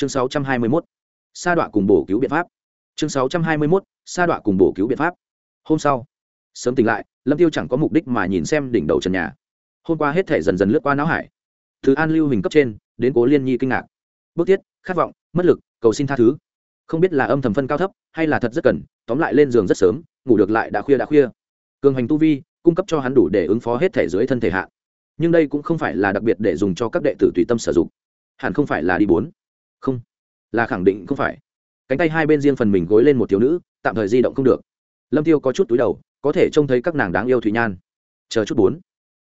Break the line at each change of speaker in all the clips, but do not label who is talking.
chương 621. sa đọa cùng bổ cứu biện pháp. Chương 621. sa đọa cùng bổ cứu biện pháp. Hôm sau, sớm tỉnh lại, lâm tiêu chẳng có mục đích mà nhìn xem đỉnh đầu trần nhà. Hôm qua hết thể dần dần lướt qua não hải. Từ an lưu hình cấp trên, đến cố liên nhi kinh ngạc. Bước tiết khát vọng, mất lực, cầu xin tha thứ. Không biết là âm thầm phân cao thấp, hay là thật rất cần, tóm lại lên giường rất sớm, ngủ được lại đã khuya đã khuya. Cường hành tu vi, cung cấp cho hắn đủ để ứng phó hết thể dưới thân thể hạ nhưng đây cũng không phải là đặc biệt để dùng cho các đệ tử tùy tâm sử dụng. Hẳn không phải là đi bốn không, là khẳng định không phải. Cánh tay hai bên riêng phần mình gối lên một thiếu nữ, tạm thời di động không được. Lâm tiêu có chút túi đầu, có thể trông thấy các nàng đáng yêu thủy nhan. Chờ chút bốn.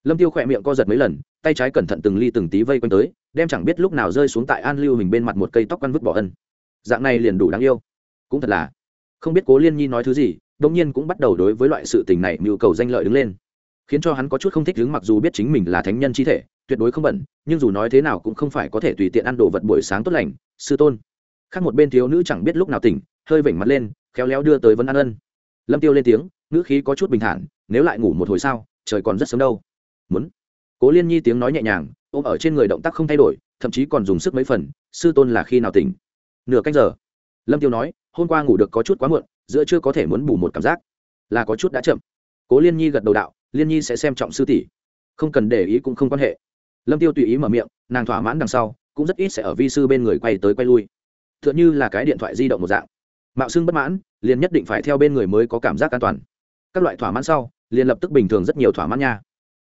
Lâm tiêu khỏe miệng co giật mấy lần, tay trái cẩn thận từng ly từng tí vây quanh tới, đem chẳng biết lúc nào rơi xuống tại an lưu hình bên mặt một cây tóc quăn vứt bỏ ân. Dạng này liền đủ đáng yêu. Cũng thật là. Không biết cố liên nhi nói thứ gì đông nhiên cũng bắt đầu đối với loại sự tình này mưu cầu danh lợi đứng lên. Khiến cho hắn có chút không thích đứng mặc dù biết chính mình là thánh nhân chi thể, tuyệt đối không bẩn nhưng dù nói thế nào cũng không phải có thể tùy tiện ăn đồ vật buổi sáng tốt lành sư tôn. Khác một bên thiếu nữ chẳng biết lúc nào tỉnh, hơi vểnh mặt lên, khéo léo đưa tới vấn an ân. Lâm tiêu lên tiếng nữ khí có chút bình thản, nếu lại ngủ một hồi sao, trời còn rất sớm đâu. Muốn. Cố liên nhi tiếng nói nhẹ nhàng, ôm ở trên người động tác không thay đổi, thậm chí còn dùng sức mấy phần, sư tôn là khi nào tỉnh? Nửa canh giờ. Lâm tiêu nói, hôm qua ngủ được có chút quá muộn, giữa chưa có thể muốn bù một cảm giác. Là có chút đã chậm. Cố liên nhi gật đầu đạo, liên nhi sẽ xem trọng sư tỷ, không cần để ý cũng không quan hệ. Lâm tiêu tùy ý mở miệng, nàng thỏa mãn đằng sau cũng rất ít sẽ ở vi sư bên người quay tới quay lui. T h ư ợ n như là cái điện thoại di động một dạng. Mạo xưng bất mãn, liền nhất định phải theo bên người mới có cảm giác an toàn. Các loại thỏa mãn sau, liền lập tức bình thường rất nhiều thỏa mãn nha.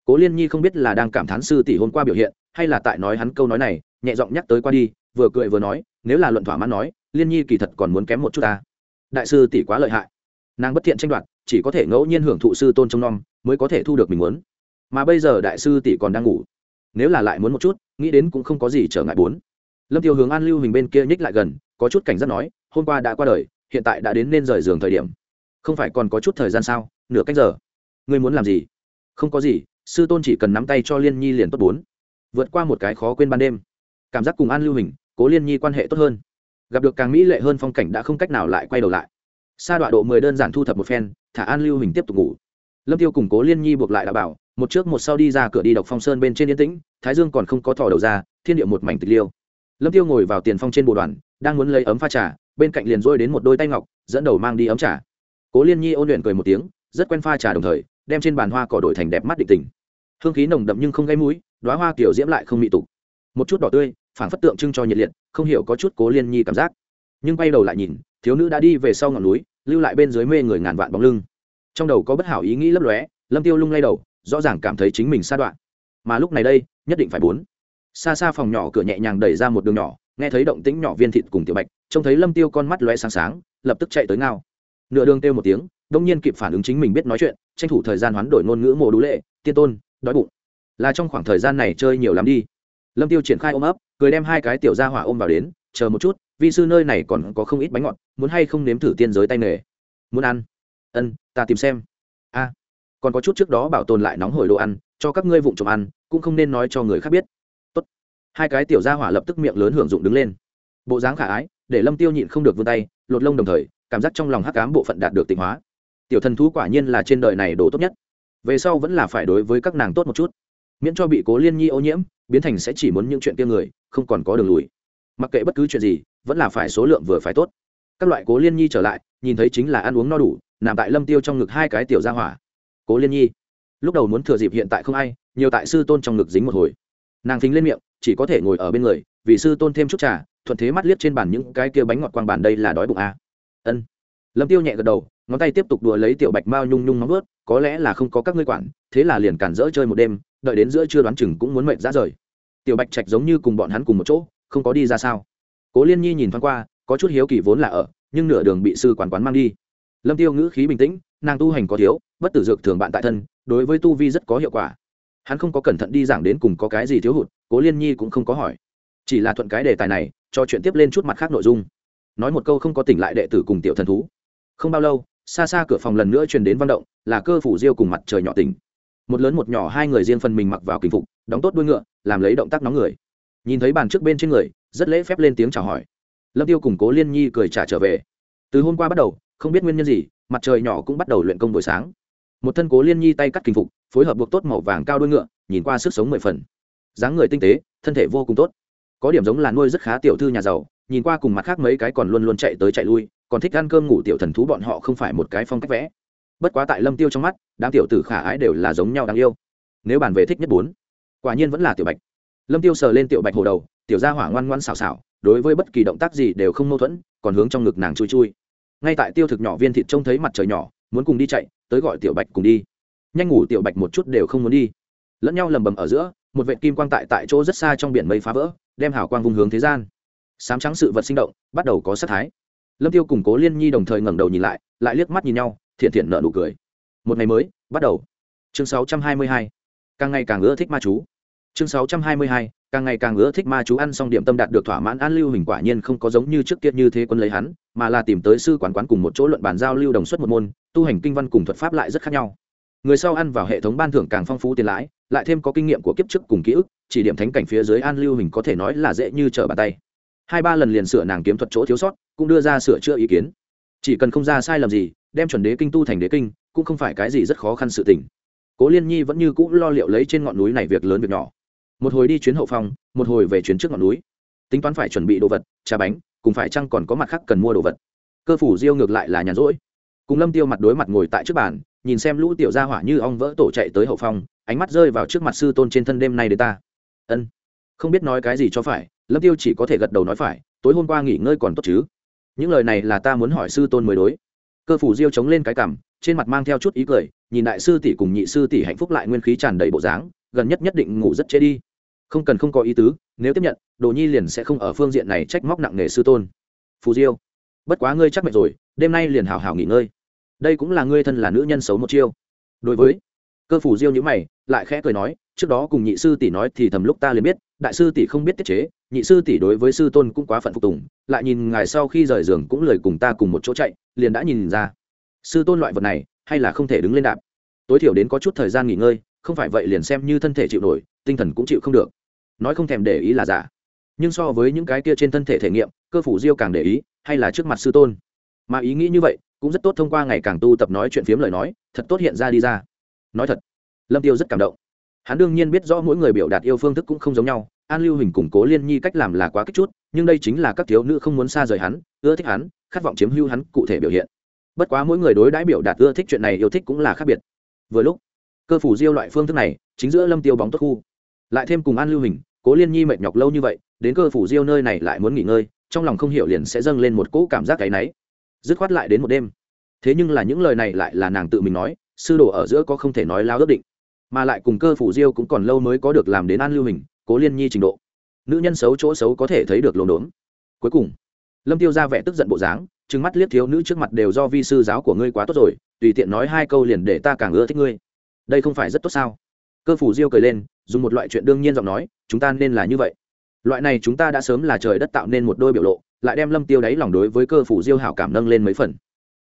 Cố liên nhi không biết là đang cảm thán sư tỷ hôm qua biểu hiện, hay là tại nói hắn câu nói này, nhẹ giọng nhắc tới qua đi, vừa cười vừa nói, nếu là luận thỏa mãn nói, liên nhi kỳ thật còn muốn kém một chút ta. Đại sư tỷ quá lợi hại. Nàng bất thiện tranh đoạt, chỉ có thể ngẫu nhiên hưởng thụ sư tôn trong nom, mới có thể thu được mình muốn. Mà bây giờ đại sư tỷ còn đang ngủ nếu là lại muốn một chút, nghĩ đến cũng không có gì trở ngại bốn. Lâm tiêu hướng an lưu hình bên kia nhích lại gần, có chút cảnh giác nói, hôm qua đã qua đời, hiện tại đã đến nên rời giường thời điểm. Không phải còn có chút thời gian sao? Nửa cách giờ. Ngươi muốn làm gì? Không có gì, sư tôn chỉ cần nắm tay cho liên nhi liền tốt bốn. Vượt qua một cái khó quên ban đêm, cảm giác cùng an lưu hình, cố liên nhi quan hệ tốt hơn. Gặp được càng mỹ lệ hơn phong cảnh đã không cách nào lại quay đầu lại. Sa đoạn độ mười đơn giản thu thập một phen, thả an lưu hình tiếp tục ngủ lâm tiêu cùng cố liên nhi buộc lại đã bảo, một trước một sau đi ra cửa đi độc phong sơn bên trên yên tĩnh, thái dương còn không có thò đầu ra, thiên địa một mảnh tịch liêu. Lâm tiêu ngồi vào tiền phong trên bộ đoàn, đang muốn lấy ấm pha trà, bên cạnh liền rôi đến một đôi tay ngọc, dẫn đầu mang đi ấm trà. Cố liên nhi ôn luyện cười một tiếng, rất quen pha trà đồng thời, đem trên bàn hoa cỏ đổi thành đẹp mắt định tình. Hương khí nồng đậm nhưng không gây mũi, đóa hoa kiểu diễm lại không mị tục. Một chút đỏ tươi, phảng phất tượng trưng cho nhiệt liệt, không hiểu có chút cố liên nhi cảm giác. Nhưng quay đầu lại nhìn, thiếu nữ đã đi về sau ngọn núi, lưu lại bên dưới mê người ngàn vạn bóng lưng trong đầu có bất hảo ý nghĩ lấp lóe, lâm tiêu lung lay đầu, rõ ràng cảm thấy chính mình xa đoạn. Mà lúc này đây, nhất định phải bốn. Xa xa phòng nhỏ cửa nhẹ nhàng đẩy ra một đường nhỏ, nghe thấy động tĩnh nhỏ viên thịt cùng tiểu bạch, trông thấy lâm tiêu con mắt lóe sáng sáng, lập tức chạy tới ngao. Nửa đường kêu một tiếng, đông nhiên kịp phản ứng chính mình biết nói chuyện, tranh thủ thời gian hoán đổi ngôn ngữ mồ đũ lệ, tiên tôn, đói bụng. Là trong khoảng thời gian này chơi nhiều lắm đi. Lâm tiêu triển khai ôm ấp, cười đem hai cái tiểu gia hỏa ôm vào đến, chờ một chút, vi sư nơi này còn có không ít bánh ngọt, muốn hay không nếm thử tiên giới tay nghề? Muốn ăn ân, ta tìm xem. A, còn có chút trước đó bảo tồn lại nóng hổi đồ ăn, cho các ngươi vụng trộm ăn, cũng không nên nói cho người khác biết. Tốt. hai cái tiểu gia hỏa lập tức miệng lớn hưởng dụng đứng lên. Bộ dáng khả ái, để lâm tiêu nhịn không được vươn tay, lột lông đồng thời, cảm giác trong lòng hắc ám bộ phận đạt được tịnh hóa. Tiểu thần thú quả nhiên là trên đời này đồ tốt nhất. Về sau vẫn là phải đối với các nàng tốt một chút. Miễn cho bị cố liên nhi ô nhiễm, biến thành sẽ chỉ muốn những chuyện kia người, không còn có đường lùi. Mặc kệ bất cứ chuyện gì, vẫn là phải số lượng vừa phải tốt. Các loại cố liên nhi trở lại, nhìn thấy chính là ăn uống no đủ nằm tại lâm tiêu trong ngực hai cái tiểu gia hỏa. Cố liên nhi, lúc đầu muốn thừa dịp hiện tại không ai, nhiều tại sư tôn trong ngực dính một hồi. Nàng thính lên miệng, chỉ có thể ngồi ở bên người, vì sư tôn thêm chút trà, thuận thế mắt liếc trên bàn những cái kia bánh ngọt quang bàn đây là đói bụng à. ân. Lâm tiêu nhẹ gật đầu, ngón tay tiếp tục đùa lấy tiểu bạch mao nhung nhung nóng ướt có lẽ là không có các ngươi quản, thế là liền cản rỡ chơi một đêm, đợi đến giữa chưa đoán chừng cũng muốn mệt ra rời. Tiểu bạch trạch giống như cùng bọn hắn cùng một chỗ, không có đi ra sao. Cố liên nhi nhìn thoáng qua, có chút hiếu kỳ vốn là ở, nhưng nửa đường bị sư quản quán mang đi lâm tiêu ngữ khí bình tĩnh, nàng tu hành có thiếu, bất tử dược thường bạn tại thân, đối với tu vi rất có hiệu quả. Hắn không có cẩn thận đi giảng đến cùng có cái gì thiếu hụt, cố liên nhi cũng không có hỏi. Chỉ là thuận cái đề tài này, cho chuyện tiếp lên chút mặt khác nội dung. Nói một câu không có tỉnh lại đệ tử cùng tiểu thần thú. Không bao lâu, xa xa cửa phòng lần nữa truyền đến văn động, là cơ phủ diêu cùng mặt trời nhỏ tỉnh. Một lớn một nhỏ hai người riêng phần mình mặc vào kinh phục, đóng tốt đuôi ngựa, làm lấy động tác nóng người. Nhìn thấy bàn trước bên trên người, rất lễ phép lên tiếng chào hỏi. Lâm tiêu cùng cố liên nhi cười trả trở về. Từ hôm qua bắt đầu không biết nguyên nhân gì, mặt trời nhỏ cũng bắt đầu luyện công buổi sáng. Một thân cố liên nhi tay cắt kinh phục, phối hợp buộc tốt màu vàng cao đuôi ngựa, nhìn qua sức sống mười phần. Dáng người tinh tế, thân thể vô cùng tốt. Có điểm giống là nuôi rất khá tiểu thư nhà giàu, nhìn qua cùng mặt khác mấy cái còn luôn luôn chạy tới chạy lui, còn thích ăn cơm ngủ tiểu thần thú bọn họ không phải một cái phong cách vẽ. Bất quá tại lâm tiêu trong mắt, đám tiểu tử khả ái đều là giống nhau đáng yêu. Nếu bàn về thích nhất bốn, quả nhiên vẫn là tiểu bạch. Lâm tiêu sờ lên tiểu bạch hồ đầu, tiểu gia hỏa ngoan ngoan xào xào đối với bất kỳ động tác gì đều không mâu thuẫn, còn hướng trong ngực nàng chui chui ngay tại tiêu thực nhỏ viên thịt trông thấy mặt trời nhỏ, muốn cùng đi chạy, tới gọi tiểu bạch cùng đi. Nhanh ngủ tiểu bạch một chút đều không muốn đi. Lẫn nhau lầm bầm ở giữa, một vệ kim quang tại tại chỗ rất xa trong biển mây phá vỡ, đem hảo quang vung hướng thế gian. Sám trắng sự vật sinh động, bắt đầu có sát thái. Lâm tiêu cùng cố liên nhi đồng thời ngẩng đầu nhìn lại lại liếc mắt nhìn nhau, thiện thiện nợ nụ cười. Một ngày mới, bắt đầu. Chương 622. càng ngày càng ưa thích ma chú. Chương 622 càng ngày càng ưa thích ma chú ăn xong điểm tâm đạt được thỏa mãn an lưu hình quả nhiên không có giống như trước kia như thế quân lấy hắn, mà là tìm tới sư quán quán cùng một chỗ luận bàn giao lưu đồng xuất một môn, tu hành kinh văn cùng thuật pháp lại rất khác nhau. Người sau ăn vào hệ thống ban thưởng càng phong phú tiền lãi, lại thêm có kinh nghiệm của kiếp trước cùng ký ức, chỉ điểm thánh cảnh phía dưới an lưu hình có thể nói là dễ như trở bàn tay. Hai ba lần liền sửa nàng kiếm thuật chỗ thiếu sót, cũng đưa ra sửa chữa ý kiến. Chỉ cần không ra sai lầm gì, đem chuẩn đế kinh tu thành đế kinh, cũng không phải cái gì rất khó khăn sự tình. Cố liên nhi vẫn như cũ lo liệu lấy trên ngọn núi này việc lớn việc nhỏ một hồi đi chuyến hậu phòng, một hồi về chuyến trước ngọn núi. Tính toán phải chuẩn bị đồ vật trà bánh cùng phải chăng còn có mặt khác cần mua đồ vật. Cơ phủ diêu ngược lại là nhàn rỗi. Cùng lâm tiêu mặt đối mặt ngồi tại trước bàn nhìn xem lũ tiểu gia hỏa như ong vỡ tổ chạy tới hậu phòng, ánh mắt rơi vào trước mặt sư tôn trên thân đêm nay đến ta. Ân. Không biết nói cái gì cho phải lâm tiêu chỉ có thể gật đầu nói phải tối hôm qua nghỉ ngơi còn tốt chứ. Những lời này là ta muốn hỏi sư tôn mới đối. Cơ phủ diêu chống lên cái cằm trên mặt mang theo chút ý cười nhìn đại sư tỷ cùng nhị sư tỷ hạnh phúc lại nguyên khí tràn đầy bộ dáng gần nhất nhất định ngủ rất chế đi không cần không có ý tứ, nếu tiếp nhận, đồ nhi liền sẽ không ở phương diện này trách móc nặng nề sư tôn. Phù diêu, bất quá ngươi chắc mệt rồi, đêm nay liền hào hào nghỉ ngơi. Đây cũng là ngươi thân là nữ nhân xấu một chiêu. Đối với cơ phủ diêu nhữ mày, lại khẽ cười nói, trước đó cùng nhị sư tỷ nói thì thầm lúc ta liền biết, đại sư tỷ không biết tiết chế, nhị sư tỷ đối với sư tôn cũng quá phận phục tùng, lại nhìn ngài sau khi rời giường cũng lời cùng ta cùng một chỗ chạy, liền đã nhìn ra. Sư tôn loại vật này, hay là không thể đứng lên đạp. Tối thiểu đến có chút thời gian nghỉ ngơi, không phải vậy liền xem như thân thể chịu nổi, tinh thần cũng chịu không được nói không thèm để ý là giả. Nhưng so với những cái kia trên thân thể thể nghiệm, cơ phủ diêu càng để ý, hay là trước mặt sư tôn. Mà ý nghĩ như vậy, cũng rất tốt thông qua ngày càng tu tập nói chuyện phiếm lời nói, thật tốt hiện ra đi ra. Nói thật, lâm tiêu rất cảm động. Hắn đương nhiên biết rõ mỗi người biểu đạt yêu phương thức cũng không giống nhau, an lưu hình củng cố liên nhi cách làm là quá kích chút, nhưng đây chính là các thiếu nữ không muốn xa rời hắn, ưa thích hắn, khát vọng chiếm hữu hắn cụ thể biểu hiện. Bất quá mỗi người đối đãi biểu đạt ưa thích chuyện này yêu thích cũng là khác biệt. Vừa lúc, cơ phủ diêu loại phương thức này, chính giữa lâm tiêu bóng tốt khu lại thêm cùng an lưu hình, cố liên nhi mệt nhọc lâu như vậy, đến cơ phủ diêu nơi này lại muốn nghỉ ngơi, trong lòng không hiểu liền sẽ dâng lên một cỗ cảm giác cái náy. Dứt khoát lại đến một đêm. Thế nhưng là những lời này lại là nàng tự mình nói, sư đồ ở giữa có không thể nói lao ước định. Mà lại cùng cơ phủ diêu cũng còn lâu mới có được làm đến an lưu hình, cố liên nhi trình độ. Nữ nhân xấu chỗ xấu có thể thấy được lồn đốn. Cuối cùng, lâm tiêu ra vẻ tức giận bộ dáng, trừng mắt liếc thiếu nữ trước mặt đều do vi sư giáo của ngươi quá tốt rồi, tùy tiện nói hai câu liền để ta càng ưa thích ngươi. Đây không phải rất tốt sao? Cơ phủ diêu cười lên, dùng một loại chuyện đương nhiên giọng nói, chúng ta nên là như vậy. Loại này chúng ta đã sớm là trời đất tạo nên một đôi biểu lộ, lại đem lâm tiêu đáy lòng đối với cơ phủ diêu hảo cảm nâng lên mấy phần.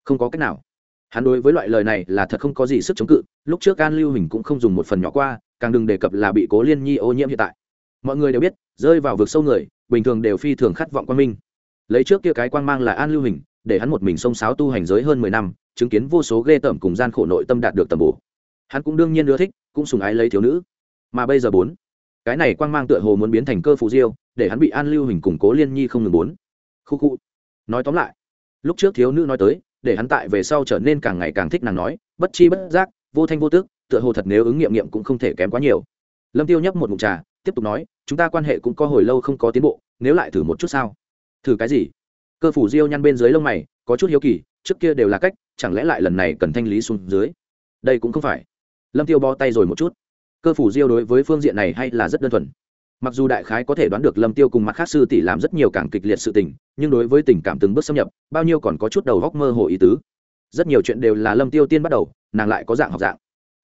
Không có cách nào. Hắn đối với loại lời này là thật không có gì sức chống cự, lúc trước an lưu hình cũng không dùng một phần nhỏ qua, càng đừng đề cập là bị cố liên nhi ô nhiễm hiện tại. Mọi người đều biết, rơi vào vực sâu người, bình thường đều phi thường khát vọng quan minh. Lấy trước kia cái quan mang là an lưu hình để hắn một mình xông sáo tu hành giới hơn mười năm, chứng kiến vô số ghê tởm cùng gian khổ nội tâm đạt được tầm bổ. Hắn cũng đương nhiên ưa thích cũng sùng ái lấy thiếu nữ. Mà bây giờ bốn, cái này quang mang tựa hồ muốn biến thành cơ phù diêu, để hắn bị an lưu hình củng cố liên nhi không ngừng bốn. Khu khu. Nói tóm lại, lúc trước thiếu nữ nói tới, để hắn tại về sau trở nên càng ngày càng thích nàng nói, bất chi bất giác, vô thanh vô tước tựa hồ thật nếu ứng nghiệm nghiệm cũng không thể kém quá nhiều. Lâm tiêu nhấp một mụn trà, tiếp tục nói, chúng ta quan hệ cũng có hồi lâu không có tiến bộ, nếu lại thử một chút sao? Thử cái gì? Cơ phủ diêu nhăn bên dưới lông mày, có chút hiếu kỳ, trước kia đều là cách, chẳng lẽ lại lần này cần thanh lý xuống dưới? Đây cũng không phải lâm tiêu bó tay rồi một chút. Cơ phủ diêu đối với phương diện này hay là rất đơn thuần. Mặc dù đại khái có thể đoán được lâm tiêu cùng mặt khác sư tỷ làm rất nhiều càng kịch liệt sự tình, nhưng đối với tình cảm từng bước xâm nhập, bao nhiêu còn có chút đầu góc mơ hồ ý tứ. Rất nhiều chuyện đều là lâm tiêu tiên bắt đầu, nàng lại có dạng học dạng.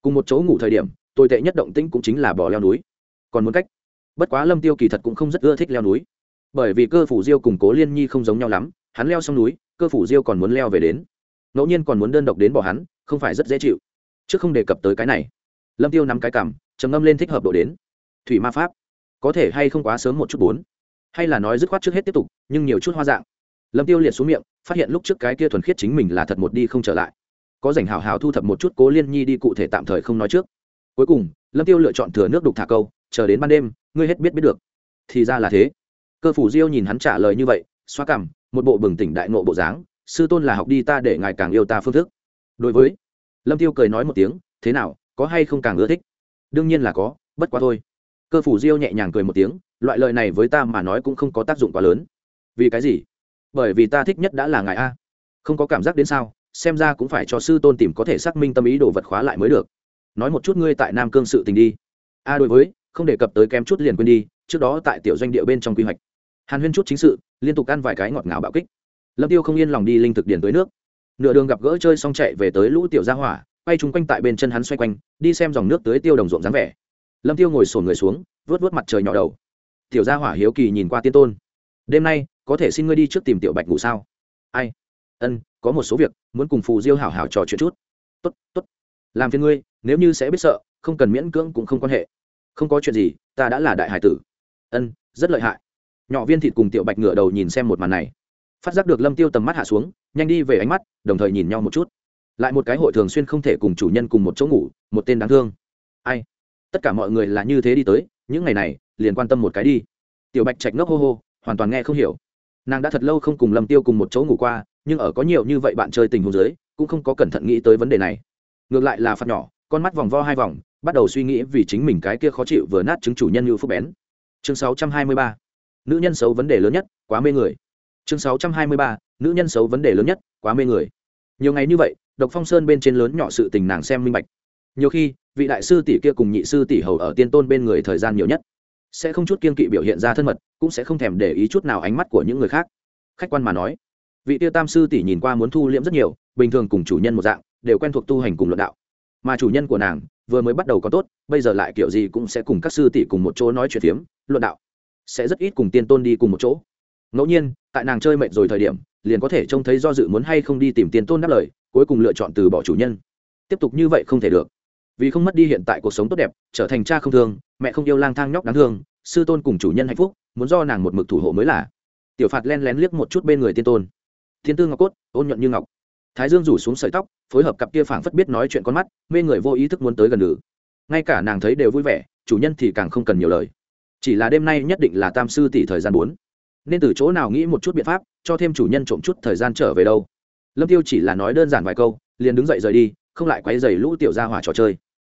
Cùng một chỗ ngủ thời điểm, tồi tệ nhất động tĩnh cũng chính là bỏ leo núi. Còn muốn cách. Bất quá lâm tiêu kỳ thật cũng không rất ưa thích leo núi. Bởi vì cơ phủ diêu cùng cố liên nhi không giống nhau lắm, hắn leo xong núi, cơ phủ diêu còn muốn leo về đến. Ngẫu nhiên còn muốn đơn độc đến bỏ hắn, không phải rất dễ chịu chứ không đề cập tới cái này. Lâm tiêu nắm cái cằm, trầm ngâm lên thích hợp độ đến. Thủy ma pháp, có thể hay không quá sớm một chút bốn? Hay là nói dứt khoát trước hết tiếp tục, nhưng nhiều chút hoa dạng. Lâm tiêu liệt xuống miệng, phát hiện lúc trước cái kia thuần khiết chính mình là thật một đi không trở lại. Có dành hào hào thu thập một chút cố liên nhi đi cụ thể tạm thời không nói trước. Cuối cùng, lâm tiêu lựa chọn thừa nước đục thả câu, chờ đến ban đêm, ngươi hết biết biết được. Thì ra là thế. Cơ phủ diêu nhìn hắn trả lời như vậy, xoa cằm, một bộ bừng tỉnh đại ngộ bộ dáng, sư tôn là học đi ta để ngài càng yêu ta phương thức. Đối với lâm tiêu cười nói một tiếng, thế nào, có hay không càng ưa thích? Đương nhiên là có, bất quá thôi. Cơ phủ diêu nhẹ nhàng cười một tiếng, loại lời này với ta mà nói cũng không có tác dụng quá lớn. Vì cái gì? Bởi vì ta thích nhất đã là ngài a. Không có cảm giác đến sao, xem ra cũng phải cho sư tôn tìm có thể xác minh tâm ý đồ vật khóa lại mới được. Nói một chút ngươi tại nam cương sự tình đi. A đối với, không đề cập tới kém chút liền quên đi, trước đó tại tiểu doanh địa bên trong quy hoạch. Hàn huyên chút chính sự, liên tục ăn vài cái ngọt ngào bạo kích. Lâm tiêu không yên lòng đi linh thực điển tới nước nửa đường gặp gỡ chơi xong chạy về tới lũ tiểu gia hỏa, quay chung quanh tại bên chân hắn xoay quanh, đi xem dòng nước tới tiêu đồng ruộng dáng vẻ. Lâm tiêu ngồi sổn người xuống vớt vớt mặt trời nhỏ đầu. Tiểu gia hỏa hiếu kỳ nhìn qua tiên tôn. Đêm nay, có thể xin ngươi đi trước tìm tiểu bạch ngủ sao? Ai? Ân, có một số việc, muốn cùng phù diêu hảo hảo trò chuyện chút. Tốt tốt. Làm phiền ngươi, nếu như sẽ biết sợ, không cần miễn cưỡng cũng không quan hệ. Không có chuyện gì, ta đã là đại hải tử. Ân, rất lợi hại. Nhỏ viên thịt cùng tiểu bạch ngửa đầu nhìn xem một màn này phát giác được lâm tiêu tầm mắt hạ xuống, nhanh đi về ánh mắt, đồng thời nhìn nhau một chút. Lại một cái hội thường xuyên không thể cùng chủ nhân cùng một chỗ ngủ, một tên đáng thương. Ai? Tất cả mọi người là như thế đi tới, những ngày này, liền quan tâm một cái đi. Tiểu bạch trạch ngốc hô hô, hoàn toàn nghe không hiểu. Nàng đã thật lâu không cùng lâm tiêu cùng một chỗ ngủ qua, nhưng ở có nhiều như vậy bạn chơi tình huống dưới, cũng không có cẩn thận nghĩ tới vấn đề này. Ngược lại là phạt nhỏ, con mắt vòng vo hai vòng, bắt đầu suy nghĩ vì chính mình cái kia khó chịu vừa nát chứng chủ nhân như phúc bén. Chương 623. nữ nhân xấu vấn đề lớn nhất, quá mê người chương 623. nữ nhân xấu vấn đề lớn nhất, quá mê người. Nhiều ngày như vậy, độc phong sơn bên trên lớn nhỏ sự tình nàng xem minh bạch. Nhiều khi, vị đại sư tỷ kia cùng nhị sư tỷ hầu ở tiên tôn bên người thời gian nhiều nhất, sẽ không chút kiên kỵ biểu hiện ra thân mật, cũng sẽ không thèm để ý chút nào ánh mắt của những người khác. Khách quan mà nói, vị tiêu tam sư tỷ nhìn qua muốn thu liễm rất nhiều, bình thường cùng chủ nhân một dạng, đều quen thuộc tu hành cùng luận đạo. Mà chủ nhân của nàng, vừa mới bắt đầu có tốt, bây giờ lại kiểu gì cũng sẽ cùng các sư tỷ cùng một chỗ nói chuyện phiếm, luận đạo. Sẽ rất ít cùng tiên tôn đi cùng một chỗ. Ngẫu nhiên tại nàng chơi mệt rồi thời điểm, liền có thể trông thấy do dự muốn hay không đi tìm tiền tôn đáp lời, cuối cùng lựa chọn từ bỏ chủ nhân. Tiếp tục như vậy không thể được. Vì không mất đi hiện tại cuộc sống tốt đẹp, trở thành cha không thương, mẹ không yêu lang thang nhóc đáng thương, sư tôn cùng chủ nhân hạnh phúc, muốn do nàng một mực thủ hộ mới là. Tiểu phạt len lén liếc một chút bên người tiên tôn. Thiên tư ngọc cốt, ôn nhuận như ngọc. Thái dương rủ xuống sợi tóc, phối hợp cặp kia phảng phất biết nói chuyện con mắt, mê người vô ý thức muốn tới gần nữ. Ngay cả nàng thấy đều vui vẻ, chủ nhân thì càng không cần nhiều lời. Chỉ là đêm nay nhất định là tam sư tỷ thời gian bốn nên từ chỗ nào nghĩ một chút biện pháp cho thêm chủ nhân trộm chút thời gian trở về đâu? Lâm tiêu chỉ là nói đơn giản vài câu, liền đứng dậy rời đi, không lại quay giày lũ tiểu gia hỏa trò chơi.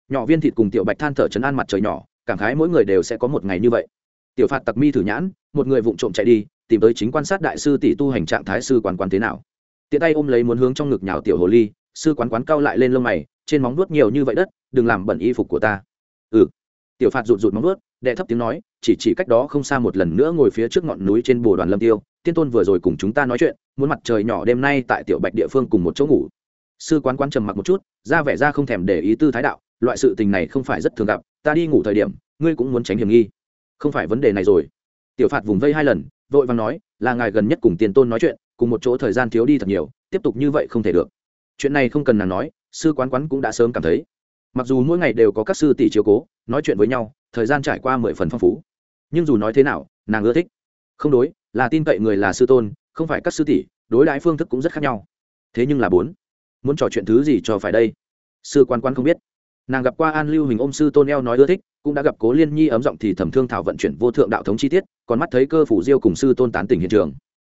Nhỏ viên thịt cùng tiểu bạch than thở chấn an mặt trời nhỏ, cảm khái mỗi người đều sẽ có một ngày như vậy. Tiểu phạt tặc mi thử nhãn, một người vụng trộm chạy đi, tìm tới chính quan sát đại sư tỷ tu hành trạng thái sư quán quán thế nào. Tiện tay ôm lấy muốn hướng trong ngực nhào tiểu hồ ly, sư quán quán cao lại lên lông mày, trên móng nuốt nhiều như vậy đất, đừng làm bẩn y phục của ta. Ừ. Tiểu phạt rụt rụt móng nuốt đệ thấp tiếng nói, chỉ chỉ cách đó không xa một lần nữa ngồi phía trước ngọn núi trên bồ đoàn lâm tiêu, tiên tôn vừa rồi cùng chúng ta nói chuyện, muốn mặt trời nhỏ đêm nay tại tiểu bạch địa phương cùng một chỗ ngủ. Sư quán quán trầm mặc một chút, ra vẻ ra không thèm để ý tư thái đạo, loại sự tình này không phải rất thường gặp, ta đi ngủ thời điểm, ngươi cũng muốn tránh hiểm nghi. Không phải vấn đề này rồi. Tiểu phạt vùng vây hai lần, vội vàng nói, là ngài gần nhất cùng tiền tôn nói chuyện, cùng một chỗ thời gian thiếu đi thật nhiều, tiếp tục như vậy không thể được. Chuyện này không cần nàng nói, sư quán quán cũng đã sớm cảm thấy. Mặc dù mỗi ngày đều có các sư tỷ chiếu cố, nói chuyện với nhau thời gian trải qua mười phần phong phú. Nhưng dù nói thế nào, nàng ưa thích. Không đối, là tin cậy người là sư tôn, không phải các sư tỷ, đối đãi phương thức cũng rất khác nhau. Thế nhưng là bốn. Muốn trò chuyện thứ gì cho phải đây? Sư quan quan không biết. Nàng gặp qua an lưu hình ôm sư tôn eo nói ưa thích, cũng đã gặp cố liên nhi ấm giọng thì thẩm thương thảo vận chuyển vô thượng đạo thống chi tiết, còn mắt thấy cơ phủ diêu cùng sư tôn tán tỉnh hiện trường.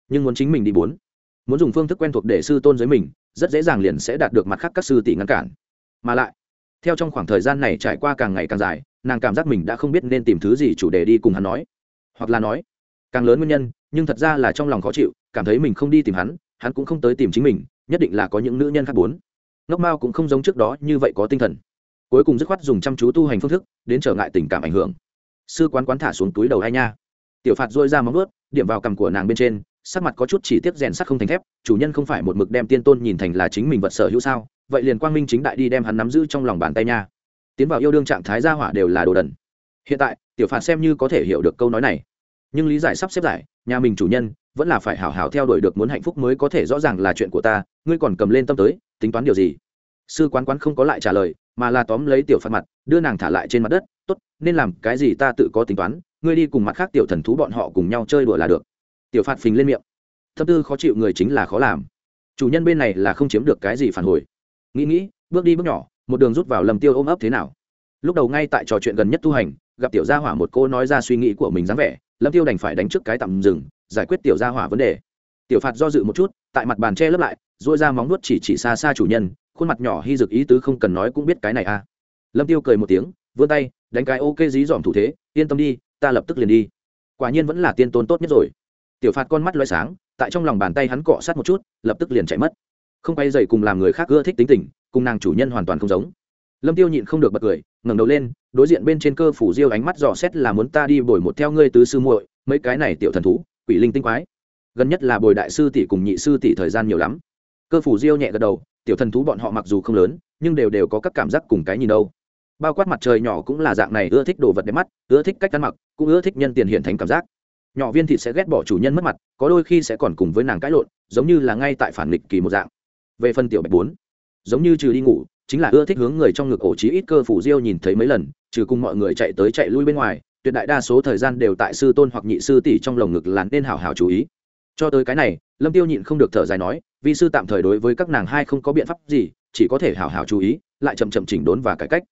Nhưng muốn chính mình đi bốn. Muốn dùng phương thức quen thuộc để sư tôn dưới mình, rất dễ dàng liền sẽ đạt được mặt khác các sư tỷ ngăn cản. Mà lại theo trong khoảng thời gian này trải qua càng ngày càng dài, nàng cảm giác mình đã không biết nên tìm thứ gì chủ đề đi cùng hắn nói. Hoặc là nói, càng lớn nguyên nhân, nhưng thật ra là trong lòng khó chịu, cảm thấy mình không đi tìm hắn hắn cũng không tới tìm chính mình, nhất định là có những nữ nhân khác bốn ngốc mao cũng không giống trước đó như vậy có tinh thần. Cuối cùng dứt khoát dùng chăm chú tu hành phương thức, đến trở ngại tình cảm ảnh hưởng. Sư quán quán thả xuống túi đầu hai nha. Tiểu phạt dôi ra móng ướt điểm vào cằm của nàng bên trên, sắc mặt có chút chỉ tiếp rèn sắt không thành thép, chủ nhân không phải một mực đem tiên tôn nhìn thành là chính mình vật sở hữu sao? Vậy liền quang minh chính đại đi đem hắn nắm giữ trong lòng bàn tay nha. Tiến vào yêu đương trạng thái gia hỏa đều là đồ đần. Hiện tại, tiểu phạt xem như có thể hiểu được câu nói này. Nhưng lý giải sắp xếp giải, nhà mình chủ nhân vẫn là phải hảo hảo theo đuổi được muốn hạnh phúc mới có thể rõ ràng là chuyện của ta, ngươi còn cầm lên tâm tới, tính toán điều gì? Sư quán quán không có lại trả lời, mà là tóm lấy tiểu phạt mặt, đưa nàng thả lại trên mặt đất, tốt, nên làm cái gì ta tự có tính toán, ngươi đi cùng mặt khác tiểu thần thú bọn họ cùng nhau chơi đùa là được. Tiểu phạt phình lên miệng. Thâm tư khó chịu người chính là khó làm. Chủ nhân bên này là không chiếm được cái gì phản hồi nghĩ nghĩ, bước đi bước nhỏ, một đường rút vào lầm tiêu ôm ấp thế nào? Lúc đầu ngay tại trò chuyện gần nhất tu hành, gặp tiểu gia hỏa một cô nói ra suy nghĩ của mình dáng vẻ, lâm tiêu đành phải đánh trước cái tạm dừng, giải quyết tiểu gia hỏa vấn đề. Tiểu phạt do dự một chút, tại mặt bàn che lấp lại dội ra móng nuốt chỉ chỉ xa xa chủ nhân, khuôn mặt nhỏ hy dực ý tứ không cần nói cũng biết cái này à. Lâm tiêu cười một tiếng, vươn tay, đánh cái ok dí dỏm thủ thế, yên tâm đi, ta lập tức liền đi. Quả nhiên vẫn là tiên tôn tốt nhất rồi. Tiểu phạt con mắt loay sáng, tại trong lòng bàn tay hắn cọ sát một chút, lập tức liền chạy mất không quay dậy cùng làm người khác ưa thích tính tình, cùng nàng chủ nhân hoàn toàn không giống. Lâm tiêu nhịn không được bật cười, ngẩng đầu lên, đối diện bên trên cơ phủ diêu ánh mắt dò xét là muốn ta đi bồi một theo ngươi tứ sư muội, mấy cái này tiểu thần thú, quỷ linh tinh quái. Gần nhất là bồi đại sư tỷ cùng nhị sư tỷ thời gian nhiều lắm. Cơ phủ diêu nhẹ gật đầu, tiểu thần thú bọn họ mặc dù không lớn, nhưng đều đều có các cảm giác cùng cái nhìn đâu. Bao quát mặt trời nhỏ cũng là dạng này, ưa thích đồ vật đẹp mắt, ưa thích cách ăn mặc, cũng ưa thích nhân tiền hiện thành cảm giác. Nhỏ viên thịt sẽ ghét bỏ chủ nhân mất mặt, có đôi khi sẽ còn cùng với nàng cãi lộn, giống như là ngay tại phản nghịch kỳ một dạng về phần tiểu bạch bốn. Giống như trừ đi ngủ, chính là ưa thích hướng người trong ngực ổ trí ít cơ phủ diêu nhìn thấy mấy lần, trừ cùng mọi người chạy tới chạy lui bên ngoài, tuyệt đại đa số thời gian đều tại sư tôn hoặc nhị sư tỷ trong lồng ngực làn nên hào hào chú ý. Cho tới cái này, lâm tiêu nhịn không được thở dài nói vì sư tạm thời đối với các nàng hai không có biện pháp gì, chỉ có thể hào hào chú ý, lại chậm chậm chỉnh đốn và cải cách.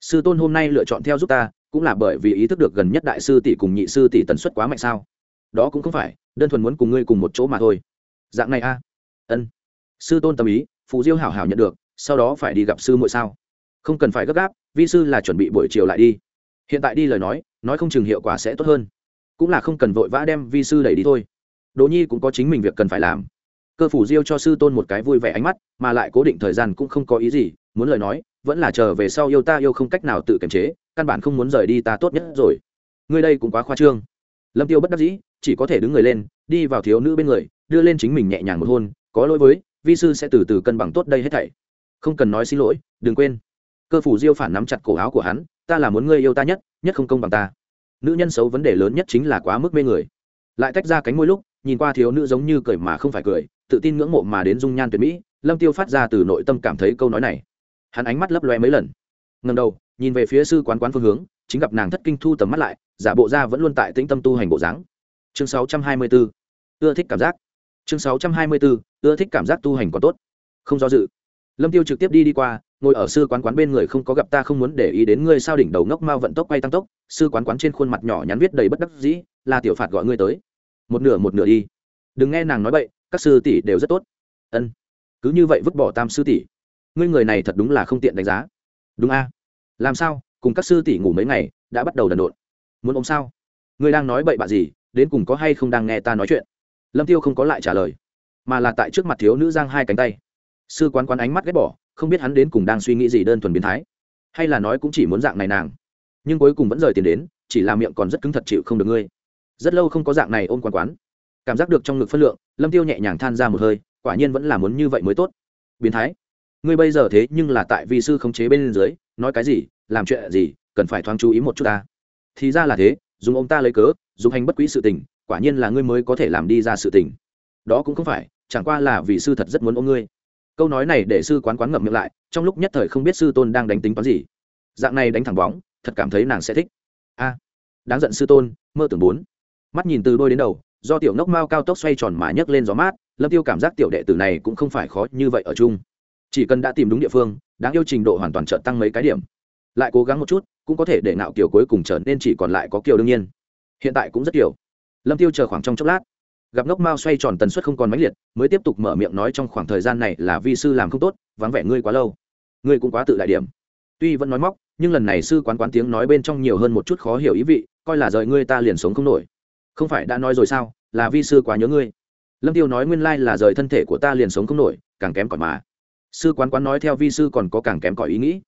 Sư tôn hôm nay lựa chọn theo giúp ta, cũng là bởi vì ý thức được gần nhất đại sư tỷ cùng nhị sư tỷ tần suất quá mạnh sao? Đó cũng không phải, đơn thuần muốn cùng ngươi cùng một chỗ mà thôi. Dạng này a. Ân sư tôn tâm ý, phù diêu hảo hảo nhận được, sau đó phải đi gặp sư muội sao? Không cần phải gấp gáp, vi sư là chuẩn bị buổi chiều lại đi. Hiện tại đi lời nói nói không chừng hiệu quả sẽ tốt hơn. Cũng là không cần vội vã đem vi sư đẩy đi thôi. Đỗ nhi cũng có chính mình việc cần phải làm. Cơ phủ diêu cho sư tôn một cái vui vẻ ánh mắt, mà lại cố định thời gian cũng không có ý gì, muốn lời nói, vẫn là chờ về sau yêu ta yêu không cách nào tự kiềm chế, căn bản không muốn rời đi ta tốt nhất rồi. Ngươi đây cũng quá khoa trương. Lâm tiêu bất đắc dĩ, chỉ có thể đứng người lên, đi vào thiếu nữ bên người, đưa lên chính mình nhẹ nhàng một hôn, có lỗi với vi sư sẽ từ từ cân bằng tốt đây hết thảy. Không cần nói xin lỗi, đừng quên. Cơ phủ diêu phản nắm chặt cổ áo của hắn, ta là muốn ngươi yêu ta nhất nhất không công bằng ta. Nữ nhân xấu vấn đề lớn nhất chính là quá mức mê người. Lại tách ra cánh môi lúc, nhìn qua thiếu nữ giống như cười mà không phải cười, tự tin ngưỡng mộ mà đến dung nhan tuyệt mỹ, lâm tiêu phát ra từ nội tâm cảm thấy câu nói này. Hắn ánh mắt lấp loe mấy lần. Ngần đầu, nhìn về phía sư quán quán phương hướng, chính gặp nàng thất kinh thu tầm mắt lại, giả bộ ra vẫn luôn tại tĩnh tâm tu hành bộ dáng. Chương 624 ưa thích cảm giác chương 624 ưa thích cảm giác tu hành còn tốt. Không do dự. Lâm tiêu trực tiếp đi đi qua, ngồi ở sư quán quán bên người không có gặp ta không muốn để ý đến ngươi sao đỉnh đầu ngốc mau vận tốc quay tăng tốc, sư quán quán trên khuôn mặt nhỏ nhắn viết đầy bất đắc dĩ, là tiểu phạt gọi ngươi tới. Một nửa một nửa đi. Đừng nghe nàng nói bậy, các sư tỷ đều rất tốt. Ân. Cứ như vậy vứt bỏ tam sư tỷ. Ngươi người này thật đúng là không tiện đánh giá. Đúng a. Làm sao, cùng các sư tỷ ngủ mấy ngày, đã bắt đầu đần độn. Muốn ôm sao? Ngươi đang nói bậy bạ gì, đến cùng có hay không đang nghe ta nói chuyện? Lâm tiêu không có lại trả lời, mà là tại trước mặt thiếu nữ giang hai cánh tay. Sư quán quán ánh mắt ghét bỏ, không biết hắn đến cùng đang suy nghĩ gì đơn thuần biến thái, hay là nói cũng chỉ muốn dạng này nàng. Nhưng cuối cùng vẫn rời tiền đến, chỉ là miệng còn rất cứng thật chịu không được ngươi. Rất lâu không có dạng này ôm quán quán. Cảm giác được trong ngực phân lượng, lâm tiêu nhẹ nhàng than ra một hơi, quả nhiên vẫn là muốn như vậy mới tốt. Biến thái, ngươi bây giờ thế nhưng là tại vì sư khống chế bên dưới, nói cái gì, làm chuyện gì, cần phải thoáng chú ý một chút ta. Thì ra là thế, dùng ông ta lấy cớ, dùng hành bất quý sự tình quả nhiên là ngươi mới có thể làm đi ra sự tình. Đó cũng không phải, chẳng qua là vì sư thật rất muốn ôm ngươi. Câu nói này để sư quán quán ngậm miệng lại, trong lúc nhất thời không biết sư tôn đang đánh tính toán gì. Dạng này đánh thẳng bóng, thật cảm thấy nàng sẽ thích. A, đáng giận sư tôn, mơ tưởng bốn. Mắt nhìn từ đôi đến đầu, do tiểu ngốc mao cao tốc xoay tròn mà nhấc lên gió mát, lâm tiêu cảm giác tiểu đệ tử này cũng không phải khó như vậy ở chung. Chỉ cần đã tìm đúng địa phương, đáng yêu trình độ hoàn toàn trợ tăng mấy cái điểm. Lại cố gắng một chút, cũng có thể để ngạo kiều cuối cùng trở nên chỉ còn lại có kiều đương nhiên. Hiện tại cũng rất kiều lâm tiêu chờ khoảng trong chốc lát. Gặp ngốc mao xoay tròn tần suất không còn mãnh liệt, mới tiếp tục mở miệng nói trong khoảng thời gian này là vi sư làm không tốt, vắng vẻ ngươi quá lâu. Ngươi cũng quá tự đại điểm. Tuy vẫn nói móc, nhưng lần này sư quán quán tiếng nói bên trong nhiều hơn một chút khó hiểu ý vị, coi là rời ngươi ta liền sống không nổi. Không phải đã nói rồi sao, là vi sư quá nhớ ngươi. Lâm tiêu nói nguyên lai là rời thân thể của ta liền sống không nổi, càng kém cỏi mà. Sư quán quán nói theo vi sư còn có càng kém cỏi ý nghĩ.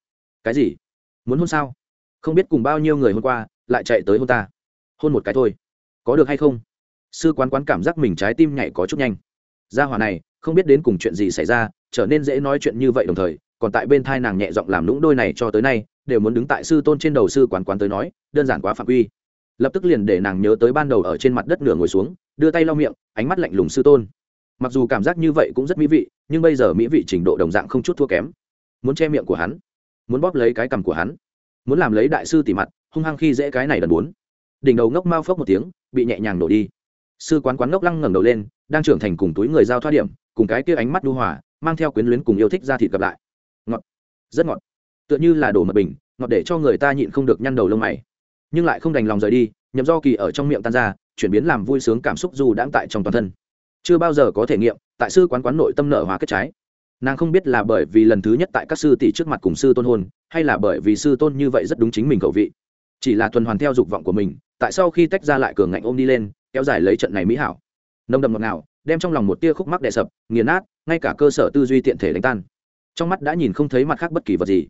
Cái gì? Muốn hôn sao? Không biết cùng bao nhiêu người hôm qua, lại chạy tới hôn ta. Hôn một cái thôi có được hay không? Sư quán quán cảm giác mình trái tim nhảy có chút nhanh. Gia hỏa này, không biết đến cùng chuyện gì xảy ra, trở nên dễ nói chuyện như vậy đồng thời, còn tại bên thai nàng nhẹ giọng làm lũng đôi này cho tới nay, đều muốn đứng tại sư tôn trên đầu sư quán quán tới nói, đơn giản quá phạm quy. Lập tức liền để nàng nhớ tới ban đầu ở trên mặt đất nửa ngồi xuống, đưa tay lau miệng, ánh mắt lạnh lùng sư tôn. Mặc dù cảm giác như vậy cũng rất mỹ vị, nhưng bây giờ mỹ vị trình độ đồng dạng không chút thua kém. Muốn che miệng của hắn, muốn bóp lấy cái cằm của hắn, muốn làm lấy đại sư tỉ mặt, hung hăng khi dễ cái này đần bốn đỉnh đầu ngốc mau phốc một tiếng, bị nhẹ nhàng nổ đi. Sư quán quán ngốc lăng ngẩng đầu lên, đang trưởng thành cùng túi người giao thoát điểm, cùng cái kia ánh mắt đu hòa, mang theo quyến luyến cùng yêu thích ra thịt gặp lại. Ngọt. Rất ngọt. Tựa như là đổ mật bình, ngọt để cho người ta nhịn không được nhăn đầu lông mày. Nhưng lại không đành lòng rời đi, nhậm do kỳ ở trong miệng tan ra, chuyển biến làm vui sướng cảm xúc dù đãng tại trong toàn thân. Chưa bao giờ có thể nghiệm, tại sư quán quán nội tâm nợ hóa kết trái. Nàng không biết là bởi vì lần thứ nhất tại các sư tỷ trước mặt cùng sư tôn hôn, hay là bởi vì sư tôn như vậy rất đúng chính mình cầu vị. Chỉ là tuần hoàn theo dục vọng của mình tại sau khi tách ra lại cường ngạnh ôm đi lên, kéo dài lấy trận này mỹ hảo. Nồng đầm ngọt ngào, đem trong lòng một tia khúc mắc đè sập, nghiền nát, ngay cả cơ sở tư duy tiện thể đánh tan. Trong mắt đã nhìn không thấy mặt khác bất kỳ vật gì.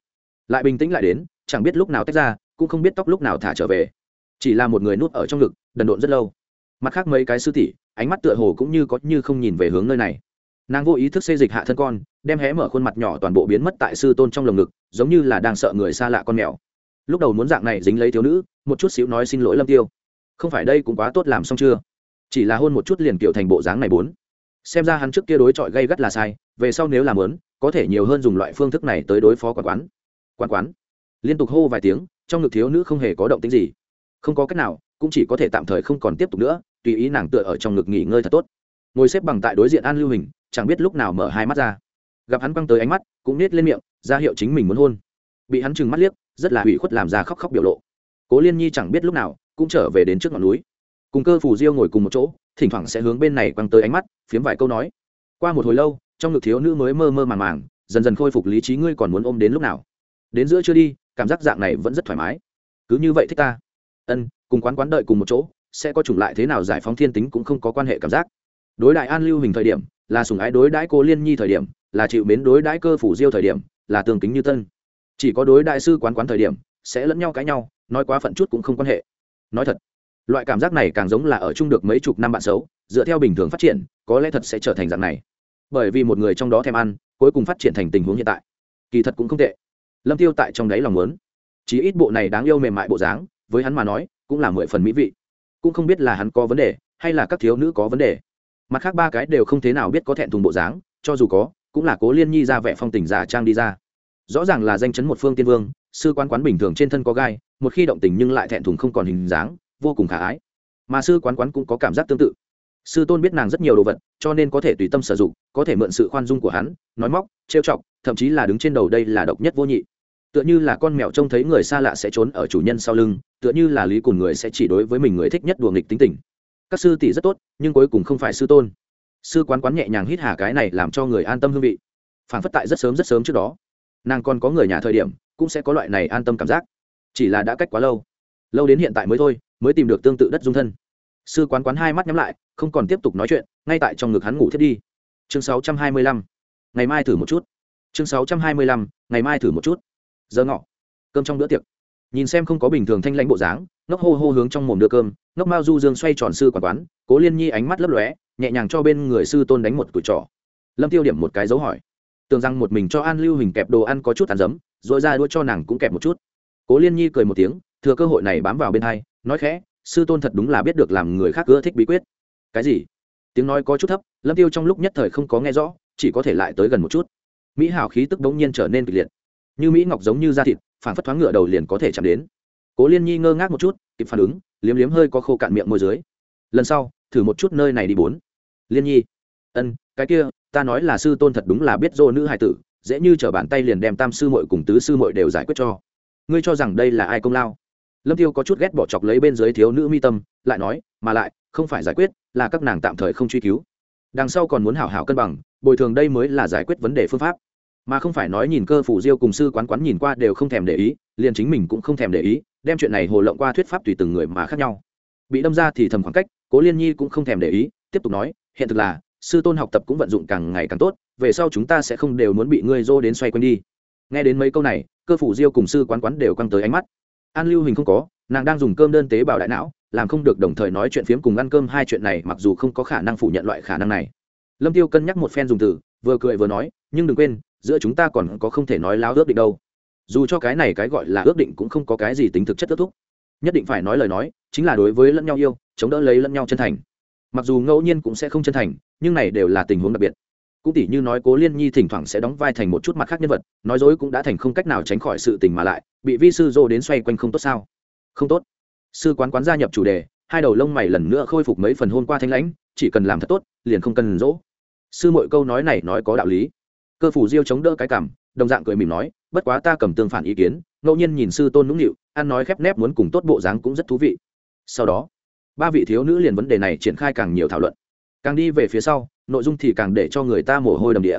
Lại bình tĩnh lại đến, chẳng biết lúc nào tách ra, cũng không biết tóc lúc nào thả trở về. Chỉ là một người nuốt ở trong ngực, đần độn rất lâu. Mặt khác mấy cái sư tỷ, ánh mắt tựa hồ cũng như có như không nhìn về hướng nơi này. Nàng vô ý thức xây dịch hạ thân con, đem hé mở khuôn mặt nhỏ toàn bộ biến mất tại sư tôn trong lồng ngực, giống như là đang sợ người xa lạ con mèo lúc đầu muốn dạng này dính lấy thiếu nữ, một chút xíu nói xin lỗi lâm tiêu. Không phải đây cũng quá tốt làm xong chưa? Chỉ là hôn một chút liền kiểu thành bộ dáng này bốn. Xem ra hắn trước kia đối chọi gây gắt là sai, về sau nếu làm lớn, có thể nhiều hơn dùng loại phương thức này tới đối phó quán quán. Quán quán. Liên tục hô vài tiếng, trong ngực thiếu nữ không hề có động tính gì. Không có cách nào, cũng chỉ có thể tạm thời không còn tiếp tục nữa, tùy ý nàng tựa ở trong ngực nghỉ ngơi thật tốt. Ngồi xếp bằng tại đối diện an lưu hình, chẳng biết lúc nào mở hai mắt ra. Gặp hắn quăng tới ánh mắt, cũng nết lên miệng, ra hiệu chính mình muốn hôn. Bị hắn trừng mắt liếc rất là hủy khuất làm ra khóc khóc biểu lộ. Cố liên nhi chẳng biết lúc nào cũng trở về đến trước ngọn núi. Cùng cơ phủ diêu ngồi cùng một chỗ, thỉnh thoảng sẽ hướng bên này quăng tới ánh mắt, phiếm vài câu nói. Qua một hồi lâu, trong ngực thiếu nữ mới mơ mơ màng màng, dần dần khôi phục lý trí ngươi còn muốn ôm đến lúc nào? Đến giữa chưa đi, cảm giác dạng này vẫn rất thoải mái. Cứ như vậy thích ta. Ân, cùng quán quán đợi cùng một chỗ, sẽ có chủng lại thế nào giải phóng thiên tính cũng không có quan hệ cảm giác. Đối đại an lưu hình thời điểm, là sùng ái đối đãi cô liên nhi thời điểm, là chịu mến đối đãi cơ phủ diêu thời điểm, là tương kính như tân chỉ có đối đại sư quán quán thời điểm, sẽ lẫn nhau cãi nhau, nói quá phận chút cũng không quan hệ. Nói thật, loại cảm giác này càng giống là ở chung được mấy chục năm bạn xấu, dựa theo bình thường phát triển, có lẽ thật sẽ trở thành dạng này. Bởi vì một người trong đó thèm ăn, cuối cùng phát triển thành tình huống hiện tại. Kỳ thật cũng không tệ. Lâm tiêu tại trong đáy lòng lớn chí ít bộ này đáng yêu mềm mại bộ dáng, với hắn mà nói, cũng là mười phần mỹ vị. Cũng không biết là hắn có vấn đề, hay là các thiếu nữ có vấn đề. Mặt khác ba cái đều không thế nào biết có thẹn thùng bộ dáng, cho dù có, cũng là cố liên nhi ra vẻ phong tình giả trang đi ra rõ ràng là danh chấn một phương tiên vương, sư quán quán bình thường trên thân có gai, một khi động tình nhưng lại thẹn thùng không còn hình dáng, vô cùng khả ái. Mà sư quán quán cũng có cảm giác tương tự. Sư tôn biết nàng rất nhiều đồ vật, cho nên có thể tùy tâm sử dụng, có thể mượn sự khoan dung của hắn, nói móc, trêu chọc, thậm chí là đứng trên đầu đây là độc nhất vô nhị. Tựa như là con mèo trông thấy người xa lạ sẽ trốn ở chủ nhân sau lưng, tựa như là lý cùng người sẽ chỉ đối với mình người thích nhất đùa nghịch tính tình. Các sư tỷ rất tốt, nhưng cuối cùng không phải sư tôn. Sư quán quán nhẹ nhàng hít hà cái này làm cho người an tâm hương vị. Phản phất tại rất sớm rất sớm trước đó nàng còn có người nhà thời điểm, cũng sẽ có loại này an tâm cảm giác. Chỉ là đã cách quá lâu. Lâu đến hiện tại mới thôi, mới tìm được tương tự đất dung thân. Sư quán quán hai mắt nhắm lại, không còn tiếp tục nói chuyện, ngay tại trong ngực hắn ngủ thiết đi. Chương 625. ngày mai thử một chút. Chương 625. ngày mai thử một chút. Giờ ngọ. Cơm trong bữa tiệc. Nhìn xem không có bình thường thanh lãnh bộ dáng, ngốc hô hô hướng trong mồm đưa cơm, ngốc mao du dương xoay tròn sư quán quán, cố liên nhi ánh mắt lấp lóe, nhẹ nhàng cho bên người sư tôn đánh một tuổi trỏ lâm tiêu điểm một cái dấu hỏi tưởng rằng một mình cho an lưu hình kẹp đồ ăn có chút ăn dấm, rồi ra đua cho nàng cũng kẹp một chút. Cố liên nhi cười một tiếng, thừa cơ hội này bám vào bên hai, nói khẽ, sư tôn thật đúng là biết được làm người khác ưa thích bí quyết. Cái gì? Tiếng nói có chút thấp, lâm tiêu trong lúc nhất thời không có nghe rõ, chỉ có thể lại tới gần một chút. Mỹ hào khí tức bỗng nhiên trở nên kịch liệt. Như mỹ ngọc giống như da thịt phản phất thoáng ngựa đầu liền có thể chạm đến. Cố liên nhi ngơ ngác một chút, kịp phản ứng, liếm liếm hơi có khô cạn miệng môi dưới. Lần sau, thử một chút nơi này đi bốn. Liên nhi. Ân, cái kia ta nói là sư tôn thật đúng là biết dô nữ hải tử, dễ như t bàn tay liền đem tam sư mội cùng tứ sư mội đều giải quyết cho. Ngươi cho rằng đây là ai công lao? Lâm tiêu có chút ghét bỏ chọc lấy bên dưới thiếu nữ mi tâm, lại nói, mà lại, không phải giải quyết, là các nàng tạm thời không truy cứu. Đằng sau còn muốn hảo hảo cân bằng, bồi thường đây mới là giải quyết vấn đề phương pháp. Mà không phải nói nhìn cơ phủ diêu cùng sư quán quán nhìn qua đều không thèm để ý, liền chính mình cũng không thèm để ý, đem chuyện này hồ lộng qua thuyết pháp tùy từng người mà khác nhau. Bị đâm ra thì thầm khoảng cách, cố liên nhi cũng không thèm để ý, tiếp tục nói, hiện thực là sư tôn học tập cũng vận dụng càng ngày càng tốt, về sau chúng ta sẽ không đều muốn bị ngươi dô đến xoay quanh đi. Nghe đến mấy câu này, cơ phủ diêu cùng sư quán quán đều căng tới ánh mắt. An lưu hình không có, nàng đang dùng cơm đơn tế bào đại não, làm không được đồng thời nói chuyện phiếm cùng ăn cơm hai chuyện này mặc dù không có khả năng phủ nhận loại khả năng này. Lâm tiêu cân nhắc một phen dùng từ, vừa cười vừa nói, nhưng đừng quên, giữa chúng ta còn có không thể nói láo ước định đâu. Dù cho cái này cái gọi là ước định cũng không có cái gì tính thực chất ước thúc. Nhất định phải nói lời nói, chính là đối với lẫn nhau yêu, chống đỡ lấy lẫn nhau chân thành. Mặc dù ngẫu nhiên cũng sẽ không chân thành nhưng này đều là tình huống đặc biệt. Cũng tỷ như nói cố liên nhi thỉnh thoảng sẽ đóng vai thành một chút mặt khác nhân vật, nói dối cũng đã thành không cách nào tránh khỏi sự tình mà lại, bị vi sư dô đến xoay quanh không tốt sao? Không tốt. Sư quán quán gia nhập chủ đề, hai đầu lông mày lần nữa khôi phục mấy phần hôn qua thanh lãnh, chỉ cần làm thật tốt, liền không cần dỗ. Sư mọi câu nói này nói có đạo lý. Cơ phủ diêu chống đỡ cái cảm, đồng dạng cười mỉm nói, bất quá ta cầm tương phản ý kiến, ngẫu nhiên nhìn sư tôn nũng nịu, ăn nói khép nép muốn cùng tốt bộ dáng cũng rất thú vị. Sau đó, ba vị thiếu nữ liền vấn đề này triển khai càng nhiều thảo luận càng đi về phía sau, nội dung thì càng để cho người ta mồ hôi đầm địa.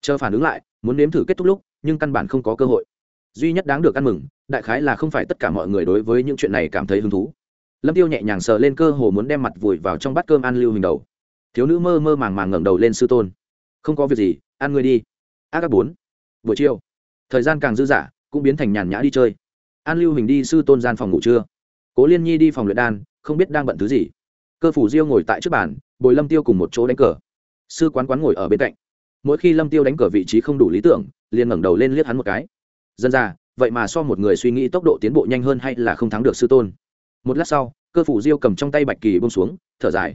Chờ phản ứng lại, muốn nếm thử kết thúc lúc, nhưng căn bản không có cơ hội. Duy nhất đáng được ăn mừng, đại khái là không phải tất cả mọi người đối với những chuyện này cảm thấy hứng thú. Lâm tiêu nhẹ nhàng sờ lên cơ hồ muốn đem mặt vùi vào trong bát cơm ăn lưu hình đầu. Thiếu nữ mơ mơ màng màng ngẩng đầu lên sư tôn. Không có việc gì, ăn ngươi đi. Ác các bốn. Buổi chiều, thời gian càng dư dả, cũng biến thành nhàn nhã đi chơi. An lưu hình đi sư tôn gian phòng ngủ trưa. Cố liên nhi đi phòng luyện đan, không biết đang bận thứ gì. Cơ phủ diêu ngồi tại trước bàn bồi lâm tiêu cùng một chỗ đánh cờ. Sư quán quán ngồi ở bên cạnh. Mỗi khi lâm tiêu đánh cờ vị trí không đủ lý tưởng, liền ngẩng đầu lên liếc hắn một cái. Dân ra vậy mà so một người suy nghĩ tốc độ tiến bộ nhanh hơn hay là không thắng được sư tôn? Một lát sau, cơ phủ diêu cầm trong tay bạch kỳ bông xuống, thở dài.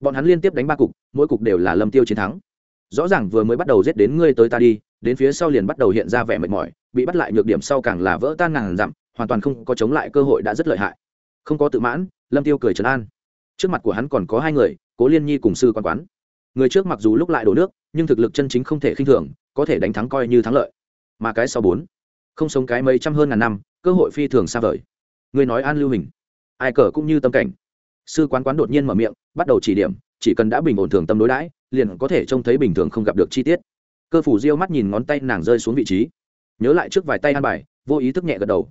Bọn hắn liên tiếp đánh ba cục, mỗi cục đều là lâm tiêu chiến thắng. Rõ ràng vừa mới bắt đầu giết đến ngươi tới ta đi, đến phía sau liền bắt đầu hiện ra vẻ mệt mỏi, bị bắt lại nhược điểm sau càng là vỡ tan ngàn dặm, hoàn toàn không có chống lại cơ hội đã rất lợi hại. Không có tự mãn, lâm tiêu cười trấn an trước mặt của hắn còn có hai người, cố liên nhi cùng sư quan quán. Người trước mặc dù lúc lại đổ nước, nhưng thực lực chân chính không thể khinh thường, có thể đánh thắng coi như thắng lợi. Mà cái sau bốn, không sống cái mấy trăm hơn ngàn năm, cơ hội phi thường xa vời. Người nói an lưu hình, ai cờ cũng như tâm cảnh. Sư quán quán đột nhiên mở miệng, bắt đầu chỉ điểm, chỉ cần đã bình ổn thường tâm đối đãi, liền có thể trông thấy bình thường không gặp được chi tiết. Cơ phủ diêu mắt nhìn ngón tay nàng rơi xuống vị trí, nhớ lại trước vài tay ăn bài, vô ý thức nhẹ gật đầu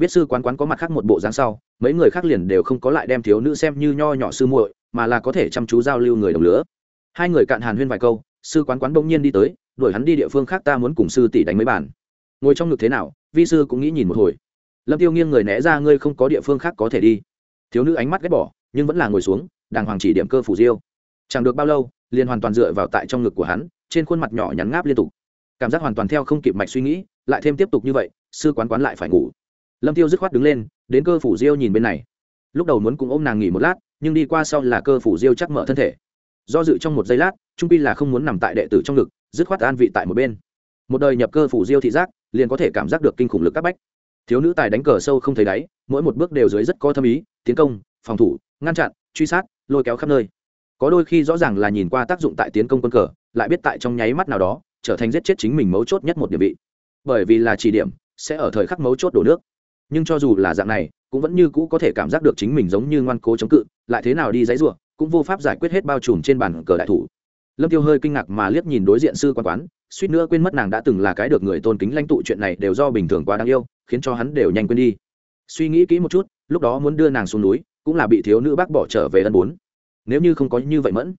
biết sư quán quán có mặt khác một bộ dáng sau, mấy người khác liền đều không có lại đem thiếu nữ xem như nho nhỏ sư muội, mà là có thể chăm chú giao lưu người đồng lứa. Hai người cạn hàn huyên vài câu, sư quán quán bỗng nhiên đi tới, đuổi hắn đi địa phương khác ta muốn cùng sư tỷ đánh mấy bản ngồi trong ngực thế nào, vi sư cũng nghĩ nhìn một hồi. Lâm tiêu nghiêng người né ra, ngươi không có địa phương khác có thể đi. Thiếu nữ ánh mắt ghét bỏ, nhưng vẫn là ngồi xuống, đàng hoàng chỉ điểm cơ phủ diêu. Chẳng được bao lâu, liền hoàn toàn dựa vào tại trong ngực của hắn, trên khuôn mặt nhỏ nhắn ngáp liên tục. Cảm giác hoàn toàn theo không kịp mạch suy nghĩ, lại thêm tiếp tục như vậy, sư quán quán lại phải ngủ lâm tiêu dứt khoát đứng lên đến cơ phủ diêu nhìn bên này. Lúc đầu muốn cùng ôm nàng nghỉ một lát nhưng đi qua sau là cơ phủ diêu chắc mở thân thể. Do dự trong một giây lát trung pi là không muốn nằm tại đệ tử trong lực, dứt khoát an vị tại một bên. Một đời nhập cơ phủ diêu thị giác liền có thể cảm giác được kinh khủng lực các bách. Thiếu nữ tài đánh cờ sâu không thấy đáy mỗi một bước đều dưới rất có thâm ý tiến công phòng thủ ngăn chặn truy sát lôi kéo khắp nơi. Có đôi khi rõ ràng là nhìn qua tác dụng tại tiến công quân cờ lại biết tại trong nháy mắt nào đó trở thành giết chết chính mình mấu chốt nhất một địa vị. Bởi vì là chỉ điểm sẽ ở thời khắc mấu chốt đổ nước nhưng cho dù là dạng này, cũng vẫn như cũ có thể cảm giác được chính mình giống như ngoan cố chống cự, lại thế nào đi dãy ruộng cũng vô pháp giải quyết hết bao trùm trên bàn cờ đại thủ. Lâm tiêu hơi kinh ngạc mà liếc nhìn đối diện sư quan quán, suýt nữa quên mất nàng đã từng là cái được người tôn kính lãnh tụ chuyện này đều do bình thường quá đáng yêu, khiến cho hắn đều nhanh quên đi. Suy nghĩ kỹ một chút, lúc đó muốn đưa nàng xuống núi, cũng là bị thiếu nữ bác bỏ trở về ân bốn. Nếu như không có như vậy mẫn.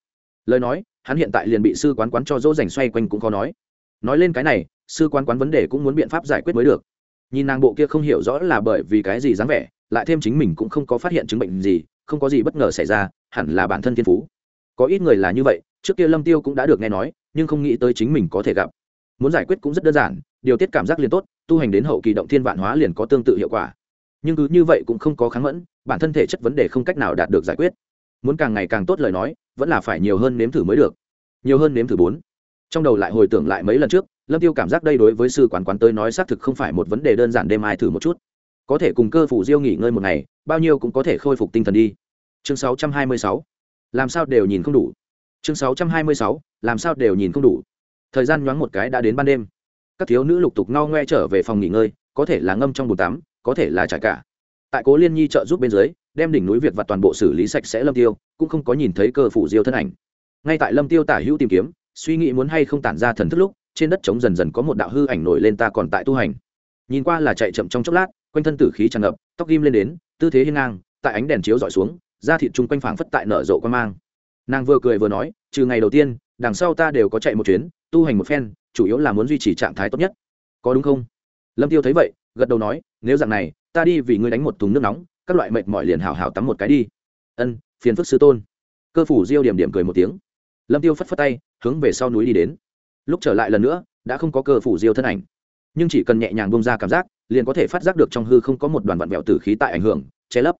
Lời nói, hắn hiện tại liền bị sư quán quán cho dỗ dành xoay quanh cũng khó nói. Nói lên cái này, sư quán quán vấn đề cũng muốn biện pháp giải quyết mới được nhìn nàng bộ kia không hiểu rõ là bởi vì cái gì dáng vẻ, lại thêm chính mình cũng không có phát hiện chứng bệnh gì, không có gì bất ngờ xảy ra, hẳn là bản thân thiên phú. Có ít người là như vậy, trước kia lâm tiêu cũng đã được nghe nói, nhưng không nghĩ tới chính mình có thể gặp. Muốn giải quyết cũng rất đơn giản, điều tiết cảm giác liền tốt, tu hành đến hậu kỳ động thiên vạn hóa liền có tương tự hiệu quả. Nhưng cứ như vậy cũng không có kháng mẫn, bản thân thể chất vấn đề không cách nào đạt được giải quyết. Muốn càng ngày càng tốt lời nói, vẫn là phải nhiều hơn nếm thử mới được. Nhiều hơn nếm thử bốn. Trong đầu lại hồi tưởng lại mấy lần trước lâm tiêu cảm giác đây đối với sư quán quán tới nói xác thực không phải một vấn đề đơn giản đêm ai thử một chút. Có thể cùng cơ phủ diêu nghỉ ngơi một ngày, bao nhiêu cũng có thể khôi phục tinh thần đi. Chương 626. làm sao đều nhìn không đủ. Chương 626. làm sao đều nhìn không đủ. Thời gian nhoáng một cái đã đến ban đêm. Các thiếu nữ lục tục ngao ngoe trở về phòng nghỉ ngơi, có thể là ngâm trong bồn tắm, có thể là trải cả. Tại cố liên nhi trợ giúp bên dưới, đem đỉnh núi việt và toàn bộ xử lý sạch sẽ lâm tiêu, cũng không có nhìn thấy cơ phủ diêu thân ảnh. Ngay tại lâm tiêu tả hữu tìm kiếm, suy nghĩ muốn hay không tản ra thần thức lúc trên đất trống dần dần có một đạo hư ảnh nổi lên ta còn tại tu hành. Nhìn qua là chạy chậm trong chốc lát, quanh thân tử khí tràn ngập, tóc ghim lên đến, tư thế hiên ngang, tại ánh đèn chiếu dọi xuống, da thịt chung quanh phảng phất tại nở rộ quan mang. Nàng vừa cười vừa nói, trừ ngày đầu tiên, đằng sau ta đều có chạy một chuyến, tu hành một phen, chủ yếu là muốn duy trì trạng thái tốt nhất. Có đúng không? Lâm tiêu thấy vậy, gật đầu nói, nếu dạng này, ta đi vì ngươi đánh một thùng nước nóng, các loại mệt mỏi liền hào hào tắm một cái đi. Ân, phiền phức sư tôn. Cơ phủ diêu điểm điểm cười một tiếng. Lâm tiêu phất phất tay, hướng về sau núi đi đến lúc trở lại lần nữa, đã không có cơ phủ diêu thân ảnh. Nhưng chỉ cần nhẹ nhàng bông ra cảm giác, liền có thể phát giác được trong hư không có một đoàn vạn vẹo tử khí tại ảnh hưởng, che lấp.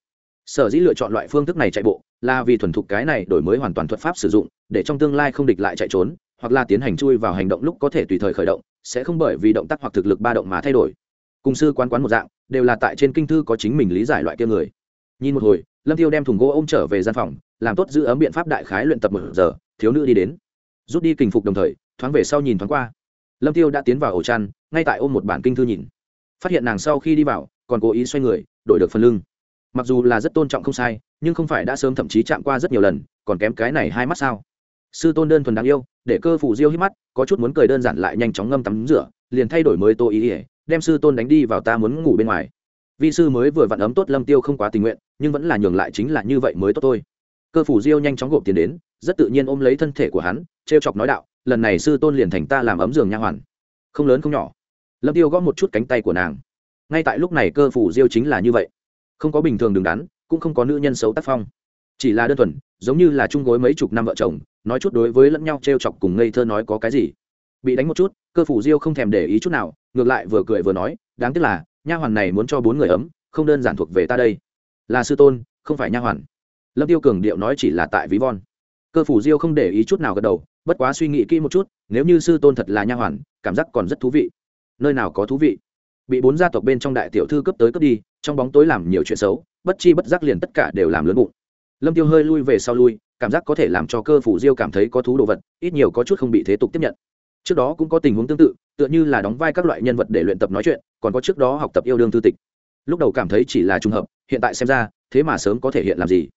Sở dĩ lựa chọn loại phương thức này chạy bộ, là vì thuần thục cái này đổi mới hoàn toàn thuật pháp sử dụng, để trong tương lai không địch lại chạy trốn, hoặc là tiến hành chui vào hành động lúc có thể tùy thời khởi động, sẽ không bởi vì động tác hoặc thực lực ba động mà thay đổi. Cùng sư quán quán một dạng, đều là tại trên kinh thư có chính mình lý giải loại kia người. Nhìn một hồi, lâm tiêu đem thùng gỗ ôm trở về gian phòng, làm tốt giữ ấm biện pháp đại khái luyện tập một giờ, thiếu nữ đi đến. Rút đi kình phục đồng thời thoáng về sau nhìn thoáng qua. Lâm tiêu đã tiến vào ổ chăn, ngay tại ôm một bản kinh thư nhìn. Phát hiện nàng sau khi đi vào, còn cố ý xoay người, đổi được phần lưng. Mặc dù là rất tôn trọng không sai, nhưng không phải đã sớm thậm chí chạm qua rất nhiều lần, còn kém cái này hai mắt sao? Sư tôn đơn thuần đáng yêu, để cơ phủ diêu hít mắt, có chút muốn cười đơn giản lại nhanh chóng ngâm tắm rửa, liền thay đổi mới tô ý ỉa đem sư tôn đánh đi vào ta muốn ngủ bên ngoài. Vi sư mới vừa vặn ấm tốt lâm tiêu không quá tình nguyện, nhưng vẫn là nhường lại chính là như vậy mới tốt thôi. Cơ phủ diêu nhanh chóng gộp tiền đến, rất tự nhiên ôm lấy thân thể của hắn, trêu chọc nói đạo lần này sư tôn liền thành ta làm ấm giường nha hoàn. Không lớn không nhỏ. Lâm tiêu gõ một chút cánh tay của nàng. Ngay tại lúc này cơ phủ diêu chính là như vậy. Không có bình thường đứng đắn, cũng không có nữ nhân xấu tác phong. Chỉ là đơn thuần, giống như là chung gối mấy chục năm vợ chồng, nói chút đối với lẫn nhau t r e o chọc cùng ngây thơ nói có cái gì. Bị đánh một chút, cơ phủ diêu không thèm để ý chút nào, ngược lại vừa cười vừa nói, đáng tiếc là, nha hoàn này muốn cho bốn người ấm, không đơn giản thuộc về ta đây. Là sư tôn, không phải nha hoàn. Lâm tiêu cường điệu nói chỉ là tại ví von cơ phủ diêu không để ý chút nào gật đầu, bất quá suy nghĩ kỹ một chút, nếu như sư tôn thật là nha hoàn, cảm giác còn rất thú vị. Nơi nào có thú vị? Bị bốn gia tộc bên trong đại tiểu thư cấp tới cấp đi, trong bóng tối làm nhiều chuyện xấu, bất chi bất giác liền tất cả đều làm lớn bụng. Lâm tiêu hơi lui về sau lui, cảm giác có thể làm cho cơ phủ diêu cảm thấy có thú đồ vật, ít nhiều có chút không bị thế tục tiếp nhận. Trước đó cũng có tình huống tương tự, tựa như là đóng vai các loại nhân vật để luyện tập nói chuyện, còn có trước đó học tập yêu đương thư tịch. Lúc đầu cảm thấy chỉ là trùng hợp, hiện tại xem ra, thế mà sớm có thể hiện làm gì?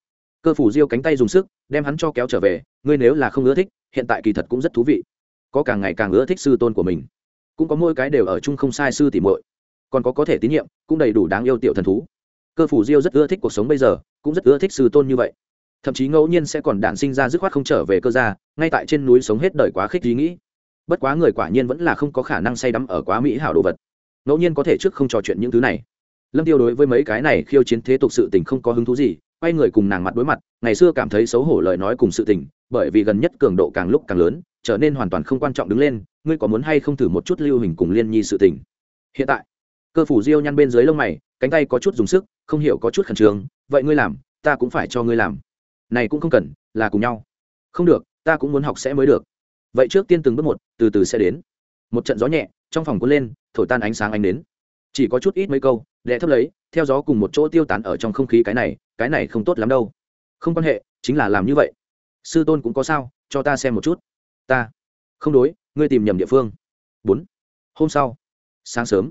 Cơ phủ diêu cánh tay dùng sức, đem hắn cho kéo trở về, ngươi nếu là không ưa thích, hiện tại kỳ thật cũng rất thú vị. Có càng ngày càng ưa thích sư tôn của mình. Cũng có mỗi cái đều ở chung không sai sư tỉ muội. Còn có có thể tín nhiệm, cũng đầy đủ đáng yêu tiểu thần thú. Cơ phủ diêu rất ưa thích cuộc sống bây giờ, cũng rất ưa thích sư tôn như vậy. Thậm chí ngẫu nhiên sẽ còn đản sinh ra dứt khoát không trở về cơ gia, ngay tại trên núi sống hết đời quá khích ý nghĩ. Bất quá người quả nhiên vẫn là không có khả năng say đắm ở quá mỹ hảo đồ vật. Ngẫu nhiên có thể trước không trò chuyện những thứ này. Lâm tiêu đối với mấy cái này khiêu chiến thế tục sự tình không có hứng thú gì quay người cùng nàng mặt đối mặt, ngày xưa cảm thấy xấu hổ lời nói cùng sự tình, bởi vì gần nhất cường độ càng lúc càng lớn, trở nên hoàn toàn không quan trọng đứng lên, ngươi có muốn hay không thử một chút lưu hình cùng liên nhi sự tình. Hiện tại, cơ phủ diêu nhăn bên dưới lông mày, cánh tay có chút dùng sức, không hiểu có chút khẩn trương, vậy ngươi làm, ta cũng phải cho ngươi làm. Này cũng không cần, là cùng nhau. Không được, ta cũng muốn học sẽ mới được. Vậy trước tiên từng bước một, từ từ sẽ đến. Một trận gió nhẹ, trong phòng cuốn lên, thổi tan ánh sáng ánh đến chỉ có chút ít mấy câu, đệ thấp lấy, theo gió cùng một chỗ tiêu tán ở trong không khí cái này cái này không tốt lắm đâu. Không quan hệ, chính là làm như vậy. Sư tôn cũng có sao, cho ta xem một chút. Ta. Không đối, ngươi tìm nhầm địa phương. Bốn. Hôm sau, sáng sớm,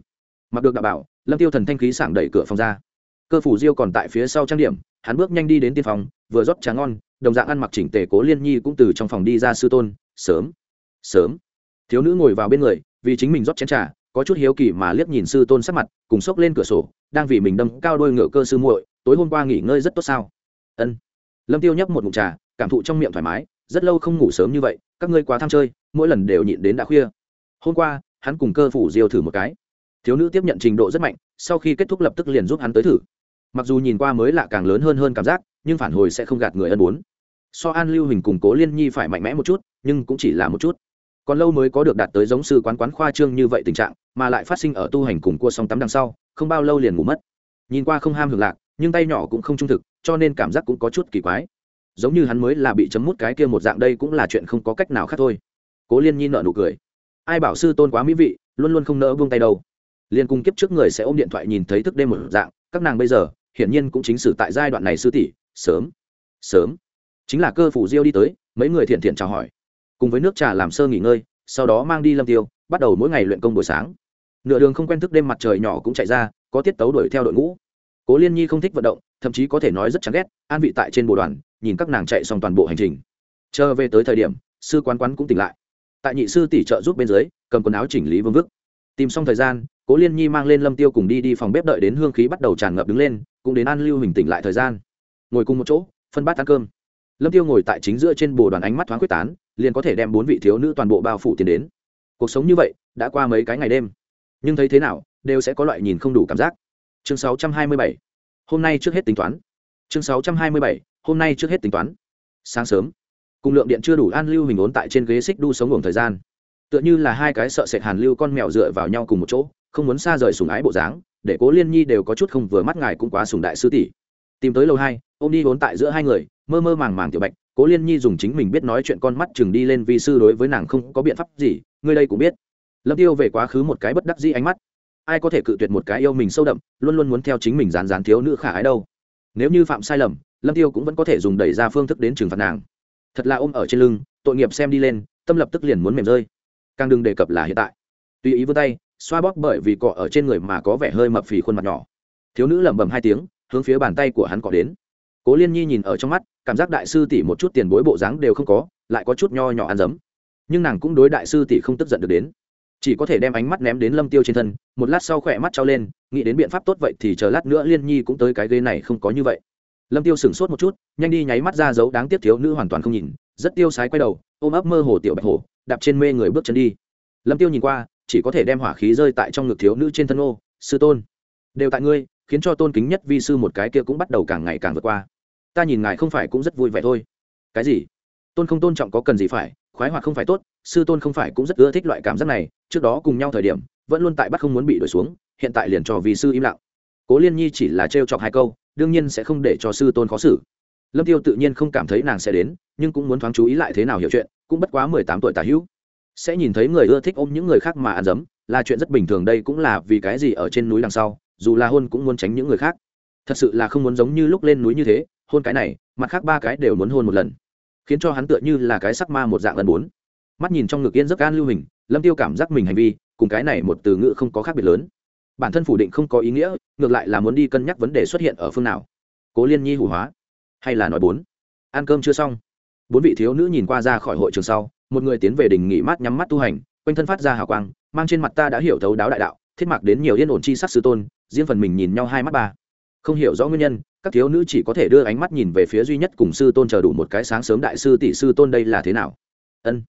mặc được đạo bảo, lâm tiêu thần thanh khí sảng đẩy cửa phòng ra. Cơ phủ diêu còn tại phía sau trang điểm, hắn bước nhanh đi đến tiên phòng, vừa rót trà ngon, đồng dạng ăn mặc chỉnh tề cố liên nhi cũng từ trong phòng đi ra sư tôn. Sớm. Sớm. Thiếu nữ ngồi vào bên người, vì chính mình rót chén trà có chút hiếu kỳ mà liếc nhìn sư tôn sắc mặt, cùng xốc lên cửa sổ, đang vì mình đâm cao đôi ngựa cơ sư muội, tối hôm qua nghỉ ngơi rất tốt sao? Ân. Lâm tiêu nhấp một ngụm trà, cảm thụ trong miệng thoải mái, rất lâu không ngủ sớm như vậy, các ngươi quá tham chơi, mỗi lần đều nhịn đến đã khuya. Hôm qua, hắn cùng cơ phủ diêu thử một cái. Thiếu nữ tiếp nhận trình độ rất mạnh, sau khi kết thúc lập tức liền giúp hắn tới thử. Mặc dù nhìn qua mới lạ càng lớn hơn hơn cảm giác, nhưng phản hồi sẽ không gạt người ân bốn so an lưu hình củng cố liên nhi phải mạnh mẽ một chút, nhưng cũng chỉ là một chút còn lâu mới có được đạt tới giống sư quán quán khoa trương như vậy tình trạng, mà lại phát sinh ở tu hành cùng cua song tắm đằng sau, không bao lâu liền ngủ mất. Nhìn qua không ham hưởng lạc, nhưng tay nhỏ cũng không trung thực, cho nên cảm giác cũng có chút kỳ quái. Giống như hắn mới là bị chấm mút cái kia một dạng đây cũng là chuyện không có cách nào khác thôi. Cố liên nhi nợ nụ cười. Ai bảo sư tôn quá mỹ vị, luôn luôn không nỡ buông tay đâu. Liên cung kiếp trước người sẽ ôm điện thoại nhìn thấy thức đêm một dạng, các nàng bây giờ, hiển nhiên cũng chính sử tại giai đoạn này sư tỷ, sớm sớm. Chính là cơ phủ diêu đi tới, mấy người thiện thiện chào hỏi cùng với nước trà làm sơ nghỉ ngơi, sau đó mang đi lâm tiêu, bắt đầu mỗi ngày luyện công buổi sáng. Nửa đường không quen thức đêm mặt trời nhỏ cũng chạy ra, có tiết tấu đuổi theo đội ngũ. Cố liên nhi không thích vận động, thậm chí có thể nói rất chán ghét, an vị tại trên bộ đoàn, nhìn các nàng chạy xong toàn bộ hành trình. Chờ về tới thời điểm, sư quán quán cũng tỉnh lại. Tại nhị sư tỷ trợ giúp bên dưới, cầm quần áo chỉnh lý vương vức. Tìm xong thời gian, cố liên nhi mang lên lâm tiêu cùng đi đi phòng bếp đợi đến hương khí bắt đầu tràn ngập đứng lên, cũng đến an lưu hình tỉnh lại thời gian. Ngồi cùng một chỗ, phân bát ăn cơm. Lâm tiêu ngồi tại chính giữa trên bồ đoàn ánh mắt thoáng quyết tán liền có thể đem bốn vị thiếu nữ toàn bộ bao phủ tiền đến. Cuộc sống như vậy, đã qua mấy cái ngày đêm. Nhưng thấy thế nào, đều sẽ có loại nhìn không đủ cảm giác. Chương 627 hôm nay trước hết tính toán. Chương 627 hôm nay trước hết tính toán. Sáng sớm, cùng lượng điện chưa đủ an lưu hình ốn tại trên ghế xích đu sống ngủ thời gian. Tựa như là hai cái sợ sệt hàn lưu con mèo dựa vào nhau cùng một chỗ, không muốn xa rời sùng ái bộ dáng, để cố liên nhi đều có chút không vừa mắt ngài cũng quá sùng đại sư tỷ. Tìm tới lầu hai ô m đi vốn tại giữa hai người, mơ mơ màng màng tiểu bạch cố liên nhi dùng chính mình biết nói chuyện con mắt chừng đi lên vì sư đối với nàng không có biện pháp gì, ngươi đây cũng biết. Lâm tiêu về quá khứ một cái bất đắc dĩ ánh mắt. Ai có thể cự tuyệt một cái yêu mình sâu đậm, luôn luôn muốn theo chính mình dán dán thiếu nữ khả ái đâu. Nếu như phạm sai lầm, lâm tiêu cũng vẫn có thể dùng đẩy ra phương thức đến trừng phạt nàng. Thật là ôm ở trên lưng, tội nghiệp xem đi lên, tâm lập tức liền muốn mềm rơi. Càng đừng đề cập là hiện tại. Tùy ý vươn tay, xoa bóp bởi vì cọ ở trên người mà có vẻ hơi mập phì khuôn mặt nhỏ. Thiếu nữ lẩm bẩm hai tiếng, hướng phía bàn tay của hắn cọ đến. Cố liên nhi nhìn ở trong mắt cảm giác đại sư tỷ một chút tiền bối bộ dáng đều không có, lại có chút nho nhỏ ăn dấm. Nhưng nàng cũng đối đại sư tỷ không tức giận được đến. Chỉ có thể đem ánh mắt ném đến lâm tiêu trên thân, một lát sau khỏe mắt trao lên, nghĩ đến biện pháp tốt vậy thì chờ lát nữa liên nhi cũng tới cái ghế này không có như vậy. Lâm tiêu sửng sốt một chút, nhanh đi nháy mắt ra dấu đáng tiếc thiếu nữ hoàn toàn không nhìn, rất tiêu sái quay đầu, ôm ấp mơ hồ tiểu bạch hổ, đạp trên mê người bước chân đi. Lâm tiêu nhìn qua, chỉ có thể đem hỏa khí rơi tại trong ngực thiếu nữ trên thân ô, sư tôn, đều tại ngươi, khiến cho tôn kính nhất vi sư một cái kia cũng bắt đầu càng ngày càng vượt qua ta nhìn ngài không phải cũng rất vui vẻ thôi. Cái gì? Tôn không tôn trọng có cần gì phải, khoái hoạt không phải tốt, sư tôn không phải cũng rất ưa thích loại cảm giác này, trước đó cùng nhau thời điểm, vẫn luôn tại bắt không muốn bị đuổi xuống, hiện tại liền cho vì sư im lặng. Cố liên nhi chỉ là trêu chọc hai câu, đương nhiên sẽ không để cho sư tôn khó xử. Lâm tiêu tự nhiên không cảm thấy nàng sẽ đến, nhưng cũng muốn thoáng chú ý lại thế nào hiểu chuyện, cũng bất quá mười tám tuổi tả hữu. Sẽ nhìn thấy người ưa thích ôm những người khác mà ăn dấm, là chuyện rất bình thường đây cũng là vì cái gì ở trên núi đằng sau, dù là hôn cũng muốn tránh những người khác. Thật sự là không muốn giống như lúc lên núi như thế hôn cái này, mặt khác ba cái đều muốn hôn một lần. Khiến cho hắn tựa như là cái sắc ma một dạng lần bốn. Mắt nhìn trong ngực yên giấc an lưu hình, lâm tiêu cảm giác mình hành vi, cùng cái này một từ ngữ không có khác biệt lớn. Bản thân phủ định không có ý nghĩa, ngược lại là muốn đi cân nhắc vấn đề xuất hiện ở phương nào. Cố liên nhi hủ hóa. Hay là nói bốn. Ăn cơm chưa xong. Bốn vị thiếu nữ nhìn qua ra khỏi hội trường sau, một người tiến về đình nghỉ mát nhắm mắt tu hành, quanh thân phát ra hào quang, mang trên mặt ta đã hiểu thấu đáo đại đạo, thiết mặc đến nhiều yên ổn chi sắc sư tôn, riêng phần mình nhìn nhau hai mắt ba. Không hiểu rõ nguyên nhân các thiếu nữ chỉ có thể đưa ánh mắt nhìn về phía duy nhất cùng sư tôn chờ đủ một cái sáng sớm đại sư tỷ sư tôn đây là thế nào? Ân.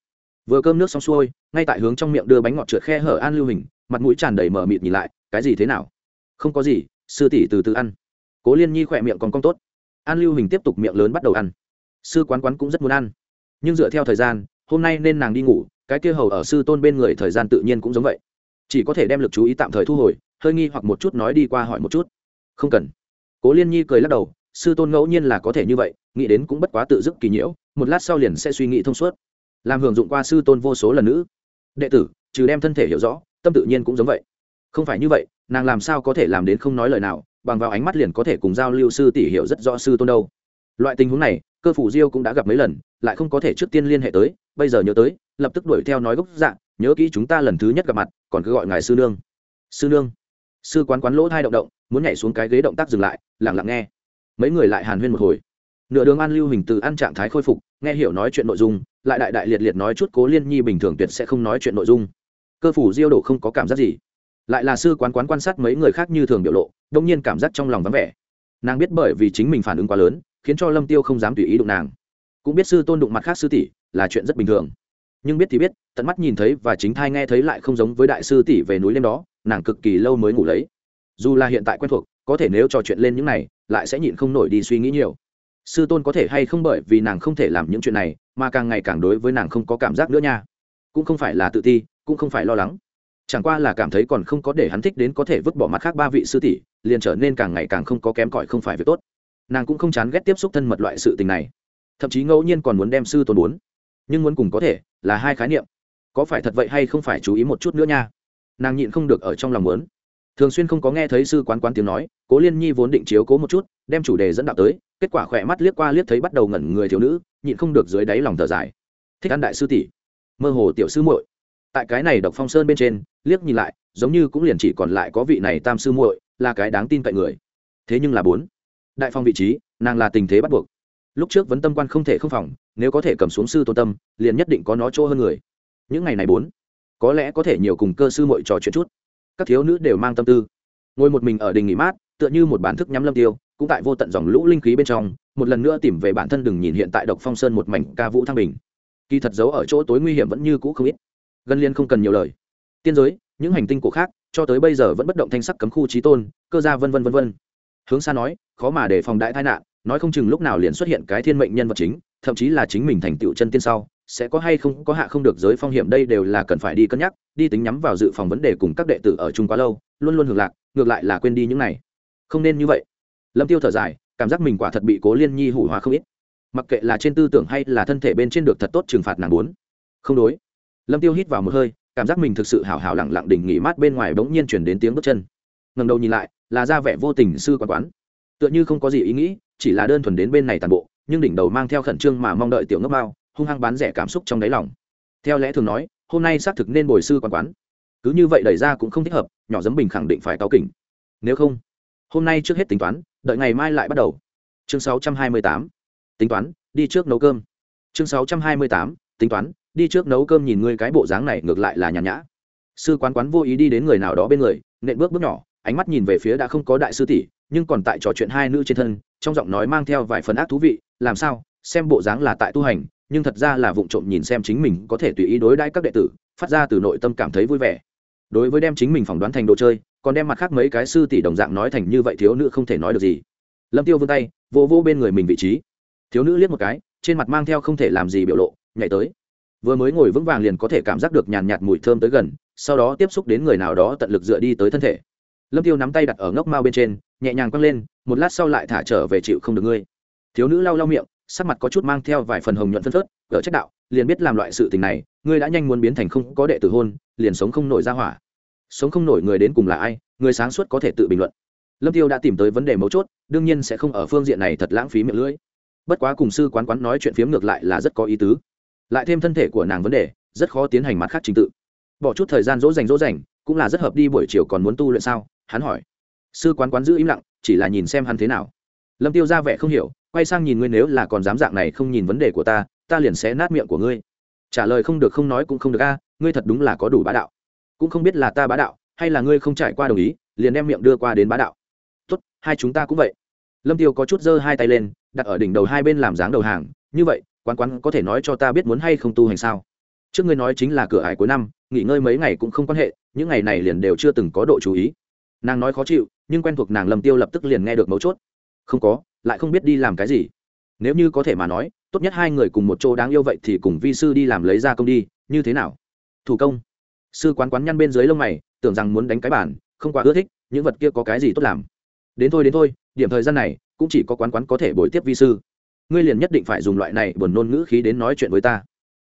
Vừa cơm nước xong xuôi, ngay tại hướng trong miệng đưa bánh ngọt trượt khe hở an lưu hình, mặt mũi tràn đầy mờ mịt nhìn lại, cái gì thế nào? Không có gì, sư tỷ từ từ ăn. Cố liên nhi khỏe miệng còn cong tốt. An lưu hình tiếp tục miệng lớn bắt đầu ăn. Sư quán quán cũng rất muốn ăn. Nhưng dựa theo thời gian, hôm nay nên nàng đi ngủ, cái kia hầu ở sư tôn bên người thời gian tự nhiên cũng giống vậy. Chỉ có thể đem lực chú ý tạm thời thu hồi, hơi nghi hoặc một chút nói đi qua hỏi một chút. Không cần cố liên nhi cười lắc đầu, sư tôn ngẫu nhiên là có thể như vậy, nghĩ đến cũng bất quá tự dứt kỳ nhiễu, một lát sau liền sẽ suy nghĩ thông suốt. Làm hưởng dụng qua sư tôn vô số lần nữ. Đệ tử, trừ đem thân thể hiểu rõ, tâm tự nhiên cũng giống vậy. Không phải như vậy, nàng làm sao có thể làm đến không nói lời nào, bằng vào ánh mắt liền có thể cùng giao lưu sư tỷ hiểu rất rõ sư tôn đâu. Loại tình huống này, cơ phủ diêu cũng đã gặp mấy lần, lại không có thể trước tiên liên hệ tới, bây giờ nhớ tới, lập tức đuổi theo nói gốc dạng nhớ kỹ chúng ta lần thứ nhất gặp mặt, còn cứ gọi ngài sư nương. Sư nương sư quán quán lỗ thai động động, muốn nhảy xuống cái ghế động tác dừng lại lẳng lặng nghe. Mấy người lại hàn huyên một hồi. Nửa đường an lưu hình từ ăn trạng thái khôi phục, nghe hiểu nói chuyện nội dung, lại đại đại liệt liệt nói chút cố liên nhi bình thường tuyệt sẽ không nói chuyện nội dung. Cơ phủ diêu đổ không có cảm giác gì. Lại là sư quán quán quan sát mấy người khác như thường biểu lộ, đông nhiên cảm giác trong lòng vắng vẻ. Nàng biết bởi vì chính mình phản ứng quá lớn, khiến cho lâm tiêu không dám tùy ý đụng nàng. Cũng biết sư tôn đụng mặt khác sư tỷ, là chuyện rất bình thường. Nhưng biết thì biết, tận mắt nhìn thấy và chính thai nghe thấy lại không giống với đại sư tỷ về núi lên đó nàng cực kỳ lâu mới ngủ lấy. Dù là hiện tại quen thuộc, có thể nếu trò chuyện lên những này, lại sẽ nhịn không nổi đi suy nghĩ nhiều. Sư tôn có thể hay không bởi vì nàng không thể làm những chuyện này, mà càng ngày càng đối với nàng không có cảm giác nữa nha. Cũng không phải là tự ti, cũng không phải lo lắng. Chẳng qua là cảm thấy còn không có để hắn thích đến có thể vứt bỏ mặt khác ba vị sư tỷ, liền trở nên càng ngày càng không có kém cỏi không phải việc tốt. Nàng cũng không chán ghét tiếp xúc thân mật loại sự tình này. Thậm chí ngẫu nhiên còn muốn đem sư tôn muốn. Nhưng muốn cùng có thể là hai khái niệm. Có phải thật vậy hay không phải chú ý một chút nữa nha? Nàng nhịn không được ở trong lòng muốn. Thường xuyên không có nghe thấy sư quán quán tiếng nói, cố liên nhi vốn định chiếu cố một chút, đem chủ đề dẫn đạo tới, kết quả khỏe mắt liếc qua liếc thấy bắt đầu ngẩn người thiếu nữ, nhịn không được dưới đáy lòng thở dài. Thích ăn đại sư tỷ. Mơ hồ tiểu sư muội. Tại cái này độc phong sơn bên trên, liếc nhìn lại, giống như cũng liền chỉ còn lại có vị này tam sư muội, là cái đáng tin cậy người. Thế nhưng là bốn. Đại phong vị trí, nàng là tình thế bắt buộc. Lúc trước vấn tâm quan không thể không phòng, nếu có thể cầm xuống sư tôn tâm, liền nhất định có nó chỗ hơn người. Những ngày này bốn có lẽ có thể nhiều cùng cơ sư muội trò chuyện chút. Các thiếu nữ đều mang tâm tư. Ngồi một mình ở đình nghỉ mát, tựa như một bản thức nhắm lâm tiêu, cũng tại vô tận dòng lũ linh khí bên trong, một lần nữa tìm về bản thân đừng nhìn hiện tại độc phong sơn một mảnh ca vũ thăng bình. Kỳ thật giấu ở chỗ tối nguy hiểm vẫn như cũ không ít. Gần liên không cần nhiều lời. Tiên giới, những hành tinh cổ khác, cho tới bây giờ vẫn bất động thanh sắc cấm khu trí tôn, cơ gia vân vân vân vân. Hướng xa nói, khó mà để phòng đại tai nạn, nói không chừng lúc nào liền xuất hiện cái thiên mệnh nhân vật chính, thậm chí là chính mình thành tựu chân tiên sau sẽ có hay không có hạ không được giới phong hiểm đây đều là cần phải đi cân nhắc, đi tính nhắm vào dự phòng vấn đề cùng các đệ tử ở chung quá lâu, luôn luôn hưởng lạc, ngược lại là quên đi những này. Không nên như vậy. Lâm tiêu thở dài, cảm giác mình quả thật bị cố liên nhi hủ hóa không ít. Mặc kệ là trên tư tưởng hay là thân thể bên trên được thật tốt trừng phạt nàng muốn. Không đối. Lâm tiêu hít vào một hơi, cảm giác mình thực sự hào hào lặng lặng đỉnh nghỉ mát bên ngoài bỗng nhiên chuyển đến tiếng bước chân. Ngầm đầu nhìn lại, là ra vẻ vô tình sư quán quán. Tựa như không có gì ý nghĩ, chỉ là đơn thuần đến bên này tàn bộ, nhưng đỉnh đầu mang theo khẩn trương mà mong đợi tiểu ngốc bao hung hăng bán rẻ cảm xúc trong đáy lòng. Theo lẽ thường nói, hôm nay xác thực nên bồi sư quán quán. Cứ như vậy đẩy ra cũng không thích hợp, nhỏ giấm bình khẳng định phải cao kỉnh. Nếu không, hôm nay trước hết tính toán, đợi ngày mai lại bắt đầu. Chương 628. tính toán, đi trước nấu cơm. Chương 628. tính toán, đi trước nấu cơm nhìn ngươi cái bộ dáng này ngược lại là nhàn nhã. Sư quán quán vô ý đi đến người nào đó bên người, nện bước bước nhỏ, ánh mắt nhìn về phía đã không có đại sư tỷ, nhưng còn tại trò chuyện hai nữ trên thân, trong giọng nói mang theo vài phần ác thú vị, làm sao? Xem bộ dáng là tại tu hành nhưng thật ra là vụng trộm nhìn xem chính mình có thể tùy ý đối đãi các đệ tử, phát ra từ nội tâm cảm thấy vui vẻ. Đối với đem chính mình phỏng đoán thành đồ chơi, còn đem mặt khác mấy cái sư tỷ đồng dạng nói thành như vậy thiếu nữ không thể nói được gì. Lâm tiêu vươn tay, vô vô bên người mình vị trí. Thiếu nữ liếc một cái, trên mặt mang theo không thể làm gì biểu lộ, nhảy tới. Vừa mới ngồi vững vàng liền có thể cảm giác được nhàn nhạt mùi thơm tới gần, sau đó tiếp xúc đến người nào đó tận lực dựa đi tới thân thể. Lâm tiêu nắm tay đặt ở ngốc mao bên trên, nhẹ nhàng quăng lên, một lát sau lại thả trở về chịu không được ngươi. Thiếu nữ lau lau miệng sắc mặt có chút mang theo vài phần hồng nhuận phân phớt, gỡ trách đạo, liền biết làm loại sự tình này, ngươi đã nhanh muốn biến thành không có đệ tử hôn, liền sống không nổi ra hỏa. Sống không nổi người đến cùng là ai, người sáng suốt có thể tự bình luận. Lâm tiêu đã tìm tới vấn đề mấu chốt, đương nhiên sẽ không ở phương diện này thật lãng phí miệng lưỡi. Bất quá cùng sư quán quán nói chuyện phiếm ngược lại là rất có ý tứ. Lại thêm thân thể của nàng vấn đề, rất khó tiến hành mặt khác trình tự. Bỏ chút thời gian dỗ dành dỗ dành, cũng là rất hợp đi buổi chiều còn muốn tu luyện sao? Hắn hỏi. Sư quán quán giữ im lặng, chỉ là nhìn xem hắn thế nào lâm tiêu ra vẻ không hiểu, quay sang nhìn ngươi nếu là còn dám dạng này không nhìn vấn đề của ta ta liền sẽ nát miệng của ngươi. Trả lời không được không nói cũng không được a, ngươi thật đúng là có đủ bá đạo. Cũng không biết là ta bá đạo, hay là ngươi không trải qua đồng ý, liền đem miệng đưa qua đến bá đạo. Tốt, hai chúng ta cũng vậy. Lâm tiêu có chút giơ hai tay lên, đặt ở đỉnh đầu hai bên làm dáng đầu hàng, như vậy, quán quán có thể nói cho ta biết muốn hay không tu hành sao? Trước ngươi nói chính là cửa ải cuối năm, nghỉ ngơi mấy ngày cũng không quan hệ, những ngày này liền đều chưa từng có độ chú ý. Nàng nói khó chịu, nhưng quen thuộc nàng lâm tiêu lập tức liền nghe được mấu chốt không có, lại không biết đi làm cái gì. Nếu như có thể mà nói, tốt nhất hai người cùng một chỗ đáng yêu vậy thì cùng vi sư đi làm lấy ra công đi, như thế nào? Thủ công. Sư quán quán nhăn bên dưới lông mày, tưởng rằng muốn đánh cái bản, không quá ưa thích, những vật kia có cái gì tốt làm? Đến thôi đến thôi, điểm thời gian này, cũng chỉ có quán quán có thể bồi tiếp vi sư. Ngươi liền nhất định phải dùng loại này buồn nôn ngữ khí đến nói chuyện với ta.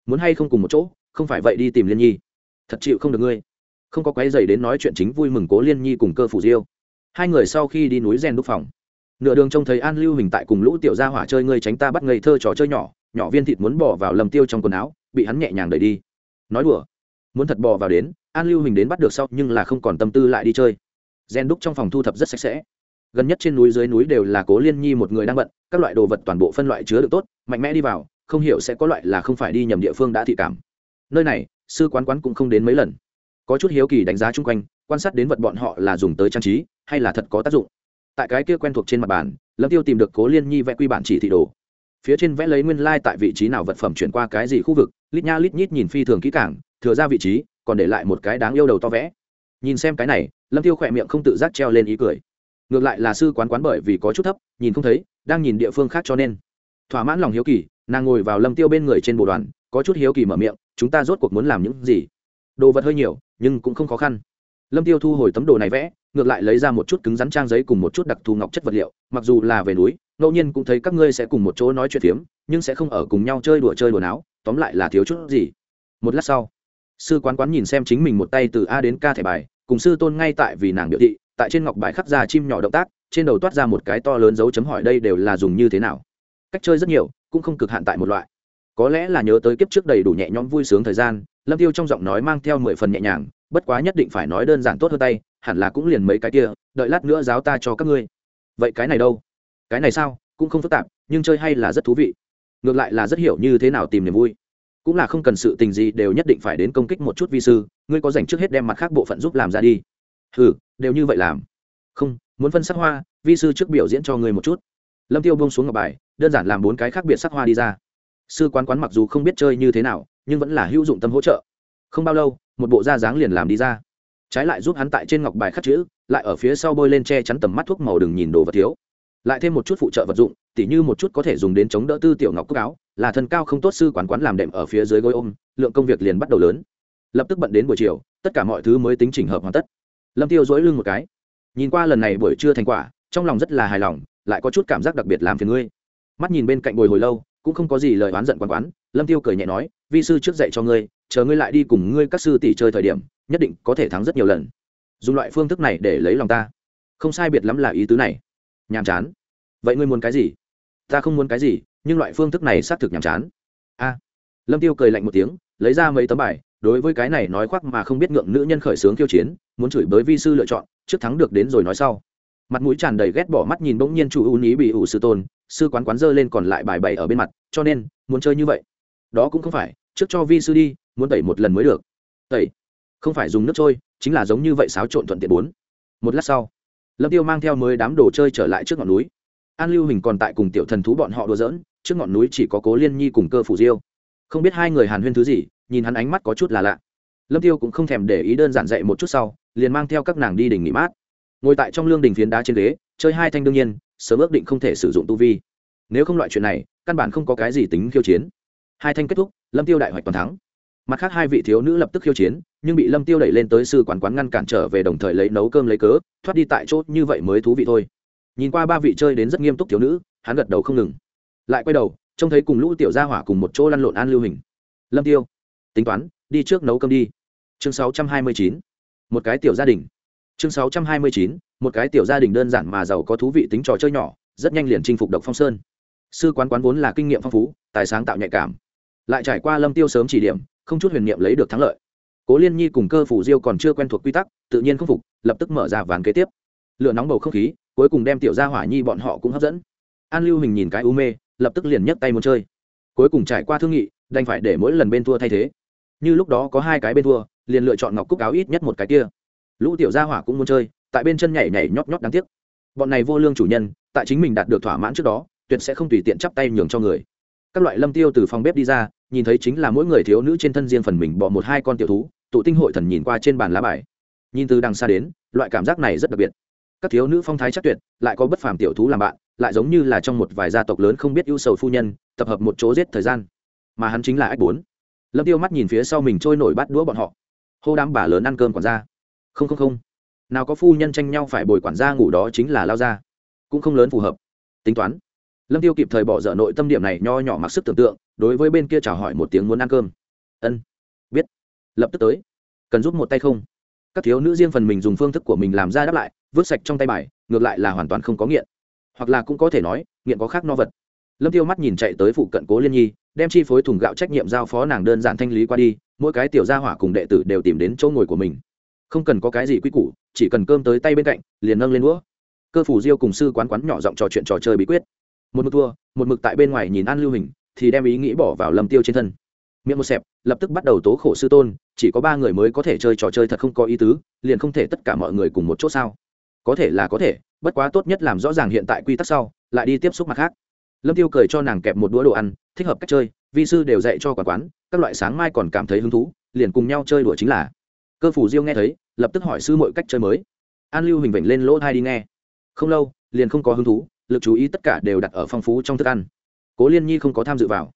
Muốn hay không cùng một chỗ, không phải vậy đi tìm liên nhi. Thật chịu không được ngươi. Không có quái dày đến nói chuyện chính vui mừng cố liên nhi cùng cơ phủ diêu. Hai người sau khi đi núi rèn đúc phòng nửa đường trông thấy an lưu hình tại cùng lũ tiểu gia hỏa chơi ngươi tránh ta bắt ngây thơ trò chơi nhỏ nhỏ viên thịt muốn bỏ vào lầm tiêu trong quần áo, bị hắn nhẹ nhàng đẩy đi. Nói đùa, muốn thật bỏ vào đến, an lưu hình đến bắt được sau nhưng là không còn tâm tư lại đi chơi. Gen đúc trong phòng thu thập rất sạch sẽ. Gần nhất trên núi dưới núi đều là cố liên nhi một người đang bận, các loại đồ vật toàn bộ phân loại chứa được tốt, mạnh mẽ đi vào, không hiểu sẽ có loại là không phải đi nhầm địa phương đã thị cảm. Nơi này, sư quán quán cũng không đến mấy lần. Có chút hiếu kỳ đánh giá chung quanh, quan sát đến vật bọn họ là dùng tới trang trí, hay là thật có tác dụng tại cái kia quen thuộc trên mặt bàn, lâm tiêu tìm được cố liên nhi vẽ quy bản chỉ thị đồ. Phía trên vẽ lấy nguyên lai、like、tại vị trí nào vật phẩm chuyển qua cái gì khu vực, lít nha lít nhít nhìn phi thường kỹ cảng thừa ra vị trí, còn để lại một cái đáng yêu đầu to vẽ. Nhìn xem cái này, lâm tiêu khỏe miệng không tự giác treo lên ý cười. Ngược lại là sư quán quán bởi vì có chút thấp, nhìn không thấy, đang nhìn địa phương khác cho nên. Thỏa mãn lòng hiếu kỳ, nàng ngồi vào lâm tiêu bên người trên bộ đoàn, có chút hiếu kỳ mở miệng, chúng ta rốt cuộc muốn làm những gì? Đồ vật hơi nhiều, nhưng cũng không khó khăn. Lâm tiêu thu hồi tấm đồ này vẽ ngược lại lấy ra một chút cứng rắn trang giấy cùng một chút đặc thù ngọc chất vật liệu, mặc dù là về núi, ngẫu nhiên cũng thấy các ngươi sẽ cùng một chỗ nói chuyện phiếm, nhưng sẽ không ở cùng nhau chơi đùa chơi đùa não tóm lại là thiếu chút gì. Một lát sau, sư quán quán nhìn xem chính mình một tay từ a đến k thẻ bài, cùng sư tôn ngay tại vì nàng biểu thị, tại trên ngọc bài khắc ra chim nhỏ động tác, trên đầu toát ra một cái to lớn dấu chấm hỏi đây đều là dùng như thế nào. Cách chơi rất nhiều, cũng không cực hạn tại một loại. Có lẽ là nhớ tới kiếp trước đầy đủ nhẹ nhõm vui sướng thời gian, lâm tiêu trong giọng nói mang theo mười phần nhẹ nhàng, bất quá nhất định phải nói đơn giản tốt hơn tay hẳn là cũng liền mấy cái kia, đợi lát nữa giáo ta cho các ngươi. Vậy cái này đâu? Cái này sao? Cũng không phức tạp, nhưng chơi hay là rất thú vị. Ngược lại là rất hiểu như thế nào tìm niềm vui. Cũng là không cần sự tình gì đều nhất định phải đến công kích một chút vi sư, ngươi có dành trước hết đem mặt khác bộ phận giúp làm ra đi. Ừ đều như vậy làm. Không, muốn phân sắc hoa, vi sư trước biểu diễn cho ngươi một chút. Lâm tiêu bông xuống ngọc bài, đơn giản làm bốn cái khác biệt sắc hoa đi ra. Sư quán quán mặc dù không biết chơi như thế nào, nhưng vẫn là hữu dụng tâm hỗ trợ. Không bao lâu, một bộ da dáng liền làm đi ra trái lại giúp hắn tại trên ngọc bài khắc chữ, lại ở phía sau bôi lên che chắn tầm mắt thuốc màu đừng nhìn đồ vật thiếu. Lại thêm một chút phụ trợ vật dụng, tỉ như một chút có thể dùng đến chống đỡ tư tiểu ngọc cúc áo, là thân cao không tốt sư quán quán làm đệm ở phía dưới gối ôm, lượng công việc liền bắt đầu lớn. Lập tức bận đến buổi chiều, tất cả mọi thứ mới tính chỉnh hợp hoàn tất. Lâm tiêu dối lưng một cái. Nhìn qua lần này buổi trưa thành quả, trong lòng rất là hài lòng, lại có chút cảm giác đặc biệt làm phiền ngươi. Mắt nhìn bên cạnh bồi hồi lâu, cũng không có gì lời oán giận quán quán, lâm tiêu cười nhẹ nói, vi sư trước dạy cho ngươi, chờ ngươi lại đi cùng ngươi các sư tỷ chơi thời điểm nhất định có thể thắng rất nhiều lần. Dùng loại phương thức này để lấy lòng ta. Không sai biệt lắm là ý tứ này. Nhàm chán. Vậy ngươi muốn cái gì? Ta không muốn cái gì, nhưng loại phương thức này xác thực nhàm chán. A. Lâm tiêu cười lạnh một tiếng, lấy ra mấy tấm bài, đối với cái này nói khoác mà không biết ngượng nữ nhân khởi sướng khiêu chiến, muốn chửi bới vi sư lựa chọn, trước thắng được đến rồi nói sau. Mặt mũi tràn đầy ghét bỏ mắt nhìn bỗng nhiên chủ ưu ní bị ủ sư tôn, sư quán quán dơ lên còn lại bài bày ở bên mặt, cho nên, muốn chơi như vậy. Đó cũng không phải, trước cho vi sư đi, muốn tẩy một lần mới được. Tẩy không phải dùng nước trôi, chính là giống như vậy xáo trộn thuận tiện bốn. Một lát sau, lâm tiêu mang theo mới đám đồ chơi trở lại trước ngọn núi. An lưu hình còn tại cùng tiểu thần thú bọn họ đùa giỡn, trước ngọn núi chỉ có cố liên nhi cùng cơ phủ diêu. Không biết hai người hàn huyên thứ gì, nhìn hắn ánh mắt có chút là lạ. Lâm tiêu cũng không thèm để ý đơn giản dạy một chút sau, liền mang theo các nàng đi đỉnh nghỉ mát. Ngồi tại trong lương đình phiến đá trên ghế, chơi hai thanh đương nhiên, sớm ước định không thể sử dụng tu vi. Nếu không loại chuyện này, căn bản không có cái gì tính khiêu chiến. Hai thanh kết thúc, lâm tiêu đại hoạch toàn thắng mặt khác hai vị thiếu nữ lập tức khiêu chiến, nhưng bị lâm tiêu đẩy lên tới sư quán quán ngăn cản trở về đồng thời lấy nấu cơm lấy cớ, thoát đi tại chỗ như vậy mới thú vị thôi. Nhìn qua ba vị chơi đến rất nghiêm túc thiếu nữ, hắn gật đầu không ngừng. Lại quay đầu, trông thấy cùng lũ tiểu gia hỏa cùng một chỗ lăn lộn an lưu hình. Lâm tiêu, tính toán, đi trước nấu cơm đi. Chương 629. một cái tiểu gia đình. Chương 629. một cái tiểu gia đình đơn giản mà giàu có thú vị tính trò chơi nhỏ, rất nhanh liền chinh phục độc phong sơn. Sư quán quán vốn là kinh nghiệm phong phú, tài sáng tạo nhạy cảm. Lại trải qua lâm tiêu sớm chỉ điểm không chút huyền niệm lấy được thắng lợi. Cố liên nhi cùng cơ phủ diêu còn chưa quen thuộc quy tắc, tự nhiên không phục, lập tức mở ra ván kế tiếp. Lửa nóng bầu không khí, cuối cùng đem tiểu gia hỏa nhi bọn họ cũng hấp dẫn. An lưu hình nhìn cái u mê, lập tức liền nhấc tay muốn chơi. Cuối cùng trải qua thương nghị, đành phải để mỗi lần bên thua thay thế. Như lúc đó có hai cái bên thua, liền lựa chọn ngọc cúc áo ít nhất một cái kia. Lũ tiểu gia hỏa cũng muốn chơi, tại bên chân nhảy nhảy nhót nhót đáng tiếc. Bọn này vô lương chủ nhân, tại chính mình đạt được thỏa mãn trước đó, tuyệt sẽ không tùy tiện chắp tay nhường cho người các loại lâm tiêu từ phòng bếp đi ra, nhìn thấy chính là mỗi người thiếu nữ trên thân riêng phần mình bỏ một hai con tiểu thú, tụ tinh hội thần nhìn qua trên bàn lá bài. Nhìn từ đằng xa đến, loại cảm giác này rất đặc biệt. Các thiếu nữ phong thái chắc tuyệt, lại có bất phàm tiểu thú làm bạn, lại giống như là trong một vài gia tộc lớn không biết ưu sầu phu nhân, tập hợp một chỗ giết thời gian. Mà hắn chính là ách bốn. Lâm tiêu mắt nhìn phía sau mình trôi nổi bắt đũa bọn họ. Hô đám bà lớn ăn cơm quản gia. Không không không. Nào có phu nhân tranh nhau phải bồi quản gia ngủ đó chính là lao ra cũng không lớn phù hợp. Tính toán lâm tiêu kịp thời bỏ dở nội tâm điểm này nho nhỏ mặc sức tưởng tượng, đối với bên kia chào hỏi một tiếng muốn ăn cơm. Ân, biết. Lập tức tới. Cần giúp một tay không? Các thiếu nữ riêng phần mình dùng phương thức của mình làm ra đáp lại, vứt sạch trong tay bài, ngược lại là hoàn toàn không có nghiện. Hoặc là cũng có thể nói, nghiện có khác no vật. Lâm tiêu mắt nhìn chạy tới phụ cận cố liên nhi, đem chi phối thùng gạo trách nhiệm giao phó nàng đơn giản thanh lý qua đi, mỗi cái tiểu gia hỏa cùng đệ tử đều tìm đến chỗ ngồi của mình. Không cần có cái gì quy củ, chỉ cần cơm tới tay bên cạnh, liền nâng lên đũa. Cơ phủ diêu cùng sư quán quán nhỏ giọng trò chuyện trò chơi bí quyết một mực thua, một mực tại bên ngoài nhìn an lưu hình, thì đem ý nghĩ bỏ vào lâm tiêu trên thân. Miệng một xẹp, lập tức bắt đầu tố khổ sư tôn, chỉ có ba người mới có thể chơi trò chơi thật không có ý tứ, liền không thể tất cả mọi người cùng một chỗ sao? Có thể là có thể, bất quá tốt nhất làm rõ ràng hiện tại quy tắc sau, lại đi tiếp xúc mặt khác. Lâm tiêu cười cho nàng kẹp một đũa đồ ăn, thích hợp cách chơi, vi sư đều dạy cho quản quán, các loại sáng mai còn cảm thấy hứng thú, liền cùng nhau chơi đùa chính là. Cơ phủ diêu nghe thấy, lập tức hỏi sư mọi cách chơi mới. An lưu hình vểnh lên lỗ thai đi nghe. Không lâu, liền không có hứng thú lực chú ý tất cả đều đặt ở phong phú trong thức ăn. Cố liên nhi không có tham dự vào.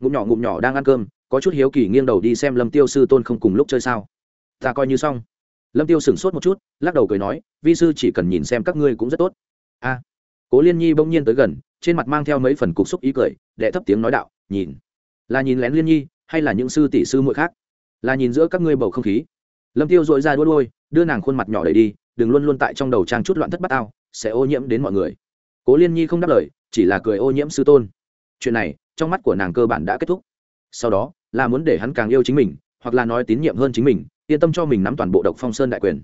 Ngụm nhỏ ngụm nhỏ đang ăn cơm, có chút hiếu kỳ nghiêng đầu đi xem lâm tiêu sư tôn không cùng lúc chơi sao. Ta coi như xong. Lâm tiêu sửng sốt một chút, lắc đầu cười nói, vi sư chỉ cần nhìn xem các ngươi cũng rất tốt. A. Cố liên nhi bỗng nhiên tới gần, trên mặt mang theo mấy phần cục xúc ý cười, đệ thấp tiếng nói đạo, nhìn. Là nhìn lén liên nhi, hay là những sư tỷ sư muội khác? Là nhìn giữa các ngươi bầu không khí. Lâm tiêu dội ra đuôi đuôi, đưa nàng khuôn mặt nhỏ đẩy đi, đừng luôn luôn tại trong đầu trang chút loạn thất bát ao, sẽ ô nhiễm đến mọi người cố liên nhi không đáp lời, chỉ là cười ô nhiễm sư tôn. Chuyện này, trong mắt của nàng cơ bản đã kết thúc. Sau đó, là muốn để hắn càng yêu chính mình, hoặc là nói tín nhiệm hơn chính mình, yên tâm cho mình nắm toàn bộ độc phong sơn đại quyền.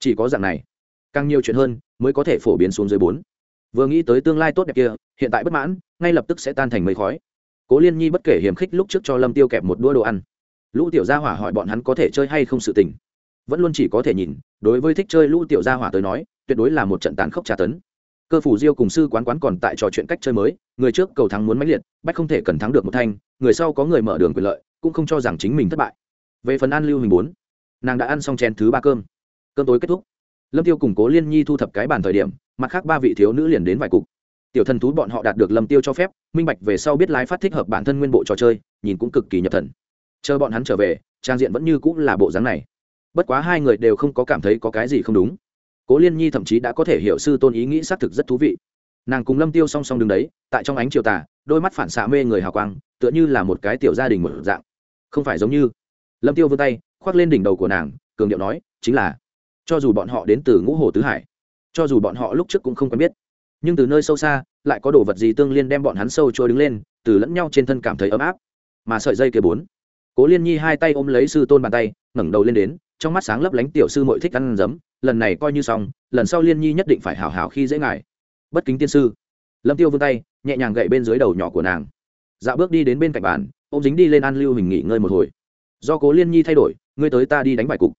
Chỉ có dạng này, càng nhiều chuyện hơn, mới có thể phổ biến xuống dưới bốn. Vừa nghĩ tới tương lai tốt đẹp kia, hiện tại bất mãn, ngay lập tức sẽ tan thành mây khói. Cố liên nhi bất kể hiềm khích lúc trước cho lâm tiêu kẹp một đũa đồ ăn. Lũ tiểu gia hỏa hỏi bọn hắn có thể chơi hay không sự tình. Vẫn luôn chỉ có thể nhìn, đối với thích chơi lũ tiểu gia hỏa tới nói, tuyệt đối là một trận tàn khốc tra tấn cơ phủ diêu cùng sư quán quán còn tại trò chuyện cách chơi mới, người trước cầu thắng muốn mãnh liệt, bách không thể cần thắng được một thanh, người sau có người mở đường quyền lợi, cũng không cho rằng chính mình thất bại. Về phần an lưu hình bốn, nàng đã ăn xong chén thứ ba cơm. Cơm tối kết thúc. Lâm tiêu cùng cố liên nhi thu thập cái bàn thời điểm, mặt khác ba vị thiếu nữ liền đến vài cục. Tiểu thần thú bọn họ đạt được lâm tiêu cho phép, minh bạch về sau biết lái phát thích hợp bản thân nguyên bộ trò chơi, nhìn cũng cực kỳ nhập thần. Chờ bọn hắn trở về, trang diện vẫn như cũng là bộ dáng này. Bất quá hai người đều không có cảm thấy có cái gì không đúng cố liên nhi thậm chí đã có thể hiểu sư tôn ý nghĩ xác thực rất thú vị. Nàng cùng lâm tiêu song song đứng đấy, tại trong ánh chiều tà, đôi mắt phản xạ mê người hào quang, tựa như là một cái tiểu gia đình một dạng. Không phải giống như. Lâm tiêu vươn tay, khoác lên đỉnh đầu của nàng, cường điệu nói, chính là, cho dù bọn họ đến từ ngũ hồ tứ hải, cho dù bọn họ lúc trước cũng không quen biết, nhưng từ nơi sâu xa, lại có đồ vật gì tương liên đem bọn hắn sâu trôi đứng lên, từ lẫn nhau trên thân cảm thấy ấm áp. Mà sợi dây kia bốn, cố liên nhi hai tay ôm lấy sư tôn bàn tay, ngẩng đầu lên đến, trong mắt sáng lấp lánh tiểu sư mội thích ăn giấm lần này coi như xong, lần sau liên nhi nhất định phải hào hào khi dễ ngài. Bất kính tiên sư. Lâm tiêu vươn tay, nhẹ nhàng gậy bên dưới đầu nhỏ của nàng. Dạo bước đi đến bên cạnh bàn ô m dính đi lên an lưu hình nghỉ ngơi một hồi. Do cố liên nhi thay đổi, ngươi tới ta đi đánh bài cục.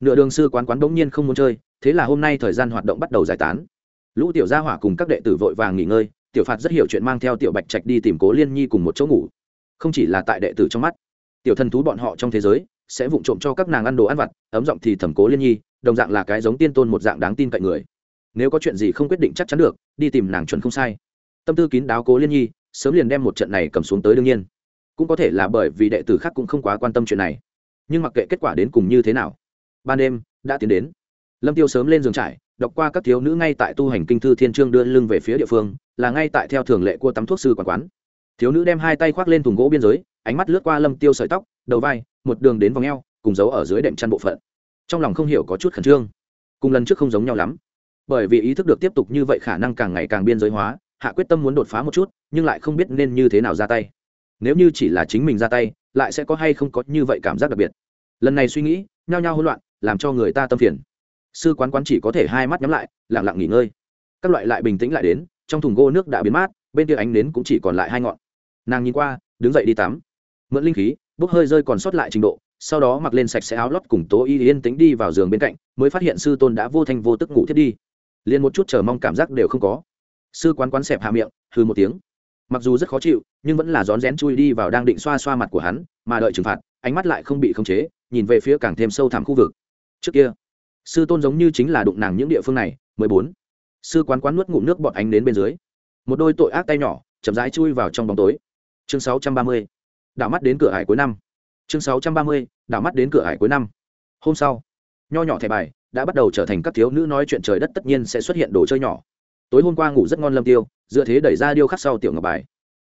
Nửa đường sư quán quán đ ỗ n g nhiên không muốn chơi, thế là hôm nay thời gian hoạt động bắt đầu giải tán. Lũ tiểu gia hỏa cùng các đệ tử vội vàng nghỉ ngơi, tiểu phạt rất hiểu chuyện mang theo tiểu bạch trạch đi tìm cố liên nhi cùng một chỗ ngủ. Không chỉ là tại đệ tử trong mắt, tiểu thần thú bọn họ trong thế giới sẽ vụng trộm cho các nàng ăn đồ ăn vặt, ấm giọng thì thẩm cố liên nhi đồng dạng là cái giống tiên tôn một dạng đáng tin cậy người. Nếu có chuyện gì không quyết định chắc chắn được, đi tìm nàng chuẩn không sai. Tâm tư kín đáo cố liên nhi, sớm liền đem một trận này cầm xuống tới đương nhiên. Cũng có thể là bởi vì đệ tử khác cũng không quá quan tâm chuyện này. Nhưng mặc kệ kết quả đến cùng như thế nào, ban đêm đã tiến đến. Lâm tiêu sớm lên giường trải, đọc qua các thiếu nữ ngay tại tu hành kinh thư thiên trương đưa lưng về phía địa phương, là ngay tại theo thường lệ của tắm thuốc sư quán quán. Thiếu nữ đem hai tay khoác lên thùng gỗ biên giới, ánh mắt lướt qua lâm tiêu sợi tóc, đầu vai, một đường đến vòng eo, cùng giấu ở dưới đệm chăn bộ phận trong lòng không hiểu có chút khẩn trương. Cùng lần trước không giống nhau lắm. Bởi vì ý thức được tiếp tục như vậy khả năng càng ngày càng biên giới hóa, hạ quyết tâm muốn đột phá một chút, nhưng lại không biết nên như thế nào ra tay. Nếu như chỉ là chính mình ra tay, lại sẽ có hay không có như vậy cảm giác đặc biệt? Lần này suy nghĩ, nhao nhao hỗn loạn, làm cho người ta tâm phiền. Sư quán quán chỉ có thể hai mắt nhắm lại lẳng lặng nghỉ ngơi. Các loại lại bình tĩnh lại đến, trong thùng gỗ nước đã biến mát, bên kia ánh nến cũng chỉ còn lại hai ngọn. Nàng nhìn qua, đứng dậy đi tắm. Mượn linh khí, bốc hơi rơi còn sót lại trình độ sau đó mặc lên sạch sẽ áo lót cùng tố y yên tính đi vào giường bên cạnh, mới phát hiện sư tôn đã vô thanh vô tức ngủ thiết đi. Liền một chút chờ mong cảm giác đều không có. Sư quán quán xẹp hạ miệng hư một tiếng. Mặc dù rất khó chịu, nhưng vẫn là rón rén chui đi vào đang định xoa xoa mặt của hắn, mà đợi trừng phạt, ánh mắt lại không bị khống chế, nhìn về phía càng thêm sâu thẳm khu vực. Trước kia, sư tôn giống như chính là đụng nàng những địa phương này, mười bốn. Sư quán quán nuốt ngụm nước bọt ánh đến bên dưới. Một đôi tội ác tay nhỏ, chậm rãi chui vào trong bóng tối. Chương sáu trăm ba mươi. Đảo mắt đến cửa hải cuối năm chương sáu trăm ba mươi, đảo mắt đến cửa hải cuối năm. Hôm sau, nho nhỏ thẻ bài đã bắt đầu trở thành các thiếu nữ nói chuyện trời đất tất nhiên sẽ xuất hiện đồ chơi nhỏ. Tối hôm qua ngủ rất ngon lâm tiêu, dựa thế đẩy ra điêu khắc sau tiểu ngọc bài.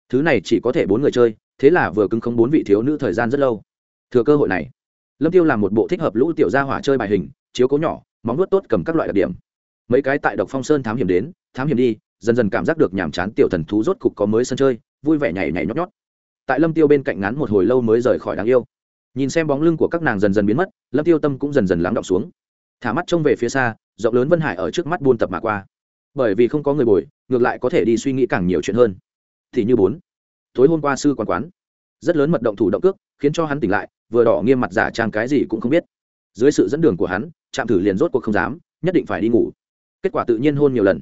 Thứ này chỉ có thể bốn người chơi, thế là vừa cứng không bốn vị thiếu nữ thời gian rất lâu. Thừa cơ hội này, lâm tiêu làm một bộ thích hợp lũ tiểu gia hỏa chơi bài hình, chiếu cố nhỏ, móng nuốt tốt cầm các loại đặc điểm. Mấy cái tại độc phong sơn thám hiểm đến, thám hiểm đi, dần dần cảm giác được nhàm chán tiểu thần thú rốt cục có mới sân chơi, vui vẻ nhảy nhảy nhót nhót tại lâm tiêu bên cạnh ngắn một hồi lâu mới rời khỏi đáng yêu. Nhìn xem bóng lưng của các nàng dần dần biến mất, lâm tiêu tâm cũng dần dần lắng động xuống. Thả mắt trông về phía xa, rộng lớn vân hải ở trước mắt buôn tập mà qua. Bởi vì không có người bồi, ngược lại có thể đi suy nghĩ càng nhiều chuyện hơn. Thì như bốn, tối hôm qua sư quán quán, rất lớn mật động thủ động cước, khiến cho hắn tỉnh lại, vừa đỏ nghiêm mặt giả trang cái gì cũng không biết. Dưới sự dẫn đường của hắn chạm thử liền rốt cuộc không dám, nhất định phải đi ngủ. Kết quả tự nhiên hôn nhiều lần.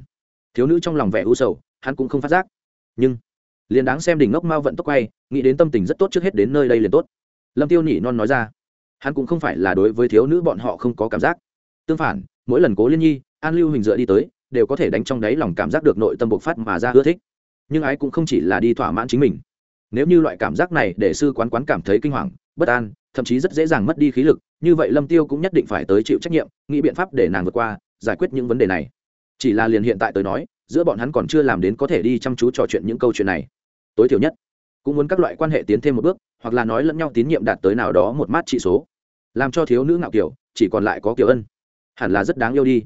Thiếu nữ trong lòng vẻ u sầu, hắn cũng không phát giác. Nhưng liền đáng xem đỉnh ngốc mao vận tốc quay, nghĩ đến tâm tình rất tốt trước hết đến nơi đây liền tốt. Lâm tiêu nhỉ non nói ra, hắn cũng không phải là đối với thiếu nữ bọn họ không có cảm giác. Tương phản, mỗi lần cố liên nhi, an lưu hình dựa đi tới, đều có thể đánh trong đáy lòng cảm giác được nội tâm bộc phát mà ra ưa thích. Nhưng ái cũng không chỉ là đi thỏa mãn chính mình. Nếu như loại cảm giác này để sư quán quán cảm thấy kinh hoàng, bất an, thậm chí rất dễ dàng mất đi khí lực, như vậy lâm tiêu cũng nhất định phải tới chịu trách nhiệm, nghĩ biện pháp để nàng vượt qua, giải quyết những vấn đề này. Chỉ là liền hiện tại tới nói giữa bọn hắn còn chưa làm đến có thể đi chăm chú trò chuyện những câu chuyện này. Tối thiểu nhất, cũng muốn các loại quan hệ tiến thêm một bước, hoặc là nói lẫn nhau tín nhiệm đạt tới nào đó một mát trị số. Làm cho thiếu nữ ngạo kiểu, chỉ còn lại có kiểu ân. Hẳn là rất đáng yêu đi.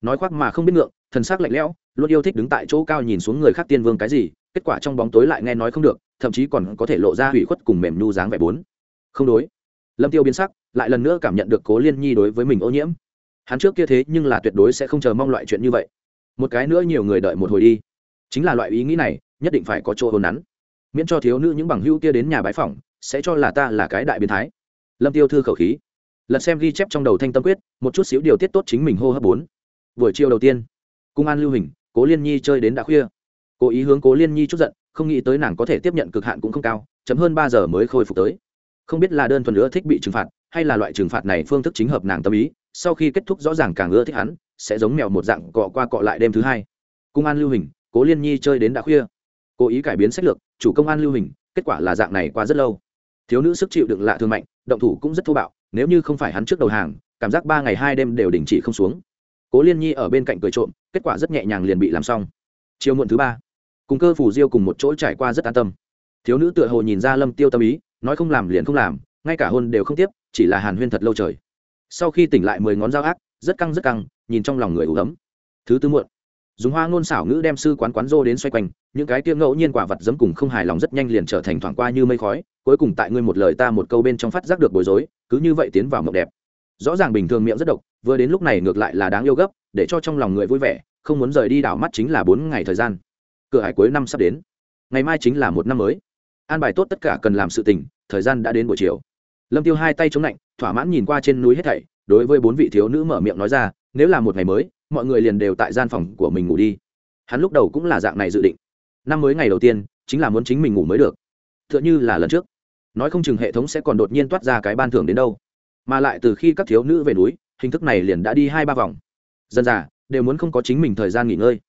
Nói khoác mà không biết ngượng, thần sắc lạnh lẽo, luôn yêu thích đứng tại chỗ cao nhìn xuống người khác tiên vương cái gì, kết quả trong bóng tối lại nghe nói không được, thậm chí còn có thể lộ ra hủy khuất cùng mềm nhu dáng vẻ bốn. Không đối. Lâm tiêu biến sắc, lại lần nữa cảm nhận được cố liên nhi đối với mình ô nhiễm. Hắn trước kia thế nhưng là tuyệt đối sẽ không chờ mong loại chuyện như vậy một cái nữa nhiều người đợi một hồi đi. Chính là loại ý nghĩ này, nhất định phải có chỗ hôn nắn. Miễn cho thiếu nữ những bằng hữu kia đến nhà bái phỏng, sẽ cho là ta là cái đại biến thái. Lâm tiêu thư khẩu khí. Lật xem ghi chép trong đầu thanh tâm quyết, một chút xíu điều tiết tốt chính mình hô hấp bốn. Buổi chiều đầu tiên, cung an lưu hình, cố liên nhi chơi đến đã khuya. Cố ý hướng cố liên nhi chút giận, không nghĩ tới nàng có thể tiếp nhận cực hạn cũng không cao, chấm hơn ba giờ mới khôi phục tới. Không biết là đơn thuần nữa thích bị trừng phạt, hay là loại trừng phạt này phương thức chính hợp nàng tâm ý sau khi kết thúc rõ ràng càng ưa thích hắn, sẽ giống mèo một dạng cọ qua cọ lại đêm thứ hai. Cung an lưu hình, cố liên nhi chơi đến đã khuya. Cố ý cải biến sách lược, chủ công an lưu hình, kết quả là dạng này qua rất lâu. Thiếu nữ sức chịu đựng lạ thương mạnh, động thủ cũng rất thô bạo, nếu như không phải hắn trước đầu hàng, cảm giác ba ngày hai đêm đều đình chỉ không xuống. Cố liên nhi ở bên cạnh cười trộm, kết quả rất nhẹ nhàng liền bị làm xong. Chiều muộn thứ ba, cùng cơ phủ diêu cùng một chỗ trải qua rất an tâm. Thiếu nữ tựa hồ nhìn ra lâm tiêu tâm ý, nói không làm liền không làm, ngay cả hôn đều không tiếp, chỉ là hàn huyên thật lâu trời sau khi tỉnh lại mười ngón dao ác, rất căng rất căng, nhìn trong lòng người ủ ấm. Thứ tư muộn, dùng hoa ngôn xảo ngữ đem sư quán quán rô đến xoay quanh, những cái tiêm ngẫu nhiên quả vật dấm cùng không hài lòng rất nhanh liền trở thành thoảng qua như mây khói, cuối cùng tại ngươi một lời ta một câu bên trong phát giác được bối rối, cứ như vậy tiến vào mộng đẹp. Rõ ràng bình thường miệng rất độc, vừa đến lúc này ngược lại là đáng yêu gấp, để cho trong lòng người vui vẻ, không muốn rời đi đảo mắt chính là bốn ngày thời gian. Cửa hải cuối năm sắp đến. Ngày mai chính là một năm mới. An bài tốt tất cả cần làm sự tình, thời gian đã đến buổi chiều lâm tiêu hai tay chống lạnh, thỏa mãn nhìn qua trên núi hết thảy, đối với bốn vị thiếu nữ mở miệng nói ra, nếu là một ngày mới, mọi người liền đều tại gian phòng của mình ngủ đi. Hắn lúc đầu cũng là dạng này dự định. Năm mới ngày đầu tiên, chính là muốn chính mình ngủ mới được. Tựa như là lần trước. Nói không chừng hệ thống sẽ còn đột nhiên toát ra cái ban thưởng đến đâu. Mà lại từ khi các thiếu nữ về núi, hình thức này liền đã đi hai ba vòng. Dân già, đều muốn không có chính mình thời gian nghỉ ngơi.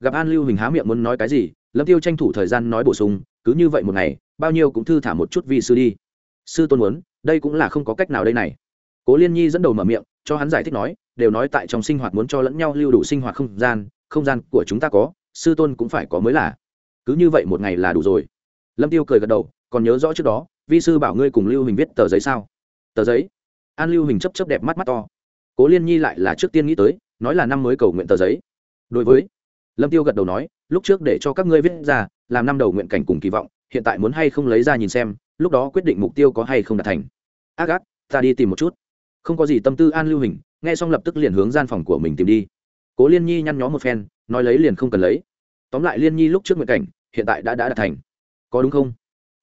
Gặp an lưu hình há miệng muốn nói cái gì, lâm tiêu tranh thủ thời gian nói bổ sung, cứ như vậy một ngày, bao nhiêu cũng thư thả một chút vì sư đi. Sư tôn muốn đây cũng là không có cách nào đây này. Cố liên nhi dẫn đầu mở miệng, cho hắn giải thích nói, đều nói tại trong sinh hoạt muốn cho lẫn nhau lưu đủ sinh hoạt không gian không gian của chúng ta có, sư tôn cũng phải có mới là. Cứ như vậy một ngày là đủ rồi. Lâm tiêu cười gật đầu, còn nhớ rõ trước đó, vi sư bảo ngươi cùng lưu hình viết tờ giấy sao? Tờ giấy? An lưu hình chấp chấp đẹp mắt mắt to. Cố liên nhi lại là trước tiên nghĩ tới, nói là năm mới cầu nguyện tờ giấy. Đối với, lâm tiêu gật đầu nói, lúc trước để cho các ngươi viết ra, làm năm đầu nguyện cảnh cùng kỳ vọng hiện tại muốn hay không lấy ra nhìn xem, lúc đó quyết định mục tiêu có hay không đạt thành. Ác ác ta đi tìm một chút. Không có gì tâm tư an lưu hình, nghe xong lập tức liền hướng gian phòng của mình tìm đi. Cố liên nhi nhăn nhó một phen, nói lấy liền không cần lấy. Tóm lại liên nhi lúc trước nguyện cảnh, hiện tại đã đã đạt thành. Có đúng không?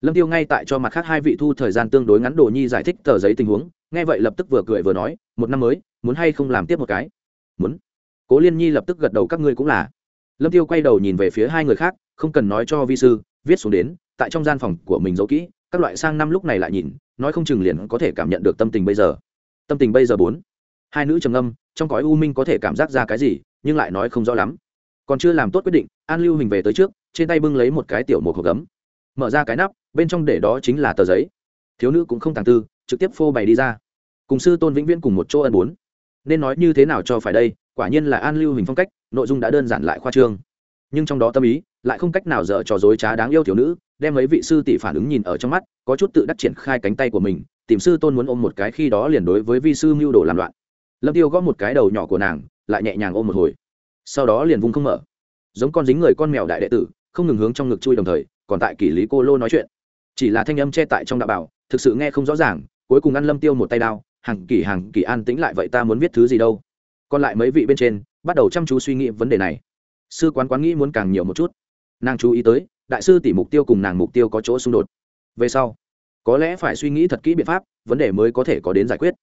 Lâm tiêu ngay tại cho mặt khác hai vị thu thời gian tương đối ngắn đồ nhi giải thích tờ giấy tình huống, nghe vậy lập tức vừa cười vừa nói, một năm mới, muốn hay không làm tiếp một cái? Muốn. Cố liên nhi lập tức gật đầu, các ngươi cũng là. Lâm tiêu quay đầu nhìn về phía hai người khác, không cần nói cho vi sư viết xuống đến, tại trong gian phòng của mình giấu kỹ, các loại sang năm lúc này lại nhìn, nói không chừng liền có thể cảm nhận được tâm tình bây giờ. Tâm tình bây giờ bốn. Hai nữ trầm âm trong cõi u minh có thể cảm giác ra cái gì, nhưng lại nói không rõ lắm. Còn chưa làm tốt quyết định, an lưu hình về tới trước, trên tay bưng lấy một cái tiểu một hộp gấm. Mở ra cái nắp, bên trong để đó chính là tờ giấy. Thiếu nữ cũng không tàng tư, trực tiếp phô bày đi ra. Cùng sư tôn vĩnh viễn cùng một chỗ ân bốn. Nên nói như thế nào cho phải đây, quả nhiên là an lưu hình phong cách, nội dung đã đơn giản lại khoa trương. Nhưng trong đó tâm ý lại không cách nào dở trò dối trá đáng yêu thiếu nữ, đem mấy vị sư tỷ phản ứng nhìn ở trong mắt, có chút tự đắc triển khai cánh tay của mình, tìm sư tôn muốn ôm một cái khi đó liền đối với vi sư mưu đồ làm loạn. Lâm tiêu gõ một cái đầu nhỏ của nàng, lại nhẹ nhàng ôm một hồi. Sau đó liền vung không mở. Giống con dính người con mèo đại đệ tử, không ngừng hướng trong ngực chui đồng thời, còn tại kỷ lý cô lô nói chuyện. Chỉ là thanh âm che tại trong đạo bảo, thực sự nghe không rõ ràng, cuối cùng ăn lâm tiêu một tay đao hàng kỷ hàng kỷ an tĩnh lại vậy ta muốn viết thứ gì đâu? Còn lại mấy vị bên trên, bắt đầu chăm chú suy nghĩ vấn đề này. Sư quán quán nghĩ muốn càng nhiều một chút nàng chú ý tới, đại sư tỷ mục tiêu cùng nàng mục tiêu có chỗ xung đột. Về sau, có lẽ phải suy nghĩ thật kỹ biện pháp, vấn đề mới có thể có đến giải quyết.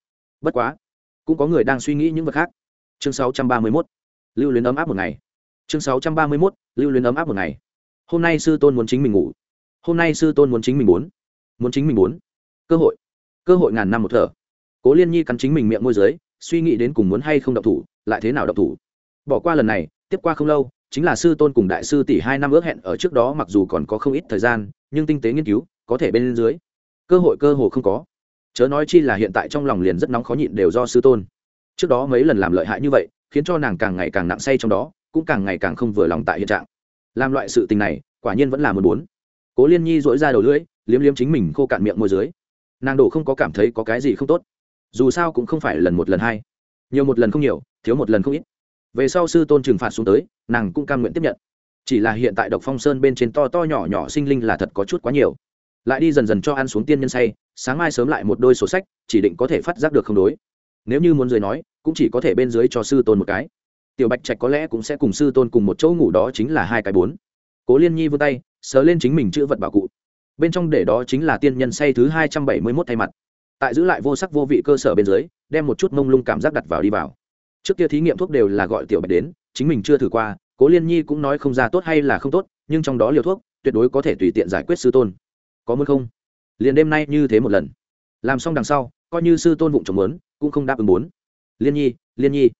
Bất quá, cũng có người đang suy nghĩ những vật khác. Chương 631. lưu luyến ấm áp một ngày. Chương 631. lưu luyến ấm áp một ngày. Hôm nay sư tôn muốn chính mình ngủ. Hôm nay sư tôn muốn chính mình muốn muốn chính mình muốn cơ hội. Cơ hội ngàn năm một thở. Cố liên nhi cắn chính mình miệng môi giới suy nghĩ đến cùng muốn hay không động thủ, lại thế nào động thủ. Bỏ qua lần này, tiếp qua không lâu chính là sư tôn cùng đại sư tỷ hai năm ước hẹn ở trước đó mặc dù còn có không ít thời gian, nhưng tinh tế nghiên cứu, có thể bên dưới. Cơ hội cơ hồ không có. Chớ nói chi là hiện tại trong lòng liền rất nóng khó nhịn đều do sư tôn. Trước đó mấy lần làm lợi hại như vậy, khiến cho nàng càng ngày càng nặng say trong đó, cũng càng ngày càng không vừa lòng tại hiện trạng. Làm loại sự tình này, quả nhiên vẫn là một bốn cố liên nhi dỗi ra đầu lưỡi, liếm liếm chính mình khô cạn miệng môi dưới. Nàng đổ không có cảm thấy có cái gì không tốt. Dù sao cũng không phải lần một lần hai. Nhiều một lần không nhiều, thiếu một lần không ít. Về sau sư tôn trừng phạt xuống tới nàng cũng cam nguyện tiếp nhận. Chỉ là hiện tại độc phong sơn bên trên to to nhỏ nhỏ sinh linh là thật có chút quá nhiều. Lại đi dần dần cho ăn xuống tiên nhân say, sáng mai sớm lại một đôi sổ sách, chỉ định có thể phát giác được không đối. Nếu như muốn dưới nói, cũng chỉ có thể bên dưới cho sư tôn một cái. Tiểu bạch trạch có lẽ cũng sẽ cùng sư tôn cùng một chỗ ngủ đó chính là hai cái bốn. Cố liên nhi vươn tay, sờ lên chính mình chữ vật bảo cụ. Bên trong để đó chính là tiên nhân say thứ hai trăm bảy mươi mốt thay mặt. Tại giữ lại vô sắc vô vị cơ sở bên dưới, đem một chút mông lung cảm giác đặt vào đi vào. Trước kia thí nghiệm thuốc đều là gọi tiểu bạch đến chính mình chưa thử qua, cố liên nhi cũng nói không ra tốt hay là không tốt, nhưng trong đó liều thuốc tuyệt đối có thể tùy tiện giải quyết sư tôn. Có muốn không? Liền đêm nay như thế một lần. Làm xong đằng sau, coi như sư tôn vụng trồng muốn, cũng không đáp ứng muốn. Liên nhi liên nhi.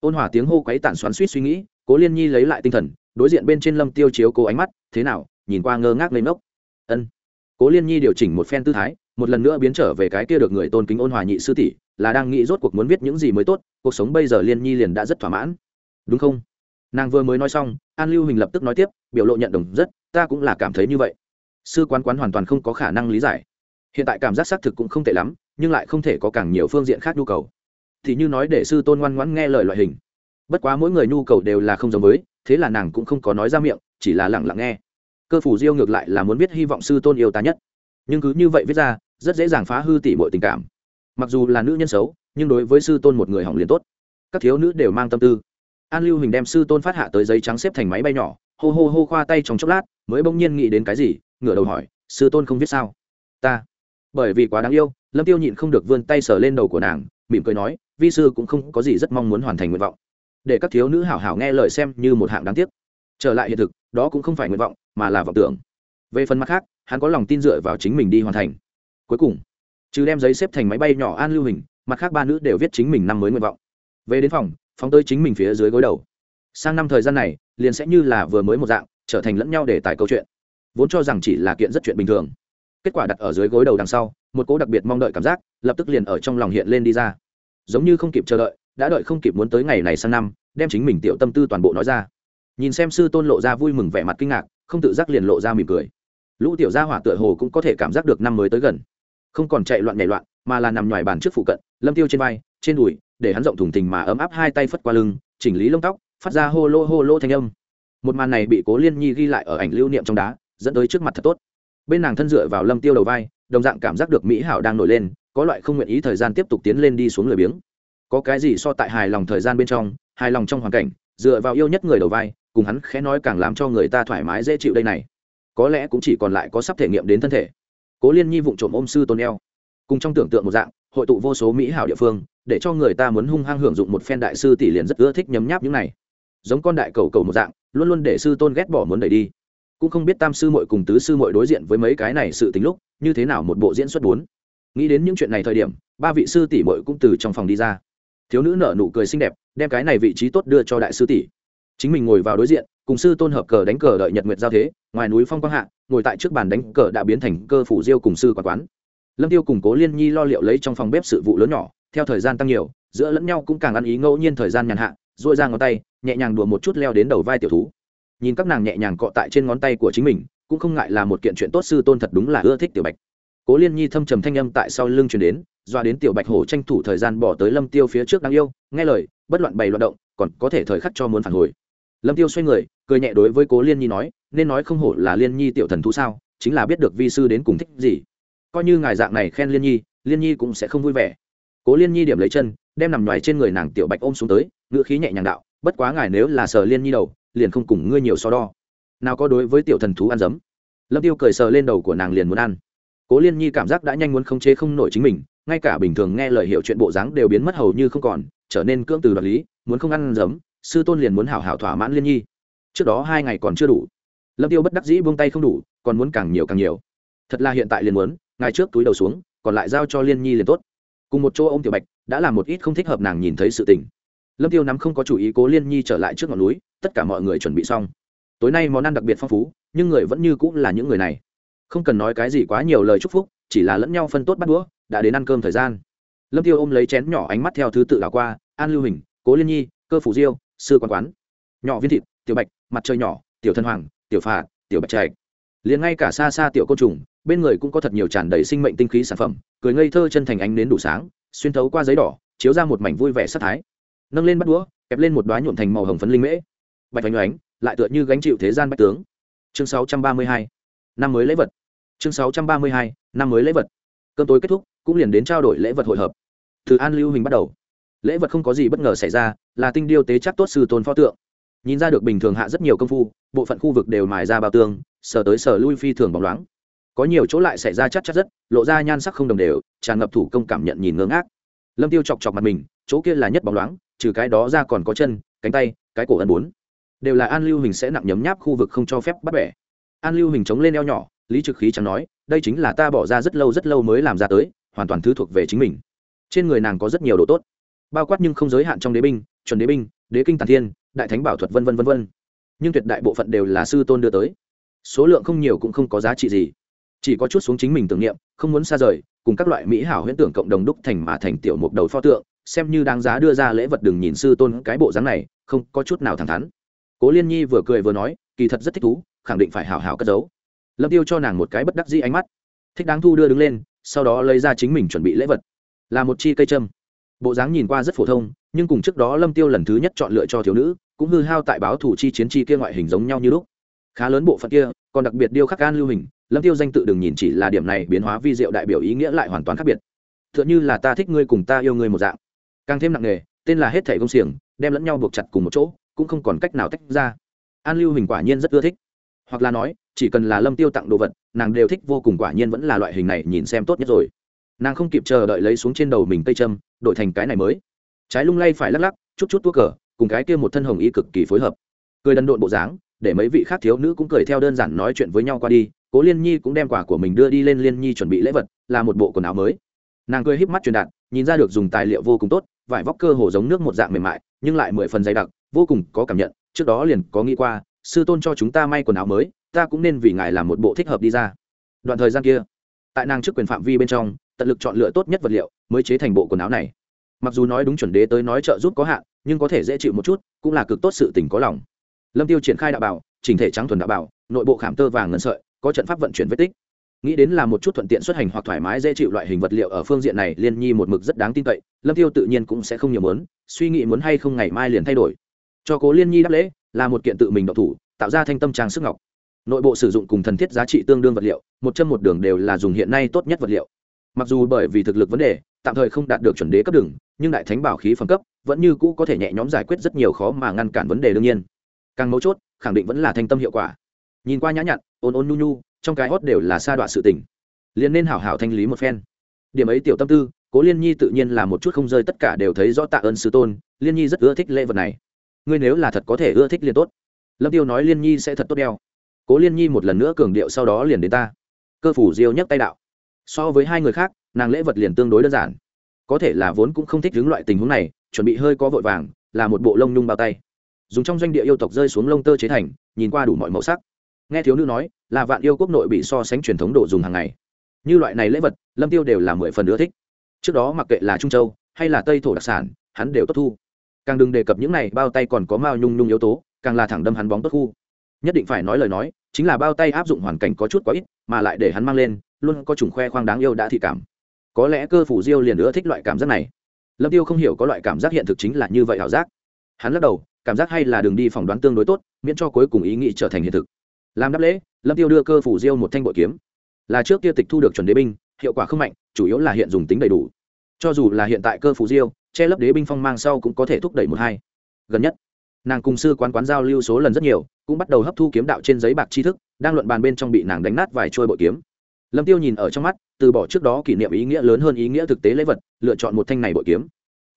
Ôn hòa tiếng hô quấy tản xoắn suýt suy nghĩ, cố liên nhi lấy lại tinh thần, đối diện bên trên lâm tiêu chiếu cố ánh mắt, thế nào, nhìn qua ngơ ngác lên ngốc. Ân. Cố liên nhi điều chỉnh một phen tư thái, một lần nữa biến trở về cái kia được người tôn kính ôn hòa nhị sư tỷ, là đang nghĩ rốt cuộc muốn viết những gì mới tốt, cuộc sống bây giờ liên nhi liền đã rất thỏa mãn đúng không? Nàng vừa mới nói xong, an lưu hình lập tức nói tiếp, biểu lộ nhận đồng rất, ta cũng là cảm thấy như vậy. Sư quán quán hoàn toàn không có khả năng lý giải. Hiện tại cảm giác xác thực cũng không tệ lắm, nhưng lại không thể có càng nhiều phương diện khác nhu cầu. Thì như nói để sư tôn ngoan ngoãn nghe lời loại hình. Bất quá mỗi người nhu cầu đều là không giống với, thế là nàng cũng không có nói ra miệng, chỉ là lẳng lặng nghe. Cơ phủ diêu ngược lại là muốn biết hy vọng sư tôn yêu ta nhất. Nhưng cứ như vậy viết ra, rất dễ dàng phá hư tỉ mọi tình cảm. Mặc dù là nữ nhân xấu, nhưng đối với sư tôn một người hỏng liền tốt. Các thiếu nữ đều mang tâm tư an lưu hình đem sư tôn phát hạ tới giấy trắng xếp thành máy bay nhỏ, hô hô hô khoa tay trong chốc lát, mới bỗng nhiên nghĩ đến cái gì, ngửa đầu hỏi, sư tôn không biết sao? Ta. Bởi vì quá đáng yêu, lâm tiêu nhịn không được vươn tay sờ lên đầu của nàng, mỉm cười nói, vi sư cũng không có gì rất mong muốn hoàn thành nguyện vọng. Để các thiếu nữ hảo hảo nghe lời xem như một hạng đáng tiếc. Trở lại hiện thực, đó cũng không phải nguyện vọng, mà là vọng tưởng. Về phần mặt khác, hắn có lòng tin dựa vào chính mình đi hoàn thành. Cuối cùng, trừ đem giấy xếp thành máy bay nhỏ an lưu hình, mặt khác ba nữ đều viết chính mình năm mới nguyện vọng. Về đến phòng phóng tới chính mình phía dưới gối đầu. Sang năm thời gian này, liền sẽ như là vừa mới một dạng, trở thành lẫn nhau để tài câu chuyện. Vốn cho rằng chỉ là kiện rất chuyện bình thường. Kết quả đặt ở dưới gối đầu đằng sau, một cố đặc biệt mong đợi cảm giác, lập tức liền ở trong lòng hiện lên đi ra. Giống như không kịp chờ đợi, đã đợi không kịp muốn tới ngày này sang năm, đem chính mình tiểu tâm tư toàn bộ nói ra. Nhìn xem sư tôn lộ ra vui mừng vẻ mặt kinh ngạc, không tự giác liền lộ ra mỉm cười. Lũ tiểu gia hỏa tựa hồ cũng có thể cảm giác được năm mới tới gần. Không còn chạy loạn nhảy loạn, mà là nằm ngoài bàn trước phụ cận, lâm tiêu trên vai, trên đùi để hắn rộng thùng thình mà ấm áp hai tay phất qua lưng, chỉnh lý lông tóc, phát ra hô lô hô lô thanh âm. Một màn này bị cố liên nhi ghi lại ở ảnh lưu niệm trong đá, dẫn tới trước mặt thật tốt. Bên nàng thân dựa vào lâm tiêu đầu vai, đồng dạng cảm giác được mỹ hảo đang nổi lên, có loại không nguyện ý thời gian tiếp tục tiến lên đi xuống lười biếng. Có cái gì so tại hài lòng thời gian bên trong, hài lòng trong hoàn cảnh, dựa vào yêu nhất người đầu vai, cùng hắn khẽ nói càng làm cho người ta thoải mái dễ chịu đây này. Có lẽ cũng chỉ còn lại có sắp thể nghiệm đến thân thể. Cố liên nhi vụng trộm ôm sư tôn eo. Cùng trong tưởng tượng một dạng hội tụ vô số mỹ hảo địa phương, để cho người ta muốn hung hăng hưởng dụng một phen đại sư tỷ liền rất ưa thích nhấm nháp những này. Giống con đại cầu cầu một dạng, luôn luôn để sư tôn ghét bỏ muốn đẩy đi. Cũng không biết tam sư muội cùng tứ sư muội đối diện với mấy cái này sự tính lúc, như thế nào một bộ diễn xuất bốn. Nghĩ đến những chuyện này thời điểm, ba vị sư tỷ muội cũng từ trong phòng đi ra. Thiếu nữ nở nụ cười xinh đẹp, đem cái này vị trí tốt đưa cho đại sư tỷ. Chính mình ngồi vào đối diện, cùng sư tôn hợp cờ đánh cờ đợi nhật nguyệt giao thế, ngoài núi phong quang hạ, ngồi tại trước bàn đánh cờ đã biến thành cơ phủ diêu cùng sư quản quán lâm tiêu cùng cố liên nhi lo liệu lấy trong phòng bếp sự vụ lớn nhỏ, theo thời gian tăng nhiều, giữa lẫn nhau cũng càng ăn ý ngẫu nhiên thời gian nhàn hạ dội ra ngón tay, nhẹ nhàng đùa một chút leo đến đầu vai tiểu thú. Nhìn các nàng nhẹ nhàng cọ tại trên ngón tay của chính mình, cũng không ngại là một kiện chuyện tốt sư tôn thật đúng là ưa thích tiểu bạch. Cố liên nhi thâm trầm thanh âm tại sau lưng truyền đến, doa đến tiểu bạch hổ tranh thủ thời gian bỏ tới lâm tiêu phía trước đáng yêu, nghe lời, bất loạn bày loạn động, còn có thể thời khắc cho muốn phản hồi. Lâm tiêu xoay người, cười nhẹ đối với cố liên nhi nói, nên nói không hổ là liên nhi tiểu thần thú sao, chính là biết được vi sư đến cùng thích gì coi như ngài dạng này khen liên nhi liên nhi cũng sẽ không vui vẻ. Cố liên nhi điểm lấy chân, đem nằm ngoài trên người nàng tiểu bạch ôm xuống tới ngựa khí nhẹ nhàng đạo, bất quá ngài nếu là sờ liên nhi đầu, liền không cùng ngươi nhiều so đo. Nào có đối với tiểu thần thú ăn dấm. Lâm tiêu cười sờ lên đầu của nàng liền muốn ăn. Cố liên nhi cảm giác đã nhanh muốn khống chế không nổi chính mình, ngay cả bình thường nghe lời hiệu chuyện bộ dáng đều biến mất hầu như không còn, trở nên cưỡng từ đoạt lý, muốn không ăn dấm, sư tôn liền muốn hảo hảo thỏa mãn liên nhi. Trước đó hai ngày còn chưa đủ. Lâm tiêu bất đắc dĩ buông tay không đủ, còn muốn càng nhiều càng nhiều. Thật là hiện tại liền muốn ngày trước túi đầu xuống, còn lại giao cho liên nhi liền tốt. Cùng một chỗ ô m tiểu bạch, đã làm một ít không thích hợp nàng nhìn thấy sự tình. Lâm tiêu nắm không có chủ ý cố liên nhi trở lại trước ngọn núi, tất cả mọi người chuẩn bị xong. Tối nay món ăn đặc biệt phong phú, nhưng người vẫn như cũng là những người này. Không cần nói cái gì quá nhiều lời chúc phúc, chỉ là lẫn nhau phân tốt bắt đũa, đã đến ăn cơm thời gian. Lâm tiêu ôm lấy chén nhỏ ánh mắt theo thứ tự đảo qua, an lưu hình cố liên nhi, cơ phủ diêu, sư quan quán. Nhỏ viên thịt, tiểu bạch, mặt trời nhỏ, tiểu thân hoàng, tiểu phà, tiểu bạch trạch. Liền ngay cả xa xa tiểu côn trùng bên người cũng có thật nhiều tràn đầy sinh mệnh tinh khí sản phẩm, cười ngây thơ chân thành ánh nến đủ sáng, xuyên thấu qua giấy đỏ, chiếu ra một mảnh vui vẻ sát thái. Nâng lên bắt đũa, kẹp lên một đoá nhuộm thành màu hồng phấn linh mễ. Bạch vánh oánh, lại tựa như gánh chịu thế gian bách tướng. Chương 632 năm mới lễ vật. Chương 632 năm mới lễ vật. Cơn tối kết thúc, cũng liền đến trao đổi lễ vật hội hợp. Từ an lưu hình bắt đầu. Lễ vật không có gì bất ngờ xảy ra, là tinh điêu tế chắc tốt sư tôn pho tượng. Nhìn ra được bình thường hạ rất nhiều công phu, bộ phận khu vực đều mài ra bao tương, sờ tới sờ lui phi thường bóng loáng có nhiều chỗ lại xảy ra chắc chắc rất, lộ ra nhan sắc không đồng đều, tràn ngập thủ công cảm nhận nhìn ngơ ngác. Lâm tiêu chọc chọc mặt mình, chỗ kia là nhất bóng loáng, trừ cái đó ra còn có chân, cánh tay, cái cổ ân bốn. Đều là an lưu hình sẽ nặng nhấm nháp khu vực không cho phép bắt bẻ. An lưu hình chống lên eo nhỏ, lý trực khí chẳng nói, đây chính là ta bỏ ra rất lâu rất lâu mới làm ra tới, hoàn toàn thứ thuộc về chính mình. Trên người nàng có rất nhiều đồ tốt, bao quát nhưng không giới hạn trong đế binh, chuẩn đế binh, đế kinh tàn thiên, đại thánh bảo thuật vân vân vân vân. Nhưng tuyệt đại bộ phận đều là sư tôn đưa tới. Số lượng không nhiều cũng không có giá trị gì chỉ có chút xuống chính mình tưởng niệm, không muốn xa rời, cùng các loại mỹ hảo huyễn tưởng cộng đồng đúc thành mà thành tiểu mục đầu pho tượng, xem như đáng giá đưa ra lễ vật đừng nhìn sư tôn cái bộ dáng này, không có chút nào thẳng thắn. Cố liên nhi vừa cười vừa nói, kỳ thật rất thích thú, khẳng định phải hảo hảo cất giấu. Lâm tiêu cho nàng một cái bất đắc dĩ ánh mắt. Thích đáng thu đưa đứng lên, sau đó lấy ra chính mình chuẩn bị lễ vật. Là một chi cây châm. Bộ dáng nhìn qua rất phổ thông, nhưng cùng trước đó lâm tiêu lần thứ nhất chọn lựa cho thiếu nữ, cũng hư hao tại báo thủ chi chiến chi kia ngoại hình giống nhau như lúc. Khá lớn bộ phận kia, còn đặc biệt điêu khắc an lưu hình lâm tiêu danh tự đừng nhìn chỉ là điểm này biến hóa vi diệu đại biểu ý nghĩa lại hoàn toàn khác biệt. Tựa như là ta thích ngươi cùng ta yêu ngươi một dạng. Càng thêm nặng nề, tên là hết thể công xiềng, đem lẫn nhau buộc chặt cùng một chỗ, cũng không còn cách nào tách ra. An lưu hình quả nhiên rất ưa thích. Hoặc là nói, chỉ cần là lâm tiêu tặng đồ vật, nàng đều thích vô cùng quả nhiên vẫn là loại hình này nhìn xem tốt nhất rồi. Nàng không kịp chờ đợi lấy xuống trên đầu mình cây châm, đổi thành cái này mới. Trái lung lay phải lắc lắc, chút chút tua cờ, cùng cái kia một thân hồng y cực kỳ phối hợp. Cười đần độn bộ dáng, để mấy vị khác thiếu nữ cũng cười theo đơn giản nói chuyện với nhau qua đi cố liên nhi cũng đem quả của mình đưa đi lên liên nhi chuẩn bị lễ vật, là một bộ quần áo mới. Nàng cười híp mắt truyền đạt, nhìn ra được dùng tài liệu vô cùng tốt, vải vóc cơ hồ giống nước một dạng mềm mại, nhưng lại mười phần dày đặc, vô cùng có cảm nhận, trước đó liền có nghĩ qua, sư tôn cho chúng ta may quần áo mới, ta cũng nên vì ngài làm một bộ thích hợp đi ra. Đoạn thời gian kia, tại nàng trước quyền phạm vi bên trong, tận lực chọn lựa tốt nhất vật liệu mới chế thành bộ quần áo này. Mặc dù nói đúng chuẩn đế tới nói trợ giúp có hạn, nhưng có thể dễ chịu một chút, cũng là cực tốt sự tình có lòng. Lâm tiêu triển khai đạo bảo, chỉnh thể trắng thuần đạo bảo, nội bộ khảm tơ vàng ngân sợi có trận pháp vận chuyển vết tích. Nghĩ đến là một chút thuận tiện xuất hành hoặc thoải mái dễ chịu loại hình vật liệu ở phương diện này, liên nhi một mực rất đáng tin cậy, lâm tiêu tự nhiên cũng sẽ không nhiều muốn, suy nghĩ muốn hay không ngày mai liền thay đổi. Cho cố liên nhi đáp lễ, là một kiện tự mình độc thủ, tạo ra thanh tâm trang sức ngọc. Nội bộ sử dụng cùng thần thiết giá trị tương đương vật liệu, một chân một đường đều là dùng hiện nay tốt nhất vật liệu. Mặc dù bởi vì thực lực vấn đề, tạm thời không đạt được chuẩn đế cấp đường, nhưng đại thánh bảo khí phẩm cấp vẫn như cũ có thể nhẹ nhóm giải quyết rất nhiều khó mà ngăn cản vấn đề đương nhiên. Càng mấu chốt, khẳng định vẫn là thanh tâm hiệu quả nhìn qua nhã nhặn, ôn ôn nhu nhu, trong cái hót đều là sa đoạn sự tình. Liền nên hảo hảo thanh lý một phen. Điểm ấy tiểu tâm tư, cố liên nhi tự nhiên là một chút không rơi tất cả đều thấy rõ tạ ơn sư tôn, liên nhi rất ưa thích lễ vật này. Ngươi nếu là thật có thể ưa thích liền tốt. Lâm tiêu nói liên nhi sẽ thật tốt đeo. Cố liên nhi một lần nữa cường điệu sau đó liền đến ta. Cơ phủ diêu nhấc tay đạo. So với hai người khác, nàng lễ vật liền tương đối đơn giản. Có thể là vốn cũng không thích đứng loại tình huống này, chuẩn bị hơi có vội vàng, là một bộ lông nhung bao tay. Dùng trong doanh địa yêu tộc rơi xuống lông tơ chế thành, nhìn qua đủ mọi màu sắc nghe thiếu nữ nói, là vạn yêu quốc nội bị so sánh truyền thống đồ dùng hàng ngày. Như loại này lễ vật, lâm tiêu đều là mười phần ưa thích. Trước đó mặc kệ là trung châu hay là tây thổ đặc sản, hắn đều tốt thu. Càng đừng đề cập những này, bao tay còn có mao nhung nhung yếu tố, càng là thẳng đâm hắn bóng tốt khu nhất định phải nói lời nói, chính là bao tay áp dụng hoàn cảnh có chút quá ít, mà lại để hắn mang lên, luôn có chủng khoe khoang đáng yêu đã thị cảm. Có lẽ cơ phủ diêu liền nữa thích loại cảm giác này. Lâm tiêu không hiểu có loại cảm giác hiện thực chính là như vậy ảo giác. Hắn lắc đầu, cảm giác hay là đường đi phỏng đoán tương đối tốt, miễn cho cuối cùng ý nghĩ trở thành hiện thực làm đáp lễ, lâm tiêu đưa cơ phủ diêu một thanh bội kiếm. Là trước kia tịch thu được chuẩn đế binh, hiệu quả không mạnh, chủ yếu là hiện dùng tính đầy đủ. Cho dù là hiện tại cơ phủ diêu, che lấp đế binh phong mang sau cũng có thể thúc đẩy một hai. Gần nhất, nàng cùng sư quán quán giao lưu số lần rất nhiều, cũng bắt đầu hấp thu kiếm đạo trên giấy bạc tri thức, đang luận bàn bên trong bị nàng đánh nát vài trôi bội kiếm. Lâm tiêu nhìn ở trong mắt, từ bỏ trước đó kỷ niệm ý nghĩa lớn hơn ý nghĩa thực tế lễ vật, lựa chọn một thanh này bội kiếm.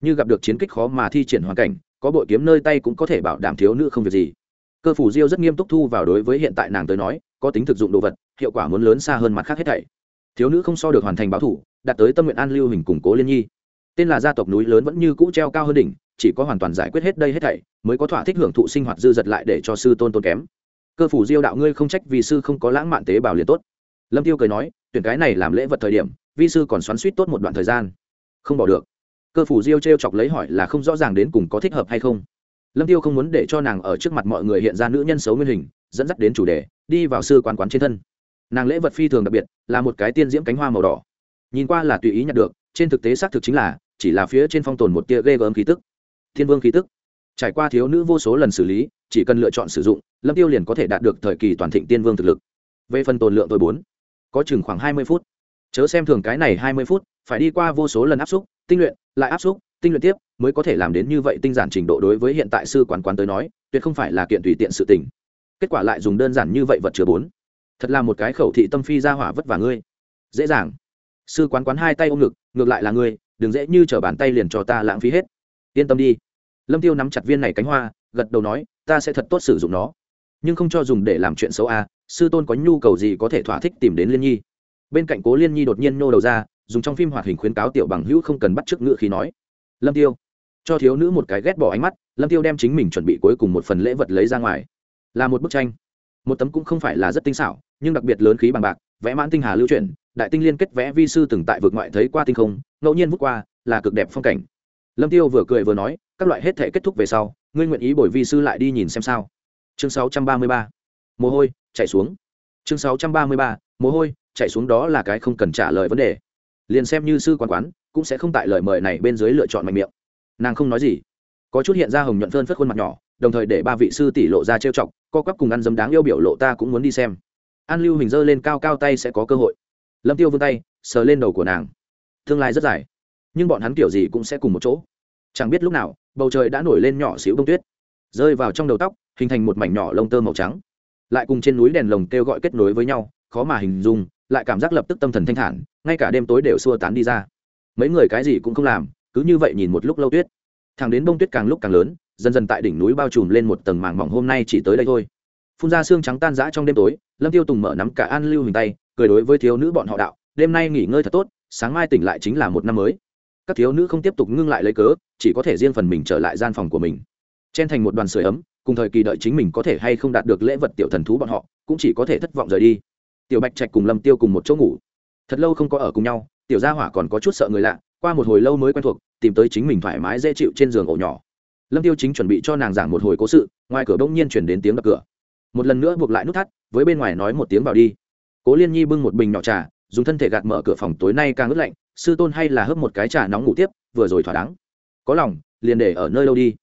Như gặp được chiến kích khó mà thi triển hoàn cảnh, có bội kiếm nơi tay cũng có thể bảo đảm thiếu nữ không việc gì cơ phủ diêu rất nghiêm túc thu vào đối với hiện tại nàng tới nói, có tính thực dụng đồ vật, hiệu quả muốn lớn xa hơn mặt khác hết thảy. Thiếu nữ không so được hoàn thành báo thủ, đạt tới tâm nguyện an lưu hình củng cố liên nhi. Tên là gia tộc núi lớn vẫn như cũ treo cao hơn đỉnh, chỉ có hoàn toàn giải quyết hết đây hết thảy, mới có thỏa thích hưởng thụ sinh hoạt dư dật lại để cho sư tôn tôn kém. Cơ phủ diêu đạo ngươi không trách vì sư không có lãng mạn tế bào liền tốt. Lâm tiêu cười nói, tuyển cái này làm lễ vật thời điểm, vi sư còn xoắn suýt tốt một đoạn thời gian. Không bỏ được. Cơ phủ diêu trêu chọc lấy hỏi là không rõ ràng đến cùng có thích hợp hay không lâm tiêu không muốn để cho nàng ở trước mặt mọi người hiện ra nữ nhân xấu nguyên hình, dẫn dắt đến chủ đề, đi vào sư quán quán trên thân. Nàng lễ vật phi thường đặc biệt, là một cái tiên diễm cánh hoa màu đỏ. Nhìn qua là tùy ý nhặt được, trên thực tế xác thực chính là, chỉ là phía trên phong tồn một tia ghê gớm khí tức. Thiên vương khí tức. Trải qua thiếu nữ vô số lần xử lý, chỉ cần lựa chọn sử dụng, lâm tiêu liền có thể đạt được thời kỳ toàn thịnh tiên vương thực lực. Về phần tồn lượng tôi bốn, có chừng khoảng hai mươi phút. Chớ xem thường cái này hai mươi phút, phải đi qua vô số lần áp xúc, tinh luyện, lại áp xúc tinh luyện tiếp mới có thể làm đến như vậy tinh giản trình độ đối với hiện tại sư quán quán tới nói, tuyệt không phải là kiện tùy tiện sự tình. Kết quả lại dùng đơn giản như vậy vật chứa bốn. Thật là một cái khẩu thị tâm phi ra hỏa vất vả ngươi. Dễ dàng. Sư quán quán hai tay ôm ngực, ngược lại là ngươi, đừng dễ như t bàn tay liền cho ta lãng phí hết. Yên tâm đi. Lâm tiêu nắm chặt viên này cánh hoa, gật đầu nói, ta sẽ thật tốt sử dụng nó. Nhưng không cho dùng để làm chuyện xấu a sư tôn có nhu cầu gì có thể thỏa thích tìm đến liên nhi? Bên cạnh cố liên nhi đột nhiên nô đầu ra, dùng trong phim hoạt hình khuyến cáo tiểu bằng hữu không cần bắt chước ngựa khi nói lâm tiêu. Cho thiếu nữ một cái ghét bỏ ánh mắt, lâm tiêu đem chính mình chuẩn bị cuối cùng một phần lễ vật lấy ra ngoài. Là một bức tranh. Một tấm cũng không phải là rất tinh xảo, nhưng đặc biệt lớn khí bằng bạc, vẽ mãn tinh hà lưu chuyển, đại tinh liên kết vẽ vi sư từng tại vực ngoại thấy qua tinh không, ngẫu nhiên vút qua, là cực đẹp phong cảnh. Lâm tiêu vừa cười vừa nói, các loại hết thể kết thúc về sau, ngươi nguyện ý bồi vi sư lại đi nhìn xem sao? Chương 633. mồ hôi, chạy xuống. Chương 633. mồ hôi, chạy xuống đó là cái không cần trả lời vấn đề. Liền xem như sư quán quán cũng sẽ không tại lời mời này bên dưới lựa chọn mạnh miệng. Nàng không nói gì. Có chút hiện ra hồng nhuận phơn phất khuôn mặt nhỏ, đồng thời để ba vị sư tỷ lộ ra trêu chọc, co quắp cùng ăn dấm đáng yêu biểu lộ ta cũng muốn đi xem. An lưu hình dơ lên cao cao tay sẽ có cơ hội. Lâm tiêu vươn tay, sờ lên đầu của nàng. Tương lai rất dài, nhưng bọn hắn kiểu gì cũng sẽ cùng một chỗ. Chẳng biết lúc nào, bầu trời đã nổi lên nhỏ xíu bông tuyết, rơi vào trong đầu tóc, hình thành một mảnh nhỏ lông tơ màu trắng. Lại cùng trên núi đèn lồng kêu gọi kết nối với nhau, khó mà hình dung, lại cảm giác lập tức tâm thần thanh thản, ngay cả đêm tối đều xua tán đi ra mấy người cái gì cũng không làm, cứ như vậy nhìn một lúc lâu tuyết. Thằng đến bông tuyết càng lúc càng lớn, dần dần tại đỉnh núi bao trùm lên một tầng màng mỏng hôm nay chỉ tới đây thôi. Phun ra xương trắng tan rã trong đêm tối, lâm tiêu tùng mở nắm cả an lưu hình tay, cười đối với thiếu nữ bọn họ đạo, đêm nay nghỉ ngơi thật tốt, sáng mai tỉnh lại chính là một năm mới. Các thiếu nữ không tiếp tục ngưng lại lấy cớ, chỉ có thể riêng phần mình trở lại gian phòng của mình. Chen thành một đoàn sưởi ấm, cùng thời kỳ đợi chính mình có thể hay không đạt được lễ vật tiểu thần thú bọn họ, cũng chỉ có thể thất vọng rời đi. Tiểu bạch trạch cùng lâm tiêu cùng một chỗ ngủ. Thật lâu không có ở cùng nhau tiểu gia hỏa còn có chút sợ người lạ, qua một hồi lâu mới quen thuộc, tìm tới chính mình thoải mái dễ chịu trên giường ổ nhỏ. Lâm tiêu chính chuẩn bị cho nàng giảng một hồi cố sự, ngoài cửa bỗng nhiên chuyển đến tiếng đập cửa. Một lần nữa buộc lại nút thắt, với bên ngoài nói một tiếng vào đi. Cố liên nhi bưng một bình nhỏ trà, dùng thân thể gạt mở cửa phòng tối nay càng ướt lạnh, sư tôn hay là hớp một cái trà nóng ngủ tiếp, vừa rồi thỏa đáng. Có lòng, liền để ở nơi lâu đi.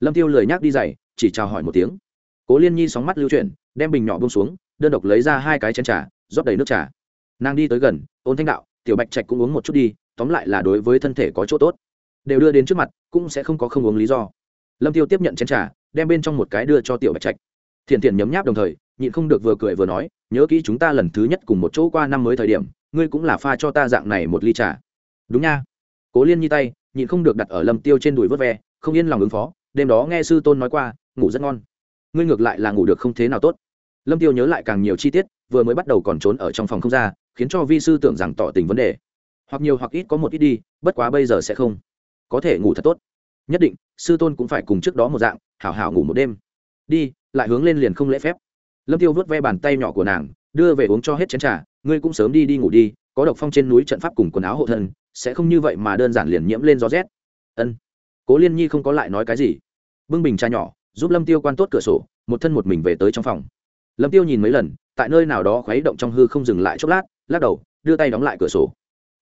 Lâm tiêu lười nhác đi dậy, chỉ chào hỏi một tiếng. Cố liên nhi sóng mắt lưu chuyển, đem bình nhỏ bông xuống, đơn độc lấy ra hai cái chén trà, rót đầy nước trà. Nàng đi tới gần, ôn thanh đạo tiểu bạch trạch cũng uống một chút đi, tóm lại là đối với thân thể có chỗ tốt. Đều đưa đến trước mặt, cũng sẽ không có không uống lý do. Lâm tiêu tiếp nhận chén trà, đem bên trong một cái đưa cho tiểu bạch trạch. Thiện thiện nhấm nháp đồng thời, nhịn không được vừa cười vừa nói, nhớ kỹ chúng ta lần thứ nhất cùng một chỗ qua năm mới thời điểm, ngươi cũng là pha cho ta dạng này một ly trà. Đúng nha. Cố liên nhi tay, nhịn không được đặt ở lâm tiêu trên đùi vớt ve, không yên lòng ứng phó, đêm đó nghe sư tôn nói qua, ngủ rất ngon. Ngươi ngược lại là ngủ được không thế nào tốt. Lâm tiêu nhớ lại càng nhiều chi tiết, vừa mới bắt đầu còn trốn ở trong phòng không ra khiến cho vi sư tưởng rằng tỏ tình vấn đề. Hoặc nhiều hoặc ít có một ít đi, bất quá bây giờ sẽ không. Có thể ngủ thật tốt. Nhất định, sư tôn cũng phải cùng trước đó một dạng, hảo hảo ngủ một đêm. Đi, lại hướng lên liền không lễ phép. Lâm tiêu vớt ve bàn tay nhỏ của nàng, đưa về uống cho hết chén trà, ngươi cũng sớm đi đi ngủ đi, có độc phong trên núi trận pháp cùng quần áo hộ thân, sẽ không như vậy mà đơn giản liền nhiễm lên gió rét. Ân. Cố liên nhi không có lại nói cái gì. Bưng bình trà nhỏ, giúp lâm tiêu quan tốt cửa sổ, một thân một mình về tới trong phòng. Lâm tiêu nhìn mấy lần, tại nơi nào đó khuấy động trong hư không dừng lại chốc lát lắc đầu, đưa tay đóng lại cửa sổ.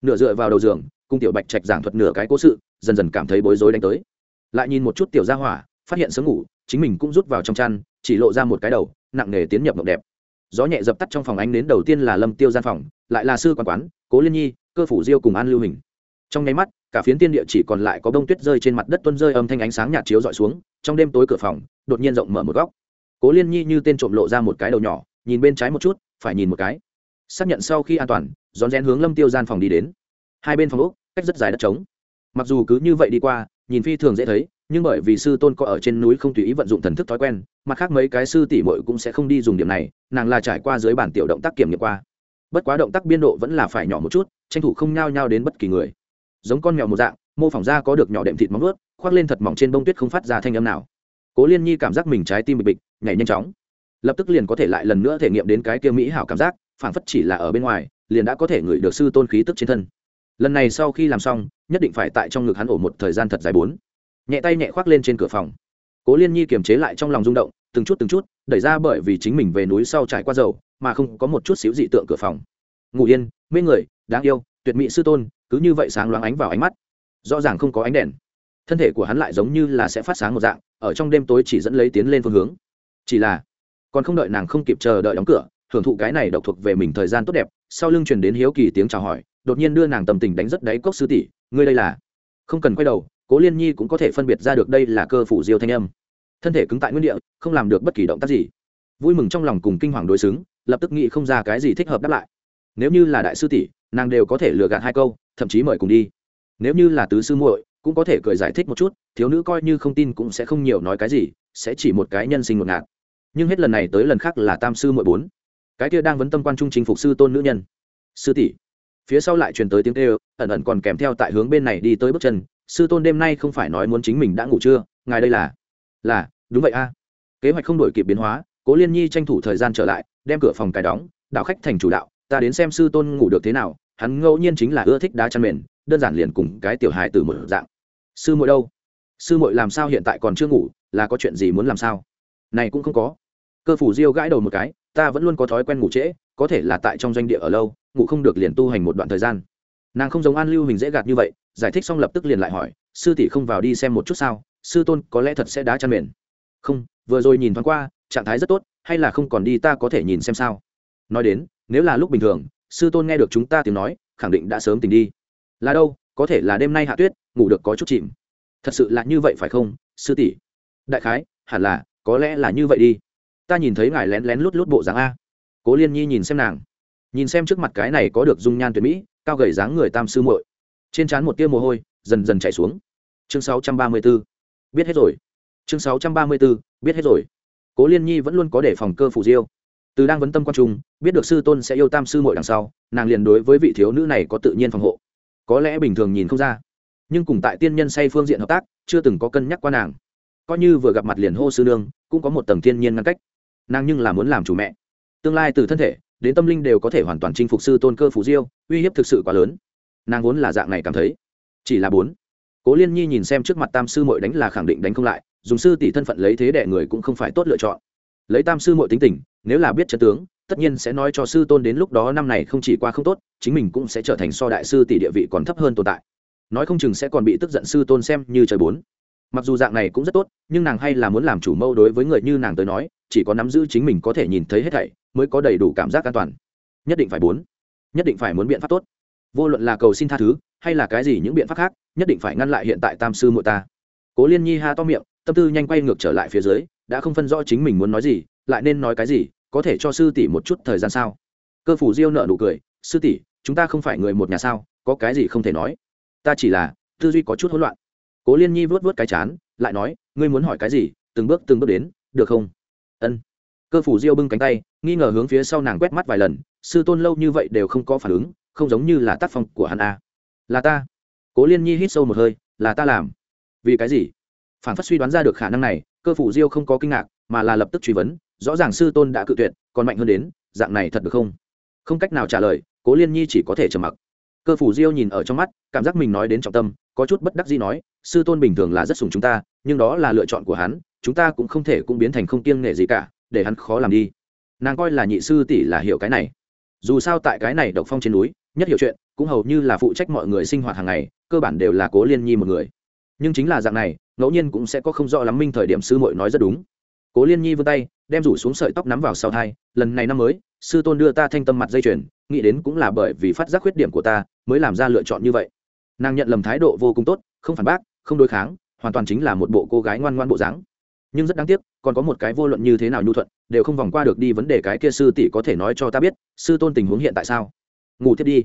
Nửa dựa vào đầu giường, cùng tiểu bạch trạch giảng thuật nửa cái cố sự, dần dần cảm thấy bối rối đánh tới. Lại nhìn một chút tiểu gia hỏa, phát hiện sớm ngủ, chính mình cũng rút vào trong chăn, chỉ lộ ra một cái đầu, nặng nề tiến nhập mộng đẹp. Gió nhẹ dập tắt trong phòng ánh đến đầu tiên là lâm tiêu gian phòng, lại là sư quan quán, cố liên nhi, cơ phủ diêu cùng an lưu hình. Trong nháy mắt, cả phiến tiên địa chỉ còn lại có bông tuyết rơi trên mặt đất tuân rơi âm thanh ánh sáng nhạt chiếu dọi xuống, trong đêm tối cửa phòng, đột nhiên rộng mở một góc. Cố liên nhi như tên trộm lộ ra một cái đầu nhỏ, nhìn bên trái một chút, phải nhìn một cái xác nhận sau khi an toàn, rón rén hướng lâm tiêu gian phòng đi đến. Hai bên phòng úc cách rất dài đất trống. Mặc dù cứ như vậy đi qua, nhìn phi thường dễ thấy, nhưng bởi vì sư tôn có ở trên núi không tùy ý vận dụng thần thức thói quen, mặt khác mấy cái sư tỷ muội cũng sẽ không đi dùng điểm này, nàng là trải qua dưới bản tiểu động tác kiểm nghiệm qua. Bất quá động tác biên độ vẫn là phải nhỏ một chút, tranh thủ không nhao nhao đến bất kỳ người. Giống con mèo một dạng, mô phỏng ra có được nhỏ đệm thịt móng ướt khoác lên thật mỏng trên bông tuyết không phát ra thanh âm nào. Cố liên nhi cảm giác mình trái tim bịch bịch, nhảy nhanh chóng. Lập tức liền có thể lại lần nữa thể nghiệm đến cái kia mỹ hảo cảm giác phản phất chỉ là ở bên ngoài, liền đã có thể ngửi được sư tôn khí tức trên thân. Lần này sau khi làm xong, nhất định phải tại trong ngực hắn ổ một thời gian thật dài bốn. Nhẹ tay nhẹ khoác lên trên cửa phòng. Cố liên nhi kiềm chế lại trong lòng rung động, từng chút từng chút, đẩy ra bởi vì chính mình về núi sau trải qua dầu, mà không có một chút xíu dị tượng cửa phòng. Ngủ yên, mê người, đáng yêu, tuyệt mỹ sư tôn, cứ như vậy sáng loáng ánh vào ánh mắt. Rõ ràng không có ánh đèn. Thân thể của hắn lại giống như là sẽ phát sáng một dạng, ở trong đêm tối chỉ dẫn lấy tiến lên phương hướng. Chỉ là, còn không đợi nàng không kịp chờ đợi đóng cửa hưởng thụ cái này độc thuộc về mình thời gian tốt đẹp, sau lưng truyền đến hiếu kỳ tiếng chào hỏi, đột nhiên đưa nàng tầm tình đánh rất đáy cốc sư tỷ, ngươi đây là? Không cần quay đầu, cố liên nhi cũng có thể phân biệt ra được đây là cơ phủ diêu thanh âm. Thân thể cứng tại nguyên địa, không làm được bất kỳ động tác gì. Vui mừng trong lòng cùng kinh hoàng đối xứng, lập tức nghĩ không ra cái gì thích hợp đáp lại. Nếu như là đại sư tỷ, nàng đều có thể lừa gạt hai câu, thậm chí mời cùng đi. Nếu như là tứ sư muội, cũng có thể cười giải thích một chút, thiếu nữ coi như không tin cũng sẽ không nhiều nói cái gì, sẽ chỉ một cái nhân sinh ngột ngạt. Nhưng hết lần này tới lần khác là tam sư muội bốn cái kia đang vấn tâm quan trung chính phục sư tôn nữ nhân. Sư tỷ. Phía sau lại truyền tới tiếng kêu, ẩn ẩn còn kèm theo tại hướng bên này đi tới bước chân. Sư tôn đêm nay không phải nói muốn chính mình đã ngủ chưa? Ngài đây là? Là, đúng vậy a. Kế hoạch không đổi kịp biến hóa, cố liên nhi tranh thủ thời gian trở lại, đem cửa phòng cài đóng, đạo khách thành chủ đạo, ta đến xem sư tôn ngủ được thế nào, hắn ngẫu nhiên chính là ưa thích đá chăn mền, đơn giản liền cùng cái tiểu hài từ một dạng. Sư muội đâu? Sư muội làm sao hiện tại còn chưa ngủ, là có chuyện gì muốn làm sao? Này cũng không có. Cơ phủ diêu gãi đầu một cái ta vẫn luôn có thói quen ngủ trễ, có thể là tại trong doanh địa ở lâu, ngủ không được liền tu hành một đoạn thời gian. Nàng không giống an lưu hình dễ gạt như vậy, giải thích xong lập tức liền lại hỏi, sư tỷ không vào đi xem một chút sao, sư tôn có lẽ thật sẽ đá chăn mền. Không, vừa rồi nhìn thoáng qua, trạng thái rất tốt, hay là không còn đi ta có thể nhìn xem sao. Nói đến, nếu là lúc bình thường, sư tôn nghe được chúng ta tiếng nói, khẳng định đã sớm tỉnh đi. Là đâu, có thể là đêm nay hạ tuyết, ngủ được có chút chìm. Thật sự là như vậy phải không, sư tỷ? Đại khái, hẳn là, có lẽ là như vậy đi ta nhìn thấy ngài lén lén lút lút bộ dáng a. Cố liên nhi nhìn xem nàng. Nhìn xem trước mặt cái này có được dung nhan tuyệt mỹ cao gầy dáng người tam sư muội. Trên trán một tia mồ hôi dần dần chảy xuống. Chương 634. biết hết rồi. Chương 634, biết hết rồi. Cố liên nhi vẫn luôn có đề phòng cơ phủ diêu. Từ đang vấn tâm quan trung biết được sư tôn sẽ yêu tam sư muội đằng sau nàng liền đối với vị thiếu nữ này có tự nhiên phòng hộ. Có lẽ bình thường nhìn không ra. Nhưng cùng tại tiên nhân say phương diện hợp tác chưa từng có cân nhắc qua nàng. Coi như vừa gặp mặt liền hô sư nương cũng có một tầng thiên nhiên ngăn cách nàng nhưng là muốn làm chủ mẹ. Tương lai từ thân thể, đến tâm linh đều có thể hoàn toàn chinh phục sư tôn cơ phú diêu, uy hiếp thực sự quá lớn. Nàng vốn là dạng này cảm thấy. Chỉ là bốn. Cố liên nhi nhìn xem trước mặt tam sư mội đánh là khẳng định đánh không lại, dùng sư tỷ thân phận lấy thế đẻ người cũng không phải tốt lựa chọn. Lấy tam sư mội tính tình, nếu là biết chân tướng, tất nhiên sẽ nói cho sư tôn đến lúc đó năm này không chỉ qua không tốt, chính mình cũng sẽ trở thành so đại sư tỷ địa vị còn thấp hơn tồn tại. Nói không chừng sẽ còn bị tức giận sư tôn xem như trời bốn mặc dù dạng này cũng rất tốt, nhưng nàng hay là muốn làm chủ mâu đối với người như nàng tới nói, chỉ có nắm giữ chính mình có thể nhìn thấy hết thảy, mới có đầy đủ cảm giác an toàn. Nhất định phải bốn. Nhất định phải muốn biện pháp tốt. Vô luận là cầu xin tha thứ, hay là cái gì những biện pháp khác, nhất định phải ngăn lại hiện tại tam sư muội ta. Cố liên nhi ha to miệng, tâm tư nhanh quay ngược trở lại phía dưới, đã không phân rõ chính mình muốn nói gì, lại nên nói cái gì, có thể cho sư tỷ một chút thời gian sao? Cơ phủ diêu nợ nụ cười, sư tỷ, chúng ta không phải người một nhà sao, có cái gì không thể nói? Ta chỉ là tư duy có chút hỗn loạn cố liên nhi vớt vớt cái chán, lại nói, ngươi muốn hỏi cái gì? Từng bước từng bước đến, được không? Ân. Cơ phủ diêu bưng cánh tay, nghi ngờ hướng phía sau nàng quét mắt vài lần, sư tôn lâu như vậy đều không có phản ứng, không giống như là tác phong của hắn a là ta. Cố liên nhi hít sâu một hơi, là ta làm. Vì cái gì? Phản phát suy đoán ra được khả năng này, cơ phủ diêu không có kinh ngạc, mà là lập tức truy vấn, rõ ràng sư tôn đã cự tuyệt, còn mạnh hơn đến, dạng này thật được không? Không cách nào trả lời, cố liên nhi chỉ có thể trầm mặc. Cơ phủ diêu nhìn ở trong mắt, cảm giác mình nói đến trọng tâm, có chút bất đắc gì nói sư tôn bình thường là rất sùng chúng ta, nhưng đó là lựa chọn của hắn, chúng ta cũng không thể cũng biến thành không kiêng nghệ gì cả, để hắn khó làm đi. Nàng coi là nhị sư tỷ là hiểu cái này. Dù sao tại cái này độc phong trên núi, nhất hiểu chuyện, cũng hầu như là phụ trách mọi người sinh hoạt hàng ngày, cơ bản đều là cố liên nhi một người. Nhưng chính là dạng này, ngẫu nhiên cũng sẽ có không rõ lắm minh thời điểm sư muội nói rất đúng. Cố liên nhi vươn tay, đem rủ xuống sợi tóc nắm vào sau thai, lần này năm mới, sư tôn đưa ta thanh tâm mặt dây chuyền, nghĩ đến cũng là bởi vì phát giác khuyết điểm của ta, mới làm ra lựa chọn như vậy. Nàng nhận lầm thái độ vô cùng tốt, không phản bác không đối kháng, hoàn toàn chính là một bộ cô gái ngoan ngoan bộ dáng. Nhưng rất đáng tiếc, còn có một cái vô luận như thế nào nhu thuận, đều không vòng qua được đi vấn đề cái kia sư tỷ có thể nói cho ta biết, sư tôn tình huống hiện tại sao? Ngủ thiết đi.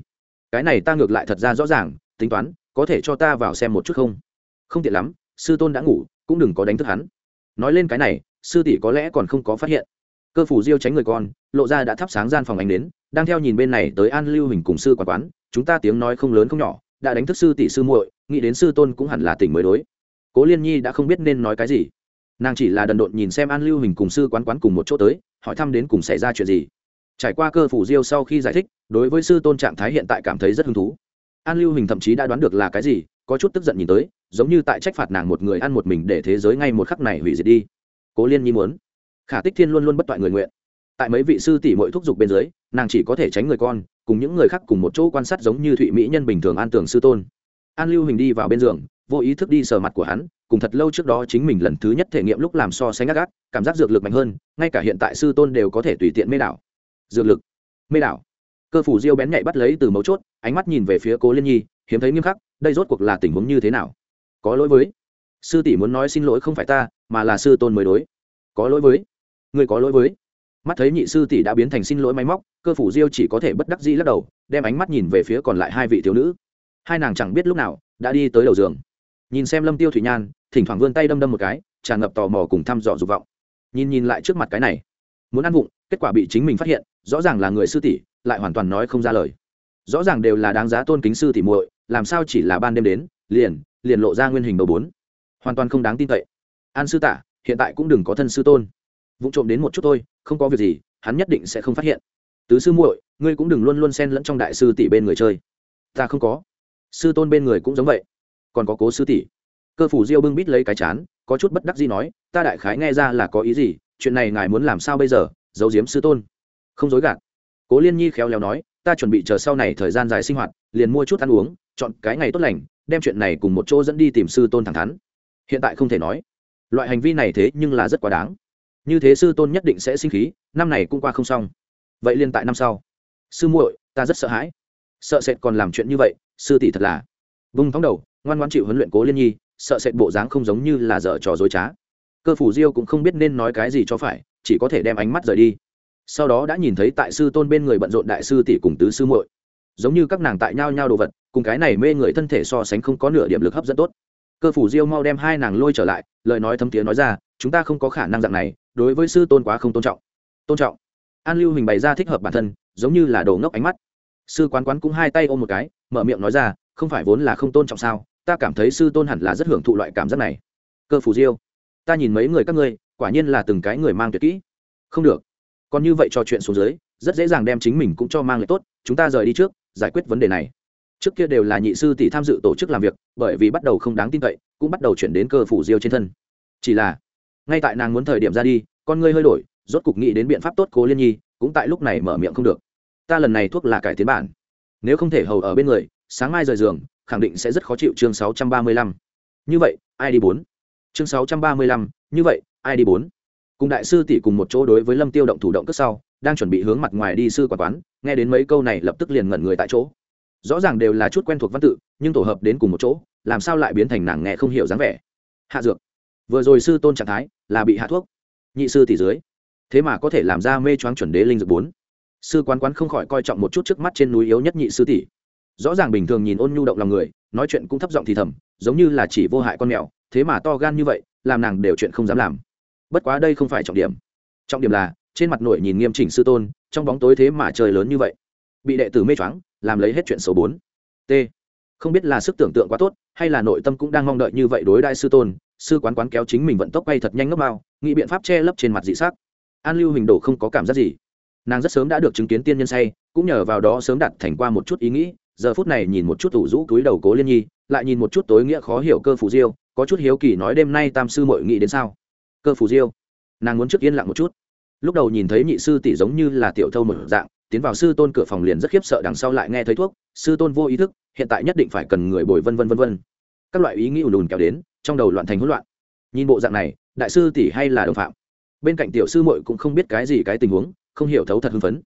Cái này ta ngược lại thật ra rõ ràng, tính toán, có thể cho ta vào xem một chút không? Không tiện lắm, sư tôn đã ngủ, cũng đừng có đánh thức hắn. Nói lên cái này, sư tỷ có lẽ còn không có phát hiện. Cơ phủ diêu tránh người con, lộ ra đã thắp sáng gian phòng ánh đến đang theo nhìn bên này tới an lưu hình cùng sư quản quán, chúng ta tiếng nói không lớn không nhỏ, đã đánh thức sư tỷ sư muội nghĩ đến sư tôn cũng hẳn là tỉnh mới đối. Cố liên nhi đã không biết nên nói cái gì. Nàng chỉ là đần độn nhìn xem an lưu hình cùng sư quán quán cùng một chỗ tới, hỏi thăm đến cùng xảy ra chuyện gì. Trải qua cơ phủ diêu sau khi giải thích, đối với sư tôn trạng thái hiện tại cảm thấy rất hứng thú. An lưu hình thậm chí đã đoán được là cái gì, có chút tức giận nhìn tới, giống như tại trách phạt nàng một người ăn một mình để thế giới ngay một khắc này hủy diệt đi. Cố liên nhi muốn. Khả tích thiên luôn luôn bất toại người nguyện. Tại mấy vị sư tỷ mỗi thúc giục bên dưới, nàng chỉ có thể tránh người con, cùng những người khác cùng một chỗ quan sát giống như thụy mỹ nhân bình thường an tưởng sư tôn an lưu hình đi vào bên giường, vô ý thức đi sờ mặt của hắn, cùng thật lâu trước đó chính mình lần thứ nhất thể nghiệm lúc làm so sánh gác gác cảm giác dược lực mạnh hơn, ngay cả hiện tại sư tôn đều có thể tùy tiện mê đảo. Dược lực, mê đảo. Cơ phủ diêu bén nhạy bắt lấy từ mấu chốt, ánh mắt nhìn về phía cố liên nhi, hiếm thấy nghiêm khắc, đây rốt cuộc là tình huống như thế nào? Có lỗi với. Sư tỷ muốn nói xin lỗi không phải ta, mà là sư tôn mới đối. Có lỗi với. Người có lỗi với. Mắt thấy nhị sư tỷ đã biến thành xin lỗi máy móc, cơ phủ diêu chỉ có thể bất đắc dĩ lắc đầu, đem ánh mắt nhìn về phía còn lại hai vị thiếu nữ hai nàng chẳng biết lúc nào, đã đi tới đầu giường. Nhìn xem lâm tiêu thủy nhan, thỉnh thoảng vươn tay đâm đâm một cái, tràn ngập tò mò cùng thăm dò dục vọng. Nhìn nhìn lại trước mặt cái này, muốn ăn vụng, kết quả bị chính mình phát hiện, rõ ràng là người sư tỷ, lại hoàn toàn nói không ra lời. Rõ ràng đều là đáng giá tôn kính sư tỷ muội, làm sao chỉ là ban đêm đến, liền liền lộ ra nguyên hình đầu bốn. Hoàn toàn không đáng tin cậy. An sư tả, hiện tại cũng đừng có thân sư tôn. Vụ trộm đến một chút thôi, không có việc gì, hắn nhất định sẽ không phát hiện. Tứ sư muội, ngươi cũng đừng luôn luôn xen lẫn trong đại sư tỷ bên người chơi. Ta không có sư tôn bên người cũng giống vậy. Còn có cố sư tỷ. Cơ phủ diêu bưng bít lấy cái chán, có chút bất đắc gì nói, ta đại khái nghe ra là có ý gì, chuyện này ngài muốn làm sao bây giờ, giấu giếm sư tôn. Không dối gạt. Cố liên nhi khéo léo nói, ta chuẩn bị chờ sau này thời gian dài sinh hoạt, liền mua chút ăn uống, chọn cái ngày tốt lành, đem chuyện này cùng một chỗ dẫn đi tìm sư tôn thẳng thắn. Hiện tại không thể nói. Loại hành vi này thế nhưng là rất quá đáng. Như thế sư tôn nhất định sẽ sinh khí, năm này cũng qua không xong. Vậy liên tại năm sau. Sư muội, ta rất sợ hãi. Sợ sệt còn làm chuyện như vậy sư tỷ thật là. Vung thóng đầu, ngoan ngoan chịu huấn luyện cố liên nhi, sợ sệt bộ dáng không giống như là dở trò dối trá. Cơ phủ diêu cũng không biết nên nói cái gì cho phải, chỉ có thể đem ánh mắt rời đi. Sau đó đã nhìn thấy tại sư tôn bên người bận rộn đại sư tỷ cùng tứ sư muội. Giống như các nàng tại nhau nhau đồ vật, cùng cái này mê người thân thể so sánh không có nửa điểm lực hấp dẫn tốt. Cơ phủ diêu mau đem hai nàng lôi trở lại, lời nói thấm tiếng nói ra, chúng ta không có khả năng dạng này, đối với sư tôn quá không tôn trọng. Tôn trọng. An lưu hình bày ra thích hợp bản thân, giống như là đồ ngốc ánh mắt. Sư quán quán cũng hai tay ôm một cái mở miệng nói ra, không phải vốn là không tôn trọng sao, ta cảm thấy sư tôn hẳn là rất hưởng thụ loại cảm giác này. Cơ phủ diêu, ta nhìn mấy người các ngươi, quả nhiên là từng cái người mang tuyệt kỹ. Không được. Còn như vậy trò chuyện xuống dưới, rất dễ dàng đem chính mình cũng cho mang lại tốt, chúng ta rời đi trước, giải quyết vấn đề này. Trước kia đều là nhị sư tỷ tham dự tổ chức làm việc, bởi vì bắt đầu không đáng tin cậy, cũng bắt đầu chuyển đến cơ phủ diêu trên thân. Chỉ là, ngay tại nàng muốn thời điểm ra đi, con ngươi hơi đổi, rốt cục nghĩ đến biện pháp tốt cố liên nhi, cũng tại lúc này mở miệng không được. Ta lần này thuốc là cải tiến bản nếu không thể hầu ở bên người, sáng mai rời giường, khẳng định sẽ rất khó chịu chương sáu trăm ba mươi lăm. Như vậy, ai đi bốn? Chương sáu trăm ba mươi lăm, như vậy, ai đi bốn? Cùng đại sư tỷ cùng một chỗ đối với lâm tiêu động thủ động cất sau, đang chuẩn bị hướng mặt ngoài đi sư quả quán, nghe đến mấy câu này lập tức liền ngẩn người tại chỗ. Rõ ràng đều là chút quen thuộc văn tự, nhưng tổ hợp đến cùng một chỗ, làm sao lại biến thành nàng nghe không hiểu dáng vẻ? Hạ dược. Vừa rồi sư tôn trạng thái là bị hạ thuốc. Nhị sư tỷ dưới. Thế mà có thể làm ra mê choáng chuẩn đế linh dược bốn sư quán quán không khỏi coi trọng một chút trước mắt trên núi yếu nhất nhị sư tỷ. Rõ ràng bình thường nhìn ôn nhu động lòng người, nói chuyện cũng thấp giọng thì thầm, giống như là chỉ vô hại con mèo, thế mà to gan như vậy, làm nàng đều chuyện không dám làm. Bất quá đây không phải trọng điểm. Trọng điểm là, trên mặt nổi nhìn nghiêm chỉnh sư tôn, trong bóng tối thế mà trời lớn như vậy. Bị đệ tử mê choáng, làm lấy hết chuyện số bốn. T. Không biết là sức tưởng tượng quá tốt, hay là nội tâm cũng đang mong đợi như vậy đối đại sư tôn, sư quán quán kéo chính mình vận tốc bay thật nhanh ngốc bao, nghĩ biện pháp che lấp trên mặt dị sắc. An lưu hình đồ không có cảm giác gì nàng rất sớm đã được chứng kiến tiên nhân say, cũng nhờ vào đó sớm đặt thành qua một chút ý nghĩ, giờ phút này nhìn một chút ủ rũ túi đầu cố liên nhi, lại nhìn một chút tối nghĩa khó hiểu cơ phủ diêu, có chút hiếu kỳ nói đêm nay tam sư mội nghĩ đến sao? Cơ phủ diêu, nàng muốn trước yên lặng một chút. Lúc đầu nhìn thấy nhị sư tỷ giống như là tiểu thâu một dạng, tiến vào sư tôn cửa phòng liền rất khiếp sợ đằng sau lại nghe thấy thuốc, sư tôn vô ý thức, hiện tại nhất định phải cần người bồi vân vân vân vân. Các loại ý nghĩ ùn ùn kéo đến, trong đầu loạn thành hỗn loạn. Nhìn bộ dạng này, đại sư tỷ hay là đồng phạm. Bên cạnh tiểu sư muội cũng không biết cái gì cái tình huống không hiểu thấu thật hưng phấn.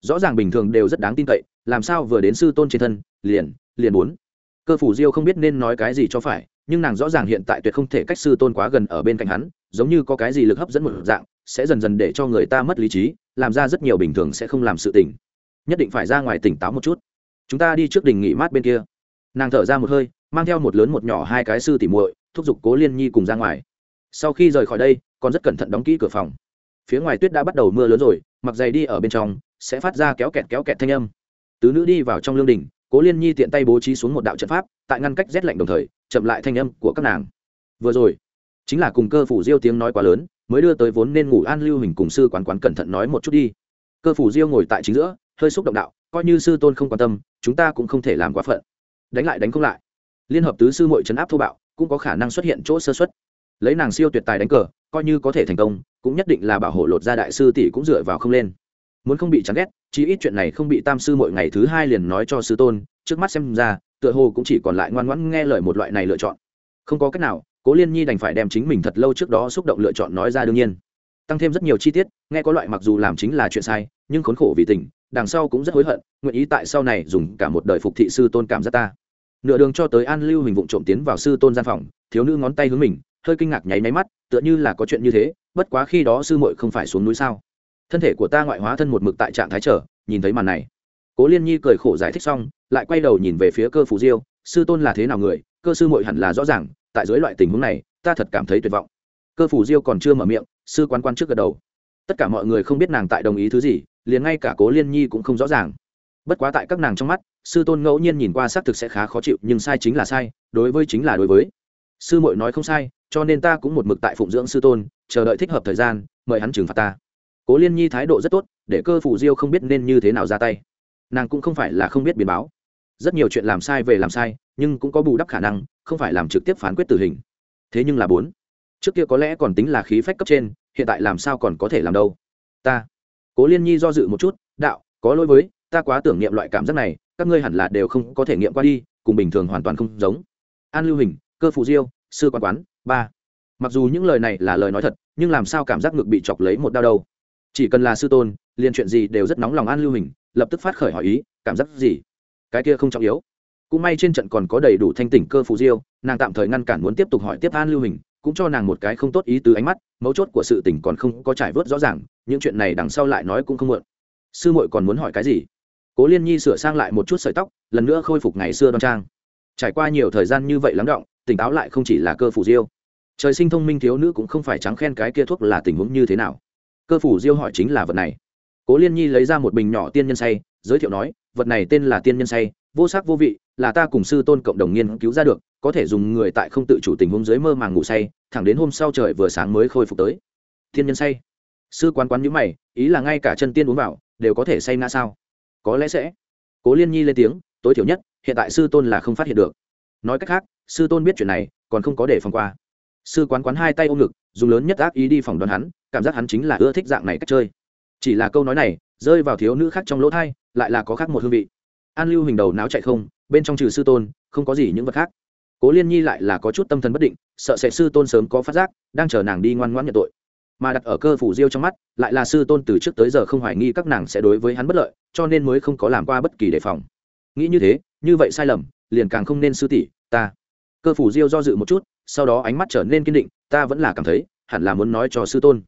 Rõ ràng bình thường đều rất đáng tin cậy, làm sao vừa đến sư tôn trên thân, liền liền bốn cơ phủ diêu không biết nên nói cái gì cho phải, nhưng nàng rõ ràng hiện tại tuyệt không thể cách sư tôn quá gần ở bên cạnh hắn, giống như có cái gì lực hấp dẫn một dạng, sẽ dần dần để cho người ta mất lý trí, làm ra rất nhiều bình thường sẽ không làm sự tỉnh nhất định phải ra ngoài tỉnh táo một chút. Chúng ta đi trước đình nghỉ mát bên kia. Nàng thở ra một hơi, mang theo một lớn một nhỏ hai cái sư tỉ muội, thúc giục cố liên nhi cùng ra ngoài. Sau khi rời khỏi đây, còn rất cẩn thận đóng kỹ cửa phòng. Phía ngoài tuyết đã bắt đầu mưa lớn rồi mặc giày đi ở bên trong, sẽ phát ra kéo kẹt kéo kẹt thanh âm. Tứ nữ đi vào trong lương đình, cố liên nhi tiện tay bố trí xuống một đạo trận pháp, tại ngăn cách rét lạnh đồng thời, chậm lại thanh âm của các nàng. Vừa rồi, chính là cùng cơ phủ diêu tiếng nói quá lớn, mới đưa tới vốn nên ngủ an lưu hình cùng sư quán quán cẩn thận nói một chút đi. Cơ phủ diêu ngồi tại chính giữa, hơi xúc động đạo, coi như sư tôn không quan tâm, chúng ta cũng không thể làm quá phận. Đánh lại đánh không lại. Liên hợp tứ sư mội trấn áp thô bạo, cũng có khả năng xuất hiện chỗ sơ xuất lấy nàng siêu tuyệt tài đánh cờ coi như có thể thành công, cũng nhất định là bảo hộ lột ra đại sư tỷ cũng dựa vào không lên. Muốn không bị chán ghét, chí ít chuyện này không bị tam sư mỗi ngày thứ hai liền nói cho sư tôn, trước mắt xem ra, tựa hồ cũng chỉ còn lại ngoan ngoãn nghe lời một loại này lựa chọn. Không có cách nào, cố liên nhi đành phải đem chính mình thật lâu trước đó xúc động lựa chọn nói ra đương nhiên. Tăng thêm rất nhiều chi tiết, nghe có loại mặc dù làm chính là chuyện sai, nhưng khốn khổ vì tình, đằng sau cũng rất hối hận, nguyện ý tại sau này dùng cả một đời phục thị sư tôn cảm giác ta. Nửa đường cho tới an lưu hình vụng trộm tiến vào sư tôn gian phòng, thiếu nữ ngón tay hướng mình hơi kinh ngạc nháy máy mắt, tựa như là có chuyện như thế, bất quá khi đó sư muội không phải xuống núi sao? Thân thể của ta ngoại hóa thân một mực tại trạng thái trở nhìn thấy màn này. Cố liên nhi cười khổ giải thích xong, lại quay đầu nhìn về phía cơ phủ diêu, sư tôn là thế nào người? Cơ sư muội hẳn là rõ ràng, tại dưới loại tình huống này, ta thật cảm thấy tuyệt vọng. Cơ phủ diêu còn chưa mở miệng, sư quan quan trước gật đầu. Tất cả mọi người không biết nàng tại đồng ý thứ gì, liền ngay cả cố liên nhi cũng không rõ ràng. Bất quá tại các nàng trong mắt, sư tôn ngẫu nhiên nhìn qua xác thực sẽ khá khó chịu, nhưng sai chính là sai, đối với chính là đối với. Sư muội nói không sai cho nên ta cũng một mực tại phụng dưỡng sư tôn, chờ đợi thích hợp thời gian, mời hắn trừng phạt ta. Cố liên nhi thái độ rất tốt, để cơ phủ diêu không biết nên như thế nào ra tay. Nàng cũng không phải là không biết biến báo. Rất nhiều chuyện làm sai về làm sai, nhưng cũng có bù đắp khả năng, không phải làm trực tiếp phán quyết tử hình. Thế nhưng là bốn. Trước kia có lẽ còn tính là khí phách cấp trên, hiện tại làm sao còn có thể làm đâu? Ta. Cố liên nhi do dự một chút, đạo, có lỗi với, ta quá tưởng niệm loại cảm giác này, các ngươi hẳn là đều không có thể nghiệm qua đi, cùng bình thường hoàn toàn không giống. An lưu hình, cơ phụ diêu, sư quan quán ba. Mặc dù những lời này là lời nói thật, nhưng làm sao cảm giác ngực bị chọc lấy một đau đâu? Chỉ cần là sư tôn, liền chuyện gì đều rất nóng lòng an lưu hình lập tức phát khởi hỏi ý, cảm giác gì? Cái kia không trọng yếu. Cũng may trên trận còn có đầy đủ thanh tỉnh cơ phù diêu, nàng tạm thời ngăn cản muốn tiếp tục hỏi tiếp an lưu hình cũng cho nàng một cái không tốt ý từ ánh mắt, mấu chốt của sự tỉnh còn không có trải vớt rõ ràng, những chuyện này đằng sau lại nói cũng không muộn. Sư muội còn muốn hỏi cái gì? Cố liên nhi sửa sang lại một chút sợi tóc, lần nữa khôi phục ngày xưa đoan trang. Trải qua nhiều thời gian như vậy lắng động, tỉnh táo lại không chỉ là cơ phù diêu trời sinh thông minh thiếu nữ cũng không phải trắng khen cái kia thuốc là tình huống như thế nào. Cơ phủ diêu hỏi chính là vật này. Cố liên nhi lấy ra một bình nhỏ tiên nhân say, giới thiệu nói, vật này tên là tiên nhân say, vô sắc vô vị, là ta cùng sư tôn cộng đồng nghiên cứu ra được, có thể dùng người tại không tự chủ tình huống dưới mơ màng ngủ say, thẳng đến hôm sau trời vừa sáng mới khôi phục tới. Thiên nhân say. Sư quán quán nhữ mày, ý là ngay cả chân tiên uống vào, đều có thể say ngã sao? Có lẽ sẽ. Cố liên nhi lên tiếng, tối thiểu nhất, hiện tại sư tôn là không phát hiện được. Nói cách khác, sư tôn biết chuyện này, còn không có để phòng qua sư quán quán hai tay ôm ngực, dùng lớn nhất ác ý đi phòng đoán hắn, cảm giác hắn chính là ưa thích dạng này cách chơi. Chỉ là câu nói này, rơi vào thiếu nữ khác trong lỗ thai, lại là có khác một hương vị. An lưu hình đầu náo chạy không, bên trong trừ sư tôn, không có gì những vật khác. Cố liên nhi lại là có chút tâm thần bất định, sợ sẽ sư tôn sớm có phát giác, đang chờ nàng đi ngoan ngoãn nhận tội. Mà đặt ở cơ phủ diêu trong mắt, lại là sư tôn từ trước tới giờ không hoài nghi các nàng sẽ đối với hắn bất lợi, cho nên mới không có làm qua bất kỳ đề phòng. Nghĩ như thế, như vậy sai lầm, liền càng không nên sư tỷ, ta. Cơ phủ diêu do dự một chút sau đó ánh mắt trở nên kiên định, ta vẫn là cảm thấy, hẳn là muốn nói cho sư tôn.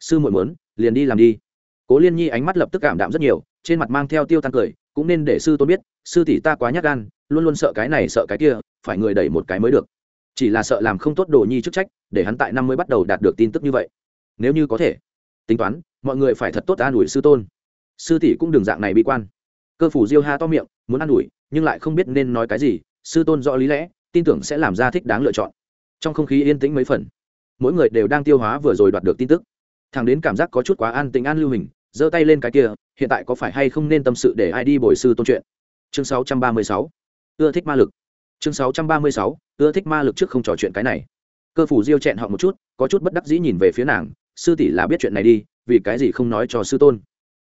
Sư muội muốn, liền đi làm đi. Cố liên nhi ánh mắt lập tức cảm đạm rất nhiều, trên mặt mang theo tiêu tan cười, cũng nên để sư tôn biết, sư tỷ ta quá nhát gan, luôn luôn sợ cái này sợ cái kia, phải người đẩy một cái mới được. Chỉ là sợ làm không tốt đồ nhi chức trách, để hắn tại năm mới bắt đầu đạt được tin tức như vậy. Nếu như có thể, tính toán, mọi người phải thật tốt an ủi sư tôn. Sư tỷ cũng đừng dạng này bi quan. Cơ phủ diêu ha to miệng, muốn an ủi, nhưng lại không biết nên nói cái gì, sư tôn rõ lý lẽ, tin tưởng sẽ làm ra thích đáng lựa chọn trong không khí yên tĩnh mấy phần. Mỗi người đều đang tiêu hóa vừa rồi đoạt được tin tức. Thằng đến cảm giác có chút quá an tĩnh an lưu hình, giơ tay lên cái kia, hiện tại có phải hay không nên tâm sự để ai đi bồi sư tôn chuyện? Chương 636. ưa thích ma lực. Chương 636. ưa thích ma lực trước không trò chuyện cái này. Cơ phủ diêu chẹn họ một chút, có chút bất đắc dĩ nhìn về phía nàng, sư tỷ là biết chuyện này đi, vì cái gì không nói cho sư tôn?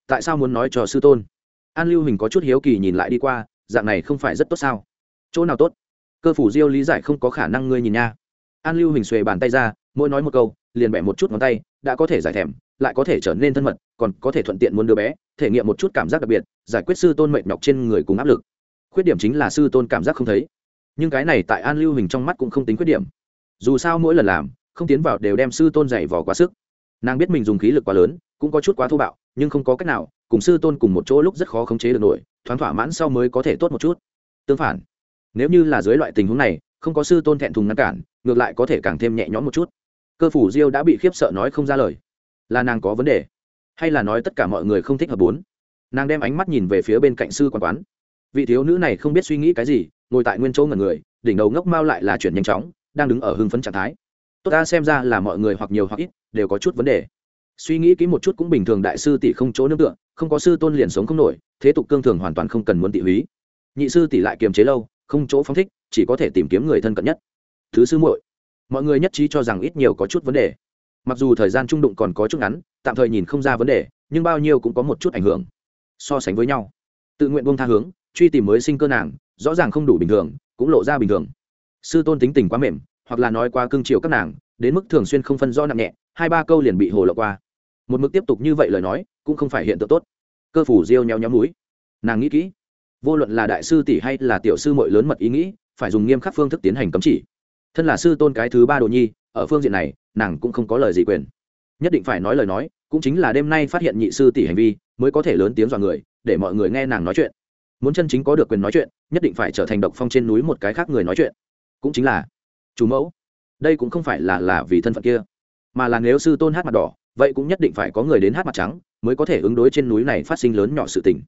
Tại sao muốn nói cho sư tôn? An lưu hình có chút hiếu kỳ nhìn lại đi qua, dạng này không phải rất tốt sao? Chỗ nào tốt? Cơ phủ diêu lý giải không có khả năng ngươi nhìn nha an lưu hình xuề bàn tay ra, mỗi nói một câu, liền bẻ một chút ngón tay, đã có thể giải thèm, lại có thể trở nên thân mật, còn có thể thuận tiện muốn đứa bé, thể nghiệm một chút cảm giác đặc biệt, giải quyết sư tôn mệnh nhọc trên người cùng áp lực. Khuyết điểm chính là sư tôn cảm giác không thấy. Nhưng cái này tại an lưu hình trong mắt cũng không tính khuyết điểm. Dù sao mỗi lần làm, không tiến vào đều đem sư tôn dày vò quá sức. Nàng biết mình dùng khí lực quá lớn, cũng có chút quá thô bạo, nhưng không có cách nào, cùng sư tôn cùng một chỗ lúc rất khó khống chế được nổi, thoáng thỏa mãn sau mới có thể tốt một chút. Tương phản, nếu như là dưới loại tình huống này, không có sư tôn thẹn thùng ngăn cản ngược lại có thể càng thêm nhẹ nhõm một chút. Cơ phủ diêu đã bị khiếp sợ nói không ra lời. Là nàng có vấn đề? Hay là nói tất cả mọi người không thích hợp bốn? Nàng đem ánh mắt nhìn về phía bên cạnh sư quán quán. Vị thiếu nữ này không biết suy nghĩ cái gì, ngồi tại nguyên chỗ ngần người, đỉnh đầu ngốc mao lại là chuyển nhanh chóng, đang đứng ở hưng phấn trạng thái. Tốt ta xem ra là mọi người hoặc nhiều hoặc ít đều có chút vấn đề. Suy nghĩ kỹ một chút cũng bình thường đại sư tỷ không chỗ nương tựa, không có sư tôn liền sống không nổi, thế tục cương thường hoàn toàn không cần muốn tị húy. Nhị sư tỷ lại kiềm chế lâu, không chỗ phóng thích, chỉ có thể tìm kiếm người thân cận nhất thứ sư muội. Mọi người nhất trí cho rằng ít nhiều có chút vấn đề. Mặc dù thời gian trung đụng còn có chút ngắn, tạm thời nhìn không ra vấn đề, nhưng bao nhiêu cũng có một chút ảnh hưởng. So sánh với nhau, tự nguyện buông tha hướng, truy tìm mới sinh cơ nàng, rõ ràng không đủ bình thường, cũng lộ ra bình thường. Sư tôn tính tình quá mềm, hoặc là nói qua cương chiều các nàng, đến mức thường xuyên không phân do nặng nhẹ, hai ba câu liền bị hồ lộ qua. Một mức tiếp tục như vậy lời nói, cũng không phải hiện tượng tốt. Cơ phủ diêu nheo nhóm núi. Nàng nghĩ kỹ, vô luận là đại sư tỷ hay là tiểu sư mội lớn mật ý nghĩ, phải dùng nghiêm khắc phương thức tiến hành cấm chỉ thân là sư tôn cái thứ ba đồ nhi, ở phương diện này, nàng cũng không có lời gì quyền. Nhất định phải nói lời nói, cũng chính là đêm nay phát hiện nhị sư tỷ hành vi, mới có thể lớn tiếng dọa người, để mọi người nghe nàng nói chuyện. Muốn chân chính có được quyền nói chuyện, nhất định phải trở thành độc phong trên núi một cái khác người nói chuyện. Cũng chính là, chủ mẫu, đây cũng không phải là là vì thân phận kia, mà là nếu sư tôn hát mặt đỏ, vậy cũng nhất định phải có người đến hát mặt trắng, mới có thể ứng đối trên núi này phát sinh lớn nhỏ sự tình.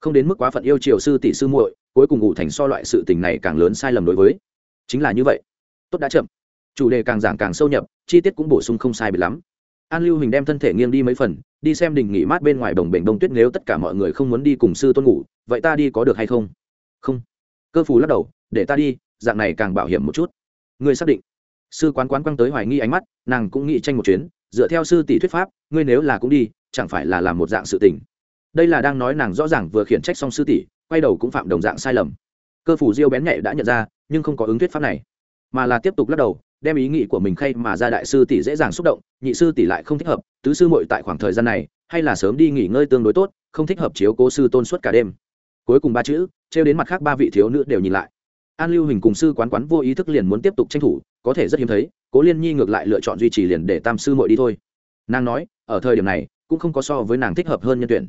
Không đến mức quá phận yêu triều sư tỷ sư muội, cuối cùng ngủ thành so loại sự tình này càng lớn sai lầm đối với. Chính là như vậy tốt đã chậm. Chủ đề càng giảng càng sâu nhập, chi tiết cũng bổ sung không sai bị lắm. An lưu hình đem thân thể nghiêng đi mấy phần, đi xem đình nghỉ mát bên ngoài đồng bệnh đông tuyết nếu tất cả mọi người không muốn đi cùng sư tôn ngủ, vậy ta đi có được hay không? Không. Cơ phù lắc đầu, để ta đi, dạng này càng bảo hiểm một chút. Ngươi xác định. Sư quán quán quăng tới hoài nghi ánh mắt, nàng cũng nghĩ tranh một chuyến, dựa theo sư tỷ thuyết pháp, ngươi nếu là cũng đi, chẳng phải là làm một dạng sự tình. Đây là đang nói nàng rõ ràng vừa khiển trách xong sư tỷ, quay đầu cũng phạm đồng dạng sai lầm. Cơ phủ diêu bén nhạy đã nhận ra, nhưng không có ứng thuyết pháp này mà là tiếp tục lắc đầu, đem ý nghĩ của mình khay mà ra đại sư tỷ dễ dàng xúc động, nhị sư tỷ lại không thích hợp, tứ sư muội tại khoảng thời gian này, hay là sớm đi nghỉ ngơi tương đối tốt, không thích hợp chiếu cố sư tôn suốt cả đêm. Cuối cùng ba chữ, trêu đến mặt khác ba vị thiếu nữ đều nhìn lại. An lưu hình cùng sư quán quán vô ý thức liền muốn tiếp tục tranh thủ, có thể rất hiếm thấy, cố liên nhi ngược lại lựa chọn duy trì liền để tam sư muội đi thôi. Nàng nói, ở thời điểm này, cũng không có so với nàng thích hợp hơn nhân tuyển.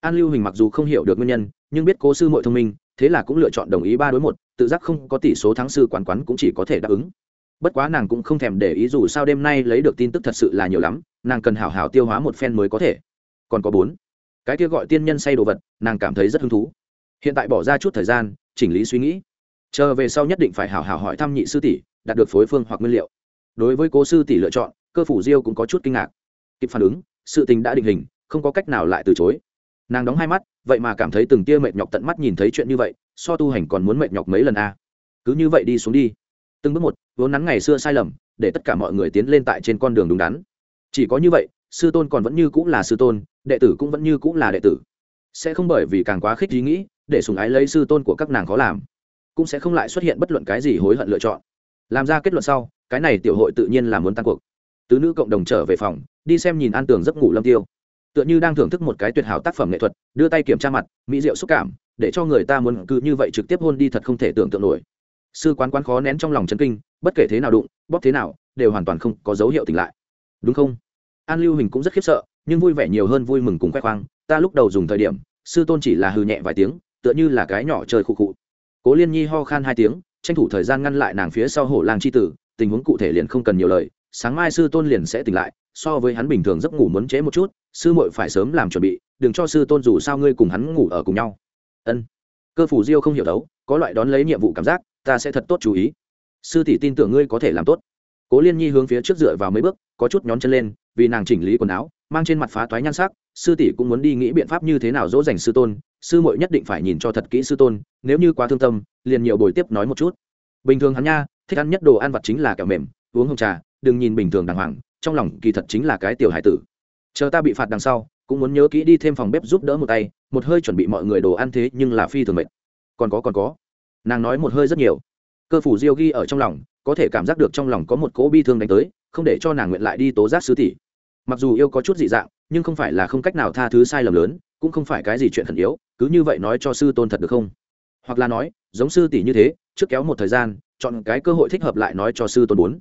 An lưu hình mặc dù không hiểu được nguyên nhân, nhưng biết cố sư muội thông minh, thế là cũng lựa chọn đồng ý ba đối một tự giác không có tỷ số thắng sư quán quán cũng chỉ có thể đáp ứng. Bất quá nàng cũng không thèm để ý dù sao đêm nay lấy được tin tức thật sự là nhiều lắm, nàng cần hảo hảo tiêu hóa một phen mới có thể. Còn có bốn, cái kia gọi tiên nhân say đồ vật, nàng cảm thấy rất hứng thú. Hiện tại bỏ ra chút thời gian, chỉnh lý suy nghĩ. Chờ về sau nhất định phải hảo hảo hỏi thăm nhị sư tỷ, đạt được phối phương hoặc nguyên liệu. Đối với cố sư tỷ lựa chọn, cơ phủ diêu cũng có chút kinh ngạc. Kịp phản ứng, sự tình đã định hình, không có cách nào lại từ chối nàng đóng hai mắt, vậy mà cảm thấy từng tia mệt nhọc tận mắt nhìn thấy chuyện như vậy, so tu hành còn muốn mệt nhọc mấy lần a cứ như vậy đi xuống đi. Từng bước một, vốn nắn ngày xưa sai lầm, để tất cả mọi người tiến lên tại trên con đường đúng đắn. Chỉ có như vậy, sư tôn còn vẫn như cũng là sư tôn, đệ tử cũng vẫn như cũng là đệ tử. Sẽ không bởi vì càng quá khích ý nghĩ, để sùng ái lấy sư tôn của các nàng khó làm. Cũng sẽ không lại xuất hiện bất luận cái gì hối hận lựa chọn. Làm ra kết luận sau, cái này tiểu hội tự nhiên là muốn tăng cuộc. Tứ nữ cộng đồng trở về phòng, đi xem nhìn an tường giấc ngủ lâm tiêu tựa như đang thưởng thức một cái tuyệt hảo tác phẩm nghệ thuật, đưa tay kiểm tra mặt, mỹ diệu xúc cảm, để cho người ta muốn cứ như vậy trực tiếp hôn đi thật không thể tưởng tượng nổi. Sư quán quán khó nén trong lòng chân kinh, bất kể thế nào đụng, bóp thế nào, đều hoàn toàn không có dấu hiệu tỉnh lại. Đúng không? An lưu hình cũng rất khiếp sợ, nhưng vui vẻ nhiều hơn vui mừng cùng khoe khoang, ta lúc đầu dùng thời điểm, sư tôn chỉ là hư nhẹ vài tiếng, tựa như là cái nhỏ chơi khụ khụ. Cố liên nhi ho khan hai tiếng, tranh thủ thời gian ngăn lại nàng phía sau hổ lang c h i tử, tình huống cụ thể liền không cần nhiều lời, sáng mai sư tôn liền sẽ tỉnh lại, so với hắn bình thường giấc ngủ muốn chế một chút sư muội phải sớm làm chuẩn bị, đừng cho sư tôn dù sao ngươi cùng hắn ngủ ở cùng nhau. Ân. Cơ phủ diêu không hiểu đấu, có loại đón lấy nhiệm vụ cảm giác, ta sẽ thật tốt chú ý. Sư tỷ tin tưởng ngươi có thể làm tốt. Cố liên nhi hướng phía trước dựa vào mấy bước, có chút nhón chân lên, vì nàng chỉnh lý quần áo, mang trên mặt phá toái nhan sắc, sư tỷ cũng muốn đi nghĩ biện pháp như thế nào dỗ dành sư tôn, sư muội nhất định phải nhìn cho thật kỹ sư tôn, nếu như quá thương tâm, liền nhiều buổi tiếp nói một chút. Bình thường hắn nha, thích ăn nhất đồ ăn vặt chính là kẹo mềm, uống hồng trà, đừng nhìn bình thường đàng hoàng, trong lòng kỳ thật chính là cái tiểu hải tử chờ ta bị phạt đằng sau, cũng muốn nhớ kỹ đi thêm phòng bếp giúp đỡ một tay, một hơi chuẩn bị mọi người đồ ăn thế nhưng là phi thường mệt. Còn có còn có. Nàng nói một hơi rất nhiều. Cơ phủ diêu ghi ở trong lòng, có thể cảm giác được trong lòng có một cỗ bi thương đánh tới, không để cho nàng nguyện lại đi tố giác sứ tỷ. Mặc dù yêu có chút dị dạng, nhưng không phải là không cách nào tha thứ sai lầm lớn, cũng không phải cái gì chuyện khẩn yếu, cứ như vậy nói cho sư tôn thật được không? Hoặc là nói, giống sư tỷ như thế, trước kéo một thời gian, chọn cái cơ hội thích hợp lại nói cho sư tôn bốn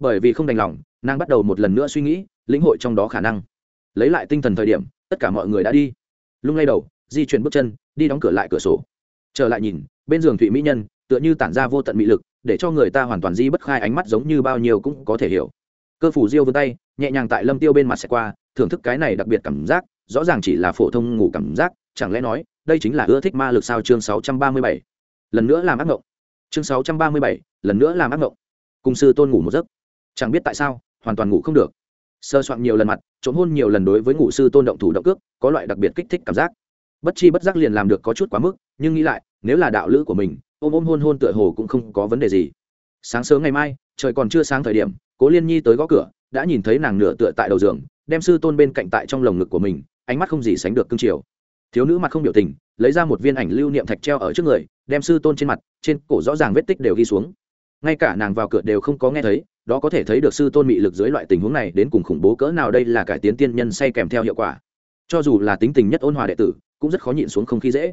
bởi vì không đành lòng, nàng bắt đầu một lần nữa suy nghĩ, lĩnh hội trong đó khả năng lấy lại tinh thần thời điểm tất cả mọi người đã đi. Lung lay đầu di chuyển bước chân đi đóng cửa lại cửa sổ. Trở lại nhìn bên giường thụy mỹ nhân tựa như tản ra vô tận mỹ lực để cho người ta hoàn toàn di bất khai ánh mắt giống như bao nhiêu cũng có thể hiểu. Cơ phủ diêu vươn tay nhẹ nhàng tại lâm tiêu bên mặt sẽ qua thưởng thức cái này đặc biệt cảm giác rõ ràng chỉ là phổ thông ngủ cảm giác chẳng lẽ nói đây chính là ưa thích ma lực sao chương 637. lần nữa làm ác ngộng. Chương 637, lần nữa làm ác ngộng. Cùng sư tôn ngủ một giấc. Chẳng biết tại sao hoàn toàn ngủ không được sơ soạn nhiều lần mặt, trộm hôn nhiều lần đối với ngụ sư tôn động thủ động cước, có loại đặc biệt kích thích cảm giác. Bất chi bất giác liền làm được có chút quá mức, nhưng nghĩ lại, nếu là đạo lữ của mình, ôm ôm hôn hôn tựa hồ cũng không có vấn đề gì. Sáng sớm ngày mai, trời còn chưa sáng thời điểm, cố liên nhi tới gõ cửa, đã nhìn thấy nàng nửa tựa tại đầu giường, đem sư tôn bên cạnh tại trong lồng ngực của mình, ánh mắt không gì sánh được cương triều thiếu nữ mặt không biểu tình, lấy ra một viên ảnh lưu niệm thạch treo ở trước người, đem sư tôn trên mặt, trên cổ rõ ràng vết tích đều ghi xuống ngay cả nàng vào cửa đều không có nghe thấy, đó có thể thấy được sư tôn mị lực dưới loại tình huống này đến cùng khủng bố cỡ nào đây là cải tiến tiên nhân say kèm theo hiệu quả. Cho dù là tính tình nhất ôn hòa đệ tử, cũng rất khó nhịn xuống không khí dễ.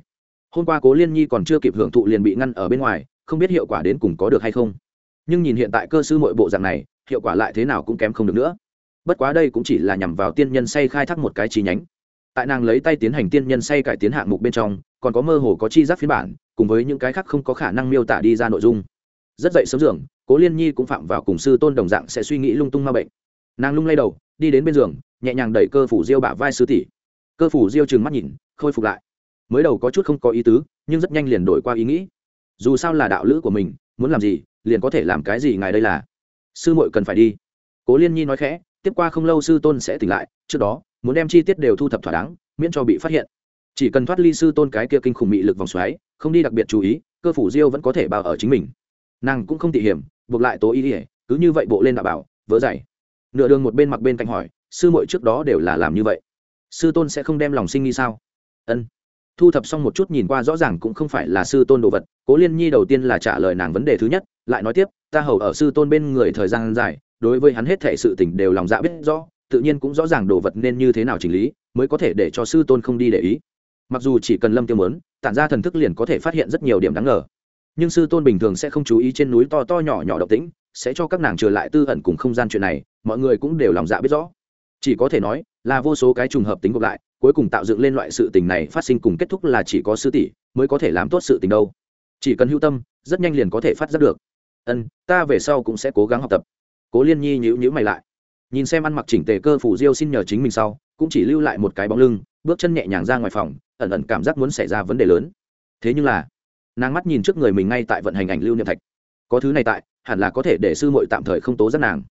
Hôm qua cố liên nhi còn chưa kịp hưởng thụ liền bị ngăn ở bên ngoài, không biết hiệu quả đến cùng có được hay không. Nhưng nhìn hiện tại cơ sư mọi bộ dạng này, hiệu quả lại thế nào cũng kém không được nữa. Bất quá đây cũng chỉ là nhằm vào tiên nhân say khai thác một cái chi nhánh. Tại nàng lấy tay tiến hành tiên nhân say cải tiến hạng mục bên trong, còn có mơ hồ có chi giác phiên bản, cùng với những cái khác không có khả năng miêu tả đi ra nội dung rất dậy sớm giường, cố liên nhi cũng phạm vào cùng sư tôn đồng dạng sẽ suy nghĩ lung tung ma bệnh. Nàng lung lay đầu, đi đến bên giường, nhẹ nhàng đẩy cơ phủ diêu bả vai sư tỷ. Cơ phủ diêu trừng mắt nhìn, khôi phục lại. Mới đầu có chút không có ý tứ, nhưng rất nhanh liền đổi qua ý nghĩ. Dù sao là đạo lữ của mình, muốn làm gì, liền có thể làm cái gì ngài đây là? Sư muội cần phải đi. Cố liên nhi nói khẽ, tiếp qua không lâu sư tôn sẽ tỉnh lại, trước đó, muốn đem chi tiết đều thu thập thỏa đáng, miễn cho bị phát hiện. Chỉ cần thoát ly sư tôn cái kia kinh khủng mị lực vòng xoáy, không đi đặc biệt chú ý, cơ phủ diêu vẫn có thể bao ở chính mình nàng cũng không tỉ hiểm, buộc lại tố ý ỉa cứ như vậy bộ lên đạo bảo vỡ dày. Nửa đường một bên mặc bên cạnh hỏi, sư muội trước đó đều là làm như vậy. Sư tôn sẽ không đem lòng sinh nghi sao? Ân. Thu thập xong một chút nhìn qua rõ ràng cũng không phải là sư tôn đồ vật, cố liên nhi đầu tiên là trả lời nàng vấn đề thứ nhất, lại nói tiếp, ta hầu ở sư tôn bên người thời gian dài, đối với hắn hết thể sự tình đều lòng dạ biết rõ, tự nhiên cũng rõ ràng đồ vật nên như thế nào chỉnh lý, mới có thể để cho sư tôn không đi để ý. Mặc dù chỉ cần lâm tiêu mớn tản ra thần thức liền có thể phát hiện rất nhiều điểm đáng ngờ nhưng sư tôn bình thường sẽ không chú ý trên núi to to nhỏ nhỏ độc tĩnh, sẽ cho các nàng trở lại tư ẩn cùng không gian chuyện này, mọi người cũng đều lòng dạ biết rõ. Chỉ có thể nói, là vô số cái trùng hợp tính gộp lại, cuối cùng tạo dựng lên loại sự tình này phát sinh cùng kết thúc là chỉ có sư tỷ mới có thể làm tốt sự tình đâu. Chỉ cần hữu tâm, rất nhanh liền có thể phát giác được. Ân, ta về sau cũng sẽ cố gắng học tập. Cố liên nhi nhữ nhữ mày lại. Nhìn xem ăn mặc chỉnh tề cơ phủ diêu xin nhờ chính mình sau, cũng chỉ lưu lại một cái bóng lưng, bước chân nhẹ nhàng ra ngoài phòng, ẩn ẩn cảm giác muốn xảy ra vấn đề lớn. Thế nhưng là nàng mắt nhìn trước người mình ngay tại vận hành ảnh lưu niệm thạch. Có thứ này tại, hẳn là có thể để sư muội tạm thời không tố giác nàng.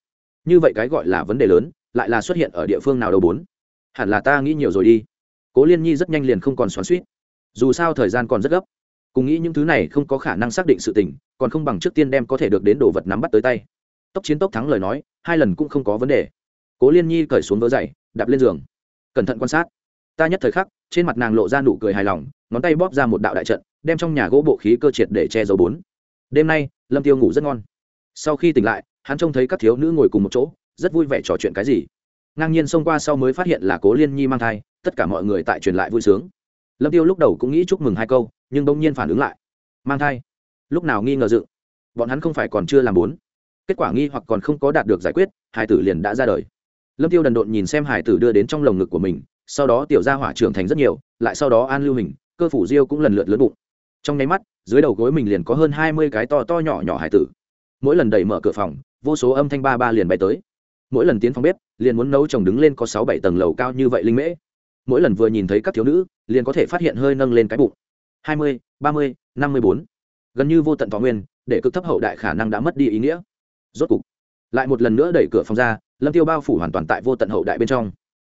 Như vậy cái gọi là vấn đề lớn, lại là xuất hiện ở địa phương nào đầu bốn. Hẳn là ta nghĩ nhiều rồi đi. Cố liên nhi rất nhanh liền không còn xoắn suýt dù sao thời gian còn rất gấp. Cùng nghĩ những thứ này không có khả năng xác định sự tình, còn không bằng trước tiên đem có thể được đến đồ vật nắm bắt tới tay. Tốc chiến tốc thắng lời nói, hai lần cũng không có vấn đề. Cố liên nhi cởi xuống vớ dày đạp lên giường. Cẩn thận quan sát. Ta nhất thời khắc, trên mặt nàng lộ ra nụ cười hài lòng, ngón tay bóp ra một đạo đại trận đem trong nhà gỗ bộ khí cơ triệt để che giấu bốn. Đêm nay, lâm tiêu ngủ rất ngon. Sau khi tỉnh lại, hắn trông thấy các thiếu nữ ngồi cùng một chỗ, rất vui vẻ trò chuyện cái gì. Ngang nhiên xông qua sau mới phát hiện là cố liên nhi mang thai, tất cả mọi người tại truyền lại vui sướng. Lâm tiêu lúc đầu cũng nghĩ chúc mừng hai câu, nhưng bỗng nhiên phản ứng lại. Mang thai? Lúc nào nghi ngờ dự? Bọn hắn không phải còn chưa làm bốn. Kết quả nghi hoặc còn không có đạt được giải quyết hải tử liền đã ra đời. Lâm tiêu đần độn nhìn xem hải tử đưa đến trong lồng ngực của mình, sau đó tiểu gia hỏa trưởng thành rất nhiều, lại sau đó an lưu hình, cơ phủ diêu cũng lần lượt lớn bụng trong nháy mắt, dưới đầu gối mình liền có hơn hai mươi cái to to nhỏ nhỏ hải tử. Mỗi lần đẩy mở cửa phòng, vô số âm thanh ba ba liền bay tới. Mỗi lần tiến phòng bếp, liền muốn nấu chồng đứng lên có sáu bảy tầng lầu cao như vậy linh mễ. Mỗi lần vừa nhìn thấy các thiếu nữ, liền có thể phát hiện hơi nâng lên cái bụng. hai mươi, ba mươi, năm mươi bốn. Gần như vô tận thọ nguyên, để cực thấp hậu đại khả năng đã mất đi ý nghĩa. Rốt cục, lại một lần nữa đẩy cửa phòng ra, lâm tiêu bao phủ hoàn toàn tại vô tận hậu đại bên trong.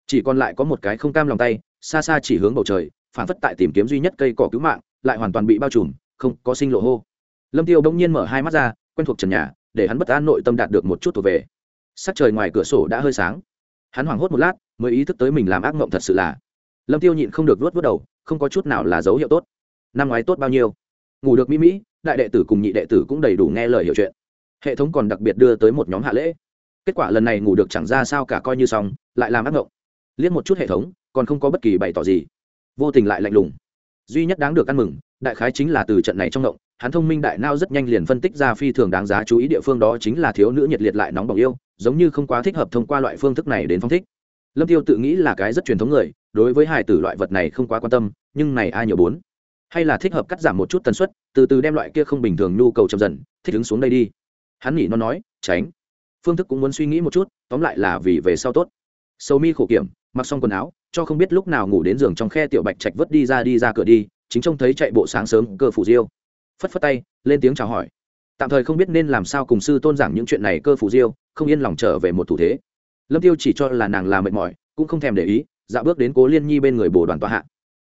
Chỉ còn lại có một cái không cam lòng tay, xa xa chỉ hướng bầu trời, phản phất tại tìm kiếm duy nhất cây cỏ cứu mạng lại hoàn toàn bị bao trùm, không có sinh lộ hô. Lâm tiêu bỗng nhiên mở hai mắt ra, quen thuộc trần nhà, để hắn bất an nội tâm đạt được một chút thuộc về. Sắc trời ngoài cửa sổ đã hơi sáng. Hắn hoảng hốt một lát, mới ý thức tới mình làm ác mộng thật sự là. Lâm tiêu nhịn không được vớt vớt đầu, không có chút nào là dấu hiệu tốt. Năm ngoái tốt bao nhiêu? Ngủ được mỹ mỹ, đại đệ tử cùng nhị đệ tử cũng đầy đủ nghe lời hiểu chuyện. Hệ thống còn đặc biệt đưa tới một nhóm hạ lễ. Kết quả lần này ngủ được chẳng ra sao cả coi như xong, lại làm ác mộng. Liếc một chút hệ thống, còn không có bất kỳ bày tỏ gì. Vô tình lại lạnh lùng duy nhất đáng được ăn mừng, đại khái chính là từ trận này trong động hắn thông minh đại nao rất nhanh liền phân tích ra phi thường đáng giá chú ý địa phương đó chính là thiếu nữ nhiệt liệt lại nóng bỏng yêu, giống như không quá thích hợp thông qua loại phương thức này đến phong thích. Lâm tiêu tự nghĩ là cái rất truyền thống người, đối với hài tử loại vật này không quá quan tâm, nhưng này ai nhiều bốn? Hay là thích hợp cắt giảm một chút tần suất, từ từ đem loại kia không bình thường nhu cầu chậm dần, thích ứng xuống đây đi. Hắn nghĩ nó nói, tránh. Phương thức cũng muốn suy nghĩ một chút, tóm lại là vì về sau tốt. Sầu mi khổ kiểm, mặc xong quần áo cho không biết lúc nào ngủ đến giường trong khe tiểu bạch trạch vớt đi ra đi ra cửa đi, chính trông thấy chạy bộ sáng sớm cơ phủ diêu. Phất phất tay, lên tiếng chào hỏi. Tạm thời không biết nên làm sao cùng sư tôn giảng những chuyện này cơ phủ diêu, không yên lòng trở về một thủ thế. Lâm tiêu chỉ cho là nàng là mệt mỏi, cũng không thèm để ý dạo bước đến cố liên nhi bên người bồ đoàn tòa hạ.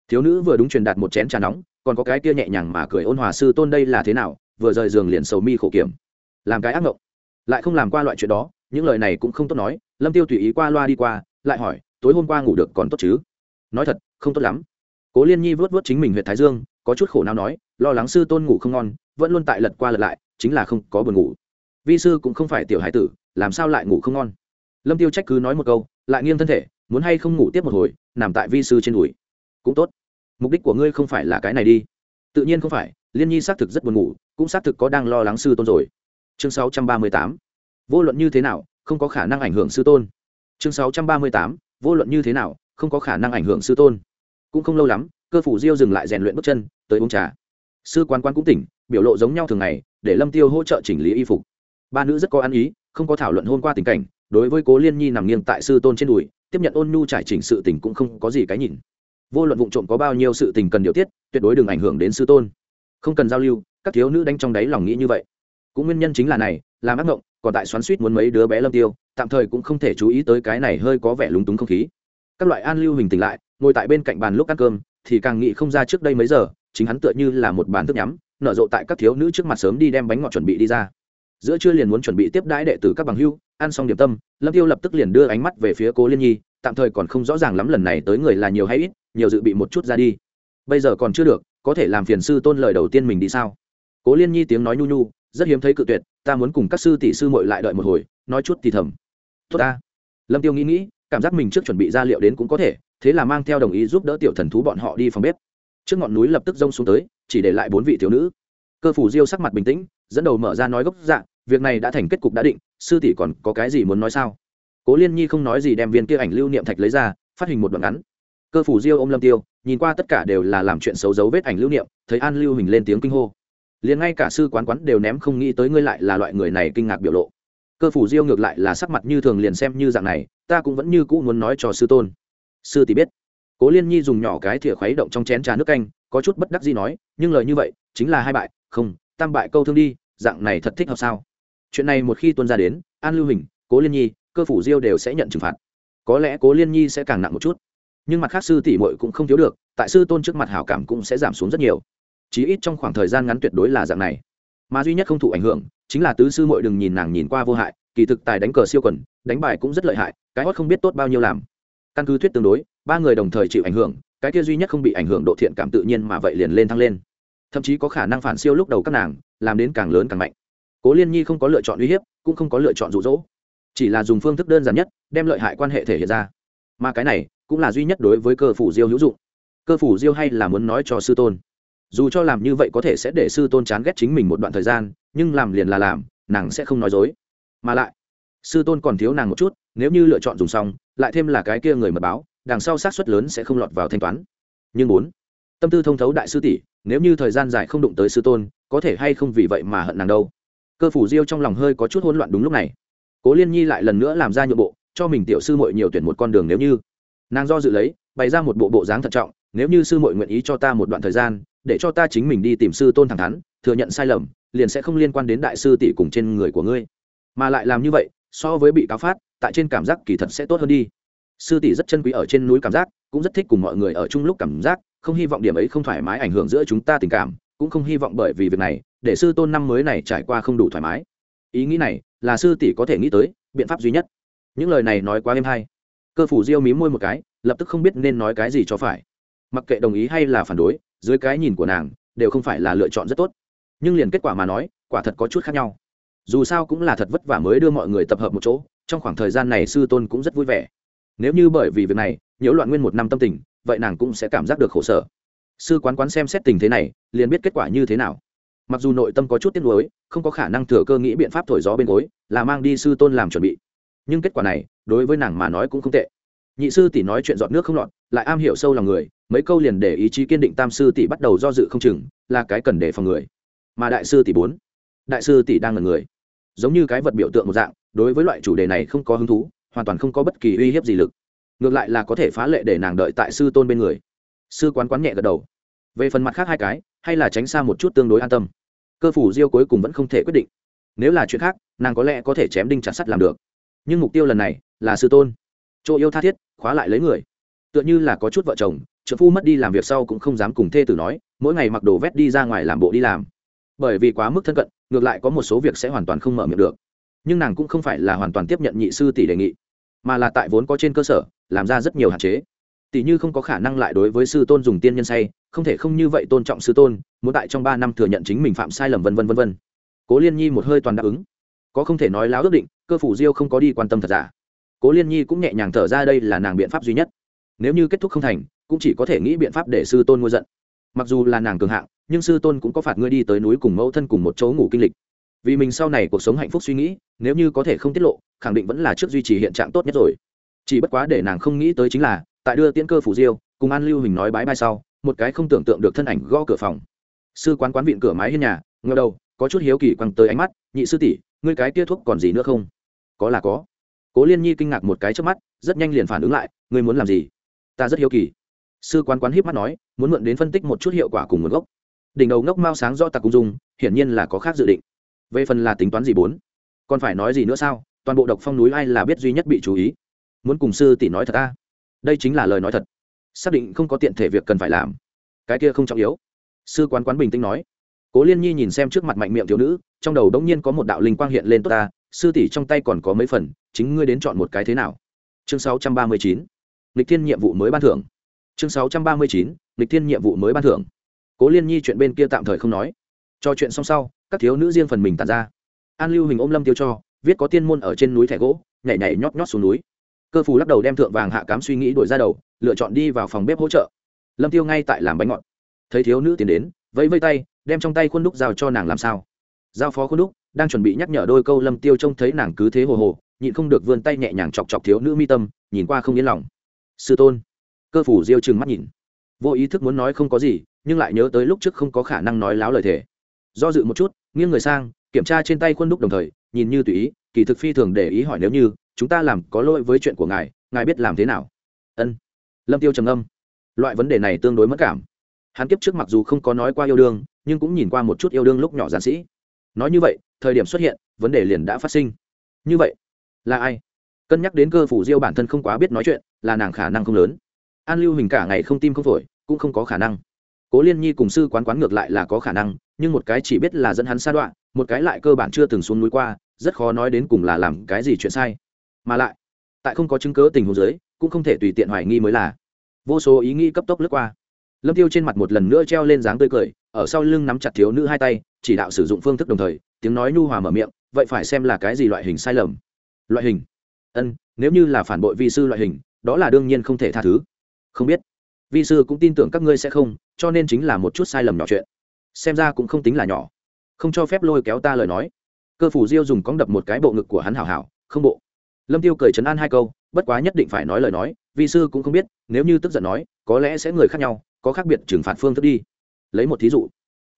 Thiếu nữ vừa đúng truyền đạt một chén trà nóng, còn có cái kia nhẹ nhàng mà cười ôn hòa sư tôn đây là thế nào, vừa rời giường liền sầu mi khổ kiểm. Làm cái ác mộng. Lại không làm qua loại chuyện đó, những lời này cũng không tốt nói, lâm tiêu tùy ý qua loa đi qua, lại hỏi tối hôm qua ngủ được còn tốt chứ? Nói thật, không tốt lắm. Cố liên nhi vớt vớt chính mình huyện thái dương, có chút khổ nào nói, lo lắng sư tôn ngủ không ngon, vẫn luôn tại lật qua lật lại, chính là không có buồn ngủ. Vi sư cũng không phải tiểu hải tử, làm sao lại ngủ không ngon? Lâm tiêu trách cứ nói một câu, lại nghiêng thân thể, muốn hay không ngủ tiếp một hồi, nằm tại vi sư trên đùi. Cũng tốt. Mục đích của ngươi không phải là cái này đi. Tự nhiên không phải, liên nhi xác thực rất buồn ngủ, cũng xác thực có đang lo lắng sư tôn rồi. Chương 638. vô luận như thế nào, không có khả năng ảnh hưởng sư tôn. Chương 638 vô luận như thế nào, không có khả năng ảnh hưởng sư tôn. Cũng không lâu lắm, cơ phủ diêu dừng lại rèn luyện bước chân, tới uống trà. Sư quan quan cũng tỉnh, biểu lộ giống nhau thường ngày, để lâm tiêu hỗ trợ chỉnh lý y phục. Ba nữ rất có ăn ý, không có thảo luận hôn qua tình cảnh, đối với cố liên nhi nằm nghiêng tại sư tôn trên đùi, tiếp nhận ôn nhu trải chỉnh sự tình cũng không có gì cái nhìn. Vô luận vụ trộm có bao nhiêu sự tình cần điều tiết, tuyệt đối đừng ảnh hưởng đến sư tôn. Không cần giao lưu, các thiếu nữ đánh trong đáy lòng nghĩ như vậy. Cũng nguyên nhân chính là này, làm ác mộng còn tại xoắn suýt muốn mấy đứa bé lâm tiêu, tạm thời cũng không thể chú ý tới cái này hơi có vẻ lúng túng không khí. Các loại an lưu hình tỉnh lại, ngồi tại bên cạnh bàn lúc ăn cơm, thì càng nghĩ không ra trước đây mấy giờ, chính hắn tựa như là một bàn thức nhắm, nở rộ tại các thiếu nữ trước mặt sớm đi đem bánh ngọt chuẩn bị đi ra. Giữa trưa liền muốn chuẩn bị tiếp đãi đệ tử các bằng hưu, ăn xong điểm tâm, lâm tiêu lập tức liền đưa ánh mắt về phía cố liên nhi, tạm thời còn không rõ ràng lắm lần này tới người là nhiều hay ít, nhiều dự bị một chút ra đi. Bây giờ còn chưa được, có thể làm phiền sư tôn lời đầu tiên mình đi sao? Cố liên nhi tiếng nói nhu nhu rất hiếm thấy cự tuyệt, ta muốn cùng các sư tỷ sư muội lại đợi một hồi, nói chút thì thầm. Tốt ta. Lâm tiêu nghĩ nghĩ, cảm giác mình trước chuẩn bị ra liệu đến cũng có thể, thế là mang theo đồng ý giúp đỡ tiểu thần thú bọn họ đi phòng bếp. Trước ngọn núi lập tức rông xuống tới, chỉ để lại bốn vị thiếu nữ. Cơ phủ diêu sắc mặt bình tĩnh, dẫn đầu mở ra nói gốc dạng việc này đã thành kết cục đã định, sư tỷ còn có cái gì muốn nói sao? Cố liên nhi không nói gì đem viên kia ảnh lưu niệm thạch lấy ra, phát hình một đoạn ngắn. Cơ phủ diêu ô m lâm tiêu, nhìn qua tất cả đều là làm chuyện xấu dấu vết ảnh lưu niệm, thấy an lưu hình lên tiếng kinh hô liền ngay cả sư quán quán đều ném không nghĩ tới ngươi lại là loại người này kinh ngạc biểu lộ. Cơ phủ diêu ngược lại là sắc mặt như thường liền xem như dạng này, ta cũng vẫn như cũ muốn nói cho sư tôn. Sư tỷ biết. Cố liên nhi dùng nhỏ cái thìa khuấy động trong chén trà nước canh, có chút bất đắc gì nói, nhưng lời như vậy, chính là hai bại, không, tam bại câu thương đi, dạng này thật thích hợp sao? Chuyện này một khi tuân ra đến, an lưu hình, cố liên nhi, cơ phủ diêu đều sẽ nhận trừng phạt. Có lẽ cố liên nhi sẽ càng nặng một chút. Nhưng mặt khác sư tỷ muội cũng không thiếu được, tại sư tôn trước mặt hảo cảm cũng sẽ giảm xuống rất nhiều chí ít trong khoảng thời gian ngắn tuyệt đối là dạng này. Mà duy nhất không thụ ảnh hưởng chính là tứ sư muội đừng nhìn nàng nhìn qua vô hại, kỳ thực tài đánh cờ siêu quần, đánh bài cũng rất lợi hại, cái hót không biết tốt bao nhiêu làm. Căn cứ thuyết tương đối, ba người đồng thời chịu ảnh hưởng, cái kia duy nhất không bị ảnh hưởng độ thiện cảm tự nhiên mà vậy liền lên thăng lên. Thậm chí có khả năng phản siêu lúc đầu các nàng, làm đến càng lớn càng mạnh. Cố liên nhi không có lựa chọn uy hiếp, cũng không có lựa chọn rụ rỗ chỉ là dùng phương thức đơn giản nhất, đem lợi hại quan hệ thể hiện ra. Mà cái này cũng là duy nhất đối với cơ phủ diêu hữu dụng. Cơ phủ diêu hay là muốn nói cho sư tôn dù cho làm như vậy có thể sẽ để sư tôn chán ghét chính mình một đoạn thời gian, nhưng làm liền là làm, nàng sẽ không nói dối. Mà lại, sư tôn còn thiếu nàng một chút, nếu như lựa chọn dùng xong, lại thêm là cái kia người mật báo, đằng sau sát xuất lớn sẽ không lọt vào thanh toán. Nhưng bốn, tâm tư thông thấu đại sư tỷ, nếu như thời gian dài không đụng tới sư tôn, có thể hay không vì vậy mà hận nàng đâu? Cơ phủ diêu trong lòng hơi có chút hỗn loạn đúng lúc này. Cố liên nhi lại lần nữa làm ra nhượng bộ, cho mình tiểu sư mội nhiều tuyển một con đường nếu như. Nàng do dự lấy, bày ra một bộ bộ dáng thận trọng, nếu như sư mội nguyện ý cho ta một đoạn thời gian để cho ta chính mình đi tìm sư tôn thẳng thắn, thừa nhận sai lầm, liền sẽ không liên quan đến đại sư tỷ cùng trên người của ngươi. Mà lại làm như vậy, so với bị cáo phát, tại trên cảm giác kỳ thật sẽ tốt hơn đi. Sư tỷ rất chân quý ở trên núi cảm giác, cũng rất thích cùng mọi người ở chung lúc cảm giác, không hy vọng điểm ấy không thoải mái ảnh hưởng giữa chúng ta tình cảm, cũng không hy vọng bởi vì việc này, để sư tôn năm mới này trải qua không đủ thoải mái. Ý nghĩ này, là sư tỷ có thể nghĩ tới, biện pháp duy nhất. Những lời này nói quá êm hay. Cơ phủ diêu mí môi một cái, lập tức không biết nên nói cái gì cho phải. Mặc kệ đồng ý hay là phản đối dưới cái nhìn của nàng, đều không phải là lựa chọn rất tốt. Nhưng liền kết quả mà nói, quả thật có chút khác nhau. Dù sao cũng là thật vất vả mới đưa mọi người tập hợp một chỗ, trong khoảng thời gian này sư tôn cũng rất vui vẻ. Nếu như bởi vì việc này, nhiễu loạn nguyên một năm tâm tình, vậy nàng cũng sẽ cảm giác được khổ sở. Sư quán quán xem xét tình thế này, liền biết kết quả như thế nào. Mặc dù nội tâm có chút tiếc nuối, không có khả năng thừa cơ nghĩ biện pháp thổi gió bên gối, là mang đi sư tôn làm chuẩn bị. Nhưng kết quả này, đối với nàng mà nói cũng không tệ nhị sư tỷ nói chuyện dọn nước không lọt, lại am hiểu sâu lòng người, mấy câu liền để ý chí kiên định tam sư tỷ bắt đầu do dự không chừng, là cái cần để phòng người. Mà đại sư tỷ bốn, đại sư tỷ đang là người. Giống như cái vật biểu tượng một dạng, đối với loại chủ đề này không có hứng thú, hoàn toàn không có bất kỳ uy hiếp gì lực. Ngược lại là có thể phá lệ để nàng đợi tại sư tôn bên người. Sư quán quán nhẹ gật đầu. Về phần mặt khác hai cái, hay là tránh xa một chút tương đối an tâm. Cơ phủ diêu cuối cùng vẫn không thể quyết định. Nếu là chuyện khác, nàng có lẽ có thể chém đinh chặt sắt làm được. Nhưng mục tiêu lần này là sư tôn chỗ yêu tha thiết, khóa lại lấy người. Tựa như là có chút vợ chồng, trợ phu mất đi làm việc sau cũng không dám cùng thê tử nói, mỗi ngày mặc đồ vét đi ra ngoài làm bộ đi làm. Bởi vì quá mức thân cận, ngược lại có một số việc sẽ hoàn toàn không mở miệng được. Nhưng nàng cũng không phải là hoàn toàn tiếp nhận nhị sư tỷ đề nghị, mà là tại vốn có trên cơ sở, làm ra rất nhiều hạn chế. Tỷ như không có khả năng lại đối với sư tôn dùng tiên nhân say, không thể không như vậy tôn trọng sư tôn, muốn tại trong ba năm thừa nhận chính mình phạm sai lầm vân vân vân vân. Cố liên nhi một hơi toàn đáp ứng. Có không thể nói láo ước định, cơ phủ diêu không có đi quan tâm thật giả cố liên nhi cũng nhẹ nhàng thở ra đây là nàng biện pháp duy nhất. Nếu như kết thúc không thành, cũng chỉ có thể nghĩ biện pháp để sư tôn ngôi giận. Mặc dù là nàng cường hạng, nhưng sư tôn cũng có phạt ngươi đi tới núi cùng mẫu thân cùng một chỗ ngủ kinh lịch. Vì mình sau này cuộc sống hạnh phúc suy nghĩ, nếu như có thể không tiết lộ, khẳng định vẫn là trước duy trì hiện trạng tốt nhất rồi. Chỉ bất quá để nàng không nghĩ tới chính là, tại đưa tiễn cơ phủ diêu, cùng an lưu hình nói bái bai sau, một cái không tưởng tượng được thân ảnh gõ cửa phòng. Sư quán quán vịn cửa mái hiên nhà ngờ đầu, có chút hiếu kỳ quăng tới ánh mắt, nhị sư tỷ, ngươi cái tia thuốc còn gì nữa không? Có là có cố liên nhi kinh ngạc một cái trước mắt, rất nhanh liền phản ứng lại, ngươi muốn làm gì? Ta rất hiếu kỳ. Sư quán quán híp mắt nói, muốn mượn đến phân tích một chút hiệu quả cùng nguồn gốc. Đỉnh đầu ngốc Mao sáng do tặc cung dung, hiển nhiên là có khác dự định. Về phần là tính toán gì bốn? Còn phải nói gì nữa sao? Toàn bộ độc phong núi ai là biết duy nhất bị chú ý? Muốn cùng sư tỷ nói thật ta? Đây chính là lời nói thật. Xác định không có tiện thể việc cần phải làm. Cái kia không trọng yếu. Sư quán quán bình tĩnh nói. Cố liên nhi nhìn xem trước mặt mạnh miệng thiếu nữ, trong đầu đống nhiên có một đạo linh quang hiện lên tốt ta, sư tỷ trong tay còn có mấy phần chính ngươi đến chọn một cái thế nào? Chương 639. lịch thiên nhiệm vụ mới ban thưởng. Chương 639. lịch thiên nhiệm vụ mới ban thưởng. Cố liên nhi chuyện bên kia tạm thời không nói. Cho chuyện xong sau, các thiếu nữ riêng phần mình tàn ra. An lưu hình ôm lâm tiêu cho, viết có tiên môn ở trên núi thẻ gỗ, nhảy nhảy nhót nhót xuống núi. Cơ phù lắc đầu đem thượng vàng hạ cám suy nghĩ đổi ra đầu, lựa chọn đi vào phòng bếp hỗ trợ. Lâm tiêu ngay tại làm bánh ngọt. Thấy thiếu nữ tiến đến, vẫy vây tay, đem trong tay khuôn đúc giao cho nàng làm sao. Giao phó khuôn đúc, đang chuẩn bị nhắc nhở đôi câu lâm tiêu trông thấy nàng cứ thế hồ hồ nhịn không được vươn tay nhẹ nhàng chọc chọc thiếu nữ mi tâm, nhìn qua không yên lòng. Sư tôn. Cơ phủ diêu trừng mắt nhìn. Vô ý thức muốn nói không có gì, nhưng lại nhớ tới lúc trước không có khả năng nói láo lời thề. Do dự một chút, nghiêng người sang, kiểm tra trên tay khuôn đúc đồng thời, nhìn như tùy ý, kỳ thực phi thường để ý hỏi nếu như, chúng ta làm có lỗi với chuyện của ngài ngài biết làm thế nào? Ân. Lâm tiêu trầm âm loại vấn đề này tương đối mất cảm. Hắn kiếp trước mặc dù không có nói qua yêu đương, nhưng cũng nhìn qua một chút yêu đương lúc nhỏ giản sĩ. Nói như vậy, thời điểm xuất hiện, vấn đề liền đã phát sinh. Như vậy là ai? Cân nhắc đến cơ phủ diêu bản thân không quá biết nói chuyện, là nàng khả năng không lớn. An lưu hình cả ngày không tim không phổi, cũng không có khả năng. Cố liên nhi cùng sư quán quán ngược lại là có khả năng, nhưng một cái chỉ biết là dẫn hắn xa đoạn, một cái lại cơ bản chưa từng xuống núi qua, rất khó nói đến cùng là làm cái gì chuyện sai. Mà lại, tại không có chứng cớ tình huống giới cũng không thể tùy tiện hoài nghi mới là. Vô số ý nghĩ cấp tốc lướt qua. Lâm tiêu trên mặt một lần nữa treo lên dáng tươi cười, ở sau lưng nắm chặt thiếu nữ hai tay, chỉ đạo sử dụng phương thức đồng thời, tiếng nói nhu hòa mở miệng, vậy phải xem là cái gì loại hình sai lầm loại hình. Ân, nếu như là phản bội vi sư loại hình, đó là đương nhiên không thể tha thứ. Không biết. Vi sư cũng tin tưởng các ngươi sẽ không, cho nên chính là một chút sai lầm nhỏ chuyện. Xem ra cũng không tính là nhỏ. Không cho phép lôi kéo ta lời nói. Cơ phủ diêu dùng cóng đập một cái bộ ngực của hắn hảo hảo, không bộ. Lâm tiêu cười chấn an hai câu, bất quá nhất định phải nói lời nói, vi sư cũng không biết, nếu như tức giận nói, có lẽ sẽ người khác nhau, có khác biệt trừng phạt phương thức đi. Lấy một thí dụ,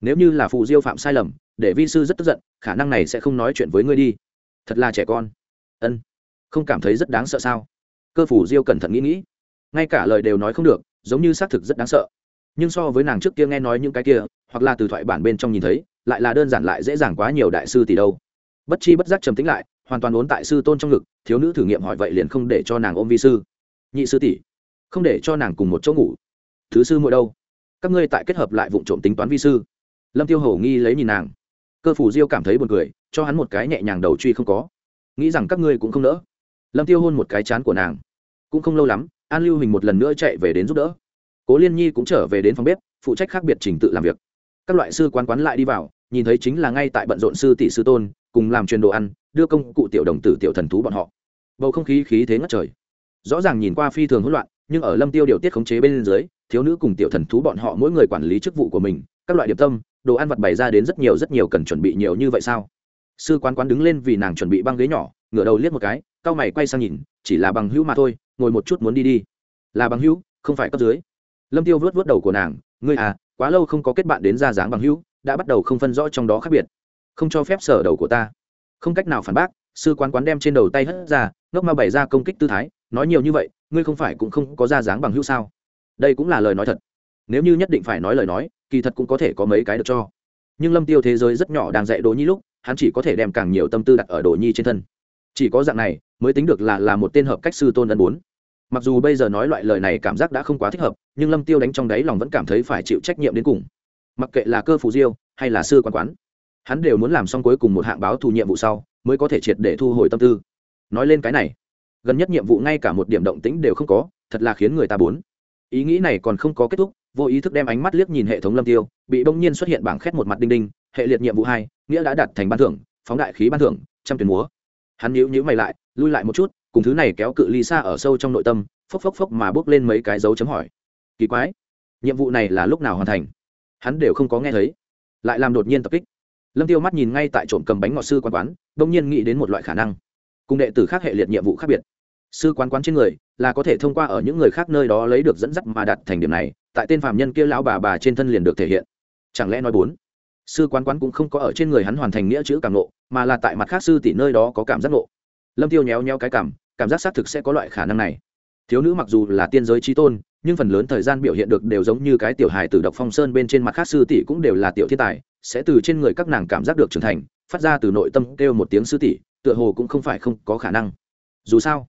nếu như là phù diêu phạm sai lầm, để vi sư rất tức giận, khả năng này sẽ không nói chuyện với ngươi đi. Thật là trẻ con ân không cảm thấy rất đáng sợ sao cơ phủ diêu cẩn thận nghĩ nghĩ ngay cả lời đều nói không được giống như xác thực rất đáng sợ nhưng so với nàng trước kia nghe nói những cái kia hoặc là từ thoại bản bên trong nhìn thấy lại là đơn giản lại dễ dàng quá nhiều đại sư tỷ đâu bất chi bất giác trầm tính lại hoàn toàn ốn tại sư tôn trong ngực thiếu nữ thử nghiệm hỏi vậy liền không để cho nàng ôm vi sư nhị sư tỷ không để cho nàng cùng một chỗ ngủ thứ sư muội đâu các ngươi tại kết hợp lại vụ trộm tính toán vi sư lâm tiêu hầu nghi lấy nhìn nàng cơ phủ diêu cảm thấy buồn cười cho hắn một cái nhẹ nhàng đầu truy không có nghĩ rằng các ngươi cũng không nỡ. Lâm tiêu hôn một cái chán của nàng. Cũng không lâu lắm, an lưu hình một lần nữa chạy về đến giúp đỡ. Cố liên nhi cũng trở về đến phòng bếp, phụ trách khác biệt trình tự làm việc. Các loại sư quán quán lại đi vào, nhìn thấy chính là ngay tại bận rộn sư tỷ sư tôn, cùng làm truyền đồ ăn, đưa công cụ tiểu đồng tử tiểu thần thú bọn họ. Bầu không khí khí thế ngất trời. Rõ ràng nhìn qua phi thường hỗn loạn, nhưng ở lâm tiêu điều tiết khống chế bên dưới, thiếu nữ cùng tiểu thần thú bọn họ mỗi người quản lý chức vụ của mình, các loại điệp tâm, đồ ăn vặt bày ra đến rất nhiều rất nhiều cần chuẩn bị nhiều như vậy sao? Sư quán quán đứng lên vì nàng chuẩn bị băng ghế nhỏ, ngửa đầu liếc một cái, cao mày quay sang nhìn, chỉ là bằng hữu mà thôi, ngồi một chút muốn đi đi. Là bằng hữu, không phải cấp dưới. Lâm tiêu vớt vớt đầu của nàng, ngươi à quá lâu không có kết bạn đến ra dáng bằng hữu, đã bắt đầu không phân rõ trong đó khác biệt. Không cho phép sở đầu của ta. Không cách nào phản bác, sư quán quán đem trên đầu tay hất ra, ngốc ma bày ra công kích tư thái, nói nhiều như vậy, ngươi không phải cũng không có ra dáng bằng hữu sao? Đây cũng là lời nói thật. Nếu như nhất định phải nói lời nói, kỳ thật cũng có thể có mấy cái được cho. Nhưng lâm tiêu thế giới rất nhỏ đang dạy đồ nhi lúc hắn chỉ có thể đem càng nhiều tâm tư đặt ở đồ nhi trên thân. Chỉ có dạng này, mới tính được là là một tên hợp cách sư tôn ân bốn. Mặc dù bây giờ nói loại lời này cảm giác đã không quá thích hợp, nhưng lâm tiêu đánh trong đáy lòng vẫn cảm thấy phải chịu trách nhiệm đến cùng. Mặc kệ là cơ phủ diêu, hay là sư quan quán, hắn đều muốn làm xong cuối cùng một hạng báo thù nhiệm vụ sau, mới có thể triệt để thu hồi tâm tư. Nói lên cái này, gần nhất nhiệm vụ ngay cả một điểm động tĩnh đều không có, thật là khiến người ta bốn ý nghĩ này còn không có kết thúc, vô ý thức đem ánh mắt liếc nhìn hệ thống lâm tiêu, bị bỗng nhiên xuất hiện bảng khét một mặt đinh đinh, hệ liệt nhiệm vụ hai nghĩa đã đặt thành ban thưởng, phóng đại khí ban thưởng, trăm tuyển múa. Hắn nhíu nhíu mày lại, lui lại một chút, cùng thứ này kéo cự ly xa ở sâu trong nội tâm, phốc phốc phốc mà bước lên mấy cái dấu chấm hỏi. Kỳ quái, nhiệm vụ này là lúc nào hoàn thành? Hắn đều không có nghe thấy. Lại làm đột nhiên tập kích. Lâm tiêu mắt nhìn ngay tại trộm cầm bánh ngọt sư quán quán, đông nhiên nghĩ đến một loại khả năng. Cùng đệ tử khác hệ liệt nhiệm vụ khác biệt. Sư quán quán trên người là có thể thông qua ở những người khác nơi đó lấy được dẫn dắt mà đặt thành điểm này, tại tên phạm nhân kia lão bà bà trên thân liền được thể hiện. Chẳng lẽ nói bốn? Sư quán quán cũng không có ở trên người hắn hoàn thành nghĩa chữ cảm nộ, mà là tại mặt khác sư tỷ nơi đó có cảm giác nộ. Lâm tiêu nhéo nhéo cái cảm cảm giác xác thực sẽ có loại khả năng này. Thiếu nữ mặc dù là tiên giới trí tôn, nhưng phần lớn thời gian biểu hiện được đều giống như cái tiểu hài từ độc phong sơn bên trên mặt khác sư tỷ cũng đều là tiểu thiên tài, sẽ từ trên người các nàng cảm giác được trưởng thành, phát ra từ nội tâm kêu một tiếng sư tỷ, tựa hồ cũng không phải không có khả năng. Dù sao,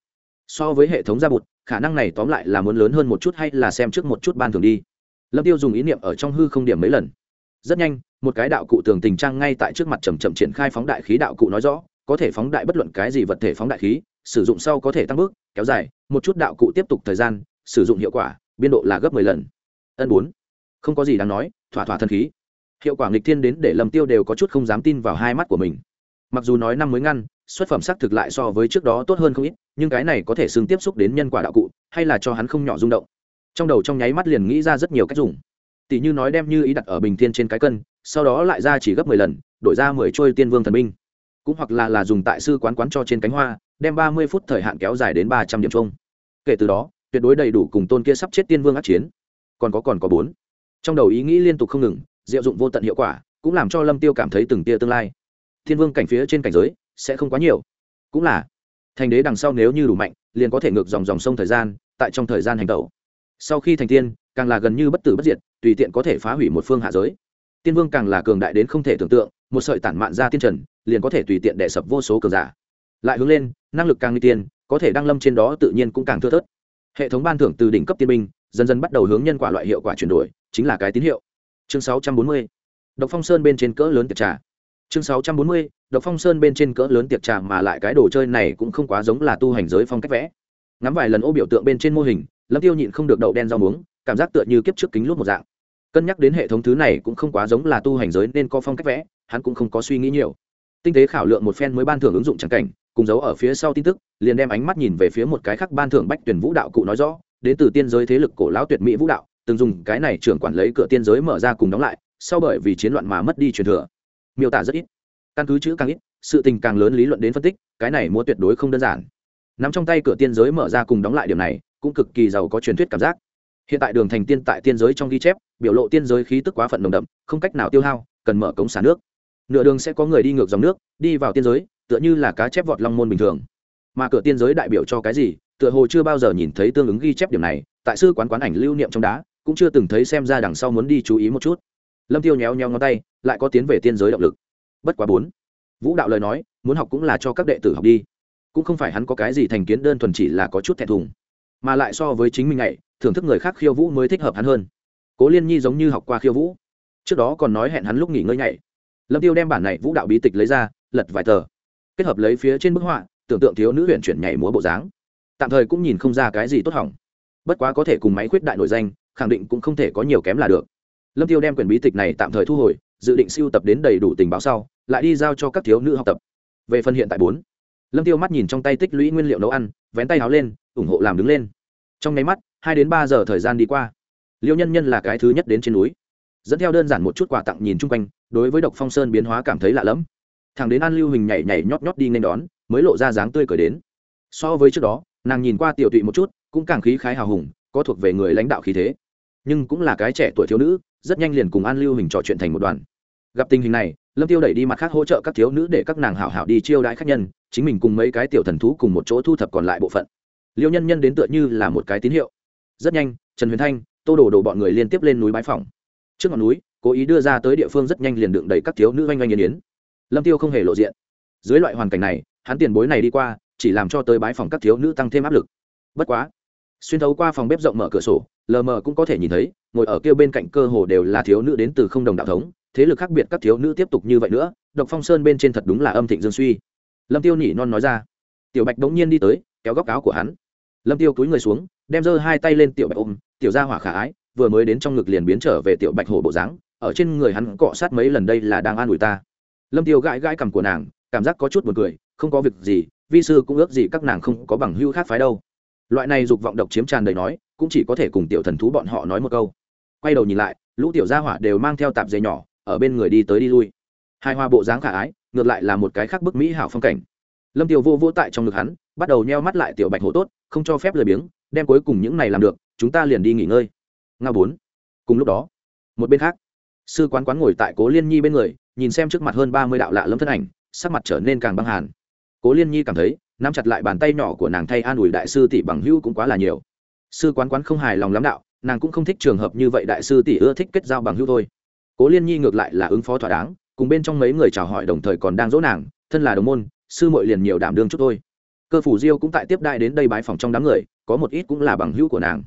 so với hệ thống gia bụt, khả năng này tóm lại là muốn lớn hơn một chút hay là xem trước một chút ban thường đi. Lâm tiêu dùng ý niệm ở trong hư không điểm mấy lần. Rất nhanh một cái đạo cụ tường tình trang ngay tại trước mặt chầm chậm triển khai phóng đại khí đạo cụ nói rõ, có thể phóng đại bất luận cái gì vật thể phóng đại khí, sử dụng sau có thể tăng bước, kéo dài, một chút đạo cụ tiếp tục thời gian, sử dụng hiệu quả, biên độ là gấp mười lần. Ân bốn. Không có gì đáng nói, thỏa thỏa thần khí. Hiệu quả nghịch thiên đến để lâm tiêu đều có chút không dám tin vào hai mắt của mình. Mặc dù nói năm mới ngăn, xuất phẩm xác thực lại so với trước đó tốt hơn không ít, nhưng cái này có thể xương tiếp xúc đến nhân quả đạo cụ, hay là cho hắn không nhỏ rung động. Trong đầu trong nháy mắt liền nghĩ ra rất nhiều cách dùng tỷ như nói đem như ý đặt ở bình thiên trên cái cân, sau đó lại ra chỉ gấp mười lần, đổi ra mười trôi tiên vương thần binh. Cũng hoặc là là dùng tại sư quán quán cho trên cánh hoa, đem ba mươi phút thời hạn kéo dài đến ba trăm điểm chung. Kể từ đó, tuyệt đối đầy đủ cùng tôn kia sắp chết tiên vương ác chiến. Còn có còn có bốn. Trong đầu ý nghĩ liên tục không ngừng, diệu dụng vô tận hiệu quả, cũng làm cho lâm tiêu cảm thấy từng tia tương lai. Thiên vương cảnh phía trên cảnh giới, sẽ không quá nhiều. Cũng là, thành đế đằng sau nếu như đủ mạnh, liền có thể ngược dòng dòng sông thời gian, tại trong thời gian hành tẩu. Sau khi thành tiên, càng là gần như bất tử bất diệt tùy tiện có thể phá hủy một phương hạ giới. Tiên vương càng là cường đại đến không thể tưởng tượng, một sợi tản mạn ra tiên trần, liền có thể tùy tiện đẻ sập vô số cường giả. Lại hướng lên, năng lực càng nguy tiên, có thể đăng lâm trên đó tự nhiên cũng càng thưa thớt. Hệ thống ban thưởng từ đỉnh cấp tiên binh, dần dần bắt đầu hướng nhân quả loại hiệu quả chuyển đổi, chính là cái tín hiệu. Chương 640. độc phong sơn bên trên cỡ lớn tiệc trà. Chương 640. độc phong sơn bên trên cỡ lớn tiệc trà mà lại cái đồ chơi này cũng không quá giống là tu hành giới phong cách vẽ. Ngắm vài lần ô biểu tượng bên trên mô hình, lâm tiêu nhịn không được đậu đen rau muống, cảm giác tựa như kiếp trước kính lúc một dạng cân nhắc đến hệ thống thứ này cũng không quá giống là tu hành giới nên có phong cách vẽ, hắn cũng không có suy nghĩ nhiều. Tinh tế khảo lượng một phen mới ban thưởng ứng dụng trắng cảnh, cùng giấu ở phía sau tin tức, liền đem ánh mắt nhìn về phía một cái khác ban thưởng bách tuyển vũ đạo cụ nói rõ, đến từ tiên giới thế lực cổ lão tuyệt mỹ vũ đạo, từng dùng cái này trưởng quản lấy cửa tiên giới mở ra cùng đóng lại, sau bởi vì chiến loạn mà mất đi truyền thừa. Miêu tả rất ít. Căn cứ chữ càng ít, sự tình càng lớn lý luận đến phân tích, cái này mua tuyệt đối không đơn giản. Nắm trong tay cửa tiên giới mở ra cùng đóng lại điểm này, cũng cực kỳ giàu có truyền thuyết cảm giác hiện tại đường thành tiên tại tiên giới trong ghi chép, biểu lộ tiên giới khí tức quá phận nồng đậm, không cách nào tiêu hao, cần mở cống xả nước. Nửa đường sẽ có người đi ngược dòng nước, đi vào tiên giới, tựa như là cá chép vọt long môn bình thường. Mà cửa tiên giới đại biểu cho cái gì, tựa hồ chưa bao giờ nhìn thấy tương ứng ghi chép điểm này, tại sư quán quán ảnh lưu niệm trong đá, cũng chưa từng thấy xem ra đằng sau muốn đi chú ý một chút. Lâm tiêu nhéo nhéo ngón tay, lại có tiến về tiên giới động lực. Bất quá bốn. Vũ đạo lời nói, muốn học cũng là cho các đệ tử học đi. Cũng không phải hắn có cái gì thành kiến, đơn thuần chỉ là có chút thẹn thùng mà lại so với chính mình này thưởng thức người khác khiêu vũ mới thích hợp hắn hơn. Cố liên nhi giống như học qua khiêu vũ. Trước đó còn nói hẹn hắn lúc nghỉ ngơi nhảy. Lâm tiêu đem bản này vũ đạo bí tịch lấy ra, lật vài tờ. Kết hợp lấy phía trên bức họa, tưởng tượng thiếu nữ huyện chuyển nhảy múa bộ dáng. Tạm thời cũng nhìn không ra cái gì tốt hỏng. Bất quá có thể cùng máy khuyết đại nổi danh, khẳng định cũng không thể có nhiều kém là được. Lâm tiêu đem quyển bí tịch này tạm thời thu hồi, dự định siêu tập đến đầy đủ tình báo sau, lại đi giao cho các thiếu nữ học tập. Về phần hiện tại bốn, lâm tiêu mắt nhìn trong tay tích lũy nguyên liệu nấu ăn vén tay áo lên, ủng hộ làm đứng lên. Trong nháy mắt, hai đến ba giờ thời gian đi qua. Liêu nhân nhân là cái thứ nhất đến trên núi. Dẫn theo đơn giản một chút quà tặng nhìn chung quanh, đối với độc phong sơn biến hóa cảm thấy lạ lẫm. Thằng đến an lưu hình nhảy nhảy nhót nhót đi nên đón, mới lộ ra dáng tươi cười đến. So với trước đó, nàng nhìn qua tiểu tụy một chút, cũng càng khí khái hào hùng, có thuộc về người lãnh đạo khí thế. Nhưng cũng là cái trẻ tuổi thiếu nữ, rất nhanh liền cùng an lưu hình trò chuyện thành một đoàn. Gặp tình hình này lâm tiêu đẩy đi mặt khác hỗ trợ các thiếu nữ để các nàng hảo hảo đi chiêu đãi khách nhân, chính mình cùng mấy cái tiểu thần thú cùng một chỗ thu thập còn lại bộ phận. Liêu nhân nhân đến tựa như là một cái tín hiệu. Rất nhanh, trần huyền thanh, tô đổ đổ bọn người liên tiếp lên núi bái phòng trước ngọn núi, cố ý đưa ra tới địa phương rất nhanh liền đựng đầy các thiếu nữ oanh oanh yên yến. Lâm tiêu không hề lộ diện. Dưới loại hoàn cảnh này, hắn tiền bối này đi qua, chỉ làm cho tới bái phòng các thiếu nữ tăng thêm áp lực. Bất quá, xuyên thấu qua phòng bếp rộng mở cửa sổ, lờ mờ cũng có thể nhìn thấy, ngồi ở kia bên cạnh cơ hồ đều là thiếu nữ đến từ không đồng đạo thống thế lực khác biệt các thiếu nữ tiếp tục như vậy nữa, độc phong sơn bên trên thật đúng là âm thịnh dương suy. Lâm tiêu nỉ non nói ra. Tiểu bạch đống nhiên đi tới, kéo góc áo của hắn. Lâm tiêu cúi người xuống, đem giơ hai tay lên tiểu bạch ôm, tiểu gia hỏa khả ái, vừa mới đến trong ngực liền biến trở về tiểu bạch hổ bộ dáng, ở trên người hắn cọ sát mấy lần đây là đang an ủi ta. Lâm tiêu gãi gãi cằm của nàng, cảm giác có chút buồn cười, không có việc gì, vi sư cũng ước gì các nàng không có bằng hưu khác phái đâu. Loại này dục vọng độc chiếm tràn đầy nói, cũng chỉ có thể cùng tiểu thần thú bọn họ nói một câu. Quay đầu nhìn lại, lũ tiểu gia hỏa đều mang theo tạp dề nhỏ ở bên người đi tới đi lui. Hai hoa bộ dáng khả ái, ngược lại là một cái khác bức mỹ hảo phong cảnh. Lâm tiểu vô vô tại trong ngực hắn, bắt đầu nheo mắt lại tiểu bạch hổ tốt, không cho phép lười biếng, đem cuối cùng những này làm được, chúng ta liền đi nghỉ ngơi. Nga bốn. Cùng lúc đó, một bên khác, sư quán quán ngồi tại cố liên nhi bên người, nhìn xem trước mặt hơn ba mươi đạo lạ lẫm thân ảnh, sắc mặt trở nên càng băng hàn. Cố liên nhi cảm thấy, nắm chặt lại bàn tay nhỏ của nàng thay an ủi đại sư tỷ bằng hữu cũng quá là nhiều. Sư quán quán không hài lòng lắm đạo, nàng cũng không thích trường hợp như vậy đại sư tỷ ưa thích kết giao bằng hữu thôi cố liên nhi ngược lại là ứng phó thỏa đáng, cùng bên trong mấy người chào hỏi đồng thời còn đang dỗ nàng, thân là đồng môn, sư mội liền nhiều đảm đương chút thôi. Cơ phủ diêu cũng tại tiếp đại đến đây bái phòng trong đám người, có một ít cũng là bằng hữu của nàng.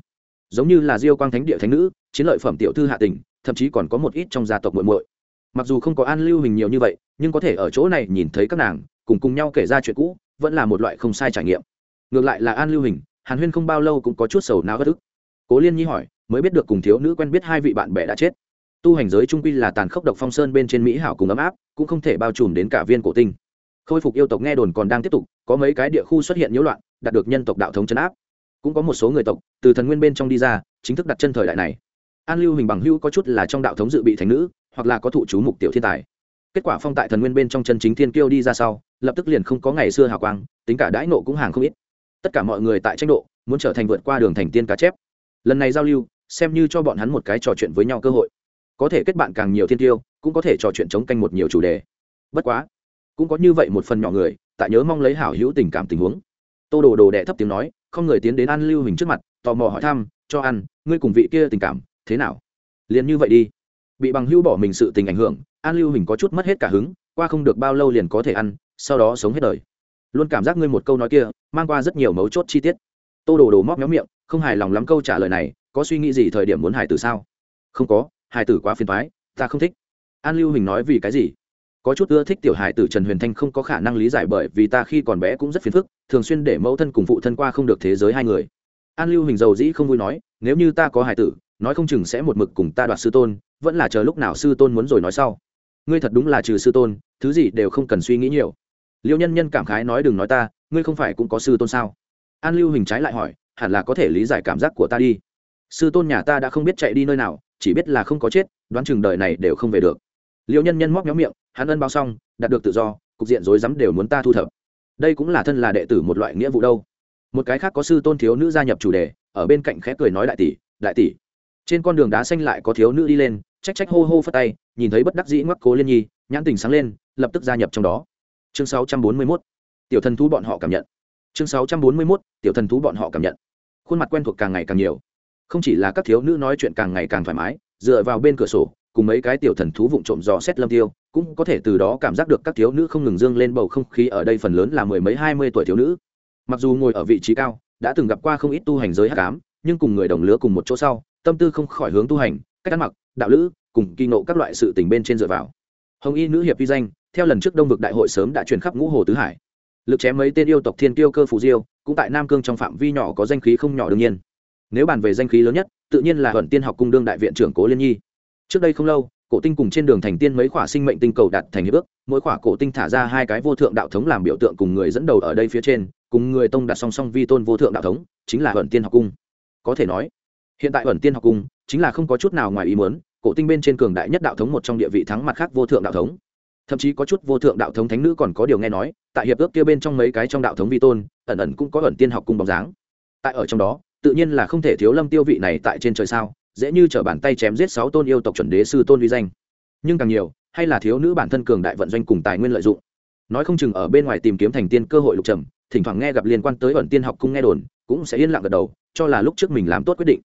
Giống như là diêu quang thánh địa thánh nữ, chiến lợi phẩm tiểu thư hạ tình, thậm chí còn có một ít trong gia tộc muội muội. Mặc dù không có an lưu hình nhiều như vậy, nhưng có thể ở chỗ này nhìn thấy các nàng, cùng cùng nhau kể ra chuyện cũ, vẫn là một loại không sai trải nghiệm. Ngược lại là an lưu hình, hàn huyên không bao lâu cũng có chút sầu não bất ức. Cố liên nhi hỏi, mới biết được cùng thiếu nữ quen biết hai vị bạn bè đã chết tu hành giới trung quy là tàn khốc độc phong sơn bên trên mỹ hảo cùng ấm áp, cũng không thể bao trùm đến cả viên cổ tinh. Khôi phục yêu tộc nghe đồn còn đang tiếp tục, có mấy cái địa khu xuất hiện nhiễu loạn, đạt được nhân tộc đạo thống chấn áp. Cũng có một số người tộc, từ thần nguyên bên trong đi ra, chính thức đặt chân thời đại này. An lưu hình bằng hữu có chút là trong đạo thống dự bị thành nữ, hoặc là có thụ chú mục tiểu thiên tài. Kết quả phong tại thần nguyên bên trong chân chính thiên kiêu đi ra sau, lập tức liền không có ngày xưa hào quang, tính cả đãi nộ cũng hàng không ít. Tất cả mọi người tại tranh độ, muốn trở thành vượt qua đường thành tiên cá chép. Lần này giao lưu, xem như cho bọn hắn một cái trò chuyện với nhau cơ hội có thể kết bạn càng nhiều thiên tiêu, cũng có thể trò chuyện chống canh một nhiều chủ đề. Bất quá, cũng có như vậy một phần nhỏ người, tại nhớ mong lấy hảo hữu tình cảm tình huống. Tô đồ đồ đệ thấp tiếng nói, không người tiến đến ăn lưu hình trước mặt, tò mò hỏi thăm, cho ăn, ngươi cùng vị kia tình cảm, thế nào? Liền như vậy đi. Bị bằng hữu bỏ mình sự tình ảnh hưởng an lưu hình có chút mất hết cả hứng, qua không được bao lâu liền có thể ăn, sau đó sống hết đời. Luôn cảm giác ngươi một câu nói kia, mang qua rất nhiều mấu chốt chi tiết. Tô đồ đồ móc méo miệng, không hài lòng lắm câu trả lời này, có suy nghĩ gì thời điểm muốn hài từ sao? Không có hài tử quá phiền toái, ta không thích. An lưu hình nói vì cái gì? Có chút ưa thích tiểu hài tử trần huyền thanh không có khả năng lý giải bởi vì ta khi còn bé cũng rất phiền phức, thường xuyên để mẫu thân cùng phụ thân qua không được thế giới hai người. An lưu hình giàu dĩ không vui nói, nếu như ta có hài tử, nói không chừng sẽ một mực cùng ta đoạt sư tôn, vẫn là chờ lúc nào sư tôn muốn rồi nói sau. Ngươi thật đúng là trừ sư tôn, thứ gì đều không cần suy nghĩ nhiều. Liêu nhân nhân cảm khái nói đừng nói ta, ngươi không phải cũng có sư tôn sao? An lưu hình trái lại hỏi, hẳn là có thể lý giải cảm giác của ta đi sư tôn nhà ta đã không biết chạy đi nơi nào, chỉ biết là không có chết, đoán chừng đời này đều không về được. Liêu nhân nhân móc nhóm miệng, hắn ân báo xong, đạt được tự do, cục diện rối rắm đều muốn ta thu thập. Đây cũng là thân là đệ tử một loại nghĩa vụ đâu. Một cái khác có sư tôn thiếu nữ gia nhập chủ đề, ở bên cạnh khẽ cười nói đại tỷ đại tỷ. Trên con đường đá xanh lại có thiếu nữ đi lên trách trách hô hô phất tay, nhìn thấy bất đắc dĩ ngoắc cố liên nhi, nhãn tình sáng lên, lập tức gia nhập trong đó. Chương 641. tiểu thần thú bọn họ cảm nhận. Chương 641. tiểu thần thú bọn họ cảm nhận. Khuôn mặt quen thuộc càng ngày càng nhiều không chỉ là các thiếu nữ nói chuyện càng ngày càng thoải mái, dựa vào bên cửa sổ, cùng mấy cái tiểu thần thú vụng trộm dò xét lâm tiêu, cũng có thể từ đó cảm giác được các thiếu nữ không ngừng dương lên bầu không khí ở đây phần lớn là mười mấy, hai mươi tuổi thiếu nữ. Mặc dù ngồi ở vị trí cao, đã từng gặp qua không ít tu hành giới hắc ám, nhưng cùng người đồng lứa cùng một chỗ sau, tâm tư không khỏi hướng tu hành, cách ăn mặc, đạo lữ, cùng kỳ nộ các loại sự tình bên trên dựa vào. Hồng y nữ hiệp vi danh, theo lần trước đông vực đại hội sớm đã truyền khắp ngũ hồ tứ hải. Lực chém mấy tên yêu tộc thiên tiêu cơ phù diêu, cũng tại nam cương trong phạm vi nhỏ có danh khí không nhỏ đương nhiên nếu bàn về danh khí lớn nhất, tự nhiên là hận tiên học cung đương đại viện trưởng cố liên nhi. Trước đây không lâu, cổ tinh cùng trên đường thành tiên mấy khỏa sinh mệnh tinh cầu đặt thành hiệp ước, mỗi khỏa cổ tinh thả ra hai cái vô thượng đạo thống làm biểu tượng cùng người dẫn đầu ở đây phía trên, cùng người tông đặt song song vi tôn vô thượng đạo thống, chính là hận tiên học cung. Có thể nói, hiện tại huẩn tiên học cung chính là không có chút nào ngoài ý muốn, cổ tinh bên trên cường đại nhất đạo thống một trong địa vị thắng mặt khác vô thượng đạo thống. Thậm chí có chút vô thượng đạo thống thánh nữ còn có điều nghe nói, tại hiệp ước kia bên trong mấy cái trong đạo thống vi tôn, ẩn ẩn cũng có ẩn tiên học cung bóng dáng. Tại ở trong đó tự nhiên là không thể thiếu lâm tiêu vị này tại trên trời sao, dễ như t bàn tay chém giết sáu tôn yêu tộc chuẩn đế sư tôn uy danh. Nhưng càng nhiều, hay là thiếu nữ bản thân cường đại vận doanh cùng tài nguyên lợi dụng. Nói không chừng ở bên ngoài tìm kiếm thành tiên cơ hội lục trầm, thỉnh thoảng nghe gặp liên quan tới ẩn tiên học cung nghe đồn, cũng sẽ yên lặng gật đầu, cho là lúc trước mình làm tốt quyết định.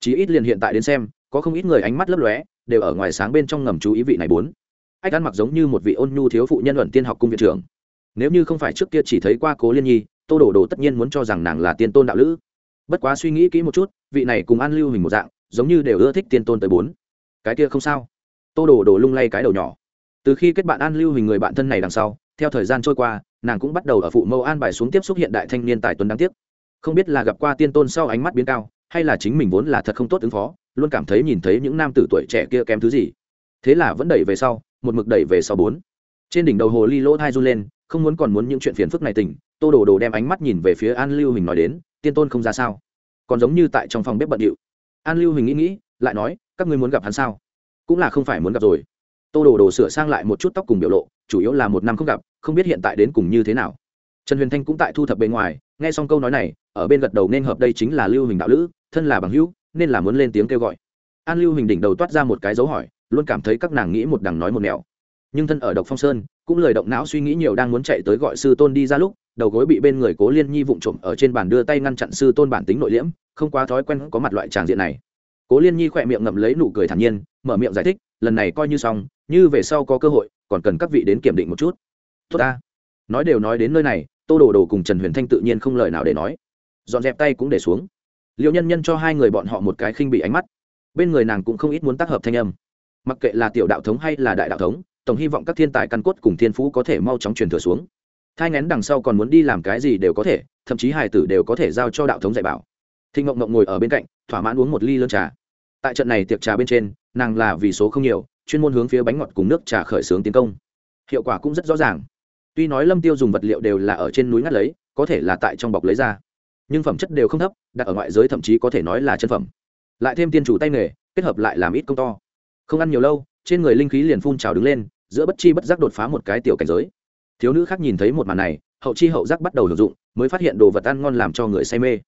Chí ít liền hiện tại đến xem, có không ít người ánh mắt lấp lóe, đều ở ngoài sáng bên trong ngầm chú ý vị này bốn. Ách ăn mặc giống như một vị ôn nhu thiếu phụ nhân luận tiên học cung viện trưởng. Nếu như không phải trước kia chỉ thấy qua cố liên nhi, tô đổ đồ tất nhiên muốn cho rằng nàng là tiên tôn đạo lữ bất quá suy nghĩ kỹ một chút, vị này cùng an lưu hình một dạng, giống như đều ưa thích tiên tôn tới bốn. Cái kia không sao. Tô đổ đồ lung lay cái đầu nhỏ. Từ khi kết bạn an lưu hình người bạn thân này đằng sau, theo thời gian trôi qua, nàng cũng bắt đầu ở phụ mẫu an bài xuống tiếp xúc hiện đại thanh niên tài tuấn đáng tiếc. Không biết là gặp qua tiên tôn sau ánh mắt biến cao, hay là chính mình vốn là thật không tốt ứng phó, luôn cảm thấy nhìn thấy những nam tử tuổi trẻ kia kém thứ gì. Thế là vẫn đẩy về sau, một mực đẩy về sau bốn. Trên đỉnh đầu hồ ly lỗ thai run lên, không muốn còn muốn những chuyện phiền phức này tỉnh, tô đồ đồ đem ánh mắt nhìn về phía an lưu hình nói đến tiên tôn không ra sao? Còn giống như tại trong phòng bếp bận điệu. An lưu hình nghĩ nghĩ, lại nói, các ngươi muốn gặp hắn sao? Cũng là không phải muốn gặp rồi. Tô đồ đồ sửa sang lại một chút tóc cùng biểu lộ, chủ yếu là một năm không gặp, không biết hiện tại đến cùng như thế nào. Trần huyền thanh cũng tại thu thập bên ngoài, nghe xong câu nói này, ở bên gật đầu nên hợp đây chính là lưu hình đạo lữ, thân là bằng hữu, nên là muốn lên tiếng kêu gọi. An lưu hình đỉnh đầu toát ra một cái dấu hỏi, luôn cảm thấy các nàng nghĩ một đằng nói một nẻo. Nhưng thân ở độc phong sơn, cũng lời động não suy nghĩ nhiều đang muốn chạy tới gọi sư tôn đi ra lúc đầu gối bị bên người cố liên nhi vụng trộm ở trên bàn đưa tay ngăn chặn sư tôn bản tính nội liễm, không quá thói quen có mặt loại tràng diện này. Cố liên nhi khỏe miệng ngậm lấy nụ cười thản nhiên, mở miệng giải thích, lần này coi như xong, như về sau có cơ hội, còn cần các vị đến kiểm định một chút. Tốt ta. Nói đều nói đến nơi này, tô đồ đồ cùng trần huyền thanh tự nhiên không lời nào để nói. Dọn dẹp tay cũng để xuống. Liệu nhân nhân cho hai người bọn họ một cái khinh bị ánh mắt. Bên người nàng cũng không ít muốn tác hợp thanh âm. Mặc kệ là tiểu đạo thống hay là đại đạo thống, tổng hy vọng các thiên tài căn cốt cùng thiên phú có thể mau chóng truyền thừa xuống thai ngén đằng sau còn muốn đi làm cái gì đều có thể, thậm chí hài tử đều có thể giao cho đạo thống dạy bảo. Thinh ngộng ngộng ngồi ở bên cạnh, thỏa mãn uống một ly lơn trà. Tại trận này tiệc trà bên trên, nàng là vì số không nhiều, chuyên môn hướng phía bánh ngọt cùng nước trà khởi xướng tiến công. Hiệu quả cũng rất rõ ràng. Tuy nói lâm tiêu dùng vật liệu đều là ở trên núi ngắt lấy, có thể là tại trong bọc lấy ra, nhưng phẩm chất đều không thấp, đặt ở ngoại giới thậm chí có thể nói là chân phẩm. Lại thêm tiên chủ tay nghề, kết hợp lại làm ít công to. Không ăn nhiều lâu, trên người linh khí liền phun trào đứng lên, giữa bất chi bất giác đột phá một cái tiểu cảnh giới thiếu nữ khác nhìn thấy một màn này, hậu chi hậu giác bắt đầu hưởng dụng, mới phát hiện đồ vật ăn ngon làm cho người say mê.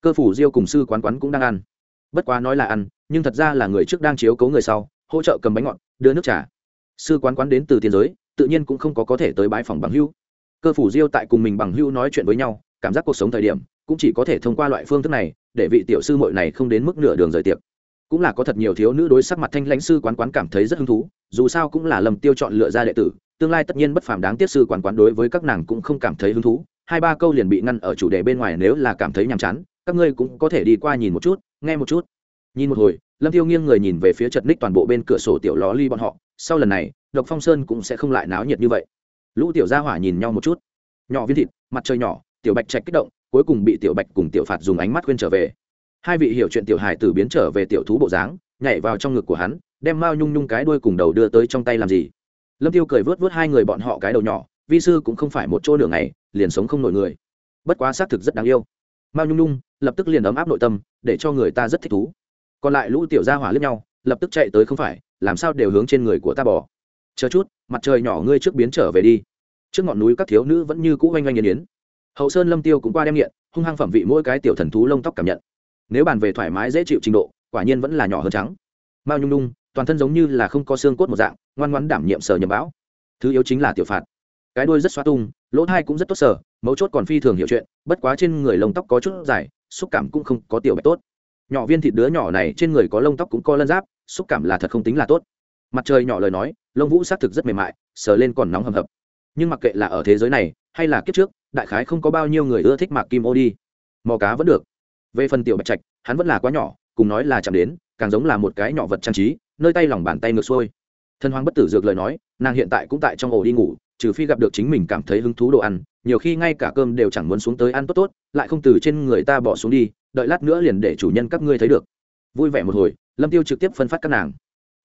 Cơ phủ diêu cùng sư quán quán cũng đang ăn. Bất quá nói là ăn, nhưng thật ra là người trước đang chiếu cấu người sau, hỗ trợ cầm bánh ngọt, đưa nước trà. Sư quán quán đến từ tiên giới, tự nhiên cũng không có có thể tới bãi phòng bằng hưu cơ phủ diêu tại cùng mình bằng hưu nói chuyện với nhau, cảm giác cuộc sống thời điểm, cũng chỉ có thể thông qua loại phương thức này, để vị tiểu sư muội này không đến mức nửa đường rời tiệc. Cũng là có thật nhiều thiếu nữ đối sắc mặt thanh lãnh sư quán quán cảm thấy rất hứng thú, dù sao cũng là lầm tiêu chọn lựa ra đệ tử tương lai tất nhiên bất phàm đáng tiếc sư quán quán đối với các nàng cũng không cảm thấy hứng thú. Hai ba câu liền bị ngăn ở chủ đề bên ngoài nếu là cảm thấy nhàm chán, các ngươi cũng có thể đi qua nhìn một chút, nghe một chút. Nhìn một hồi, lâm tiêu nghiêng người nhìn về phía chật ních toàn bộ bên cửa sổ tiểu ló ly bọn họ. Sau lần này, độc phong sơn cũng sẽ không lại náo nhiệt như vậy. Lũ tiểu gia hỏa nhìn nhau một chút. Nhỏ viên thịt, mặt trời nhỏ, tiểu bạch trạch kích động, cuối cùng bị tiểu bạch cùng tiểu phạt dùng ánh mắt khuyên trở về. Hai vị hiểu chuyện tiểu hài tử biến trở về tiểu thú bộ dáng, nhảy vào trong ngực của hắn, đem mao nhung nhung cái đuôi cùng đầu đưa tới trong tay làm gì? Lâm tiêu cười vớt vớt hai người bọn họ cái đầu nhỏ, vi sư cũng không phải một chỗ nửa ngày, liền sống không nổi người. Bất quá xác thực rất đáng yêu. Mao nhung nhung lập tức liền ấm áp nội tâm, để cho người ta rất thích thú. Còn lại lũ tiểu gia hỏa lướt nhau, lập tức chạy tới không phải, làm sao đều hướng trên người của ta bỏ chờ chút, mặt trời nhỏ ngươi trước biến trở về đi. Trước ngọn núi các thiếu nữ vẫn như cũ oanh oanh nghiền yến. Hậu sơn lâm tiêu cũng qua đem nghiện, hung hăng phẩm vị mỗi cái tiểu thần thú lông tóc cảm nhận. Nếu bàn về thoải mái dễ chịu trình độ, quả nhiên vẫn là nhỏ hơn trắng. Mao nhung nhung, toàn thân giống như là không có xương cốt một dạng ngoan ngoãn đảm nhiệm sở nhầm bão. Thứ yếu chính là tiểu phạt. Cái đuôi rất xoa tung, lỗ thai cũng rất tốt sở, mấu chốt còn phi thường hiểu chuyện, bất quá trên người lông tóc có chút dài, xúc cảm cũng không có tiểu bạch tốt. Nhỏ viên thịt đứa nhỏ này trên người có lông tóc cũng có lân giáp, xúc cảm là thật không tính là tốt. Mặt trời nhỏ lời nói, lông vũ xác thực rất mềm mại, sờ lên còn nóng hầm hập. Nhưng mặc kệ là ở thế giới này, hay là kiếp trước, đại khái không có bao nhiêu người ưa thích mạc kim ô đi. Mò cá vẫn được. Về phần tiểu bạch trạch, hắn vẫn là quá nhỏ, cùng nói là chạm đến, càng giống là một cái nhỏ vật trang trí, nơi tay lòng bàn tay ngược xuôi thần hoàng bất tử dược lời nói, nàng hiện tại cũng tại trong ổ đi ngủ, trừ phi gặp được chính mình cảm thấy hứng thú đồ ăn, nhiều khi ngay cả cơm đều chẳng muốn xuống tới ăn tốt tốt, lại không từ trên người ta bỏ xuống đi, đợi lát nữa liền để chủ nhân các ngươi thấy được. Vui vẻ một hồi, lâm tiêu trực tiếp phân phát các nàng.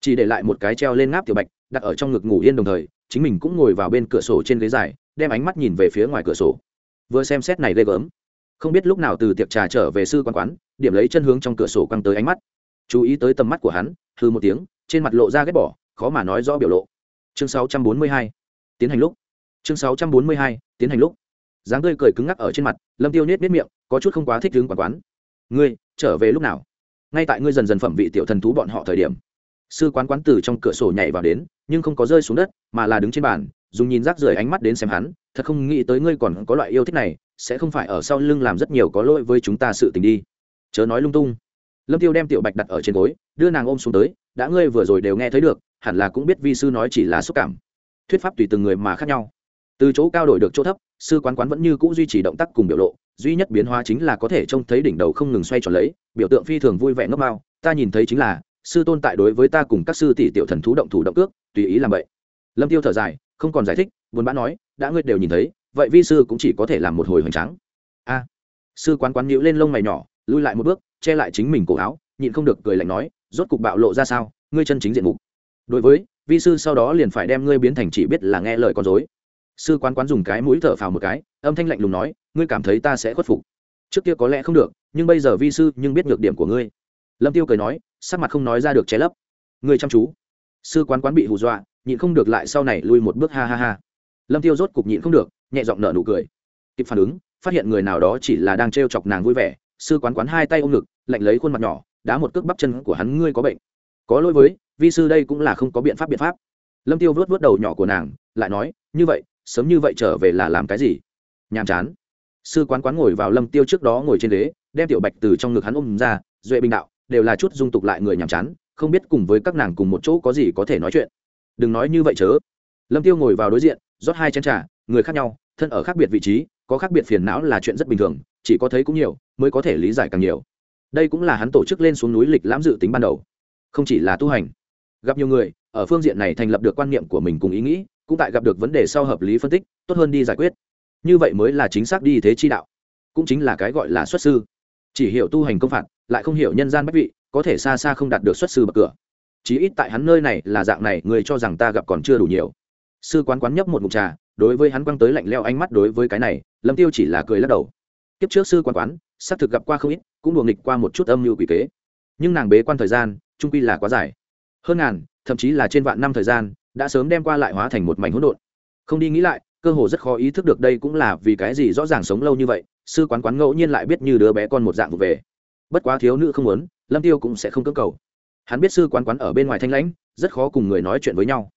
Chỉ để lại một cái treo lên ngáp tiểu bạch, đặt ở trong ngực ngủ yên đồng thời, chính mình cũng ngồi vào bên cửa sổ trên ghế dài, đem ánh mắt nhìn về phía ngoài cửa sổ. Vừa xem xét này ghê gớm. Không biết lúc nào từ tiệc trà trở về sư quan quán, điểm lấy chân hướng trong cửa sổ quăng tới ánh mắt. Chú ý tới tầm mắt của hắn hư một tiếng, trên mặt lộ ra ghét bỏ khó mà nói rõ biểu lộ. Chương 642 tiến hành lúc. Chương 642 tiến hành lúc. Dáng tươi cười cứng ngắc ở trên mặt, lâm tiêu nết nết miệng, có chút không quá thích đứng quán quán. Ngươi, trở về lúc nào? Ngay tại ngươi dần dần phẩm vị tiểu thần thú bọn họ thời điểm. Sư quán quán từ trong cửa sổ nhảy vào đến, nhưng không có rơi xuống đất, mà là đứng trên bàn, dùng nhìn rác rưởi ánh mắt đến xem hắn. Thật không nghĩ tới ngươi còn có loại yêu thích này, sẽ không phải ở sau lưng làm rất nhiều có lỗi với chúng ta sự tình đi. Chớ nói lung tung. Lâm tiêu đem tiểu bạch đặt ở trên gối, đưa nàng ôm xuống tới, đã ngươi vừa rồi đều nghe thấy được hẳn là cũng biết vi sư nói chỉ là xúc cảm. Thuyết pháp tùy từng người mà khác nhau. Từ chỗ cao đổi được chỗ thấp, sư quán quán vẫn như cũ duy trì động tác cùng biểu lộ, duy nhất biến hóa chính là có thể trông thấy đỉnh đầu không ngừng xoay tròn lấy, biểu tượng phi thường vui vẻ ngốc mao ta nhìn thấy chính là, sư tôn tại đối với ta cùng các sư tỷ tiểu thần thú động thủ động cước, tùy ý làm vậy. Lâm tiêu thở dài, không còn giải thích, buồn bã nói, đã ngươi đều nhìn thấy, vậy vi sư cũng chỉ có thể làm một hồi hoành trắng a. Sư quán quán nhíu lên lông mày nhỏ, lui lại một bước, che lại chính mình cổ áo, nhịn không được cười lạnh nói, rốt cục bạo lộ ra sao, ngươi chân chính diện mục đối với, vi sư sau đó liền phải đem ngươi biến thành chỉ biết là nghe lời con dối. Sư quán quán dùng cái mũi thở phào một cái, âm thanh lạnh lùng nói, ngươi cảm thấy ta sẽ khuất phục? Trước kia có lẽ không được, nhưng bây giờ vi sư nhưng biết nhược điểm của ngươi. Lâm tiêu cười nói, sắc mặt không nói ra được che lấp. Ngươi chăm chú. Sư quán quán bị hù dọa, nhịn không được lại sau này lui một bước ha ha ha. Lâm tiêu rốt cục nhịn không được, nhẹ giọng nở nụ cười. Kịp phản ứng, phát hiện người nào đó chỉ là đang trêu chọc nàng vui vẻ. Sư quán quán hai tay ôm ngực, lạnh lấy khuôn mặt nhỏ, đá một cước bắp chân của hắn, ngươi có bệnh? Có lỗi với vi sư đây cũng là không có biện pháp biện pháp. Lâm tiêu vớt vớt đầu nhỏ của nàng, lại nói, như vậy, sớm như vậy trở về là làm cái gì? Nhàm chán. Sư quán quán ngồi vào lâm tiêu trước đó ngồi trên ghế, đem tiểu bạch từ trong ngực hắn ôm ra, duệ bình đạo, đều là chút dung tục lại người nhàm chán, không biết cùng với các nàng cùng một chỗ có gì có thể nói chuyện. Đừng nói như vậy chớ. Lâm tiêu ngồi vào đối diện, rót hai chén trà, người khác nhau, thân ở khác biệt vị trí, có khác biệt phiền não là chuyện rất bình thường, chỉ có thấy cũng nhiều, mới có thể lý giải càng nhiều. Đây cũng là hắn tổ chức lên xuống núi lịch lãm dự tính ban đầu, không chỉ là tu hành gặp nhiều người, ở phương diện này thành lập được quan niệm của mình cùng ý nghĩ, cũng tại gặp được vấn đề sau hợp lý phân tích, tốt hơn đi giải quyết. Như vậy mới là chính xác đi thế chi đạo, cũng chính là cái gọi là xuất sư. Chỉ hiểu tu hành công phạt, lại không hiểu nhân gian bách vị, có thể xa xa không đạt được xuất sư bậc cửa. Chí ít tại hắn nơi này là dạng này, người cho rằng ta gặp còn chưa đủ nhiều. Sư quán quán nhấp một mục trà, đối với hắn quăng tới lạnh leo ánh mắt đối với cái này, lâm tiêu chỉ là cười lắc đầu. Kiếp trước sư quán quán, xác thực gặp qua không ít, cũng đùa nghịch qua một chút âm mưu quỷ kế. Nhưng nàng bế quan thời gian, trung quy là quá dài hơn ngàn, thậm chí là trên vạn năm thời gian, đã sớm đem qua lại hóa thành một mảnh hỗn độn. Không đi nghĩ lại, cơ hồ rất khó ý thức được đây cũng là vì cái gì rõ ràng sống lâu như vậy, sư quán quán ngẫu nhiên lại biết như đứa bé con một dạng vụ về. Bất quá thiếu nữ không muốn, lâm tiêu cũng sẽ không cưỡng cầu. Hắn biết sư quán quán ở bên ngoài thanh lãnh, rất khó cùng người nói chuyện với nhau.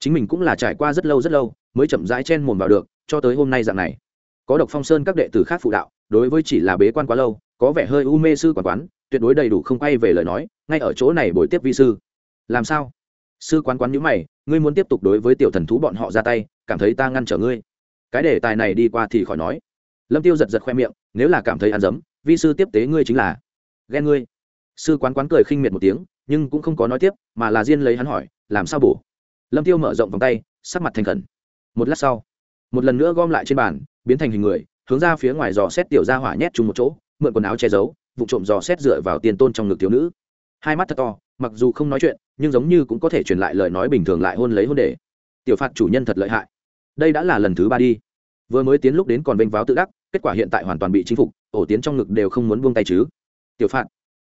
Chính mình cũng là trải qua rất lâu rất lâu, mới chậm rãi chen mồm vào được, cho tới hôm nay dạng này. Có độc phong sơn các đệ tử khác phụ đạo, đối với chỉ là bế quan quá lâu, có vẻ hơi u mê sư quán quán, tuyệt đối đầy đủ không quay về lời nói, ngay ở chỗ này buổi tiếp vi sư làm sao? Sư quán quán nhữ mày, ngươi muốn tiếp tục đối với tiểu thần thú bọn họ ra tay, cảm thấy ta ngăn trở ngươi. Cái đề tài này đi qua thì khỏi nói. Lâm tiêu giật giật khoe miệng, nếu là cảm thấy ăn dấm, vi sư tiếp tế ngươi chính là ghen ngươi. Sư quán quán cười khinh miệt một tiếng, nhưng cũng không có nói tiếp, mà là riêng lấy hắn hỏi, làm sao bổ? Lâm tiêu mở rộng vòng tay, sắc mặt thành khẩn. Một lát sau, một lần nữa gom lại trên bàn, biến thành hình người, hướng ra phía ngoài dò xét tiểu ra hỏa nhét chung một chỗ, mượn quần áo che giấu, vụ trộm dò xét dựa vào tiền tôn trong ngực thiếu nữ. Hai mắt thật to mặc dù không nói chuyện, nhưng giống như cũng có thể truyền lại lời nói bình thường lại hôn lấy hôn đề tiểu phạt chủ nhân thật lợi hại. Đây đã là lần thứ ba đi. Vừa mới tiến lúc đến còn vênh váo tự đắc, kết quả hiện tại hoàn toàn bị chinh phục, ổ tiến trong ngực đều không muốn buông tay chứ. Tiểu phạt.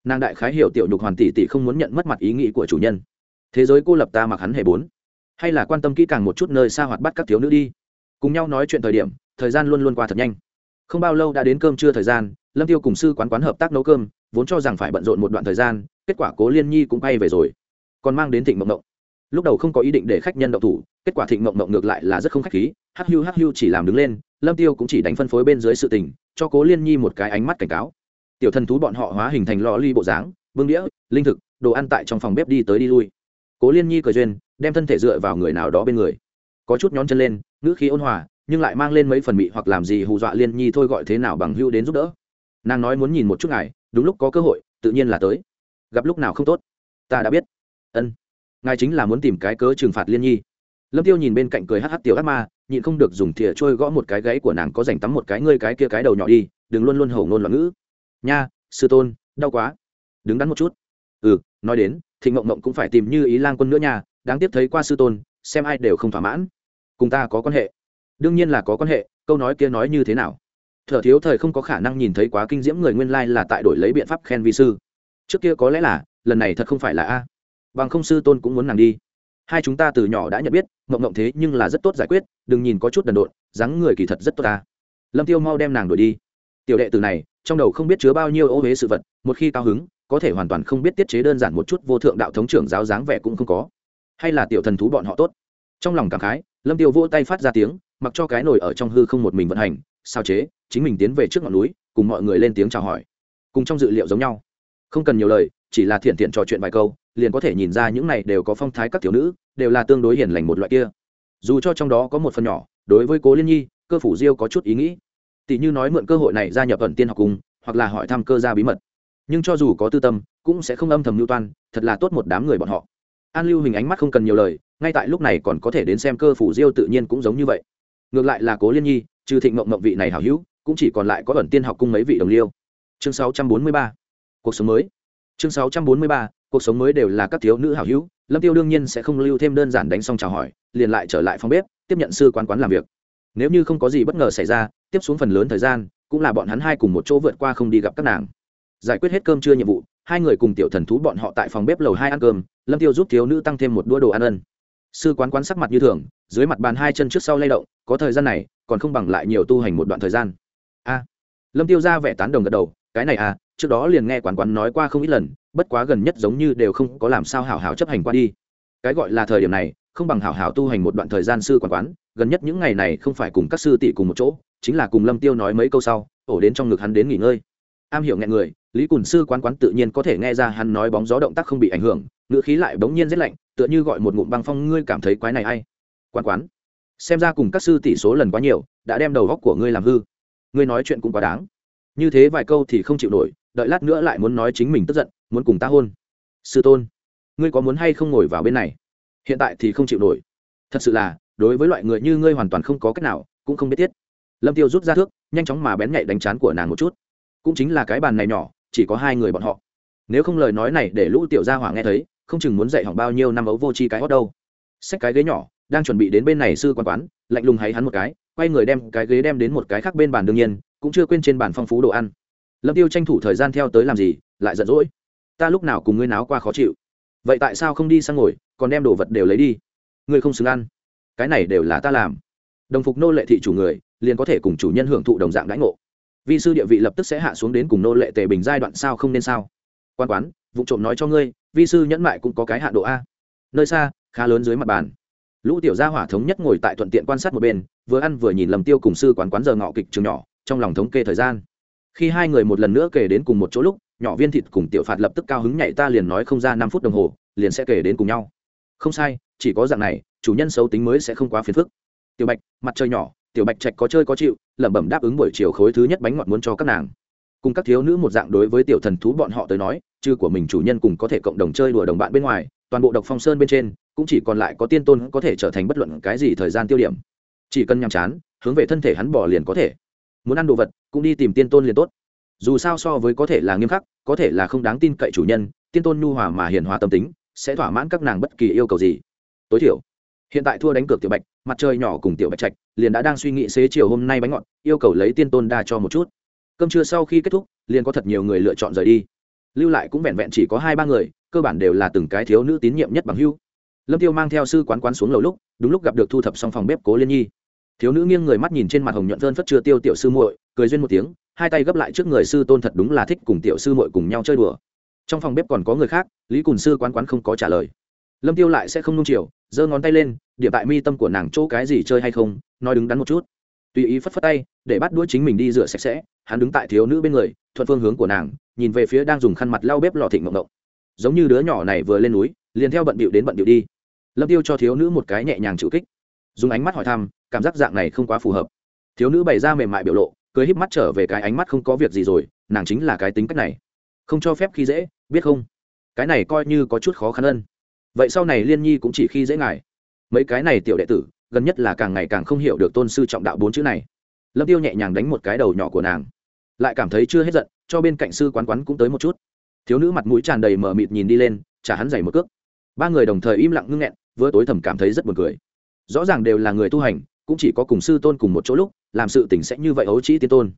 Nàng đại khái hiểu tiểu nhục hoàn tỷ tỷ không muốn nhận mất mặt ý nghĩ của chủ nhân. Thế giới cô lập ta mặc hắn hề bốn. Hay là quan tâm kỹ càng một chút nơi xa hoạt bắt các thiếu nữ đi. Cùng nhau nói chuyện thời điểm, thời gian luôn luôn qua thật nhanh. Không bao lâu đã đến cơm trưa thời gian, lâm tiêu cùng sư quán quán hợp tác nấu cơm, vốn cho rằng phải bận rộn một đoạn thời gian kết quả cố liên nhi cũng bay về rồi, còn mang đến thịnh mộng mộng. Lúc đầu không có ý định để khách nhân động thủ, kết quả thịnh mộng mộng ngược lại là rất không khách khí, hắc hưu hắc hưu chỉ làm đứng lên, lâm tiêu cũng chỉ đánh phân phối bên dưới sự tình, cho cố liên nhi một cái ánh mắt cảnh cáo. Tiểu thần thú bọn họ hóa hình thành lò ly bộ dáng, vương đĩa, linh thực, đồ ăn tại trong phòng bếp đi tới đi lui. Cố liên nhi cười duyên, đem thân thể dựa vào người nào đó bên người. Có chút nhón chân lên, ngữ khí ôn hòa, nhưng lại mang lên mấy phần mị hoặc làm gì hù dọa liên nhi thôi gọi thế nào bằng hưu đến giúp đỡ. Nàng nói muốn nhìn một chút ngài, đúng lúc có cơ hội, tự nhiên là tới gặp lúc nào không tốt? Ta đã biết. Ân. Ngài chính là muốn tìm cái cớ trừng phạt liên nhi. Lâm tiêu nhìn bên cạnh cười hh tiểu ác ma, nhịn không được dùng thìa trôi gõ một cái gáy của nàng có dành tắm một cái ngươi cái kia cái đầu nhỏ đi, đừng luôn luôn hầu ngôn loạn ngữ. Nha, sư tôn, đau quá. Đứng đắn một chút. Ừ nói đến, thịnh mộng mộng cũng phải tìm như ý lang quân nữa nha, đáng tiếc thấy qua sư tôn, xem ai đều không thỏa mãn. Cùng ta có quan hệ. Đương nhiên là có quan hệ, câu nói kia nói như thế nào? Thở thiếu thời không có khả năng nhìn thấy quá kinh diễm người nguyên lai là tại đổi lấy biện pháp khen vi sư trước kia có lẽ là, lần này thật không phải là a. Bằng không sư tôn cũng muốn nàng đi. Hai chúng ta từ nhỏ đã nhận biết, mộng mộng thế nhưng là rất tốt giải quyết, đừng nhìn có chút đần độn, dáng người kỳ thật rất tốt ta. Lâm tiêu mau đem nàng đuổi đi. Tiểu đệ từ này, trong đầu không biết chứa bao nhiêu ô huế sự vật, một khi cao hứng, có thể hoàn toàn không biết tiết chế đơn giản một chút vô thượng đạo thống trưởng giáo dáng vẻ cũng không có. Hay là tiểu thần thú bọn họ tốt. Trong lòng cảm khái, lâm tiêu vỗ tay phát ra tiếng, mặc cho cái nồi ở trong hư không một mình vận hành, sao chế, chính mình tiến về trước ngọn núi, cùng mọi người lên tiếng chào hỏi. Cùng trong dự liệu giống nhau không cần nhiều lời, chỉ là thiện thiện trò chuyện vài câu, liền có thể nhìn ra những này đều có phong thái các thiếu nữ, đều là tương đối hiền lành một loại kia. Dù cho trong đó có một phần nhỏ, đối với cố liên nhi, cơ phủ diêu có chút ý nghĩ. Tỷ như nói mượn cơ hội này gia nhập ẩn tiên học cùng, hoặc là hỏi thăm cơ gia bí mật. Nhưng cho dù có tư tâm, cũng sẽ không âm thầm lưu toan, thật là tốt một đám người bọn họ. An lưu hình ánh mắt không cần nhiều lời, ngay tại lúc này còn có thể đến xem cơ phủ diêu tự nhiên cũng giống như vậy. Ngược lại là cố liên nhi, trừ thịnh mộng mộng vị này hảo hữu, cũng chỉ còn lại có ẩn tiên học cung mấy vị đồng liêu. Chương 643 cuộc sống mới. Chương 643 cuộc sống mới đều là các thiếu nữ hảo hữu. Lâm tiêu đương nhiên sẽ không lưu thêm đơn giản đánh xong chào hỏi, liền lại trở lại phòng bếp, tiếp nhận sư quán quán làm việc. Nếu như không có gì bất ngờ xảy ra, tiếp xuống phần lớn thời gian, cũng là bọn hắn hai cùng một chỗ vượt qua không đi gặp các nàng. Giải quyết hết cơm trưa nhiệm vụ, hai người cùng tiểu thần thú bọn họ tại phòng bếp lầu hai ăn cơm, lâm tiêu giúp thiếu nữ tăng thêm một đũa đồ ăn ân. Sư quán quán sắc mặt như thường, dưới mặt bàn hai chân trước sau lay động, có thời gian này, còn không bằng lại nhiều tu hành một đoạn thời gian. A. Lâm tiêu ra vẻ tán đồng gật đầu cái này à trước đó liền nghe quán quán nói qua không ít lần, bất quá gần nhất giống như đều không có làm sao hảo hảo chấp hành qua đi. Cái gọi là thời điểm này, không bằng hảo hảo tu hành một đoạn thời gian sư quán quán, gần nhất những ngày này không phải cùng các sư tỷ cùng một chỗ, chính là cùng lâm tiêu nói mấy câu sau, ổ đến trong ngực hắn đến nghỉ ngơi. Am hiểu nghe người, lý cùn sư quán quán tự nhiên có thể nghe ra hắn nói bóng gió động tác không bị ảnh hưởng, ngữ khí lại bỗng nhiên rét lạnh, tựa như gọi một ngụm băng phong, ngươi cảm thấy quái này hay quán quán, xem ra cùng các sư tỷ số lần quá nhiều, đã đem đầu góc của ngươi làm hư. Ngươi nói chuyện cũng quá đáng như thế vài câu thì không chịu nổi, đợi lát nữa lại muốn nói chính mình tức giận, muốn cùng ta hôn. Sư tôn, ngươi có muốn hay không ngồi vào bên này? Hiện tại thì không chịu nổi. Thật sự là, đối với loại người như ngươi hoàn toàn không có cách nào, cũng không biết tiết. Lâm tiêu rút ra thước, nhanh chóng mà bén nhạy đánh chán của nàng một chút. Cũng chính là cái bàn này nhỏ, chỉ có hai người bọn họ. Nếu không lời nói này để lũ tiểu gia hỏa nghe thấy, không chừng muốn dạy hỏng bao nhiêu năm ấu vô chi cái hót đâu. Xách cái ghế nhỏ, đang chuẩn bị đến bên này sư quán quán, lạnh lùng hay hắn một cái, quay người đem cái ghế đem đến một cái khác bên bàn đương nhiên cũng chưa quên trên bàn phong phú đồ ăn. Lâm tiêu tranh thủ thời gian theo tới làm gì, lại giận dỗi. Ta lúc nào cùng ngươi náo qua khó chịu. Vậy tại sao không đi sang ngồi, còn đem đồ vật đều lấy đi? Ngươi không xứng ăn. Cái này đều là ta làm. Đồng phục nô lệ thị chủ người, liền có thể cùng chủ nhân hưởng thụ đồng dạng đãi ngộ. Vi sư địa vị lập tức sẽ hạ xuống đến cùng nô lệ tề bình giai đoạn sao không nên sao? Quan quán, vụ trộm nói cho ngươi, vi sư nhẫn mại cũng có cái hạ độ a. Nơi xa, khá lớn dưới mặt bàn. Lũ tiểu gia hỏa thống nhất ngồi tại thuận tiện quan sát một bên, vừa ăn vừa nhìn lầm tiêu cùng sư quán quán giờ ngọ kịch trường nhỏ trong lòng thống kê thời gian. Khi hai người một lần nữa kể đến cùng một chỗ lúc, nhỏ viên thịt cùng tiểu phạt lập tức cao hứng nhảy ta liền nói không ra năm phút đồng hồ, liền sẽ kể đến cùng nhau. Không sai, chỉ có dạng này, chủ nhân xấu tính mới sẽ không quá phiền phức. Tiểu bạch, mặt trời nhỏ, tiểu bạch trạch có chơi có chịu, lẩm bẩm đáp ứng buổi chiều khối thứ nhất bánh ngọt muốn cho các nàng. Cùng các thiếu nữ một dạng đối với tiểu thần thú bọn họ tới nói, chứ của mình chủ nhân cùng có thể cộng đồng chơi đùa đồng bạn bên ngoài, toàn bộ độc phong sơn bên trên, cũng chỉ còn lại có tiên tôn có thể trở thành bất luận cái gì thời gian tiêu điểm. Chỉ cần nhàm chán, hướng về thân thể hắn bỏ liền có thể muốn ăn đồ vật, cũng đi tìm tiên tôn liền tốt. Dù sao so với có thể là nghiêm khắc, có thể là không đáng tin cậy chủ nhân, tiên tôn nhu hòa mà hiền hòa tâm tính, sẽ thỏa mãn các nàng bất kỳ yêu cầu gì. Tối thiểu, hiện tại thua đánh cược tiểu bạch, mặt trời nhỏ cùng tiểu bạch trạch, liền đã đang suy nghĩ xế chiều hôm nay bánh ngọt, yêu cầu lấy tiên tôn đa cho một chút. Cơm trưa sau khi kết thúc, liền có thật nhiều người lựa chọn rời đi. Lưu lại cũng vẹn vẹn chỉ có hai ba người, cơ bản đều là từng cái thiếu nữ tín nhiệm nhất bằng hưu. Lâm tiêu mang theo sư quán quán xuống lầu lúc, đúng lúc gặp được thu thập xong phòng bếp cố liên nhi thiếu nữ nghiêng người mắt nhìn trên mặt hồng nhuận thơn phất chưa tiêu tiểu sư muội, cười duyên một tiếng, hai tay gấp lại trước người sư tôn thật đúng là thích cùng tiểu sư muội cùng nhau chơi đùa. Trong phòng bếp còn có người khác, lý cùng sư quán quán không có trả lời. Lâm tiêu lại sẽ không nung chiều, giơ ngón tay lên, điểm tại mi tâm của nàng chỗ cái gì chơi hay không, nói đứng đắn một chút. Tùy ý phất phất tay, để bắt đuôi chính mình đi rửa sạch sẽ, hắn đứng tại thiếu nữ bên người, thuận phương hướng của nàng, nhìn về phía đang dùng khăn mặt lau bếp lò thịnh mộng động giống như đứa nhỏ này vừa lên núi, liền theo bận bịu đến bận bịu đi. Lâm tiêu cho thiếu nữ một cái nhẹ nhàng chịu kích dùng ánh mắt hỏi thăm, cảm giác dạng này không quá phù hợp. Thiếu nữ bày ra mềm mại biểu lộ, cười híp mắt trở về cái ánh mắt không có việc gì rồi, nàng chính là cái tính cách này. Không cho phép khi dễ, biết không? Cái này coi như có chút khó khăn ân vậy sau này liên nhi cũng chỉ khi dễ ngài. Mấy cái này tiểu đệ tử, gần nhất là càng ngày càng không hiểu được tôn sư trọng đạo bốn chữ này. Lâm tiêu nhẹ nhàng đánh một cái đầu nhỏ của nàng. Lại cảm thấy chưa hết giận, cho bên cạnh sư quán quán cũng tới một chút. Thiếu nữ mặt mũi tràn đầy mờ mịt nhìn đi lên trả hắn giày một cước. Ba người đồng thời im lặng ngưng nghẹn, vừa tối thầm cảm thấy rất buồn cười rõ ràng đều là người tu hành, cũng chỉ có cùng sư tôn cùng một chỗ lúc, làm sự tình sẽ như vậy ấu trĩ tiên tôn.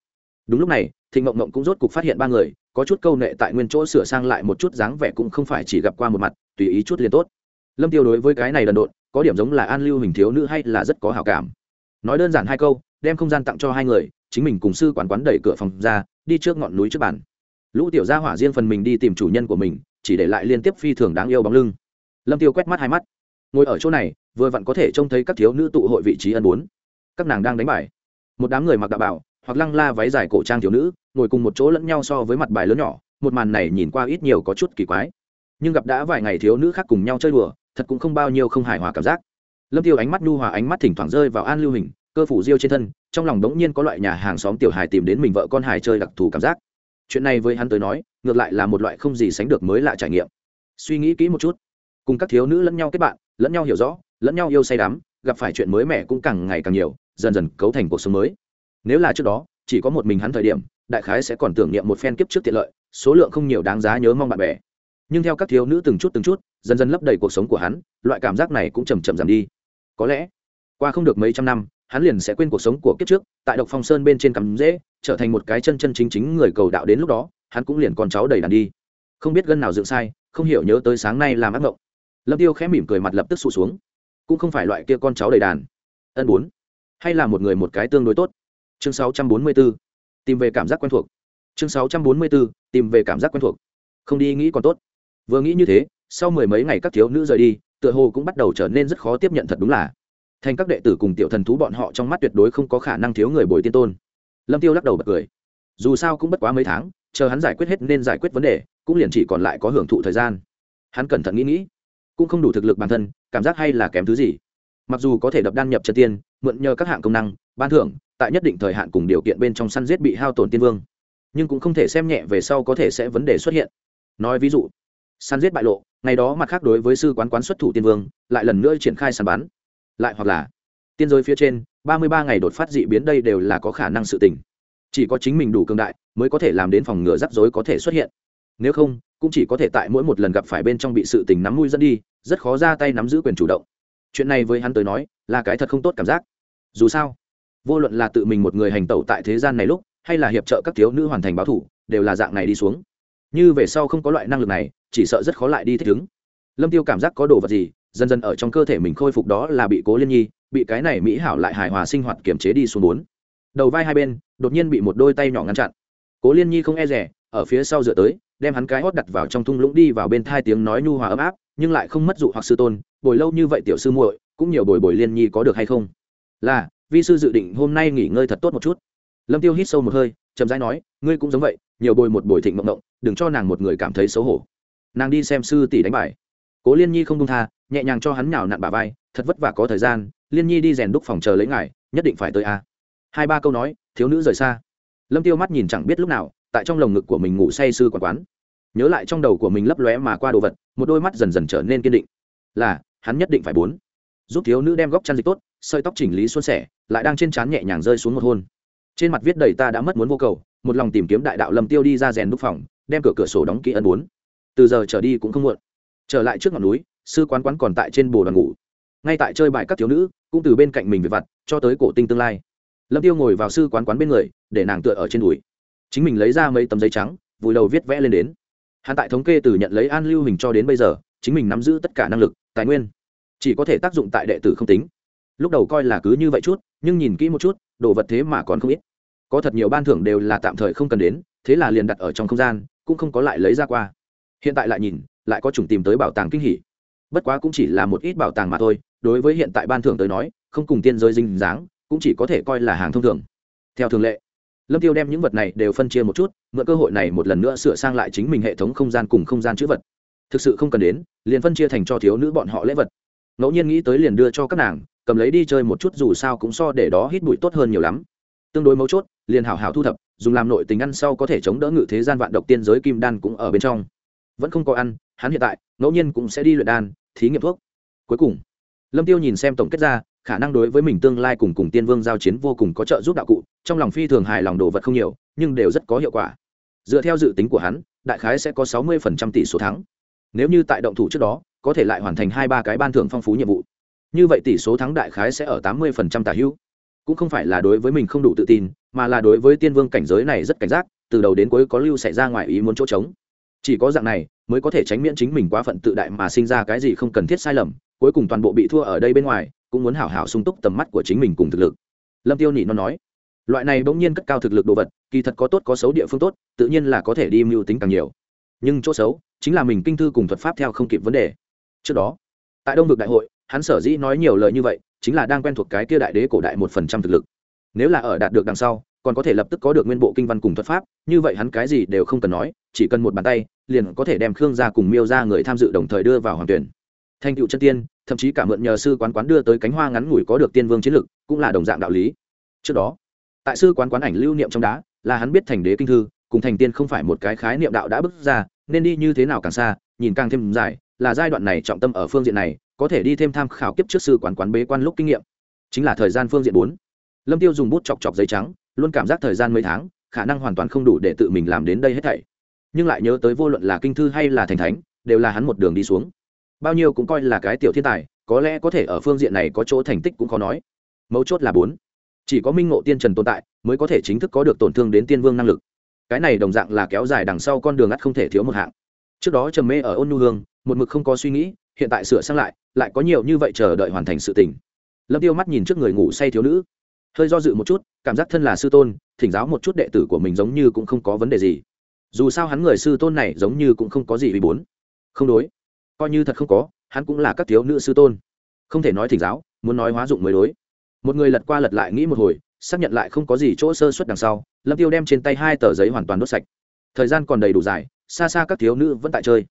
Đúng lúc này, thịnh mộng mộng cũng rốt cục phát hiện ba người, có chút câu nệ tại nguyên chỗ sửa sang lại một chút dáng vẻ cũng không phải chỉ gặp qua một mặt, tùy ý chút liền tốt. Lâm tiêu đối với cái này đần độn, có điểm giống là an lưu hình thiếu nữ hay là rất có hảo cảm. Nói đơn giản hai câu, đem không gian tặng cho hai người, chính mình cùng sư quán quán đẩy cửa phòng ra, đi trước ngọn núi trước bàn. Lũ tiểu gia hỏa riêng phần mình đi tìm chủ nhân của mình, chỉ để lại liên tiếp phi thường đáng yêu bóng lưng. Lâm tiêu quét mắt hai mắt. Ngồi ở chỗ này vừa vặn có thể trông thấy các thiếu nữ tụ hội vị trí ân bốn. Các nàng đang đánh bài. Một đám người mặc đạo bảo, hoặc lăng la váy dài cổ trang thiếu nữ, ngồi cùng một chỗ lẫn nhau so với mặt bài lớn nhỏ, một màn này nhìn qua ít nhiều có chút kỳ quái. Nhưng gặp đã vài ngày thiếu nữ khác cùng nhau chơi đùa, thật cũng không bao nhiêu không hài hòa cảm giác. Lâm tiêu ánh mắt nhu hòa, ánh mắt thỉnh thoảng rơi vào an lưu hình, cơ phủ diêu trên thân, trong lòng đống nhiên có loại nhà hàng xóm tiểu hài tìm đến mình vợ con hài chơi đặc thù cảm giác. Chuyện này với hắn tới nói, ngược lại là một loại không gì sánh được mới lạ trải nghiệm. Suy nghĩ kỹ một chút. Cùng các thiếu nữ lẫn nhau kết bạn, lẫn nhau hiểu rõ lẫn nhau yêu say đắm, gặp phải chuyện mới mẻ cũng càng ngày càng nhiều, dần dần cấu thành cuộc sống mới. Nếu là trước đó, chỉ có một mình hắn thời điểm, đại khái sẽ còn tưởng niệm một phen kiếp trước tiện lợi, số lượng không nhiều đáng giá nhớ mong bạn bè. Nhưng theo các thiếu nữ từng chút từng chút, dần dần lấp đầy cuộc sống của hắn, loại cảm giác này cũng chầm chậm giảm đi. Có lẽ, qua không được mấy trăm năm, hắn liền sẽ quên cuộc sống của kiếp trước, tại độc phong sơn bên trên cắm rễ, trở thành một cái chân chân chính chính người cầu đạo đến lúc đó, hắn cũng liền con cháu đầy đàn đi. Không biết gân nào dựng sai, không hiểu nhớ tới sáng nay làm ác mộng. Lâm tiêu khẽ mỉm cười mặt lập tức sụt xuống cũng không phải loại kia con cháu đầy đàn. Ân bốn. Hay là một người một cái tương đối tốt. Chương 644 tìm về cảm giác quen thuộc. Chương 644 tìm về cảm giác quen thuộc. Không đi nghĩ còn tốt. Vừa nghĩ như thế, sau mười mấy ngày các thiếu nữ rời đi, tựa hồ cũng bắt đầu trở nên rất khó tiếp nhận thật đúng là. Thành các đệ tử cùng tiểu thần thú bọn họ trong mắt tuyệt đối không có khả năng thiếu người bồi tiên tôn. Lâm tiêu lắc đầu bật cười. Dù sao cũng bất quá mấy tháng, chờ hắn giải quyết hết nên giải quyết vấn đề, cũng liền chỉ còn lại có hưởng thụ thời gian. Hắn cẩn thận nghĩ nghĩ cũng không đủ thực lực bản thân, cảm giác hay là kém thứ gì. Mặc dù có thể đập đan nhập chân tiên, mượn nhờ các hạng công năng, ban thưởng, tại nhất định thời hạn cùng điều kiện bên trong săn giết bị hao tổn tiên vương. Nhưng cũng không thể xem nhẹ về sau có thể sẽ vấn đề xuất hiện. Nói ví dụ, săn giết bại lộ, ngày đó mặt khác đối với sư quán quán xuất thủ tiên vương, lại lần nữa triển khai săn bắn. Lại hoặc là, tiên giới phía trên, ba mươi ba ngày đột phát dị biến đây đều là có khả năng sự tình. Chỉ có chính mình đủ cường đại, mới có thể làm đến phòng ngừa rắc rối có thể xuất hiện nếu không, cũng chỉ có thể tại mỗi một lần gặp phải bên trong bị sự tình nắm mũi dẫn đi, rất khó ra tay nắm giữ quyền chủ động. Chuyện này với hắn tới nói, là cái thật không tốt cảm giác. Dù sao, vô luận là tự mình một người hành tẩu tại thế gian này lúc, hay là hiệp trợ các thiếu nữ hoàn thành báo thủ, đều là dạng này đi xuống. Như về sau không có loại năng lực này, chỉ sợ rất khó lại đi thích ứng. Lâm tiêu cảm giác có đồ vật gì, dần dần ở trong cơ thể mình khôi phục đó là bị cố liên nhi, bị cái này mỹ hảo lại hài hòa sinh hoạt kiểm chế đi xuống bốn. Đầu vai hai bên, đột nhiên bị một đôi tay nhỏ ngăn chặn. Cố liên nhi không e rẻ ở phía sau dựa tới đem hắn cái hót đặt vào trong thung lũng đi vào bên thai tiếng nói nhu hòa ấm áp nhưng lại không mất dụ hoặc sư tôn bồi lâu như vậy tiểu sư muội cũng nhiều bồi bồi liên nhi có được hay không? Là vi sư dự định hôm nay nghỉ ngơi thật tốt một chút. Lâm tiêu hít sâu một hơi chậm rãi nói ngươi cũng giống vậy nhiều bồi một bồi thịnh mộng động, đừng cho nàng một người cảm thấy xấu hổ. Nàng đi xem sư tỷ đánh bài. Cố liên nhi không công tha nhẹ nhàng cho hắn nhào nặn bà vai thật vất vả có thời gian liên nhi đi rèn đúc phòng chờ lấy ngài nhất định phải tới a. Hai ba câu nói thiếu nữ rời xa. Lâm tiêu mắt nhìn chẳng biết lúc nào tại trong lồng ngực của mình ngủ say sư quán quán. Nhớ lại trong đầu của mình lấp lóe mà qua đồ vật, một đôi mắt dần dần trở nên kiên định. Là, hắn nhất định phải bốn. Giúp thiếu nữ đem góc chăn dịch tốt, sợi tóc chỉnh lý xuân sẻ, lại đang trên trán nhẹ nhàng rơi xuống một hôn. Trên mặt viết đầy ta đã mất muốn vô cầu, một lòng tìm kiếm đại đạo lâm tiêu đi ra rèn đúc phòng, đem cửa cửa sổ đóng kỹ ân bốn. Từ giờ trở đi cũng không muộn. Trở lại trước ngọn núi, sư quán quán còn tại trên bồ đoàn ngủ. Ngay tại chơi bài các thiếu nữ, cũng từ bên cạnh mình về vặt, cho tới cổ tinh tương lai. Lâm tiêu ngồi vào sư quán quán bên người, để nàng tựa ở trên đùi chính mình lấy ra mấy tấm giấy trắng, vùi đầu viết vẽ lên đến. Hắn tại thống kê từ nhận lấy an lưu hình cho đến bây giờ, chính mình nắm giữ tất cả năng lực, tài nguyên. Chỉ có thể tác dụng tại đệ tử không tính. Lúc đầu coi là cứ như vậy chút, nhưng nhìn kỹ một chút, đồ vật thế mà còn không ít. Có thật nhiều ban thưởng đều là tạm thời không cần đến, thế là liền đặt ở trong không gian, cũng không có lại lấy ra qua. Hiện tại lại nhìn, lại có chủng tìm tới bảo tàng kinh hỉ. Bất quá cũng chỉ là một ít bảo tàng mà thôi, đối với hiện tại ban thưởng tới nói, không cùng tiên giới dinh dáng, cũng chỉ có thể coi là hàng thông thường. Theo thường lệ lâm tiêu đem những vật này đều phân chia một chút, mượn cơ hội này một lần nữa sửa sang lại chính mình hệ thống không gian cùng không gian chữ vật. Thực sự không cần đến, liền phân chia thành cho thiếu nữ bọn họ lễ vật. Ngẫu nhiên nghĩ tới liền đưa cho các nàng, cầm lấy đi chơi một chút dù sao cũng so để đó hít bụi tốt hơn nhiều lắm. Tương đối mấu chốt, liền hảo hảo thu thập, dùng làm nội tình ăn sau có thể chống đỡ ngự thế gian vạn độc tiên giới kim đan cũng ở bên trong. Vẫn không có ăn, hắn hiện tại, ngẫu nhiên cũng sẽ đi luyện đan, thí nghiệm thuốc. Cuối cùng, lâm tiêu nhìn xem tổng kết ra khả năng đối với mình tương lai cùng cùng tiên vương giao chiến vô cùng có trợ giúp đạo cụ, trong lòng phi thường hài lòng đồ vật không nhiều, nhưng đều rất có hiệu quả. Dựa theo dự tính của hắn, đại khái sẽ có sáu mươi phần trăm tỷ số thắng. Nếu như tại động thủ trước đó, có thể lại hoàn thành hai ba cái ban thưởng phong phú nhiệm vụ. Như vậy tỷ số thắng đại khái sẽ ở tám mươi phần trăm tả hữu. Cũng không phải là đối với mình không đủ tự tin, mà là đối với tiên vương cảnh giới này rất cảnh giác, từ đầu đến cuối có lưu xảy ra ngoài ý muốn chỗ trống. Chỉ có dạng này, mới có thể tránh miễn chính mình quá phận tự đại mà sinh ra cái gì không cần thiết sai lầm, cuối cùng toàn bộ bị thua ở đây bên ngoài cũng muốn hảo hảo sung túc tầm mắt của chính mình cùng thực lực. Lâm tiêu nị nó nói, loại này bỗng nhiên cất cao thực lực đồ vật, kỳ thật có tốt có xấu địa phương tốt, tự nhiên là có thể đi mưu tính càng nhiều. Nhưng chỗ xấu chính là mình kinh thư cùng thuật pháp theo không kịp vấn đề. Trước đó, tại đông vực đại hội, hắn sở dĩ nói nhiều lời như vậy, chính là đang quen thuộc cái kia đại đế cổ đại một phần trăm thực lực. Nếu là ở đạt được đằng sau, còn có thể lập tức có được nguyên bộ kinh văn cùng thuật pháp, như vậy hắn cái gì đều không cần nói, chỉ cần một bàn tay, liền có thể đem khương gia cùng miêu ra người tham dự đồng thời đưa vào hoàng tuyển. Thành cựu chân tiên thậm chí cả mượn nhờ sư quán quán đưa tới cánh hoa ngắn ngủi có được tiên vương chiến lực, cũng là đồng dạng đạo lý. Trước đó, tại sư quán quán ảnh lưu niệm trong đá, là hắn biết thành đế kinh thư, cùng thành tiên không phải một cái khái niệm đạo đã bước ra, nên đi như thế nào càng xa, nhìn càng thêm dài, là giai đoạn này trọng tâm ở phương diện này, có thể đi thêm tham khảo kiếp trước sư quán quán bế quan lúc kinh nghiệm. Chính là thời gian phương diện bốn. Lâm tiêu dùng bút chọc chọc giấy trắng, luôn cảm giác thời gian mấy tháng, khả năng hoàn toàn không đủ để tự mình làm đến đây hết thảy. Nhưng lại nhớ tới vô luận là kinh thư hay là thành thánh, đều là hắn một đường đi xuống bao nhiêu cũng coi là cái tiểu thiên tài, có lẽ có thể ở phương diện này có chỗ thành tích cũng khó nói. Mấu chốt là bốn. Chỉ có minh ngộ tiên trần tồn tại, mới có thể chính thức có được tổn thương đến tiên vương năng lực. Cái này đồng dạng là kéo dài đằng sau con đường ắt không thể thiếu một hạng. Trước đó trầm mê ở ôn nhu hương, một mực không có suy nghĩ, hiện tại sửa sang lại lại có nhiều như vậy chờ đợi hoàn thành sự tình. Lâm tiêu mắt nhìn trước người ngủ say thiếu nữ. Hơi do dự một chút, cảm giác thân là sư tôn, thỉnh giáo một chút đệ tử của mình giống như cũng không có vấn đề gì. Dù sao hắn người sư tôn này giống như cũng không có gì vì bốn. Không đối coi như thật không có, hắn cũng là các thiếu nữ sư tôn. Không thể nói thỉnh giáo, muốn nói hóa dụng mới đối. Một người lật qua lật lại nghĩ một hồi, xác nhận lại không có gì chỗ sơ suất đằng sau, lâm tiêu đem trên tay hai tờ giấy hoàn toàn đốt sạch. Thời gian còn đầy đủ dài, xa xa các thiếu nữ vẫn tại chơi.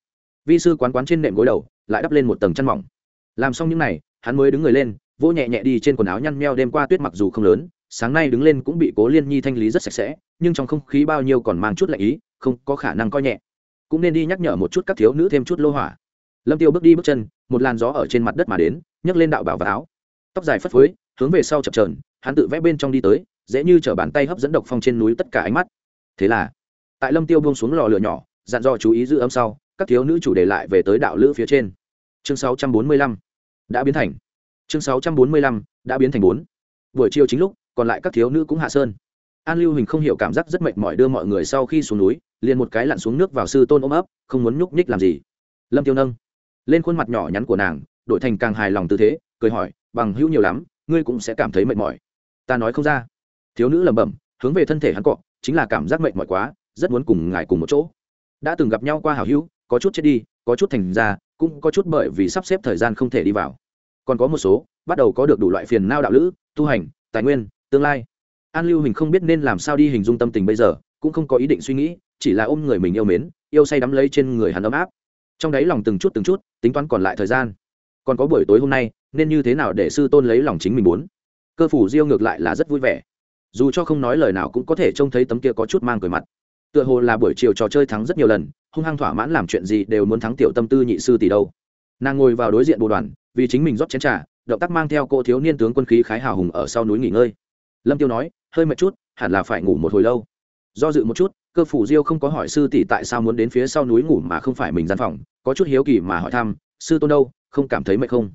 Vi sư quán quán trên nệm gối đầu, lại đắp lên một tầng chăn mỏng. Làm xong những n à y hắn mới đứng người lên, vỗ nhẹ nhẹ đi trên quần áo nhăn meo đêm qua tuyết mặc dù không lớn, sáng nay đứng lên cũng bị cố liên nhi thanh lý rất sạch sẽ, nhưng trong không khí bao nhiêu còn mang chút lạnh ý, không có khả năng coi nhẹ. Cũng nên đi nhắc nhở một chút các thiếu nữ thêm chút lô hỏa lâm tiêu bước đi bước chân, một làn gió ở trên mặt đất mà đến, nhấc lên đạo bảo và áo. Tóc dài phất phới, hướng về sau chập trờn hắn tự vẽ bên trong đi tới, dễ như chở bàn tay hấp dẫn độc phong trên núi tất cả ánh mắt. Thế là, tại lâm tiêu buông xuống lò lửa nhỏ, dặn dò chú ý giữ âm sau, các thiếu nữ chủ đề lại về tới đạo lữ phía trên. Chương 645 đã biến thành. Chương 645 đã biến thành bốn. Buổi chiều chính lúc, còn lại các thiếu nữ cũng hạ sơn. An lưu hình không hiểu cảm giác rất mệt mỏi đưa mọi người sau khi xuống núi, liền một cái lặn xuống nước vào sư tôn ôm ấp, không muốn nhúc nhích làm gì. Lâm tiêu nâng lên khuôn mặt nhỏ nhắn của nàng, đổi thành càng hài lòng tư thế, cười hỏi, bằng hữu nhiều lắm, ngươi cũng sẽ cảm thấy mệt mỏi. Ta nói không ra. Thiếu nữ lẩm bẩm, hướng về thân thể hắn cọ, chính là cảm giác mệt mỏi quá, rất muốn cùng ngài cùng một chỗ. Đã từng gặp nhau qua hảo hữu, có chút chết đi, có chút thành ra, cũng có chút bởi vì sắp xếp thời gian không thể đi vào. Còn có một số, bắt đầu có được đủ loại phiền nao đạo lữ, tu hành, tài nguyên, tương lai. An lưu hình không biết nên làm sao đi hình dung tâm tình bây giờ, cũng không có ý định suy nghĩ, chỉ là ôm người mình yêu mến, yêu say đắm lấy trên người hắn ấm áp trong đáy lòng từng chút từng chút, tính toán còn lại thời gian. Còn có buổi tối hôm nay, nên như thế nào để sư tôn lấy lòng chính mình muốn? Cơ phủ diêu ngược lại là rất vui vẻ. Dù cho không nói lời nào cũng có thể trông thấy tấm kia có chút mang cười mặt. Tựa hồ là buổi chiều trò chơi thắng rất nhiều lần, hung hăng thỏa mãn làm chuyện gì đều muốn thắng tiểu tâm tư nhị sư tỷ đâu. Nàng ngồi vào đối diện bộ đoàn, vì chính mình rót chén trà, động tác mang theo cô thiếu niên tướng quân khí khái hào hùng ở sau núi nghỉ ngơi. Lâm tiêu nói, hơi mệt chút, hẳn là phải ngủ một hồi lâu. Do dự một chút cơ phủ diêu không có hỏi sư tỷ tại sao muốn đến phía sau núi ngủ mà không phải mình gian phòng, có chút hiếu kỳ mà hỏi thăm, sư tôn đâu, không cảm thấy mệt không?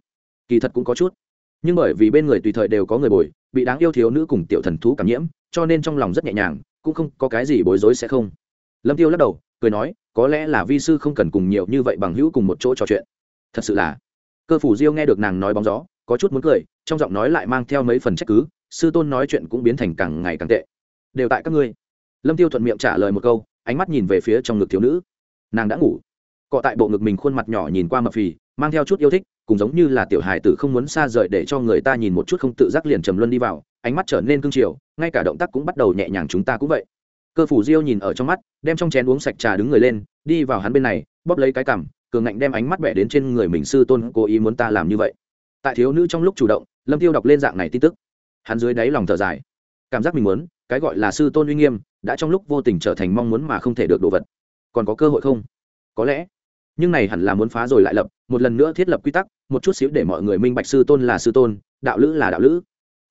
Kỳ thật cũng có chút. Nhưng bởi vì bên người tùy thời đều có người bồi, bị đáng yêu thiếu nữ cùng tiểu thần thú cảm nhiễm, cho nên trong lòng rất nhẹ nhàng, cũng không có cái gì bối rối sẽ không. Lâm tiêu lắc đầu, cười nói, có lẽ là vi sư không cần cùng nhiều như vậy bằng hữu cùng một chỗ trò chuyện. Thật sự là, cơ phủ diêu nghe được nàng nói bóng gió, có chút muốn cười, trong giọng nói lại mang theo mấy phần trách cứ, sư tôn nói chuyện cũng biến thành càng ngày càng tệ. Đều tại các ngươi lâm tiêu thuận miệng trả lời một câu, ánh mắt nhìn về phía trong ngực thiếu nữ. Nàng đã ngủ. Cọ tại bộ ngực mình khuôn mặt nhỏ nhìn qua mập phì, mang theo chút yêu thích cũng giống như là tiểu hài tử không muốn xa rời để cho người ta nhìn một chút không tự giác liền trầm luân đi vào, ánh mắt trở nên cương triều ngay cả động tác cũng bắt đầu nhẹ nhàng chúng ta cũng vậy. Cơ phủ diêu nhìn ở trong mắt, đem trong chén uống sạch trà đứng người lên, đi vào hắn bên này, bóp lấy cái cằm, cường ngạnh đem ánh mắt bẻ đến trên người mình sư tôn cố ý muốn ta làm như vậy. Tại thiếu nữ trong lúc chủ động, lâm tiêu đọc lên dạng này tin tức. Hắn dưới đáy lòng thở dài. Cảm giác mình muốn cái gọi là sư tôn uy nghiêm, đã trong lúc vô tình trở thành mong muốn mà không thể được đồ vật. Còn có cơ hội không? Có lẽ. Nhưng này hẳn là muốn phá rồi lại lập, một lần nữa thiết lập quy tắc, một chút xíu để mọi người minh bạch sư tôn là sư tôn, đạo lữ là đạo lữ.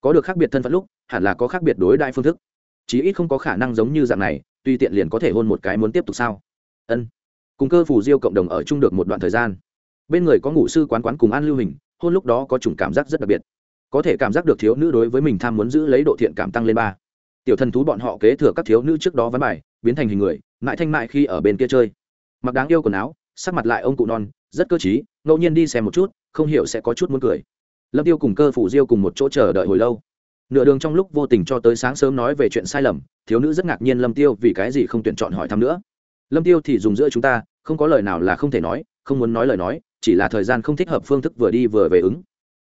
Có được khác biệt thân phận lúc, hẳn là có khác biệt đối đại phương thức. Chí ít không có khả năng giống như dạng này, tuy tiện liền có thể hôn một cái muốn tiếp tục sao? Ân. Cùng cơ phủ diêu cộng đồng ở chung được một đoạn thời gian. Bên người có ngủ sư quán quán cùng an lưu hình, hôn lúc đó có chủng cảm giác rất đặc biệt. Có thể cảm giác được thiếu nữ đối với mình tham muốn giữ lấy độ thiện cảm tăng lên ba tiểu thần thú bọn họ kế thừa các thiếu nữ trước đó ván bài, biến thành hình người mãi thanh mại khi ở bên kia chơi. Mặc đáng yêu quần áo, sắc mặt lại ông cụ non, rất cơ t ngẫu nhiên đi xem một chút, không hiểu sẽ có chút muốn cười. Lâm tiêu cùng cơ phủ diêu cùng một chỗ chờ đợi hồi lâu. Nửa đường trong lúc vô tình cho tới sáng sớm nói về chuyện sai lầm, thiếu nữ rất ngạc nhiên lâm tiêu vì cái gì không tuyển chọn hỏi thăm nữa. Lâm tiêu thì dùng giữa chúng ta, không có lời nào là không thể nói, không muốn nói lời nói, chỉ là thời gian không thích hợp phương thức vừa đi vừa về ứng.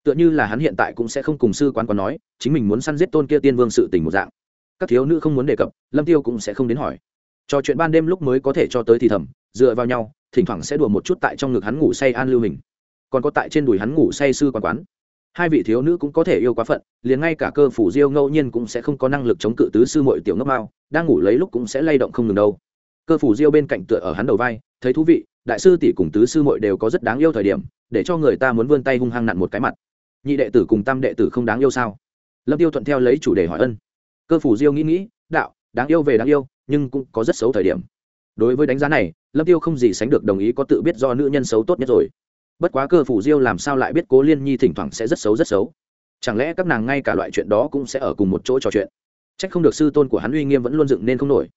Tựa như là hắn hiện tại cũng sẽ không cùng sư quán quán nói, chính mình muốn săn giết tôn kia tiên vương sự tình một dạng các thiếu nữ không muốn đề cập, lâm tiêu cũng sẽ không đến hỏi. Trò chuyện ban đêm lúc mới có thể cho tới thì thầm, dựa vào nhau, thỉnh thoảng sẽ đùa một chút tại trong ngực hắn ngủ say an lưu hình. Còn có tại trên đùi hắn ngủ say sư quán quán. Hai vị thiếu nữ cũng có thể yêu quá phận, liền ngay cả cơ phủ diêu ngẫu nhiên cũng sẽ không có năng lực chống cự tứ sư mội tiểu ngốc mao, đang ngủ lấy lúc cũng sẽ lay động không ngừng đâu. Cơ phủ diêu bên cạnh tựa ở hắn đầu vai, thấy thú vị, đại sư tỷ cùng tứ sư mội đều có rất đáng yêu thời điểm, để cho người ta muốn vươn tay hung hăng nặn một cái mặt. Nhị đệ tử cùng tam đệ tử không đáng yêu sao? Lâm tiêu thuận theo lấy chủ đề hỏi ân cơ phủ diêu nghĩ nghĩ, đạo, đáng yêu về đáng yêu, nhưng cũng có rất xấu thời điểm. Đối với đánh giá này, lâm tiêu không gì sánh được đồng ý có tự biết do nữ nhân xấu tốt nhất rồi. Bất quá cơ phủ diêu làm sao lại biết cố liên nhi thỉnh thoảng sẽ rất xấu rất xấu? Chẳng lẽ các nàng ngay cả loại chuyện đó cũng sẽ ở cùng một chỗ trò chuyện? Trách không được sư tôn của hắn uy nghiêm vẫn luôn dựng nên không nổi.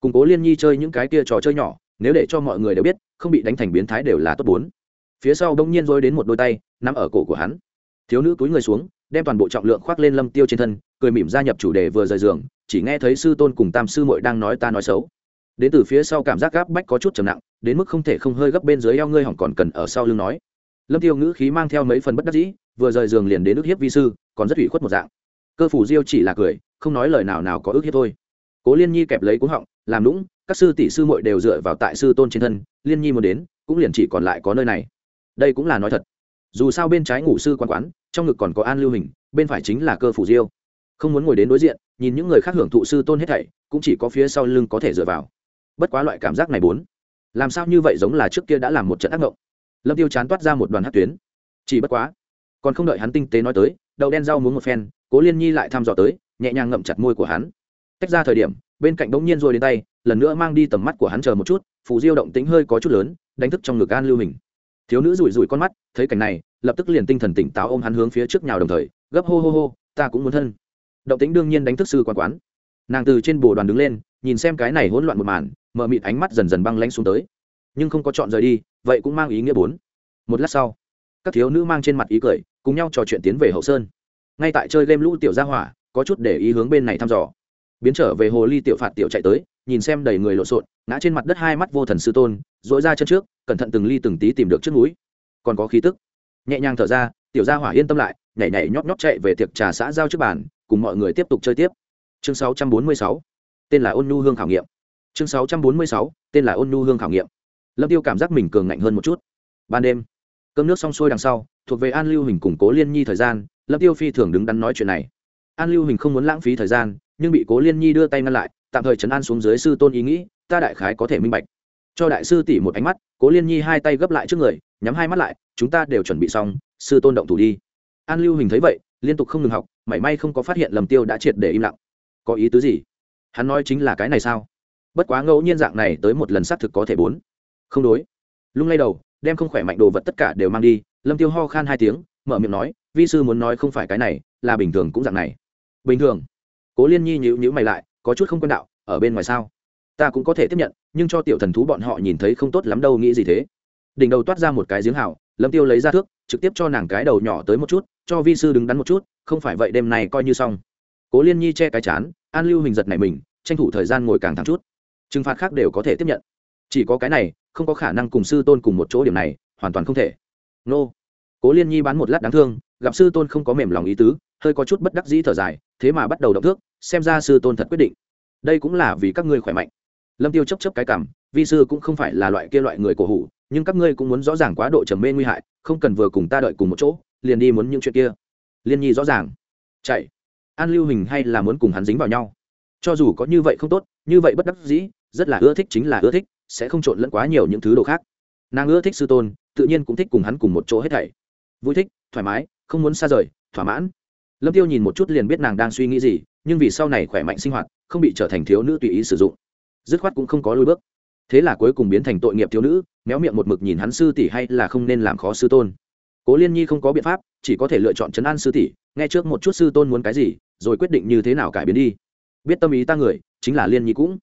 Cùng cố liên nhi chơi những cái kia trò chơi nhỏ, nếu để cho mọi người đều biết, không bị đánh thành biến thái đều là tốt bốn. Phía sau đông nhiên rồi đến một đôi tay nằm ở cổ của hắn. Thiếu nữ túi người xuống đem toàn bộ trọng lượng khoác lên lâm tiêu trên thân, cười mỉm gia nhập chủ đề vừa rời giường, chỉ nghe thấy sư tôn cùng tam sư muội đang nói ta nói xấu. Đến từ phía sau cảm giác gáp bách có chút trầm nặng, đến mức không thể không hơi gấp bên dưới eo ngươi hỏng còn cần ở sau lưng nói. Lâm tiêu ngữ khí mang theo mấy phần bất đắc dĩ, vừa rời giường liền đến ức hiếp vi sư, còn rất ủy khuất một dạng. Cơ phủ diêu chỉ là cười, không nói lời nào nào có ức hiếp thôi. Cố liên nhi kẹp lấy cú họng, làm lũng các sư tỷ sư muội đều dựa vào tại sư tôn trên thân, liên nhi muốn đến, cũng liền chỉ còn lại có nơi này. Đây cũng là nói thật dù sao bên trái ngủ sư quán quán, trong ngực còn có an lưu hình, bên phải chính là cơ phủ diêu. Không muốn ngồi đến đối diện, nhìn những người khác hưởng thụ sư tôn hết thảy, cũng chỉ có phía sau lưng có thể dựa vào. Bất quá loại cảm giác này bốn, làm sao như vậy giống là trước kia đã làm một trận ác mộng. Lâm tiêu chán toát ra một đoàn hát tuyến. Chỉ bất quá, còn không đợi hắn tinh tế nói tới, đậu đen rau muốn một phen, cố liên nhi lại thăm dò tới, nhẹ nhàng ngậm chặt môi của hắn. Tách ra thời điểm, bên cạnh bỗng nhiên rồi đến tay, lần nữa mang đi tầm mắt của hắn chờ một chút, phù diêu động tính hơi có chút lớn, đánh thức trong ngực an lưu hình thiếu nữ rủi rủi con mắt, thấy cảnh này, lập tức liền tinh thần tỉnh táo ôm hắn hướng phía trước nhào đồng thời, gấp hô hô hô, ta cũng muốn thân. Động tính đương nhiên đánh thức sư quan quán. Nàng từ trên bồ đoàn đứng lên, nhìn xem cái này hỗn loạn một màn, mở mịt ánh mắt dần dần băng lanh xuống tới. Nhưng không có chọn rời đi, vậy cũng mang ý nghĩa bốn. Một lát sau, các thiếu nữ mang trên mặt ý cười, cùng nhau trò chuyện tiến về hậu sơn. Ngay tại chơi game lũ tiểu gia hỏa, có chút để ý hướng bên này thăm dò biến trở về hồ ly tiểu phạt tiểu chạy tới nhìn xem đầy người lộn xộn ngã trên mặt đất hai mắt vô thần sư tôn dội ra chân trước cẩn thận từng ly từng tí tìm được trước núi. Còn có khí tức. Nhẹ nhàng thở ra tiểu gia hỏa yên tâm lại nhảy nhảy nhóp nhóp chạy về tiệc trà xã giao trước bàn cùng mọi người tiếp tục chơi tiếp. Chương 646, tên là ôn nhu hương khảo nghiệm. Chương 646, tên là ôn nhu hương khảo nghiệm. Lâm tiêu cảm giác mình cường ngạnh hơn một chút. Ban đêm cơm nước xong xuôi đằng sau thuộc về an lưu hình củng cố liên nhi thời gian lâm tiêu phi thường đứng đắn nói chuyện này. An lưu hình không muốn lãng phí thời gian nhưng bị cố liên nhi đưa tay ngăn lại, tạm thời chấn an xuống dưới sư tôn ý nghĩ, ta đại khái có thể minh bạch. Cho đại sư tỷ một ánh mắt, cố liên nhi hai tay gấp lại trước người, nhắm hai mắt lại, chúng ta đều chuẩn bị xong, sư tôn động thủ đi. An lưu hình thấy vậy, liên tục không ngừng học, mảy may không có phát hiện lầm tiêu đã triệt để im lặng. Có ý tứ gì? Hắn nói chính là cái này sao? Bất quá ngẫu nhiên dạng này tới một lần xác thực có thể bốn. Không đối. Lung lay đầu, đem không khỏe mạnh đồ vật tất cả đều mang đi, lâm tiêu ho khan hai tiếng, mở miệng nói, vi sư muốn nói không phải cái này, là bình thường cũng dạng này. Bình thường cố liên nhi nhữ nhữ mày lại, có chút không quân đạo, ở bên ngoài sao? Ta cũng có thể tiếp nhận, nhưng cho tiểu thần thú bọn họ nhìn thấy không tốt lắm đâu, nghĩ gì thế? Đỉnh đầu toát ra một cái giếng hào, lâm tiêu lấy ra thước, trực tiếp cho nàng cái đầu nhỏ tới một chút, cho vi sư đứng đắn một chút, không phải vậy đêm này coi như xong. Cố liên nhi che cái chán, an lưu hình giật này mình, tranh thủ thời gian ngồi càng thẳng chút. Trừng phạt khác đều có thể tiếp nhận. Chỉ có cái này, không có khả năng cùng sư tôn cùng một chỗ điểm này, hoàn toàn không thể. Nô. Cố liên nhi bán một lát đáng thương, gặp sư tôn không có mềm lòng ý tứ hơi có chút bất đắc dĩ thở dài, thế mà bắt đầu động thước, xem ra sư tôn thật quyết định. Đây cũng là vì các ngươi khỏe mạnh. Lâm tiêu chấp chấp cái cảm, vi sư cũng không phải là loại kia loại người cổ hủ, nhưng các ngươi cũng muốn rõ ràng quá độ trầm mê nguy hại, không cần vừa cùng ta đợi cùng một chỗ, liền đi muốn những chuyện kia. Liên nhi rõ ràng. Chạy. An lưu hình hay là muốn cùng hắn dính vào nhau? Cho dù có như vậy không tốt, như vậy bất đắc dĩ, rất là ưa thích chính là ưa thích, sẽ không trộn lẫn quá nhiều những thứ đồ khác. Nàng ưa thích sư tôn, tự nhiên cũng thích cùng hắn cùng một chỗ hết thảy. Vui thích, thoải mái, không muốn xa rời, thỏa mãn lâm tiêu nhìn một chút liền biết nàng đang suy nghĩ gì, nhưng vì sau này khỏe mạnh sinh hoạt, không bị trở thành thiếu nữ tùy ý sử dụng. Dứt khoát cũng không có lối bước. Thế là cuối cùng biến thành tội nghiệp thiếu nữ, méo miệng một mực nhìn hắn sư tỷ hay là không nên làm khó sư tôn. Cố liên nhi không có biện pháp, chỉ có thể lựa chọn chấn an sư tỷ, nghe trước một chút sư tôn muốn cái gì, rồi quyết định như thế nào cải biến đi. Biết tâm ý ta người, chính là liên nhi cũng.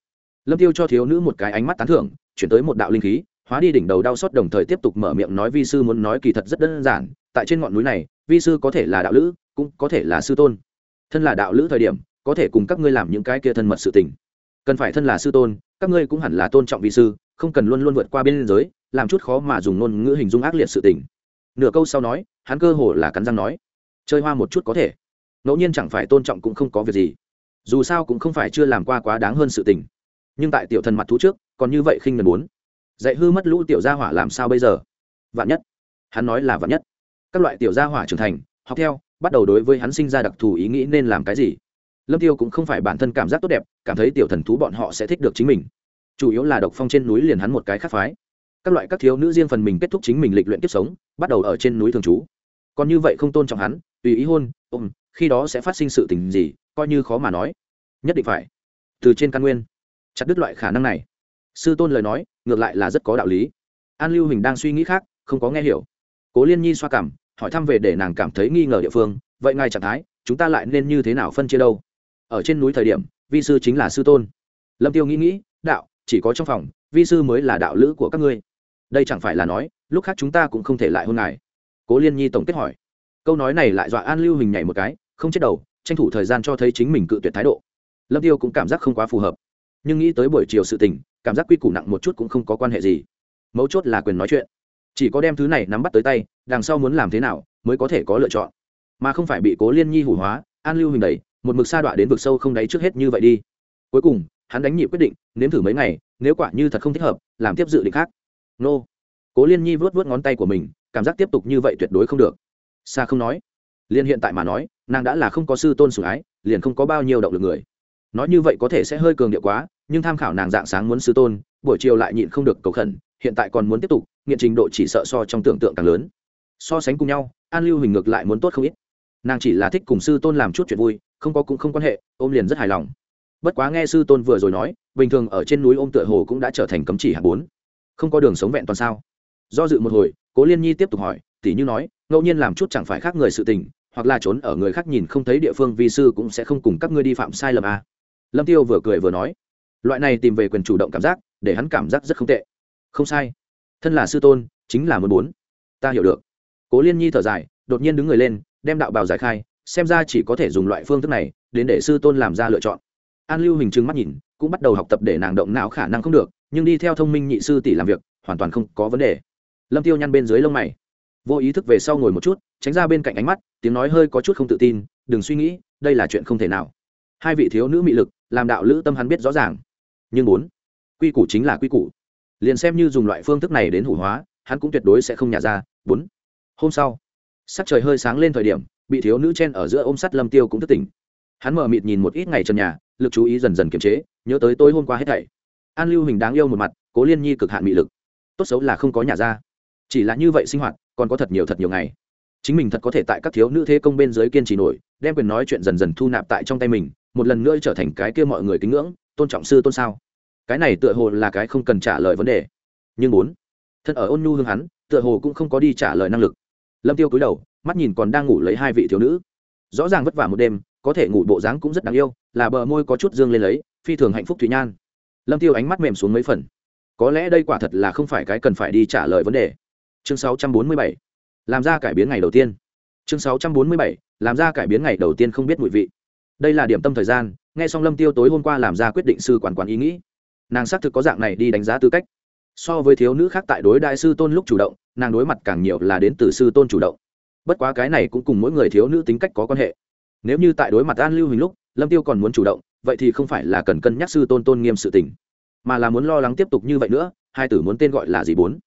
Lâm tiêu cho thiếu nữ một cái ánh mắt tán thưởng, chuyển tới một đạo linh khí, hóa đi đỉnh đầu đau xót đồng thời tiếp tục mở miệng nói vi sư muốn nói kỳ thật rất đơn giản, tại trên ngọn núi này, vi sư có thể là đạo lữ cũng có thể là sư tôn. Thân là đạo lữ thời điểm, có thể cùng các ngươi làm những cái kia thân mật sự tình. Cần phải thân là sư tôn, các ngươi cũng hẳn là tôn trọng vị sư, không cần luôn luôn vượt qua bên giới, làm chút khó mà dùng ngôn ngữ hình dung ác liệt sự tình. Nửa câu sau nói, hắn cơ hồ là cắn răng nói, chơi hoa một chút có thể. Ngẫu nhiên chẳng phải tôn trọng cũng không có việc gì. Dù sao cũng không phải chưa làm qua quá đáng hơn sự tình. Nhưng tại tiểu thần mặt thú trước, còn như vậy khinh ngần muốn. Dạy hư mất lũ tiểu gia hỏa làm sao bây giờ? Vạn nhất. Hắn nói là vạn nhất. Các loại tiểu gia hỏa trưởng thành, học theo bắt đầu đối với hắn sinh ra đặc thù ý nghĩ nên làm cái gì. Lâm tiêu cũng không phải bản thân cảm giác tốt đẹp, cảm thấy tiểu thần thú bọn họ sẽ thích được chính mình. Chủ yếu là độc phong trên núi liền hắn một cái khác phái. Các loại các thiếu nữ riêng phần mình kết thúc chính mình lịch luyện kiếp sống, bắt đầu ở trên núi thường trú. Còn như vậy không tôn trọng hắn, tùy ý hôn, ôm, khi đó sẽ phát sinh sự tình gì, coi như khó mà nói. Nhất định phải. Từ trên căn nguyên. Chặt đứt loại khả năng này. Sư tôn lời nói, ngược lại là rất có đạo lý. An lưu hình đang suy nghĩ khác, không có nghe hiểu. Cố liên nhi xoa cảm hỏi thăm về để nàng cảm thấy nghi ngờ địa phương, vậy ngài trạng thái, chúng ta lại nên như thế nào phân chia đâu? Ở trên núi thời điểm, vi sư chính là sư tôn. Lâm tiêu nghĩ nghĩ, đạo, chỉ có trong phòng, vi sư mới là đạo lữ của các ngươi. Đây chẳng phải là nói, lúc khác chúng ta cũng không thể lại hôn ngài. Cố liên nhi tổng kết hỏi. Câu nói này lại dọa an lưu hình nhảy một cái, không chết đầu, tranh thủ thời gian cho thấy chính mình cự tuyệt thái độ. Lâm tiêu cũng cảm giác không quá phù hợp. Nhưng nghĩ tới buổi chiều sự tình, cảm giác quy củ nặng một chút cũng không có quan hệ gì. Mấu chốt là quyền nói chuyện chỉ có đem thứ này nắm bắt tới tay, đằng sau muốn làm thế nào mới có thể có lựa chọn. Mà không phải bị cố liên nhi hủ hóa, an lưu hình đẩy, một mực sa đọa đến vực sâu không đáy trước hết như vậy đi. Cuối cùng, hắn đánh nhị quyết định, nếm thử mấy ngày, nếu quả như thật không thích hợp, làm tiếp dự định khác. Nô. Cố liên nhi vớt vớt ngón tay của mình, cảm giác tiếp tục như vậy tuyệt đối không được. Xa không nói. Liên hiện tại mà nói, nàng đã là không có sư tôn sủng ái, liền không có bao nhiêu động lực người. Nói như vậy có thể sẽ hơi cường điệu quá, nhưng tham khảo nàng dạng sáng muốn sư tôn, buổi chiều lại nhịn không được cầu khẩn, hiện tại còn muốn tiếp tục nghiện trình độ chỉ sợ so trong tưởng tượng càng lớn. So sánh cùng nhau, an lưu hình ngược lại muốn tốt không ít. Nàng chỉ là thích cùng sư tôn làm chút chuyện vui, không có cũng không quan hệ, ôm liền rất hài lòng. Bất quá nghe sư tôn vừa rồi nói, bình thường ở trên núi ôm tựa hồ cũng đã trở thành cấm chỉ hạt bốn. Không có đường sống vẹn toàn sao? Do dự một hồi, cố liên nhi tiếp tục hỏi, tỉ như nói, ngẫu nhiên làm chút chẳng phải khác người sự tình, hoặc là trốn ở người khác nhìn không thấy địa phương vi sư cũng sẽ không cùng các ngươi đi phạm sai lầm à. lâm tiêu vừa cười vừa nói, loại này tìm về quyền chủ động cảm giác, để hắn cảm giác rất không tệ. Không sai thân là sư tôn, chính là muốn muốn ta hiểu được. Cố liên nhi thở dài, đột nhiên đứng người lên, đem đạo bào giải khai, xem ra chỉ có thể dùng loại phương thức này, đến để sư tôn làm ra lựa chọn. An lưu hình trừng mắt nhìn, cũng bắt đầu học tập để nàng động não khả năng không được, nhưng đi theo thông minh nhị sư tỷ làm việc, hoàn toàn không có vấn đề. Lâm tiêu nhăn bên dưới lông mày. Vô ý thức về sau ngồi một chút, tránh ra bên cạnh ánh mắt, tiếng nói hơi có chút không tự tin, đừng suy nghĩ, đây là chuyện không thể nào. Hai vị thiếu nữ mị lực, làm đạo lữ tâm hắn biết rõ ràng. Nhưng bốn, quy củ chính là quy củ liền xem như dùng loại phương thức này đến hủ hóa, hắn cũng tuyệt đối sẽ không nhả ra. Bốn, hôm sau, sắc trời hơi sáng lên thời điểm, bị thiếu nữ chen ở giữa ôm sắt lâm tiêu cũng thức tỉnh. Hắn mở mịt nhìn một ít ngày trần nhà, lực chú ý dần dần kiềm chế, nhớ tới tối hôm qua hết thảy. An lưu hình đáng yêu một mặt, cố liên nhi cực hạn mị lực. Tốt xấu là không có nhà ra. Chỉ là như vậy sinh hoạt, còn có thật nhiều thật nhiều ngày. Chính mình thật có thể tại các thiếu nữ thế công bên dưới kiên trì nổi, đem quyền nói chuyện dần dần thu nạp tại trong tay mình, một lần nữa trở thành cái kia mọi người kính ngưỡng, tôn trọng sư tôn sao? Cái này tựa hồ là cái không cần trả lời vấn đề. Nhưng bốn, thân ở ôn nhu hương hắn, tựa hồ cũng không có đi trả lời năng lực. Lâm tiêu cúi đầu, mắt nhìn còn đang ngủ lấy hai vị thiếu nữ. Rõ ràng vất vả một đêm, có thể ngủ bộ dáng cũng rất đáng yêu, là bờ môi có chút dương lên lấy, phi thường hạnh phúc thủy nhan. Lâm tiêu ánh mắt mềm xuống mấy phần. Có lẽ đây quả thật là không phải cái cần phải đi trả lời vấn đề. Chương 647 làm ra cải biến ngày đầu tiên. Chương 647 làm ra cải biến ngày đầu tiên không biết mùi vị. Đây là điểm tâm thời gian, nghe xong lâm tiêu tối hôm qua làm ra quyết định sư quản quản ý nghĩ nàng xác thực có dạng này đi đánh giá tư cách. So với thiếu nữ khác tại đối đại sư tôn lúc chủ động, nàng đối mặt càng nhiều là đến từ sư tôn chủ động. Bất quá cái này cũng cùng mỗi người thiếu nữ tính cách có quan hệ. Nếu như tại đối mặt an lưu hình lúc, lâm tiêu còn muốn chủ động, vậy thì không phải là cần cân nhắc sư tôn tôn nghiêm sự tình, mà là muốn lo lắng tiếp tục như vậy nữa, hai tử muốn tên gọi là gì bốn?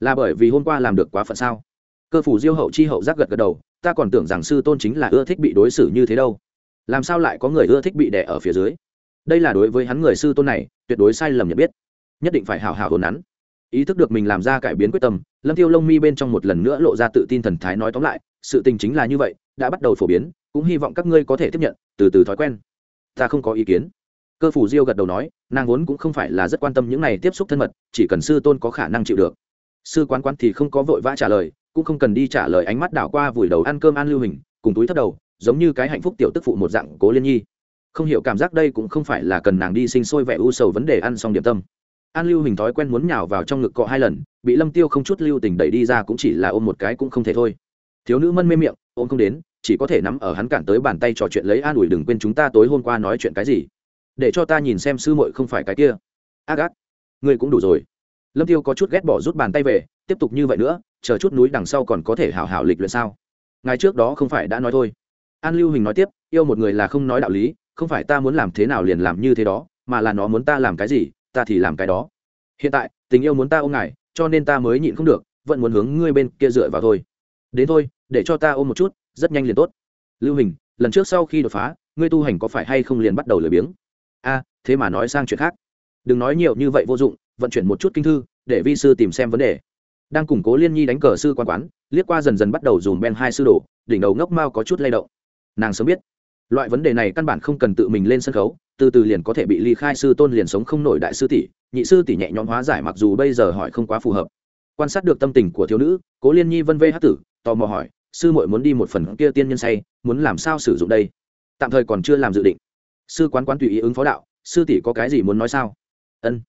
Là bởi vì hôm qua làm được quá phận sao? Cơ phủ diêu hậu chi hậu giác gật gật đầu, ta còn tưởng rằng sư tôn chính là ưa thích bị đối xử như thế đâu. Làm sao lại có người ưa thích bị đẻ ở phía dưới? Đây là đối với hắn người sư tôn này, tuyệt đối sai lầm nhận biết. Nhất định phải hào hào hồn nắn. Ý thức được mình làm ra cải biến quyết tâm, lâm tiêu lông mi bên trong một lần nữa lộ ra tự tin thần thái nói tóm lại, sự tình chính là như vậy, đã bắt đầu phổ biến, cũng hy vọng các ngươi có thể tiếp nhận, từ từ thói quen. Ta không có ý kiến. Cơ phủ diêu gật đầu nói, nàng vốn cũng không phải là rất quan tâm những này tiếp xúc thân mật, chỉ cần sư tôn có khả năng chịu được. Sư quán quán thì không có vội vã trả lời, cũng không cần đi trả lời ánh mắt đảo qua vùi đầu ăn cơm ăn lưu hình, cùng túi thấp đầu, giống như cái hạnh phúc tiểu tức phụ một dạng cố liên nhi không hiểu cảm giác đây cũng không phải là cần nàng đi sinh sôi vẻ u sầu vấn đề ăn xong điểm tâm. An lưu hình thói quen muốn nhào vào trong ngực cọ hai lần, bị lâm tiêu không chút lưu tình đẩy đi ra cũng chỉ là ôm một cái cũng không thể thôi. Thiếu nữ mân mê miệng, ôm không đến, chỉ có thể nắm ở hắn cản tới bàn tay trò chuyện lấy an ủi đừng quên chúng ta tối hôm qua nói chuyện cái gì. Để cho ta nhìn xem sư muội không phải cái kia. Ác ác. Ngươi cũng đủ rồi. Lâm tiêu có chút ghét bỏ rút bàn tay về, tiếp tục như vậy nữa, chờ chút núi đằng sau còn có thể hảo hảo lịch luyện sao? Ngày trước đó không phải đã nói thôi. An lưu hình nói tiếp, yêu một người là không nói đạo lý không phải ta muốn làm thế nào liền làm như thế đó, mà là nó muốn ta làm cái gì, ta thì làm cái đó. Hiện tại, tình yêu muốn ta ôm ngài, cho nên ta mới nhịn không được, vẫn muốn hướng ngươi bên kia dựa vào thôi. Đến thôi, để cho ta ôm một chút, rất nhanh liền tốt. Lưu hình, lần trước sau khi đột phá, ngươi tu hành có phải hay không liền bắt đầu lười biếng? A, thế mà nói sang chuyện khác. Đừng nói nhiều như vậy vô dụng, vận chuyển một chút kinh thư, để vi sư tìm xem vấn đề. Đang củng cố liên nhi đánh cờ sư quan quán, liếc qua dần dần bắt đầu dùm ben hai sư đồ, đỉnh đầu ngốc mao có chút lay động. Nàng sớm biết loại vấn đề này căn bản không cần tự mình lên sân khấu, từ từ liền có thể bị ly khai sư tôn liền sống không nổi đại sư tỷ, nhị sư tỷ nhẹ nhõm hóa giải mặc dù bây giờ hỏi không quá phù hợp. Quan sát được tâm tình của thiếu nữ, cố liên nhi vân vê hát tử, tò mò hỏi, sư muội muốn đi một phần kia tiên nhân say, muốn làm sao sử dụng đây? Tạm thời còn chưa làm dự định. Sư quán quán tùy ý ứng phó đạo, sư tỷ có cái gì muốn nói sao? Ân.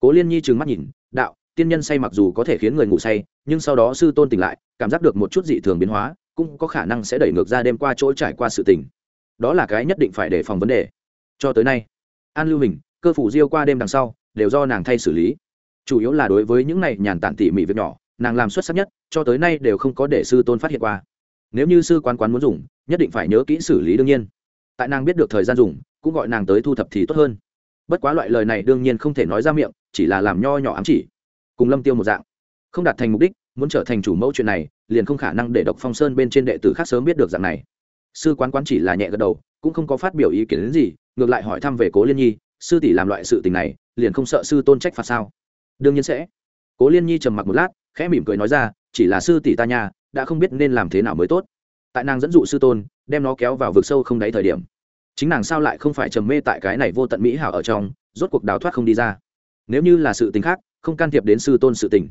Cố liên nhi trừng mắt nhìn, đạo, tiên nhân say mặc dù có thể khiến người ngủ say, nhưng sau đó sư tôn tỉnh lại, cảm giác được một chút dị thường biến hóa, cũng có khả năng sẽ đẩy ngược ra đêm qua chỗ trải qua sự tình đó là cái nhất định phải đề phòng vấn đề. Cho tới nay, an lưu hình, cơ phủ diêu qua đêm đằng sau, đều do nàng thay xử lý. Chủ yếu là đối với những này nhàn tản tỉ mỉ việc nhỏ, nàng làm xuất sắc nhất, cho tới nay đều không có để sư tôn phát hiện qua. Nếu như sư quán quán muốn dùng, nhất định phải nhớ kỹ xử lý đương nhiên. Tại nàng biết được thời gian dùng, cũng gọi nàng tới thu thập thì tốt hơn. Bất quá loại lời này đương nhiên không thể nói ra miệng, chỉ là làm nho nhỏ ám chỉ. Cùng lâm tiêu một dạng. Không đạt thành mục đích, muốn trở thành chủ mẫu chuyện này, liền không khả năng để độc phong sơn bên trên đệ tử khác sớm biết được dạng này sư quán quán chỉ là nhẹ gật đầu, cũng không có phát biểu ý kiến đến gì, ngược lại hỏi thăm về cố liên nhi, sư tỷ làm loại sự tình này, liền không sợ sư tôn trách phạt sao? Đương nhiên sẽ. Cố liên nhi trầm mặc một lát, khẽ mỉm cười nói ra, chỉ là sư tỷ ta nhà đã không biết nên làm thế nào mới tốt. Tại nàng dẫn dụ sư tôn, đem nó kéo vào vực sâu không đáy thời điểm. Chính nàng sao lại không phải trầm mê tại cái này vô tận mỹ hảo ở trong, rốt cuộc đào thoát không đi ra. Nếu như là sự tình khác, không can thiệp đến sư tôn sự tình.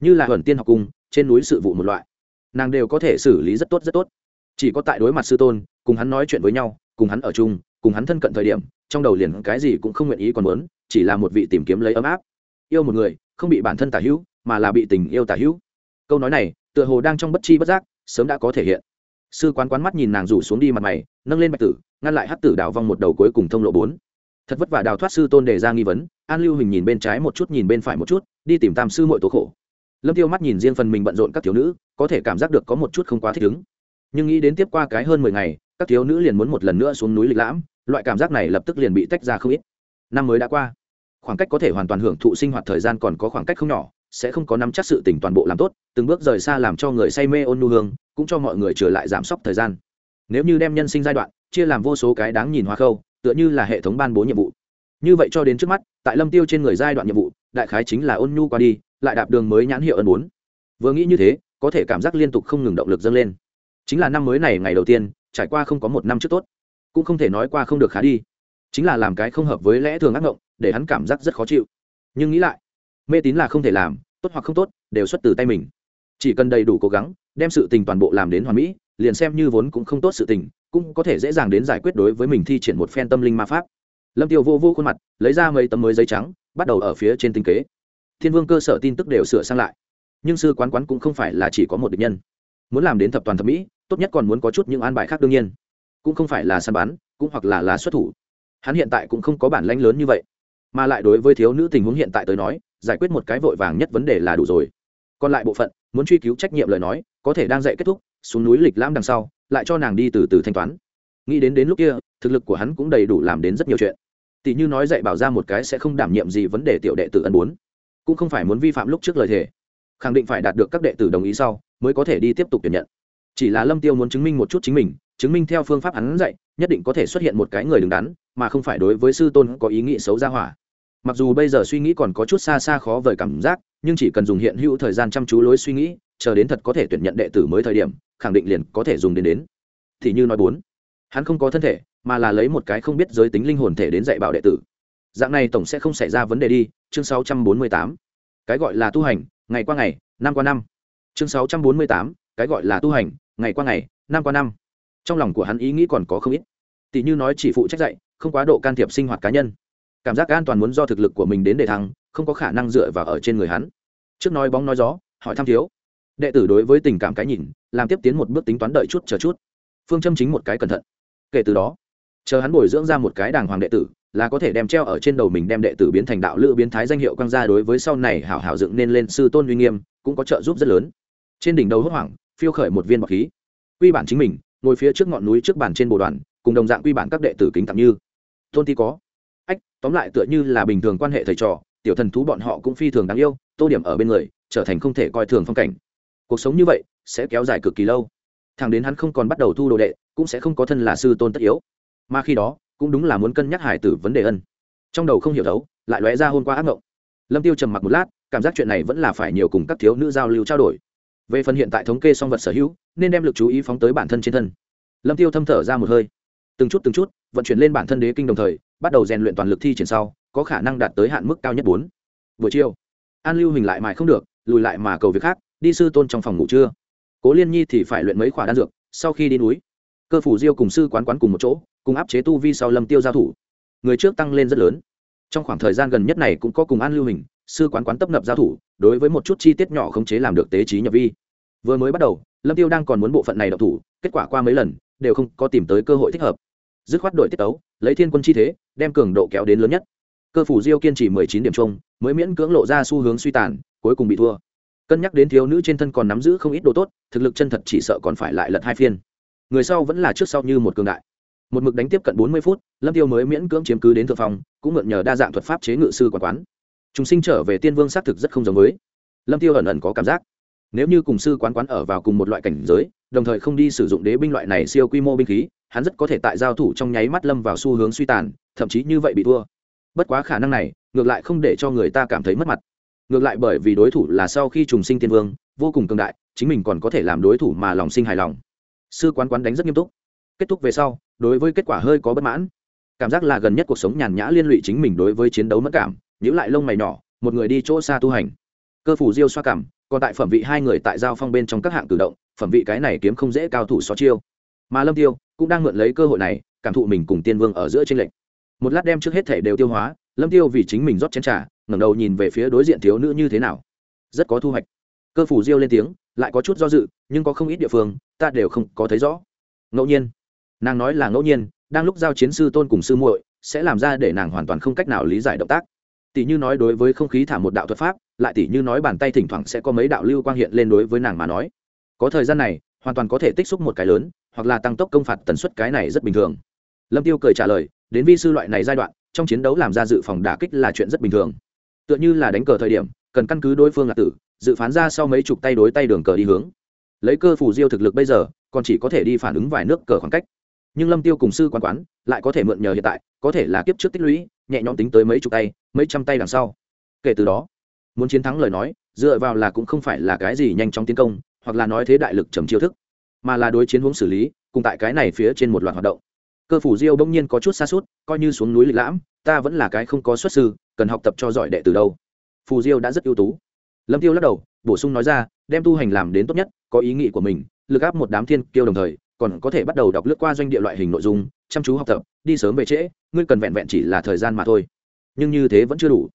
Như là huẩn tiên học cung trên núi sự vụ một loại. Nàng đều có thể xử lý rất tốt rất tốt chỉ có tại đối mặt sư tôn, cùng hắn nói chuyện với nhau, cùng hắn ở chung, cùng hắn thân cận thời điểm, trong đầu liền cái gì cũng không nguyện ý còn muốn, chỉ là một vị tìm kiếm lấy ấm áp. Yêu một người, không bị bản thân tả hữu, mà là bị tình yêu tả hữu. Câu nói này, tựa hồ đang trong bất chi bất giác, sớm đã có thể hiện. Sư quán quán mắt nhìn nàng rủ xuống đi mặt mày, nâng lên bạch tử, ngăn lại hắc tử đào vong một đầu cuối cùng thông lộ bốn. Thật vất vả đào thoát sư tôn đề ra nghi vấn, an lưu hình nhìn bên trái một chút, nhìn bên phải một chút, đi tìm tam sư mội tố khổ. Lâm tiêu mắt nhìn riêng phần mình bận rộn các thiếu nữ, có thể cảm giác được có một chút không quá thích ứng nhưng nghĩ đến tiếp qua cái hơn mười ngày, các thiếu nữ liền muốn một lần nữa xuống núi lịch lãm, loại cảm giác này lập tức liền bị tách ra không ít. Năm mới đã qua, khoảng cách có thể hoàn toàn hưởng thụ sinh hoạt thời gian còn có khoảng cách không nhỏ, sẽ không có nắm chắc sự tỉnh toàn bộ làm tốt, từng bước rời xa làm cho người say mê ôn nu hương, cũng cho mọi người trở lại giảm sốc thời gian. Nếu như đem nhân sinh giai đoạn chia làm vô số cái đáng nhìn hoa khâu, tựa như là hệ thống ban bố nhiệm vụ. Như vậy cho đến trước mắt, tại lâm tiêu trên người giai đoạn nhiệm vụ, đại khái chính là ôn nhu qua đi, lại đạp đường mới nhãn hiệu ân bốn vừa nghĩ như thế, có thể cảm giác liên tục không ngừng động lực dâng lên chính là năm mới này ngày đầu tiên, trải qua không có một năm trước tốt, cũng không thể nói qua không được khá đi. Chính là làm cái không hợp với lẽ thường ác ngộng, để hắn cảm giác rất khó chịu. Nhưng nghĩ lại, mê tín là không thể làm, tốt hoặc không tốt, đều xuất từ tay mình. Chỉ cần đầy đủ cố gắng, đem sự tình toàn bộ làm đến hoàn mỹ, liền xem như vốn cũng không tốt sự tình, cũng có thể dễ dàng đến giải quyết đối với mình thi triển một phen tâm linh ma pháp. Lâm tiêu vô vô khuôn mặt, lấy ra mấy tấm mới giấy trắng, bắt đầu ở phía trên tinh kế. Thiên vương cơ sở tin tức đều sửa sang lại. Nhưng sư quán quán cũng không phải là chỉ có một địch nhân. Muốn làm đến thập toàn thẩm mỹ tốt nhất còn muốn có chút những an bài khác đương nhiên. Cũng không phải là săn bắn, cũng hoặc là là xuất thủ. Hắn hiện tại cũng không có bản lãnh lớn như vậy. Mà lại đối với thiếu nữ tình huống hiện tại tới nói, giải quyết một cái vội vàng nhất vấn đề là đủ rồi. Còn lại bộ phận, muốn truy cứu trách nhiệm lời nói, có thể đang dạy kết thúc, xuống núi lịch lãm đằng sau, lại cho nàng đi từ từ thanh toán. Nghĩ đến đến lúc kia, thực lực của hắn cũng đầy đủ làm đến rất nhiều chuyện. Tỷ như nói dạy bảo ra một cái sẽ không đảm nhiệm gì vấn đề tiểu đệ tử ân bốn. Cũng không phải muốn vi phạm lúc trước lời thề. Khẳng định phải đạt được các đệ tử đồng ý sau, mới có thể đi tiếp tục tuyển nhận chỉ là lâm tiêu muốn chứng minh một chút chính mình chứng minh theo phương pháp hắn dạy nhất định có thể xuất hiện một cái người đứng đắn mà không phải đối với sư tôn có ý nghĩ xấu ra hỏa. Mặc dù bây giờ suy nghĩ còn có chút xa xa khó vời cảm giác nhưng chỉ cần dùng hiện hữu thời gian chăm chú lối suy nghĩ chờ đến thật có thể tuyển nhận đệ tử mới thời điểm khẳng định liền có thể dùng đến đến. Thì như nói bốn hắn không có thân thể mà là lấy một cái không biết giới tính linh hồn thể đến dạy bảo đệ tử. Dạng này tổng sẽ không xảy ra vấn đề đi chương 648. cái gọi là tu hành ngày qua ngày năm qua năm. Chương 648, cái gọi là tu hành ngày qua ngày, năm qua năm. Trong lòng của hắn ý nghĩ còn có không ít. Tỷ như nói chỉ phụ trách dạy, không quá độ can thiệp sinh hoạt cá nhân. Cảm giác an toàn muốn do thực lực của mình đến để thăng, không có khả năng dựa vào ở trên người hắn. Trước nói bóng nói gió, hỏi tham thiếu. Đệ tử đối với tình cảm cái nhìn, làm tiếp tiến một bước tính toán đợi chút chờ chút. Phương châm chính một cái cẩn thận. Kể từ đó, chờ hắn bồi dưỡng ra một cái đàng hoàng đệ tử, là có thể đem treo ở trên đầu mình đem đệ tử biến thành đạo lữ biến thái danh hiệu quang gia đối với sau này hảo hảo dựng nên lên sư tôn uy nghiêm, cũng có trợ giúp rất lớn. Trên đỉnh đầu hốt hoảng phiêu khởi một viên bọc khí. Quy bản chính mình, ngồi phía trước ngọn núi trước bàn trên bồ đoàn, cùng đồng dạng quy bản các đệ tử kính tặng như. Tôn ti có. Ách, tóm lại tựa như là bình thường quan hệ thầy trò, tiểu thần thú bọn họ cũng phi thường đáng yêu, tô điểm ở bên người, trở thành không thể coi thường phong cảnh. Cuộc sống như vậy, sẽ kéo dài cực kỳ lâu. Thằng đến hắn không còn bắt đầu thu đồ đệ, cũng sẽ không có thân là sư tôn tất yếu. Mà khi đó, cũng đúng là muốn cân nhắc hải tử vấn đề ân. Trong đầu không hiểu đấu, lại lóe ra hôm qua ác mộng. Lâm tiêu trầm mặc một lát, cảm giác chuyện này vẫn là phải nhiều cùng các thiếu nữ giao lưu trao đổi về phần hiện tại thống kê song vật sở hữu, nên đem lực chú ý phóng tới bản thân trên thân. Lâm tiêu thâm thở ra một hơi. Từng chút từng chút, vận chuyển lên bản thân đế kinh đồng thời, bắt đầu rèn luyện toàn lực thi triển sau, có khả năng đạt tới hạn mức cao nhất bốn. Buổi chiều, an lưu hình lại mãi không được, lùi lại mà cầu việc khác, đi sư tôn trong phòng ngủ trưa. Cố liên nhi thì phải luyện mấy khoản đan dược, sau khi đi núi, cơ phủ diêu cùng sư quán quán cùng một chỗ, cùng áp chế tu vi sau lâm tiêu giao thủ. Người trước tăng lên rất lớn. Trong khoảng thời gian gần nhất này cũng có cùng an lưu hình sư quán quán tấp nập giao thủ, đối với một chút chi tiết nhỏ khống chế làm được tế trí nhập vi. Vừa mới bắt đầu, lâm tiêu đang còn muốn bộ phận này độc thủ, kết quả qua mấy lần, đều không có tìm tới cơ hội thích hợp. Dứt khoát đội tiết tấu, lấy thiên quân chi thế, đem cường độ kéo đến lớn nhất. Cơ phủ diêu kiên trì mười chín điểm chung, mới miễn cưỡng lộ ra xu hướng suy tàn, cuối cùng bị thua. Cân nhắc đến thiếu nữ trên thân còn nắm giữ không ít đồ tốt, thực lực chân thật chỉ sợ còn phải lại lật hai phiên. Người sau vẫn là trước sau như một cường đại. Một mực đánh tiếp cận bốn mươi phút, lâm tiêu mới miễn cưỡng chiếm cứ đến thượng phòng cũng mượn nhờ đa dạng thuật pháp chế ngự sư quản quán chúng sinh trở về tiên vương xác thực rất không giống với. Lâm tiêu ẩn ẩn có cảm giác. Nếu như cùng sư quán quán ở vào cùng một loại cảnh giới, đồng thời không đi sử dụng đế binh loại này siêu quy mô binh khí, hắn rất có thể tại giao thủ trong nháy mắt lâm vào xu hướng suy tàn, thậm chí như vậy bị thua. Bất quá khả năng này, ngược lại không để cho người ta cảm thấy mất mặt. Ngược lại bởi vì đối thủ là sau khi trùng sinh tiên vương, vô cùng cường đại, chính mình còn có thể làm đối thủ mà lòng sinh hài lòng. Sư quán quán đánh rất nghiêm túc. Kết thúc về sau, đối với kết quả hơi có bất mãn. Cảm giác là gần nhất cuộc sống nhàn nhã liên lụy chính mình đối với chiến đấu mất cảm nhữ lại lông mày nhỏ, một người đi chỗ xa tu hành. Cơ phủ diêu xoa cảm, còn tại phẩm vị hai người tại giao phong bên trong các hạng cử động, phẩm vị cái này kiếm không dễ cao thủ xó chiêu. Mà lâm tiêu cũng đang mượn lấy cơ hội này, cảm thụ mình cùng tiên vương ở giữa tranh lệch. Một lát đem trước hết thể đều tiêu hóa, lâm tiêu vì chính mình rót chén trà, ngẩng đầu nhìn về phía đối diện thiếu nữ như thế nào. Rất có thu hoạch. Cơ phủ diêu lên tiếng, lại có chút do dự, nhưng có không ít địa phương, ta đều không có thấy rõ. Ngẫu nhiên, nàng nói là ngẫu nhiên, đang lúc giao chiến sư tôn cùng sư muội, sẽ làm ra để nàng hoàn toàn không cách nào lý giải động tác tỷ như nói đối với không khí thả một đạo thuật pháp, lại tỷ như nói bàn tay thỉnh thoảng sẽ có mấy đạo lưu quang hiện lên đối với nàng mà nói. Có thời gian này, hoàn toàn có thể tích xúc một cái lớn, hoặc là tăng tốc công phạt tần suất cái này rất bình thường. Lâm tiêu cười trả lời, đến vi sư loại này giai đoạn, trong chiến đấu làm ra dự phòng đả kích là chuyện rất bình thường. Tựa như là đánh cờ thời điểm, cần căn cứ đối phương là tử, dự phán ra sau mấy chục tay đối tay đường cờ đi hướng. Lấy cơ phủ diêu thực lực bây giờ, còn chỉ có thể đi phản ứng vài nước cờ khoảng cách nhưng lâm tiêu cùng sư quán quán lại có thể mượn nhờ hiện tại, có thể là kiếp trước tích lũy, nhẹ nhõm tính tới mấy chục tay, mấy trăm tay đằng sau. Kể từ đó, muốn chiến thắng lời nói, dựa vào là cũng không phải là cái gì nhanh chóng tiến công, hoặc là nói thế đại lực trầm chiêu thức, mà là đối chiến hướng xử lý, cùng tại cái này phía trên một loạt hoạt động. Cơ phủ diêu bỗng nhiên có chút xa suốt coi như xuống núi lịch lãm, ta vẫn là cái không có xuất sư, cần học tập cho giỏi đệ từ đâu. Phù diêu đã rất ưu tú. Lâm tiêu lắc đầu, bổ sung nói ra, đem tu hành làm đến tốt nhất, có ý nghĩ của mình, lực áp một đám thiên kiêu đồng thời còn có thể bắt đầu đọc lướt qua doanh địa loại hình nội dung, chăm chú học tập, đi sớm về trễ, ngươi cần vẹn vẹn chỉ là thời gian mà thôi. Nhưng như thế vẫn chưa đủ.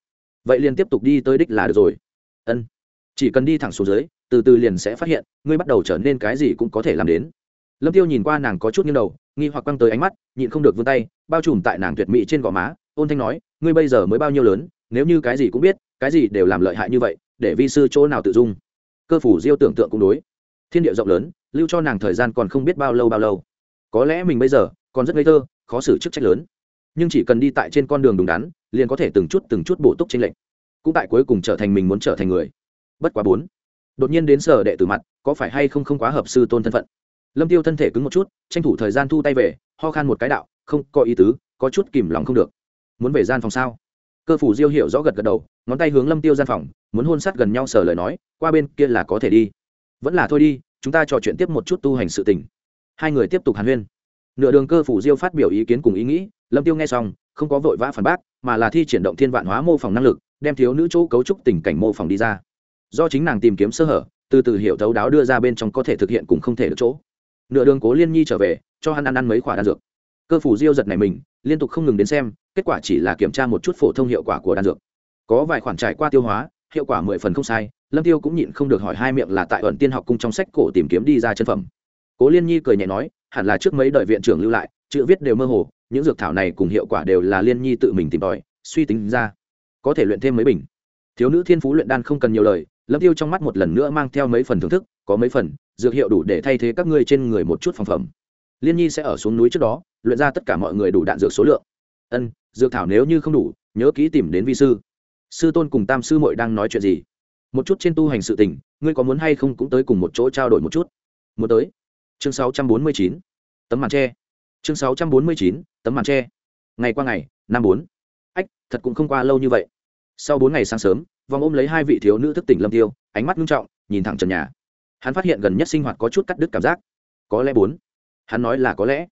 Vậy liền tiếp tục đi tới đích là được rồi. Ân. Chỉ cần đi thẳng xuống dưới, từ từ liền sẽ phát hiện, ngươi bắt đầu trở nên cái gì cũng có thể làm đến. Lâm tiêu nhìn qua nàng có chút nghiêng đầu, nghi hoặc quăng tới ánh mắt, nhịn không được vươn tay, bao trùm tại nàng tuyệt mỹ trên gò má, ôn thanh nói, ngươi bây giờ mới bao nhiêu lớn, nếu như cái gì cũng biết, cái gì đều làm lợi hại như vậy, để vi sư chỗ nào tự dung. Cơ phủ diêu tưởng tượng cũng đối. Thiên địa rộng lớn lưu cho nàng thời gian còn không biết bao lâu bao lâu. Có lẽ mình bây giờ còn rất ngây thơ, khó xử chức trách lớn. Nhưng chỉ cần đi tại trên con đường đúng đắn, liền có thể từng chút từng chút bổ túc trên lệnh cũng tại cuối cùng trở thành mình muốn trở thành người. Bất quá bốn. Đột nhiên đến sở đệ tử mặt, có phải hay không không quá hợp sư tôn thân phận? Lâm tiêu thân thể cứng một chút, tranh thủ thời gian thu tay về, ho khan một cái đạo, không, có ý tứ, có chút kìm lòng không được. Muốn về gian phòng sao? Cơ phủ diêu hiểu rõ gật gật đầu, ngón tay hướng lâm tiêu gian phòng, muốn hôn sát gần nhau sở lời nói, qua bên kia là có thể đi. Vẫn là thôi đi chúng ta trò chuyện tiếp một chút tu hành sự tình. Hai người tiếp tục hàn huyên. Nửa đường cơ phủ diêu phát biểu ý kiến cùng ý nghĩ, lâm tiêu nghe xong, không có vội vã phản bác, mà là thi triển động thiên vạn hóa mô phỏng năng lực, đem thiếu nữ chỗ cấu trúc tình cảnh mô phỏng đi ra. Do chính nàng tìm kiếm sơ hở, từ từ hiểu thấu đáo đưa ra bên trong có thể thực hiện cũng không thể được chỗ. Nửa đường cố liên nhi trở về, cho hắn ăn ăn mấy quả đan dược. Cơ phủ diêu giật này mình, liên tục không ngừng đến xem, kết quả chỉ là kiểm tra một chút phổ thông hiệu quả của đan dược. Có vài khoản trải qua tiêu hóa, hiệu quả mười phần không sai lâm tiêu cũng nhịn không được hỏi hai miệng là tại ẩn tiên học cung trong sách cổ tìm kiếm đi ra chân phẩm. Cố liên nhi cười nhẹ nói, hẳn là trước mấy đời viện trưởng lưu lại, chữ viết đều mơ hồ, những dược thảo này cùng hiệu quả đều là liên nhi tự mình tìm tòi, suy tính ra, có thể luyện thêm mấy bình. Thiếu nữ thiên phú luyện đan không cần nhiều lời, lâm tiêu trong mắt một lần nữa mang theo mấy phần thưởng thức, có mấy phần, dược hiệu đủ để thay thế các ngươi trên người một chút phòng phẩm. Liên nhi sẽ ở xuống núi trước đó, luyện ra tất cả mọi người đủ đạn dược số lượng. Ân, dược thảo nếu như không đủ, nhớ kỹ tìm đến vi sư. Sư tôn cùng tam sư muội đang nói chuyện gì? Một chút trên tu hành sự tình ngươi có muốn hay không cũng tới cùng một chỗ trao đổi một chút. Muốn tới. Chương 649. tấm màn tre. Chương 649, tấm màn tre. Ngày qua ngày năm bốn. Ách thật cũng không qua lâu như vậy. Sau bốn ngày sáng sớm vòng ôm lấy hai vị thiếu nữ thức tỉnh lâm tiêu ánh mắt nghiêm trọng nhìn thẳng trần nhà. Hắn phát hiện gần nhất sinh hoạt có chút cắt đứt cảm giác. Có lẽ bốn. Hắn nói là có lẽ.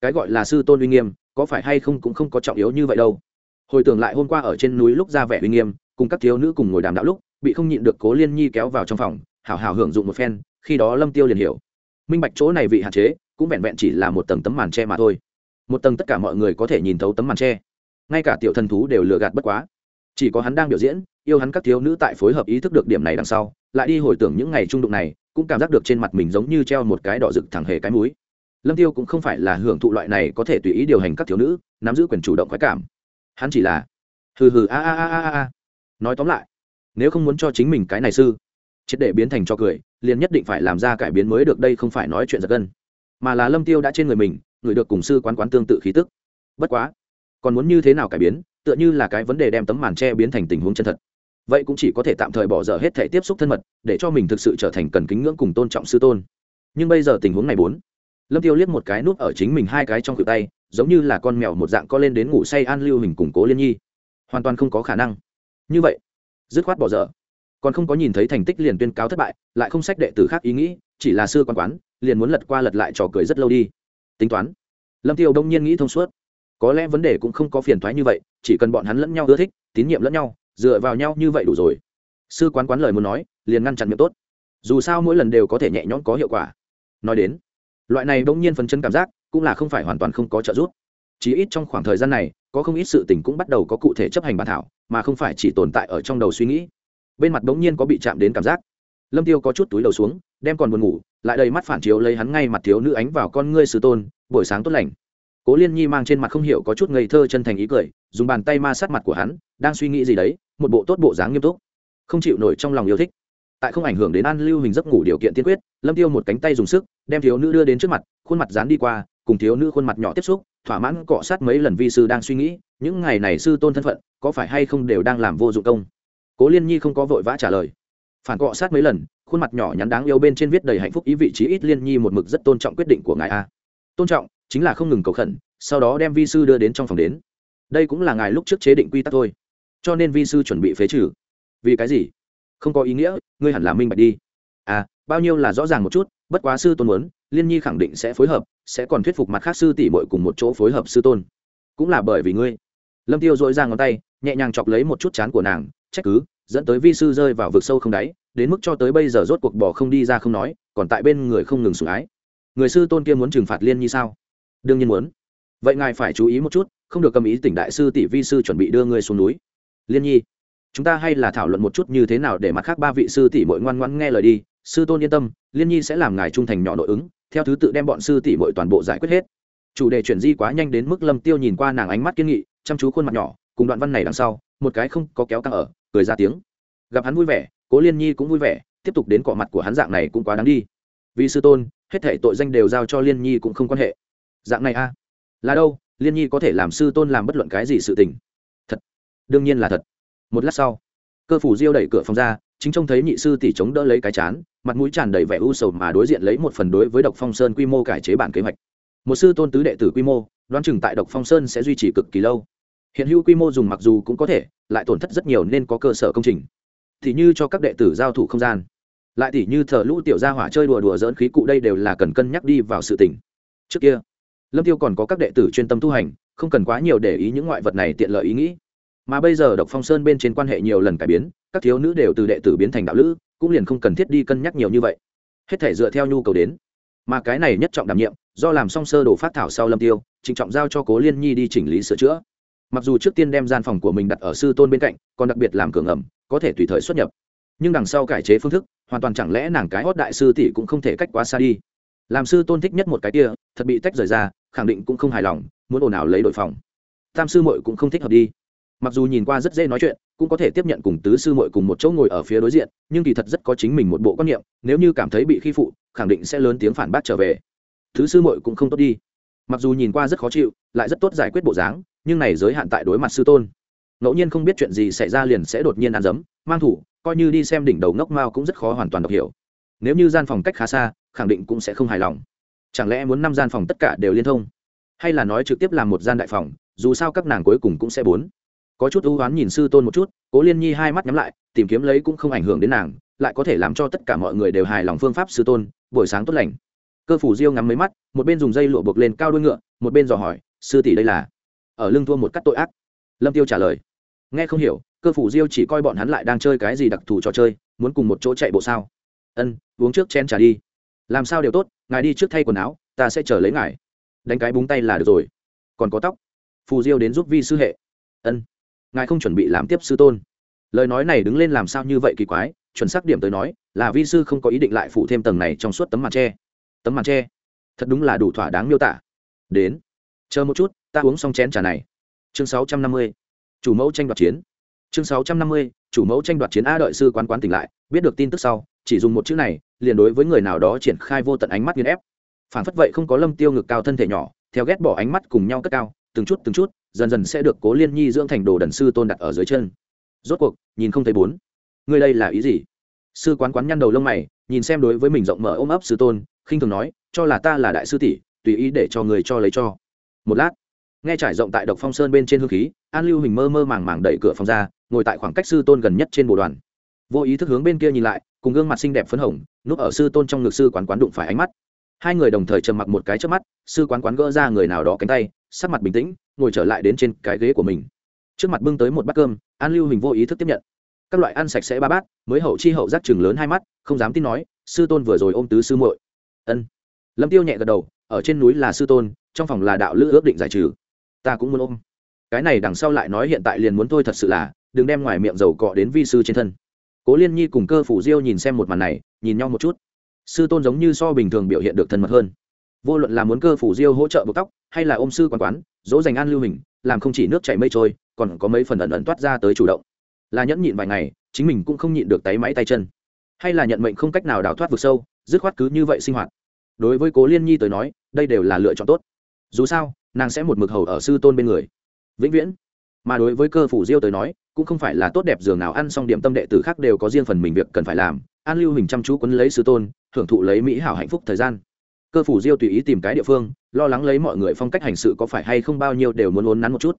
Cái gọi là sư tôn uy nghiêm có phải hay không cũng không có trọng yếu như vậy đâu. Hồi tưởng lại hôm qua ở trên núi lúc ra vẻ uy nghiêm cùng các thiếu nữ cùng ngồi đàm đạo lúc bị không nhịn được cố liên nhi kéo vào trong phòng, hảo hảo hưởng dụng một phen, khi đó lâm tiêu liền hiểu. Minh bạch chỗ này vị hạn chế, cũng vẹn vẹn chỉ là một tầng tấm màn tre mà thôi. Một tầng tất cả mọi người có thể nhìn thấu tấm màn tre ngay cả tiểu thần thú đều lừa gạt bất quá. Chỉ có hắn đang biểu diễn, yêu hắn các thiếu nữ tại phối hợp ý thức được điểm này đằng sau, lại đi hồi tưởng những ngày trung đụng này, cũng cảm giác được trên mặt mình giống như treo một cái đỏ rực thẳng hề cái múi lâm tiêu cũng không phải là hưởng thụ loại này có thể tùy ý điều hành các thiếu nữ, nắm giữ quyền chủ động khoái cảm. Hắn chỉ là, hừ hừ a a a a a. Nói tóm lại nếu không muốn cho chính mình cái này sư, triệt để biến thành cho cười, liền nhất định phải làm ra cải biến mới được, đây không phải nói chuyện giật gân, mà là lâm tiêu đã trên người mình, người được cùng sư quán quán tương tự khí tức. Bất quá, còn muốn như thế nào cải biến, tựa như là cái vấn đề đem tấm màn che biến thành tình huống chân thật. Vậy cũng chỉ có thể tạm thời bỏ dở hết thể tiếp xúc thân mật, để cho mình thực sự trở thành cần kính ngưỡng cùng tôn trọng sư tôn. Nhưng bây giờ tình huống này bốn, lâm tiêu liếc một cái nút ở chính mình hai cái trong cự tay, giống như là con mèo một dạng co lên đến ngủ say an lưu hình củng cố liên nhi. Hoàn toàn không có khả năng. Như vậy dứt khoát bỏ dở. Còn không có nhìn thấy thành tích liền tuyên cáo thất bại, lại không sách đệ tử khác ý nghĩ, chỉ là sư quan quán, liền muốn lật qua lật lại trò cười rất lâu đi. Tính toán. Lâm tiêu đông nhiên nghĩ thông suốt. Có lẽ vấn đề cũng không có phiền thoái như vậy, chỉ cần bọn hắn lẫn nhau ưa thích, tín nhiệm lẫn nhau, dựa vào nhau như vậy đủ rồi. Sư quán quán lời muốn nói, liền ngăn chặn miệng tốt. Dù sao mỗi lần đều có thể nhẹ nhõm có hiệu quả. Nói đến, loại này đông nhiên phấn chân cảm giác, cũng là không phải hoàn toàn không có trợ giúp. Chí ít trong khoảng thời gian này có không ít sự tình cũng bắt đầu có cụ thể chấp hành bản thảo, mà không phải chỉ tồn tại ở trong đầu suy nghĩ. Bên mặt bỗng nhiên có bị chạm đến cảm giác. Lâm tiêu có chút túi đầu xuống, đem còn buồn ngủ, lại đầy mắt phản chiếu lấy hắn ngay mặt thiếu nữ ánh vào con ngươi sư tôn, buổi sáng tốt lành. Cố liên nhi mang trên mặt không hiểu có chút ngây thơ chân thành ý cười, dùng bàn tay ma sát mặt của hắn, đang suy nghĩ gì đấy, một bộ tốt bộ dáng nghiêm túc. Không chịu nổi trong lòng yêu thích. Tại không ảnh hưởng đến an lưu hình giấc ngủ điều kiện tiên quyết, lâm tiêu một cánh tay dùng sức, đem thiếu nữ đưa đến trước mặt, khuôn mặt dán đi qua cùng thiếu nữ khuôn mặt nhỏ tiếp xúc, thỏa mãn cọ sát mấy lần vi sư đang suy nghĩ, những ngày này sư tôn thân phận, có phải hay không đều đang làm vô dụng công? Cố liên nhi không có vội vã trả lời. Phản cọ sát mấy lần, khuôn mặt nhỏ nhắn đáng yêu bên trên viết đầy hạnh phúc ý vị trí ít liên nhi một mực rất tôn trọng quyết định của ngài a. Tôn trọng, chính là không ngừng cầu khẩn, sau đó đem vi sư đưa đến trong phòng đến. Đây cũng là ngài lúc trước chế định quy tắc thôi. Cho nên vi sư chuẩn bị phế trừ. Vì cái gì? Không có ý nghĩa, ngươi hẳn là minh bạch đi. À bao nhiêu là rõ ràng một chút, bất quá sư tôn muốn, liên nhi khẳng định sẽ phối hợp, sẽ còn thuyết phục mặt khác sư tỷ bội cùng một chỗ phối hợp sư tôn. Cũng là bởi vì ngươi. Lâm tiêu dội ra ngón tay, nhẹ nhàng chọc lấy một chút chán của nàng, trách cứ, dẫn tới vi sư rơi vào vực sâu không đáy, đến mức cho tới bây giờ rốt cuộc bỏ không đi ra không nói, còn tại bên người không ngừng sủng ái. Người sư tôn kia muốn trừng phạt liên nhi sao? Đương nhiên muốn. Vậy ngài phải chú ý một chút, không được cầm ý tỉnh đại sư tỷ vi sư chuẩn bị đưa ngươi xuống núi. Liên nhi, chúng ta hay là thảo luận một chút như thế nào để mặt khác ba vị sư tỷ mỗi ngoan ngoãn nghe lời đi sư tôn yên tâm, liên nhi sẽ làm ngài trung thành nhỏ nội ứng, theo thứ tự đem bọn sư tỷ mỗi toàn bộ giải quyết hết. Chủ đề chuyển di quá nhanh đến mức lâm tiêu nhìn qua nàng ánh mắt kiên nghị, chăm chú khuôn mặt nhỏ, cùng đoạn văn này đằng sau, một cái không có kéo căng ở, cười ra tiếng. Gặp hắn vui vẻ, cố liên nhi cũng vui vẻ, tiếp tục đến cọ mặt của hắn dạng này cũng quá đáng đi. Vì sư tôn, hết thể tội danh đều giao cho liên nhi cũng không quan hệ. Dạng này a? À? là đâu, liên nhi có thể làm sư tôn làm bất luận cái gì sự tình? Thật, đương nhiên là thật. Một lát sau, cơ phủ diêu đẩy cửa phòng ra chính trông thấy nhị sư tỷ chống đỡ lấy cái chán, mặt mũi tràn đầy vẻ u sầu mà đối diện lấy một phần đối với độc phong sơn quy mô cải chế bản kế hoạch. Một sư tôn tứ đệ tử quy mô, đoán chừng tại độc phong sơn sẽ duy trì cực kỳ lâu. Hiện hữu quy mô dùng mặc dù cũng có thể, lại tổn thất rất nhiều nên có cơ sở công trình. Thì như cho các đệ tử giao thủ không gian. Lại tỉ như thờ lũ tiểu gia hỏa chơi đùa đùa dỡn khí cụ đây đều là cần cân nhắc đi vào sự tỉnh trước kia, lâm tiêu còn có các đệ tử chuyên tâm tu hành, không cần quá nhiều để ý những ngoại vật này tiện lợi ý nghĩ mà bây giờ độc phong sơn bên trên quan hệ nhiều lần cải biến, các thiếu nữ đều từ đệ tử biến thành đạo lữ, cũng liền không cần thiết đi cân nhắc nhiều như vậy. Hết thể dựa theo nhu cầu đến. Mà cái này nhất trọng đảm nhiệm, do làm xong sơ đồ phát thảo sau lâm tiêu, trịnh trọng giao cho cố liên nhi đi chỉnh lý sửa chữa. Mặc dù trước tiên đem gian phòng của mình đặt ở sư tôn bên cạnh, còn đặc biệt làm cường ẩm, có thể tùy thời xuất nhập. Nhưng đằng sau cải chế phương thức, hoàn toàn chẳng lẽ nàng cái hót đại sư tỷ cũng không thể cách quá xa đi. Làm sư tôn thích nhất một cái kia, thật bị tách rời ra, khẳng định cũng không hài lòng, muốn ồn ào lấy đội phòng. Tam sư muội cũng không thích hợp đi mặc dù nhìn qua rất dễ nói chuyện, cũng có thể tiếp nhận cùng tứ sư muội cùng một chỗ ngồi ở phía đối diện, nhưng kỳ thật rất có chính mình một bộ quan niệm, nếu như cảm thấy bị khi phụ, khẳng định sẽ lớn tiếng phản bác trở về. Thứ sư muội cũng không tốt đi. Mặc dù nhìn qua rất khó chịu, lại rất tốt giải quyết bộ dáng, nhưng này giới hạn tại đối mặt sư tôn. Ngẫu nhiên không biết chuyện gì xảy ra liền sẽ đột nhiên ăn dấm, mang thủ, coi như đi xem đỉnh đầu ngốc mao cũng rất khó hoàn toàn đọc hiểu. Nếu như gian phòng cách khá xa, khẳng định cũng sẽ không hài lòng. Chẳng lẽ muốn năm gian phòng tất cả đều liên thông? Hay là nói trực tiếp làm một gian đại phòng, dù sao các nàng cuối cùng cũng sẽ bốn có chút ưu oán nhìn sư tôn một chút, cố liên nhi hai mắt nhắm lại, tìm kiếm lấy cũng không ảnh hưởng đến nàng, lại có thể làm cho tất cả mọi người đều hài lòng phương pháp sư tôn, buổi sáng tốt lành. Cơ phủ diêu ngắm mấy mắt, một bên dùng dây lụa buộc lên cao đuôi ngựa, một bên dò hỏi, sư tỷ đây là? Ở lưng thua một cắt tội ác. Lâm tiêu trả lời, nghe không hiểu, cơ phủ diêu chỉ coi bọn hắn lại đang chơi cái gì đặc thù trò chơi, muốn cùng một chỗ chạy bộ sao? Ân, uống trước chen trả đi. Làm sao đều tốt, ngài đi trước thay quần áo, ta sẽ chờ lấy ngài. Đánh cái búng tay là được rồi. Còn có tóc. Phù diêu đến giúp vi sư hệ. Ân ngài không chuẩn bị làm tiếp sư tôn. Lời nói này đứng lên làm sao như vậy kỳ quái, chuẩn xác điểm tới nói, là vi sư không có ý định lại phụ thêm tầng này trong suốt tấm màn tre. Tấm màn tre, thật đúng là đủ thỏa đáng miêu tả. Đến, chờ một chút, ta uống xong chén trà này. Chương sáu trăm năm mươi, chủ mẫu tranh đoạt chiến. Chương sáu trăm năm mươi, chủ mẫu tranh đoạt chiến a đợi sư quán quán tỉnh lại, biết được tin tức sau, chỉ dùng một chữ này, liền đối với người nào đó triển khai vô tận ánh mắt nghiên ép. Phản phất vậy không có lâm tiêu ngực cao thân thể nhỏ, theo ghét bỏ ánh mắt cùng nhau cất cao, từng chút từng chút dần dần sẽ được cố liên nhi dưỡng thành đồ đần sư tôn đặt ở dưới chân. Rốt cuộc, nhìn không thấy bốn. Người đây là ý gì? Sư quán quán nhăn đầu lông mày, nhìn xem đối với mình rộng mở ôm ấp sư tôn, khinh thường nói, cho là ta là đại sư tỷ, tùy ý để cho người cho lấy cho. Một lát, nghe trải rộng tại độc phong sơn bên trên hương khí, an lưu hình mơ mơ màng màng đẩy cửa phòng ra, ngồi tại khoảng cách sư tôn gần nhất trên bộ đoàn. Vô ý thức hướng bên kia nhìn lại, cùng gương mặt xinh đẹp phấn hồng, núp ở sư tôn trong ngực sư quán quán đụng phải ánh mắt. Hai người đồng thời trầm mặc một cái trước mắt, sư quán quán gỡ ra người nào đó cánh tay, sắc mặt bình tĩnh ngồi trở lại đến trên cái ghế của mình. Trước mặt bưng tới một bát cơm, an lưu hình vô ý thức tiếp nhận. Các loại ăn sạch sẽ ba bát, mới hậu chi hậu giác chừng lớn hai mắt, không dám tin nói, sư tôn vừa rồi ôm tứ sư muội. Ân. Lâm tiêu nhẹ gật đầu, ở trên núi là sư tôn, trong phòng là đạo lữ ước định giải trừ. Ta cũng muốn ôm. Cái này đằng sau lại nói hiện tại liền muốn thôi thật sự là, đừng đem ngoài miệng dầu cọ đến vi sư trên thân. Cố liên nhi cùng cơ phủ diêu nhìn xem một màn này, nhìn nhau một chút. Sư tôn giống như so bình thường biểu hiện được thân mật hơn. Vô luận là muốn cơ phủ diêu hỗ trợ buộc tóc, hay là ôm sư quán quán dỗ dành an lưu hình làm không chỉ nước chảy mây trôi, còn có mấy phần ẩn ẩn toát ra tới chủ động. Là nhẫn nhịn vài ngày, chính mình cũng không nhịn được tay máy tay chân. Hay là nhận mệnh không cách nào đào thoát vực sâu, dứt khoát cứ như vậy sinh hoạt. Đối với cố liên nhi tới nói, đây đều là lựa chọn tốt. Dù sao, nàng sẽ một mực hầu ở sư tôn bên người. Vĩnh viễn. Mà đối với cơ phủ diêu tới nói, cũng không phải là tốt đẹp giường nào ăn xong điểm tâm đệ tử khác đều có riêng phần mình việc cần phải làm. An lưu hình chăm chú quấn lấy sư tôn, hưởng thụ lấy mỹ hảo hạnh phúc thời gian cơ phủ diêu tùy ý tìm cái địa phương, lo lắng lấy mọi người phong cách hành sự có phải hay không bao nhiêu đều muốn uốn nắn một chút.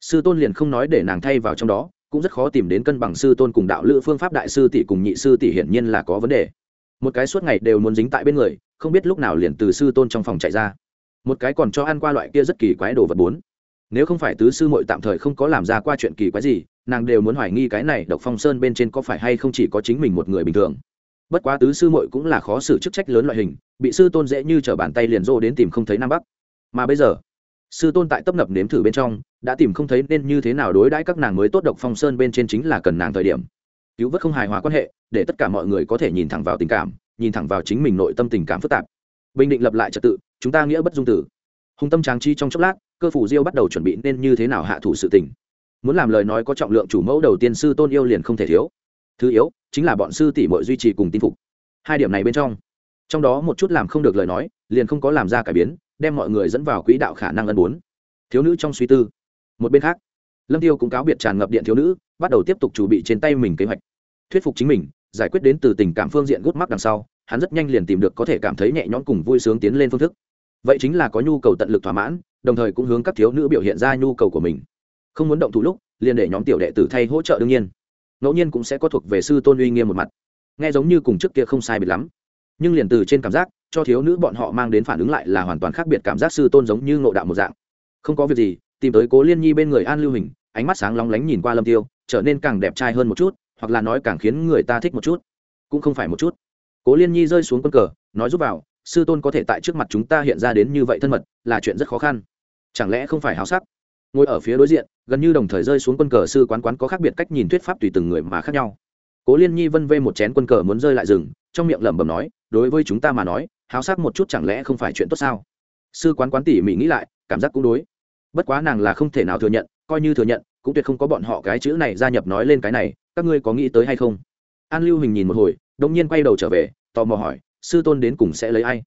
Sư tôn liền không nói để nàng thay vào trong đó, cũng rất khó tìm đến cân bằng sư tôn cùng đạo lữ phương pháp đại sư tỷ cùng nhị sư tỷ hiển nhiên là có vấn đề. Một cái suốt ngày đều muốn dính tại bên người, không biết lúc nào liền từ sư tôn trong phòng chạy ra. Một cái còn cho ăn qua loại kia rất kỳ quái đồ vật bốn. Nếu không phải tứ sư muội tạm thời không có làm ra qua chuyện kỳ quái gì, nàng đều muốn hoài nghi cái này độc phong sơn bên trên có phải hay không chỉ có chính mình một người bình thường bất quá tứ sư muội cũng là khó xử chức trách lớn loại hình, bị sư tôn dễ như t r ở bàn tay liền rô đến tìm không thấy nam bắc. Mà bây giờ, sư tôn tại tấp nập nếm thử bên trong, đã tìm không thấy nên như thế nào đối đãi các nàng mới tốt độc phong sơn bên trên chính là cần nàng thời điểm. Cứu vớt không hài hòa quan hệ, để tất cả mọi người có thể nhìn thẳng vào tình cảm, nhìn thẳng vào chính mình nội tâm tình cảm phức tạp. Bình định lập lại trật tự, chúng ta nghĩa bất dung tử. Hùng tâm tráng chi trong chốc lát, cơ phủ diêu bắt đầu chuẩn bị nên như thế nào hạ thủ sự tình. Muốn làm lời nói có trọng lượng chủ mẫu đầu tiên sư tôn yêu liền không thể thiếu. Thứ yếu chính là bọn sư tỷ muội duy trì cùng tin phục. Hai điểm này bên trong trong đó một chút làm không được lời nói, liền không có làm ra cải biến, đem mọi người dẫn vào quỹ đạo khả năng ân bốn. Thiếu nữ trong suy tư. Một bên khác, lâm tiêu cũng cáo biệt tràn ngập điện thiếu nữ, bắt đầu tiếp tục chuẩn bị trên tay mình kế hoạch. Thuyết phục chính mình, giải quyết đến từ tình cảm phương diện gút mắc đằng sau, hắn rất nhanh liền tìm được có thể cảm thấy nhẹ nhõm cùng vui sướng tiến lên phương thức. Vậy chính là có nhu cầu tận lực thỏa mãn, đồng thời cũng hướng các thiếu nữ biểu hiện ra nhu cầu của mình. Không muốn động thủ lúc, liền để nhóm tiểu đệ tử thay hỗ trợ đương nhiên ngẫu nhiên cũng sẽ có thuộc về sư tôn uy nghiêm một mặt. Nghe giống như cùng trước kia không sai biệt lắm. Nhưng liền từ trên cảm giác, cho thiếu nữ bọn họ mang đến phản ứng lại là hoàn toàn khác biệt cảm giác sư tôn giống như ngộ đạo một dạng. Không có việc gì, tìm tới cố liên nhi bên người an lưu hình, ánh mắt sáng lóng lánh nhìn qua lâm tiêu, trở nên càng đẹp trai hơn một chút, hoặc là nói càng khiến người ta thích một chút. Cũng không phải một chút. Cố liên nhi rơi xuống quân cờ, nói giúp vào, sư tôn có thể tại trước mặt chúng ta hiện ra đến như vậy thân mật, là chuyện rất khó khăn. Chẳng lẽ không phải háo sắc? Ngồi ở phía đối diện, gần như đồng thời rơi xuống quân cờ sư quán quán có khác biệt cách nhìn thuyết pháp tùy từng người mà khác nhau. Cố liên nhi vân vê một chén quân cờ muốn rơi lại rừng, trong miệng lẩm bẩm nói, đối với chúng ta mà nói, háo sắc một chút chẳng lẽ không phải chuyện tốt sao? Sư quán quán tỉ mỉ nghĩ lại, cảm giác cũng đối. Bất quá nàng là không thể nào thừa nhận, coi như thừa nhận, cũng tuyệt không có bọn họ cái chữ này gia nhập nói lên cái này, các ngươi có nghĩ tới hay không? An lưu hình nhìn một hồi đông nhiên quay đầu trở về, tò mò hỏi, sư tôn đến cùng sẽ lấy ai?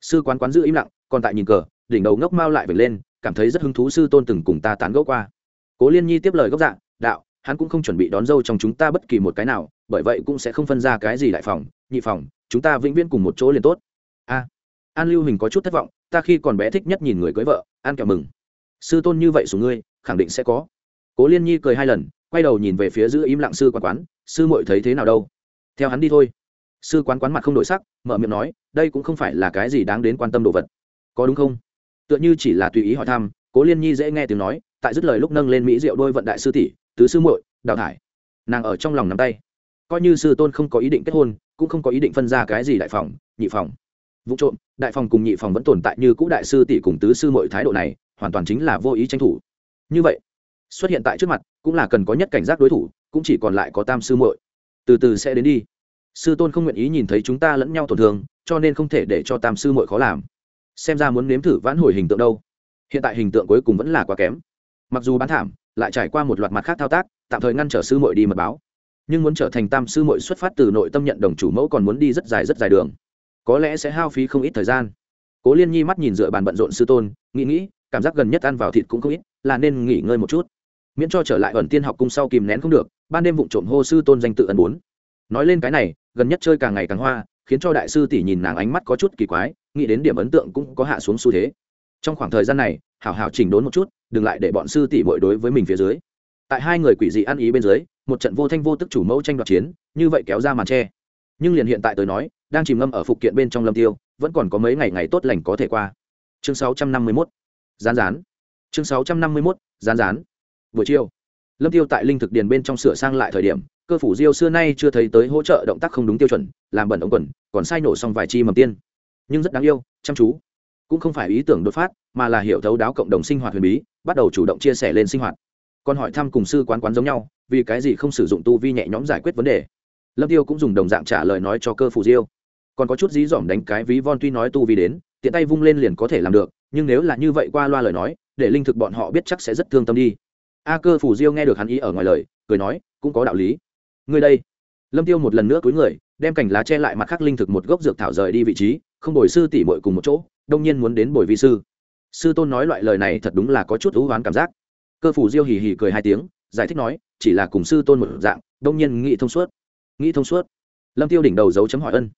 Sư quán quán giữ im lặng, còn tại nhìn cờ, đỉnh đầu ngốc mau lại vệt lên cảm thấy rất hứng thú sư tôn từng cùng ta tán gẫu qua. Cố liên nhi tiếp lời gốc dạ đạo, hắn cũng không chuẩn bị đón dâu trong chúng ta bất kỳ một cái nào, bởi vậy cũng sẽ không phân ra cái gì đại phòng, nhị phòng, chúng ta vĩnh viễn cùng một chỗ liền tốt. A, an lưu hình có chút thất vọng, ta khi còn bé thích nhất nhìn người cưới vợ, an kẹo mừng. Sư tôn như vậy xuống ngươi, khẳng định sẽ có. Cố liên nhi cười hai lần, quay đầu nhìn về phía giữ im lặng sư quán quán, sư muội thấy thế nào đâu? Theo hắn đi thôi. Sư quán quán mặt không đổi sắc, mở miệng nói, đây cũng không phải là cái gì đáng đến quan tâm đồ vật. Có đúng không? Tựa như chỉ là tùy ý hỏi thăm, cố liên nhi dễ nghe tiếng nói, tại dứt lời lúc nâng lên mỹ diệu đôi vận đại sư tỷ, tứ sư muội, đào thải. Nàng ở trong lòng nắm tay. Coi như sư tôn không có ý định kết hôn, cũng không có ý định phân ra cái gì đại phòng, nhị phòng. Vụ trộm, đại phòng cùng nhị phòng vẫn tồn tại như cũ đại sư tỷ cùng tứ sư muội thái độ này, hoàn toàn chính là vô ý tranh thủ. Như vậy, xuất hiện tại trước mặt, cũng là cần có nhất cảnh giác đối thủ, cũng chỉ còn lại có tam sư muội. Từ từ sẽ đến đi. Sư tôn không nguyện ý nhìn thấy chúng ta lẫn nhau tổn thương, cho nên không thể để cho tam sư muội khó làm xem ra muốn nếm thử vãn hồi hình tượng đâu. Hiện tại hình tượng cuối cùng vẫn là quá kém. Mặc dù bán thảm, lại trải qua một loạt mặt khác thao tác, tạm thời ngăn trở sư muội đi mật báo. Nhưng muốn trở thành tam sư muội xuất phát từ nội tâm nhận đồng chủ mẫu còn muốn đi rất dài rất dài đường. Có lẽ sẽ hao phí không ít thời gian. Cố liên nhi mắt nhìn dựa bàn bận rộn sư tôn, nghĩ nghĩ, cảm giác gần nhất ăn vào thịt cũng không ít, là nên nghỉ ngơi một chút. Miễn cho trở lại ẩn tiên học cung sau kìm nén không được, ban đêm vụ trộm hô sư tôn danh tự ẩn bốn. Nói lên cái này, gần nhất chơi càng ngày càng hoa khiến cho đại sư tỷ nhìn nàng ánh mắt có chút kỳ quái, nghĩ đến điểm ấn tượng cũng có hạ xuống xu thế. Trong khoảng thời gian này, hảo hảo chỉnh đốn một chút, đừng lại để bọn sư tỷ bội đối với mình phía dưới. Tại hai người quỷ dị ăn ý bên dưới, một trận vô thanh vô tức chủ mẫu tranh đoạt chiến, như vậy kéo ra màn tre nhưng liền hiện tại tôi nói, đang chìm ngâm ở phục kiện bên trong lâm tiêu, vẫn còn có mấy ngày ngày tốt lành có thể qua. Chương 651 rán rán chương 651 rán rán buổi chiều, lâm tiêu tại linh thực điền bên trong sửa sang lại thời điểm cơ phủ diêu xưa nay chưa thấy tới hỗ trợ động tác không đúng tiêu chuẩn, làm bẩn ống quần, còn sai nổ xong vài chi mầm tiên. Nhưng rất đáng yêu, chăm chú. Cũng không phải ý tưởng đột phát, mà là hiểu thấu đáo cộng đồng sinh hoạt huyền bí, bắt đầu chủ động chia sẻ lên sinh hoạt. Còn hỏi thăm cùng sư quán quán giống nhau, vì cái gì không sử dụng tu vi nhẹ nhõm giải quyết vấn đề. Lâm tiêu cũng dùng đồng dạng trả lời nói cho cơ phủ diêu. Còn có chút dí dỏm đánh cái ví von tuy nói tu vi đến, tiện tay vung lên liền có thể làm được, nhưng nếu là như vậy qua loa lời nói, để linh thực bọn họ biết chắc sẽ rất thương tâm đi. A cơ phủ diêu nghe được hắn ý ở ngoài lời, cười nói, cũng có đạo lý ngươi đây. Lâm tiêu một lần nữa cúi người, đem cành lá che lại mặt khắc linh thực một gốc dược thảo rời đi vị trí, không bồi sư tỷ muội cùng một chỗ, đông nhiên muốn đến bồi vi sư. Sư tôn nói loại lời này thật đúng là có chút thú hoán cảm giác. Cơ phủ diêu hì hì cười hai tiếng, giải thích nói, chỉ là cùng sư tôn một dạng, đông nhiên nghĩ thông suốt. Nghĩ thông suốt. Lâm tiêu đỉnh đầu dấu chấm hỏi ân.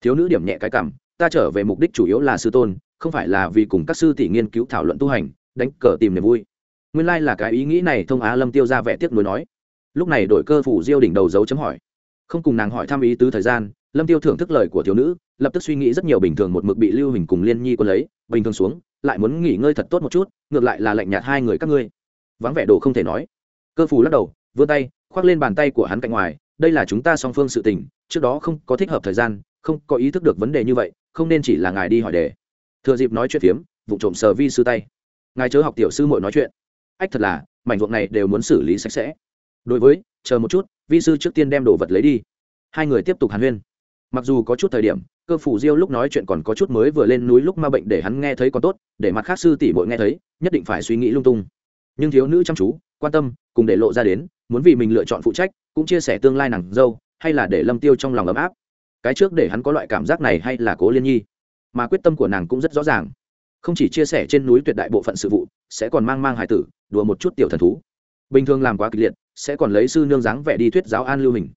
Thiếu nữ điểm nhẹ cái cảm, ta trở về mục đích chủ yếu là sư tôn, không phải là vì cùng các sư tỷ nghiên cứu thảo luận tu hành, đánh cờ tìm niềm vui. Nguyên lai là cái ý nghĩ này thông á lâm tiêu ra vẻ tiếc nuối nói lúc này đổi cơ phủ diêu đỉnh đầu dấu chấm hỏi. Không cùng nàng hỏi thăm ý tứ thời gian, lâm tiêu thưởng thức lời của thiếu nữ, lập tức suy nghĩ rất nhiều bình thường một mực bị lưu hình cùng liên nhi quân lấy, bình thường xuống, lại muốn nghỉ ngơi thật tốt một chút, ngược lại là lạnh nhạt hai người các ngươi. Vắng vẻ đồ không thể nói. Cơ phủ lắc đầu, vươn tay, khoác lên bàn tay của hắn cạnh ngoài, đây là chúng ta song phương sự tình, trước đó không có thích hợp thời gian, không có ý thức được vấn đề như vậy, không nên chỉ là ngài đi hỏi đề. Thừa dịp nói chuyện phiếm vụ trộm sờ vi sư tay. Ngài chớ học tiểu sư muội nói chuyện. Ách thật là, mảnh ruộng này đều muốn xử lý sạch sẽ đối với, chờ một chút, vi sư trước tiên đem đồ vật lấy đi. Hai người tiếp tục hàn huyên. Mặc dù có chút thời điểm, cơ phủ diêu lúc nói chuyện còn có chút mới vừa lên núi lúc ma bệnh để hắn nghe thấy còn tốt, để mặt khác sư tỷ bội nghe thấy, nhất định phải suy nghĩ lung tung. Nhưng thiếu nữ chăm chú, quan tâm, cùng để lộ ra đến, muốn vì mình lựa chọn phụ trách, cũng chia sẻ tương lai nàng dâu, hay là để lâm tiêu trong lòng ấm áp. Cái trước để hắn có loại cảm giác này hay là cố liên nhi. Mà quyết tâm của nàng cũng rất rõ ràng. Không chỉ chia sẻ trên núi tuyệt đại bộ phận sự vụ, sẽ còn mang mang hải tử, đùa một chút tiểu thần thú. Bình thường làm quá kịch liệt sẽ còn lấy sư nương dáng vẻ đi thuyết giáo an lưu hình.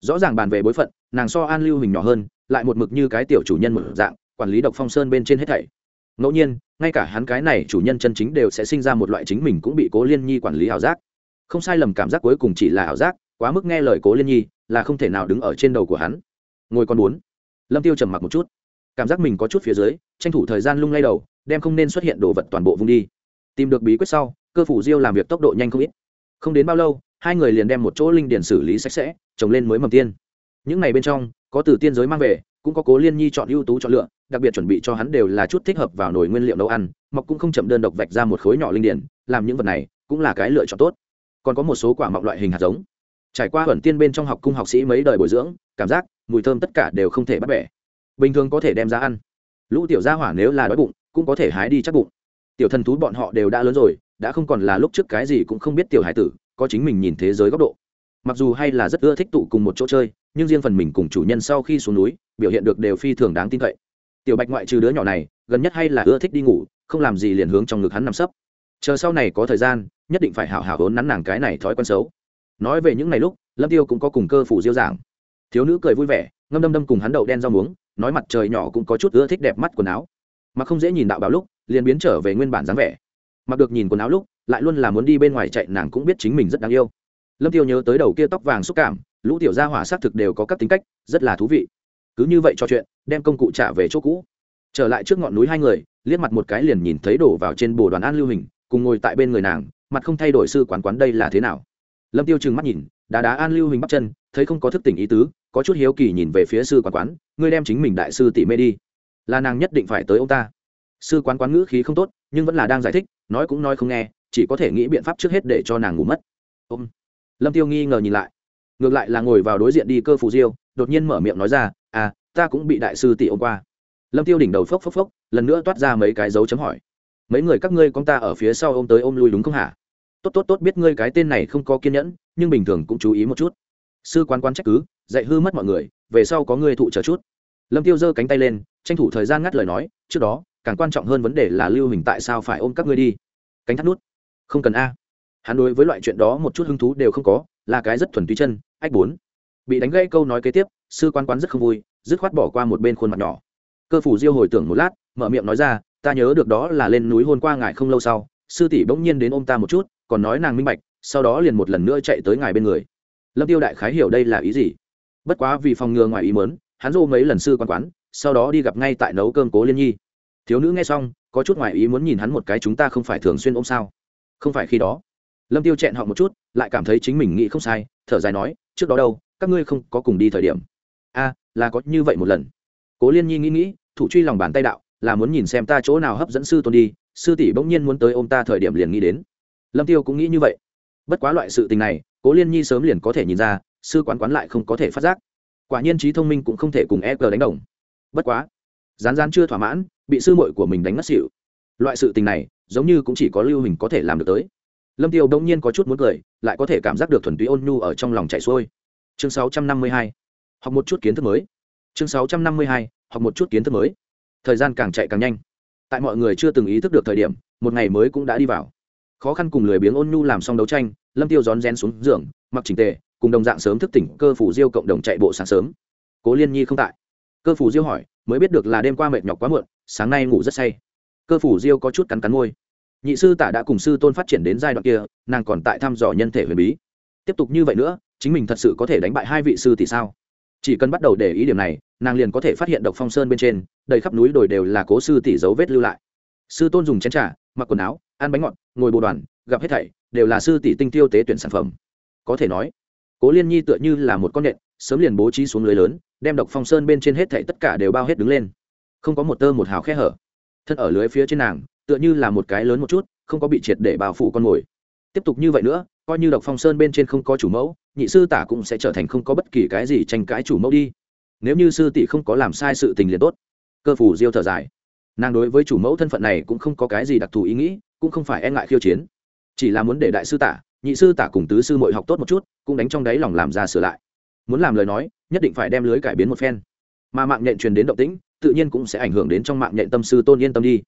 Rõ ràng bàn về bối phận, nàng so an lưu hình nhỏ hơn, lại một mực như cái tiểu chủ nhân một dạng, quản lý độc phong sơn bên trên hết thảy. Ngẫu nhiên, ngay cả hắn cái này chủ nhân chân chính đều sẽ sinh ra một loại chính mình cũng bị cố liên nhi quản lý ảo giác. Không sai lầm cảm giác cuối cùng chỉ là ảo giác, quá mức nghe lời cố liên nhi, là không thể nào đứng ở trên đầu của hắn. Ngồi con bốn. Lâm tiêu trầm mặc một chút. Cảm giác mình có chút phía dưới, tranh thủ thời gian lung lay đầu, đem không nên xuất hiện đồ vật toàn bộ vùng đi. Tìm được bí quyết sau, cơ phủ diêu làm việc tốc độ nhanh không ít. Không đến bao lâu hai người liền đem một chỗ linh điển xử lý sạch sẽ, trồng lên mới mầm tiên. Những ngày bên trong, có từ tiên giới mang về, cũng có cố liên nhi chọn ưu tú chọn lựa, đặc biệt chuẩn bị cho hắn đều là chút thích hợp vào nồi nguyên liệu nấu ăn mọc cũng không chậm đơn độc vạch ra một khối nhỏ linh điển, làm những vật này cũng là cái lựa chọn tốt. Còn có một số quả mọc loại hình hạt giống. Trải qua ẩn tiên bên trong học cung học sĩ mấy đời bồi dưỡng, cảm giác mùi thơm tất cả đều không thể bắt bẻ. Bình thường có thể đem ra ăn. Lũ tiểu gia hỏa nếu là đói bụng, cũng có thể hái đi chắc bụng. Tiểu thần thú bọn họ đều đã lớn rồi, đã không còn là lúc trước cái gì cũng không biết tiểu hải tử có chính mình nhìn thế giới góc độ. Mặc dù hay là rất ưa thích tụ cùng một chỗ chơi, nhưng riêng phần mình cùng chủ nhân sau khi xuống núi, biểu hiện được đều phi thường đáng tin cậy. Tiểu bạch ngoại trừ đứa nhỏ này, gần nhất hay là ưa thích đi ngủ, không làm gì liền hướng trong ngực hắn nằm sấp. Chờ sau này có thời gian, nhất định phải hảo hảo hốn nắn nàng cái này thói quen xấu. Nói về những ngày lúc, lâm tiêu cũng có cùng cơ phủ diêu giảng. Thiếu nữ cười vui vẻ, ngâm đâm đâm cùng hắn đậu đen rau muống, nói mặt trời nhỏ cũng có chút ưa thích đẹp mắt quần áo. Mà không dễ nhìn đạo báo lúc, liền biến trở về nguyên bản dáng vẻ. Mặc được nhìn quần áo lúc lại luôn là muốn đi bên ngoài chạy, nàng cũng biết chính mình rất đáng yêu. Lâm tiêu nhớ tới đầu kia tóc vàng xúc cảm, lũ tiểu gia hỏa xác thực đều có các tính cách, rất là thú vị. Cứ như vậy trò chuyện, đem công cụ trả về chỗ cũ. Trở lại trước ngọn núi hai người, liếc mặt một cái liền nhìn thấy đổ vào trên bồ đoàn an lưu hình, cùng ngồi tại bên người nàng, mặt không thay đổi sư quán quán đây là thế nào. Lâm tiêu trừng mắt nhìn, đá đá an lưu hình bắp chân, thấy không có thức tỉnh ý tứ, có chút hiếu kỳ nhìn về phía sư quán quán, ngươi đem chính mình đại sư tỉ mê đi. Là nàng nhất định phải tới ông ta. Sư quán quán ngữ khí không tốt, nhưng vẫn là đang giải thích, nói cũng nói không nghe chỉ có thể nghĩ biện pháp trước hết để cho nàng ngủ mất. Ôm. Lâm tiêu nghi ngờ nhìn lại. Ngược lại là ngồi vào đối diện đi cơ phù diêu, đột nhiên mở miệng nói ra à ta cũng bị đại sư tỷ ôm qua. Lâm tiêu đỉnh đầu phốc phốc phốc, lần nữa toát ra mấy cái dấu chấm hỏi. Mấy người các ngươi con ta ở phía sau ôm tới ôm lui đúng không hả? Tốt tốt tốt, biết ngươi cái tên này không có kiên nhẫn, nhưng bình thường cũng chú ý một chút. Sư quán quán trách cứ, dạy hư mất mọi người, về sau có ngươi thụ chờ chút. Lâm tiêu giơ cánh tay lên, tranh thủ thời gian ngắt lời nói, trước đó, càng quan trọng hơn vấn đề là lưu hình tại sao phải ôm các ngươi đi? Cánh thắt nút không cần a. Hắn đối với loại chuyện đó một chút hứng thú đều không có, là cái rất thuần túy chân, ách bốn. Bị đánh gãy câu nói kế tiếp, sư quan quán rất không vui, dứt khoát bỏ qua một bên khuôn mặt nhỏ. Cơ phủ diêu hồi tưởng một lát, mở miệng nói ra, ta nhớ được đó là lên núi hôn qua ngài không lâu sau, sư tỷ bỗng nhiên đến ôm ta một chút, còn nói nàng minh bạch, sau đó liền một lần nữa chạy tới ngài bên người. Lâm tiêu đại khái hiểu đây là ý gì. Bất quá vì phòng ngừa ngoài ý mớn hắn dô mấy lần sư quan quán, sau đó đi gặp ngay tại nấu cơm cố liên nhi. Thiếu nữ nghe xong, có chút ngoài ý muốn nhìn hắn một cái, chúng ta không phải thường xuyên ôm sao? Không phải khi đó. Lâm tiêu chẹn họ một chút, lại cảm thấy chính mình nghĩ không sai, thở dài nói, trước đó đâu, các ngươi không có cùng đi thời điểm. A, là có như vậy một lần. Cố liên nhi nghĩ nghĩ, thủ truy lòng bàn tay đạo, là muốn nhìn xem ta chỗ nào hấp dẫn sư tôn đi, sư tỷ bỗng nhiên muốn tới ôm ta thời điểm liền nghĩ đến. Lâm tiêu cũng nghĩ như vậy. Bất quá loại sự tình này, cố liên nhi sớm liền có thể nhìn ra, sư quán quán lại không có thể phát giác. Quả nhiên trí thông minh cũng không thể cùng e g đánh đồng. Bất quá, rán rán chưa thỏa mãn, bị sư muội của mình đánh ngất xỉu. Loại sự tình này giống như cũng chỉ có lưu hình có thể làm được tới. Lâm tiêu đông nhiên có chút muốn cười, lại có thể cảm giác được thuần túy ôn nhu ở trong lòng chảy xuôi. Chương 652 học một chút kiến thức mới. Chương 652 học một chút kiến thức mới. Thời gian càng chạy càng nhanh. Tại mọi người chưa từng ý thức được thời điểm, một ngày mới cũng đã đi vào. Khó khăn cùng lười biếng ôn nhu làm xong đấu tranh, lâm tiêu rón rén xuống giường, mặc chỉnh tề, cùng đồng dạng sớm thức tỉnh cơ phủ diêu cộng đồng chạy bộ sáng sớm. Cố liên nhi không tại. Cơ phủ diêu hỏi, mới biết được là đêm qua mệt nhọc quá muộn, sáng nay ngủ rất say cơ phủ diêu có chút cắn cắn môi. Nhị sư tả đã cùng sư tôn phát triển đến giai đoạn kia, nàng còn tại thăm dò nhân thể huyền bí. Tiếp tục như vậy nữa, chính mình thật sự có thể đánh bại hai vị sư thì sao? Chỉ cần bắt đầu để ý điểm này, nàng liền có thể phát hiện độc phong sơn bên trên, đầy khắp núi đồi đều là cố sư tỷ dấu vết lưu lại. Sư tôn dùng chén t r à mặc quần áo, ăn bánh ngọt, ngồi bồ đoàn, gặp hết thảy, đều là sư tỷ tinh tiêu tế tuyển sản phẩm. Có thể nói, cố liên nhi tựa như là một con nện, sớm liền bố trí xuống lưới lớn, đem độc phong sơn bên trên hết thảy tất cả đều bao hết đứng lên. Không có một tơ một hào khe hở thân ở lưới phía trên nàng, tựa như là một cái lớn một chút, không có bị triệt để bao phủ con mồi. Tiếp tục như vậy nữa, coi như độc phong sơn bên trên không có chủ mẫu, nhị sư tả cũng sẽ trở thành không có bất kỳ cái gì tranh cãi chủ mẫu đi. Nếu như sư tỷ không có làm sai sự tình liền tốt. Cơ phủ diêu thở dài. Nàng đối với chủ mẫu thân phận này cũng không có cái gì đặc thù ý nghĩ, cũng không phải e ngại khiêu chiến. Chỉ là muốn để đại sư tả, nhị sư tả cùng tứ sư mội học tốt một chút, cũng đánh trong đáy lòng làm ra sửa lại. Muốn làm lời nói, nhất định phải đem lưới cải biến một phen. Mà mạng nhện truyền đến động tĩnh tự nhiên cũng sẽ ảnh hưởng đến trong mạng nhện tâm sư tôn yên tâm đi.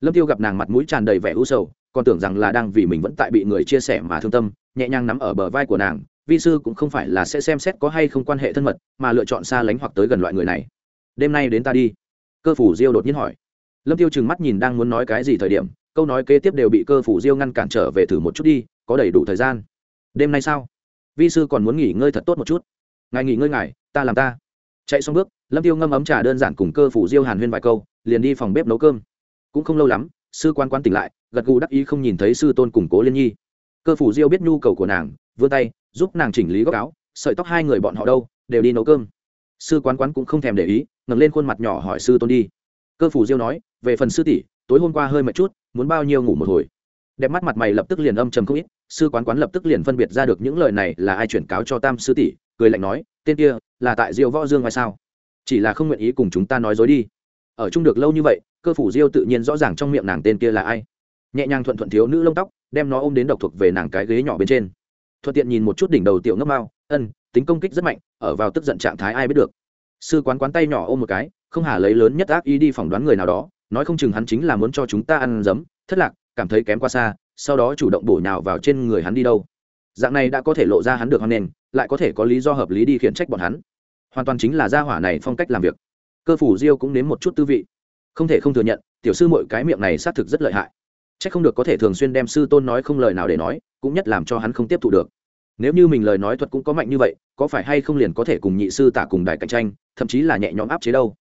Lâm tiêu gặp nàng mặt mũi tràn đầy vẻ u sầu, còn tưởng rằng là đang vì mình vẫn tại bị người chia sẻ mà thương tâm, nhẹ nhàng nắm ở bờ vai của nàng, vi sư cũng không phải là sẽ xem xét có hay không quan hệ thân mật, mà lựa chọn xa lánh hoặc tới gần loại người này. Đêm nay đến ta đi. Cơ phủ diêu đột nhiên hỏi. Lâm tiêu trừng mắt nhìn đang muốn nói cái gì thời điểm, câu nói kế tiếp đều bị cơ phủ diêu ngăn cản trở về thử một chút đi, có đầy đủ thời gian. Đêm nay sao? Vi sư còn muốn nghỉ ngơi thật tốt một chút. Ngài nghỉ ngơi ngài, ta làm ta chạy xong bước, lâm tiêu ngâm ấm trà đơn giản cùng cơ phủ diêu hàn huyên vài câu, liền đi phòng bếp nấu cơm. Cũng không lâu lắm, sư quan quan tỉnh lại, gật gù đắc ý không nhìn thấy sư tôn củng cố liên nhi. Cơ phủ diêu biết nhu cầu của nàng, vươn tay, giúp nàng chỉnh lý góc áo, sợi tóc hai người bọn họ đâu, đều đi nấu cơm. Sư quán quán cũng không thèm để ý, ngẩng lên khuôn mặt nhỏ hỏi sư tôn đi. Cơ phủ diêu nói, về phần sư tỷ, tối hôm qua hơi mệt chút, muốn bao nhiêu ngủ một hồi? Đẹp mắt mặt mày lập tức liền âm trầm không ít, sư quán quán lập tức liền phân biệt ra được những lời này là ai chuyển cáo cho tam sư tỷ, cười lạnh nói tên kia là tại diêu võ dương hay sao? Chỉ là không nguyện ý cùng chúng ta nói dối đi. Ở chung được lâu như vậy, cơ phủ diêu tự nhiên rõ ràng trong miệng nàng tên kia là ai. Nhẹ nhàng thuận thuận thiếu nữ lông tóc, đem nó ôm đến độc thuộc về nàng cái ghế nhỏ bên trên. Thuận tiện nhìn một chút đỉnh đầu tiểu ngốc mao, ân, tính công kích rất mạnh, ở vào tức giận trạng thái ai biết được. Sư quán quán tay nhỏ ôm một cái, không hà lấy lớn nhất ác ý đi phỏng đoán người nào đó, nói không chừng hắn chính là muốn cho chúng ta ăn giấm thất lạc, cảm thấy kém qua xa, sau đó chủ động bổ nhào vào trên người hắn đi đâu. Dạng này đã có thể lộ ra hắn được hắn nền lại có thể có lý do hợp lý đi khiển trách bọn hắn. Hoàn toàn chính là gia hỏa này phong cách làm việc. Cơ phủ diêu cũng nếm một chút tư vị. Không thể không thừa nhận, tiểu sư mọi cái miệng này xác thực rất lợi hại. C h ắ c không được có thể thường xuyên đem sư tôn nói không lời nào để nói, cũng nhất làm cho hắn không tiếp thu được. Nếu như mình lời nói thuật cũng có mạnh như vậy, có phải hay không liền có thể cùng nhị sư tả cùng đài cạnh tranh, thậm chí là nhẹ nhõm áp chế đâu?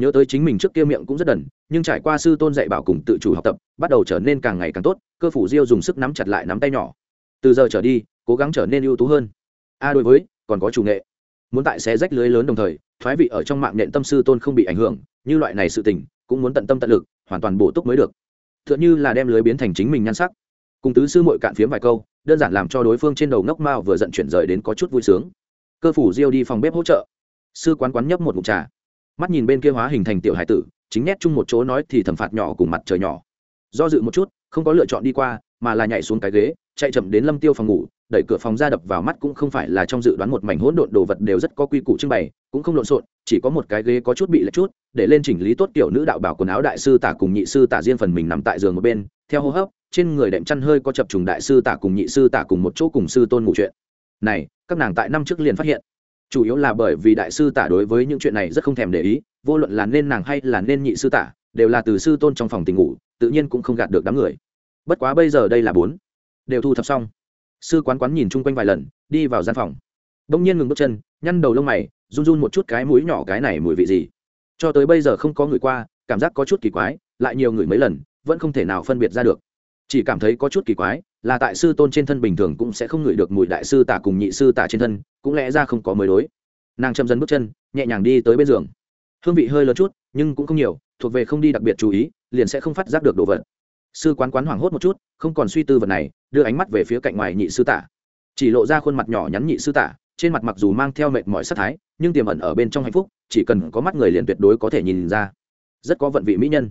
Nhớ tới chính mình trước kia miệng cũng rất đần, nhưng trải qua sư tôn dạy bảo cùng tự chủ học tập, bắt đầu trở nên càng ngày càng tốt, cơ phủ diêu dùng sức nắm chặt lại nắm tay nhỏ. Từ giờ trở đi, cố gắng trở nên ưu tú hơn a đối với, còn có chủ nghệ. Muốn tại xé rách lưới lớn đồng thời, thoái vị ở trong mạng nện tâm sư tôn không bị ảnh hưởng, như loại này sự tình, cũng muốn tận tâm tận lực, hoàn toàn bổ túc mới được. T h ư ợ n như là đem lưới biến thành chính mình nhan sắc. Cùng tứ sư mội cạn phiếm vài câu, đơn giản làm cho đối phương trên đầu ngốc mao vừa giận chuyển rời đến có chút vui sướng. Cơ phủ diêu đi phòng bếp hỗ trợ. Sư quán quán nhấp một mục trà. Mắt nhìn bên kia hóa hình thành tiểu hải tử, chính nét chung một chỗ nói thì thẩm phạt nhỏ cùng mặt trời nhỏ. Do dự một chút, không có lựa chọn đi qua, mà là nhảy xuống cái ghế, chạy chậm đến lâm tiêu phòng ngủ đẩy cửa phòng ra đập vào mắt cũng không phải là trong dự đoán một mảnh hỗn độn đồ vật đều rất có quy củ trưng bày, cũng không lộn xộn, chỉ có một cái ghế có chút bị lệch chút, để lên chỉnh lý tốt tiểu nữ đạo bảo quần áo đại sư tả cùng nhị sư tả riêng phần mình nằm tại giường một bên, theo hô hấp, trên người đệm chăn hơi có chập trùng đại sư tả cùng nhị sư tả cùng một chỗ cùng sư tôn ngủ chuyện. Này, các nàng tại năm trước liền phát hiện. Chủ yếu là bởi vì đại sư tả đối với những chuyện này rất không thèm để ý, vô luận là nên nàng hay là nên nhị sư tả, đều là từ sư tôn trong phòng tình ngủ, tự nhiên cũng không gạt được đám người. Bất quá bây giờ đây là bốn. Đều thu thập xong sư quán quán nhìn chung quanh vài lần, đi vào gian phòng. Đông nhiên ngừng bước chân, nhăn đầu lông mày, run run một chút cái mũi nhỏ cái này mùi vị gì. Cho tới bây giờ không có người qua, cảm giác có chút kỳ quái, lại nhiều người mấy lần, vẫn không thể nào phân biệt ra được. Chỉ cảm thấy có chút kỳ quái, là tại sư tôn trên thân bình thường cũng sẽ không ngửi được mùi đại sư tả cùng nhị sư tả trên thân, cũng lẽ ra không có mới đối. Nàng châm dần bước chân, nhẹ nhàng đi tới bên giường. Hương vị hơi lớn chút, nhưng cũng không nhiều, thuộc về không đi đặc biệt chú ý, liền sẽ không phát giác được đồ vật sư quán quán hoảng hốt một chút, không còn suy tư vật này, đưa ánh mắt về phía cạnh ngoài nhị sư tả. Chỉ lộ ra khuôn mặt nhỏ nhắn nhị sư tả, trên mặt mặc dù mang theo mệt mỏi sắc thái, nhưng tiềm ẩn ở bên trong hạnh phúc, chỉ cần có mắt người liền tuyệt đối có thể nhìn ra. Rất có vận vị mỹ nhân.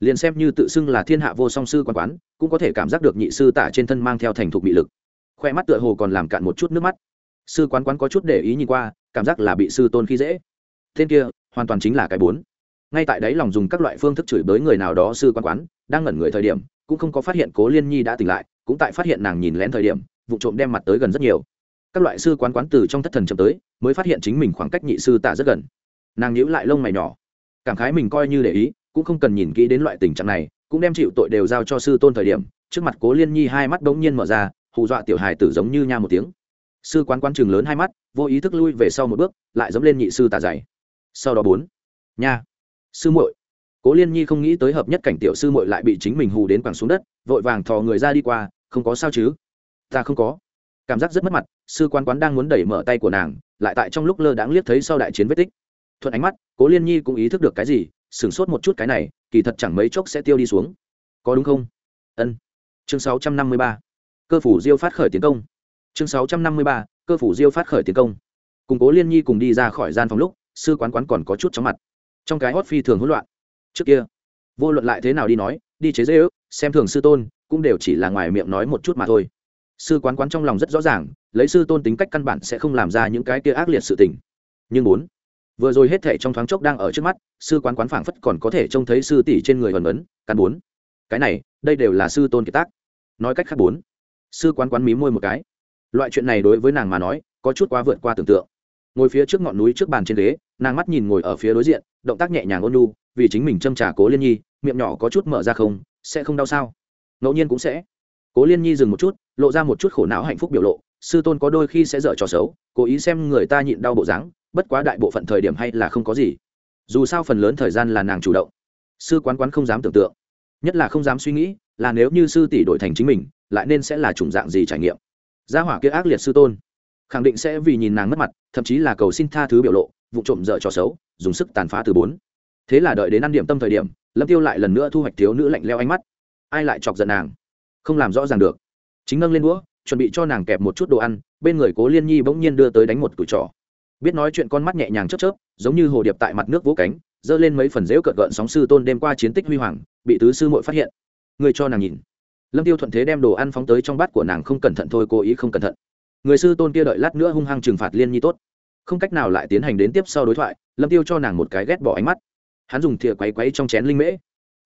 Liền xem như tự xưng là thiên hạ vô song sư quán quán, cũng có thể cảm giác được nhị sư tả trên thân mang theo thành thục bị lực. Khoe mắt tựa hồ còn làm cạn một chút nước mắt. Sư quán quán có chút để ý nhìn qua, cảm giác là bị sư tôn khi dễ. Tên kia, hoàn toàn chính là cái bốn ngay tại đấy lòng dùng các loại phương thức chửi bới người nào đó sư quan quán, đang ngẩn người thời điểm, cũng không có phát hiện cố liên nhi đã tỉnh lại, cũng tại phát hiện nàng nhìn lén thời điểm, vụ trộm đem mặt tới gần rất nhiều. Các loại sư quán quán từ trong thất thần chậm tới, mới phát hiện chính mình khoảng cách nhị sư tạ rất gần. Nàng nhíu lại lông mày nhỏ, cảm khái mình coi như để ý, cũng không cần nhìn kỹ đến loại tình trạng này, cũng đem chịu tội đều giao cho sư tôn thời điểm, trước mặt cố liên nhi hai mắt bỗng nhiên mở ra, hù dọa tiểu hài tử giống như nha một tiếng. Sư quán quán chừng lớn hai mắt, vô ý thức lui về sau một bước, lại dẫm lên nhị sư tà dày. Sau đó bốn, nha sư muội. Cố liên nhi không nghĩ tới hợp nhất cảnh tiểu sư muội lại bị chính mình hù đến quẳng xuống đất, vội vàng thò người ra đi qua, không có sao chứ? Ta không có. Cảm giác rất mất mặt, sư quan quán đang muốn đẩy mở tay của nàng, lại tại trong lúc lơ đãng liếc thấy sau đại chiến vết tích. Thuận ánh mắt, cố liên nhi cũng ý thức được cái gì, sửng sốt một chút cái này, kỳ thật chẳng mấy chốc sẽ tiêu đi xuống. Có đúng không? Ân. Chương sáu trăm năm mươi ba. Cơ phủ diêu phát khởi tiến công. Chương sáu trăm năm mươi ba, cơ phủ diêu phát khởi tiến công. Cùng cố liên nhi cùng đi ra khỏi gian phòng lúc, sư quán quán còn có chút chóng mặt trong cái hót phi thường hỗn loạn. Trước kia, vô luận lại thế nào đi nói, đi chế dễ ước xem thường sư tôn, cũng đều chỉ là ngoài miệng nói một chút mà thôi. Sư quán quán trong lòng rất rõ ràng, lấy sư tôn tính cách căn bản sẽ không làm ra những cái kia ác liệt sự tình. Nhưng bốn vừa rồi hết thệ trong thoáng chốc đang ở trước mắt, sư quán quán phảng phất còn có thể trông thấy sư tỷ trên người vần ấn căn bốn. Cái này, đây đều là sư tôn kiệt tác. Nói cách khác bốn, sư quán quán mí môi một cái. Loại chuyện này đối với nàng mà nói, có chút quá vượt qua tưởng tượng ngồi phía trước ngọn núi trước bàn trên ghế, nàng mắt nhìn ngồi ở phía đối diện, động tác nhẹ nhàng ôn lu vì chính mình châm trả cố liên nhi, miệng nhỏ có chút mở ra không, sẽ không đau sao? Ngẫu nhiên cũng sẽ. Cố liên nhi dừng một chút, lộ ra một chút khổ não hạnh phúc biểu lộ, sư tôn có đôi khi sẽ dở trò xấu, cố ý xem người ta nhịn đau bộ dáng, bất quá đại bộ phận thời điểm hay là không có gì. Dù sao phần lớn thời gian là nàng chủ động. Sư quán quán không dám tưởng tượng. Nhất là không dám suy nghĩ, là nếu như sư tỷ đổi thành chính mình, lại nên sẽ là chủng dạng gì trải nghiệm. Gia hỏa kia ác liệt sư tôn khẳng định sẽ vì nhìn nàng mất mặt, thậm chí là cầu xin tha thứ biểu lộ, vụ trộm dở trò xấu, dùng sức tàn phá từ bốn. Thế là đợi đến ăn điểm tâm thời điểm, lâm tiêu lại lần nữa thu hoạch thiếu nữ lạnh leo ánh mắt. Ai lại chọc giận nàng? Không làm rõ ràng được. Chính nâng lên đũa, chuẩn bị cho nàng kẹp một chút đồ ăn, bên người cố liên nhi bỗng nhiên đưa tới đánh một cửi trỏ biết nói chuyện con mắt nhẹ nhàng chớp chớp, giống như hồ điệp tại mặt nước vỗ cánh, giơ lên mấy phần dễu cợt gợn sóng sư tôn đêm qua chiến tích huy hoàng, bị tứ sư muội phát hiện. Người cho nàng nhìn. Lâm tiêu thuận thế đem đồ ăn phóng tới trong bát của nàng không cẩn thận thôi, cố ý không cẩn thận người sư tôn kia đợi lát nữa hung hăng trừng phạt liên nhi tốt. Không cách nào lại tiến hành đến tiếp sau đối thoại, lâm tiêu cho nàng một cái ghét bỏ ánh mắt. Hắn dùng thìa quấy quấy trong chén linh mễ.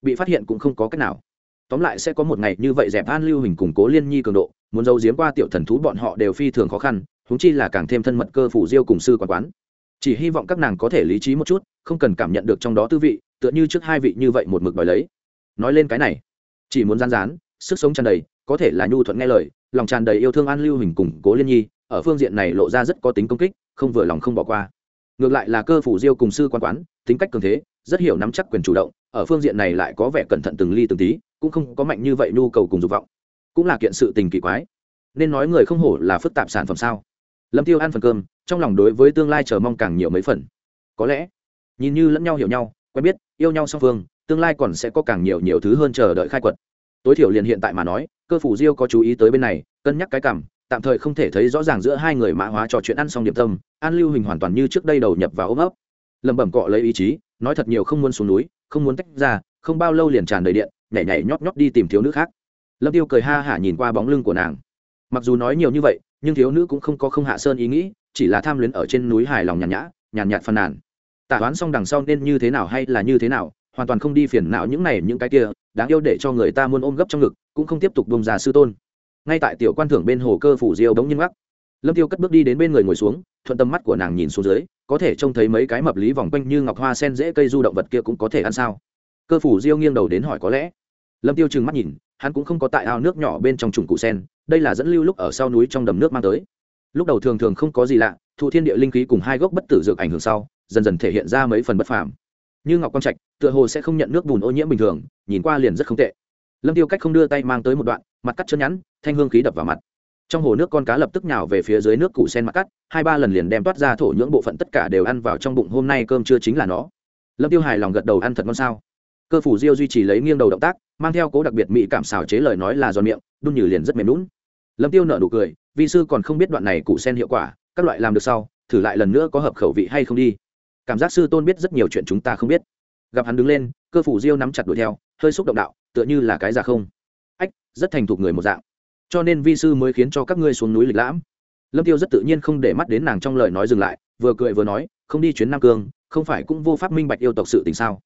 Bị phát hiện cũng không có cách nào. Tóm lại sẽ có một ngày như vậy dẹp an lưu hình củng cố liên nhi cường độ, muốn giấu giếm qua tiểu thần thú bọn họ đều phi thường khó khăn húng chi là càng thêm thân mật cơ phủ diêu cùng sư quán quán. Chỉ hy vọng các nàng có thể lý trí một chút, không cần cảm nhận được trong đó tư vị, tựa như trước hai vị như vậy một mực đòi lấy. Nói lên cái này, chỉ muốn rán rán sức sống tràn đầy, có thể là nhu thuận nghe lời lòng tràn đầy yêu thương an lưu hình cùng cố liên nhi, ở phương diện này lộ ra rất có tính công kích, không vừa lòng không bỏ qua. Ngược lại là cơ phủ diêu cùng sư quan quán, tính cách cường thế, rất hiểu nắm chắc quyền chủ động, ở phương diện này lại có vẻ cẩn thận từng ly từng tí, cũng không có mạnh như vậy nhu cầu cùng dục vọng. Cũng là kiện sự tình kỳ quái. Nên nói người không hổ là phức tạp sản phẩm sao? Lâm tiêu ăn phần cơm, trong lòng đối với tương lai chờ mong càng nhiều mấy phần. Có lẽ, nhìn như lẫn nhau hiểu nhau, quen biết, yêu nhau song phương, tương lai còn sẽ có càng nhiều nhiều thứ hơn chờ đợi khai quật tối thiểu liền hiện tại mà nói, cơ phủ diêu có chú ý tới bên này, cân nhắc cái cảm, tạm thời không thể thấy rõ ràng giữa hai người mã hóa trò chuyện ăn xong điểm tâm, an lưu hình hoàn toàn như trước đây đầu nhập vào ôm ấp. Lẩm bẩm cọ lấy ý chí, nói thật nhiều không muốn xuống núi, không muốn tách ra, không bao lâu liền tràn đầy điện, nhảy nhảy nhót nhót đi tìm thiếu nữ khác. Lâm tiêu cười ha hả nhìn qua bóng lưng của nàng. Mặc dù nói nhiều như vậy, nhưng thiếu nữ cũng không có không hạ sơn ý nghĩ, chỉ là tham luyến ở trên núi hài lòng nhàn nhã, nhàn nhạt phàn nàn. Tả đoán xong đằng sau nên như thế nào hay là như thế nào, hoàn toàn không đi phiền não những này, những cái kia đáng yêu để cho người ta muốn ôm gấp trong ngực, cũng không tiếp tục bông ra sư tôn. Ngay tại tiểu quan thưởng bên hồ cơ phủ diêu đống nhiên gác lâm tiêu cất bước đi đến bên người ngồi xuống, thuận tâm mắt của nàng nhìn xuống dưới, có thể trông thấy mấy cái mập lý vòng quanh như ngọc hoa sen dễ cây du động vật kia cũng có thể ăn sao? Cơ phủ diêu nghiêng đầu đến hỏi có lẽ. Lâm tiêu trừng mắt nhìn, hắn cũng không có tại ao nước nhỏ bên trong trùng cụ sen, đây là dẫn lưu lúc ở sau núi trong đầm nước mang tới. Lúc đầu thường thường không có gì lạ, thụ thiên địa linh khí cùng hai gốc bất tử dược ảnh hưởng sau, dần dần thể hiện ra mấy phần bất phàm như ngọc quang trạch, tựa hồ sẽ không nhận nước bùn ô nhiễm bình thường, nhìn qua liền rất không tệ. Lâm tiêu cách không đưa tay mang tới một đoạn, mặt cắt chân nhắn thanh hương khí đập vào mặt. Trong hồ nước con cá lập tức nhào về phía dưới nước củ sen mặt cắt, hai ba lần liền đem toát ra thổ nhưỡng bộ phận tất cả đều ăn vào trong bụng, hôm nay cơm chưa chính là nó. Lâm tiêu hài lòng gật đầu, ăn thật ngon sao? Cơ phủ diêu duy trì lấy nghiêng đầu động tác, mang theo cố đặc biệt mỹ cảm xào chế lời nói là giòn miệng, đun nhừ liền rất mềm lún lâm tiêu nở nụ cười, vi sư còn không biết đoạn này củ sen hiệu quả, các loại làm được sau, thử lại lần nữa có hợp khẩu vị hay không đi cảm giác sư tôn biết rất nhiều chuyện chúng ta không biết. Gặp hắn đứng lên, cơ phủ diêu nắm chặt đuổi theo, hơi xúc động đạo, tựa như là cái già không. Ách, rất thành thục người một dạng. Cho nên vi sư mới khiến cho các ngươi xuống núi lịch lãm. Lâm tiêu rất tự nhiên không để mắt đến nàng trong lời nói dừng lại, vừa cười vừa nói, không đi chuyến nam cương, không phải cũng vô pháp minh bạch yêu tộc sự tình sao?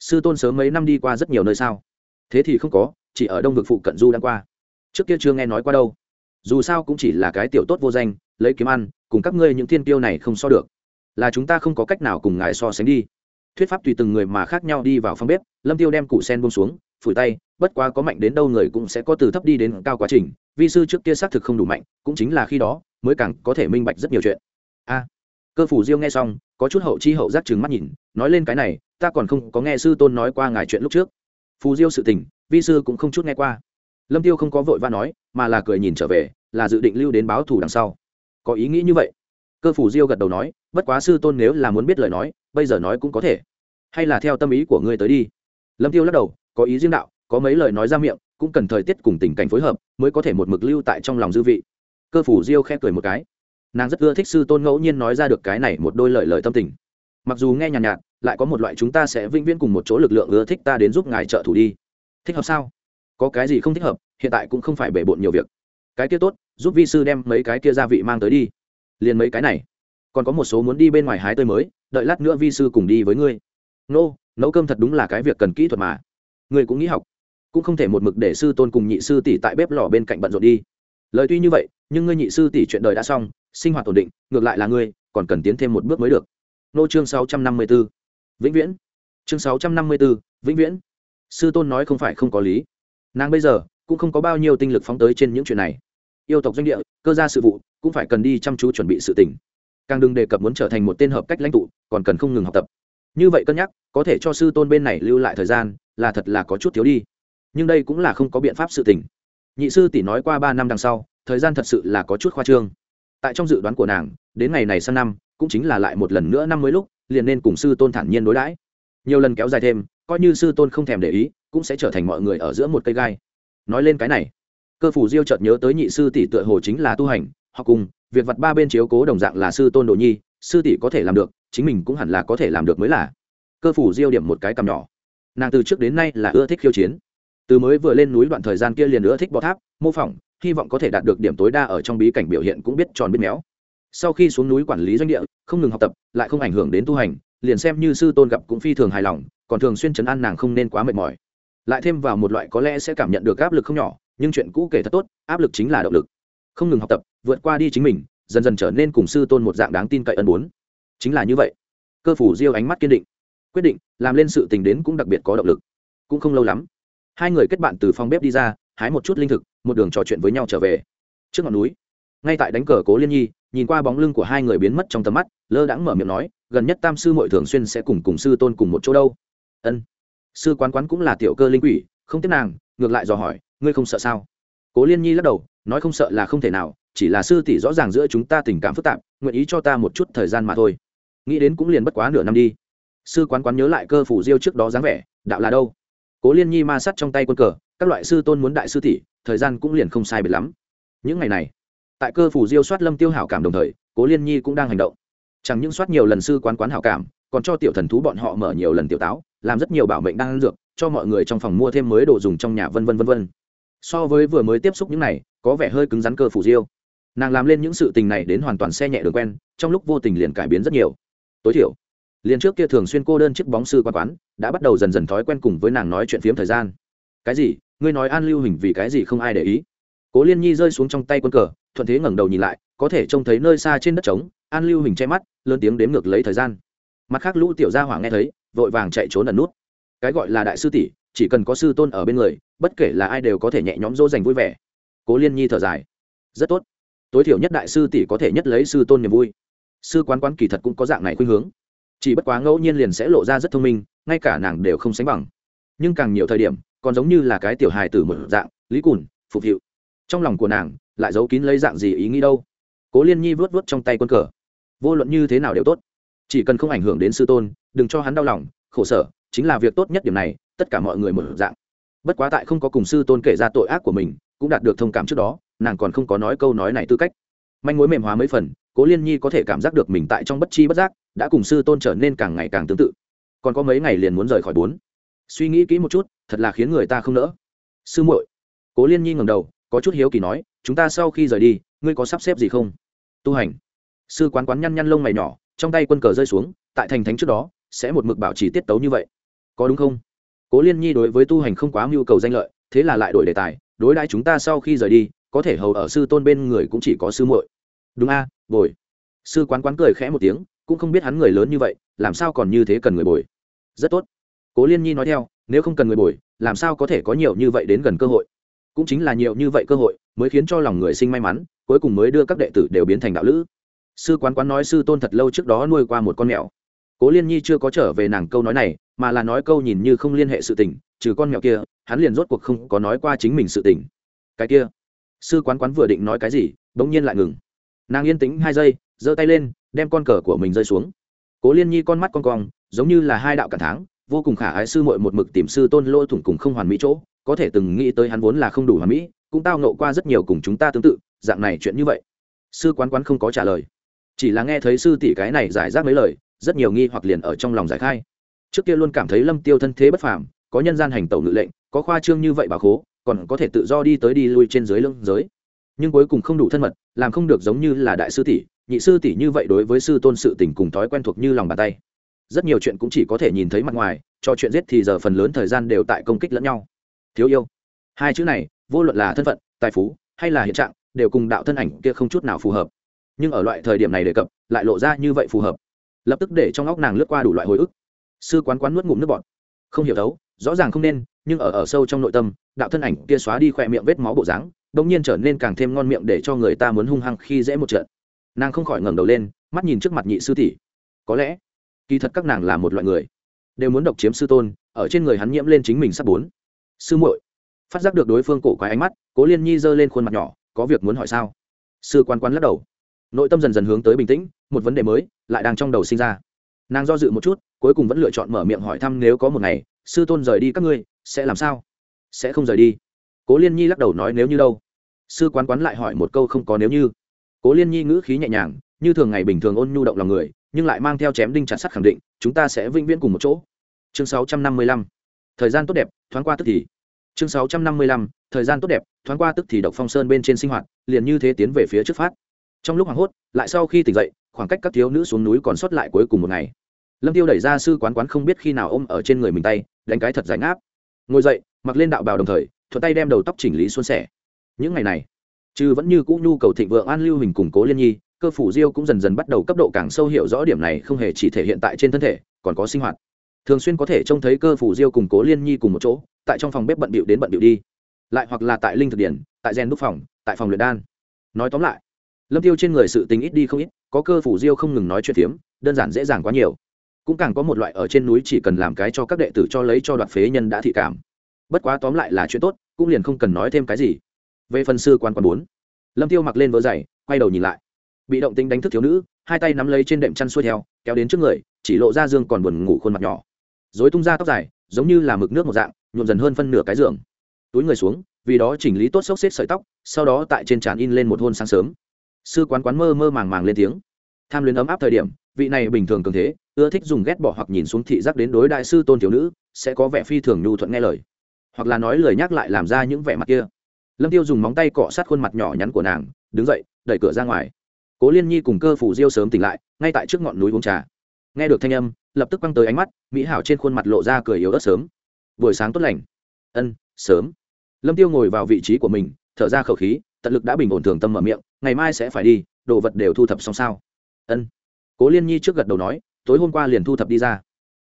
Sư tôn sớm mấy năm đi qua rất nhiều nơi sao? Thế thì không có, chỉ ở đông vực phụ cận du đang qua. Trước kia chưa nghe nói qua đâu. Dù sao cũng chỉ là cái tiểu tốt vô danh, lấy kiếm ăn, cùng các ngươi những thiên tiêu này không so được là chúng ta không có cách nào cùng ngài so sánh đi. Thuyết pháp tùy từng người mà khác nhau đi vào phòng bếp, lâm tiêu đem củ sen bông xuống, phủi tay, bất quá có mạnh đến đâu người cũng sẽ có từ thấp đi đến cao quá trình, vi sư trước kia xác thực không đủ mạnh, cũng chính là khi đó, mới càng có thể minh bạch rất nhiều chuyện. A, cơ phủ diêu nghe xong, có chút hậu chi hậu giác trừng mắt nhìn, nói lên cái này, ta còn không có nghe sư tôn nói qua ngài chuyện lúc trước. Phù diêu sự tình, vi sư cũng không chút nghe qua. Lâm tiêu không có vội va nói, mà là cười nhìn trở về, là dự định lưu đến báo thù đằng sau. Có ý nghĩ như vậy cơ phủ diêu gật đầu nói bất quá sư tôn nếu là muốn biết lời nói bây giờ nói cũng có thể. Hay là theo tâm ý của ngươi tới đi. Lâm tiêu lắc đầu có ý riêng đạo có mấy lời nói ra miệng cũng cần thời tiết cùng tình cảnh phối hợp mới có thể một mực lưu tại trong lòng dư vị. Cơ phủ diêu khẽ cười một cái. Nàng rất ưa thích sư tôn ngẫu nhiên nói ra được cái này một đôi lời lời tâm tình. Mặc dù nghe nhàn nhạt, nhạt lại có một loại chúng ta sẽ vĩnh viễn cùng một chỗ lực lượng ưa thích ta đến giúp ngài trợ thủ đi. Thích hợp sao? Có cái gì không thích hợp hiện tại cũng không phải bể bộn nhiều việc. Cái kia tốt giúp vi sư đem mấy cái kia gia vị mang tới đi liền mấy cái này. Còn có một số muốn đi bên ngoài hái tươi mới đợi lát nữa vi sư cùng đi với ngươi. Nô、no, nấu cơm thật đúng là cái việc cần kỹ thuật mà. Ngươi cũng nghĩ học. Cũng không thể một mực để sư tôn cùng nhị sư tỷ tại bếp lò bên cạnh bận rộn đi. Lời tuy như vậy nhưng ngươi nhị sư tỷ chuyện đời đã xong sinh hoạt ổn định ngược lại là ngươi còn cần tiến thêm một bước mới được. Nô chương sáu trăm năm mươi b ố vĩnh viễn. Chương sáu trăm năm mươi b ố vĩnh viễn. Sư tôn nói không phải không có lý. Nàng bây giờ cũng không có bao nhiêu tinh lực phóng tới trên những chuyện này. Yêu tộc doanh địa cơ gia sự vụ, cũng phải cần đi chăm chú chuẩn bị sự tỉnh càng đừng đề cập muốn trở thành một tên hợp cách lãnh tụ, còn cần không ngừng học tập. Như vậy cân nhắc, có thể cho sư tôn bên này lưu lại thời gian, là thật là có chút thiếu đi. Nhưng đây cũng là không có biện pháp sự tỉnh nhị sư tỷ nói qua ba năm đằng sau, thời gian thật sự là có chút khoa trương. Tại trong dự đoán của nàng, đến ngày này sang năm, cũng chính là lại một lần nữa năm mới lúc, liền nên cùng sư tôn thản nhiên đối đãi. Nhiều lần kéo dài thêm, coi như sư tôn không thèm để ý, cũng sẽ trở thành mọi người ở giữa một cây gai. Nói lên cái này cơ phủ diêu chợt nhớ tới nhị sư tỷ tựa hồ chính là tu hành, họ cùng, việc vặt ba bên chiếu cố đồng dạng là sư tôn đồ nhi, sư tỷ có thể làm được, chính mình cũng hẳn là có thể làm được mới là. Cơ phủ diêu điểm một cái cầm nhỏ. Nàng từ trước đến nay là ưa thích khiêu chiến. Từ mới vừa lên núi đoạn thời gian kia liền ưa thích bọ tháp, mô phỏng, hy vọng có thể đạt được điểm tối đa ở trong bí cảnh biểu hiện cũng biết tròn biết méo. Sau khi xuống núi quản lý doanh địa, không ngừng học tập, lại không ảnh hưởng đến tu hành, liền xem như sư tôn gặp cũng phi thường hài lòng, còn thường xuyên chấn an nàng không nên quá mệt mỏi. Lại thêm vào một loại có lẽ sẽ cảm nhận được áp lực không nhỏ nhưng chuyện cũ kể thật tốt, áp lực chính là động lực. Không ngừng học tập, vượt qua đi chính mình, dần dần trở nên cùng sư tôn một dạng đáng tin cậy ân bốn. Chính là như vậy. Cơ phủ diêu ánh mắt kiên định. Quyết định, làm lên sự tình đến cũng đặc biệt có động lực. Cũng không lâu lắm, hai người kết bạn từ phòng bếp đi ra, hái một chút linh thực, một đường trò chuyện với nhau trở về. Trước ngọn núi, ngay tại đánh cờ cố liên nhi, nhìn qua bóng lưng của hai người biến mất trong tầm mắt, lơ đãng mở miệng nói, gần nhất tam sư mội thường xuyên sẽ cùng cùng sư tôn cùng một chỗ đâu? Ân. Sư quán quán cũng là tiểu cơ linh quỷ, không tiếp nàng, ngược lại dò hỏi ngươi không sợ sao? Cố liên nhi lắc đầu, nói không sợ là không thể nào, chỉ là sư tỷ rõ ràng giữa chúng ta tình cảm phức tạp, nguyện ý cho ta một chút thời gian mà thôi. Nghĩ đến cũng liền bất quá nửa năm đi. Sư quán quán nhớ lại cơ phủ diêu trước đó dáng vẻ, đạo là đâu? Cố liên nhi ma sắt trong tay quân cờ, các loại sư tôn muốn đại sư tỷ, thời gian cũng liền không sai biệt lắm. Những ngày này, tại cơ phủ diêu soát lâm tiêu hảo cảm đồng thời, cố liên nhi cũng đang hành động. Chẳng những soát nhiều lần sư quán quán hảo cảm, còn cho tiểu thần thú bọn họ mở nhiều lần tiểu táo, làm rất nhiều bảo mệnh đang dược, cho mọi người trong phòng mua thêm mới đồ dùng trong nhà vân vân vân vân so với vừa mới tiếp xúc những này, có vẻ hơi cứng rắn cơ phủ diêu. Nàng làm lên những sự tình này đến hoàn toàn xe nhẹ đường quen, trong lúc vô tình liền cải biến rất nhiều. Tối thiểu, liền trước kia thường xuyên cô đơn chiếc bóng sư quan quán, đã bắt đầu dần dần thói quen cùng với nàng nói chuyện phiếm thời gian. Cái gì? Ngươi nói an lưu hình vì cái gì không ai để ý? Cố liên nhi rơi xuống trong tay quân cờ, thuận thế ngẩng đầu nhìn lại, có thể trông thấy nơi xa trên đất trống, an lưu hình che mắt, lớn tiếng đếm ngược lấy thời gian. Mặt khác lũ tiểu gia hỏa nghe thấy, vội vàng chạy trốn ẩn nút. Cái gọi là đại sư tỷ chỉ cần có sư tôn ở bên người, bất kể là ai đều có thể nhẹ nhõm dỗ dành vui vẻ. Cố liên nhi thở dài. Rất tốt. Tối thiểu nhất đại sư tỷ có thể nhất lấy sư tôn niềm vui. Sư quán quán kỳ thật cũng có dạng này khuynh hướng. Chỉ bất quá ngẫu nhiên liền sẽ lộ ra rất thông minh, ngay cả nàng đều không sánh bằng. Nhưng càng nhiều thời điểm, còn giống như là cái tiểu hài tử một dạng, lý cùn, phục hiệu. Trong lòng của nàng, lại giấu kín lấy dạng gì ý nghĩ đâu. Cố liên nhi vớt vớt trong tay quân cờ. Vô luận như thế nào đều tốt. Chỉ cần không ảnh hưởng đến sư tôn, đừng cho hắn đau lòng, khổ sở, chính là việc tốt nhất điểm này tất cả mọi người một dạng. Bất quá tại không có cùng sư tôn kể ra tội ác của mình, cũng đạt được thông cảm trước đó, nàng còn không có nói câu nói này tư cách. Manh mối mềm hóa mấy phần, cố liên nhi có thể cảm giác được mình tại trong bất chi bất giác, đã cùng sư tôn trở nên càng ngày càng tương tự. Còn có mấy ngày liền muốn rời khỏi bốn. Suy nghĩ kỹ một chút, thật là khiến người ta không nỡ. Sư muội. Cố liên nhi ngầm đầu, có chút hiếu kỳ nói, chúng ta sau khi rời đi, ngươi có sắp xếp gì không? Tu hành. Sư quán quán nhăn nhăn lông mày nhỏ, trong tay quân cờ rơi xuống, tại thành thánh trước đó, sẽ một mực bảo trì tiết tấu như vậy. Có đúng không? Cố liên nhi đối với tu hành không quá mưu cầu danh lợi thế là lại đổi đề tài đối đãi chúng ta sau khi rời đi có thể hầu ở sư tôn bên người cũng chỉ có sư muội. Đúng a à, bồi. Sư quán quán cười khẽ một tiếng cũng không biết hắn người lớn như vậy làm sao còn như thế cần người bồi. Rất tốt. Cố liên nhi nói theo nếu không cần người bồi làm sao có thể có nhiều như vậy đến gần cơ hội? Cũng chính là nhiều như vậy cơ hội mới khiến cho lòng người sinh may mắn cuối cùng mới đưa các đệ tử đều biến thành đạo lữ. Sư quán quán nói sư tôn thật lâu trước đó nuôi qua một con mèo. Cố liên nhi chưa có trở về nàng câu nói này mà là nói câu nhìn như không liên hệ sự tình, trừ con mèo kia, hắn liền rốt cuộc không có nói qua chính mình sự tình. Cái kia, sư quán quán vừa định nói cái gì, bỗng nhiên lại ngừng. Nàng yên tĩnh hai giây, giơ tay lên, đem con cờ của mình rơi xuống. Cố liên nhi con mắt con cong, giống như là hai đạo cả tháng vô cùng khả ái sư mội một mực tìm sư tôn lỗ thủng cùng không hoàn mỹ chỗ, có thể từng nghĩ tới hắn vốn là không đủ hoàn mỹ, cũng tao nộ qua rất nhiều cùng chúng ta tương tự, dạng này chuyện như vậy. Sư quán quán không có trả lời, chỉ là nghe thấy sư tỷ cái này giải rác mấy lời, rất nhiều nghi hoặc liền ở trong lòng giải khai trước kia luôn cảm thấy lâm tiêu thân thế bất phàm, có nhân gian hành tẩu ngự lệnh, có khoa trương như vậy bà khố, còn có thể tự do đi tới đi lui trên dưới lưng giới. Nhưng cuối cùng không đủ thân mật, làm không được giống như là đại sư tỷ, nhị sư tỷ như vậy đối với sư tôn sự tình cùng thói quen thuộc như lòng bàn tay. Rất nhiều chuyện cũng chỉ có thể nhìn thấy mặt ngoài, cho chuyện giết thì giờ phần lớn thời gian đều tại công kích lẫn nhau. Thiếu yêu. Hai chữ này, vô luận là thân phận, tài phú, hay là hiện trạng, đều cùng đạo thân ảnh kia không chút nào phù hợp. Nhưng ở loại thời điểm này đề cập, lại lộ ra như vậy phù hợp. Lập tức để trong óc nàng lướt qua đủ loại hồi ức sư quán quán nuốt ngụm nước bọt. Không hiểu thấu, rõ ràng không nên, nhưng ở ở sâu trong nội tâm, đạo thân ảnh kia xóa đi khỏe miệng vết máu bộ dáng đông nhiên trở nên càng thêm ngon miệng để cho người ta muốn hung hăng khi dễ một trận. Nàng không khỏi ngẩng đầu lên, mắt nhìn trước mặt nhị sư tỷ. Có lẽ, kỳ thật các nàng là một loại người, đều muốn độc chiếm sư tôn, ở trên người hắn nhiễm lên chính mình sắp bốn. Sư muội, phát giác được đối phương cổ quái ánh mắt, cố liên nhi giơ lên khuôn mặt nhỏ, có việc muốn hỏi sao? Sư quan quan lắc đầu. Nội tâm dần dần hướng tới bình tĩnh, một vấn đề mới, lại đang trong đầu sinh ra. Nàng do dự một chút cuối cùng vẫn lựa chọn mở miệng hỏi thăm nếu có một ngày, sư tôn rời đi các ngươi, sẽ làm sao? Sẽ không rời đi. Cố liên nhi lắc đầu nói nếu như đâu? Sư quán quán lại hỏi một câu không có nếu như. Cố liên nhi ngữ khí nhẹ nhàng, như thường ngày bình thường ôn nhu động lòng người, nhưng lại mang theo chém đinh chặt sắt khẳng định, chúng ta sẽ vĩnh viễn cùng một chỗ. Chương 655. thời gian tốt đẹp, thoáng qua tức thì. Chương 655. thời gian tốt đẹp, thoáng qua tức thì độc phong sơn bên trên sinh hoạt, liền như thế tiến về phía trước phát. Trong lúc hoảng hốt, lại sau khi tỉnh dậy, khoảng cách các thiếu nữ xuống núi còn sót lại cuối cùng một ngày lâm tiêu đẩy ra sư quán quán không biết khi nào ôm ở trên người mình tay đánh cái thật giải ngáp ngồi dậy mặc lên đạo bào đồng thời thuận tay đem đầu tóc chỉnh lý xuân sẻ những ngày này chứ vẫn như cũ nhu cầu thịnh vượng an lưu hình củng cố liên nhi cơ phủ diêu cũng dần dần bắt đầu cấp độ càng sâu hiểu rõ điểm này không hề chỉ thể hiện tại trên thân thể còn có sinh hoạt thường xuyên có thể trông thấy cơ phủ diêu cùng cố liên nhi cùng một chỗ tại trong phòng bếp bận bịu đến bận bịu đi lại hoặc là tại linh thực điển tại gen đúc phòng tại phòng luyện đan nói tóm lại lâm tiêu trên người sự tình ít đi không ít có cơ phủ diêu không ngừng nói chuyện phiếm đơn giản dễ dàng quá nhiều cũng càng có một loại ở trên núi chỉ cần làm cái cho các đệ tử cho lấy cho đoạt phế nhân đã thị cảm. Bất quá tóm lại là chuyện tốt, cũng liền không cần nói thêm cái gì. Về phần sư quan quan bốn, lâm tiêu mặc lên vỡ giày quay đầu nhìn lại. Bị động tính đánh thức thiếu nữ, hai tay nắm lấy trên đệm chăn xuôi theo, kéo đến trước người, chỉ lộ ra dương còn buồn ngủ khuôn mặt nhỏ. Dối tung ra tóc dài, giống như là mực nước một dạng, nhuộm dần hơn phân nửa cái giường. Túi người xuống, vì đó chỉnh lý tốt xốc xếp sợi tóc, sau đó tại trên trán in lên một hôn sáng sớm. Sư quán quán mơ mơ màng màng lên tiếng. Tham luyến ấm áp thời điểm vị này bình thường cường thế, ưa thích dùng ghét bỏ hoặc nhìn xuống thị giác đến đối đại sư tôn thiếu nữ, sẽ có vẻ phi thường nhu thuận nghe lời. Hoặc là nói lời nhắc lại làm ra những vẻ mặt kia. Lâm tiêu dùng móng tay cọ sát khuôn mặt nhỏ nhắn của nàng, đứng dậy, đẩy cửa ra ngoài. Cố liên nhi cùng cơ phủ diêu sớm tỉnh lại, ngay tại trước ngọn núi uống trà. Nghe được thanh âm, lập tức quăng tới ánh mắt, mỹ hảo trên khuôn mặt lộ ra cười yếu ớt sớm. Buổi sáng tốt lành. Ân, sớm. Lâm tiêu ngồi vào vị trí của mình, thở ra khẩu khí, tận lực đã bình ổn thường tâm mở miệng, ngày mai sẽ phải đi, đồ vật đều thu thập xong sao? Ân cố liên nhi trước gật đầu nói, tối hôm qua liền thu thập đi ra.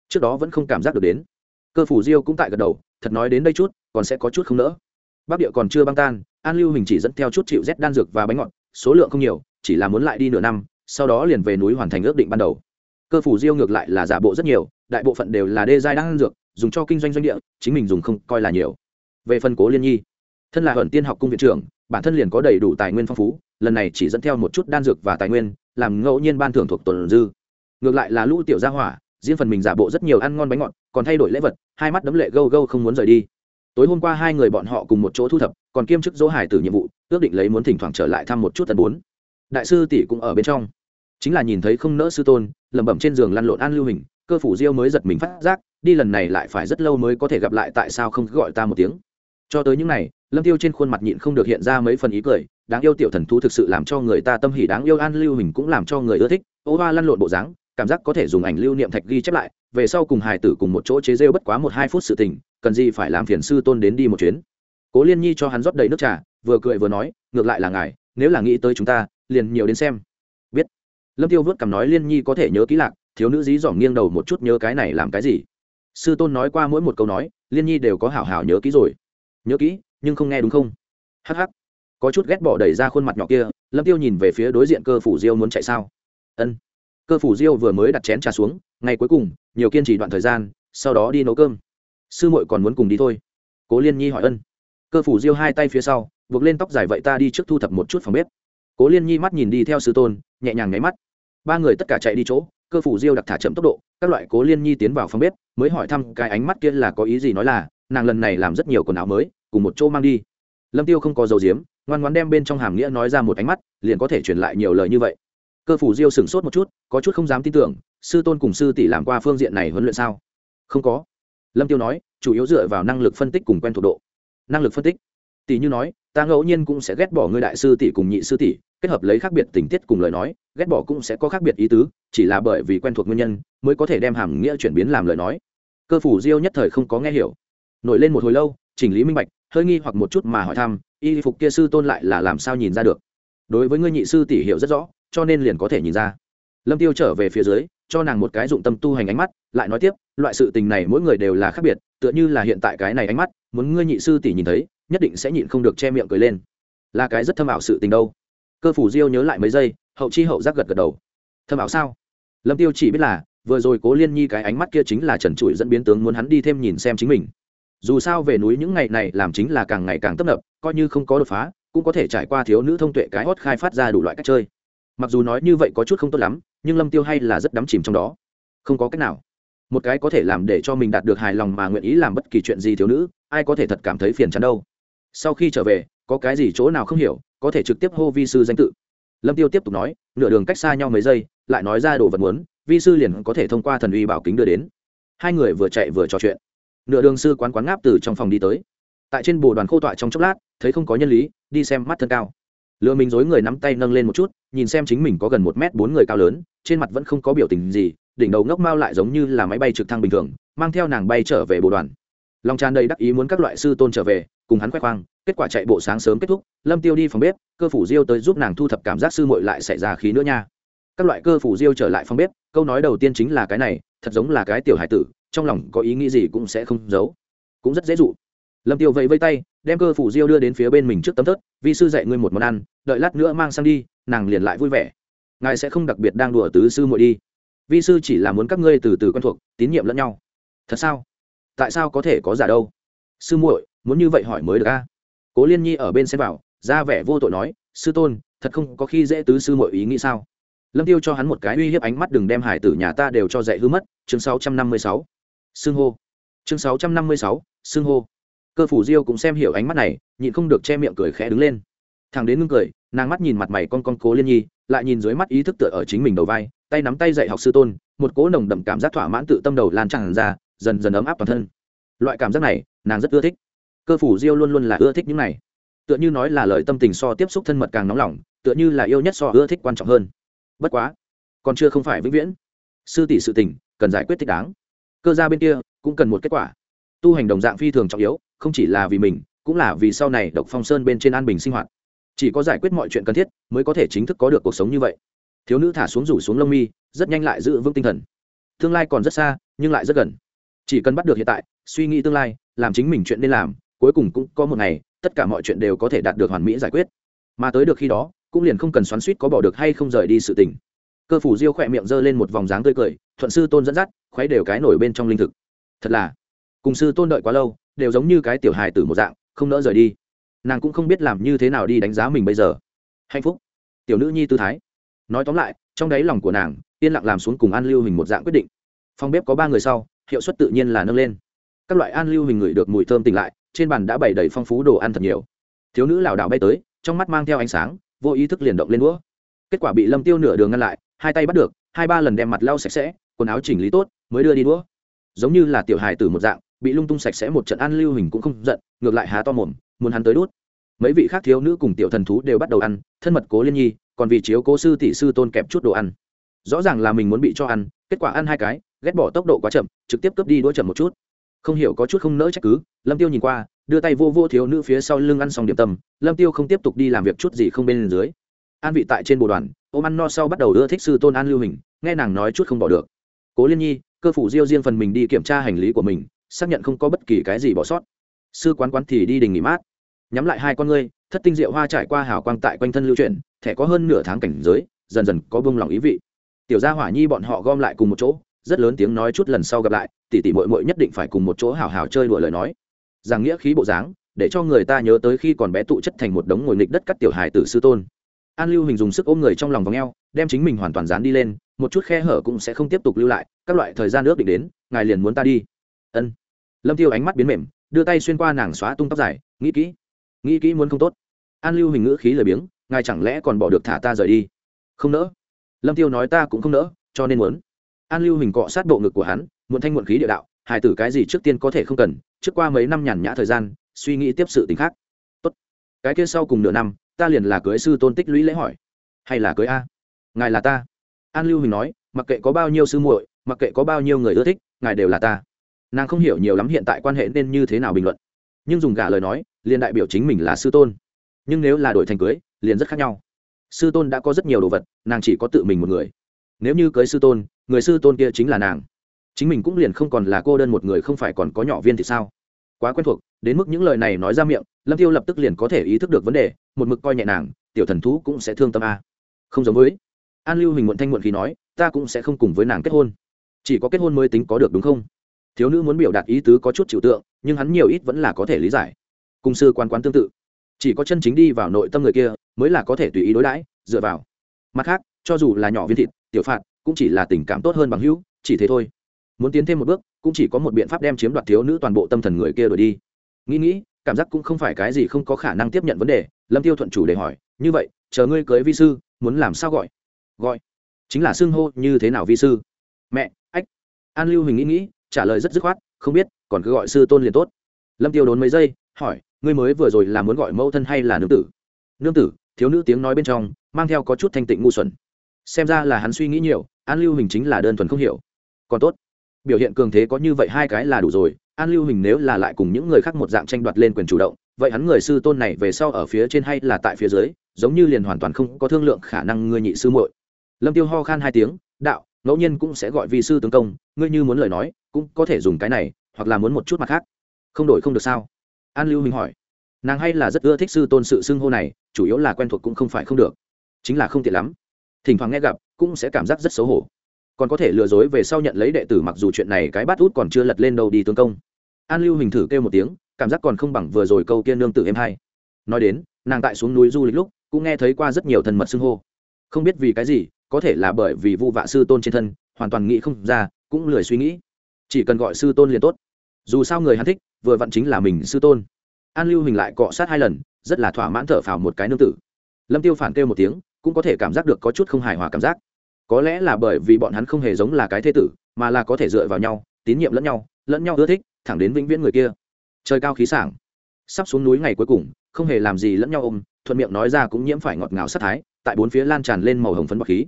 Trước đó vẫn không cảm giác được đến. Cơ phủ diêu cũng tại gật đầu, thật nói đến đây chút, còn sẽ có chút không nỡ. Bắc địa còn chưa băng tan, an lưu hình chỉ dẫn theo chút chịu rét đan dược và bánh ngọt, số lượng không nhiều, chỉ là muốn lại đi nửa năm, sau đó liền về núi hoàn thành ước định ban đầu. Cơ phủ diêu ngược lại là giả bộ rất nhiều, đại bộ phận đều là đê giai đan dược, dùng cho kinh doanh doanh địa, chính mình dùng không coi là nhiều. Về phân cố liên nhi, thân là hận tiên học cung viện trưởng, bản thân liền có đầy đủ tài nguyên phong phú, lần này chỉ dẫn theo một chút đan dược và tài nguyên làm ngẫu nhiên ban thưởng thuộc tuần dư. Ngược lại là lũ tiểu gia hỏa, riêng phần mình giả bộ rất nhiều ăn ngon bánh ngọt, còn thay đổi lễ vật, hai mắt đấm lệ gâu gâu không muốn rời đi. Tối hôm qua hai người bọn họ cùng một chỗ thu thập, còn kiêm chức dỗ hải tử nhiệm vụ, ước định lấy muốn thỉnh thoảng trở lại thăm một chút tận bốn. Đại sư tỷ cũng ở bên trong. Chính là nhìn thấy không nỡ sư tôn, lẩm bẩm trên giường lăn lộn an lưu hình, cơ phủ diêu mới giật mình phát giác, đi lần này lại phải rất lâu mới có thể gặp lại tại sao không gọi ta một tiếng. Cho tới những này lâm tiêu trên khuôn mặt nhịn không được hiện ra mấy phần ý cười đáng yêu tiểu thần thú thực sự làm cho người ta tâm hỉ đáng yêu, an lưu hình cũng làm cho người ưa thích. Ô hoa lăn lộn bộ dáng, cảm giác có thể dùng ảnh lưu niệm thạch ghi chép lại, về sau cùng hài tử cùng một chỗ chế rêu bất quá một hai phút sự tình, cần gì phải làm phiền sư tôn đến đi một chuyến. Cố liên nhi cho hắn rót đầy nước trà, vừa cười vừa nói, ngược lại là ngài, nếu là nghĩ tới chúng ta, liền nhiều đến xem. Biết. Lâm tiêu vớt cằm nói, liên nhi có thể nhớ kỹ lạc, thiếu nữ dí dỏm nghiêng đầu một chút nhớ cái này làm cái gì? Sư tôn nói qua mỗi một câu nói, liên nhi đều có hảo hảo nhớ kỹ rồi. Nhớ kỹ, nhưng không nghe đúng không? Hh có chút ghét bỏ đẩy ra khuôn mặt nhỏ kia, lâm tiêu nhìn về phía đối diện cơ phủ diêu muốn chạy sao? Ân. Cơ phủ diêu vừa mới đặt chén trà xuống, ngày cuối cùng, nhiều kiên trì đoạn thời gian, sau đó đi nấu cơm. Sư muội còn muốn cùng đi thôi. Cố liên nhi hỏi ân. Cơ phủ diêu hai tay phía sau, buộc lên tóc dài vậy ta đi trước thu thập một chút phòng bếp. Cố liên nhi mắt nhìn đi theo sư tôn, nhẹ nhàng nháy mắt. Ba người tất cả chạy đi chỗ, cơ phủ diêu đặc thả chậm tốc độ, các loại cố liên nhi tiến vào phòng bếp, mới hỏi thăm cái ánh mắt kia là có ý gì nói là, nàng lần này làm rất nhiều quần áo mới, cùng một chỗ mang đi. Lâm tiêu không có dầu diếm ngoan ngoan đem bên trong hàm nghĩa nói ra một ánh mắt, liền có thể truyền lại nhiều lời như vậy. Cơ phủ diêu sửng sốt một chút, có chút không dám tin tưởng, sư tôn cùng sư tỷ làm qua phương diện này huấn luyện sao? Không có. Lâm tiêu nói, chủ yếu dựa vào năng lực phân tích cùng quen thuộc độ. Năng lực phân tích? Tỷ như nói, ta ngẫu nhiên cũng sẽ ghét bỏ ngươi đại sư tỷ cùng nhị sư tỷ, kết hợp lấy khác biệt tình tiết cùng lời nói, ghét bỏ cũng sẽ có khác biệt ý tứ, chỉ là bởi vì quen thuộc nguyên nhân, mới có thể đem hàm nghĩa chuyển biến làm lời nói. Cơ phủ diêu nhất thời không có nghe hiểu. Nổi lên một hồi lâu, chỉnh lý minh bạch, hơi nghi hoặc một chút mà hỏi thăm y phục kia sư tôn lại là làm sao nhìn ra được? Đối với ngươi nhị sư tỷ hiểu rất rõ, cho nên liền có thể nhìn ra. Lâm tiêu trở về phía dưới, cho nàng một cái dụng tâm tu hành ánh mắt, lại nói tiếp, loại sự tình này mỗi người đều là khác biệt, tựa như là hiện tại cái này ánh mắt, muốn ngươi nhị sư tỷ nhìn thấy, nhất định sẽ nhịn không được che miệng cười lên. Là cái rất thâm ảo sự tình đâu. Cơ phủ diêu nhớ lại mấy giây, hậu chi hậu giác gật gật đầu. Thâm ảo sao? Lâm tiêu chỉ biết là, vừa rồi cố liên nhi cái ánh mắt kia chính là trần trụi dẫn biến tướng muốn hắn đi thêm nhìn xem chính mình dù sao về núi những ngày này làm chính là càng ngày càng tấp nập, coi như không có đột phá, cũng có thể trải qua thiếu nữ thông tuệ cái hót khai phát ra đủ loại cách chơi. Mặc dù nói như vậy có chút không tốt lắm, nhưng lâm tiêu hay là rất đắm chìm trong đó. Không có cách nào. Một cái có thể làm để cho mình đạt được hài lòng mà nguyện ý làm bất kỳ chuyện gì thiếu nữ, ai có thể thật cảm thấy phiền chán đâu. Sau khi trở về, có cái gì chỗ nào không hiểu, có thể trực tiếp hô vi sư danh tự. Lâm tiêu tiếp tục nói, nửa đường cách xa nhau mấy giây, lại nói ra đồ vật muốn, vi sư liền có thể thông qua thần uy bảo kính đưa đến. Hai người vừa chạy vừa trò chuyện nửa đường sư quán quán ngáp từ trong phòng đi tới. Tại trên bồ đoàn khô tọa trong chốc lát, thấy không có nhân lý, đi xem mắt thân cao. Lừa mình dối người nắm tay nâng lên một chút, nhìn xem chính mình có gần một m bốn người cao lớn, trên mặt vẫn không có biểu tình gì, đỉnh đầu ngốc mao lại giống như là máy bay trực thăng bình thường, mang theo nàng bay trở về bồ đoàn. Lòng tràn đầy đắc ý muốn các loại sư tôn trở về, cùng hắn khoe khoang, kết quả chạy bộ sáng sớm kết thúc, lâm tiêu đi phòng bếp, cơ phủ diêu tới giúp nàng thu thập cảm giác sư muội lại xảy ra khí nữa nha. Các loại cơ phủ diêu trở lại phòng bếp, câu nói đầu tiên chính là cái này, thật giống là cái tiểu hải tử trong lòng có ý nghĩ gì cũng sẽ không giấu. Cũng rất dễ dụ. Lâm tiêu vẫy vây tay, đem cơ phủ diêu đưa đến phía bên mình trước tấm tớt vi sư dạy ngươi một món ăn, đợi lát nữa mang sang đi, nàng liền lại vui vẻ. Ngài sẽ không đặc biệt đang đùa tứ sư muội đi. Vi sư chỉ là muốn các ngươi từ từ quen thuộc, tín nhiệm lẫn nhau. Thật sao? Tại sao có thể có giả đâu? Sư muội, muốn như vậy hỏi mới được a. Cố liên nhi ở bên xem vào, ra vẻ vô tội nói, sư tôn, thật không có khi dễ tứ sư muội ý nghĩ sao? Lâm tiêu cho hắn một cái uy hiếp ánh mắt đừng đem hải tử nhà ta đều cho dạy hư mất, chương 656 xưng hô. Chương 656, xưng hô. Cơ phủ diêu cũng xem hiểu ánh mắt này nhịn không được che miệng cười khẽ đứng lên. Thằng đến ngưng cười nàng mắt nhìn mặt mày con con cố liên nhi lại nhìn dưới mắt ý thức tựa ở chính mình đầu vai tay nắm tay dạy học sư tôn một cố nồng đậm cảm giác thỏa mãn tự tâm đầu lan tràn ra dần dần ấm áp toàn thân. Loại cảm giác này nàng rất ưa thích. Cơ phủ diêu luôn luôn là ưa thích những này. Tựa như nói là lời tâm tình so tiếp xúc thân mật càng nóng lòng tựa như là yêu nhất so ưa thích quan trọng hơn. Bất quá còn chưa không phải vĩnh viễn. Sư tỷ sự tình cần giải quyết thích đáng cơ gia bên kia cũng cần một kết quả. Tu hành đồng dạng phi thường trọng yếu, không chỉ là vì mình, cũng là vì sau này độc phong sơn bên trên an bình sinh hoạt. Chỉ có giải quyết mọi chuyện cần thiết mới có thể chính thức có được cuộc sống như vậy. Thiếu nữ thả xuống rủ xuống lông mi, rất nhanh lại giữ vững tinh thần. Tương lai còn rất xa, nhưng lại rất gần. Chỉ cần bắt được hiện tại, suy nghĩ tương lai, làm chính mình chuyện nên làm, cuối cùng cũng có một ngày, tất cả mọi chuyện đều có thể đạt được hoàn mỹ giải quyết. Mà tới được khi đó, cũng liền không cần xoắn suýt có bỏ được hay không rời đi sự tình. Cơ phủ diêu khỏe miệng giơ lên một vòng dáng tươi cười thuận sư tôn dẫn dắt, khuấy đều cái nổi bên trong linh thực. Thật là, cùng sư tôn đợi quá lâu, đều giống như cái tiểu hài tử một dạng, không nỡ rời đi. Nàng cũng không biết làm như thế nào đi đánh giá mình bây giờ. Hạnh phúc. Tiểu nữ nhi tư thái. Nói tóm lại, trong đáy lòng của nàng, yên lặng làm xuống cùng an lưu hình một dạng quyết định. Phòng bếp có ba người sau, hiệu suất tự nhiên là nâng lên. Các loại an lưu hình ngửi được mùi thơm tỉnh lại, trên bàn đã bày đầy phong phú đồ ăn thật nhiều. Thiếu nữ lảo đảo bay tới, trong mắt mang theo ánh sáng, vô ý thức liền động lên đũa. Kết quả bị lâm tiêu nửa đường ngăn lại, hai tay bắt được, hai ba lần đem mặt lau sạch sẽ quần áo chỉnh lý tốt, mới đưa đi đũa. Giống như là tiểu hài tử một dạng, bị lung tung sạch sẽ một trận ăn lưu hình cũng không giận, ngược lại há to mồm, muốn hắn tới đút. Mấy vị khác thiếu nữ cùng tiểu thần thú đều bắt đầu ăn, thân mật cố liên nhi, còn vì chiếu cố sư tỷ sư tôn kẹp chút đồ ăn. Rõ ràng là mình muốn bị cho ăn, kết quả ăn hai cái, ghét bỏ tốc độ quá chậm, trực tiếp cướp đi đũa chậm một chút. Không hiểu có chút không nỡ trách cứ, lâm tiêu nhìn qua, đưa tay vô vô thiếu nữ phía sau lưng ăn xong điểm tâm, lâm tiêu không tiếp tục đi làm việc chút gì không bên dưới. An vị tại trên bộ đoàn, ôm ăn no sau bắt đầu ưa thích sư tôn an lưu hình, nghe nàng nói chút không bỏ được cố liên nhi, cơ phủ diêu riêng phần mình đi kiểm tra hành lý của mình, xác nhận không có bất kỳ cái gì bỏ sót. Sư quán quán thì đi đình nghỉ mát. Nhắm lại hai con ngươi, thất tinh diệu hoa trải qua hào quang tại quanh thân lưu chuyển, thẻ có hơn nửa tháng cảnh giới, dần dần có bông lòng ý vị. Tiểu gia hỏa nhi bọn họ gom lại cùng một chỗ, rất lớn tiếng nói chút lần sau gặp lại tỷ tỷ muội muội nhất định phải cùng một chỗ hào hào chơi đùa lời nói. Rằng nghĩa khí bộ dáng, để cho người ta nhớ tới khi còn bé tụ chất thành một đống ngồi nghịch đất cắt tiểu hài tử sư tôn. An lưu hình dùng sức ôm người trong lòng vòng eo, đem chính mình hoàn toàn dán đi lên một chút khe hở cũng sẽ không tiếp tục lưu lại, các loại thời gian ước định đến, ngài liền muốn ta đi. Ân. Lâm tiêu ánh mắt biến mềm, đưa tay xuyên qua nàng xóa tung tóc dài, nghĩ kỹ nghĩ kỹ muốn không tốt. An lưu hình ngữ khí lời biếng, ngài chẳng lẽ còn bỏ được thả ta rời đi? Không nỡ. Lâm tiêu nói, ta cũng không nỡ, cho nên muốn. An lưu hình cọ sát bộ ngực của hắn, muộn thanh muộn khí địa đạo hài tử cái gì trước tiên có thể không cần, trước qua mấy năm nhàn nhã thời gian, suy nghĩ tiếp sự tính khác. Tốt, cái kia sau cùng nửa năm, ta liền là cưới sư tôn tích lũy lễ hỏi. Hay là cưới a? Ngài là ta an lưu hình nói, mặc kệ có bao nhiêu sư muội, mặc kệ có bao nhiêu người ưa thích, ngài đều là ta. Nàng không hiểu nhiều lắm hiện tại quan hệ nên như thế nào bình luận. Nhưng dùng gả lời nói, liền đại biểu chính mình là sư tôn. Nhưng nếu là đổi thành cưới, liền rất khác nhau. Sư tôn đã có rất nhiều đồ vật, nàng chỉ có tự mình một người. Nếu như cưới sư tôn, người sư tôn kia chính là nàng. Chính mình cũng liền không còn là cô đơn một người, không phải còn có nhỏ viên thì sao? Quá quen thuộc, đến mức những lời này nói ra miệng, lâm tiêu lập tức liền có thể ý thức được vấn đề, một mực coi nhẹ nàng, tiểu thần thú cũng sẽ thương tâm a. Không giống với an lưu hình muộn thanh muộn khí nói, ta cũng sẽ không cùng với nàng kết hôn. Chỉ có kết hôn mới tính có được đúng không? Thiếu nữ muốn biểu đạt ý tứ có chút chịu tượng, nhưng hắn nhiều ít vẫn là có thể lý giải. Cùng sư quan quán tương tự. Chỉ có chân chính đi vào nội tâm người kia, mới là có thể tùy ý đối đãi, dựa vào. Mặt khác, cho dù là nhỏ viên thịt, tiểu phạt, cũng chỉ là tình cảm tốt hơn bằng hữu, chỉ thế thôi. Muốn tiến thêm một bước, cũng chỉ có một biện pháp đem chiếm đoạt thiếu nữ toàn bộ tâm thần người kia đổi đi. Nghĩ nghĩ, cảm giác cũng không phải cái gì không có khả năng tiếp nhận vấn đề, lâm tiêu thuận chủ để hỏi, như vậy, chờ ngươi cưới vi sư, muốn làm sao gọi? Gọi. Chính là xưng hô như thế nào vi sư? Mẹ, ách. An lưu hình nghĩ nghĩ, trả lời rất dứt khoát, không biết, còn cứ gọi sư tôn liền tốt. Lâm tiêu đốn mấy giây, hỏi, ngươi mới vừa rồi là muốn gọi mẫu thân hay là nương tử? Nương tử, thiếu nữ tiếng nói bên trong, mang theo có chút thanh tịnh ngu xuẩn. Xem ra là hắn suy nghĩ nhiều, an lưu hình chính là đơn thuần không hiểu. Còn tốt. Biểu hiện cường thế có như vậy hai cái là đủ rồi, an lưu hình nếu là lại cùng những người khác một dạng tranh đoạt lên quyền chủ động, vậy hắn người sư tôn này về sau ở phía trên hay là tại phía dưới, giống như liền hoàn toàn không có thương lượng khả năng ngươi nhị sư muội lâm tiêu ho khan hai tiếng, đạo, ngẫu nhiên cũng sẽ gọi vi sư tướng công, ngươi như muốn lời nói, cũng có thể dùng cái này, hoặc là muốn một chút mặt khác. Không đổi không được sao? An lưu huynh hỏi. Nàng hay là rất ưa thích sư tôn sự xưng hô này, chủ yếu là quen thuộc cũng không phải không được. Chính là không tiện lắm. Thỉnh thoảng nghe gặp, cũng sẽ cảm giác rất xấu hổ. Còn có thể lừa dối về sau nhận lấy đệ tử mặc dù chuyện này cái bát út còn chưa lật lên đầu đi tướng công. An lưu hình thử kêu một tiếng, cảm giác còn không bằng vừa rồi câu kia nương tử em hay. Nói đến, nàng tại xuống núi du lịch lúc, cũng nghe thấy qua rất nhiều thần mật xưng hô. Không biết vì cái gì có thể là bởi vì vu vạ sư tôn trên thân, hoàn toàn nghĩ không ra, cũng lười suy nghĩ. Chỉ cần gọi sư tôn liền tốt. Dù sao người hắn thích, vừa vặn chính là mình sư tôn. An lưu hình lại cọ sát hai lần, rất là thỏa mãn thở phào một cái nương tử. Lâm tiêu phản kêu một tiếng, cũng có thể cảm giác được có chút không hài hòa cảm giác. Có lẽ là bởi vì bọn hắn không hề giống là cái thế tử, mà là có thể dựa vào nhau, tín nhiệm lẫn nhau lẫn nhau ưa thích, thẳng đến vĩnh viễn người kia. Trời cao khí sảng. Sắp xuống núi ngày cuối cùng, không hề làm gì lẫn nhau ôm, thuận miệng nói ra cũng nhiễm phải ngọt ngào sát thái, tại bốn phía lan tràn lên màu hồng phấn bọc khí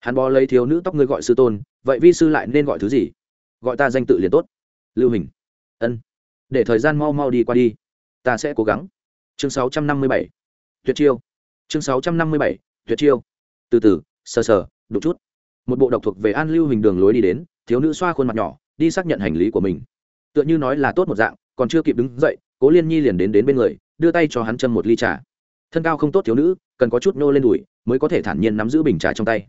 hắn bò lấy thiếu nữ tóc ngươi gọi sư tôn, vậy vi sư lại nên gọi thứ gì? Gọi ta danh tự liền tốt. Lưu hình. Ân. Để thời gian mau mau đi qua đi. Ta sẽ cố gắng. Chương 657. tuyệt chiêu. Chương 657. tuyệt chiêu. Từ từ, sờ sờ, đụng chút. Một bộ độc thuộc về an lưu hình đường lối đi đến, thiếu nữ xoa khuôn mặt nhỏ, đi xác nhận hành lý của mình. Tựa như nói là tốt một dạng, còn chưa kịp đứng dậy, cố liên nhi liền đến đến bên người, đưa tay cho hắn châm một ly trà. Thân cao không tốt thiếu nữ, cần có chút nô lên đùi, mới có thể thản nhiên nắm giữ bình trà trong tay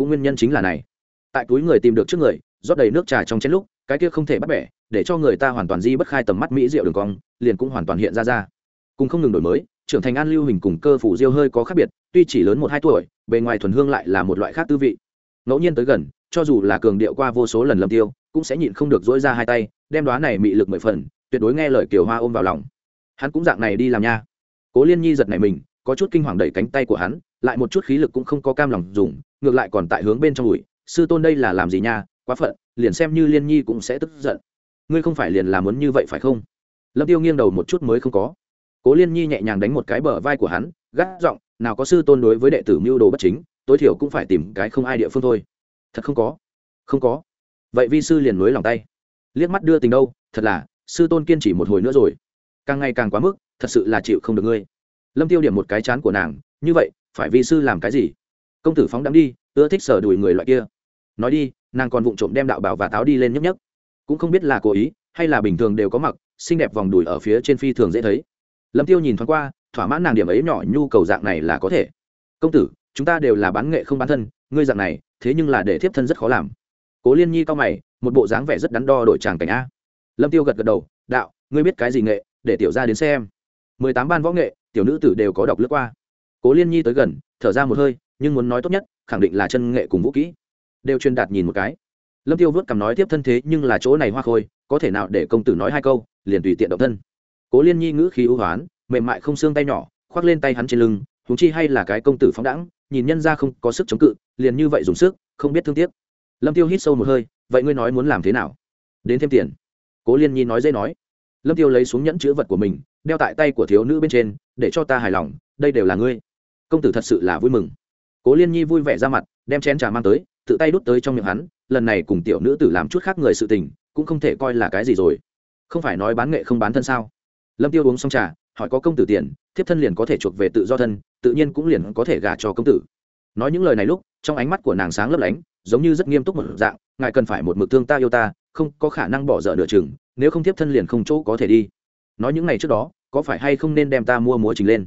cũng nguyên nhân chính là này. Tại túi người tìm được trước người, rót đầy nước trà trong chén lúc, cái kia không thể bắt bẻ, để cho người ta hoàn toàn di bất khai tầm mắt mỹ rượu đường cong, liền cũng hoàn toàn hiện ra ra. Cùng không ngừng đổi mới, trưởng thành an lưu hình cùng cơ phủ diêu hơi có khác biệt, tuy chỉ lớn một hai tuổi, bề ngoài thuần hương lại là một loại khác tư vị. Ngẫu nhiên tới gần, cho dù là cường điệu qua vô số lần lâm tiêu, cũng sẽ nhịn không được dỗi ra hai tay, đem đoá này mị lực mười phần, tuyệt đối nghe lời kiều hoa ôm vào lòng. Hắn cũng dạng này đi làm nha. Cố liên nhi giật này mình, có chút kinh hoàng đẩy cánh tay của hắn, lại một chút khí lực cũng không có cam lòng dùng ngược lại còn tại hướng bên trong ủi, sư tôn đây là làm gì nha? Quá phận, liền xem như liên nhi cũng sẽ tức giận. Ngươi không phải liền làm muốn như vậy phải không? Lâm tiêu nghiêng đầu một chút mới không có. Cố liên nhi nhẹ nhàng đánh một cái bờ vai của hắn, gắt giọng, nào có sư tôn đối với đệ tử mưu đồ bất chính, tối thiểu cũng phải tìm cái không ai địa phương thôi. Thật không có. Không có. Vậy vi sư liền nối lòng tay. Liếc mắt đưa tình đâu, thật là, sư tôn kiên trì một hồi nữa rồi. Càng ngày càng quá mức, thật sự là chịu không được ngươi. Lâm tiêu điểm một cái chán của nàng, như vậy, phải vi sư làm cái gì? Công tử phóng đắm đi, ưa thích sở đùi người loại kia. Nói đi, nàng còn vụng trộm đem đạo bảo và táo đi lên nhấp nhấp cũng không biết là cố ý, hay là bình thường đều có mặc, xinh đẹp vòng đùi ở phía trên phi thường dễ thấy. Lâm tiêu nhìn thoáng qua, thỏa mãn nàng điểm ấy nhỏ nhu cầu dạng này là có thể. Công tử, chúng ta đều là bán nghệ không bán thân, ngươi dạng này, thế nhưng là để thiếp thân rất khó làm. Cố liên nhi cao mày, một bộ dáng vẻ rất đắn đo đổi tràng cảnh a. Lâm tiêu gật gật đầu, đạo, ngươi biết cái gì nghệ, để tiểu ra đến xem. Mười tám ban võ nghệ, tiểu nữ tử đều có đọc lướt qua. Cố liên nhi tới gần, thở ra một hơi nhưng muốn nói tốt nhất, khẳng định là chân nghệ cùng vũ kỹ. Đều truyền đạt nhìn một cái. Lâm tiêu vớt cằm nói tiếp thân thế nhưng là chỗ này hoa khôi, có thể nào để công tử nói hai câu, liền tùy tiện động thân. Cố liên nhi ngữ khí ưu hoán, mềm mại không xương tay nhỏ, khoác lên tay hắn trên lưng húng chi hay là cái công tử phóng đẳng nhìn nhân ra không có sức chống cự, liền như vậy dùng sức, không biết thương tiếc. Lâm tiêu hít sâu một hơi, vậy ngươi nói muốn làm thế nào? Đến thêm tiền. Cố liên nhi nói dễ nói. Lâm tiêu lấy xuống nhẫn chữ vật của mình, đeo tại tay của thiếu nữ bên trên, để cho ta hài lòng, đây đều là ngươi. Công tử thật sự là vui mừng cố liên nhi vui vẻ ra mặt, đem chén trà mang tới, tự tay đút tới trong miệng hắn, lần này cùng tiểu nữ tử làm chút khác người sự tình, cũng không thể coi là cái gì rồi. Không phải nói bán nghệ không bán thân sao? Lâm tiêu uống xong trà, hỏi có công tử tiền, thiếp thân liền có thể chuộc về tự do thân, tự nhiên cũng liền có thể gả cho công tử. Nói những lời này lúc, trong ánh mắt của nàng sáng lấp lánh, giống như rất nghiêm túc một dạng, ngài cần phải một mực thương ta yêu ta, không có khả năng bỏ dở nửa chừng, nếu không thiếp thân liền không chỗ có thể đi. Nói những ngày trước đó, có phải hay không nên đem ta mua múa trình lên?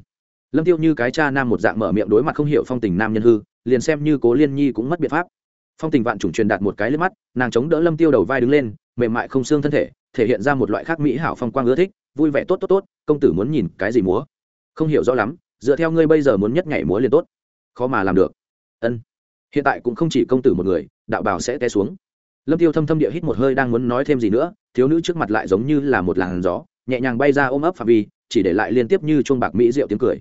Lâm tiêu như cái cha nam một dạng mở miệng đối mặt không hiểu phong tình nam nhân hư, liền xem như cố liên nhi cũng mất biện pháp. Phong tình vạn chủng truyền đạt một cái lên mắt, nàng chống đỡ lâm tiêu đầu vai đứng lên, mềm mại không xương thân thể thể hiện ra một loại khác mỹ hảo phong quang ưa thích, vui vẻ tốt tốt tốt, công tử muốn nhìn cái gì múa? Không hiểu rõ lắm, dựa theo ngươi bây giờ muốn nhất nhảy múa liền tốt. Khó mà làm được. Ân. Hiện tại cũng không chỉ công tử một người, đạo bảo sẽ té xuống. Lâm tiêu thâm thâm địa hít một hơi đang muốn nói thêm gì nữa, thiếu nữ trước mặt lại giống như là một làn gió, nhẹ nhàng bay ra ôm ấp phạm vi, chỉ để lại liên tiếp như chuông bạc mỹ rượu tiếng cười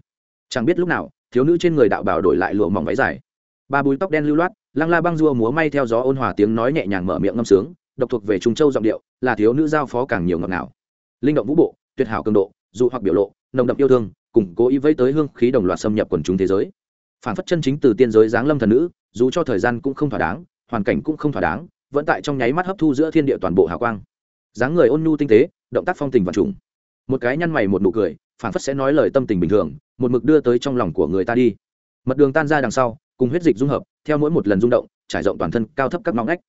chẳng biết lúc nào, thiếu nữ trên người đạo bảo đổi lại lụa mỏng váy dài. Ba búi tóc đen lưu loát, lăng la băng dua múa may theo gió ôn hòa tiếng nói nhẹ nhàng mở miệng ngâm sướng, độc thuộc về trung châu giọng điệu, là thiếu nữ giao phó càng nhiều ngọt ngào. Linh động vũ bộ, tuyệt hảo cường độ, dù hoặc biểu lộ, nồng đậm yêu thương củng cố ý vây tới hương khí đồng loạt xâm nhập quần chúng thế giới. Phản phất chân chính từ tiên giới giáng lâm thần nữ, dù cho thời gian cũng không thỏa đáng, hoàn cảnh cũng không thỏa đáng, vẫn tại trong nháy mắt hấp thu giữa thiên địa toàn bộ hào quang. Dáng người ôn nhu tinh tế, động tác phong tình và trùng. Một cái nhăn mày một nụ cười phản phất sẽ nói lời tâm tình bình thường, một mực đưa tới trong lòng của người ta đi. Mật đường tan ra đằng sau, cùng huyết dịch dung hợp, theo mỗi một lần rung động, trải rộng toàn thân cao thấp các ngõ ngách.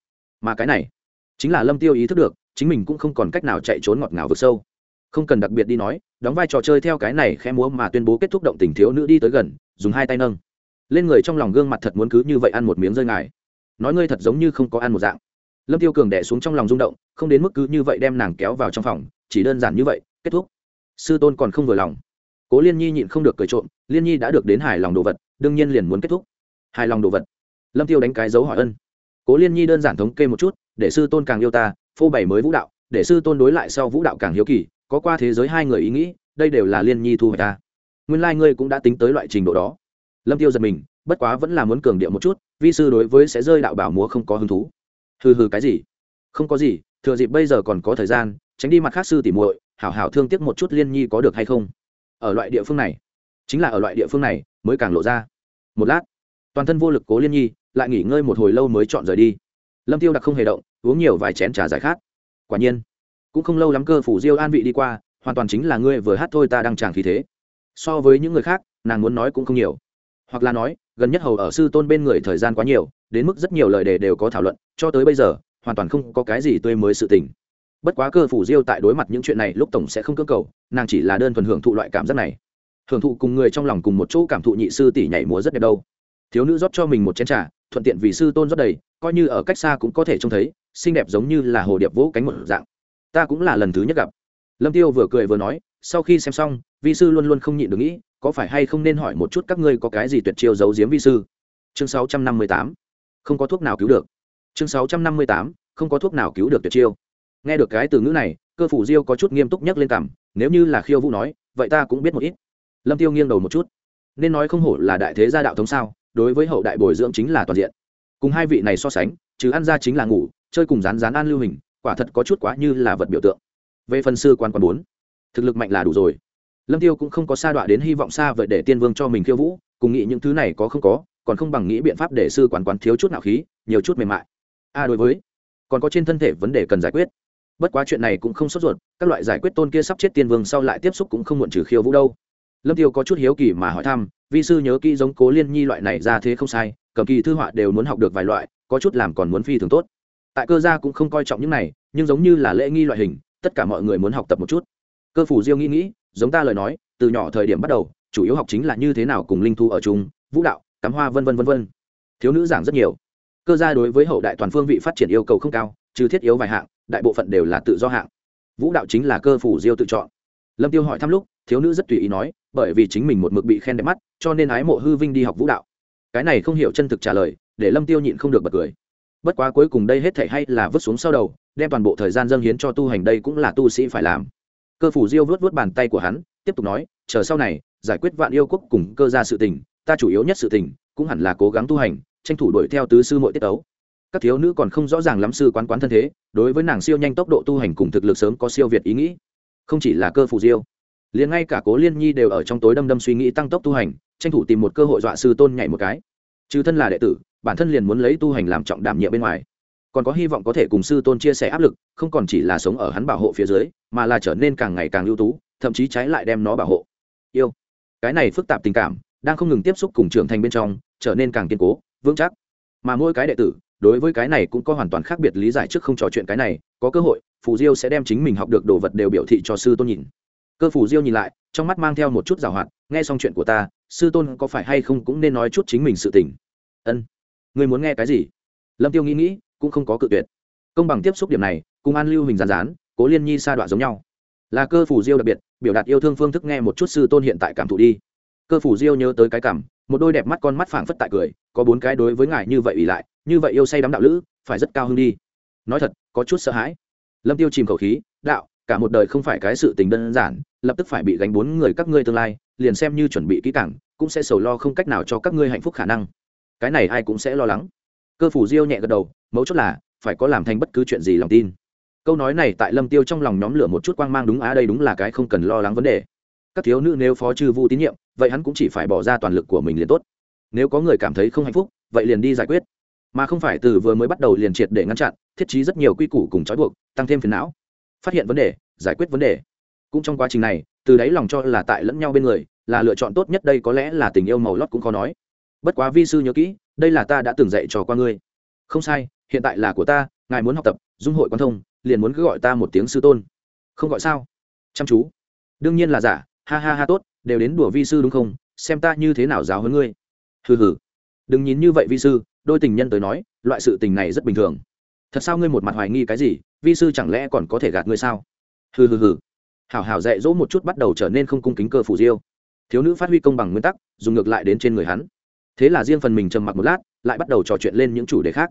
Mà cái này, chính là lâm tiêu ý thức được, chính mình cũng không còn cách nào chạy trốn ngọt ngào vực sâu. Không cần đặc biệt đi nói, đóng vai trò chơi theo cái này khẽ múa mà tuyên bố kết thúc động tình thiếu nữ đi tới gần, dùng hai tay nâng. Lên người trong lòng gương mặt thật muốn cứ như vậy ăn một miếng rơi ngài. Nói ngươi thật giống như không có ăn một dạng. Lâm tiêu cường đẻ xuống trong lòng rung động, không đến mức cứ như vậy đem nàng kéo vào trong phòng, chỉ đơn giản như vậy, kết thúc sư tôn còn không vừa lòng. Cố liên nhi nhịn không được cười trộm, liên nhi đã được đến hài lòng đồ vật, đương nhiên liền muốn kết thúc. Hài lòng đồ vật. Lâm tiêu đánh cái dấu hỏi ân. Cố liên nhi đơn giản thống kê một chút, để sư tôn càng yêu ta, phô bày mới vũ đạo, để sư tôn đối lại sau vũ đạo càng hiếu kỳ, có qua thế giới hai người ý nghĩ, đây đều là liên nhi thu hoạch ta. Nguyên lai、like、ngươi cũng đã tính tới loại trình độ đó. Lâm tiêu giật mình, bất quá vẫn là muốn cường điệu một chút, vi sư đối với sẽ rơi đạo bảo múa không có hứng thú. Hừ hừ cái gì? Không có gì, thừa dịp bây giờ còn có thời gian, tránh đi mặt khác sư tỉ muội hảo hảo thương tiếc một chút liên nhi có được hay không? Ở loại địa phương này, chính là ở loại địa phương này mới càng lộ ra. Một lát, toàn thân vô lực cố liên nhi, lại nghỉ ngơi một hồi lâu mới chọn rời đi. Lâm tiêu đặc không hề động, uống nhiều vài chén trà giải khát. Quả nhiên, cũng không lâu lắm cơ phủ diêu an vị đi qua, hoàn toàn chính là ngươi vừa hát thôi ta đang chàng khí thế. So với những người khác, nàng muốn nói cũng không nhiều. Hoặc là nói, gần nhất hầu ở sư tôn bên người thời gian quá nhiều, đến mức rất nhiều lời đề đều có thảo luận, cho tới bây giờ, hoàn toàn không có cái gì tươi mới sự tình bất quá cơ phủ diêu tại đối mặt những chuyện này lúc tổng sẽ không cơ cầu, nàng chỉ là đơn thuần hưởng thụ loại cảm giác này. Hưởng thụ cùng người trong lòng cùng một chỗ cảm thụ nhị sư tỷ nhảy múa rất đẹp đâu. Thiếu nữ rót cho mình một chén trà, thuận tiện vì sư tôn rót đầy, coi như ở cách xa cũng có thể trông thấy, xinh đẹp giống như là hồ điệp vỗ cánh một dạng. Ta cũng là lần thứ nhất gặp. Lâm tiêu vừa cười vừa nói, sau khi xem xong, vi sư luôn luôn không nhịn được nghĩ, có phải hay không nên hỏi một chút các ngươi có cái gì tuyệt chiêu giấu giếm vi sư? Chương 658 không có thuốc nào cứu được. Chương 658 không có thuốc nào cứu được tuyệt chiêu nghe được cái từ ngữ này cơ phủ diêu có chút nghiêm túc nhắc lên cảm, nếu như là khiêu vũ nói vậy ta cũng biết một ít. Lâm tiêu nghiêng đầu một chút. Nên nói không hổ là đại thế gia đạo thống sao đối với hậu đại bồi dưỡng chính là toàn diện. Cùng hai vị này so sánh chứ ăn ra chính là ngủ chơi cùng rán rán an lưu hình quả thật có chút quá như là vật biểu tượng. Về phần sư quan quan bốn thực lực mạnh là đủ rồi. Lâm tiêu cũng không có sa đọa đến hy vọng xa vậy để tiên vương cho mình khiêu vũ cùng nghĩ những thứ này có không có còn không bằng nghĩ biện pháp để sư quán quán thiếu chút nạo khí nhiều chút mềm mại. A đối với còn có trên thân thể vấn đề cần giải quyết bất quá chuyện này cũng không sốt ruột, các loại giải quyết tôn kia sắp chết tiên vương sau lại tiếp xúc cũng không muộn trừ khiêu vũ đâu. Lâm tiêu có chút hiếu kỳ mà hỏi thăm, vi sư nhớ kỹ giống cố liên nhi loại này ra thế không sai, cầm kỳ thư họa đều muốn học được vài loại, có chút làm còn muốn phi thường tốt. Tại cơ gia cũng không coi trọng những này, nhưng giống như là lễ nghi loại hình, tất cả mọi người muốn học tập một chút. Cơ phủ diêu nghĩ nghĩ, giống ta lời nói, từ nhỏ thời điểm bắt đầu, chủ yếu học chính là như thế nào cùng linh thu ở chung, vũ đạo, cắm hoa vân vân vân vân. Thiếu nữ giảng rất nhiều. Cơ gia đối với hậu đại toàn phương vị phát triển yêu cầu không cao, trừ thiết yếu vài hạng đại bộ phận đều là tự do hạng. Vũ đạo chính là cơ phủ diêu tự chọn. Lâm tiêu hỏi thăm lúc, thiếu nữ rất tùy ý nói, bởi vì chính mình một mực bị khen đẹp mắt, cho nên ái mộ hư vinh đi học vũ đạo. Cái này không hiểu chân thực trả lời, để lâm tiêu nhịn không được bật cười. Bất quá cuối cùng đây hết thể hay là vứt xuống sau đầu, đem toàn bộ thời gian dâng hiến cho tu hành đây cũng là tu sĩ phải làm. Cơ phủ diêu vớt vớt bàn tay của hắn, tiếp tục nói, chờ sau này, giải quyết vạn yêu quốc cùng cơ ra sự tình, ta chủ yếu nhất sự tình, cũng hẳn là cố gắng tu hành, tranh thủ đuổi theo tứ sư mọi tiết ấu các thiếu nữ còn không rõ ràng lắm sư quán quán thân thế, đối với nàng siêu nhanh tốc độ tu hành cùng thực lực sớm có siêu việt ý nghĩ. Không chỉ là cơ phù diêu, liền ngay cả cố liên nhi đều ở trong tối đâm đâm suy nghĩ tăng tốc tu hành, tranh thủ tìm một cơ hội dọa sư tôn nhảy một cái. Chứ thân là đệ tử, bản thân liền muốn lấy tu hành làm trọng đảm nhiệm bên ngoài. Còn có hy vọng có thể cùng sư tôn chia sẻ áp lực, không còn chỉ là sống ở hắn bảo hộ phía dưới, mà là trở nên càng ngày càng ưu tú, thậm chí trái lại đem nó bảo hộ. Yêu. Cái này phức tạp tình cảm, đang không ngừng tiếp xúc cùng trưởng thành bên trong, trở nên càng kiên cố, vững chắc. Mà mỗi cái đệ tử đối với cái này cũng có hoàn toàn khác biệt lý giải trước không trò chuyện cái này, có cơ hội, phù diêu sẽ đem chính mình học được đồ vật đều biểu thị cho sư tôn nhìn. Cơ phù diêu nhìn lại, trong mắt mang theo một chút g hoạt, nghe xong chuyện của ta, sư tôn có phải hay không cũng nên nói chút chính mình sự tình? Ân. Người muốn nghe cái gì? Lâm tiêu nghĩ nghĩ, cũng không có cự tuyệt. Công bằng tiếp xúc điểm này, cùng an lưu hình giàn rán cố liên nhi sa đoạn giống nhau. Là cơ phủ diêu đặc biệt, biểu đạt yêu thương phương thức nghe một chút sư tôn hiện tại cảm thụ đi. Cơ phủ diêu nhớ tới cái cảm, một đôi đẹp mắt con mắt phảng phất tại cười có bốn cái đối với ngài như vậy ủy lại, như vậy yêu say đắm đạo lữ, phải rất cao hơn đi. Nói thật, có chút sợ hãi. Lâm tiêu chìm khẩu khí, đạo, cả một đời không phải cái sự tình đơn giản, lập tức phải bị gánh bốn người các ngươi tương lai, liền xem như chuẩn bị kỹ càng, cũng sẽ sầu lo không cách nào cho các ngươi hạnh phúc khả năng. Cái này ai cũng sẽ lo lắng. Cơ phủ diêu nhẹ gật đầu, mấu chốt là, phải có làm thành bất cứ chuyện gì lòng tin. Câu nói này tại lâm tiêu trong lòng nhóm lửa một chút quang mang đúng á, đây đúng là cái không cần lo lắng vấn đề. Các thiếu nữ nếu phó trừ vu tín nhiệm, vậy hắn cũng chỉ phải bỏ ra toàn lực của mình liền tốt nếu có người cảm thấy không hạnh phúc, vậy liền đi giải quyết. Mà không phải từ vừa mới bắt đầu liền triệt để ngăn chặn, thiết trí rất nhiều quy củ cùng trói buộc, tăng thêm phiền não. Phát hiện vấn đề, giải quyết vấn đề. Cũng trong quá trình này, từ đấy lòng cho là tại lẫn nhau bên người, là lựa chọn tốt nhất đây có lẽ là tình yêu màu lót cũng khó nói. Bất quá vi sư nhớ kỹ, đây là ta đã từng dạy cho qua ngươi. Không sai, hiện tại là của ta, ngài muốn học tập, dung hội quan thông, liền muốn cứ gọi ta một tiếng sư tôn. Không gọi sao? Chăm chú. Đương nhiên là giả, ha ha ha tốt, đều đến đùa vi sư đúng không? Xem ta như thế nào giáo hơn ngươi hừ hừ. Đừng nhìn như vậy vi sư, đôi tình nhân tới nói, loại sự tình này rất bình thường. Thật sao ngươi một mặt hoài nghi cái gì, vi sư chẳng lẽ còn có thể gạt ngươi sao? Hừ hừ hừ. Hảo hảo dạy dỗ một chút bắt đầu trở nên không cung kính cơ phủ diêu. Thiếu nữ phát huy công bằng nguyên tắc, dùng ngược lại đến trên người hắn. Thế là riêng phần mình trầm mặc một lát, lại bắt đầu trò chuyện lên những chủ đề khác.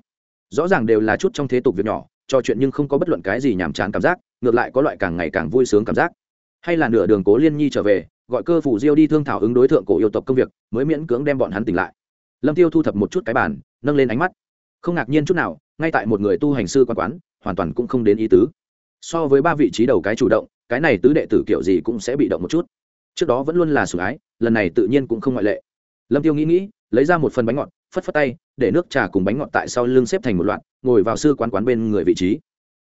Rõ ràng đều là chút trong thế tục việc nhỏ, trò chuyện nhưng không có bất luận cái gì nhàm chán cảm giác, ngược lại có loại càng ngày càng vui sướng cảm giác. Hay là nửa đường cố liên nhi trở về gọi cơ phủ diêu đi thương thảo ứng đối tượng cổ yêu tộc công việc, mới miễn cưỡng đem bọn hắn tỉnh lại. Lâm tiêu thu thập một chút cái bàn, nâng lên ánh mắt. Không ngạc nhiên chút nào, ngay tại một người tu hành sư quan quán, hoàn toàn cũng không đến ý tứ. So với ba vị trí đầu cái chủ động, cái này tứ đệ tử kiểu gì cũng sẽ bị động một chút. Trước đó vẫn luôn là sủng ái, lần này tự nhiên cũng không ngoại lệ. Lâm tiêu nghĩ nghĩ, lấy ra một phần bánh ngọt, phất phất tay, để nước trà cùng bánh ngọt tại sau lưng xếp thành một loạt, ngồi vào sư quán quán bên người vị trí.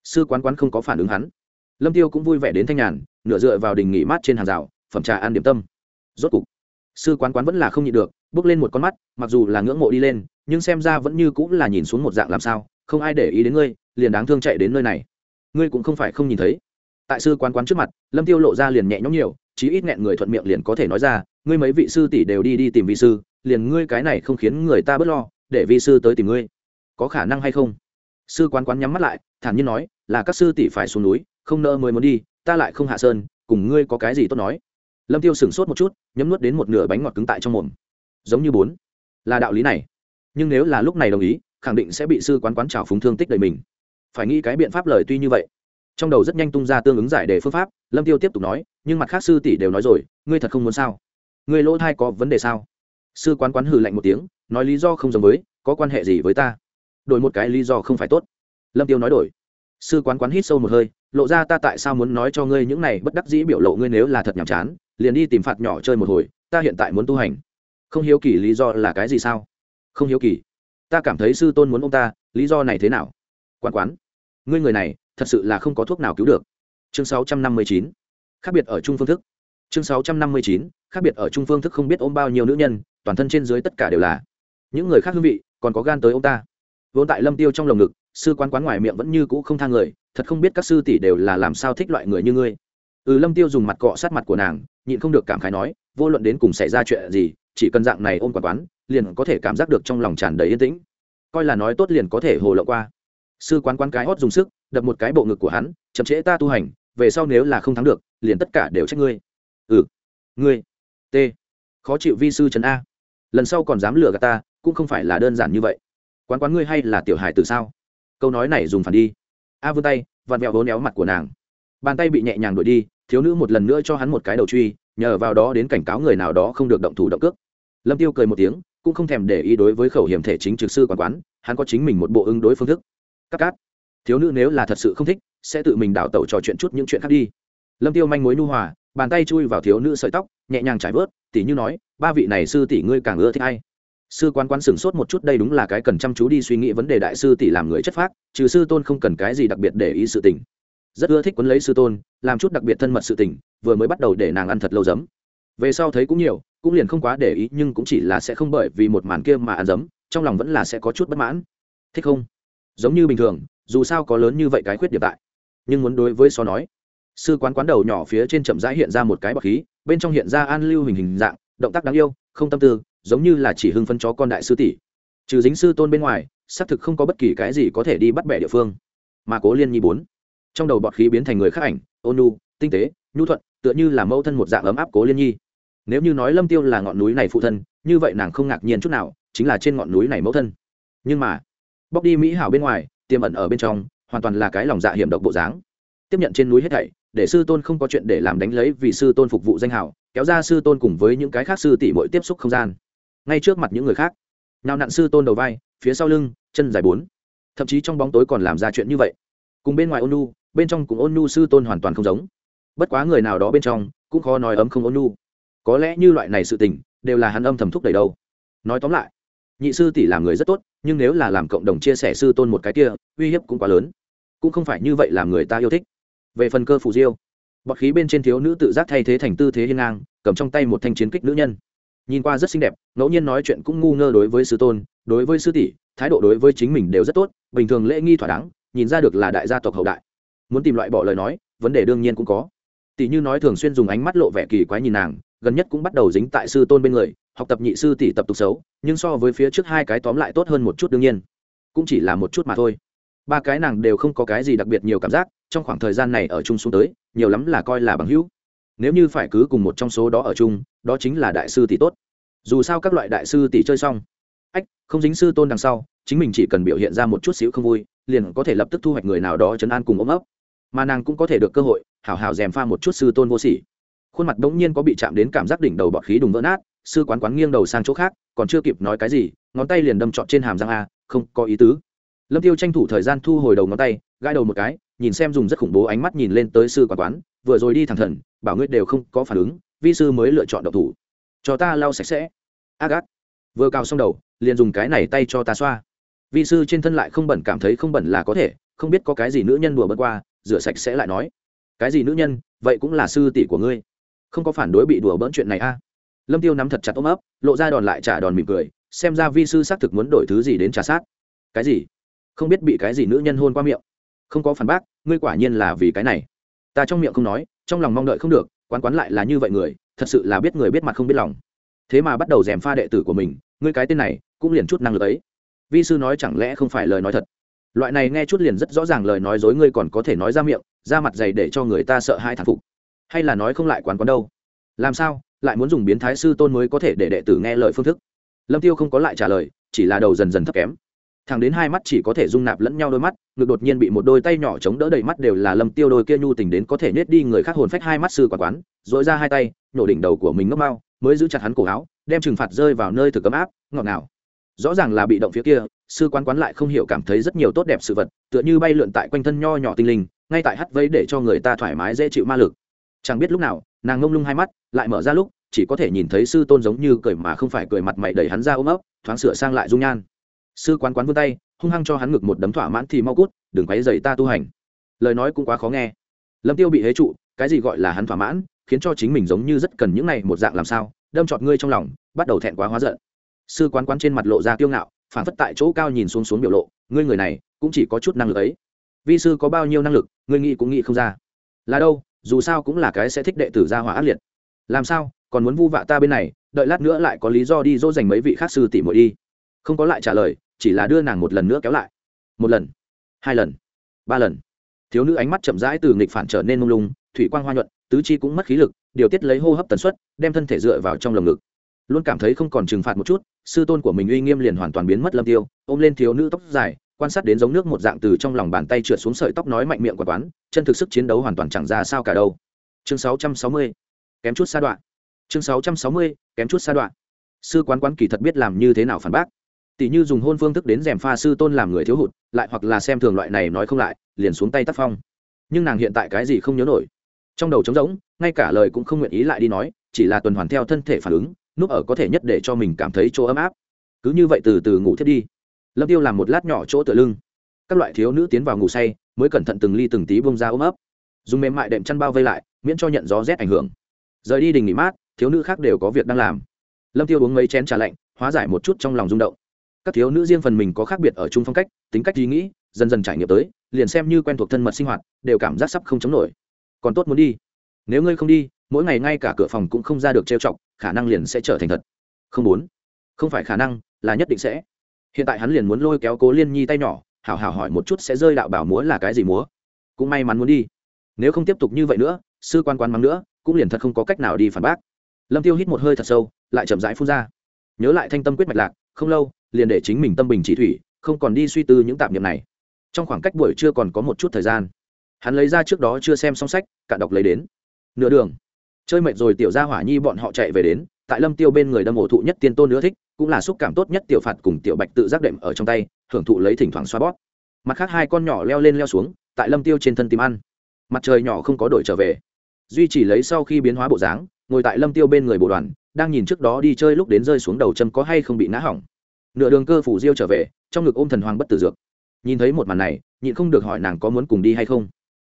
Sư quán quán không có phản ứng hắn. Lâm tiêu cũng vui vẻ đến thanh nhàn, nửa dựa vào đình nghỉ mát trên hàng rào phẩm trà ăn điểm tâm. Rốt cục, sư quán quán vẫn là không nhịn được, bước lên một con mắt, mặc dù là ngưỡng mộ đi lên, nhưng xem ra vẫn như cũng là nhìn xuống một dạng làm sao, không ai để ý đến ngươi, liền đáng thương chạy đến nơi này. Ngươi cũng không phải không nhìn thấy. Tại sư quán quán trước mặt, lâm tiêu lộ ra liền nhẹ nhõm nhiều, chí ít nghẹn người thuận miệng liền có thể nói ra, ngươi mấy vị sư tỷ đều đi đi tìm vị sư, liền ngươi cái này không khiến người ta bớt lo, để vị sư tới tìm ngươi. Có khả năng hay không? Sư quán quán nhắm mắt lại, thản nhiên nói, là các sư tỷ phải xuống núi, không nỡ mới muốn đi, ta lại không hạ sơn, cùng ngươi có cái gì tốt nói lâm tiêu sửng sốt một chút, nhấm nuốt đến một nửa bánh ngọt cứng tại trong mồm. Giống như bốn. Là đạo lý này. Nhưng nếu là lúc này đồng ý, khẳng định sẽ bị sư quán quán trào phúng thương tích đầy mình. Phải nghĩ cái biện pháp lời tuy như vậy. Trong đầu rất nhanh tung ra tương ứng giải đề phương pháp, lâm tiêu tiếp tục nói, nhưng mặt khác sư tỷ đều nói rồi, ngươi thật không muốn sao? Ngươi lỗ thai có vấn đề sao? Sư quán quán hừ lạnh một tiếng, nói lý do không giống với, có quan hệ gì với ta? Đổi một cái lý do không phải tốt. Lâm tiêu nói đổi. Sư quán quán hít sâu một hơi lộ ra ta tại sao muốn nói cho ngươi những này bất đắc dĩ biểu lộ ngươi nếu là thật nhàm chán, liền đi tìm phạt nhỏ chơi một hồi, ta hiện tại muốn tu hành. Không hiếu kỳ lý do là cái gì sao? Không hiếu kỳ. Ta cảm thấy sư tôn muốn ông ta, lý do này thế nào? Quán quán. Ngươi người này, thật sự là không có thuốc nào cứu được. Chương 659. khác biệt ở trung phương thức. Chương 659. khác biệt ở trung phương thức không biết ôm bao nhiêu nữ nhân, toàn thân trên dưới tất cả đều là. Những người khác hương vị, còn có gan tới ông ta. Vốn tại lâm tiêu trong lồng ngực, sư quán quán ngoài miệng vẫn như cũ không thang người thật không biết các sư tỷ đều là làm sao thích loại người như ngươi. Ừ lâm tiêu dùng mặt cọ sát mặt của nàng, nhịn không được cảm khái nói, vô luận đến cùng xảy ra chuyện gì, chỉ cần dạng này ôm quả quán, liền có thể cảm giác được trong lòng tràn đầy yên tĩnh. Coi là nói tốt liền có thể hồ lộ qua. Sư quán quán cái hót dùng sức, đập một cái bộ ngực của hắn, chậm trễ ta tu hành, về sau nếu là không thắng được, liền tất cả đều trách ngươi. Ừ ngươi t khó chịu vi sư trần a. Lần sau còn dám lừa gạt ta, cũng không phải là đơn giản như vậy. Quán quán ngươi hay là tiểu hài từ sao? Câu nói này dùng phản đi a vươn tay, vặn vẹo vốn éo mặt của nàng. Bàn tay bị nhẹ nhàng đuổi đi, thiếu nữ một lần nữa cho hắn một cái đầu truy, nhờ vào đó đến cảnh cáo người nào đó không được động thủ động cước. Lâm tiêu cười một tiếng, cũng không thèm để ý đối với khẩu hiểm thể chính trực sư quản quán, hắn có chính mình một bộ ứng đối phương thức. Cắt cát thiếu nữ nếu là thật sự không thích, sẽ tự mình đảo tẩu trò chuyện chút những chuyện khác đi. Lâm tiêu manh mối nu hòa, bàn tay chui vào thiếu nữ sợi tóc, nhẹ nhàng trải vớt, tỉ như nói, ba vị này sư tỷ ngươi càng ưa thích ai? Sư quán quán sửng sốt một chút, đây đúng là cái cần chăm chú đi suy nghĩ vấn đề đại sư tỷ làm người chất phác, trừ sư tôn không cần cái gì đặc biệt để ý sự tình. Rất ưa thích quấn lấy sư tôn, làm chút đặc biệt thân mật sự tình, vừa mới bắt đầu để nàng ăn thật lâu giấm. Về sau thấy cũng nhiều, cũng liền không quá để ý, nhưng cũng chỉ là sẽ không bởi vì một màn kia mà ăn giấm, trong lòng vẫn là sẽ có chút bất mãn. Thích không? Giống như bình thường, dù sao có lớn như vậy cái khuyết điểm tại. Nhưng muốn đối với so nói, sư quán quán đầu nhỏ phía trên chậm rãi hiện ra một cái bọc khí, bên trong hiện ra an lưu hình hình dạng, động tác đáng yêu, không tâm tư giống như là chỉ hưng phân chó con đại sư tỷ. Trừ dính sư tôn bên ngoài, xác thực không có bất kỳ cái gì có thể đi bắt bẻ địa phương. Mà cố liên nhi bốn, trong đầu bọt khí biến thành người khác ảnh, ôn nhu tinh tế, nhu thuận, tựa như là mẫu thân một dạng ấm áp cố liên nhi. Nếu như nói lâm tiêu là ngọn núi này phụ thân, như vậy nàng không ngạc nhiên chút nào, chính là trên ngọn núi này mẫu thân. Nhưng mà, bóc đi mỹ hảo bên ngoài, tiềm ẩn ở bên trong, hoàn toàn là cái lòng dạ hiểm độc bộ dáng. Tiếp nhận trên núi hết thảy, để sư tôn không có chuyện để làm đánh lấy vì sư tôn phục vụ danh hảo, kéo ra sư tôn cùng với những cái khác sư tỷ mỗi tiếp xúc không gian ngay trước mặt những người khác. Nào nặn sư tôn đầu vai, phía sau lưng, chân dài bốn. Thậm chí trong bóng tối còn làm ra chuyện như vậy. Cùng bên ngoài ôn nu, bên trong cũng ôn nu sư tôn hoàn toàn không giống. Bất quá người nào đó bên trong, cũng khó nói ấm không ôn nu. Có lẽ như loại này sự tình, đều là hắn âm thầm thúc đẩy đâu. Nói tóm lại, nhị sư tỷ làm người rất tốt, nhưng nếu là làm cộng đồng chia sẻ sư tôn một cái kia, uy hiếp cũng quá lớn. Cũng không phải như vậy làm người ta yêu thích. Về phần cơ phù diêu, bọt khí bên trên thiếu nữ tự giác thay thế thành tư thế hiên ngang, cầm trong tay một thanh chiến kích nữ nhân nhìn qua rất xinh đẹp, ngẫu nhiên nói chuyện cũng ngu ngơ đối với sư tôn, đối với sư tỷ, thái độ đối với chính mình đều rất tốt, bình thường lễ nghi thỏa đáng, nhìn ra được là đại gia tộc hậu đại. Muốn tìm loại bỏ lời nói, vấn đề đương nhiên cũng có. Tỷ như nói thường xuyên dùng ánh mắt lộ vẻ kỳ quái nhìn nàng, gần nhất cũng bắt đầu dính tại sư tôn bên người, học tập nhị sư tỷ tập tục xấu, nhưng so với phía trước hai cái tóm lại tốt hơn một chút đương nhiên. Cũng chỉ là một chút mà thôi. Ba cái nàng đều không có cái gì đặc biệt nhiều cảm giác, trong khoảng thời gian này ở chung xuống tới, nhiều lắm là coi là bằng hữu nếu như phải cứ cùng một trong số đó ở chung, đó chính là đại sư tỷ tốt. Dù sao các loại đại sư tỷ chơi xong, ách, không dính sư tôn đằng sau, chính mình chỉ cần biểu hiện ra một chút xíu không vui, liền có thể lập tức thu hoạch người nào đó chấn an cùng ôm ấp. Mà nàng cũng có thể được cơ hội, hảo hảo dèm pha một chút sư tôn vô sỉ. Khuôn mặt đống nhiên có bị chạm đến cảm giác đỉnh đầu bọt khí đùng vỡ nát, sư quán quán nghiêng đầu sang chỗ khác, còn chưa kịp nói cái gì, ngón tay liền đâm trọt trên hàm răng a, không có ý tứ. Lâm tiêu tranh thủ thời gian thu hồi đầu ngón tay, gãi đầu một cái, nhìn xem dùng rất khủng bố ánh mắt nhìn lên tới sư quán quán, vừa rồi đi thẳng thần bảo ngươi đều không có phản ứng, vi sư mới lựa chọn độc thủ. Cho ta lau sạch sẽ. Agat vừa cào xong đầu, liền dùng cái này tay cho ta xoa. Vi sư trên thân lại không bẩn cảm thấy không bẩn là có thể, không biết có cái gì nữ nhân đùa bật qua, rửa sạch sẽ lại nói. Cái gì nữ nhân? Vậy cũng là sư tỷ của ngươi. Không có phản đối bị đùa bỡn chuyện này a. Lâm tiêu nắm thật chặt ôm ấp, lộ ra đòn lại trả đòn mỉm cười, xem ra vi sư xác thực muốn đổi thứ gì đến trả sát. Cái gì? Không biết bị cái gì nữ nhân hôn qua miệng. Không có phản bác, ngươi quả nhiên là vì cái này. Ta trong miệng không nói trong lòng mong đợi không được, quán quán lại là như vậy người, thật sự là biết người biết mặt không biết lòng. Thế mà bắt đầu dèm pha đệ tử của mình, ngươi cái tên này, cũng liền chút năng lực ấy. Vi sư nói chẳng lẽ không phải lời nói thật? Loại này nghe chút liền rất rõ ràng lời nói dối ngươi còn có thể nói ra miệng, ra mặt dày để cho người ta sợ hai thản phục. Hay là nói không lại quán quán đâu? Làm sao, lại muốn dùng biến thái sư tôn mới có thể để đệ tử nghe lời phương thức? Lâm tiêu không có lại trả lời, chỉ là đầu dần dần thấp kém. Thằng đến hai mắt chỉ có thể dung nạp lẫn nhau đôi mắt, ngực đột nhiên bị một đôi tay nhỏ chống đỡ đầy mắt đều là lâm tiêu đôi kia nhu tình đến có thể nết đi người khác hồn phách hai mắt sư quả quán dội ra hai tay, nhổ đỉnh đầu của mình ngốc mau, mới giữ chặt hắn cổ áo, đem trừng phạt rơi vào nơi thực cấm áp, ngọt ngào. Rõ ràng là bị động phía kia, sư quán quán lại không hiểu cảm thấy rất nhiều tốt đẹp sự vật, tựa như bay lượn tại quanh thân nho nhỏ tinh linh, ngay tại hắt vấy để cho người ta thoải mái dễ chịu ma lực. Chẳng biết lúc nào, nàng ngông lung hai mắt, lại mở ra lúc, chỉ có thể nhìn thấy sư tôn giống như cười mà không phải cười mặt mày đẩy hắn ra ôm ấp, thoáng sửa sang lại dung nhan sư quán quán vươn tay, hung hăng cho hắn ngực một đấm thỏa mãn thì mau cút, đừng quấy dày ta tu hành. Lời nói cũng quá khó nghe. Lâm tiêu bị hế trụ, cái gì gọi là hắn thỏa mãn, khiến cho chính mình giống như rất cần những này một dạng làm sao, đâm trọt ngươi trong lòng, bắt đầu thẹn quá hóa giận. Sư quán quán trên mặt lộ ra kiêu ngạo, phản phất tại chỗ cao nhìn xuống xuống biểu lộ, ngươi người này cũng chỉ có chút năng lực ấy. Vi sư có bao nhiêu năng lực, ngươi nghĩ cũng nghĩ không ra. Là đâu, dù sao cũng là cái sẽ thích đệ tử gia hỏa ác liệt. Làm sao, còn muốn vu vạ ta bên này, đợi lát nữa lại có lý do đi dỗ dành mấy vị khác sư tỷ mội đi. Không có lại trả lời chỉ là đưa nàng một lần nữa kéo lại. Một lần, hai lần, ba lần. Thiếu nữ ánh mắt chậm rãi từ nghịch phản trở nên mông lung, thủy quang hoa nhuận, tứ chi cũng mất khí lực, điều tiết lấy hô hấp tần suất, đem thân thể dựa vào trong lồng ngực. Luôn cảm thấy không còn trừng phạt một chút, sư tôn của mình uy nghiêm liền hoàn toàn biến mất lâm tiêu, ôm lên thiếu nữ tóc dài, quan sát đến giống nước một dạng từ trong lòng bàn tay trượt xuống sợi tóc nói mạnh miệng quả quán, chân thực sức chiến đấu hoàn toàn chẳng ra sao cả đâu. Chương 660. kém chút xa đoạn. Chương 660. kém chút xa đoạn. Sư quán quán kỳ thật biết làm như thế nào phản bác tỷ như dùng hôn phương thức đến rèm pha sư tôn làm người thiếu hụt, lại hoặc là xem thường loại này nói không lại, liền xuống tay tác phong. Nhưng nàng hiện tại cái gì không nhớ nổi. Trong đầu trống rỗng, ngay cả lời cũng không nguyện ý lại đi nói, chỉ là tuần hoàn theo thân thể phản ứng, núp ở có thể nhất để cho mình cảm thấy chỗ ấm áp. Cứ như vậy từ từ ngủ thiết đi. Lâm tiêu làm một lát nhỏ chỗ tựa lưng. Các loại thiếu nữ tiến vào ngủ say, mới cẩn thận từng ly từng tí bông ra ôm ấp. Dùng mềm mại đệm chăn bao vây lại, miễn cho nhận gió rét ảnh hưởng. Rời đi đình nghỉ mát, thiếu nữ khác đều có việc đang làm. Lâm tiêu uống mấy chén trà lạnh, hóa giải một chút trong lòng rung động các thiếu nữ riêng phần mình có khác biệt ở chung phong cách, tính cách ý nghĩ, dần dần trải nghiệm tới, liền xem như quen thuộc thân mật sinh hoạt, đều cảm giác sắp không chống nổi. Còn tốt muốn đi. Nếu ngươi không đi, mỗi ngày ngay cả cửa phòng cũng không ra được trêu chọc, khả năng liền sẽ trở thành thật. Không muốn. Không phải khả năng, là nhất định sẽ. Hiện tại hắn liền muốn lôi kéo cố liên nhi tay nhỏ, hảo hảo hỏi một chút sẽ rơi đạo bảo múa là cái gì múa. Cũng may mắn muốn đi. Nếu không tiếp tục như vậy nữa, sư quan quan mắng nữa, cũng liền thật không có cách nào đi phản bác. Lâm tiêu hít một hơi thật sâu, lại chậm rãi phun ra. Nhớ lại thanh tâm quyết mạch lạc, không lâu liền để chính mình tâm bình chỉ thủy, không còn đi suy tư những tạp niệm này. Trong khoảng cách buổi trưa còn có một chút thời gian. Hắn lấy ra trước đó chưa xem xong sách cạn đọc lấy đến. Nửa đường. Chơi mệt rồi tiểu gia hỏa nhi bọn họ chạy về đến, tại lâm tiêu bên người đâm ổ thụ nhất tiên tôn nữa thích, cũng là xúc cảm tốt nhất tiểu phạt cùng tiểu bạch tự giác đệm ở trong tay, hưởng thụ lấy thỉnh thoảng xoa bót mặt khác hai con nhỏ leo lên leo xuống, tại lâm tiêu trên thân tìm ăn. Mặt trời nhỏ không có đổi trở về. Duy chỉ lấy sau khi biến hóa bộ dáng, ngồi tại lâm tiêu bên người bộ đoàn, đang nhìn trước đó đi chơi lúc đến rơi xuống đầu châm có hay không bị nã hỏng nửa đường cơ phủ diêu trở về, trong ngực ôm thần hoàng bất tử dược. Nhìn thấy một màn này, nhịn không được hỏi nàng có muốn cùng đi hay không.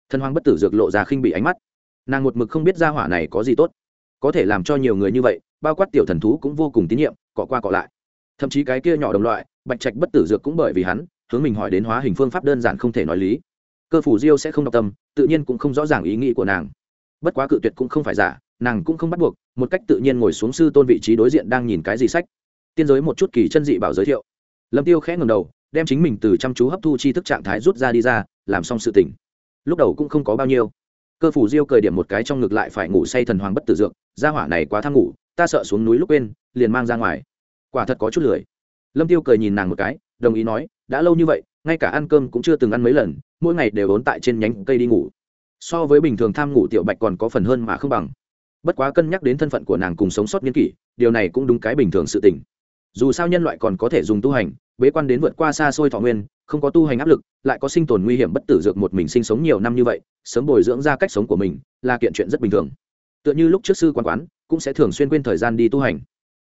Thần hoàng bất tử dược lộ ra khinh bị ánh mắt. Nàng một mực không biết ra hỏa này có gì tốt. Có thể làm cho nhiều người như vậy, bao quát tiểu thần thú cũng vô cùng tín nhiệm, cọ qua cọ lại. Thậm chí cái kia nhỏ đồng loại, bạch trạch bất tử dược cũng bởi vì hắn, hướng mình hỏi đến hóa hình phương pháp đơn giản không thể nói lý. Cơ phủ diêu sẽ không đọc tâm, tự nhiên cũng không rõ ràng ý nghĩ của nàng. Bất quá cự tuyệt cũng không phải giả, nàng cũng không bắt buộc, một cách tự nhiên ngồi xuống sư tôn vị trí đối diện đang nhìn cái gì sách tiên giới một chút kỳ chân dị bảo giới thiệu. Lâm tiêu khẽ ngầm đầu, đem chính mình từ chăm chú hấp thu chi thức trạng thái rút ra đi ra, làm xong sự tỉnh lúc đầu cũng không có bao nhiêu. Cơ phủ diêu cười điểm một cái trong ngực lại phải ngủ say thần hoàng bất tử dược, gia hỏa này quá tham ngủ, ta sợ xuống núi lúc quên, liền mang ra ngoài. Quả thật có chút lười. Lâm tiêu cười nhìn nàng một cái, đồng ý nói, đã lâu như vậy, ngay cả ăn cơm cũng chưa từng ăn mấy lần, mỗi ngày đều ốn tại trên nhánh cây đi ngủ. So với bình thường tham ngủ tiểu bạch còn có phần hơn mà không bằng. Bất quá cân nhắc đến thân phận của nàng cùng sống sót nghiên kỷ, điều này cũng đúng cái bình thường sự tình dù sao nhân loại còn có thể dùng tu hành, bế quan đến vượt qua xa xôi thọ nguyên, không có tu hành áp lực, lại có sinh tồn nguy hiểm bất tử dược một mình sinh sống nhiều năm như vậy, sớm bồi dưỡng ra cách sống của mình là kiện chuyện rất bình thường. Tựa như lúc trước sư quan quán, cũng sẽ thường xuyên quên thời gian đi tu hành,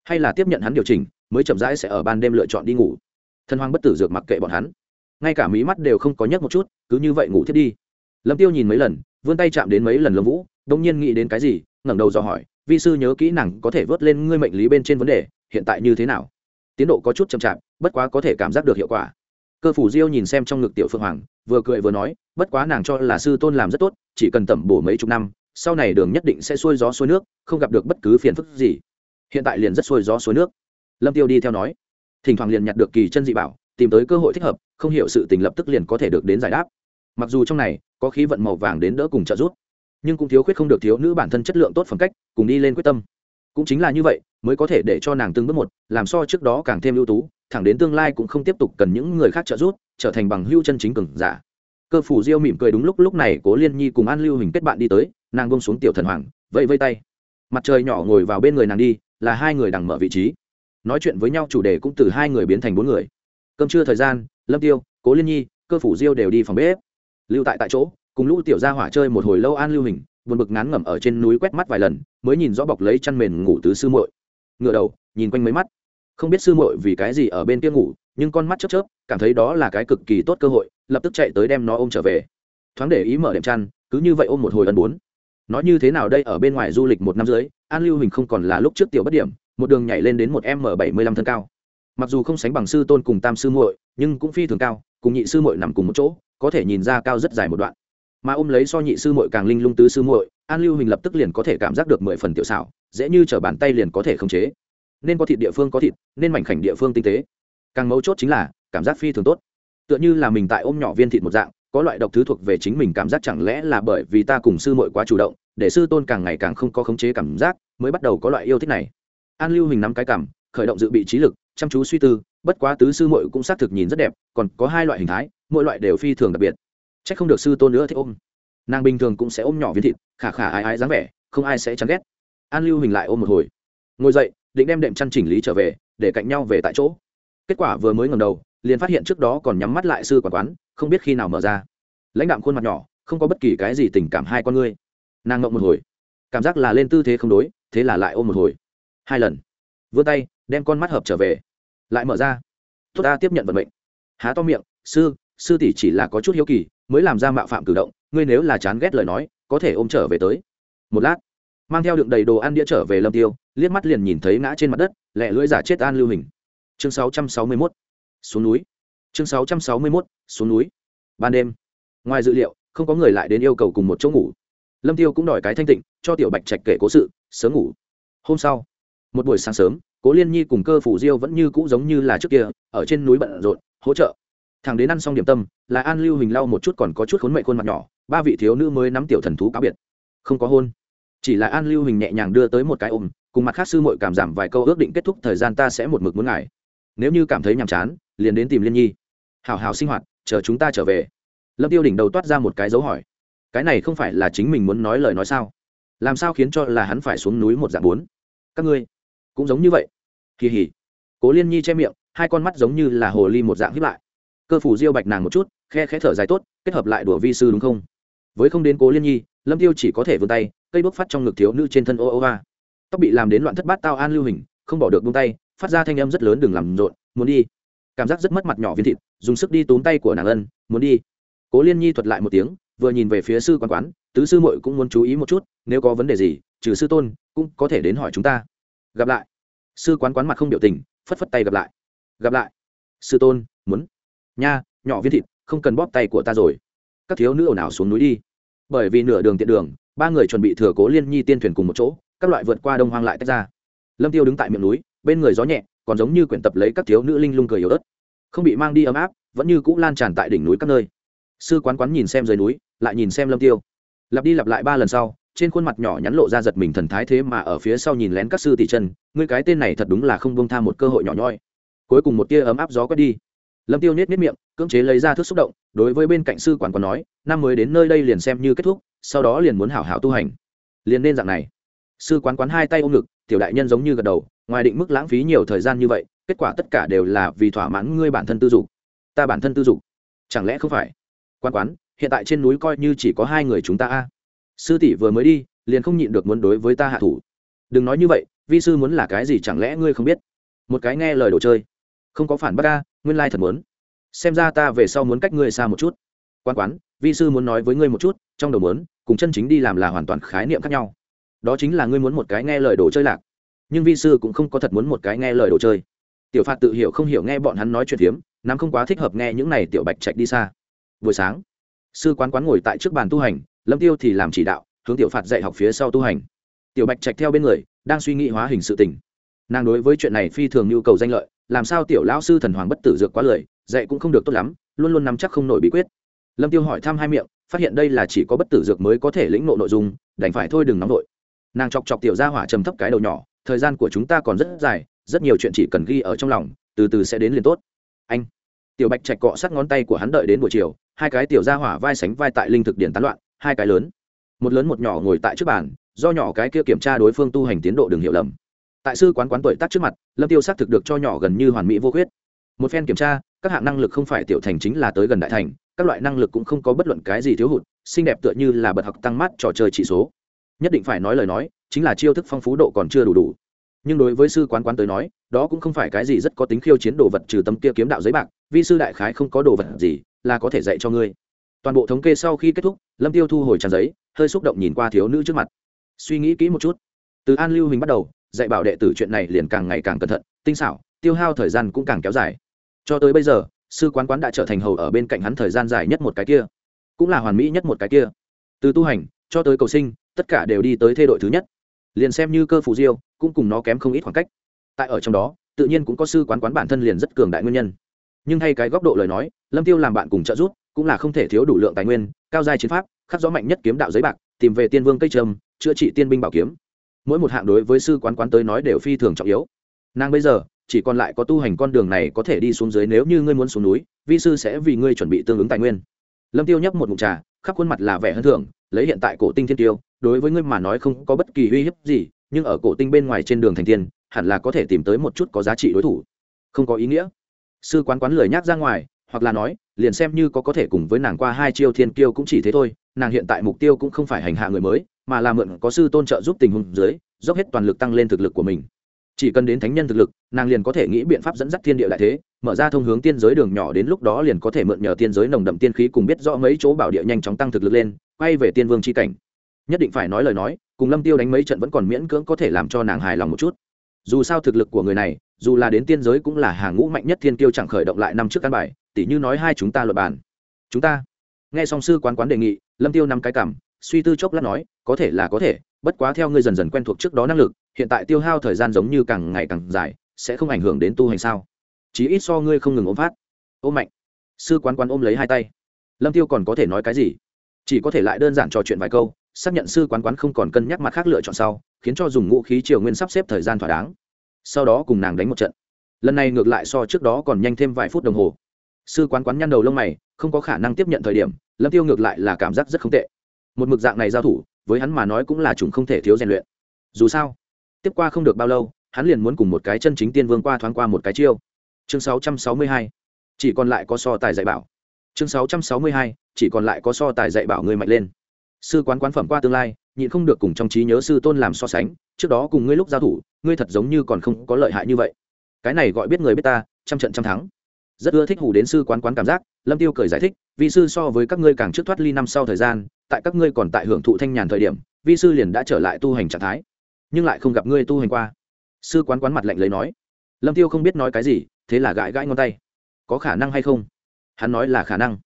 hay là tiếp nhận hắn điều chỉnh, mới chậm rãi sẽ ở ban đêm lựa chọn đi ngủ. Thân hoang bất tử dược mặc kệ bọn hắn, ngay cả mí mắt đều không có nhấc một chút, cứ như vậy ngủ thiết đi. Lâm tiêu nhìn mấy lần, vươn tay chạm đến mấy lần lâm vũ, đông nhiên nghĩ đến cái gì, ngẩng đầu dò hỏi, vi sư nhớ kỹ nàng có thể vớt lên ngươi mệnh lý bên trên vấn đề, hiện tại như thế nào? Tiến độ có chút chậm chạp, bất quá có thể cảm giác được hiệu quả. Cơ phủ diêu nhìn xem trong ngực tiểu phượng hoàng, vừa cười vừa nói, bất quá nàng cho là sư tôn làm rất tốt, chỉ cần tẩm bổ mấy chục năm, sau này đường nhất định sẽ xuôi gió xuôi nước, không gặp được bất cứ phiền phức gì. Hiện tại liền rất xuôi gió xuôi nước. Lâm tiêu đi theo nói. Thỉnh thoảng liền nhặt được kỳ chân dị bảo, tìm tới cơ hội thích hợp, không hiểu sự tình lập tức liền có thể được đến giải đáp. Mặc dù trong này, có khí vận màu vàng đến đỡ cùng trợ giúp, nhưng cũng thiếu khuyết không được thiếu nữ bản thân chất lượng tốt phẩm cách, cùng đi lên quyết tâm. Cũng chính là như vậy mới có thể để cho nàng từng bước một, làm so trước đó càng thêm ưu tú, thẳng đến tương lai cũng không tiếp tục cần những người khác trợ giúp, trở thành bằng hưu chân chính cường giả. Cơ phủ diêu mỉm cười đúng lúc lúc này cố liên nhi cùng an lưu hình kết bạn đi tới, nàng bông xuống tiểu thần hoàng, vẫy vây tay. Mặt trời nhỏ ngồi vào bên người nàng đi, là hai người đằng mở vị trí. Nói chuyện với nhau chủ đề cũng từ hai người biến thành bốn người. Cơm trưa thời gian, lâm tiêu, cố liên nhi, cơ phủ diêu đều đi phòng bếp. Lưu tại tại chỗ, cùng lũ tiểu gia hỏa chơi một hồi lâu an lưu hình buồn bực ngán ngẩm ở trên núi quét mắt vài lần, mới nhìn rõ bọc lấy chăn mền ngủ tứ sư muội ngựa đầu, nhìn quanh mấy mắt. Không biết sư muội vì cái gì ở bên kia ngủ, nhưng con mắt chớp chớp, cảm thấy đó là cái cực kỳ tốt cơ hội, lập tức chạy tới đem nó ôm trở về. Thoáng để ý mở đệm chăn, cứ như vậy ôm một hồi ân bốn. Nói như thế nào đây, ở bên ngoài du lịch một năm dưới an lưu hình không còn là lúc trước tiểu bất điểm, một đường nhảy lên đến một m bảy mươi lăm thân cao. Mặc dù không sánh bằng sư tôn cùng tam sư muội, nhưng cũng phi thường cao, cùng nhị sư muội nằm cùng một chỗ, có thể nhìn ra cao rất dài một đoạn. Mà ôm lấy so nhị sư muội càng linh lung tứ sư muội, an lưu hình lập tức liền có thể cảm giác được mười phần tiểu xảo dễ như t bàn tay liền có thể khống chế. Nên có thịt địa phương có thịt, nên mảnh khảnh địa phương tinh tế. Càng mấu chốt chính là, cảm giác phi thường tốt. Tựa như là mình tại ôm nhỏ viên thịt một dạng, có loại độc thứ thuộc về chính mình cảm giác chẳng lẽ là bởi vì ta cùng sư muội quá chủ động, để sư tôn càng ngày càng không có khống chế cảm giác, mới bắt đầu có loại yêu thích này. An lưu hình nắm cái cảm, khởi động dự bị trí lực, chăm chú suy tư, bất quá tứ sư muội cũng xác thực nhìn rất đẹp, còn có hai loại hình thái, mỗi loại đều phi thường đặc biệt. C h ắ c không được sư tôn nữa thích ôm. Nàng bình thường cũng sẽ ôm nhỏ viên thịt, khả khả ai ai dáng vẻ, không ai sẽ chán ghét an lưu hình lại ôm một hồi. Ngồi dậy, định đem đệm chăn chỉnh lý trở về, để cạnh nhau về tại chỗ. Kết quả vừa mới ngầm đầu, liền phát hiện trước đó còn nhắm mắt lại sư quản quán, không biết khi nào mở ra. Lãnh đạm khuôn mặt nhỏ, không có bất kỳ cái gì tình cảm hai con ngươi. Nàng ngộng một hồi. Cảm giác là lên tư thế không đối, thế là lại ôm một hồi. Hai lần. Vươn tay, đem con mắt hợp trở về. Lại mở ra. Tốt ta tiếp nhận vận mệnh. Há to miệng, sư sư tỷ chỉ là có chút hiếu kỳ, mới làm ra mạo phạm cử động, ngươi nếu là chán ghét lời nói, có thể ôm trở về tới. Một lát mang theo đựng đầy đồ ăn đĩa trở về lâm tiêu, liếc mắt liền nhìn thấy ngã trên mặt đất lẹ lưỡi giả chết an lưu hình. Chương 661. xuống núi. Chương 661. xuống núi. Ban đêm, ngoài dự liệu, không có người lại đến yêu cầu cùng một chỗ ngủ. Lâm tiêu cũng đòi cái thanh tịnh, cho tiểu bạch trạch kể cố sự, sớm ngủ. Hôm sau, một buổi sáng sớm, cố liên nhi cùng cơ phủ diêu vẫn như cũ giống như là trước kia, ở trên núi bận rộn, hỗ trợ. Thằng đến ăn xong điểm tâm, là an lưu hình lau một chút còn có chút khốn mệnh khuôn mặt nhỏ, ba vị thiếu nữ mới nắm tiểu thần thú cáo biệt. Không có hôn chỉ là an lưu hình nhẹ nhàng đưa tới một cái ôm, cùng mặt khác sư muội cảm giảm vài câu ước định kết thúc thời gian ta sẽ một mực muốn ngài. Nếu như cảm thấy nhàm chán, liền đến tìm liên nhi. Hào hào sinh hoạt, chờ chúng ta trở về. Lâm tiêu đỉnh đầu toát ra một cái dấu hỏi. Cái này không phải là chính mình muốn nói lời nói sao? Làm sao khiến cho là hắn phải xuống núi một dạng bốn? Các ngươi, cũng giống như vậy. Kỳ hỉ. Cố liên nhi che miệng, hai con mắt giống như là hồ ly một dạng hiếp lại. Cơ phủ diêu bạch nàng một chút, khe khẽ thở dài tốt, kết hợp lại đùa vi sư đúng không? Với không đến cố liên nhi, lâm tiêu chỉ có thể vươn tay cây đuốc phát trong ngực thiếu nữ trên thân ô ô va. Tóc bị làm đến loạn thất bát tao an lưu hình, không bỏ được buông tay, phát ra thanh âm rất lớn đừng làm rộn, muốn đi. Cảm giác rất mất mặt nhỏ viên thịt, dùng sức đi túm tay của nàng ân, muốn đi. Cố liên nhi thuật lại một tiếng, vừa nhìn về phía sư quán quán, tứ sư muội cũng muốn chú ý một chút, nếu có vấn đề gì, trừ sư tôn, cũng có thể đến hỏi chúng ta. Gặp lại. Sư quán quán mặt không biểu tình, phất phất tay gặp lại. Gặp lại. Sư tôn, muốn. Nha, nhỏ viên thịt, không cần bóp tay của ta rồi. Các thiếu nữ ồn ào xuống núi đi. Bởi vì nửa đường tiện đường ba người chuẩn bị thừa cố liên nhi tiên thuyền cùng một chỗ, các loại vượt qua đông hoang lại tách ra. Lâm tiêu đứng tại miệng núi, bên người gió nhẹ, còn giống như quyển tập lấy các thiếu nữ linh lung cười yếu ớt. Không bị mang đi ấm áp, vẫn như cũ lan tràn tại đỉnh núi các nơi. Sư quán quán nhìn xem dưới núi, lại nhìn xem lâm tiêu. Lặp đi lặp lại ba lần sau, trên khuôn mặt nhỏ nhắn lộ ra giật mình thần thái thế mà ở phía sau nhìn lén các sư tỷ chân, ngươi cái tên này thật đúng là không buông tha một cơ hội nhỏ nhoi. Cuối cùng một tia ấm áp gió quét đi. Lâm tiêu nhếch nhếch miệng, cưỡng chế lấy ra thước xúc động, đối với bên cạnh sư quản còn nói, năm mới đến nơi đây liền xem như kết thúc sau đó liền muốn hảo hảo tu hành. Liền nên dạng này. Sư quán quán hai tay ôm ngực tiểu đại nhân giống như gật đầu ngoài định mức lãng phí nhiều thời gian như vậy kết quả tất cả đều là vì thỏa mãn ngươi bản thân tư dục. Ta bản thân tư dục? Chẳng lẽ không phải? Quán quán hiện tại trên núi coi như chỉ có hai người chúng ta a. Sư tỷ vừa mới đi liền không nhịn được muốn đối với ta hạ thủ. Đừng nói như vậy vi sư muốn là cái gì chẳng lẽ ngươi không biết? Một cái nghe lời đồ chơi. Không có phản bác a, nguyên lai thật muốn. Xem ra ta về sau muốn cách ngươi xa một chút quan quán, vi sư muốn nói với ngươi một chút, trong đầu muốn, cùng chân chính đi làm là hoàn toàn khái niệm khác nhau. Đó chính là ngươi muốn một cái nghe lời đồ chơi lạc. Nhưng vi sư cũng không có thật muốn một cái nghe lời đồ chơi. Tiểu phạt tự hiểu không hiểu nghe bọn hắn nói chuyện phiếm, nắm không quá thích hợp nghe những này tiểu bạch trạch đi xa. Buổi sáng, sư quán quán ngồi tại trước bàn tu hành, lâm tiêu thì làm chỉ đạo, hướng tiểu phạt dạy học phía sau tu hành. Tiểu bạch trạch theo bên người, đang suy nghĩ hóa hình sự tình. Nàng đối với chuyện này phi thường nhu cầu danh lợi, làm sao tiểu lão sư thần hoàng bất tử dược quá lời dạy cũng không được tốt lắm, luôn luôn nắm chắc không nổi bí quyết lâm tiêu hỏi thăm hai miệng, phát hiện đây là chỉ có bất tử dược mới có thể lĩnh nộ nội dung, đành phải thôi đừng nóng nội nàng chọc chọc tiểu gia hỏa trầm thấp cái đầu nhỏ, thời gian của chúng ta còn rất dài, rất nhiều chuyện chỉ cần ghi ở trong lòng, từ từ sẽ đến liền tốt. Anh, tiểu bạch trạch cọ sát ngón tay của hắn đợi đến buổi chiều, hai cái tiểu gia hỏa vai sánh vai tại linh thực điển tán loạn, hai cái lớn, một lớn một nhỏ ngồi tại trước bàn, do nhỏ cái kia kiểm tra đối phương tu hành tiến độ đừng hiểu lầm. Tại sư quán quán tuổi tác trước mặt, lâm tiêu xác thực được cho nhỏ gần như hoàn mỹ vô khuyết. Một phen kiểm tra, các hạng năng lực không phải tiểu thành chính là tới gần đại thành các loại năng lực cũng không có bất luận cái gì thiếu hụt, xinh đẹp tựa như là bật học tăng mắt trò chơi chỉ số. Nhất định phải nói lời nói, chính là chiêu thức phong phú độ còn chưa đủ đủ. Nhưng đối với sư quán quán tới nói, đó cũng không phải cái gì rất có tính khiêu chiến đồ vật trừ tấm kia kiếm đạo giấy bạc, vi sư đại khái không có đồ vật gì là có thể dạy cho ngươi. Toàn bộ thống kê sau khi kết thúc, lâm tiêu thu hồi tràn giấy, hơi xúc động nhìn qua thiếu nữ trước mặt. Suy nghĩ kỹ một chút. Từ an lưu hình bắt đầu, dạy bảo đệ tử chuyện này liền càng ngày càng cẩn thận, tinh xảo, tiêu hao thời gian cũng càng kéo dài. Cho tới bây giờ sư quán quán đã trở thành hầu ở bên cạnh hắn thời gian dài nhất một cái kia, cũng là hoàn mỹ nhất một cái kia. Từ tu hành cho tới cầu sinh, tất cả đều đi tới thê đội thứ nhất. Liền xem như cơ phù diêu, cũng cùng nó kém không ít khoảng cách. Tại ở trong đó, tự nhiên cũng có sư quán quán bản thân liền rất cường đại nguyên nhân. Nhưng hay cái góc độ lời nói, lâm tiêu làm bạn cùng trợ giúp, cũng là không thể thiếu đủ lượng tài nguyên, cao giai chiến pháp, khắc rõ mạnh nhất kiếm đạo giấy bạc, tìm về tiên vương cây trầm, chữa trị tiên binh bảo kiếm. Mỗi một hạng đối với sư quán quán tới nói đều phi thường trọng yếu. Nàng bây giờ chỉ còn lại có tu hành con đường này có thể đi xuống dưới nếu như ngươi muốn xuống núi, vi sư sẽ vì ngươi chuẩn bị tương ứng tài nguyên. Lâm tiêu nhấp một mụn trà, khắp khuôn mặt là vẻ hơn thường lấy hiện tại cổ tinh thiên tiêu, đối với ngươi mà nói không có bất kỳ uy hiếp gì, nhưng ở cổ tinh bên ngoài trên đường thành tiên, hẳn là có thể tìm tới một chút có giá trị đối thủ. Không có ý nghĩa. Sư quán quán lười nhác ra ngoài, hoặc là nói, liền xem như có có thể cùng với nàng qua hai chiêu thiên kiêu cũng chỉ thế thôi, nàng hiện tại mục tiêu cũng không phải hành hạ người mới, mà là mượn có sư tôn trợ giúp tình huống dưới, dốc hết toàn lực tăng lên thực lực của mình chỉ cần đến thánh nhân thực lực, nàng liền có thể nghĩ biện pháp dẫn dắt thiên địa đại thế, mở ra thông hướng tiên giới đường nhỏ đến lúc đó liền có thể mượn nhờ tiên giới nồng đậm tiên khí cùng biết rõ mấy chỗ bảo địa nhanh chóng tăng thực lực lên, quay về tiên vương c h i cảnh. Nhất định phải nói lời nói, cùng lâm tiêu đánh mấy trận vẫn còn miễn cưỡng có thể làm cho nàng hài lòng một chút. Dù sao thực lực của người này, dù là đến tiên giới cũng là hàng ngũ mạnh nhất thiên tiêu chẳng khởi động lại năm trước căn bài tỷ như nói hai chúng ta luật bàn. Chúng ta. Nghe song sư quán quán đề nghị, lâm tiêu năm cái cảm suy tư chốc lát nói, có thể là có thể bất quá theo ngươi dần dần quen thuộc trước đó năng lực, hiện tại tiêu hao thời gian giống như càng ngày càng dài, sẽ không ảnh hưởng đến tu hành sao? Chí ít so ngươi không ngừng ôm phát. Ôm mạnh. Sư quán quán ôm lấy hai tay. Lâm tiêu còn có thể nói cái gì? Chỉ có thể lại đơn giản trò chuyện vài câu, xác nhận sư quán quán không còn cân nhắc mặt khác lựa chọn sau, khiến cho dùng ngũ khí triều nguyên sắp xếp thời gian thỏa đáng. Sau đó cùng nàng đánh một trận. Lần này ngược lại so trước đó còn nhanh thêm vài phút đồng hồ. Sư quán quán nhăn đầu lông mày, không có khả năng tiếp nhận thời điểm, lâm tiêu ngược lại là cảm giác rất không tệ. Một mực dạng này giao thủ với hắn mà nói cũng là chủng không thể thiếu rèn luyện. Dù sao, tiếp qua không được bao lâu, hắn liền muốn cùng một cái chân chính tiên vương qua thoáng qua một cái chiêu. Chương 662 chỉ còn lại có so tài dạy bảo. Chương 662 chỉ còn lại có so tài dạy bảo người mạnh lên. Sư quán quán phẩm qua tương lai, nhịn không được cùng trong trí nhớ sư tôn làm so sánh, trước đó cùng ngươi lúc giao thủ, ngươi thật giống như còn không có lợi hại như vậy. Cái này gọi biết người biết ta, trăm trận trăm thắng. Rất ưa thích hủ đến sư quán quán cảm giác, lâm tiêu cười giải thích vì sư so với các ngươi càng trước thoát ly năm sau thời gian tại các ngươi còn tại hưởng thụ thanh nhàn thời điểm, vi sư liền đã trở lại tu hành trạng thái, nhưng lại không gặp ngươi tu hành qua. Sư quán quán mặt lạnh lấy nói. Lâm tiêu không biết nói cái gì, thế là gãi gãi ngón tay. Có khả năng hay không? Hắn nói là khả năng.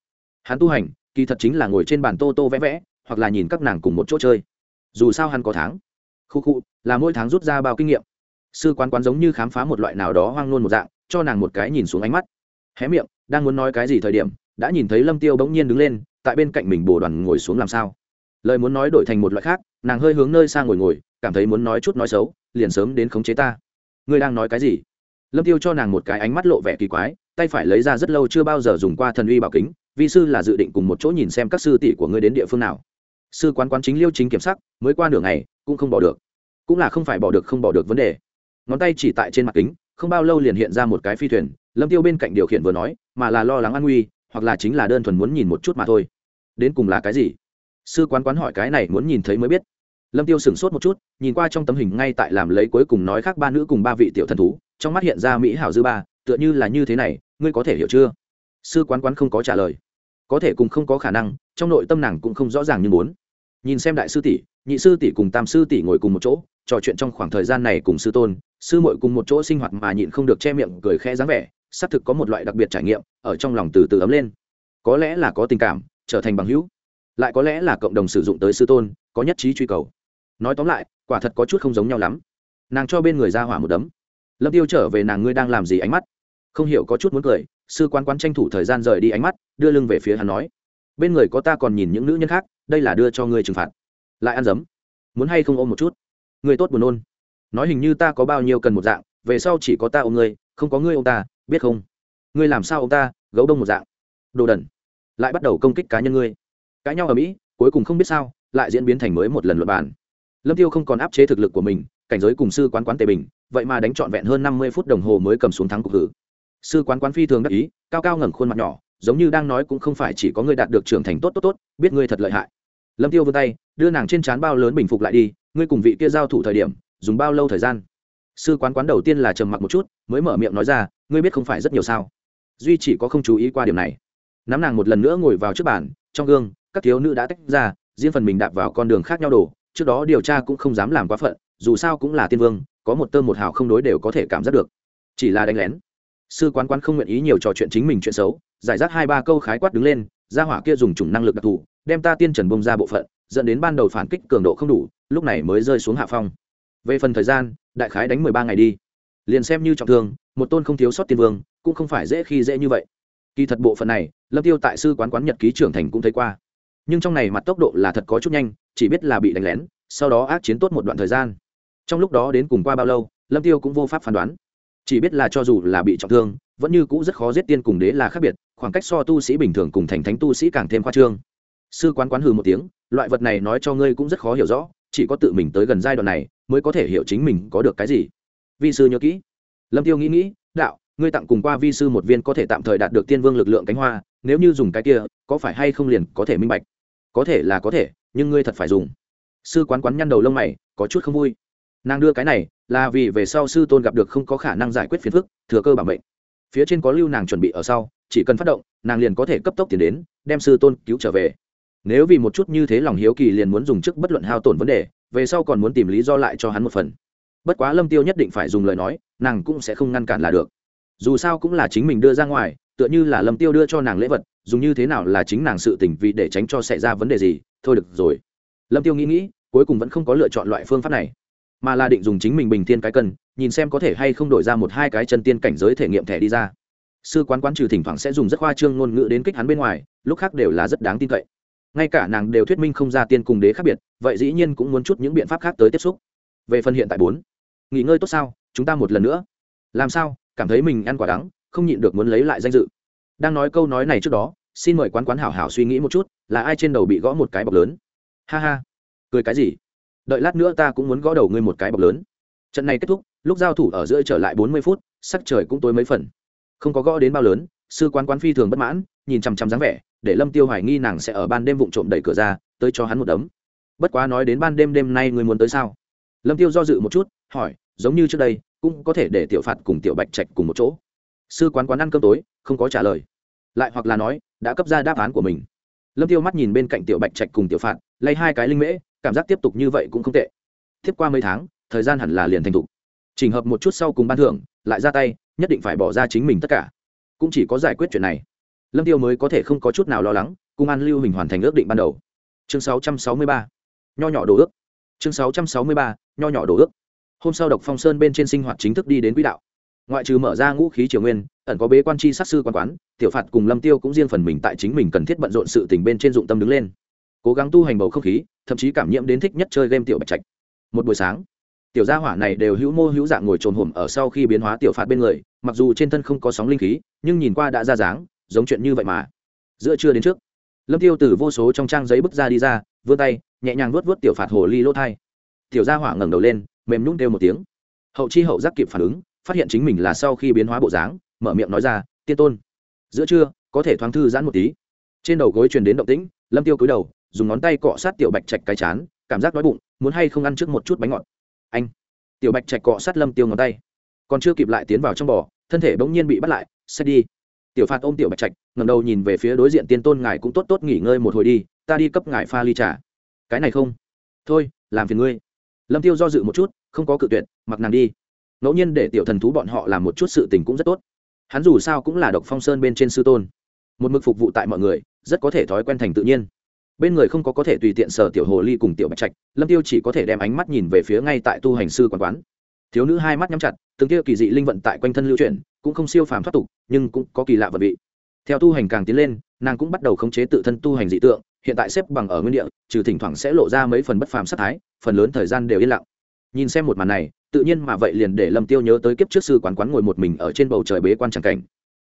Hắn tu hành, kỳ thật chính là ngồi trên bàn tô tô vẽ vẽ, hoặc là nhìn các nàng cùng một chỗ chơi. Dù sao hắn có tháng. Khu khu, là mỗi tháng rút ra bao kinh nghiệm. Sư quán quán giống như khám phá một loại nào đó hoang nôn một dạng, cho nàng một cái nhìn xuống ánh mắt. Hé miệng, đang muốn nói cái gì thời điểm, đã nhìn thấy lâm tiêu bỗng nhiên đứng lên tại bên cạnh mình bồ đoàn ngồi xuống làm sao? Lời muốn nói đổi thành một loại khác, nàng hơi hướng nơi sang ngồi ngồi, cảm thấy muốn nói chút nói xấu, liền sớm đến khống chế ta. Ngươi đang nói cái gì? Lâm tiêu cho nàng một cái ánh mắt lộ vẻ kỳ quái, tay phải lấy ra rất lâu chưa bao giờ dùng qua thần uy bảo kính, vi sư là dự định cùng một chỗ nhìn xem các sư tỷ của ngươi đến địa phương nào. Sư quán quán chính liêu chính kiểm sắc, mới qua nửa ngày, cũng không bỏ được. Cũng là không phải bỏ được không bỏ được vấn đề. Ngón tay chỉ tại trên mặt kính, không bao lâu liền hiện ra một cái phi thuyền, lâm tiêu bên cạnh điều khiển vừa nói, mà là lo lắng an nguy hoặc là chính là đơn thuần muốn nhìn một chút mà thôi. Đến cùng là cái gì? Sư quán quán hỏi cái này muốn nhìn thấy mới biết. Lâm tiêu sửng sốt một chút, nhìn qua trong tấm hình ngay tại làm lấy cuối cùng nói khác ba nữ cùng ba vị tiểu thần thú, trong mắt hiện ra mỹ hảo dư ba, tựa như là như thế này, ngươi có thể hiểu chưa? Sư quán quán không có trả lời. Có thể cùng không có khả năng, trong nội tâm nàng cũng không rõ ràng như muốn. Nhìn xem đại sư tỷ, nhị sư tỷ cùng tam sư tỷ ngồi cùng một chỗ, trò chuyện trong khoảng thời gian này cùng sư tôn, sư muội cùng một chỗ sinh hoạt mà nhịn không được che miệng cười khẽ dáng vẻ xác thực có một loại đặc biệt trải nghiệm, ở trong lòng từ từ ấm lên. Có lẽ là có tình cảm, trở thành bằng hữu. Lại có lẽ là cộng đồng sử dụng tới sư tôn, có nhất trí truy cầu. Nói tóm lại, quả thật có chút không giống nhau lắm. Nàng cho bên người ra hỏa một đấm. Lâm tiêu trở về nàng ngươi đang làm gì ánh mắt? Không hiểu, có chút muốn cười. Sư quan quan tranh thủ thời gian rời đi ánh mắt, đưa lưng về phía hắn nói. Bên người có ta còn nhìn những nữ nhân khác, đây là đưa cho ngươi trừng phạt. Lại ăn dấm. Muốn hay không ôm một chút? Người tốt buồn nôn. Nói hình như ta có bao nhiêu cần một dạng, về sau chỉ có ta ôm ngươi, không có ngươi ôm ta biết không? Ngươi làm sao ông ta, gấu đông một dạng? Đồ đần, lại bắt đầu công kích cá nhân ngươi. Cãi nhau ở mỹ, cuối cùng không biết sao, lại diễn biến thành mới một lần luật bàn. Lâm tiêu không còn áp chế thực lực của mình, cảnh giới cùng sư quán quán tề bình, vậy mà đánh trọn vẹn hơn năm mươi phút đồng hồ mới cầm xuống thắng cuộc thử sư quán quán phi thường đắc ý, cao cao ngẩng khuôn mặt nhỏ, giống như đang nói cũng không phải chỉ có ngươi đạt được trưởng thành tốt tốt tốt, biết ngươi thật lợi hại. Lâm tiêu vươn tay, đưa nàng trên trán bao lớn bình phục lại đi, ngươi cùng vị kia giao thủ thời điểm, dùng bao lâu thời gian? Sư quán quán đầu tiên là trầm mặc một chút, mới mở miệng nói ra, ngươi biết không phải rất nhiều sao? Duy chỉ có không chú ý qua điểm này. Nắm nàng một lần nữa ngồi vào trước bàn, trong gương, các thiếu nữ đã tách ra, riêng phần mình đạp vào con đường khác nhau đổ trước đó điều tra cũng không dám làm quá phận, dù sao cũng là tiên vương, có một tơ một hào không đối đều có thể cảm giác được. Chỉ là đánh lén. Sư quán quán không nguyện ý nhiều trò chuyện chính mình chuyện xấu, giải rác hai ba câu khái quát đứng lên, gia hỏa kia dùng chủng năng lực đặc thù, đem ta tiên trần bông ra bộ phận, dẫn đến ban đầu phản kích cường độ không đủ, lúc này mới rơi xuống hạ phong. Về phần thời gian đại khái đánh mười ba ngày đi. Liền xem như trọng thương, một tôn không thiếu sót tiên vương, cũng không phải dễ khi dễ như vậy. Kỳ thật bộ phận này, lâm tiêu tại sư quán quán nhật ký trưởng thành cũng thấy qua. Nhưng trong này mặt tốc độ là thật có chút nhanh, chỉ biết là bị đánh lén, sau đó ác chiến tốt một đoạn thời gian. Trong lúc đó đến cùng qua bao lâu, lâm tiêu cũng vô pháp phán đoán. Chỉ biết là cho dù là bị trọng thương, vẫn như cũ rất khó giết tiên cùng đế là khác biệt, khoảng cách so tu sĩ bình thường cùng thành thánh tu sĩ càng thêm khoa trương. Sư quán quán hừ một tiếng, loại vật này nói cho ngươi cũng rất khó hiểu rõ chỉ có tự mình tới gần giai đoạn này mới có thể hiểu chính mình có được cái gì. Vi sư nhớ kỹ. Lâm tiêu nghĩ nghĩ, đạo, ngươi tặng cùng qua vi sư một viên có thể tạm thời đạt được tiên vương lực lượng cánh hoa, nếu như dùng cái kia, có phải hay không liền có thể minh bạch? Có thể là có thể, nhưng ngươi thật phải dùng. Sư quán quán nhăn đầu lông mày, có chút không vui. Nàng đưa cái này, là vì về sau sư tôn gặp được không có khả năng giải quyết phiền phức, thừa cơ bảo mệnh. Phía trên có lưu nàng chuẩn bị ở sau, chỉ cần phát động, nàng liền có thể cấp tốc tiền đến, đem sư tôn cứu trở về nếu vì một chút như thế lòng hiếu kỳ liền muốn dùng chức bất luận hao tổn vấn đề, về sau còn muốn tìm lý do lại cho hắn một phần. Bất quá lâm tiêu nhất định phải dùng lời nói, nàng cũng sẽ không ngăn cản là được. Dù sao cũng là chính mình đưa ra ngoài, tựa như là lâm tiêu đưa cho nàng lễ vật, dùng như thế nào là chính nàng sự tình vì để tránh cho xảy ra vấn đề gì, thôi được rồi. Lâm tiêu nghĩ nghĩ, cuối cùng vẫn không có lựa chọn loại phương pháp này, mà là định dùng chính mình bình thiên cái cân, nhìn xem có thể hay không đổi ra một hai cái chân tiên cảnh giới thể nghiệm thẻ đi ra. Sư quán quán trừ thỉnh thoảng sẽ dùng rất khoa trương ngôn ngữ đến kích hắn bên ngoài, lúc khác đều là rất đáng tin cậy ngay cả nàng đều thuyết minh không ra tiên cùng đế khác biệt, vậy dĩ nhiên cũng muốn chút những biện pháp khác tới tiếp xúc. Về phần hiện tại bốn, nghỉ ngơi tốt sao? Chúng ta một lần nữa. Làm sao? Cảm thấy mình ăn quả đắng, không nhịn được muốn lấy lại danh dự. Đang nói câu nói này trước đó, xin mời quán quán hảo hảo suy nghĩ một chút, là ai trên đầu bị gõ một cái bọc lớn? Ha ha. Cười cái gì? Đợi lát nữa ta cũng muốn gõ đầu ngươi một cái bọc lớn. Trận này kết thúc, lúc giao thủ ở giữa trở lại bốn mươi phút, sắc trời cũng tối mấy phần. Không có gõ đến bao lớn, sư quán quán phi thường bất mãn, nhìn chằm chằm dáng vẻ để lâm tiêu hoài nghi nàng sẽ ở ban đêm vụng trộm đẩy cửa ra, tới cho hắn một đấm. Bất quá nói đến ban đêm đêm nay người muốn tới sao? Lâm tiêu do dự một chút, hỏi, giống như trước đây, cũng có thể để tiểu phạt cùng tiểu bạch trạch cùng một chỗ. Sư quán quán ăn cơm tối, không có trả lời. Lại hoặc là nói, đã cấp ra đáp án của mình. Lâm tiêu mắt nhìn bên cạnh tiểu bạch trạch cùng tiểu phạt lấy hai cái linh mễ, cảm giác tiếp tục như vậy cũng không tệ. Tiếp qua mấy tháng, thời gian hẳn là liền thành thục. Trình hợp một chút sau cùng ban thưởng, lại ra tay, nhất định phải bỏ ra chính mình tất cả. Cũng chỉ có giải quyết chuyện này lâm tiêu mới có thể không có chút nào lo lắng, cùng an lưu hình hoàn thành ước định ban đầu chương 663. nho nhỏ đồ ước chương 663. nho nhỏ đồ ước hôm sau độc phong sơn bên trên sinh hoạt chính thức đi đến quỹ đạo ngoại trừ mở ra ngũ khí triều nguyên, ẩn có bế quan chi sát sư quan quán, tiểu phạt cùng lâm tiêu cũng riêng phần mình tại chính mình cần thiết bận rộn sự tình bên trên dụng tâm đứng lên cố gắng tu hành bầu không khí, thậm chí cảm nhiễm đến thích nhất chơi game tiểu bạch trạch một buổi sáng, tiểu gia hỏa này đều hữu mô hữu dạng ngồi trồn hổm ở sau khi biến hóa tiểu phạt bên người, mặc dù trên thân không có sóng linh khí, nhưng nhìn qua đã ra dáng giống chuyện như vậy mà. Giữa trưa đến trước, lâm tiêu từ vô số trong trang giấy bức ra đi ra, vươn tay, nhẹ nhàng vuốt vuốt tiểu phạt hồ ly lỗ thai. Tiểu gia hỏa ngẩng đầu lên, mềm nhún kêu một tiếng. Hậu chi hậu giác kịp phản ứng, phát hiện chính mình là sau khi biến hóa bộ dáng, mở miệng nói ra, tiên tôn. Giữa trưa, có thể thoáng thư giãn một tí. Trên đầu gối truyền đến động tĩnh, lâm tiêu cúi đầu, dùng ngón tay cọ sát tiểu bạch trạch cái chán, cảm giác đói bụng, muốn hay không ăn trước một chút bánh ngọt. Anh. Tiểu bạch trạch cọ sát lâm tiêu ngón tay. Còn chưa kịp lại tiến vào trong bò, thân thể bỗng nhiên bị bắt lại xét đi tiểu phạt ôm tiểu bạch trạch ngầm đầu nhìn về phía đối diện tiên tôn, ngài cũng tốt tốt nghỉ ngơi một hồi đi, ta đi cấp ngài pha ly trà. Cái này không. Thôi, làm phiền ngươi. Lâm tiêu do dự một chút, không có cự tuyệt, mặc nàng đi. Ngẫu nhiên để tiểu thần thú bọn họ làm một chút sự tình cũng rất tốt. Hắn dù sao cũng là độc phong sơn bên trên sư tôn. Một mực phục vụ tại mọi người, rất có thể thói quen thành tự nhiên. Bên người không có có thể tùy tiện sở tiểu hồ ly cùng tiểu bạch trạch, lâm tiêu chỉ có thể đem ánh mắt nhìn về phía ngay tại tu hành sư quán quán. Thiếu nữ hai mắt nhắm chặt, từng kia kỳ dị linh vận tại quanh thân lưu chuyển cũng không siêu phàm thoát tục, nhưng cũng có kỳ lạ vật vị. Theo tu hành càng tiến lên, nàng cũng bắt đầu khống chế tự thân tu hành dị tượng, hiện tại xếp bằng ở nguyên địa, trừ thỉnh thoảng sẽ lộ ra mấy phần bất phàm sát thái, phần lớn thời gian đều yên lặng. Nhìn xem một màn này, tự nhiên mà vậy liền để lâm tiêu nhớ tới kiếp trước sư quán quán ngồi một mình ở trên bầu trời bế quan tràng cảnh.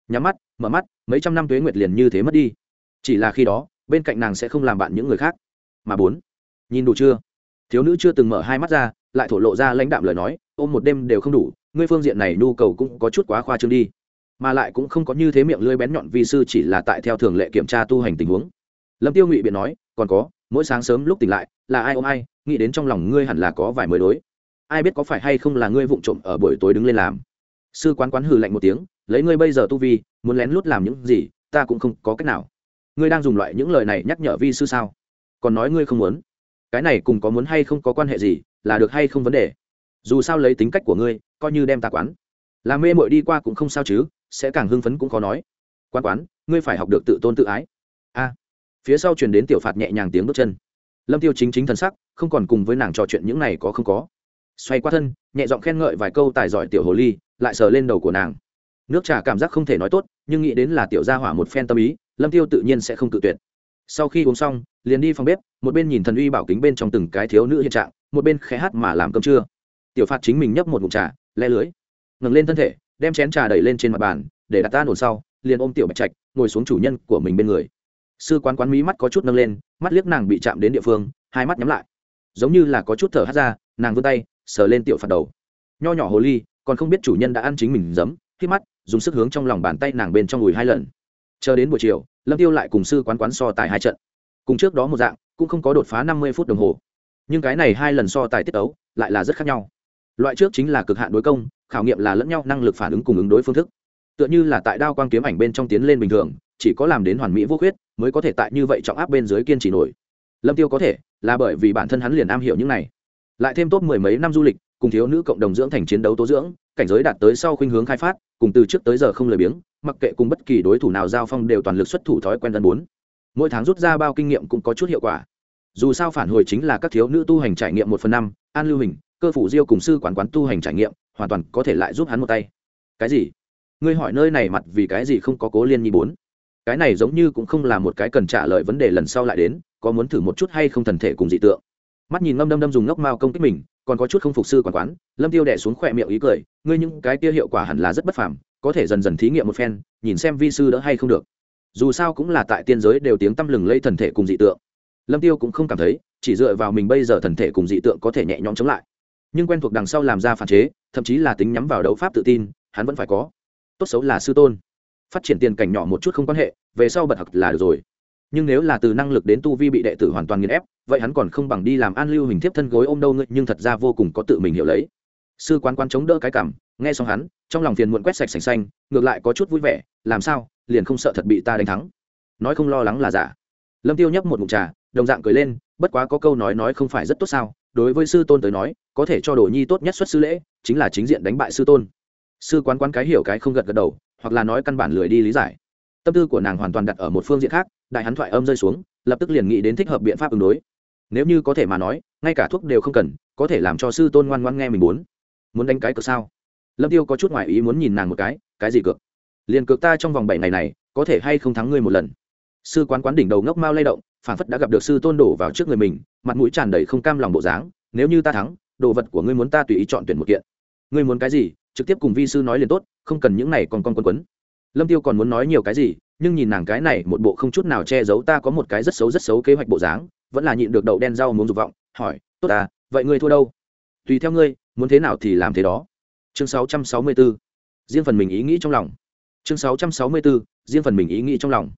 Nhắm mắt, mở mắt, mấy trăm năm tuế nguyệt liền như thế mất đi. Chỉ là khi đó, bên cạnh nàng sẽ không làm bạn những người khác. Mà bốn, nhìn đủ chưa? Thiếu nữ chưa từng mở hai mắt ra lại thổ lộ ra lãnh đạm lời nói, ôm một đêm đều không đủ, ngươi phương diện này nhu cầu cũng có chút quá khoa trương đi. Mà lại cũng không có như thế miệng lưỡi bén nhọn vi sư chỉ là tại theo thường lệ kiểm tra tu hành tình huống. Lâm tiêu ngụy biện nói, còn có, mỗi sáng sớm lúc tỉnh lại, là ai ôm ai, nghĩ đến trong lòng ngươi hẳn là có vài mới đối. Ai biết có phải hay không là ngươi vụng trộm ở buổi tối đứng lên làm? Sư quán quán hừ lạnh một tiếng, lấy ngươi bây giờ tu vi, muốn lén lút làm những gì, ta cũng không có cách nào. Ngươi đang dùng loại những lời này nhắc nhở vi sư sao? Còn nói ngươi không muốn? Cái này cùng có muốn hay không có quan hệ gì? Là được hay không vấn đề? Dù sao lấy tính cách của ngươi, coi như đem ta quán. Làm mê mội đi qua cũng không sao chứ, sẽ càng hưng phấn cũng khó nói. Quán quán, ngươi phải học được tự tôn tự ái. A. Phía sau truyền đến tiểu phạt nhẹ nhàng tiếng bước chân. Lâm tiêu chính chính thần sắc, không còn cùng với nàng trò chuyện những này có không có. Xoay qua thân, nhẹ giọng khen ngợi vài câu tài giỏi tiểu hồ ly, lại sờ lên đầu của nàng. Nước trà cảm giác không thể nói tốt, nhưng nghĩ đến là tiểu gia hỏa một phen tâm ý, lâm tiêu tự nhiên sẽ không tự tuyệt. Sau khi uống xong, liền đi phòng bếp, một bên nhìn thần uy bảo kính bên trong từng cái thiếu nữ hiện trạng một bên khẽ hát mà làm cơm trưa. Tiểu phạt chính mình nhấp một ngụm trà, le lưới. Ngẩng lên thân thể, đem chén trà đẩy lên trên mặt bàn, để đặt ta ổn sau, liền ôm tiểu bạch trạch, ngồi xuống chủ nhân của mình bên người. Sư quán quán mí mắt có chút nâng lên, mắt liếc nàng bị chạm đến địa phương, hai mắt nhắm lại. Giống như là có chút thở hắt ra, nàng vươn tay, sờ lên tiểu phạt đầu. Nho nhỏ hồ ly, còn không biết chủ nhân đã ăn chính mình giấm, khi mắt, dùng sức hướng trong lòng bàn tay nàng bên trong ùi hai lần. Chờ đến buổi chiều, lâm tiêu lại cùng sư quán quán so tài hai trận. Cùng trước đó một dạng, cũng không có đột phá năm mươi phút đồng hồ nhưng cái này hai lần so tài tiết ấu lại là rất khác nhau. Loại trước chính là cực hạn đối công, khảo nghiệm là lẫn nhau năng lực phản ứng cùng ứng đối phương thức. Tựa như là tại đao quang kiếm ảnh bên trong tiến lên bình thường, chỉ có làm đến hoàn mỹ vô khuyết mới có thể tại như vậy trọng áp bên dưới kiên trì nổi. Lâm tiêu có thể, là bởi vì bản thân hắn liền am hiểu những này. Lại thêm tốt mười mấy năm du lịch, cùng thiếu nữ cộng đồng dưỡng thành chiến đấu tố dưỡng, cảnh giới đạt tới sau khuynh hướng khai phát, cùng từ trước tới giờ không lười biếng, mặc kệ cùng bất kỳ đối thủ nào giao phong đều toàn lực xuất thủ thói quen đơn bốn. Mỗi tháng rút ra bao kinh nghiệm cũng có chút hiệu quả dù sao phản hồi chính là các thiếu nữ tu hành trải nghiệm một phần năm, an lưu hình, cơ phủ diêu cùng sư quán quán tu hành trải nghiệm, hoàn toàn có thể lại giúp hắn một tay. Cái gì? Ngươi hỏi nơi này mặt vì cái gì không có cố liên nhi bốn? Cái này giống như cũng không là một cái cần trả lời vấn đề lần sau lại đến, có muốn thử một chút hay không thần thể cùng dị tượng? Mắt nhìn ngâm đâm đâm dùng ngốc mao công kích mình, còn có chút không phục sư quán quán, lâm tiêu đẻ xuống khỏe miệng ý cười, ngươi những cái kia hiệu quả hẳn là rất bất phàm, có thể dần dần thí nghiệm một phen, nhìn xem vi sư đỡ hay không được. Dù sao cũng là tại tiên giới đều tiếng tăm lừng lây thần thể cùng dị tượng lâm tiêu cũng không cảm thấy, chỉ dựa vào mình bây giờ thần thể cùng dị tượng có thể nhẹ nhõm chống lại. Nhưng quen thuộc đằng sau làm ra phản chế, thậm chí là tính nhắm vào đấu pháp tự tin, hắn vẫn phải có. Tốt xấu là sư tôn. Phát triển tiền cảnh nhỏ một chút không quan hệ, về sau bật học là được rồi. Nhưng nếu là từ năng lực đến tu vi bị đệ tử hoàn toàn nghiền ép, vậy hắn còn không bằng đi làm an lưu hình thiếp thân gối ôm đâu ngươi, nhưng thật ra vô cùng có tự mình hiểu lấy. Sư quán quán chống đỡ cái cảm, nghe xong hắn, trong lòng phiền muộn quét sạch sành xanh, ngược lại có chút vui vẻ, làm sao, liền không sợ thật bị ta đánh thắng. Nói không lo lắng là giả. Lâm tiêu nhấp một mụn trà đồng dạng cười lên, bất quá có câu nói nói không phải rất tốt sao, đối với sư tôn tới nói, có thể cho đồ nhi tốt nhất xuất sư lễ, chính là chính diện đánh bại sư tôn. Sư quán quán cái hiểu cái không gật gật đầu, hoặc là nói căn bản lười đi lý giải. Tâm tư của nàng hoàn toàn đặt ở một phương diện khác, đại hắn thoại âm rơi xuống, lập tức liền nghĩ đến thích hợp biện pháp ứng đối. Nếu như có thể mà nói, ngay cả thuốc đều không cần, có thể làm cho sư tôn ngoan ngoan nghe mình muốn. Muốn đánh cái cược sao? Lâm tiêu có chút ngoại ý muốn nhìn nàng một cái cái gì cược? Liền cược ta trong vòng bảy ngày này, có thể hay không thắng ngươi một lần? Sư quán quán đỉnh đầu ngốc mao lay động phản phất đã gặp được sư tôn đổ vào trước người mình, mặt mũi tràn đầy không cam lòng bộ dáng, nếu như ta thắng, đồ vật của ngươi muốn ta tùy ý chọn tuyển một kiện. Ngươi muốn cái gì? Trực tiếp cùng vi sư nói liền tốt, không cần những này còn con quấn quấn. Lâm tiêu còn muốn nói nhiều cái gì, nhưng nhìn nàng cái này, một bộ không chút nào che giấu ta có một cái rất xấu rất xấu kế hoạch bộ dáng, vẫn là nhịn được đậu đen rau muốn dục vọng, hỏi, tốt à vậy ngươi thua đâu? Tùy theo ngươi, muốn thế nào thì làm thế đó. Chương 664 riêng phần mình ý nghĩ trong lòng. Chương 664 riêng phần mình ý nghĩ trong lòng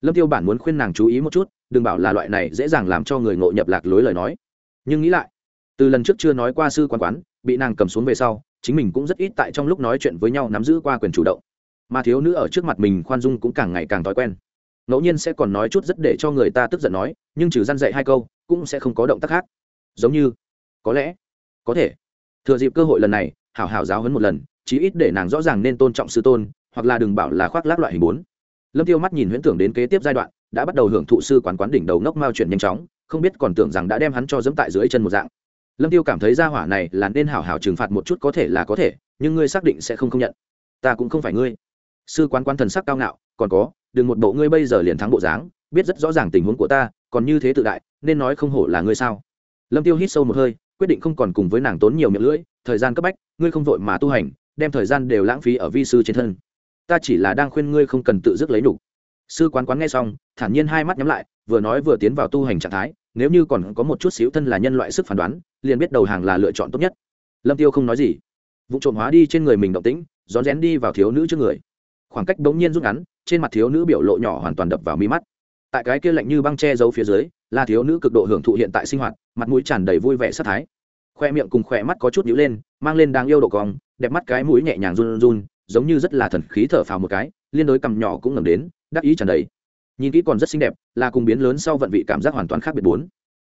lâm tiêu bản muốn khuyên nàng chú ý một chút, đừng bảo là loại này dễ dàng làm cho người ngộ nhập lạc lối lời nói. Nhưng nghĩ lại, từ lần trước chưa nói qua sư quán quán, bị nàng cầm xuống về sau, chính mình cũng rất ít tại trong lúc nói chuyện với nhau nắm giữ qua quyền chủ động. Mà thiếu nữ ở trước mặt mình khoan dung cũng càng ngày càng thói quen. Ngẫu nhiên sẽ còn nói chút rất để cho người ta tức giận nói, nhưng trừ răn dạy hai câu, cũng sẽ không có động tác khác. Giống như, có lẽ, có thể. Thừa dịp cơ hội lần này, hảo hảo giáo hấn một lần, chí ít để nàng rõ ràng nên tôn trọng sư tôn, hoặc là đừng bảo là khoác lác loại hình bốn lâm tiêu mắt nhìn huyễn tưởng đến kế tiếp giai đoạn, đã bắt đầu hưởng thụ sư quán quán đỉnh đầu ngốc mao chuyển nhanh chóng, không biết còn tưởng rằng đã đem hắn cho dẫm tại dưới chân một dạng. Lâm tiêu cảm thấy gia hỏa này là nên hảo hảo trừng phạt một chút có thể là có thể, nhưng ngươi xác định sẽ không công nhận. Ta cũng không phải ngươi. Sư quán quán thần sắc cao ngạo, còn có, đừng một bộ ngươi bây giờ liền thắng bộ dáng, biết rất rõ ràng tình huống của ta, còn như thế tự đại, nên nói không hổ là ngươi sao? Lâm tiêu hít sâu một hơi, quyết định không còn cùng với nàng tốn nhiều miệng lưỡi, thời gian cấp bách, ngươi không vội mà tu hành, đem thời gian đều lãng phí ở vi sư trên thân ta chỉ là đang khuyên ngươi không cần tự dứt lấy đủ. sư quán quán nghe xong, thản nhiên hai mắt nhắm lại, vừa nói vừa tiến vào tu hành trạng thái, nếu như còn có một chút xíu thân là nhân loại sức phán đoán, liền biết đầu hàng là lựa chọn tốt nhất. Lâm tiêu không nói gì. Vụ trộm hóa đi trên người mình động tĩnh, rón rén đi vào thiếu nữ trước người. Khoảng cách bỗng nhiên rút ngắn, trên mặt thiếu nữ biểu lộ nhỏ hoàn toàn đập vào mi mắt. Tại cái kia lạnh như băng che giấu phía dưới, là thiếu nữ cực độ hưởng thụ hiện tại sinh hoạt, mặt mũi tràn đầy vui vẻ sát thái. Khoe miệng cùng khoe mắt có chút nhíu lên, mang lên đáng yêu độ cong, đẹp mắt cái mũi nhẹ nhàng run run giống như rất là thần khí thở phào một cái, liên đối cầm nhỏ cũng ngẩng đến, đắc ý tràn đầy. Nhìn kỹ còn rất xinh đẹp, là cùng biến lớn sau vận vị cảm giác hoàn toàn khác biệt bốn.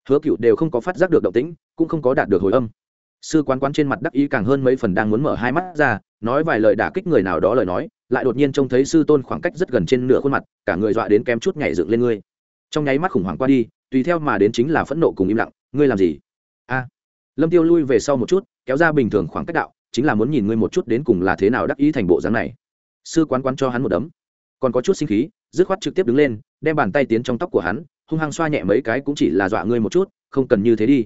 Hứa cựu đều không có phát giác được động tĩnh, cũng không có đạt được hồi âm. Sư quán quán trên mặt đắc ý càng hơn mấy phần đang muốn mở hai mắt ra, nói vài lời đả kích người nào đó lời nói, lại đột nhiên trông thấy sư tôn khoảng cách rất gần trên nửa khuôn mặt, cả người dọa đến kém chút nhảy dựng lên ngươi. Trong nháy mắt khủng hoảng qua đi, tùy theo mà đến chính là phẫn nộ cùng im lặng. Ngươi làm gì? A. Lâm tiêu lui về sau một chút, kéo ra bình thường khoảng cách đạo chính là muốn nhìn ngươi một chút đến cùng là thế nào đắc ý thành bộ dáng này. Sư quán quán cho hắn một đấm. Còn có chút sinh khí, dứt khoát trực tiếp đứng lên, đem bàn tay tiến trong tóc của hắn, hung hăng xoa nhẹ mấy cái cũng chỉ là dọa ngươi một chút, không cần như thế đi.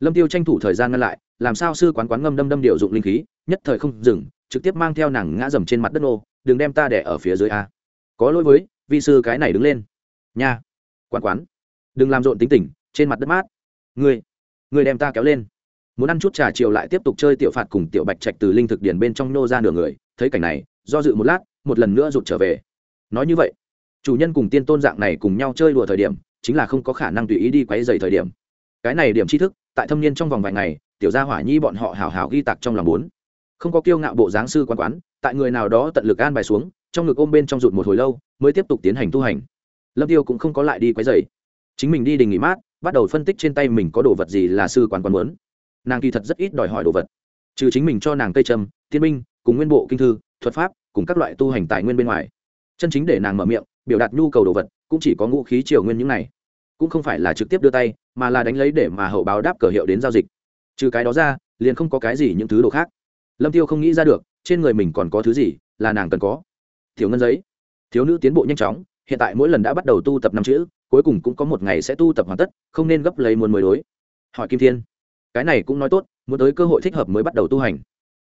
Lâm tiêu tranh thủ thời gian ngăn lại, làm sao sư quán quán ngâm đâm đâm điều dụng linh khí, nhất thời không dừng, trực tiếp mang theo nàng ngã dầm trên mặt đất ô. đừng đem ta đẻ ở phía dưới a. Có lỗi với, vi sư cái này đứng lên. Nha, quán quán, đừng làm rộn tính tình, trên mặt đất mát. Ngươi ngươi đem ta kéo lên muốn ăn chút trà chiều lại tiếp tục chơi tiểu phạt cùng tiểu bạch trạch từ linh thực điển bên trong nô ra nửa người, thấy cảnh này, do dự một lát, một lần nữa rụt trở về. Nói như vậy, chủ nhân cùng tiên tôn dạng này cùng nhau chơi đùa thời điểm, chính là không có khả năng tùy ý đi quấy dày thời điểm. Cái này điểm tri thức, tại thâm niên trong vòng vài ngày, tiểu gia hỏa nhi bọn họ hào hào ghi tặc trong lòng bốn không có kiêu ngạo bộ giáng sư quán quán, tại người nào đó tận lực an bài xuống, trong ngực ôm bên trong rụt một hồi lâu, mới tiếp tục tiến hành tu hành. Lâm tiêu cũng không có lại đi quấy dày chính mình đi đình nghỉ mát, bắt đầu phân tích trên tay mình có đồ vật gì là sư quán quán muốn nàng kỳ thật rất ít đòi hỏi đồ vật. Trừ chính mình cho nàng cây trâm tiên minh, cùng nguyên bộ kinh thư thuật pháp cùng các loại tu hành tài nguyên bên ngoài. Chân chính để nàng mở miệng biểu đạt nhu cầu đồ vật cũng chỉ có ngũ khí triều nguyên những này. Cũng không phải là trực tiếp đưa tay mà là đánh lấy để mà hậu báo đáp cờ hiệu đến giao dịch. Trừ cái đó ra liền không có cái gì những thứ đồ khác. Lâm tiêu không nghĩ ra được trên người mình còn có thứ gì là nàng cần có. Thiếu ngân giấy. Thiếu nữ tiến bộ nhanh chóng hiện tại mỗi lần đã bắt đầu tu tập năm chữ cuối cùng cũng có một ngày sẽ tu tập hoàn tất không nên gấp lấy muôn mới đối. Hỏi kim thiên cái này cũng nói tốt, muốn tới cơ hội thích hợp mới bắt đầu tu hành.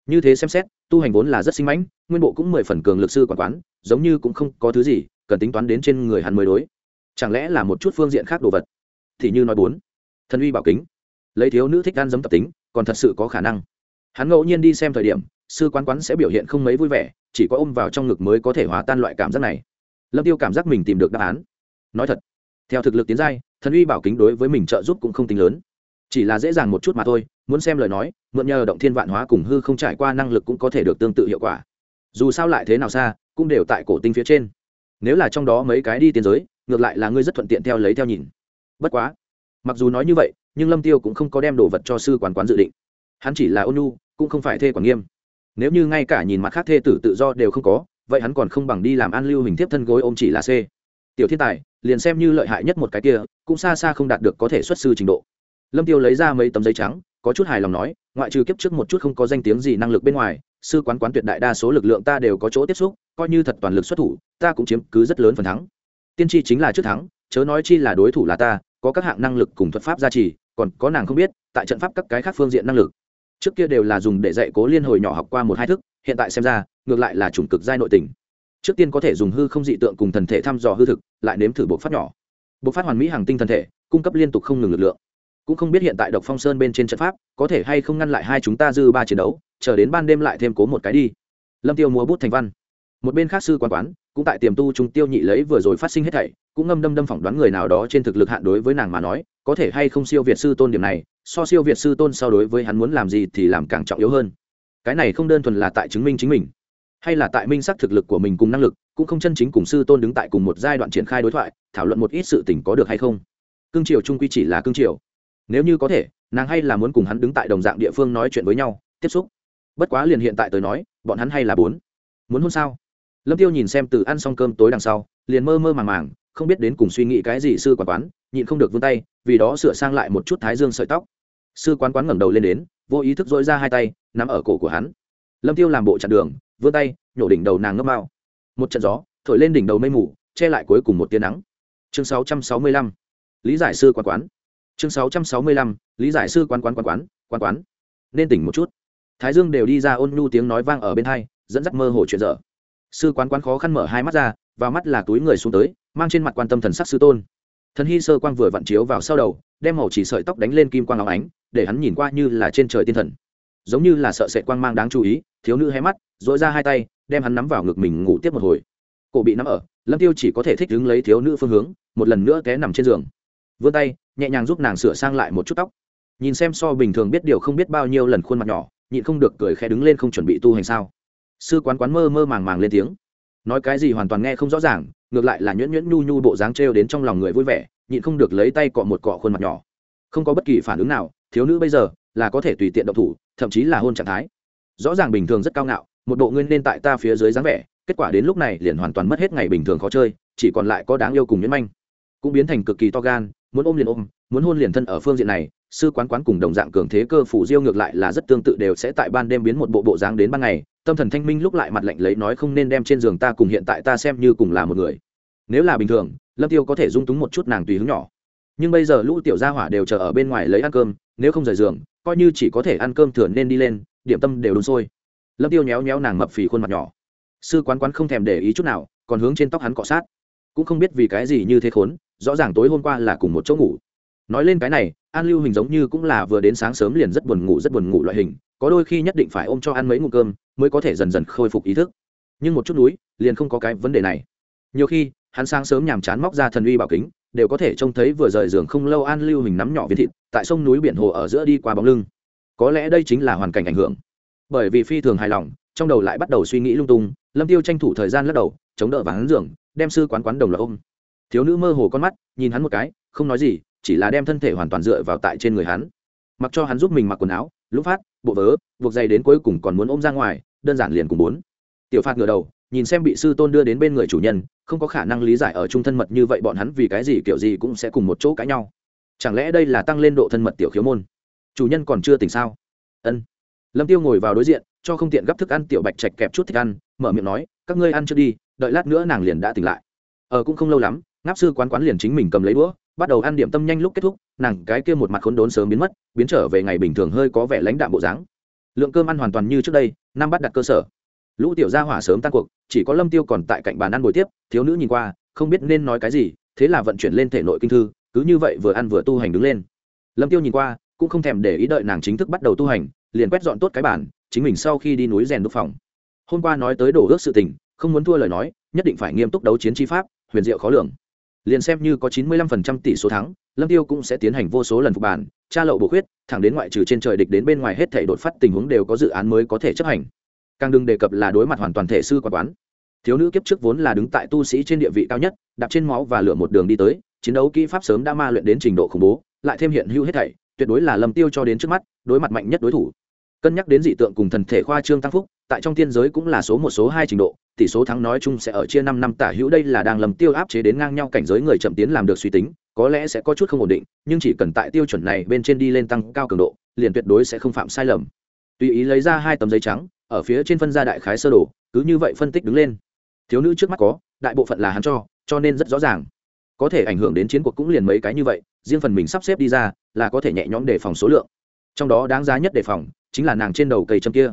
Như thế xem xét, tu hành vốn là rất sinh mãnh, nguyên bộ cũng mười phần cường lực sư quản quán, giống như cũng không có thứ gì cần tính toán đến trên người hắn mới đối. Chẳng lẽ là một chút phương diện khác đồ vật? Thì như nói bốn, thần uy bảo kính. Lấy thiếu nữ thích gan giấm tập tính, còn thật sự có khả năng. Hắn ngẫu nhiên đi xem thời điểm, sư quán quán sẽ biểu hiện không mấy vui vẻ, chỉ có ôm vào trong ngực mới có thể hòa tan loại cảm giác này. Lâm tiêu cảm giác mình tìm được đáp án. Nói thật, theo thực lực tiến giai, thần uy bảo kính đối với mình trợ giúp cũng không tính lớn chỉ là dễ dàng một chút mà thôi, muốn xem lời nói, mượn nhờ động thiên vạn hóa cùng hư không trải qua năng lực cũng có thể được tương tự hiệu quả. Dù sao lại thế nào xa, cũng đều tại cổ tinh phía trên. Nếu là trong đó mấy cái đi tiến giới, ngược lại là ngươi rất thuận tiện theo lấy theo nhìn. Bất quá, mặc dù nói như vậy, nhưng lâm tiêu cũng không có đem đồ vật cho sư quán quán dự định. Hắn chỉ là ôn nhu, cũng không phải thê quản nghiêm. Nếu như ngay cả nhìn mặt khác thê tử tự do đều không có, vậy hắn còn không bằng đi làm an lưu hình tiếp thân gối ôm chỉ là c tiểu thiên tài, liền xem như lợi hại nhất một cái kia, cũng xa xa không đạt được có thể xuất sư trình độ lâm tiêu lấy ra mấy tấm giấy trắng, có chút hài lòng nói, ngoại trừ kiếp trước một chút không có danh tiếng gì năng lực bên ngoài, sư quán quán tuyệt đại đa số lực lượng ta đều có chỗ tiếp xúc, coi như thật toàn lực xuất thủ, ta cũng chiếm cứ rất lớn phần thắng. Tiên tri chính là trước thắng, chớ nói chi là đối thủ là ta, có các hạng năng lực cùng thuật pháp gia trì, còn có nàng không biết, tại trận pháp các cái khác phương diện năng lực. Trước kia đều là dùng để dạy cố liên hồi nhỏ học qua một hai thức, hiện tại xem ra, ngược lại là chủng cực giai nội tình. Trước tiên có thể dùng hư không dị tượng cùng thần thể thăm dò hư thực, lại nếm thử bộ phát nhỏ. Bộ phát hoàn mỹ hàng tinh thần thể, cung cấp liên tục không ngừng lực lượng cũng không biết hiện tại độc phong sơn bên trên trận pháp có thể hay không ngăn lại hai chúng ta dư ba chiến đấu, chờ đến ban đêm lại thêm cố một cái đi. Lâm tiêu múa bút thành văn. Một bên khác sư quan quán cũng tại tiềm tu trung tiêu nhị lấy vừa rồi phát sinh hết thảy, cũng ngâm đâm đâm phỏng đoán người nào đó trên thực lực hạn đối với nàng mà nói, có thể hay không siêu việt sư tôn điểm này, so siêu việt sư tôn so đối với hắn muốn làm gì thì làm càng trọng yếu hơn. Cái này không đơn thuần là tại chứng minh chính mình, hay là tại minh xác thực lực của mình cùng năng lực, cũng không chân chính cùng sư tôn đứng tại cùng một giai đoạn triển khai đối thoại, thảo luận một ít sự tình có được hay không. Cương triều trung quy chỉ là cương triều nếu như có thể, nàng hay là muốn cùng hắn đứng tại đồng dạng địa phương nói chuyện với nhau, tiếp xúc. Bất quá liền hiện tại tới nói, bọn hắn hay là bốn. Muốn hôn sao? Lâm tiêu nhìn xem từ ăn xong cơm tối đằng sau, liền mơ mơ màng màng, không biết đến cùng suy nghĩ cái gì sư quán quán, nhịn không được vươn tay, vì đó sửa sang lại một chút thái dương sợi tóc. Sư quán quán ngẩng đầu lên đến, vô ý thức dỗi ra hai tay, nắm ở cổ của hắn. Lâm tiêu làm bộ chặn đường, vươn tay, nhổ đỉnh đầu nàng ngấp bao. Một trận gió, thổi lên đỉnh đầu mây mù, che lại cuối cùng một tia nắng. Chương 665 lý giải sư quán quán chương 665 lý giải sư quán quán quán quán quán quán. Nên tỉnh một chút. Thái dương đều đi ra ôn nhu tiếng nói vang ở bên hai, dẫn dắt mơ hồ chuyện dở. Sư quán quán khó khăn mở hai mắt ra, vào mắt là túi người xuống tới, mang trên mặt quan tâm thần sắc sư tôn. Thần hy sơ quang vừa vặn chiếu vào sau đầu, đem màu chỉ sợi tóc đánh lên kim quang áo ánh, để hắn nhìn qua như là trên trời tiên thần. Giống như là sợ sệt quang mang đáng chú ý, thiếu nữ hé mắt dội ra hai tay, đem hắn nắm vào ngực mình ngủ tiếp một hồi. Cổ bị nắm ở, lâm tiêu chỉ có thể thích đứng lấy thiếu nữ phương hướng, một lần nữa té nằm trên giường. Vươn tay nhẹ nhàng giúp nàng sửa sang lại một chút tóc. Nhìn xem so bình thường biết điều không biết bao nhiêu lần khuôn mặt nhỏ, nhịn không được cười khẽ đứng lên không chuẩn bị tu hành sao. Sư quán quán mơ mơ màng màng lên tiếng. Nói cái gì hoàn toàn nghe không rõ ràng, ngược lại là nhuyễn nhuyễn nhu nhu bộ dáng trêu đến trong lòng người vui vẻ, nhịn không được lấy tay cọ một cọ khuôn mặt nhỏ. Không có bất kỳ phản ứng nào, thiếu nữ bây giờ là có thể tùy tiện động thủ, thậm chí là hôn trạng thái. Rõ ràng bình thường rất cao ngạo, một bộ nguyên nên tại ta phía dưới dáng vẻ, kết quả đến lúc này liền hoàn toàn mất hết ngày bình thường khó chơi, chỉ còn lại có đáng yêu cùng nhuyễn manh. Cũng biến thành cực kỳ to gan muốn ôm liền ôm, muốn hôn liền thân ở phương diện này, sư quán quán cùng đồng dạng cường thế cơ phủ diêu ngược lại là rất tương tự đều sẽ tại ban đêm biến một bộ bộ dáng đến ban ngày, tâm thần thanh minh lúc lại mặt lạnh lấy nói không nên đem trên giường ta cùng hiện tại ta xem như cùng là một người. Nếu là bình thường, lâm tiêu có thể dung túng một chút nàng tùy hứng nhỏ. Nhưng bây giờ lũ tiểu gia hỏa đều chờ ở bên ngoài lấy ăn cơm, nếu không rời giường, coi như chỉ có thể ăn cơm thừa nên đi lên, điểm tâm đều đun sôi. Lâm tiêu nhéo nhéo nàng mập phì khuôn mặt nhỏ. Sư quán quán không thèm để ý chút nào, còn hướng trên tóc hắn cọ sát. Cũng không biết vì cái gì như thế khốn rõ ràng tối hôm qua là cùng một chỗ ngủ. Nói lên cái này, an lưu hình giống như cũng là vừa đến sáng sớm liền rất buồn ngủ, rất buồn ngủ loại hình, có đôi khi nhất định phải ôm cho ăn mấy ngụm cơm mới có thể dần dần khôi phục ý thức. Nhưng một chút núi, liền không có cái vấn đề này. Nhiều khi, hắn sáng sớm nhàm chán móc ra thần uy bảo kính, đều có thể trông thấy vừa rời giường không lâu an lưu hình nắm nhỏ viên thịt, tại sông núi biển hồ ở giữa đi qua bóng lưng. Có lẽ đây chính là hoàn cảnh ảnh hưởng. Bởi vì phi thường hài lòng, trong đầu lại bắt đầu suy nghĩ lung tung, lâm tiêu tranh thủ thời gian lắc đầu, chống đỡ và giường, đem sư quán quán đồng loạt ôm thiếu nữ mơ hồ con mắt, nhìn hắn một cái, không nói gì, chỉ là đem thân thể hoàn toàn dựa vào tại trên người hắn. Mặc cho hắn giúp mình mặc quần áo lúc phát, bộ vớ, buộc dây đến cuối cùng còn muốn ôm ra ngoài, đơn giản liền cùng bốn. Tiểu phạt ngửa đầu, nhìn xem bị sư tôn đưa đến bên người chủ nhân, không có khả năng lý giải ở chung thân mật như vậy bọn hắn vì cái gì, kiểu gì cũng sẽ cùng một chỗ cãi nhau. Chẳng lẽ đây là tăng lên độ thân mật tiểu khiếu môn? Chủ nhân còn chưa tỉnh sao? Ân. Lâm tiêu ngồi vào đối diện, cho không tiện gấp thức ăn, tiểu bạch chạch kẹp chút thức ăn, mở miệng nói, các ngươi ăn chưa đi, đợi lát nữa nàng liền đã tỉnh lại. Ờ cũng không lâu lắm ngáp sư quán quán liền chính mình cầm lấy đũa, bắt đầu ăn điểm tâm nhanh lúc kết thúc, nàng cái kia một mặt khốn đốn sớm biến mất, biến trở về ngày bình thường hơi có vẻ lãnh đạm bộ dáng. Lượng cơm ăn hoàn toàn như trước đây, năm bắt đặt cơ sở. Lũ tiểu gia hỏa sớm tan cuộc, chỉ có lâm tiêu còn tại cạnh bàn ăn buổi tiếp, thiếu nữ nhìn qua, không biết nên nói cái gì, thế là vận chuyển lên thể nội kinh thư, cứ như vậy vừa ăn vừa tu hành đứng lên. Lâm tiêu nhìn qua, cũng không thèm để ý đợi nàng chính thức bắt đầu tu hành, liền quét dọn tốt cái bản chính mình sau khi đi núi rèn đúc phòng. Hôm qua nói tới đổ ước sự tình, không muốn thua lời nói, nhất định phải nghiêm túc đấu chiến chi pháp, huyền diệu khó lường liền xem như có chín mươi lăm phần trăm tỷ số thắng, lâm tiêu cũng sẽ tiến hành vô số lần phục bản tra lậu bổ khuyết, thẳng đến ngoại trừ trên trời địch đến bên ngoài hết thể đột phát tình huống đều có dự án mới có thể chấp hành. Càng đừng đề cập là đối mặt hoàn toàn thể sư quản quán. Thiếu nữ kiếp trước vốn là đứng tại tu sĩ trên địa vị cao nhất, đạp trên máu và lửa một đường đi tới, chiến đấu kỹ pháp sớm đã ma luyện đến trình độ khủng bố, lại thêm hiện hữu hết thảy, tuyệt đối là lâm tiêu cho đến trước mắt, đối mặt mạnh nhất đối thủ. Cân nhắc đến dị tượng cùng thần thể khoa trương tăng phúc tại trong tiên giới cũng là số một số hai trình độ, tỷ số thắng nói chung sẽ ở chia năm năm tả hữu đây là đang lầm tiêu áp chế đến ngang nhau cảnh giới người chậm tiến làm được suy tính, có lẽ sẽ có chút không ổn định, nhưng chỉ cần tại tiêu chuẩn này bên trên đi lên tăng cao cường độ, liền tuyệt đối sẽ không phạm sai lầm. Tùy ý lấy ra hai tấm giấy trắng, ở phía trên phân ra đại khái sơ đồ, cứ như vậy phân tích đứng lên. Thiếu nữ trước mắt có, đại bộ phận là hắn cho cho nên rất rõ ràng. Có thể ảnh hưởng đến chiến cuộc cũng liền mấy cái như vậy, riêng phần mình sắp xếp đi ra, là có thể nhẹ nhõm đề phòng số lượng. Trong đó đáng giá nhất đề phòng, chính là nàng trên đầu cây châm kia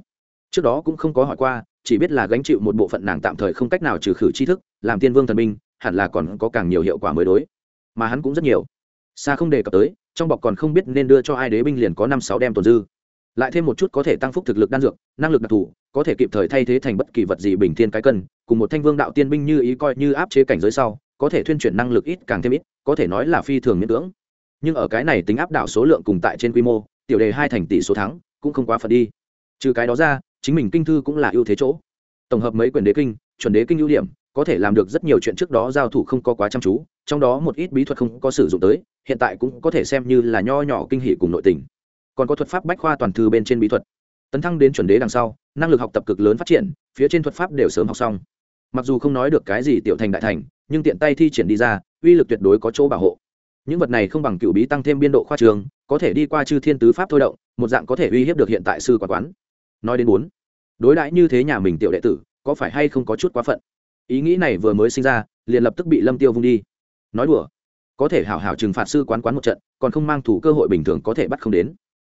trước đó cũng không có hỏi qua, chỉ biết là gánh chịu một bộ phận nàng tạm thời không cách nào trừ khử tri thức, làm tiên vương thần minh, hẳn là còn có càng nhiều hiệu quả mới đối. Mà hắn cũng rất nhiều. Xa không đề cập tới, trong bọc còn không biết nên đưa cho ai đế binh liền có năm sáu đem tồn dư. Lại thêm một chút có thể tăng phúc thực lực đan dược, năng lực đặc thù, có thể kịp thời thay thế thành bất kỳ vật gì bình thiên cái cân, cùng một thanh vương đạo tiên binh như ý coi như áp chế cảnh giới sau, có thể thuyên chuyển năng lực ít càng thêm ít, có thể nói là phi thường miễn cưỡng. Nhưng ở cái này tính áp đảo số lượng cùng tại trên quy mô, tiểu đề hai thành tỷ số thắng, cũng không quá phật đi. Trừ cái đó ra chính mình kinh thư cũng là ưu thế chỗ. Tổng hợp mấy quyển đế kinh, chuẩn đế kinh ưu điểm, có thể làm được rất nhiều chuyện trước đó giao thủ không có quá chăm chú, trong đó một ít bí thuật không có sử dụng tới, hiện tại cũng có thể xem như là nho nhỏ kinh hỷ cùng nội tình. Còn có thuật pháp bách khoa toàn thư bên trên bí thuật. Tấn thăng đến chuẩn đế đằng sau, năng lực học tập cực lớn phát triển, phía trên thuật pháp đều sớm học xong. Mặc dù không nói được cái gì tiểu thành đại thành, nhưng tiện tay thi triển đi ra, uy lực tuyệt đối có chỗ bảo hộ. Những vật này không bằng cựu bí tăng thêm biên độ khoa trường, có thể đi qua chư thiên tứ pháp thôi động, một dạng có thể uy hiếp được hiện tại sư quản quán nói đến bốn. Đối đãi như thế nhà mình tiểu đệ tử, có phải hay không có chút quá phận? Ý nghĩ này vừa mới sinh ra, liền lập tức bị lâm tiêu vung đi. Nói đùa, có thể hảo hảo trừng phạt sư quán quán một trận, còn không mang thủ cơ hội bình thường có thể bắt không đến.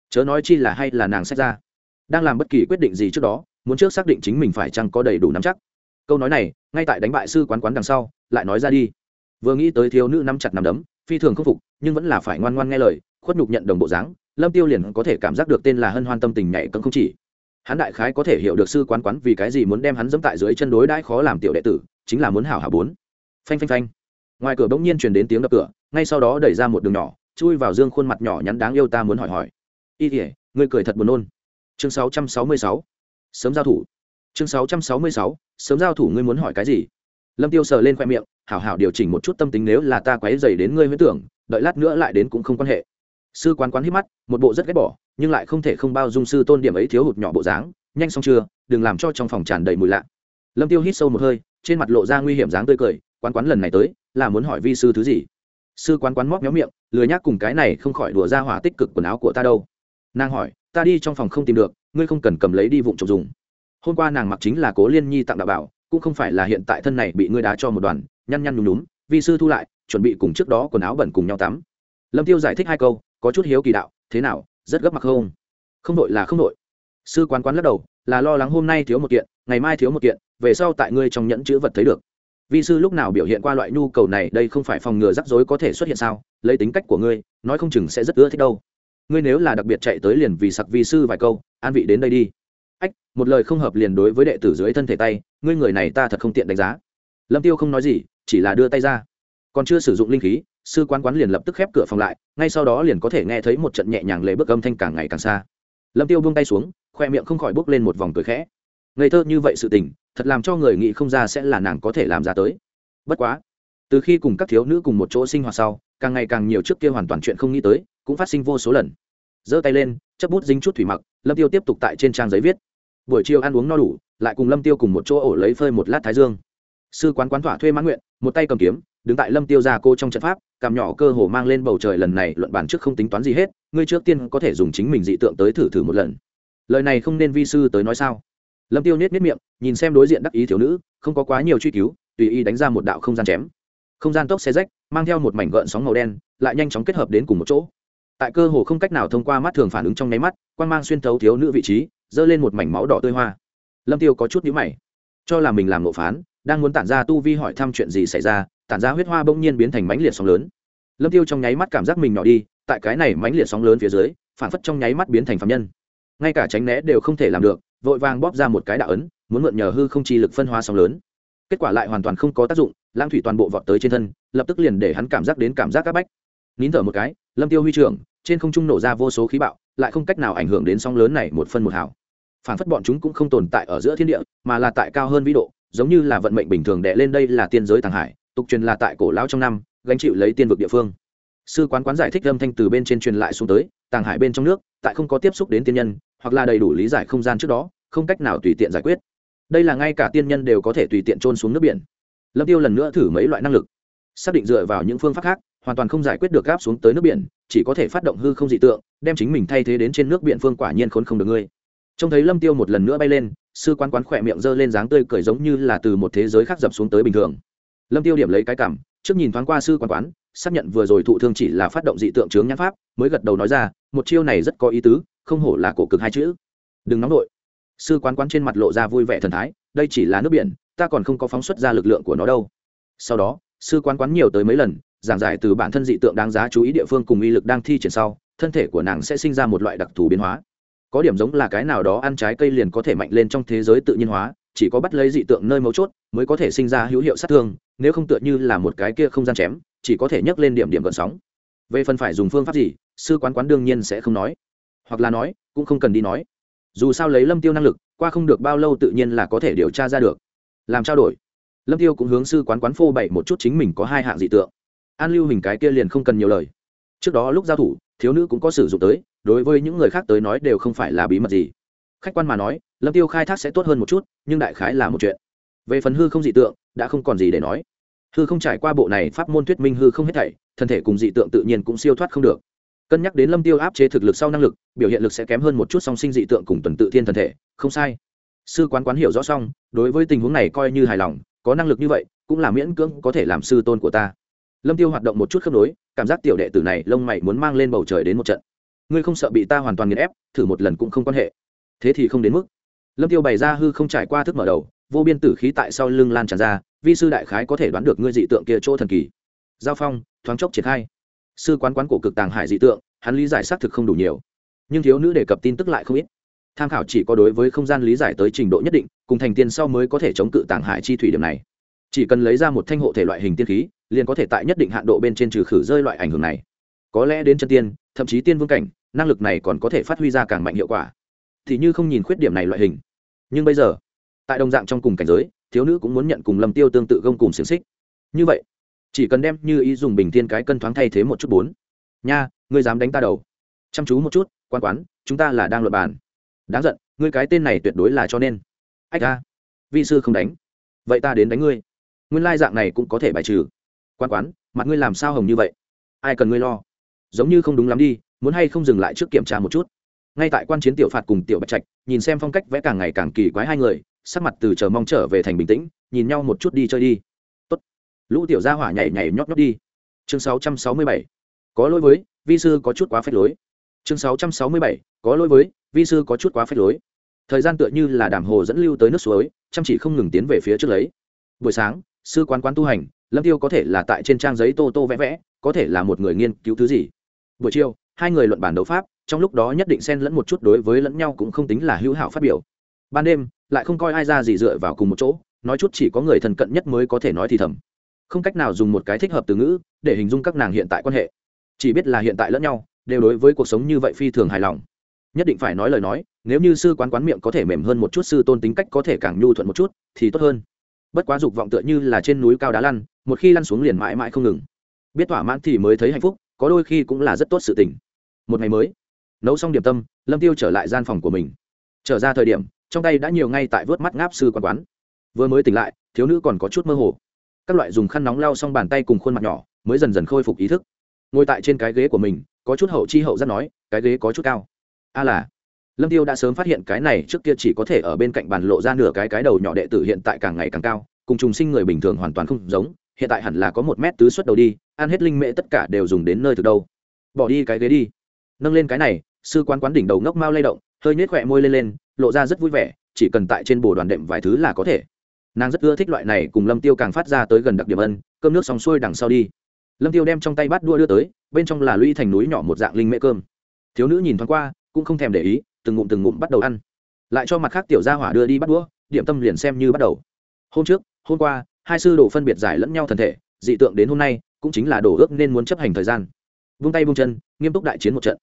Chớ nói chi là hay là nàng xét ra. Đang làm bất kỳ quyết định gì trước đó, muốn trước xác định chính mình phải chăng có đầy đủ nắm chắc. Câu nói này, ngay tại đánh bại sư quán quán đằng sau, lại nói ra đi. Vừa nghĩ tới thiếu nữ nắm chặt nắm đấm, phi thường không phục, nhưng vẫn là phải ngoan ngoan nghe lời, khuất nhục nhận đồng bộ dáng, lâm tiêu liền có thể cảm giác được tên là hân hoan tâm tình nhảy cấm không chỉ hắn đại khái có thể hiểu được sư quán quán vì cái gì muốn đem hắn dẫm tại dưới chân đối đãi khó làm tiểu đệ tử, chính là muốn hảo hảo bốn. Phanh phanh phanh. Ngoài cửa bỗng nhiên truyền đến tiếng đập cửa, ngay sau đó đẩy ra một đường nhỏ, chui vào dương khuôn mặt nhỏ nhắn đáng yêu ta muốn hỏi hỏi. Y thể ngươi cười thật buồn nôn. Chương 666. sớm giao thủ. Chương 666. sớm giao thủ ngươi muốn hỏi cái gì? Lâm tiêu sờ lên khoe miệng, hảo hảo điều chỉnh một chút tâm tính nếu là ta quấy dày đến ngươi huyết tưởng, đợi lát nữa lại đến cũng không quan hệ sư quán quán hít mắt, một bộ rất ghét bỏ, nhưng lại không thể không bao dung sư tôn điểm ấy thiếu hụt nhỏ bộ dáng. Nhanh xong chưa? Đừng làm cho trong phòng tràn đầy mùi lạ. Lâm tiêu hít sâu một hơi, trên mặt lộ ra nguy hiểm dáng tươi cười, quán quán lần này tới, là muốn hỏi vi sư thứ gì? Sư quán quán móc méo miệng, lười nhác cùng cái này không khỏi đùa ra hỏa tích cực quần áo của ta đâu. Nàng hỏi, ta đi trong phòng không tìm được, ngươi không cần cầm lấy đi vụng trộm dùng. Hôm qua nàng mặc chính là cố liên nhi tặng đạo bảo, cũng không phải là hiện tại thân này bị ngươi đá cho một đoàn, nhăn nhăn nhúm nhúm. Vi sư thu lại, chuẩn bị cùng trước đó quần áo bẩn cùng nhau tắm. Lâm tiêu giải thích hai câu có chút hiếu kỳ đạo, thế nào, rất gấp mặc không? Không đội là không đội. Sư quán quán lắc đầu, là lo lắng hôm nay thiếu một kiện, ngày mai thiếu một kiện, về sau tại ngươi trong nhẫn chữ vật thấy được. Vi sư lúc nào biểu hiện qua loại nhu cầu này, đây không phải phòng ngừa rắc rối có thể xuất hiện sao? Lấy tính cách của ngươi, nói không chừng sẽ rất ưa thích đâu. Ngươi nếu là đặc biệt chạy tới liền vì sặc vi sư vài câu, an vị đến đây đi. Ách, một lời không hợp liền đối với đệ tử dưới thân thể tay, ngươi người này ta thật không tiện đánh giá. Lâm tiêu không nói gì, chỉ là đưa tay ra còn chưa sử dụng linh khí, sư quán quán liền lập tức khép cửa phòng lại, ngay sau đó liền có thể nghe thấy một trận nhẹ nhàng lệ bước âm thanh càng ngày càng xa. Lâm tiêu buông tay xuống, khoe miệng không khỏi bước lên một vòng cười khẽ. Ngây thơ như vậy sự tình, thật làm cho người nghĩ không ra sẽ là nàng có thể làm ra tới. Bất quá, từ khi cùng các thiếu nữ cùng một chỗ sinh hoạt sau, càng ngày càng nhiều trước kia hoàn toàn chuyện không nghĩ tới, cũng phát sinh vô số lần. Giơ tay lên chấp bút dính chút thủy mặc, lâm tiêu tiếp tục tại trên trang giấy viết. Buổi chiều ăn uống no đủ, lại cùng lâm tiêu cùng một chỗ ổ lấy phơi một lát thái dương. Sư quán quán thỏa thuê mãn nguyện, một tay cầm kiếm đứng tại lâm tiêu gia cô trong trận pháp, cằm nhỏ cơ hồ mang lên bầu trời lần này luận bàn trước không tính toán gì hết, ngươi trước tiên có thể dùng chính mình dị tượng tới thử thử một lần. Lời này không nên vi sư tới nói sao? Lâm tiêu nết nết miệng, nhìn xem đối diện đắc ý thiếu nữ, không có quá nhiều truy cứu, tùy ý đánh ra một đạo không gian chém. Không gian tốc xe rách, mang theo một mảnh gợn sóng màu đen, lại nhanh chóng kết hợp đến cùng một chỗ. Tại cơ hồ không cách nào thông qua mắt thường phản ứng trong nháy mắt quan mang xuyên thấu thiếu nữ vị trí dơ lên một mảnh máu đỏ tươi hoa. Lâm tiêu có chút nhíu mày. Cho là mình làm nộ phán, đang muốn tản ra tu vi hỏi thăm chuyện gì xảy ra tản ra huyết hoa bỗng nhiên biến thành mãnh liệt sóng lớn. Lâm tiêu trong nháy mắt cảm giác mình nhỏ đi, tại cái này mãnh liệt sóng lớn phía dưới, phản phất trong nháy mắt biến thành phạm nhân. Ngay cả tránh né đều không thể làm được, vội vàng bóp ra một cái đạo ấn, muốn mượn nhờ hư không chi lực phân hóa sóng lớn. Kết quả lại hoàn toàn không có tác dụng, lãng thủy toàn bộ vọt tới trên thân, lập tức liền để hắn cảm giác đến cảm giác các bách. Nín thở một cái, lâm tiêu huy trưởng, trên không trung nổ ra vô số khí bạo, lại không cách nào ảnh hưởng đến sóng lớn này một phân một hào. Phản phất bọn chúng cũng không tồn tại ở giữa thiên địa, mà là tại cao hơn vĩ độ, giống như là vận mệnh bình thường đè lên đây là tiên giới tàng hải tục truyền là tại cổ lão trong năm, gánh chịu lấy tiên vực địa phương. Sư quán quán giải thích âm thanh từ bên trên truyền lại xuống tới, tàng hải bên trong nước, tại không có tiếp xúc đến tiên nhân, hoặc là đầy đủ lý giải không gian trước đó, không cách nào tùy tiện giải quyết. Đây là ngay cả tiên nhân đều có thể tùy tiện trôn xuống nước biển. Lâm tiêu lần nữa thử mấy loại năng lực, xác định dựa vào những phương pháp khác, hoàn toàn không giải quyết được gáp xuống tới nước biển, chỉ có thể phát động hư không dị tượng, đem chính mình thay thế đến trên nước biển phương quả nhiên khốn không được ngươi. Trông thấy lâm tiêu một lần nữa bay lên, sư quán quán khỏe miệng giơ lên dáng tươi cười giống như là từ một thế giới khác dập xuống tới bình thường lâm tiêu điểm lấy cái cảm, trước nhìn thoáng qua sư quán quán, xác nhận vừa rồi thụ thương chỉ là phát động dị tượng chướng nhãn pháp, mới gật đầu nói ra, một chiêu này rất có ý tứ, không hổ là cổ cực hai chữ. Đừng nóng đội sư quán quán trên mặt lộ ra vui vẻ thần thái, đây chỉ là nước biển, ta còn không có phóng xuất ra lực lượng của nó đâu. Sau đó, sư quán quán nhiều tới mấy lần, giảng giải từ bản thân dị tượng đáng giá chú ý địa phương cùng uy lực đang thi triển sau, thân thể của nàng sẽ sinh ra một loại đặc thù biến hóa. Có điểm giống là cái nào đó ăn trái cây liền có thể mạnh lên trong thế giới tự nhiên hóa chỉ có bắt lấy dị tượng nơi mấu chốt mới có thể sinh ra hữu hiệu sát thương, nếu không tựa như là một cái kia không gian chém, chỉ có thể nhấc lên điểm điểm gợn sóng. Về phần phải dùng phương pháp gì, sư quán quán đương nhiên sẽ không nói. Hoặc là nói, cũng không cần đi nói. Dù sao lấy lâm tiêu năng lực, qua không được bao lâu tự nhiên là có thể điều tra ra được. Làm trao đổi. Lâm tiêu cũng hướng sư quán quán phô bày một chút chính mình có hai hạng dị tượng. An lưu hình cái kia liền không cần nhiều lời. Trước đó lúc giao thủ, thiếu nữ cũng có sử dụng tới, đối với những người khác tới nói đều không phải là bí mật gì khách quan mà nói, lâm tiêu khai thác sẽ tốt hơn một chút, nhưng đại khái là một chuyện. Về phần hư không dị tượng, đã không còn gì để nói. Hư không trải qua bộ này pháp môn thuyết minh hư không hết thảy, thân thể cùng dị tượng tự nhiên cũng siêu thoát không được. Cân nhắc đến lâm tiêu áp chế thực lực sau năng lực, biểu hiện lực sẽ kém hơn một chút song sinh dị tượng cùng tuần tự thiên thân thể, không sai. Sư quán quán hiểu rõ xong, đối với tình huống này coi như hài lòng, có năng lực như vậy, cũng là miễn cưỡng có thể làm sư tôn của ta. Lâm tiêu hoạt động một chút khớp nối, cảm giác tiểu đệ tử này lông mày muốn mang lên bầu trời đến một trận. Ngươi không sợ bị ta hoàn toàn nghiền ép, thử một lần cũng không quan hệ thế thì không đến mức. Lâm tiêu bày ra hư không trải qua thức mở đầu, vô biên tử khí tại sau lưng lan tràn ra, vi sư đại khái có thể đoán được ngươi dị tượng kia chỗ thần kỳ. Giao phong, thoáng chốc triển khai. Sư quán quán cổ cực tàng hải dị tượng, hắn lý giải xác thực không đủ nhiều. Nhưng thiếu nữ đề cập tin tức lại không ít. Tham khảo chỉ có đối với không gian lý giải tới trình độ nhất định, cùng thành tiên sau mới có thể chống cự tàng hải chi thủy điểm này. Chỉ cần lấy ra một thanh hộ thể loại hình tiên khí, liền có thể tại nhất định hạn độ bên trên trừ khử rơi loại ảnh hưởng này. Có lẽ đến chân tiên, thậm chí tiên vương cảnh, năng lực này còn có thể phát huy ra càng mạnh hiệu quả thì như không nhìn khuyết điểm này loại hình. Nhưng bây giờ tại đồng dạng trong cùng cảnh giới thiếu nữ cũng muốn nhận cùng lâm tiêu tương tự gông cùng xiềng xích. Như vậy chỉ cần đem như ý dùng bình thiên cái cân thoáng thay thế một chút bốn. Nha ngươi dám đánh ta đầu. Chăm chú một chút quan quán chúng ta là đang luật bàn. Đáng giận ngươi cái tên này tuyệt đối là cho nên. Ách ta, vi sư không đánh. Vậy ta đến đánh ngươi. Nguyên lai dạng này cũng có thể bài trừ. Quan quán mặt ngươi làm sao hồng như vậy? Ai cần ngươi lo? Giống như không đúng lắm đi muốn hay không dừng lại trước kiểm tra một chút? Ngay tại quan chiến tiểu phạt cùng tiểu bạch trạch, nhìn xem phong cách vẽ càng ngày càng kỳ quái hai người, sắc mặt từ chờ mong trở về thành bình tĩnh, nhìn nhau một chút đi chơi đi Tốt. lũ tiểu gia hỏa nhảy nhảy nhót nhót đi chương 667. có lỗi với, vi sư có chút quá phép lối chương 667. có lỗi với, vi sư có chút quá phép lối thời gian tựa như là đàm hồ dẫn lưu tới nước suối, chăm chỉ không ngừng tiến về phía trước lấy buổi sáng, sư quán quán tu hành, lâm tiêu có thể là tại trên trang giấy tô tô vẽ vẽ, có thể là một người nghiên cứu thứ gì buổi chiều, hai người luận bản đấu pháp trong lúc đó nhất định xen lẫn một chút đối với lẫn nhau cũng không tính là hữu hảo phát biểu. Ban đêm, lại không coi ai ra gì dựa vào cùng một chỗ, nói chút chỉ có người thân cận nhất mới có thể nói thì thầm. Không cách nào dùng một cái thích hợp từ ngữ để hình dung các nàng hiện tại quan hệ. Chỉ biết là hiện tại lẫn nhau, đều đối với cuộc sống như vậy phi thường hài lòng. Nhất định phải nói lời nói, nếu như sư quán quán miệng có thể mềm hơn một chút, sư tôn tính cách có thể càng nhu thuận một chút, thì tốt hơn. Bất quá dục vọng tựa như là trên núi cao đá lăn, một khi lăn xuống liền mãi mãi không ngừng. Biết thỏa mãn thì mới thấy hạnh phúc, có đôi khi cũng là rất tốt sự tình. Một ngày mới nấu xong điểm tâm, lâm tiêu trở lại gian phòng của mình. Trở ra thời điểm, trong tay đã nhiều ngay tại vớt mắt ngáp sư quán quán. Vừa mới tỉnh lại, thiếu nữ còn có chút mơ hồ. Các loại dùng khăn nóng lau xong bàn tay cùng khuôn mặt nhỏ, mới dần dần khôi phục ý thức. Ngồi tại trên cái ghế của mình, có chút hậu chi hậu rất nói, cái ghế có chút cao. A là. Lâm tiêu đã sớm phát hiện cái này trước kia chỉ có thể ở bên cạnh bàn lộ ra nửa cái cái đầu nhỏ đệ tử hiện tại càng ngày càng cao, cùng trùng sinh người bình thường hoàn toàn không giống, hiện tại hẳn là có một mét tứ suất đầu đi, ăn hết linh mễ tất cả đều dùng đến nơi từ đâu. Bỏ đi cái ghế đi nâng lên cái này, sư quán quán đỉnh đầu ngốc mau lay động, hơi nhếch khỏe môi lên lên, lộ ra rất vui vẻ, chỉ cần tại trên bồ đoàn đệm vài thứ là có thể. Nàng rất ưa thích loại này cùng lâm tiêu càng phát ra tới gần đặc điểm ân, cơm nước xong xuôi đằng sau đi. Lâm tiêu đem trong tay bát đua đưa tới, bên trong là lũy thành núi nhỏ một dạng linh mễ cơm. Thiếu nữ nhìn thoáng qua, cũng không thèm để ý, từng ngụm từng ngụm bắt đầu ăn. Lại cho mặt khác tiểu gia hỏa đưa đi bắt đũa điểm tâm liền xem như bắt đầu. Hôm trước, hôm qua, hai sư đồ phân biệt giải lẫn nhau thần thể, dị tượng đến hôm nay, cũng chính là đổ ước nên muốn chấp hành thời gian. Vung tay vung chân, nghiêm túc đại chiến một trận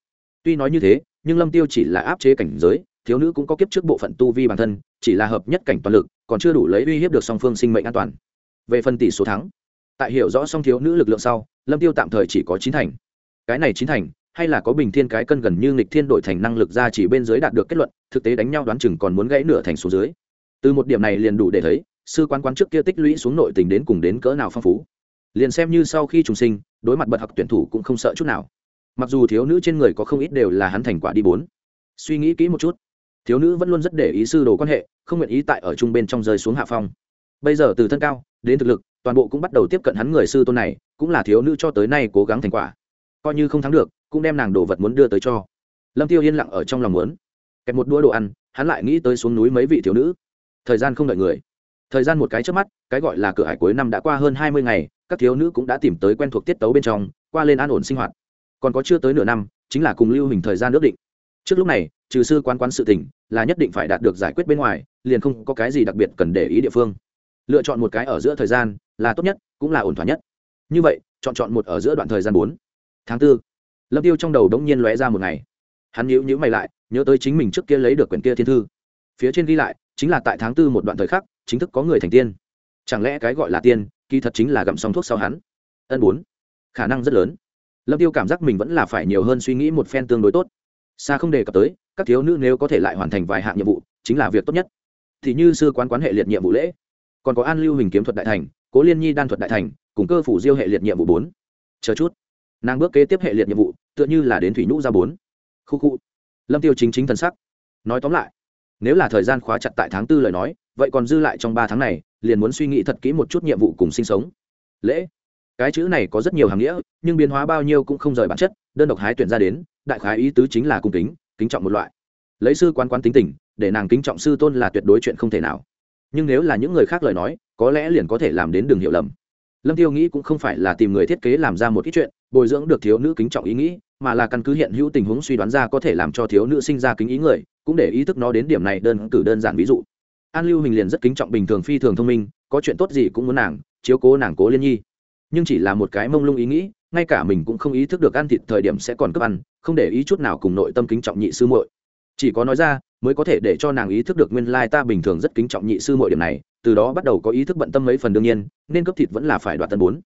tuy nói như thế, nhưng lâm tiêu chỉ là áp chế cảnh giới, thiếu nữ cũng có kiếp trước bộ phận tu vi bản thân, chỉ là hợp nhất cảnh toàn lực, còn chưa đủ lấy uy hiếp được song phương sinh mệnh an toàn. Về phần tỷ số thắng, tại hiểu rõ song thiếu nữ lực lượng sau, lâm tiêu tạm thời chỉ có chín thành. Cái này chín thành, hay là có bình thiên cái cân gần như nghịch thiên đổi thành năng lực ra chỉ bên dưới đạt được kết luận, thực tế đánh nhau đoán chừng còn muốn gãy nửa thành số dưới. Từ một điểm này liền đủ để thấy, sư quan quan trước kia tích lũy xuống nội tình đến cùng đến cỡ nào phong phú. Liền xem như sau khi trùng sinh, đối mặt bật học tuyển thủ cũng không sợ chút nào mặc dù thiếu nữ trên người có không ít đều là hắn thành quả đi bốn. Suy nghĩ kỹ một chút. Thiếu nữ vẫn luôn rất để ý sư đồ quan hệ, không nguyện ý tại ở chung bên trong rơi xuống hạ phong. Bây giờ từ thân cao, đến thực lực, toàn bộ cũng bắt đầu tiếp cận hắn người sư tôn này, cũng là thiếu nữ cho tới nay cố gắng thành quả. Coi như không thắng được, cũng đem nàng đồ vật muốn đưa tới cho. Lâm tiêu yên lặng ở trong lòng muốn. Kẹp một đũa đồ ăn, hắn lại nghĩ tới xuống núi mấy vị thiếu nữ. Thời gian không đợi người. Thời gian một cái trước mắt, cái gọi là cửa hải cuối năm đã qua hơn hai mươi ngày, các thiếu nữ cũng đã tìm tới quen thuộc tiết tấu bên trong, qua lên an ổn sinh hoạt còn có chưa tới nửa năm, chính là cùng lưu hình thời gian ước định. Trước lúc này, trừ sư quan quan sự tỉnh là nhất định phải đạt được giải quyết bên ngoài, liền không có cái gì đặc biệt cần để ý địa phương. Lựa chọn một cái ở giữa thời gian, là tốt nhất, cũng là ổn thỏa nhất. Như vậy, chọn chọn một ở giữa đoạn thời gian bốn. Tháng tư, lâm tiêu trong đầu đống nhiên lóe ra một ngày. Hắn nhíu nhíu mày lại, nhớ tới chính mình trước kia lấy được quyển kia thiên thư. Phía trên ghi lại, chính là tại tháng tư một đoạn thời khắc, chính thức có người thành tiên. Chẳng lẽ cái gọi là tiên, kỳ thật chính là gặm xong thuốc sau hắn? Ân bốn, khả năng rất lớn lâm tiêu cảm giác mình vẫn là phải nhiều hơn suy nghĩ một phen tương đối tốt. Xa không đề cập tới, các thiếu nữ nếu có thể lại hoàn thành vài hạng nhiệm vụ, chính là việc tốt nhất. Thì như sư quán quán hệ liệt nhiệm vụ lễ, còn có an lưu hình kiếm thuật đại thành, cố liên nhi đan thuật đại thành, cùng cơ phủ diêu hệ liệt nhiệm vụ bốn. Chờ chút. Nàng bước kế tiếp hệ liệt nhiệm vụ, tựa như là đến thủy nhũ ra bốn. Khu khu. Lâm tiêu chính chính thần sắc. Nói tóm lại, nếu là thời gian khóa chặt tại tháng tư lời nói, vậy còn dư lại trong ba tháng này, liền muốn suy nghĩ thật kỹ một chút nhiệm vụ cùng sinh sống. Lễ cái chữ này có rất nhiều hàng nghĩa, nhưng biến hóa bao nhiêu cũng không rời bản chất, đơn độc hái tuyển ra đến, đại khái ý tứ chính là cung kính kính trọng một loại. Lấy sư quán quán tính tình, để nàng kính trọng sư tôn là tuyệt đối chuyện không thể nào. Nhưng nếu là những người khác lời nói, có lẽ liền có thể làm đến đường hiểu lầm. Lâm tiêu nghĩ cũng không phải là tìm người thiết kế làm ra một ít chuyện, bồi dưỡng được thiếu nữ kính trọng ý nghĩ, mà là căn cứ hiện hữu tình huống suy đoán ra có thể làm cho thiếu nữ sinh ra kính ý người, cũng để ý thức nó đến điểm này đơn cử đơn giản ví dụ. An lưu hình liền rất kính trọng bình thường phi thường thông minh, có chuyện tốt gì cũng muốn nàng, chiếu cố nàng cố liên nhi nhưng chỉ là một cái mông lung ý nghĩ, ngay cả mình cũng không ý thức được ăn thịt thời điểm sẽ còn cấp ăn, không để ý chút nào cùng nội tâm kính trọng nhị sư muội. Chỉ có nói ra, mới có thể để cho nàng ý thức được nguyên lai ta bình thường rất kính trọng nhị sư muội điểm này, từ đó bắt đầu có ý thức bận tâm mấy phần đương nhiên, nên cấp thịt vẫn là phải đoạt tân bốn.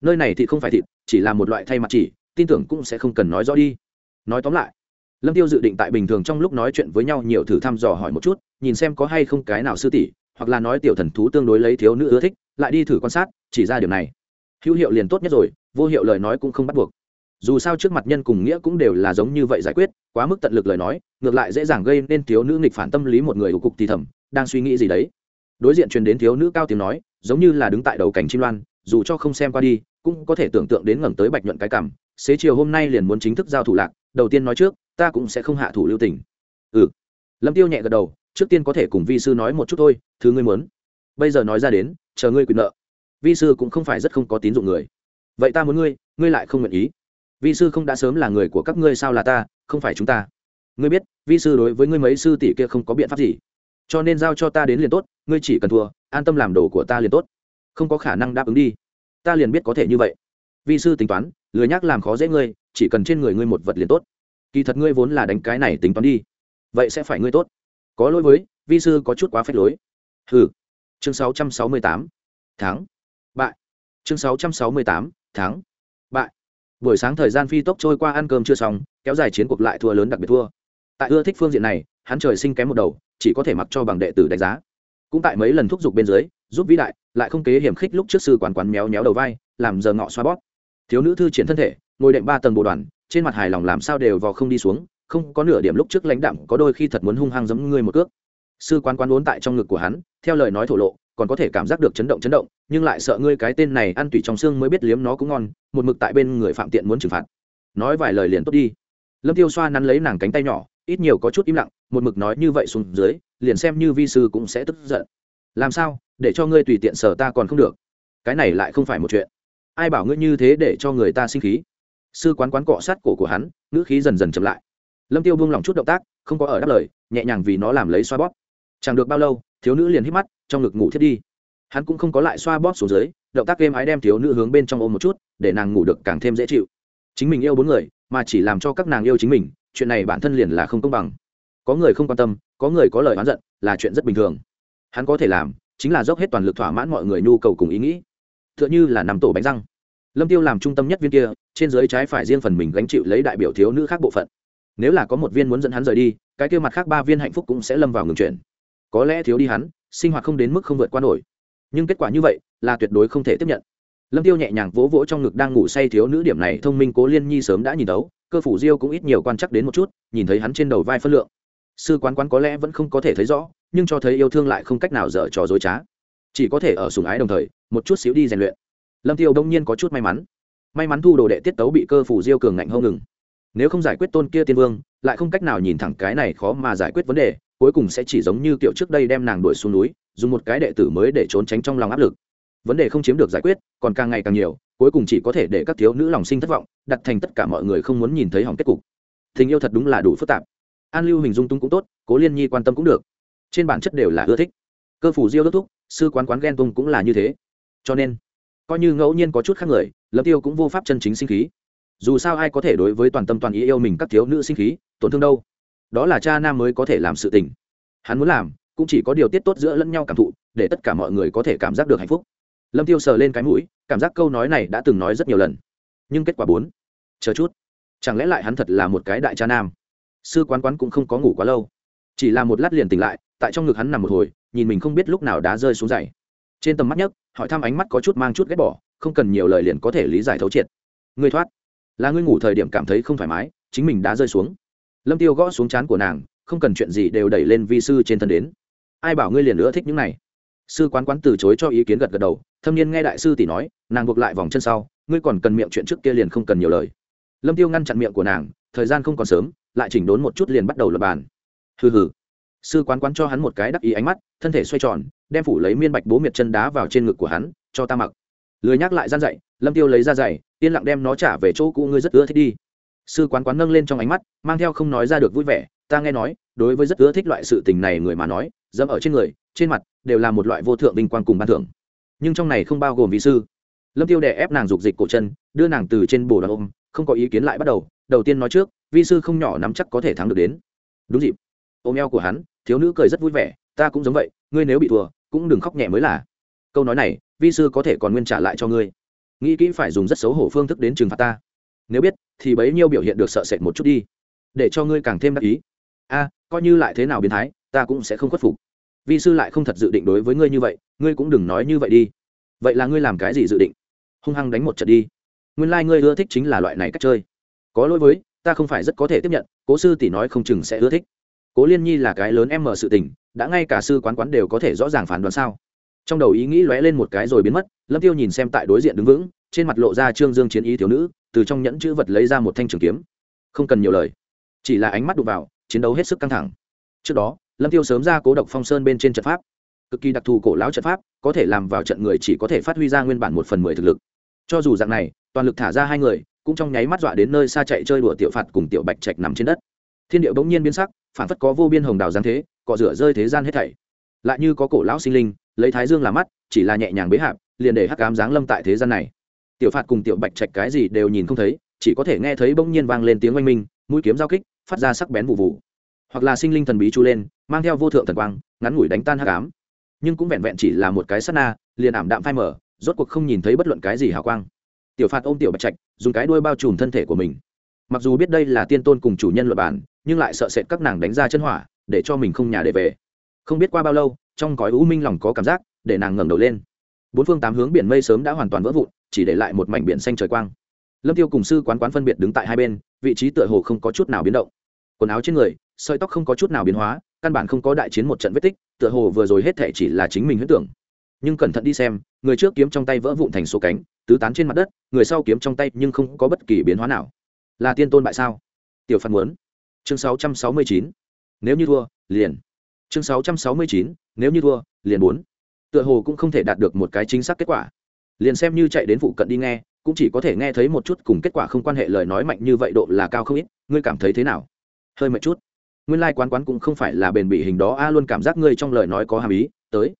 Nơi này thì không phải thịt, chỉ là một loại thay mặt chỉ, tin tưởng cũng sẽ không cần nói rõ đi. Nói tóm lại, lâm tiêu dự định tại bình thường trong lúc nói chuyện với nhau nhiều thử thăm dò hỏi một chút, nhìn xem có hay không cái nào sư tỷ, hoặc là nói tiểu thần thú tương đối lấy thiếu nữ ưa thích, lại đi thử quan sát, chỉ ra điều này hữu hiệu liền tốt nhất rồi, vô hiệu lời nói cũng không bắt buộc. Dù sao trước mặt nhân cùng nghĩa cũng đều là giống như vậy giải quyết, quá mức tận lực lời nói, ngược lại dễ dàng gây nên thiếu nữ nghịch phản tâm lý một người của cục thì thầm, đang suy nghĩ gì đấy. Đối diện truyền đến thiếu nữ cao tiếng nói, giống như là đứng tại đầu cảnh chim loan, dù cho không xem qua đi, cũng có thể tưởng tượng đến ngẩng tới bạch nhuận cái cảm. Xế chiều hôm nay liền muốn chính thức giao thủ lạc, đầu tiên nói trước, ta cũng sẽ không hạ thủ lưu tình. Ừ. Lâm tiêu nhẹ gật đầu, trước tiên có thể cùng vi sư nói một chút thôi, thứ ngươi muốn. Bây giờ nói ra đến, chờ ngươi quyền nợ vi sư cũng không phải rất không có tín dụng người. Vậy ta muốn ngươi ngươi lại không nguyện ý. Vi sư không đã sớm là người của các ngươi sao là ta không phải chúng ta. Ngươi biết vi sư đối với ngươi mấy sư tỷ kia không có biện pháp gì. Cho nên giao cho ta đến liền tốt ngươi chỉ cần thua an tâm làm đồ của ta liền tốt. Không có khả năng đáp ứng đi. Ta liền biết có thể như vậy. Vi sư tính toán lười nhắc làm khó dễ ngươi chỉ cần trên người ngươi một vật liền tốt. Kỳ thật ngươi vốn là đánh cái này tính toán đi. Vậy sẽ phải ngươi tốt. Có lỗi với vi sư có chút quá phép lối. Ừ chương 668, tháng bại chương 668, tháng bại. Buổi sáng thời gian phi tốc trôi qua ăn cơm chưa xong kéo dài chiến cuộc lại thua lớn đặc biệt thua. Tại ưa thích phương diện này hắn trời sinh kém một đầu chỉ có thể mặc cho bằng đệ tử đánh giá. Cũng tại mấy lần thúc giục bên dưới giúp vĩ đại lại không kế hiểm khích lúc trước sư quán quán méo méo đầu vai làm giờ ngọ xoa bót thiếu nữ thư triển thân thể ngồi đệm ba tầng bộ đoàn trên mặt hài lòng làm sao đều vào không đi xuống không có nửa điểm lúc trước lãnh đạm có đôi khi thật muốn hung hăng giấm ngươi một cước. Sư quán quán uốn tại trong ngực của hắn theo lời nói thổ lộ còn có thể cảm giác được chấn động chấn động, nhưng lại sợ ngươi cái tên này ăn tủy trong xương mới biết liếm nó cũng ngon, một mực tại bên người phạm tiện muốn trừng phạt. Nói vài lời liền tốt đi. Lâm tiêu xoa nắn lấy nàng cánh tay nhỏ, ít nhiều có chút im lặng, một mực nói như vậy xuống dưới, liền xem như vi sư cũng sẽ tức giận. Làm sao, để cho ngươi tùy tiện sở ta còn không được? Cái này lại không phải một chuyện. Ai bảo ngươi như thế để cho người ta sinh khí? Sư quán quán cọ sát cổ của hắn, ngữ khí dần dần chậm lại. Lâm tiêu buông lòng chút động tác, không có ở đáp lời, nhẹ nhàng vì nó làm lấy xoa bóp. Chẳng được bao lâu thiếu nữ liền hít mắt, trong ngực ngủ thiết đi. Hắn cũng không có lại xoa bóp xuống dưới, động tác êm ái đem thiếu nữ hướng bên trong ôm một chút, để nàng ngủ được càng thêm dễ chịu. Chính mình yêu bốn người, mà chỉ làm cho các nàng yêu chính mình, chuyện này bản thân liền là không công bằng. Có người không quan tâm, có người có lời oán giận, là chuyện rất bình thường. Hắn có thể làm, chính là dốc hết toàn lực thỏa mãn mọi người nhu cầu cùng ý nghĩ. T h ư ợ n h ư là nằm tổ bánh răng. Lâm tiêu làm trung tâm nhất viên kia, trên dưới trái phải riêng phần mình gánh chịu lấy đại biểu thiếu nữ khác bộ phận. Nếu là có một viên muốn dẫn hắn rời đi, cái kia mặt khác ba viên hạnh phúc cũng sẽ lâm vào ngừng chuyển có lẽ thiếu đi hắn, sinh hoạt không đến mức không vượt qua nổi. Nhưng kết quả như vậy là tuyệt đối không thể tiếp nhận. Lâm tiêu nhẹ nhàng vỗ vỗ trong ngực đang ngủ say thiếu nữ điểm này thông minh cố liên nhi sớm đã nhìn tấu cơ phủ diêu cũng ít nhiều quan chắc đến một chút, nhìn thấy hắn trên đầu vai phân lượng. Sư quán quán có lẽ vẫn không có thể thấy rõ, nhưng cho thấy yêu thương lại không cách nào dở trò dối trá. Chỉ có thể ở sùng ái đồng thời, một chút xíu đi rèn luyện. Lâm tiêu đông nhiên có chút may mắn. May mắn thu đồ đệ tiết tấu bị cơ phủ diêu cường ngạnh hông ngừng. Nếu không giải quyết tôn kia tiên vương, lại không cách nào nhìn thẳng cái này khó mà giải quyết vấn đề cuối cùng sẽ chỉ giống như kiểu trước đây đem nàng đuổi xuống núi, dùng một cái đệ tử mới để trốn tránh trong lòng áp lực. Vấn đề không chiếm được giải quyết, còn càng ngày càng nhiều, cuối cùng chỉ có thể để các thiếu nữ lòng sinh thất vọng, đặt thành tất cả mọi người không muốn nhìn thấy hỏng kết cục. Tình yêu thật đúng là đủ phức tạp. An lưu hình dung tung cũng tốt, cố liên nhi quan tâm cũng được. Trên bản chất đều là ưa thích. Cơ phủ diêu đốc thúc, sư quán quán ghen tung cũng là như thế. Cho nên, coi như ngẫu nhiên có chút khác người, lâm tiêu cũng vô pháp chân chính sinh khí. Dù sao ai có thể đối với toàn tâm toàn ý yêu mình các thiếu nữ sinh khí, tổn thương đâu? Đó là cha nam mới có thể làm sự tình. Hắn muốn làm cũng chỉ có điều tiết tốt giữa lẫn nhau cảm thụ để tất cả mọi người có thể cảm giác được hạnh phúc. Lâm tiêu sờ lên cái mũi cảm giác câu nói này đã từng nói rất nhiều lần. Nhưng kết quả bốn. Chờ chút. Chẳng lẽ lại hắn thật là một cái đại cha nam? Sư quán quán cũng không có ngủ quá lâu. Chỉ là một lát liền tỉnh lại tại trong ngực hắn nằm một hồi nhìn mình không biết lúc nào đá rơi xuống dày trên tầm mắt nhất, hỏi thăm ánh mắt có chút mang chút ghét bỏ không cần nhiều lời liền có thể lý giải thấu triệt. Ngươi thoát. Là ngươi ngủ thời điểm cảm thấy không thoải mái chính mình đã rơi xuống lâm tiêu gõ xuống chán của nàng, không cần chuyện gì đều đẩy lên vi sư trên thân đến. Ai bảo ngươi liền nữa thích những này? Sư quán quán từ chối cho ý kiến gật gật đầu, thâm niên nghe đại sư tỷ nói, nàng buộc lại vòng chân sau, ngươi còn cần miệng chuyện trước kia liền không cần nhiều lời. Lâm tiêu ngăn chặn miệng của nàng, thời gian không còn sớm, lại chỉnh đốn một chút liền bắt đầu lập bàn. Hừ hừ. Sư quán quán cho hắn một cái đắc ý ánh mắt, thân thể xoay tròn, đem phủ lấy miên bạch bố miệt chân đá vào trên ngực của hắn, cho ta mặc. Lười nhắc lại gian dậy lâm tiêu lấy ra giày, yên lặng đem nó trả về chỗ cũ ngươi rất ưa thích đi sư quán quán nâng lên trong ánh mắt, mang theo không nói ra được vui vẻ, ta nghe nói, đối với rất ưa thích loại sự tình này người mà nói, dẫm ở trên người, trên mặt đều là một loại vô thượng vinh quang cùng ban thưởng. Nhưng trong này không bao gồm vị sư. Lâm tiêu đè ép nàng dục dịch cổ chân, đưa nàng từ trên bồ đoàn ôm, không có ý kiến lại bắt đầu đầu tiên nói trước, vi sư không nhỏ nắm chắc có thể thắng được đến. Đúng dịp, ôm eo của hắn, thiếu nữ cười rất vui vẻ, ta cũng giống vậy, ngươi nếu bị thua, cũng đừng khóc nhẹ mới là. Câu nói này, vi sư có thể còn nguyên trả lại cho ngươi. Nghĩ kỹ phải dùng rất xấu hổ phương thức đến trừng phạt ta nếu biết, thì bấy nhiêu biểu hiện được sợ sệt một chút đi. Để cho ngươi càng thêm đắc ý. A, coi như lại thế nào biến thái, ta cũng sẽ không khuất phục. Vi sư lại không thật dự định đối với ngươi như vậy, ngươi cũng đừng nói như vậy đi. Vậy là ngươi làm cái gì dự định? Hung hăng đánh một trận đi. Nguyên lai、like、ngươi ưa thích chính là loại này cách chơi. Có lỗi với, ta không phải rất có thể tiếp nhận, cố sư tỷ nói không chừng sẽ ưa thích. Cố liên nhi là cái lớn em mở sự tình, đã ngay cả sư quán quán đều có thể rõ ràng phán đoán sao? Trong đầu ý nghĩ lóe lên một cái rồi biến mất, lâm tiêu nhìn xem tại đối diện đứng vững trên mặt lộ ra trương dương chiến ý thiếu nữ, từ trong nhẫn chữ vật lấy ra một thanh trường kiếm. Không cần nhiều lời. Chỉ là ánh mắt đụng vào, chiến đấu hết sức căng thẳng. Trước đó, lâm tiêu sớm ra cố độc phong sơn bên trên trận pháp. Cực kỳ đặc thù cổ lão trận pháp, có thể làm vào trận người chỉ có thể phát huy ra nguyên bản một phần mười thực lực. Cho dù dạng này, toàn lực thả ra hai người, cũng trong nháy mắt dọa đến nơi xa chạy chơi đùa tiểu phạt cùng tiểu bạch trạch nằm trên đất. Thiên điệu bỗng nhiên biến sắc, phản phất có vô biên hồng đào giáng thế, cọ rửa rơi thế gian hết thảy. Lại như có cổ lão sinh linh, lấy thái dương làm mắt, chỉ là nhẹ nhàng bế hạp, liền để hắc cám giáng lâm tại thế gian này tiểu phạt cùng tiểu bạch trạch cái gì đều nhìn không thấy, chỉ có thể nghe thấy bỗng nhiên vang lên tiếng oanh minh, mũi kiếm giao kích, phát ra sắc bén vụ vụ. Hoặc là sinh linh thần bí chu lên, mang theo vô thượng thần quang, ngắn ngủi đánh tan hắc ám. Nhưng cũng vẹn vẹn chỉ là một cái sát na, liền ảm đạm phai mở rốt cuộc không nhìn thấy bất luận cái gì hào quang. Tiểu phạt ôm tiểu bạch trạch, dùng cái đuôi bao trùm thân thể của mình. Mặc dù biết đây là tiên tôn cùng chủ nhân luật bản, nhưng lại sợ sệt các nàng đánh ra chân hỏa, để cho mình không nhà để về. Không biết qua bao lâu, trong cõi u minh lòng có cảm giác, để nàng ngẩng đầu lên. Bốn phương tám hướng biển mây sớm đã hoàn toàn vỡ vụn chỉ để lại một mảnh biển xanh trời quang. Lâm tiêu cùng sư quán quán phân biệt đứng tại hai bên, vị trí tựa hồ không có chút nào biến động. Quần áo trên người, sợi tóc không có chút nào biến hóa, căn bản không có đại chiến một trận vết tích, tựa hồ vừa rồi hết thể chỉ là chính mình huyết tưởng. Nhưng cẩn thận đi xem, người trước kiếm trong tay vỡ vụn thành số cánh, tứ tán trên mặt đất, người sau kiếm trong tay nhưng không có bất kỳ biến hóa nào. Là tiên tôn bại sao? Tiểu phạt muốn. Chương 669. nếu như thua, liền. Chương 669. nếu như thua, liền bốn. Tựa hồ cũng không thể đạt được một cái chính xác kết quả liền xem như chạy đến phụ cận đi nghe, cũng chỉ có thể nghe thấy một chút cùng kết quả không quan hệ lời nói mạnh như vậy độ là cao không ít. Ngươi cảm thấy thế nào? Hơi mệt chút. Nguyên lai、like、quán quán cũng không phải là bền bỉ hình đó, a luôn cảm giác ngươi trong lời nói có hàm ý. Tới.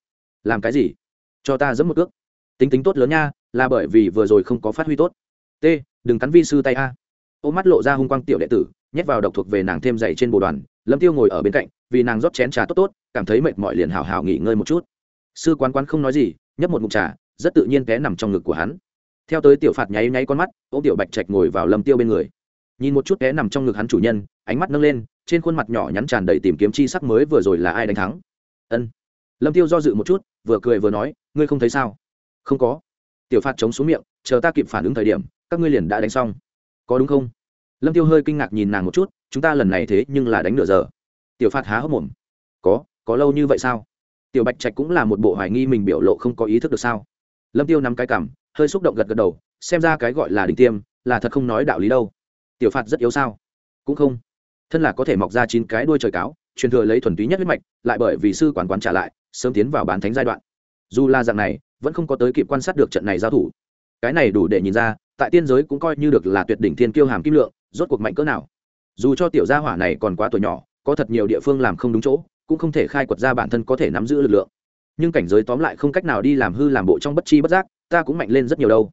Làm cái gì? Cho ta dẫm một ước tính tính tốt lớn nha, là bởi vì vừa rồi không có phát huy tốt. T, đừng cắn vi sư tay a. Ô mắt lộ ra hung quang tiểu đệ tử, nhét vào độc thuộc về nàng thêm dày trên bồ đoàn, lâm tiêu ngồi ở bên cạnh, vì nàng rót chén trà tốt tốt, cảm thấy mệt mỏi liền hào hào nghỉ ngơi một chút. Sư quán quán không nói gì, nhấp một mụn trà rất tự nhiên té nằm trong ngực của hắn. Theo tới tiểu phạt nháy nháy con mắt ô tiểu bạch trạch ngồi vào lâm tiêu bên người. Nhìn một chút té nằm trong ngực hắn chủ nhân, ánh mắt nâng lên, trên khuôn mặt nhỏ nhắn tràn đầy tìm kiếm chi sắc mới vừa rồi là ai đánh thắng? Ân. Lâm tiêu do dự một chút, vừa cười vừa nói, ngươi không thấy sao? Không có. Tiểu phạt chống xuống miệng, chờ ta kịp phản ứng thời điểm, các ngươi liền đã đánh xong. Có đúng không? Lâm tiêu hơi kinh ngạc nhìn nàng một chút, chúng ta lần này thế nhưng là đánh nửa giờ. Tiểu phạt há hốc mồm, có có lâu như vậy sao? Tiểu bạch trạch cũng là một bộ hoài nghi mình biểu lộ không có ý thức được sao? Lâm tiêu nắm cái cảm hơi xúc động gật gật đầu, xem ra cái gọi là đỉnh tiêm, là thật không nói đạo lý đâu. Tiểu phạt rất yếu sao? Cũng không. Thân là có thể mọc ra chín cái đuôi trời cáo, truyền thừa lấy thuần túy nhất huyết mạch, lại bởi vì sư quản quán trả lại, sớm tiến vào bán thánh giai đoạn. Dù là dạng này, vẫn không có tới kịp quan sát được trận này giao thủ. Cái này đủ để nhìn ra, tại tiên giới cũng coi như được là tuyệt đỉnh thiên kiêu hàm kim lượng, rốt cuộc mạnh cỡ nào. Dù cho tiểu gia hỏa này còn quá tuổi nhỏ, có thật nhiều địa phương làm không đúng chỗ, cũng không thể khai quật ra bản thân có thể nắm giữ lực lượng nhưng cảnh giới tóm lại không cách nào đi làm hư làm bộ trong bất chi bất giác, ta cũng mạnh lên rất nhiều đâu.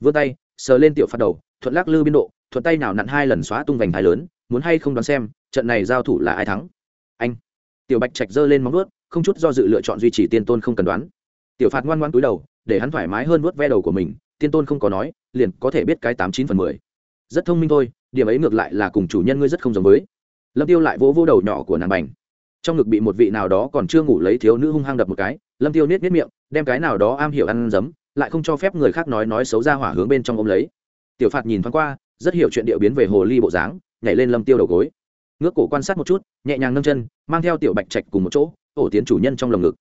Vươn tay, sờ lên tiểu phạt đầu, thuận lắc lư biên độ, thuận tay nào nặn hai lần xóa tung vành thái lớn, muốn hay không đoán xem, trận này giao thủ là ai thắng. Anh, tiểu bạch trạch giơ lên móng vuốt, không chút do dự lựa chọn duy trì tiên tôn không cần đoán. Tiểu phạt ngoan ngoan túi đầu, để hắn thoải mái hơn vuốt ve đầu của mình, tiên tôn không có nói, liền có thể biết cái tám chín phần mười. Rất thông minh thôi, điểm ấy ngược lại là cùng chủ nhân ngươi rất không giống với. Lâm tiêu lại vỗ vỗ đầu nhỏ của nàng bành. Trong ngực bị một vị nào đó còn chưa ngủ lấy thiếu nữ hung hăng đập một cái lâm tiêu niết niết miệng, đem cái nào đó am hiểu ăn dấm, lại không cho phép người khác nói nói xấu ra hỏa hướng bên trong ôm lấy. Tiểu phạt nhìn thoáng qua, rất hiểu chuyện điệu biến về hồ ly bộ dáng, nhảy lên lâm tiêu đầu gối. Ngước cổ quan sát một chút, nhẹ nhàng nâng chân, mang theo tiểu bạch trạch cùng một chỗ, ổ tiến chủ nhân trong lồng ngực.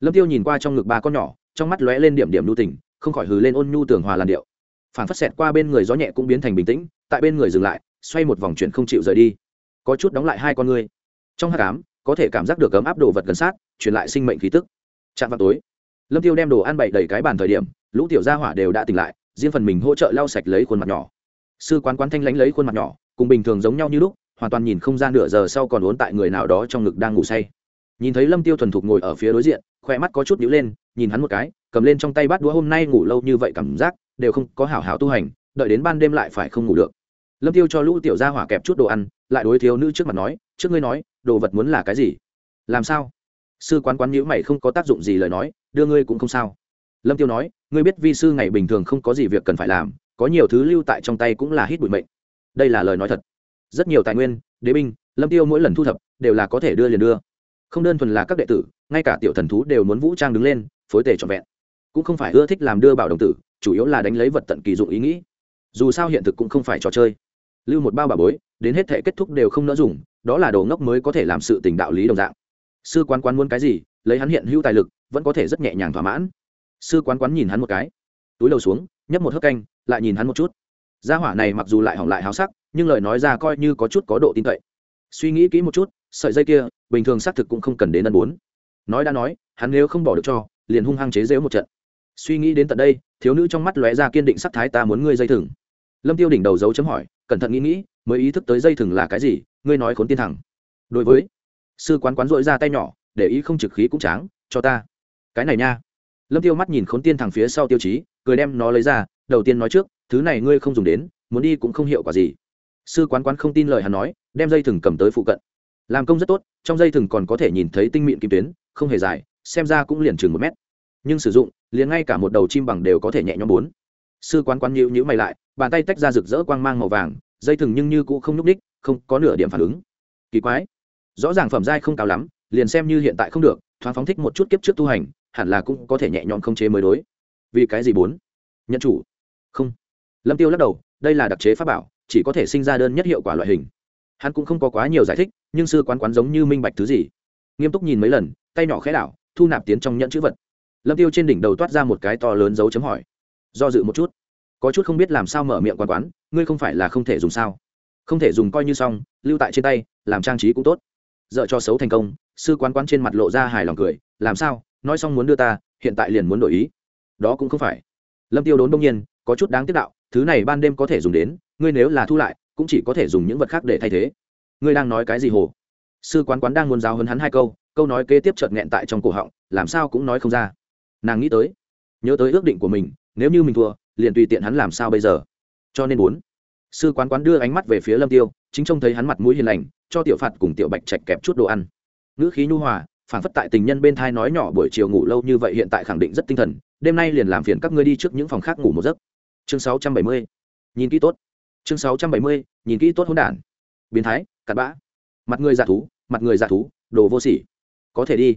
Lâm tiêu nhìn qua trong ngực ba con nhỏ, trong mắt lóe lên điểm điểm nhu tình, không khỏi hừ lên ôn nhu tường hòa làn điệu. Phản phất xẹt qua bên người gió nhẹ cũng biến thành bình tĩnh, tại bên người dừng lại, xoay một vòng chuyển không chịu rời đi. Có chút đóng lại hai con ngươi. Trong hát cám có thể cảm giác được ấm áp đồ vật gần sát, truyền lại sinh mệnh khí tức chạm vào tối. Lâm tiêu đem đồ ăn bậy đầy cái bàn thời điểm, lũ tiểu gia hỏa đều đã tỉnh lại, riêng phần mình hỗ trợ lau sạch lấy khuôn mặt nhỏ. Sư quán quán thanh lãnh lấy khuôn mặt nhỏ, cùng bình thường giống nhau như lúc, hoàn toàn nhìn không ra nửa giờ sau còn uốn tại người nào đó trong ngực đang ngủ say. Nhìn thấy lâm tiêu thuần thục ngồi ở phía đối diện khoe mắt có chút nhíu lên, nhìn hắn một cái, cầm lên trong tay bát đũa hôm nay ngủ lâu như vậy cảm giác, đều không có hảo hảo tu hành, đợi đến ban đêm lại phải không ngủ được. Lâm tiêu cho lũ tiểu gia hỏa kẹp chút đồ ăn, lại đối thiếu nữ trước mặt nói, trước ngươi nói, đồ vật muốn là cái gì? Làm sao? Sư quán quán nhữ mày không có tác dụng gì lời nói, đưa ngươi cũng không sao. Lâm tiêu nói, ngươi biết vi sư ngày bình thường không có gì việc cần phải làm, có nhiều thứ lưu tại trong tay cũng là hít bụi mệnh. Đây là lời nói thật. Rất nhiều tài nguyên, đế binh, lâm tiêu mỗi lần thu thập, đều là có thể đưa liền đưa. Không đơn thuần là các đệ tử, ngay cả tiểu thần thú đều muốn vũ trang đứng lên, phối tề trọn vẹn. Cũng không phải ưa thích làm đưa bảo đồng tử, chủ yếu là đánh lấy vật tận kỳ dụng ý nghĩ. Dù sao hiện thực cũng không phải trò chơi. Lưu một bao bà bối, đến hết thể kết thúc đều không nỡ dùng, đó là đồ ngốc mới có thể làm sự tình đạo lý đồng dạng sư quán quán muốn cái gì, lấy hắn hiện hữu tài lực, vẫn có thể rất nhẹ nhàng thỏa mãn. Sư quán quán nhìn hắn một cái, túi đầu xuống, nhấp một hớp canh, lại nhìn hắn một chút. Gia hỏa này mặc dù lại hỏng lại háo sắc, nhưng lời nói ra coi như có chút có độ tin cậy. Suy nghĩ kỹ một chút, sợi dây kia, bình thường xác thực cũng không cần đến ân bốn. Nói đã nói, hắn nếu không bỏ được cho, liền hung hăng chế dễu một trận. Suy nghĩ đến tận đây, thiếu nữ trong mắt lóe ra kiên định sắc thái ta muốn ngươi dây thừng. Lâm tiêu đỉnh đầu dấu chấm hỏi, cẩn thận nghĩ nghĩ, mới ý thức tới dây thừng là cái gì, ngươi nói khốn tiên thẳng đối với sư quán quán dội ra tay nhỏ, để ý không trực khí cũng tráng, cho ta. Cái này nha. Lâm tiêu mắt nhìn khốn tiên thằng phía sau tiêu chí, cười đem nó lấy ra, đầu tiên nói trước, thứ này ngươi không dùng đến, muốn đi cũng không hiệu quả gì. Sư quán quán không tin lời hắn nói, đem dây thừng cầm tới phụ cận. Làm công rất tốt, trong dây thừng còn có thể nhìn thấy tinh mịn kim tuyến, không hề dài, xem ra cũng liền chừng một mét. Nhưng sử dụng, liền ngay cả một đầu chim bằng đều có thể nhẹ nhõm bốn. Sư quán quán nhíu nhíu mày lại, bàn tay tách ra rực rỡ quang mang màu vàng, dây thừng nhưng như cũ không nhúc ních không có nửa điểm phản ứng. Kỳ quái rõ ràng phẩm giai không cao lắm, liền xem như hiện tại không được, thoáng phóng thích một chút kiếp trước tu hành, hẳn là cũng có thể nhẹ nhõm không chế mới đối. Vì cái gì bốn? Nhận chủ. Không. Lâm tiêu lắc đầu, đây là đặc chế pháp bảo, chỉ có thể sinh ra đơn nhất hiệu quả loại hình. Hắn cũng không có quá nhiều giải thích, nhưng sư quán quán giống như minh bạch thứ gì. Nghiêm túc nhìn mấy lần, tay nhỏ khẽ đảo, thu nạp tiến trong nhẫn chữ vật. Lâm tiêu trên đỉnh đầu toát ra một cái to lớn dấu chấm hỏi. Do dự một chút. Có chút không biết làm sao mở miệng quán quán, ngươi không phải là không thể dùng sao? Không thể dùng coi như xong, lưu tại trên tay, làm trang trí cũng tốt dợ cho xấu thành công, sư quán quán trên mặt lộ ra hài lòng cười, làm sao? Nói xong muốn đưa ta, hiện tại liền muốn đổi ý. Đó cũng không phải. Lâm tiêu đốn đông nhiên, có chút đáng tiếc đạo, thứ này ban đêm có thể dùng đến, ngươi nếu là thu lại, cũng chỉ có thể dùng những vật khác để thay thế. Ngươi đang nói cái gì hồ? Sư quán quán đang muốn giáo hơn hắn hai câu câu nói kế tiếp chợt nghẹn tại trong cổ họng, làm sao cũng nói không ra. Nàng nghĩ tới, nhớ tới ước định của mình, nếu như mình thua, liền tùy tiện hắn làm sao bây giờ? Cho nên muốn sư quán quán đưa ánh mắt về phía lâm tiêu chính trông thấy hắn mặt mũi hiền lành cho tiểu phạt cùng tiểu bạch chạch kẹp chút đồ ăn. Ngữ khí nhu hòa phản phất tại tình nhân bên thai nói nhỏ buổi chiều ngủ lâu như vậy hiện tại khẳng định rất tinh thần đêm nay liền làm phiền các ngươi đi trước những phòng khác ngủ một giấc. Chương 670. nhìn kỹ tốt. Chương 670, nhìn kỹ tốt hỗn đản. Biến thái cặn bã. Mặt người giả thú mặt người giả thú đồ vô sỉ. Có thể đi.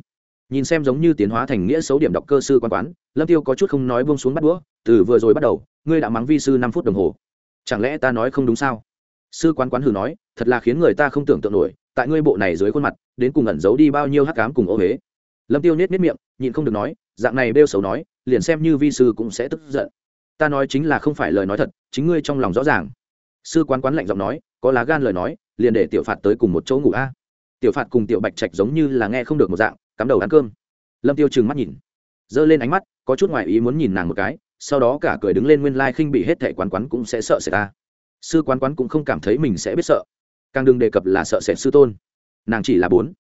Nhìn xem giống như tiến hóa thành nghĩa xấu điểm đọc cơ sư quan quán lâm tiêu có chút không nói buông xuống bắt đũa từ vừa rồi bắt đầu ngươi đã mắng vi sư năm phút đồng hồ chẳng lẽ ta nói không đúng sao? Sư quán quán hừ nói, thật là khiến người ta không tưởng tượng nổi, tại ngươi bộ này dưới khuôn mặt, đến cùng ẩn giấu đi bao nhiêu hắc cám cùng ô huế lâm tiêu nết nết miệng, nhịn không được nói, dạng này bêu xấu nói, liền xem như vi sư cũng sẽ tức giận. Ta nói chính là không phải lời nói thật, chính ngươi trong lòng rõ ràng. Sư quán quán lạnh giọng nói, có lá gan lời nói, liền để tiểu phạt tới cùng một chỗ ngủ a. Tiểu phạt cùng tiểu bạch trạch giống như là nghe không được một dạng, cắm đầu ăn cơm. Lâm tiêu trừng mắt nhìn, giơ lên ánh mắt, có chút ngoại ý muốn nhìn nàng một cái sau đó cả cười đứng lên nguyên lai khinh bị hết thẻ quán quán cũng sẽ sợ sệt ta. Sư quán quán cũng không cảm thấy mình sẽ biết sợ. Càng đừng đề cập là sợ sệt sư tôn. Nàng chỉ là bốn.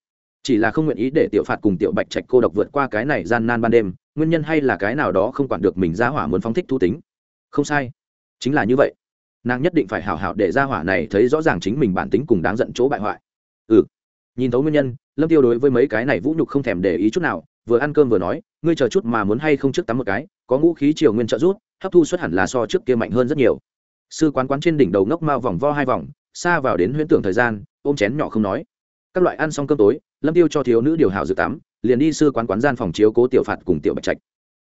Chỉ là không nguyện ý để tiểu phạt cùng tiểu bạch trạch cô độc vượt qua cái này gian nan ban đêm, nguyên nhân hay là cái nào đó không quản được mình ra hỏa muốn phóng thích thu tính. Không sai. Chính là như vậy. Nàng nhất định phải hảo hảo để ra hỏa này thấy rõ ràng chính mình bản tính cùng đáng giận chỗ bại hoại. Ừ. Nhìn thấu nguyên nhân, lâm tiêu đối với mấy cái này vũ nhục không thèm để ý chút nào vừa ăn cơm vừa nói, ngươi chờ chút mà muốn hay không trước tắm một cái, có ngũ khí triều nguyên trợ rút hấp thu xuất hẳn là so trước kia mạnh hơn rất nhiều. Sư quán quán trên đỉnh đầu ngốc mao vòng vo hai vòng, xa vào đến huyễn tưởng thời gian, ôm chén nhỏ không nói. Các loại ăn xong cơm tối, lâm tiêu cho thiếu nữ điều hào dự tắm, liền đi sư quán quán gian phòng chiếu cố tiểu phạt cùng tiểu bạch trạch.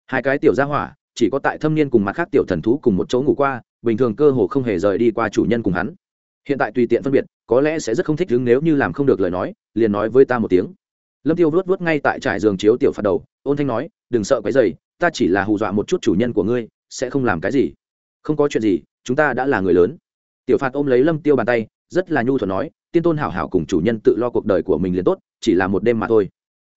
Hai cái tiểu gia hỏa, chỉ có tại thâm niên cùng mặt khác tiểu thần thú cùng một chỗ ngủ qua, bình thường cơ hồ không hề rời đi qua chủ nhân cùng hắn. Hiện tại tùy tiện phân biệt, có lẽ sẽ rất không thích đứng nếu như làm không được lời nói, liền nói với ta một tiếng lâm tiêu vuốt vuốt ngay tại trải giường chiếu tiểu phạt đầu, ôn thanh nói, đừng sợ cái giày ta chỉ là hù dọa một chút chủ nhân của ngươi, sẽ không làm cái gì. Không có chuyện gì, chúng ta đã là người lớn. Tiểu phạt ôm lấy lâm tiêu bàn tay, rất là nhu thuận nói, tiên tôn hảo hảo cùng chủ nhân tự lo cuộc đời của mình liền tốt, chỉ là một đêm mà thôi.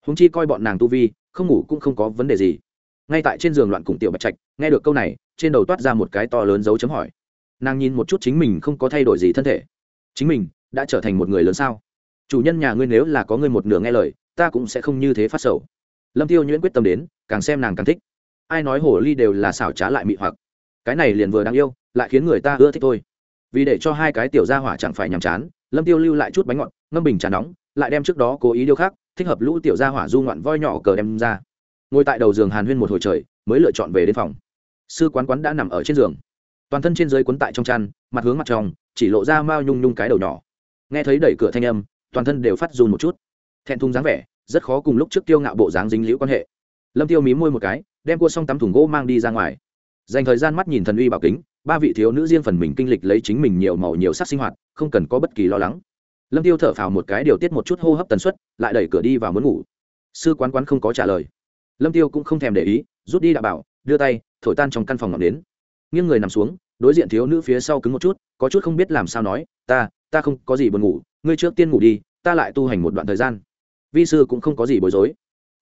Húng chi coi bọn nàng tu vi, không ngủ cũng không có vấn đề gì. Ngay tại trên giường loạn cùng tiểu bạch trạch, nghe được câu này, trên đầu toát ra một cái to lớn dấu chấm hỏi. Nàng nhìn một chút chính mình không có thay đổi gì thân thể. Chính mình, đã trở thành một người lớn sao? Chủ nhân nhà ngươi nếu là có ngươi một nửa nghe lời ta cũng sẽ không như thế phát sầu. Lâm tiêu nhuyễn quyết tâm đến, càng xem nàng càng thích. Ai nói hồ ly đều là xảo trá lại mị hoặc. Cái này liền vừa đáng yêu, lại khiến người ta ưa thích thôi. Vì để cho hai cái tiểu gia hỏa chẳng phải nhàm chán, lâm tiêu lưu lại chút bánh ngọt, ngâm bình trà nóng, lại đem trước đó cố ý điêu khác thích hợp lũ tiểu gia hỏa du ngoạn voi nhỏ cờ đem ra. Ngồi tại đầu giường hàn huyên một hồi trời, mới lựa chọn về đến phòng. Sư quán quán đã nằm ở trên giường. Toàn thân trên dưới quấn tại trong chăn, mặt hướng mặt trong, chỉ lộ ra mao nhung nhung cái đầu nhỏ. Nghe thấy đẩy cửa thanh âm, toàn thân đều phát run một chút thẹn thùng dáng vẻ, rất khó cùng lúc trước tiêu ngạo bộ dáng dính liễu quan hệ. Lâm tiêu mí môi một cái, đem cua xong tắm thùng gỗ mang đi ra ngoài. Dành thời gian mắt nhìn thần uy bảo kính, ba vị thiếu nữ riêng phần mình kinh lịch lấy chính mình nhiều màu nhiều sắc sinh hoạt, không cần có bất kỳ lo lắng. Lâm tiêu thở phào một cái điều tiết một chút hô hấp tần suất, lại đẩy cửa đi vào muốn ngủ. Sư quán quán không có trả lời. Lâm tiêu cũng không thèm để ý, rút đi đạo bảo, đưa tay, thổi tan trong căn phòng ngọc đến nghiêng người nằm xuống, đối diện thiếu nữ phía sau cứng một chút, có chút không biết làm sao nói, ta ta không có gì buồn ngủ, ngươi trước tiên ngủ đi, ta lại tu hành một đoạn thời gian vi sư cũng không có gì bối rối.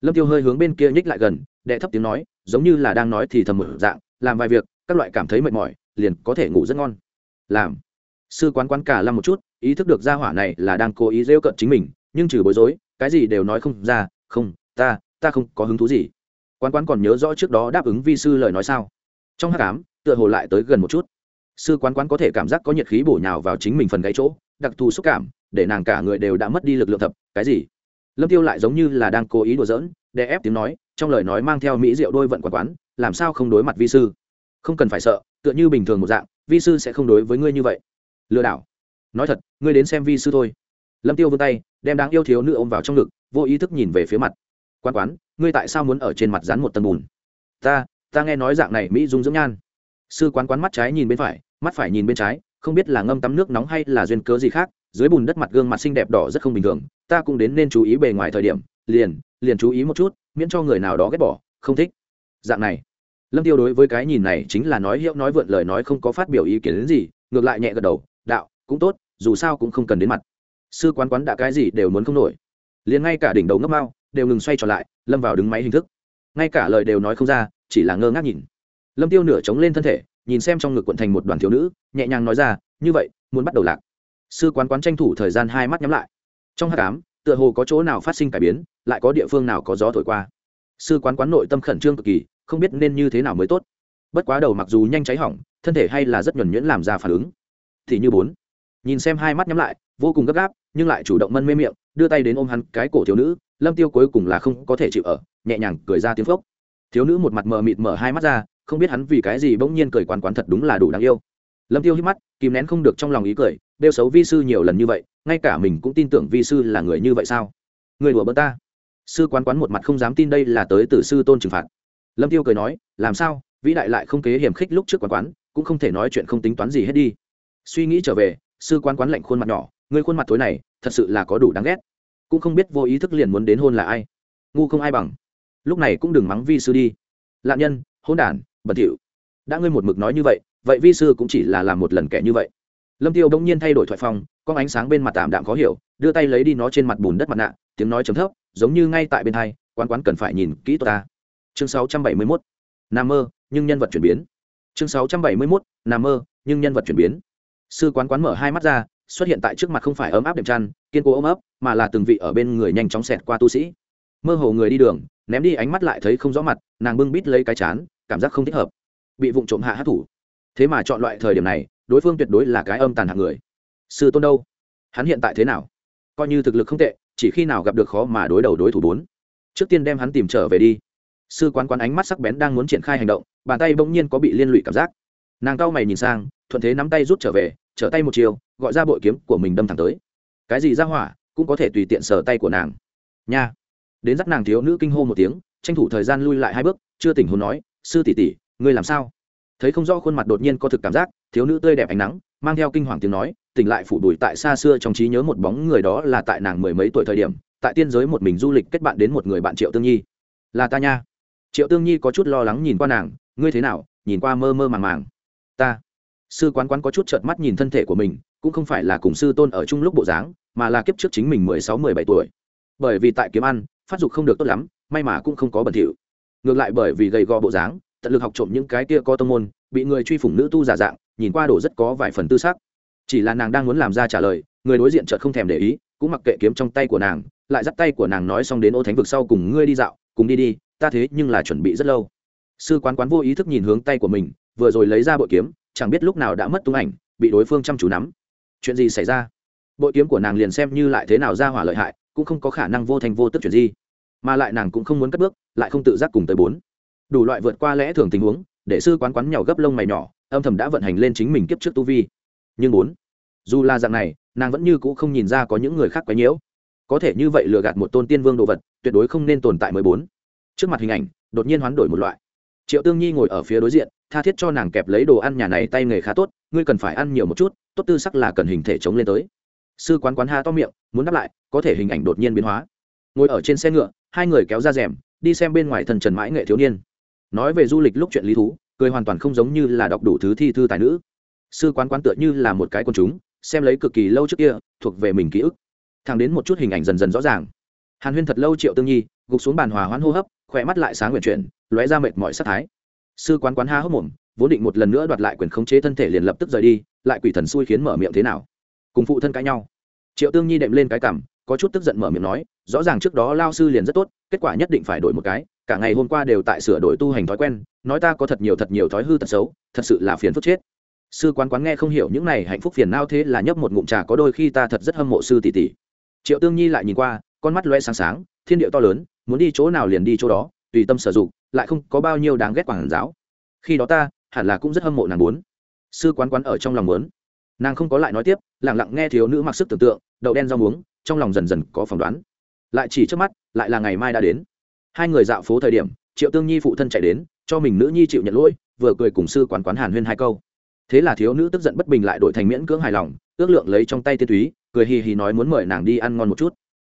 Lâm tiêu hơi hướng bên kia nhích lại gần, đệ thấp tiếng nói, giống như là đang nói thì thầm một dạng, làm vài việc, các loại cảm thấy mệt mỏi, liền có thể ngủ rất ngon. Làm. Sư quán quán cả lâm một chút, ý thức được gia hỏa này là đang cố ý rêu cận chính mình, nhưng trừ bối rối, cái gì đều nói không ra, không, ta ta không có hứng thú gì. Quán quán còn nhớ rõ trước đó đáp ứng vi sư lời nói sao? Trong hát cám tựa hồ lại tới gần một chút. Sư quán quán có thể cảm giác có nhiệt khí bổ nhào vào chính mình phần gáy chỗ, đặc thù xúc cảm, để nàng cả người đều đã mất đi lực lượng thập cái gì? Lâm tiêu lại giống như là đang cố ý đùa giỡn để ép tiếng nói, trong lời nói mang theo mỹ rượu đôi vận quả quán, làm sao không đối mặt vi sư? Không cần phải sợ, tựa như bình thường một dạng, vi sư sẽ không đối với ngươi như vậy. Lừa đảo. Nói thật, ngươi đến xem vi sư thôi. Lâm tiêu vươn tay, đem đáng yêu thiếu nữ ôm vào trong ngực, vô ý thức nhìn về phía mặt. Quan quán, ngươi tại sao muốn ở trên mặt dán một tầng bùn? Ta ta nghe nói dạng này mỹ dung dưỡng nhan. Sư quán quán mắt trái nhìn bên phải, mắt phải nhìn bên trái, không biết là ngâm tắm nước nóng hay là duyên cớ gì khác dưới bùn đất mặt gương mặt xinh đẹp đỏ rất không bình thường, ta cũng đến nên chú ý bề ngoài thời điểm, liền liền chú ý một chút, miễn cho người nào đó ghét bỏ, không thích. Dạng này. Lâm tiêu đối với cái nhìn này chính là nói hiệu nói vượn lời nói không có phát biểu ý kiến đến gì, ngược lại nhẹ gật đầu, đạo, cũng tốt, dù sao cũng không cần đến mặt. Sư quán quán đã cái gì đều muốn không nổi. Liền ngay cả đỉnh đầu ngấp mao, đều ngừng xoay trở lại, lâm vào đứng máy hình thức. Ngay cả lời đều nói không ra, chỉ là ngơ ngác nhìn. Lâm tiêu nửa chống lên thân thể, nhìn xem trong ngực quận thành một đoàn thiếu nữ, nhẹ nhàng nói ra, như vậy, muốn bắt đầu lạc sư quán quán tranh thủ thời gian hai mắt nhắm lại. Trong hát cám tựa hồ có chỗ nào phát sinh cải biến, lại có địa phương nào có gió thổi qua. Sư quán quán nội tâm khẩn trương cực kỳ, không biết nên như thế nào mới tốt. Bất quá đầu mặc dù nhanh cháy hỏng, thân thể hay là rất nhuẩn nhuyễn làm ra phản ứng. Thì như bốn, nhìn xem hai mắt nhắm lại, vô cùng gấp gáp, nhưng lại chủ động mân mê miệng, đưa tay đến ôm hắn cái cổ thiếu nữ, lâm tiêu cuối cùng là không có thể chịu ở, nhẹ nhàng cười ra tiếng phốc. Thiếu nữ một mặt mờ mịt mở hai mắt ra, không biết hắn vì cái gì bỗng nhiên cười quán quán thật đúng là đủ đáng yêu lâm tiêu hít mắt, kìm nén không được trong lòng ý cười đeo xấu vi sư nhiều lần như vậy, ngay cả mình cũng tin tưởng vi sư là người như vậy sao? Người đùa bỡn ta. Sư quán quán một mặt không dám tin đây là tới từ sư tôn trừng phạt. Lâm tiêu cười nói, làm sao? Vĩ đại lại không kế hiểm khích lúc trước quán quán, cũng không thể nói chuyện không tính toán gì hết đi. Suy nghĩ trở về, sư quán quán lạnh khuôn mặt nhỏ người khuôn mặt tối này, thật sự là có đủ đáng ghét. Cũng không biết vô ý thức liền muốn đến hôn là ai. Ngu không ai bằng. Lúc này cũng đừng mắng vi sư đi. Lạ nhân, hôn đản, bẩn thỉu. Đã ngươi một mực nói như vậy vậy vi sư cũng chỉ là làm một lần kẻ như vậy lâm tiêu bỗng nhiên thay đổi thoại phong, con ánh sáng bên mặt tạm đạm khó hiểu, đưa tay lấy đi nó trên mặt bùn đất mặt nạ, tiếng nói chấm thấp, giống như ngay tại bên hai quan quán cần phải nhìn kỹ tôi ta chương 671. nam mơ, nhưng nhân vật chuyển biến chương 671. nam mơ, nhưng nhân vật chuyển biến sư quán quán mở hai mắt ra, xuất hiện tại trước mặt không phải ấm áp đệm chăn, kiên cố ấm ấp, mà là từng vị ở bên người nhanh chóng xẹt qua tu sĩ mơ hồ người đi đường, ném đi ánh mắt lại thấy không rõ mặt, nàng bưng bít lấy cái chán, cảm giác không thích hợp bị vụng trộm hạ hát thủ thế mà chọn loại thời điểm này, đối phương tuyệt đối là cái âm tàn hạng người. Sư tôn đâu? Hắn hiện tại thế nào? Coi như thực lực không tệ, chỉ khi nào gặp được khó mà đối đầu đối thủ bốn. Trước tiên đem hắn tìm trở về đi. Sư quán quán ánh mắt sắc bén đang muốn triển khai hành động, bàn tay bỗng nhiên có bị liên lụy cảm giác. Nàng cao mày nhìn sang, thuận thế nắm tay rút trở về, trở tay một chiều, gọi ra bội kiếm của mình đâm thẳng tới. Cái gì ra hỏa, cũng có thể tùy tiện sờ tay của nàng. Nha. Đến dắt nàng thiếu nữ kinh hô một tiếng, tranh thủ thời gian lui lại hai bước, chưa tỉnh hồn nói, sư tỷ tỷ, ngươi làm sao? Thấy không rõ khuôn mặt đột nhiên có thực cảm giác, thiếu nữ tươi đẹp ánh nắng, mang theo kinh hoàng tiếng nói, tỉnh lại phủ đùi tại xa xưa trong trí nhớ một bóng người đó là tại nàng mười mấy tuổi thời điểm, tại tiên giới một mình du lịch kết bạn đến một người bạn triệu tương nhi. Là ta nha. Triệu tương nhi có chút lo lắng nhìn qua nàng, ngươi thế nào, nhìn qua mơ mơ màng màng. Ta. Sư quán quán có chút trợt mắt nhìn thân thể của mình, cũng không phải là cùng sư tôn ở chung lúc bộ dáng, mà là kiếp trước chính mình mười sáu, mười bảy tuổi. Bởi vì tại kiếm ăn, phát dục không được tốt lắm, may mà cũng không có bẩn thỉu. Ngược lại bởi vì gầy gò bộ dáng tận lực học trộm những cái kia có tông môn, bị người truy phủng nữ tu giả dạng, nhìn qua đổ rất có vài phần tư sắc. Chỉ là nàng đang muốn làm ra trả lời, người đối diện chợt không thèm để ý, cũng mặc kệ kiếm trong tay của nàng, lại dắt tay của nàng nói xong đến ô thánh vực sau cùng ngươi đi dạo, cùng đi đi, ta thế nhưng là chuẩn bị rất lâu. Sư quán quán vô ý thức nhìn hướng tay của mình, vừa rồi lấy ra bội kiếm, chẳng biết lúc nào đã mất tung ảnh, bị đối phương chăm chú nắm. Chuyện gì xảy ra? Bội kiếm của nàng liền xem như lại thế nào ra hỏa lợi hại, cũng không có khả năng vô thành vô tức chuyện gì. Mà lại nàng cũng không muốn cất bước, lại không tự giác cùng tới bốn đủ loại vượt qua lẽ thường tình huống, để sư quán quán nhỏ gấp lông mày nhỏ, âm thầm đã vận hành lên chính mình kiếp trước tu vi. Nhưng bốn, dù là dạng này, nàng vẫn như cũ không nhìn ra có những người khác quấy nhiễu. Có thể như vậy lừa gạt một tôn tiên vương đồ vật, tuyệt đối không nên tồn tại mười bốn. Trước mặt hình ảnh, đột nhiên hoán đổi một loại. Triệu tương nhi ngồi ở phía đối diện, tha thiết cho nàng kẹp lấy đồ ăn nhà này tay nghề khá tốt, ngươi cần phải ăn nhiều một chút, tốt tư sắc là cần hình thể chống lên tới. Sư quán quán ha to miệng, muốn đáp lại, có thể hình ảnh đột nhiên biến hóa. Ngồi ở trên xe ngựa, hai người kéo ra rèm, đi xem bên ngoài thần trần mãi nghệ thiếu niên nói về du lịch lúc chuyện lý thú, cười hoàn toàn không giống như là đọc đủ thứ thi thư tài nữ. Sư quán quán tựa như là một cái con chúng, xem lấy cực kỳ lâu trước kia, thuộc về mình ký ức. Thàng đến một chút hình ảnh dần dần rõ ràng. Hàn huyên thật lâu triệu tương nhi, gục xuống bàn hòa hoãn hô hấp, khỏe mắt lại sáng nguyện chuyển, lóe ra mệt mỏi sắc thái. Sư quán quán ha hốc mồm, vốn định một lần nữa đoạt lại quyền khống chế thân thể liền lập tức rời đi, lại quỷ thần xui khiến mở miệng thế nào. Cùng phụ thân cãi nhau. Triệu tương nhi đệm lên cái cảm, có chút tức giận mở miệng nói, rõ ràng trước đó lao sư liền rất tốt, kết quả nhất định phải đổi một cái cả ngày hôm qua đều tại sửa đổi tu hành thói quen, nói ta có thật nhiều thật nhiều thói hư tật xấu, thật sự là phiền phức chết. Sư quán quán nghe không hiểu những này hạnh phúc phiền nao thế là nhấp một ngụm trà có đôi khi ta thật rất hâm mộ sư tỷ tỷ. Triệu tương nhi lại nhìn qua, con mắt loe sáng sáng, thiên địa to lớn, muốn đi chỗ nào liền đi chỗ đó, tùy tâm sử dụng, lại không có bao nhiêu đáng ghét quảng giáo. Khi đó ta, hẳn là cũng rất hâm mộ nàng muốn. Sư quán quán ở trong lòng muốn. Nàng không có lại nói tiếp lẳng lặng nghe thiếu nữ mặc sức tưởng tượng, đậu đen rau muống, trong lòng dần dần có phỏng đoán. Lại chỉ trước mắt, lại là ngày mai đã đến hai người dạo phố thời điểm, triệu tương nhi phụ thân chạy đến, cho mình nữ nhi chịu nhận lỗi, vừa cười cùng sư quán quán hàn huyên hai câu. Thế là thiếu nữ tức giận bất bình lại đổi thành miễn cưỡng hài lòng, ước lượng lấy trong tay tiên túy, cười hì hì nói muốn mời nàng đi ăn ngon một chút.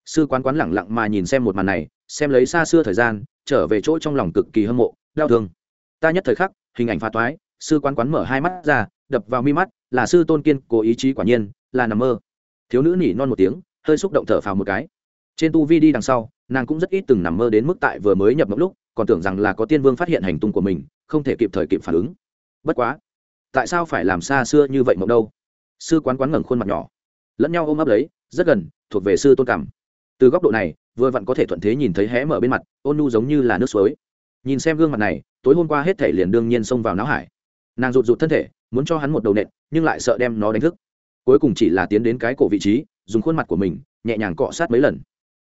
Sư quán quán lẳng lặng mà nhìn xem một màn này, xem lấy xa xưa thời gian, trở về chỗ trong lòng cực kỳ hâm mộ, đau thương. Ta nhất thời khắc, hình ảnh pha toái, sư quán quán mở hai mắt ra, đập vào mi mắt, là sư tôn kiên cố ý chí quả nhiên, là nằm mơ. Thiếu nữ nỉ non một tiếng, hơi xúc động thở phào một cái. Trên tu vi đi đằng sau nàng cũng rất ít từng nằm mơ đến mức tại vừa mới nhập mộng lúc, còn tưởng rằng là có tiên vương phát hiện hành tung của mình, không thể kịp thời kịp phản ứng. Bất quá, tại sao phải làm xa xưa như vậy mộng đâu? Sư quán quán ngẩng khuôn mặt nhỏ, lẫn nhau ôm ấp lấy, rất gần, thuộc về sư tôn cảm. Từ góc độ này, vừa vặn có thể thuận thế nhìn thấy hé mở bên mặt, ôn nu giống như là nước suối. Nhìn xem gương mặt này, tối hôm qua hết thể liền đương nhiên xông vào não hải. Nàng rụt rụt thân thể, muốn cho hắn một đầu nện, nhưng lại sợ đem nó đánh thức. Cuối cùng chỉ là tiến đến cái cổ vị trí, dùng khuôn mặt của mình, nhẹ nhàng cọ sát mấy lần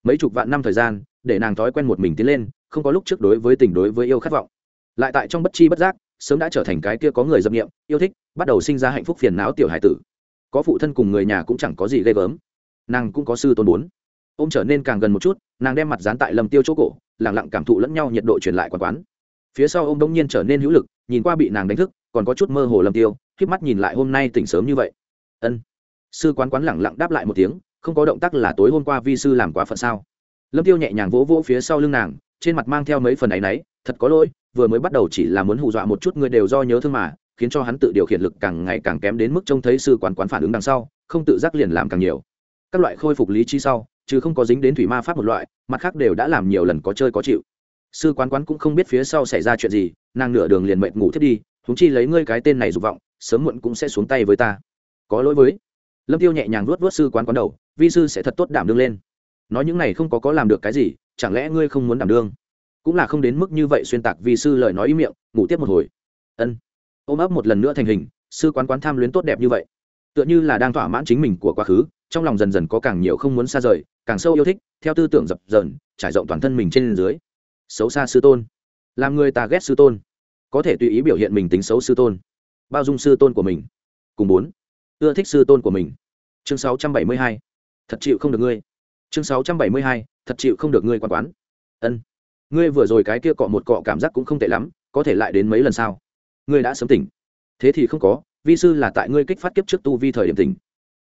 mấy chục vạn năm thời gian, để nàng thói quen một mình tiến lên, không có lúc trước đối với tình đối với yêu khát vọng. Lại tại trong bất chi bất giác, sớm đã trở thành cái kia có người dâm nghiệm yêu thích, bắt đầu sinh ra hạnh phúc phiền não tiểu hải tử. Có phụ thân cùng người nhà cũng chẳng có gì ghê gớm. Nàng cũng có sư tôn bốn ô m trở nên càng gần một chút, nàng đem mặt dán tại lầm tiêu chỗ cổ lẳng lặng cảm thụ lẫn nhau nhiệt độ truyền lại quán quán. Phía sau ô m đông nhiên trở nên hữu lực, nhìn qua bị nàng đánh thức, còn có chút mơ hồ lầm tiêu k mắt nhìn lại hôm nay tỉnh sớm như vậy. Ân. Sư quán quán lẳng lặng đáp lại một tiếng không có động tác là tối hôm qua vi sư làm quá phận sao? Lâm tiêu nhẹ nhàng vỗ vỗ phía sau lưng nàng, trên mặt mang theo mấy phần áy náy, thật có lỗi, vừa mới bắt đầu chỉ là muốn hù dọa một chút người đều do nhớ thương mà, khiến cho hắn tự điều khiển lực càng ngày càng kém đến mức trông thấy sư quán quán phản ứng đằng sau, không tự giác liền làm càng nhiều. Các loại khôi phục lý trí sau, chứ không có dính đến thủy ma pháp một loại, mặt khác đều đã làm nhiều lần có chơi có chịu. Sư quán quán cũng không biết phía sau xảy ra chuyện gì, nàng nửa đường liền mệt ngủ thiết đi thúng chi lấy ngươi cái tên này dục vọng, sớm muộn cũng sẽ xuống tay với ta. Có lỗi với lâm tiêu nhẹ nhàng vuốt vuốt sư quán quán đầu, vi sư sẽ thật tốt đảm đương lên. Nói những này không có có làm được cái gì, chẳng lẽ ngươi không muốn đảm đương? Cũng là không đến mức như vậy xuyên tạc vi sư lời nói ý miệng, ngủ tiếp một hồi. Ân. Ôm ấp một lần nữa thành hình, sư quán quán tham luyến tốt đẹp như vậy. Tựa như là đang thỏa mãn chính mình của quá khứ, trong lòng dần dần có càng nhiều không muốn xa rời, càng sâu yêu thích, theo tư tưởng dập dờn, trải rộng toàn thân mình trên dưới. Xấu xa sư tôn. Làm người ta ghét sư tôn. Có thể tùy ý biểu hiện mình tính xấu sư tôn. Bao dung sư tôn của mình. Cùng bốn ưa thích sư tôn của mình. Chương sáu trăm bảy mươi hai, thật chịu không được ngươi. Chương sáu trăm bảy mươi hai, thật chịu không được ngươi quan quán. Ân, ngươi vừa rồi cái kia cọ một cọ cảm giác cũng không tệ lắm, có thể lại đến mấy lần sau ngươi đã sớm tỉnh. Thế thì không có, vi sư là tại ngươi kích phát kiếp trước tu vi thời điểm tỉnh.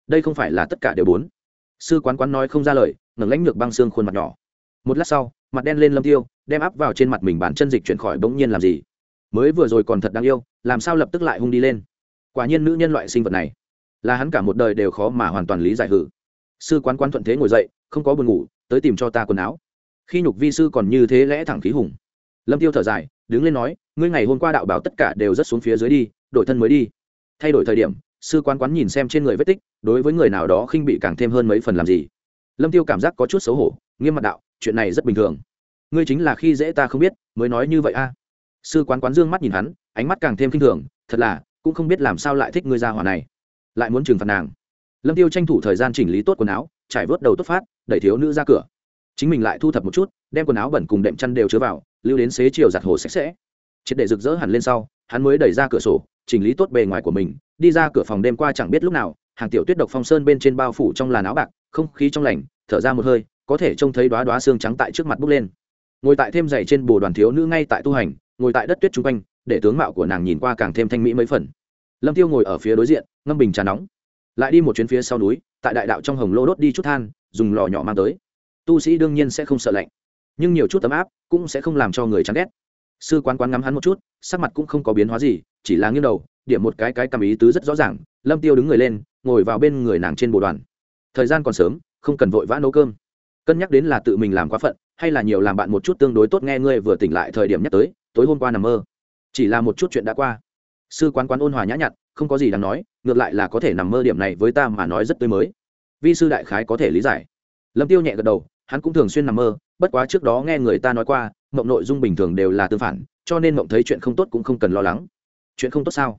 Đây không phải là tất cả đều bốn. Sư quán quán nói không ra lời, ngẩng lãnh ngược băng xương khuôn mặt nhỏ. Một lát sau, mặt đen lên lâm tiêu, đem áp vào trên mặt mình bàn chân dịch chuyển khỏi bỗng nhiên làm gì. Mới vừa rồi còn thật đáng yêu, làm sao lập tức lại hung đi lên? Quả nhiên nữ nhân loại sinh vật này là hắn cả một đời đều khó mà hoàn toàn lý giải hử. Sư quán quán thuận thế ngồi dậy, không có buồn ngủ, tới tìm cho ta quần áo. Khi nhục vi sư còn như thế lẽ thẳng khí hùng, lâm tiêu thở dài, đứng lên nói, ngươi ngày hôm qua đạo bảo tất cả đều rất xuống phía dưới đi, đổi thân mới đi. Thay đổi thời điểm, sư quán quán nhìn xem trên người vết tích, đối với người nào đó khinh bị càng thêm hơn mấy phần làm gì. Lâm tiêu cảm giác có chút xấu hổ, nghiêm mặt đạo, chuyện này rất bình thường. Ngươi chính là khi dễ ta không biết, mới nói như vậy a. Sư quán quán dương mắt nhìn hắn, ánh mắt càng thêm kinh thường, thật là, cũng không biết làm sao lại thích ngươi ra hỏa này lại muốn trừng phạt nàng. Lâm tiêu tranh thủ thời gian chỉnh lý tốt quần áo, trải vớt đầu tốt phát, đẩy thiếu nữ ra cửa. Chính mình lại thu thập một chút, đem quần áo bẩn cùng đệm chăn đều chứa vào, lưu đến xế chiều giặt hồ sạch sẽ. Triệt để rực rỡ hẳn lên sau, hắn mới đẩy ra cửa sổ, chỉnh lý tốt bề ngoài của mình, đi ra cửa phòng đêm qua chẳng biết lúc nào, hàng tiểu tuyết độc phong sơn bên trên bao phủ trong làn áo bạc, không khí trong lành, thở ra một hơi, có thể trông thấy đoá đoá xương trắng tại trước mặt bước lên. Ngồi tại thêm dày trên bồ đoàn thiếu nữ ngay tại tu hành, ngồi tại đất tuyết chung quanh, để tướng mạo của nàng nhìn qua càng thêm thanh mỹ mấy phần lâm tiêu ngồi ở phía đối diện, ngâm bình trà nóng. Lại đi một chuyến phía sau núi, tại đại đạo trong hồng lô đốt đi chút than, dùng lò nhỏ mang tới. Tu sĩ đương nhiên sẽ không sợ lạnh, nhưng nhiều chút tấm áp cũng sẽ không làm cho người chán ghét. Sư quán quán ngắm hắn một chút, sắc mặt cũng không có biến hóa gì, chỉ là nghiêng đầu, điểm một cái cái cầm ý tứ rất rõ ràng, lâm tiêu đứng người lên, ngồi vào bên người nàng trên bộ đoàn. Thời gian còn sớm, không cần vội vã nấu cơm. Cân nhắc đến là tự mình làm quá phận, hay là nhiều làm bạn một chút tương đối tốt nghe ngươi vừa tỉnh lại thời điểm nhắc tới, tối hôm qua nằm mơ. Chỉ là một chút chuyện đã qua sư quán quán ôn hòa nhã nhặn, không có gì đáng nói, ngược lại là có thể nằm mơ điểm này với ta mà nói rất tươi mới. Vi sư đại khái có thể lý giải. Lâm tiêu nhẹ gật đầu, hắn cũng thường xuyên nằm mơ, bất quá trước đó nghe người ta nói qua, mộng nội dung bình thường đều là tương phản, cho nên mộng thấy chuyện không tốt cũng không cần lo lắng. Chuyện không tốt sao?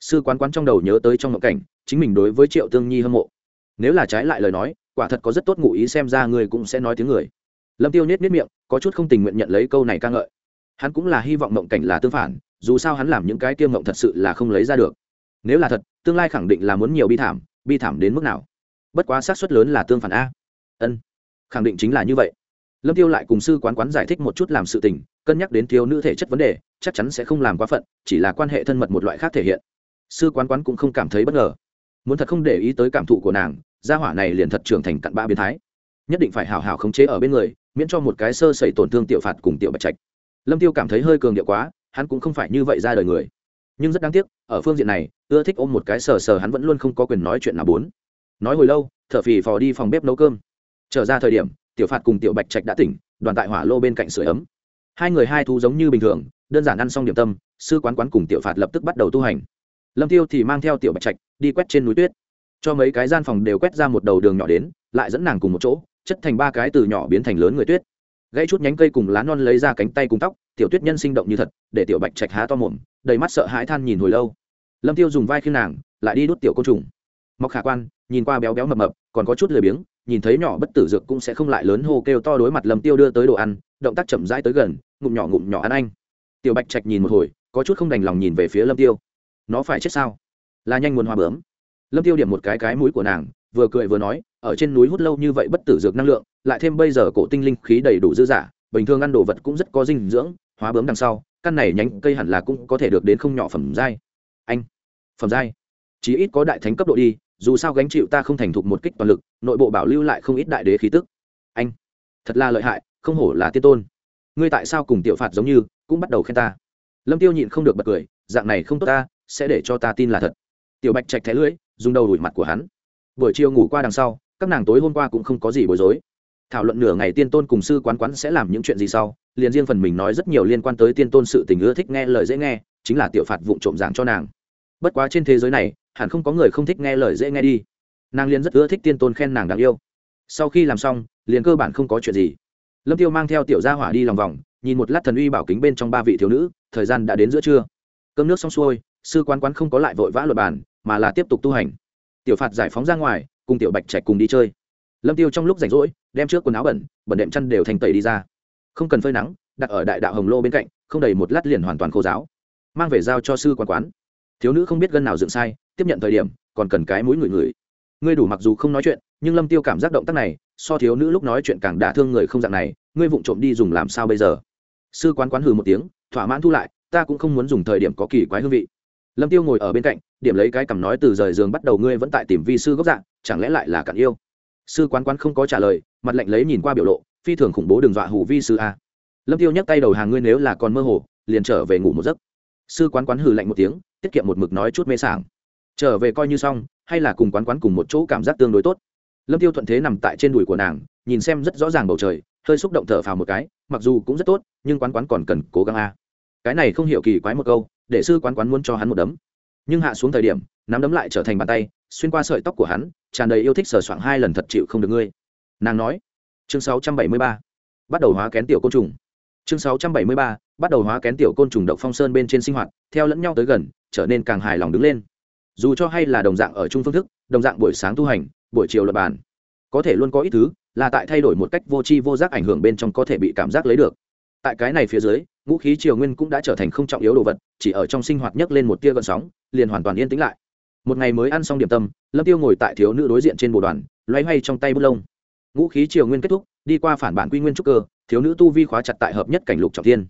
Sư quán quán trong đầu nhớ tới trong mộng cảnh, chính mình đối với triệu tương nhi hâm mộ. Nếu là trái lại lời nói, quả thật có rất tốt ngụ ý xem ra người cũng sẽ nói tiếng người. Lâm tiêu nhét miết miệng, có chút không tình nguyện nhận lấy câu này ca ngợi hắn cũng là hy vọng mộng cảnh là tương phản, dù sao hắn làm những cái kia mộng thật sự là không lấy ra được. Nếu là thật, tương lai khẳng định là muốn nhiều bi thảm bi thảm đến mức nào? Bất quá xác suất lớn là tương phản a. Ân, khẳng định chính là như vậy. Lâm tiêu lại cùng sư quán quán giải thích một chút làm sự tình, cân nhắc đến thiếu nữ thể chất vấn đề, chắc chắn sẽ không làm quá phận, chỉ là quan hệ thân mật một loại khác thể hiện. Sư quán quán cũng không cảm thấy bất ngờ. Muốn thật không để ý tới cảm thụ của nàng, gia hỏa này liền thật trưởng thành cặn ba biến thái. Nhất định phải hào hào khống chế ở bên người, miễn cho một cái sơ sẩy tổn thương tiểu phạt cùng tiểu bạch trạch lâm tiêu cảm thấy hơi cường điệu quá, hắn cũng không phải như vậy ra đời người. Nhưng rất đáng tiếc, ở phương diện này, ưa thích ôm một cái sờ sờ hắn vẫn luôn không có quyền nói chuyện nào bốn. Nói hồi lâu, thở phì phò đi phòng bếp nấu cơm. Trở ra thời điểm, tiểu phạt cùng tiểu bạch trạch đã tỉnh, đoàn tại hỏa lô bên cạnh sửa ấm. Hai người hai thu giống như bình thường, đơn giản ăn xong điểm tâm, sư quán quán cùng tiểu phạt lập tức bắt đầu tu hành. Lâm tiêu thì mang theo tiểu bạch trạch, đi quét trên núi tuyết. Cho mấy cái gian phòng đều quét ra một đầu đường nhỏ đến, lại dẫn nàng cùng một chỗ, chất thành ba cái từ nhỏ biến thành lớn người tuyết gãy chút nhánh cây cùng lá non lấy ra cánh tay cùng tóc, tiểu tuyết nhân sinh động như thật, để tiểu bạch trạch há to mồm, đầy mắt sợ hãi than nhìn hồi lâu. Lâm tiêu dùng vai khiêng nàng, lại đi đút tiểu côn trùng. Mọc khả quan, nhìn qua béo béo mập mập, còn có chút lười biếng, nhìn thấy nhỏ bất tử dược cũng sẽ không lại lớn hô kêu to đối mặt lâm tiêu đưa tới đồ ăn, động tác chậm rãi tới gần, ngụm nhỏ ngụm nhỏ ăn anh. Tiểu bạch trạch nhìn một hồi, có chút không đành lòng nhìn về phía lâm tiêu. Nó phải chết sao? Là nhanh muốn hoa bướm. Lâm tiêu điểm một cái cái mũi của nàng vừa cười vừa nói, ở trên núi hút lâu như vậy bất tử dược năng lượng, lại thêm bây giờ cổ tinh linh khí đầy đủ dư giả, bình thường ăn đồ vật cũng rất có dinh dưỡng, hóa bướm đằng sau, căn này nhánh cây hẳn là cũng có thể được đến không nhỏ phẩm giai. Anh, phẩm giai? Chí ít có đại thánh cấp độ đi, dù sao gánh chịu ta không thành thục một kích toàn lực, nội bộ bảo lưu lại không ít đại đế khí tức. Anh, thật là lợi hại, không hổ là tiên tôn. Ngươi tại sao cùng tiểu phạt giống như, cũng bắt đầu khen ta? Lâm tiêu nhịn không được bật cười, dạng này không tốt ta, sẽ để cho ta tin là thật. Tiểu bạch chạch thẻ lưỡi, dùng đầu đuổi mặt của hắn buổi chiều ngủ qua đằng sau, các nàng tối hôm qua cũng không có gì bối rối. Thảo luận nửa ngày tiên tôn cùng sư quán quán sẽ làm những chuyện gì sau, liền riêng phần mình nói rất nhiều liên quan tới tiên tôn sự tình ưa thích nghe lời dễ nghe, chính là tiểu phạt vụ trộm giảng cho nàng. Bất quá trên thế giới này, hẳn không có người không thích nghe lời dễ nghe đi. Nàng liền rất ưa thích tiên tôn khen nàng đáng yêu. Sau khi làm xong, liền cơ bản không có chuyện gì. Lâm tiêu mang theo tiểu gia hỏa đi lòng vòng, nhìn một lát thần uy bảo kính bên trong ba vị thiếu nữ, thời gian đã đến giữa trưa. Cơm nước xong xuôi, sư quán quán không có lại vội vã luật bàn, mà là tiếp tục tu hành tiểu phạt giải phóng ra ngoài, cùng tiểu bạch chạy cùng đi chơi. Lâm tiêu trong lúc rảnh rỗi, đem trước quần áo bẩn bẩn đệm chăn đều thành tẩy đi ra. Không cần phơi nắng, đặt ở đại đạo hồng lô bên cạnh, không đầy một lát liền hoàn toàn khô giáo mang về giao cho sư quán quán. Thiếu nữ không biết gân nào dựng sai, tiếp nhận thời điểm, còn cần cái mũi người người ngươi đủ mặc dù không nói chuyện, nhưng lâm tiêu cảm giác động tác này, so thiếu nữ lúc nói chuyện càng đả thương người không dạng này, ngươi vụng trộm đi dùng làm sao bây giờ? Sư quán quán hừ một tiếng, thỏa mãn thu lại, ta cũng không muốn dùng thời điểm có kỳ quái hương vị. Lâm tiêu ngồi ở bên cạnh điểm lấy cái cầm nói từ rời giường bắt đầu ngươi vẫn tại tìm vi sư gốc dạng, chẳng lẽ lại là cặn yêu? Sư quán quán không có trả lời, mặt lạnh lấy nhìn qua biểu lộ, phi thường khủng bố đừng dọa hủ vi sư a. Lâm tiêu nhấc tay đầu hàng ngươi nếu là còn mơ hồ, liền trở về ngủ một giấc. Sư quán quán hừ lạnh một tiếng, tiết kiệm một mực nói chút mê sảng. Trở về coi như xong, hay là cùng quán quán cùng một chỗ cảm giác tương đối tốt. Lâm tiêu thuận thế nằm tại trên đùi của nàng, nhìn xem rất rõ ràng bầu trời, hơi xúc động thở phào một cái, mặc dù cũng rất tốt, nhưng quán quán còn cần cố gắng a. Cái này không hiểu kỳ quái một câu, để sư quán quán muốn cho hắn một đấm nhưng hạ xuống thời điểm, nắm đấm lại trở thành bàn tay, xuyên qua sợi tóc của hắn, tràn đầy yêu thích sờ soạng hai lần thật chịu không được ngươi nàng nói, chương 673. bắt đầu hóa kén tiểu côn trùng chương 673. bắt đầu hóa kén tiểu côn trùng độc phong sơn bên trên sinh hoạt, theo lẫn nhau tới gần, trở nên càng hài lòng đứng lên dù cho hay là đồng dạng ở chung phương thức, đồng dạng buổi sáng tu hành, buổi chiều luật bàn, có thể luôn có ít thứ là tại thay đổi một cách vô tri vô giác ảnh hưởng bên trong có thể bị cảm giác lấy được tại cái này phía dưới, ngũ khí triều nguyên cũng đã trở thành không trọng yếu đồ vật, chỉ ở trong sinh hoạt nhấc lên một tia gợn sóng, liền hoàn toàn yên tĩnh lại. Một ngày mới ăn xong điểm tâm, lâm tiêu ngồi tại thiếu nữ đối diện trên bồ đoàn, loay hoay trong tay bút lông. Ngũ khí triều nguyên kết thúc, đi qua phản bản quy nguyên trúc cơ, thiếu nữ tu vi khóa chặt tại hợp nhất cảnh lục trọng thiên.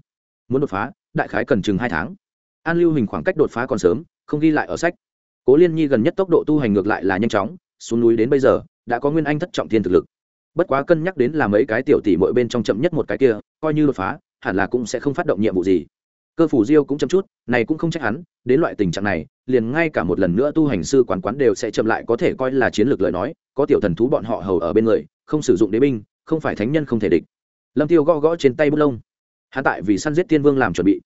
Muốn đột phá, đại khái cần chừng hai tháng. An lưu hình khoảng cách đột phá còn sớm, không ghi lại ở sách. Cố liên nhi gần nhất tốc độ tu hành ngược lại là nhanh chóng, xuống núi đến bây giờ, đã có nguyên anh thất trọng thiên thực lực bất quá cân nhắc đến là mấy cái tiểu tỷ mỗi bên trong chậm nhất một cái kia, coi như đột phá, hẳn là cũng sẽ không phát động nhiệm vụ gì. Cơ phủ diêu cũng chậm chút, này cũng không trách hắn, đến loại tình trạng này, liền ngay cả một lần nữa tu hành sư quán quán đều sẽ chậm lại, có thể coi là chiến lược lời nói, có tiểu thần thú bọn họ hầu ở bên người, không sử dụng đế binh, không phải thánh nhân không thể địch. Lâm tiêu gõ gõ trên tay bút lông. Hắn tại vì săn giết tiên vương làm chuẩn bị.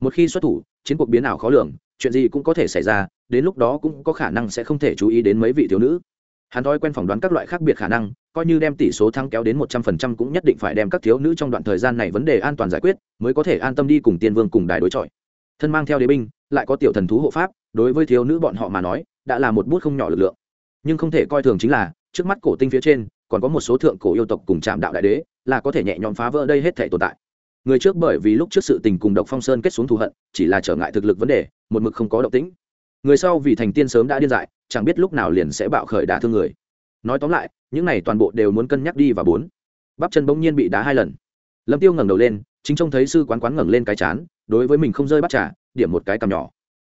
Một khi xuất thủ, chiến cuộc biến ảo khó lường, chuyện gì cũng có thể xảy ra, đến lúc đó cũng có khả năng sẽ không thể chú ý đến mấy vị thiếu nữ. Hắn thói quen phỏng đoán các loại khác biệt khả năng coi như đem tỷ số thắng kéo đến một trăm phần trăm cũng nhất định phải đem các thiếu nữ trong đoạn thời gian này vấn đề an toàn giải quyết, mới có thể an tâm đi cùng tiên vương cùng đài đối chọi. Thân mang theo đế binh, lại có tiểu thần thú hộ pháp, đối với thiếu nữ bọn họ mà nói, đã là một bút không nhỏ lực lượng. Nhưng không thể coi thường chính là, trước mắt cổ tinh phía trên, còn có một số thượng cổ yêu tộc cùng trạm đạo đại đế, là có thể nhẹ nhõm phá vỡ đây hết thể tồn tại. Người trước bởi vì lúc trước sự tình cùng độc phong sơn kết xuống thù hận, chỉ là trở ngại thực lực vấn đề, một mực không có động tĩnh. Người sau vì thành tiên sớm đã điên dại, chẳng biết lúc nào liền sẽ bạo khởi đả thương người. Nói tóm lại những này toàn bộ đều muốn cân nhắc đi và bốn. Bắp chân bỗng nhiên bị đá hai lần. Lâm tiêu ngẩng đầu lên, chính trông thấy sư quán quán ngẩng lên cái chán, đối với mình không rơi bắt trả, điểm một cái cằm nhỏ.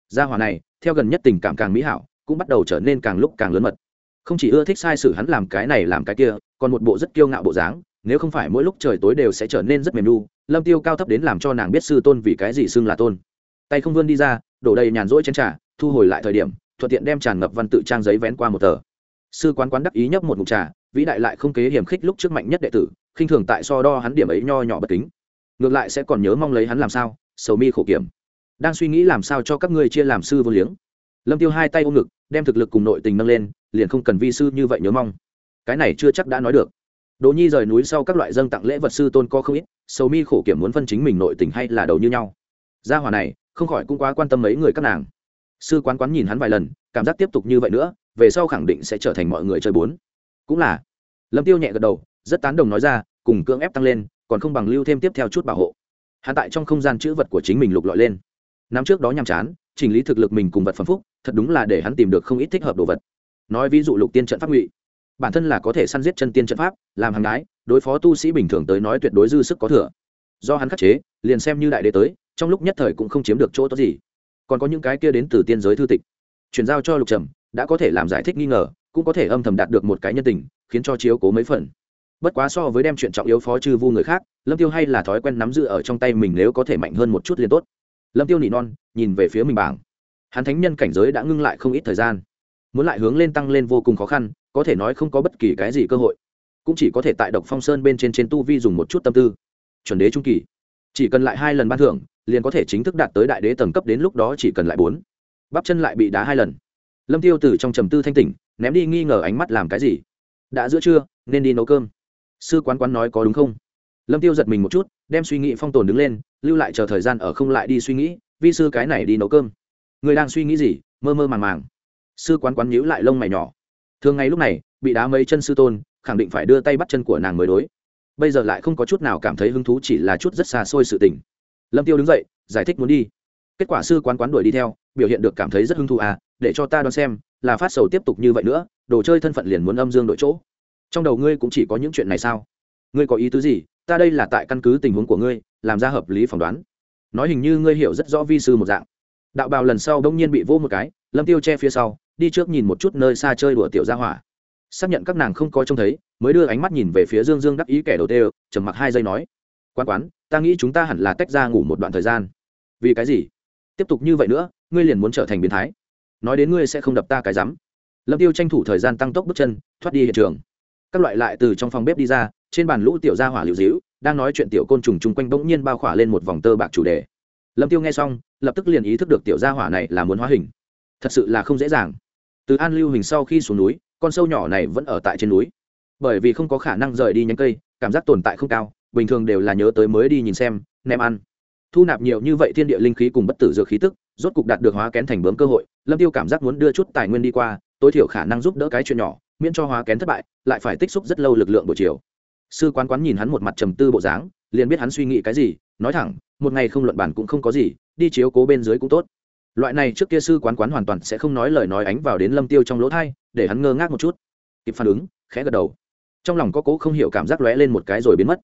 Gia hỏa này, theo gần nhất tình cảm càng mỹ hảo, cũng bắt đầu trở nên càng lúc càng lớn mật. Không chỉ ưa thích sai sự hắn làm cái này làm cái kia, còn một bộ rất kiêu ngạo bộ dáng, nếu không phải mỗi lúc trời tối đều sẽ trở nên rất mềm nu, lâm tiêu cao thấp đến làm cho nàng biết sư tôn vì cái gì xưng là tôn. Tay không vươn đi ra, đổ đầy nhàn rỗi chén trà, thu hồi lại thời điểm, thuận tiện đem tràn ngập văn tự trang giấy vén qua một tờ sư quán quán đắc ý nhấp một mục trà, vĩ đại lại không kế hiểm khích lúc trước mạnh nhất đệ tử, khinh thường tại so đo hắn điểm ấy nho nhỏ bất kính. Ngược lại sẽ còn nhớ mong lấy hắn làm sao, sầu mi khổ kiểm. Đang suy nghĩ làm sao cho các ngươi chia làm sư vô liếng. Lâm tiêu hai tay ôm ngực, đem thực lực cùng nội tình nâng lên, liền không cần vi sư như vậy nhớ mong. Cái này chưa chắc đã nói được. Đỗ nhi rời núi sau các loại dâng tặng lễ vật sư tôn có không ít, sầu mi khổ kiểm muốn phân chính mình nội tình hay là đầu như nhau. Gia hòa này, không khỏi cũng quá quan tâm mấy người các nàng. Sư quán quán nhìn hắn vài lần, cảm giác tiếp tục như vậy nữa về sau khẳng định sẽ trở thành mọi người chơi bốn. Cũng là. Lâm tiêu nhẹ gật đầu, rất tán đồng nói ra, cùng cưỡng ép tăng lên, còn không bằng lưu thêm tiếp theo chút bảo hộ. Hạ tại trong không gian chữ vật của chính mình lục lọi lên. Năm trước đó nhàm chán, chỉnh lý thực lực mình cùng vật phẩm phúc, thật đúng là để hắn tìm được không ít thích hợp đồ vật. Nói ví dụ lục tiên trận pháp ngụy. Bản thân là có thể săn giết chân tiên trận pháp, làm hàng đái, đối phó tu sĩ bình thường tới nói tuyệt đối dư sức có thừa. Do hắn khắc chế, liền xem như đại đế tới, trong lúc nhất thời cũng không chiếm được chỗ tốt gì. Còn có những cái kia đến từ tiên giới thư tịch. Chuyển giao cho lục trầm đã có thể làm giải thích nghi ngờ, cũng có thể âm thầm đạt được một cái nhân tình, khiến cho chiếu cố mấy phần. Bất quá so với đem chuyện trọng yếu phó trừ vu người khác, lâm tiêu hay là thói quen nắm giữ ở trong tay mình nếu có thể mạnh hơn một chút liền tốt. Lâm tiêu nỉ non, nhìn về phía mình bảng. Hắn thánh nhân cảnh giới đã ngưng lại không ít thời gian. Muốn lại hướng lên tăng lên vô cùng khó khăn, có thể nói không có bất kỳ cái gì cơ hội. Cũng chỉ có thể tại độc phong sơn bên trên trên tu vi dùng một chút tâm tư. Chuẩn đế trung kỳ. Chỉ cần lại hai lần ban thưởng, liền có thể chính thức đạt tới đại đế tầng cấp đến lúc đó chỉ cần lại bốn. Bắp chân lại bị đá hai lần lâm tiêu từ trong trầm tư thanh tỉnh, ném đi nghi ngờ ánh mắt làm cái gì? Đã giữa trưa, nên đi nấu cơm. Sư quán quán nói có đúng không? Lâm tiêu giật mình một chút, đem suy nghĩ phong tồn đứng lên, lưu lại chờ thời gian ở không lại đi suy nghĩ, vi sư cái này đi nấu cơm. Người đang suy nghĩ gì? Mơ mơ màng màng. Sư quán quán nhíu lại lông mày nhỏ. Thường ngày lúc này, bị đá mấy chân sư tôn, khẳng định phải đưa tay bắt chân của nàng mới đối. Bây giờ lại không có chút nào cảm thấy hứng thú, chỉ là chút rất xa xôi sự tình. Lâm tiêu đứng dậy, giải thích muốn đi kết quả sư quán quán đuổi đi theo, biểu hiện được cảm thấy rất hứng thú à để cho ta đoán xem, là phát sầu tiếp tục như vậy nữa, đồ chơi thân phận liền muốn âm dương đội chỗ. Trong đầu ngươi cũng chỉ có những chuyện này sao? Ngươi có ý tứ gì? Ta đây là tại căn cứ tình huống của ngươi, làm ra hợp lý phỏng đoán. Nói hình như ngươi hiểu rất rõ vi sư một dạng. Đạo bào lần sau đông nhiên bị vô một cái, lâm tiêu che phía sau, đi trước nhìn một chút nơi xa chơi đùa tiểu gia hỏa. Xác nhận các nàng không có trông thấy, mới đưa ánh mắt nhìn về phía dương dương đắc ý kẻ đầu tê, trầm mặc hai giây nói quan quán, ta nghĩ chúng ta hẳn là tách ra ngủ một đoạn thời gian. Vì cái gì? Tiếp tục như vậy nữa, ngươi liền muốn trở thành biến thái. Nói đến ngươi sẽ không đập ta cái rắm. Lâm tiêu tranh thủ thời gian tăng tốc bước chân, thoát đi hiện trường. Các loại lại từ trong phòng bếp đi ra, trên bàn lũ tiểu gia hỏa liệu dĩu, đang nói chuyện tiểu côn trùng chung quanh bỗng nhiên bao khỏa lên một vòng tơ bạc chủ đề. Lâm tiêu nghe xong, lập tức liền ý thức được tiểu gia hỏa này là muốn hóa hình. Thật sự là không dễ dàng. Từ an lưu hình sau khi xuống núi, con sâu nhỏ này vẫn ở tại trên núi. Bởi vì không có khả năng rời đi nhánh cây, cảm giác tồn tại không cao, bình thường đều là nhớ tới mới đi nhìn xem, nem ăn thu nạp nhiều như vậy thiên địa linh khí cùng bất tử dược khí tức, rốt cục đạt được hóa kén thành bướm cơ hội. Lâm tiêu cảm giác muốn đưa chút tài nguyên đi qua, tối thiểu khả năng giúp đỡ cái chuyện nhỏ, miễn cho hóa kén thất bại, lại phải tích xúc rất lâu lực lượng buổi chiều. Sư quán quán nhìn hắn một mặt trầm tư bộ dáng, liền biết hắn suy nghĩ cái gì, nói thẳng, một ngày không luận bản cũng không có gì, đi chiếu cố bên dưới cũng tốt. Loại này trước kia sư quán quán hoàn toàn sẽ không nói lời nói ánh vào đến lâm tiêu trong lỗ thai, để hắn ngơ ngác một chút. Kịp phản ứng, khẽ gật đầu. Trong lòng có cố không hiểu cảm giác lóe lên một cái rồi biến mất.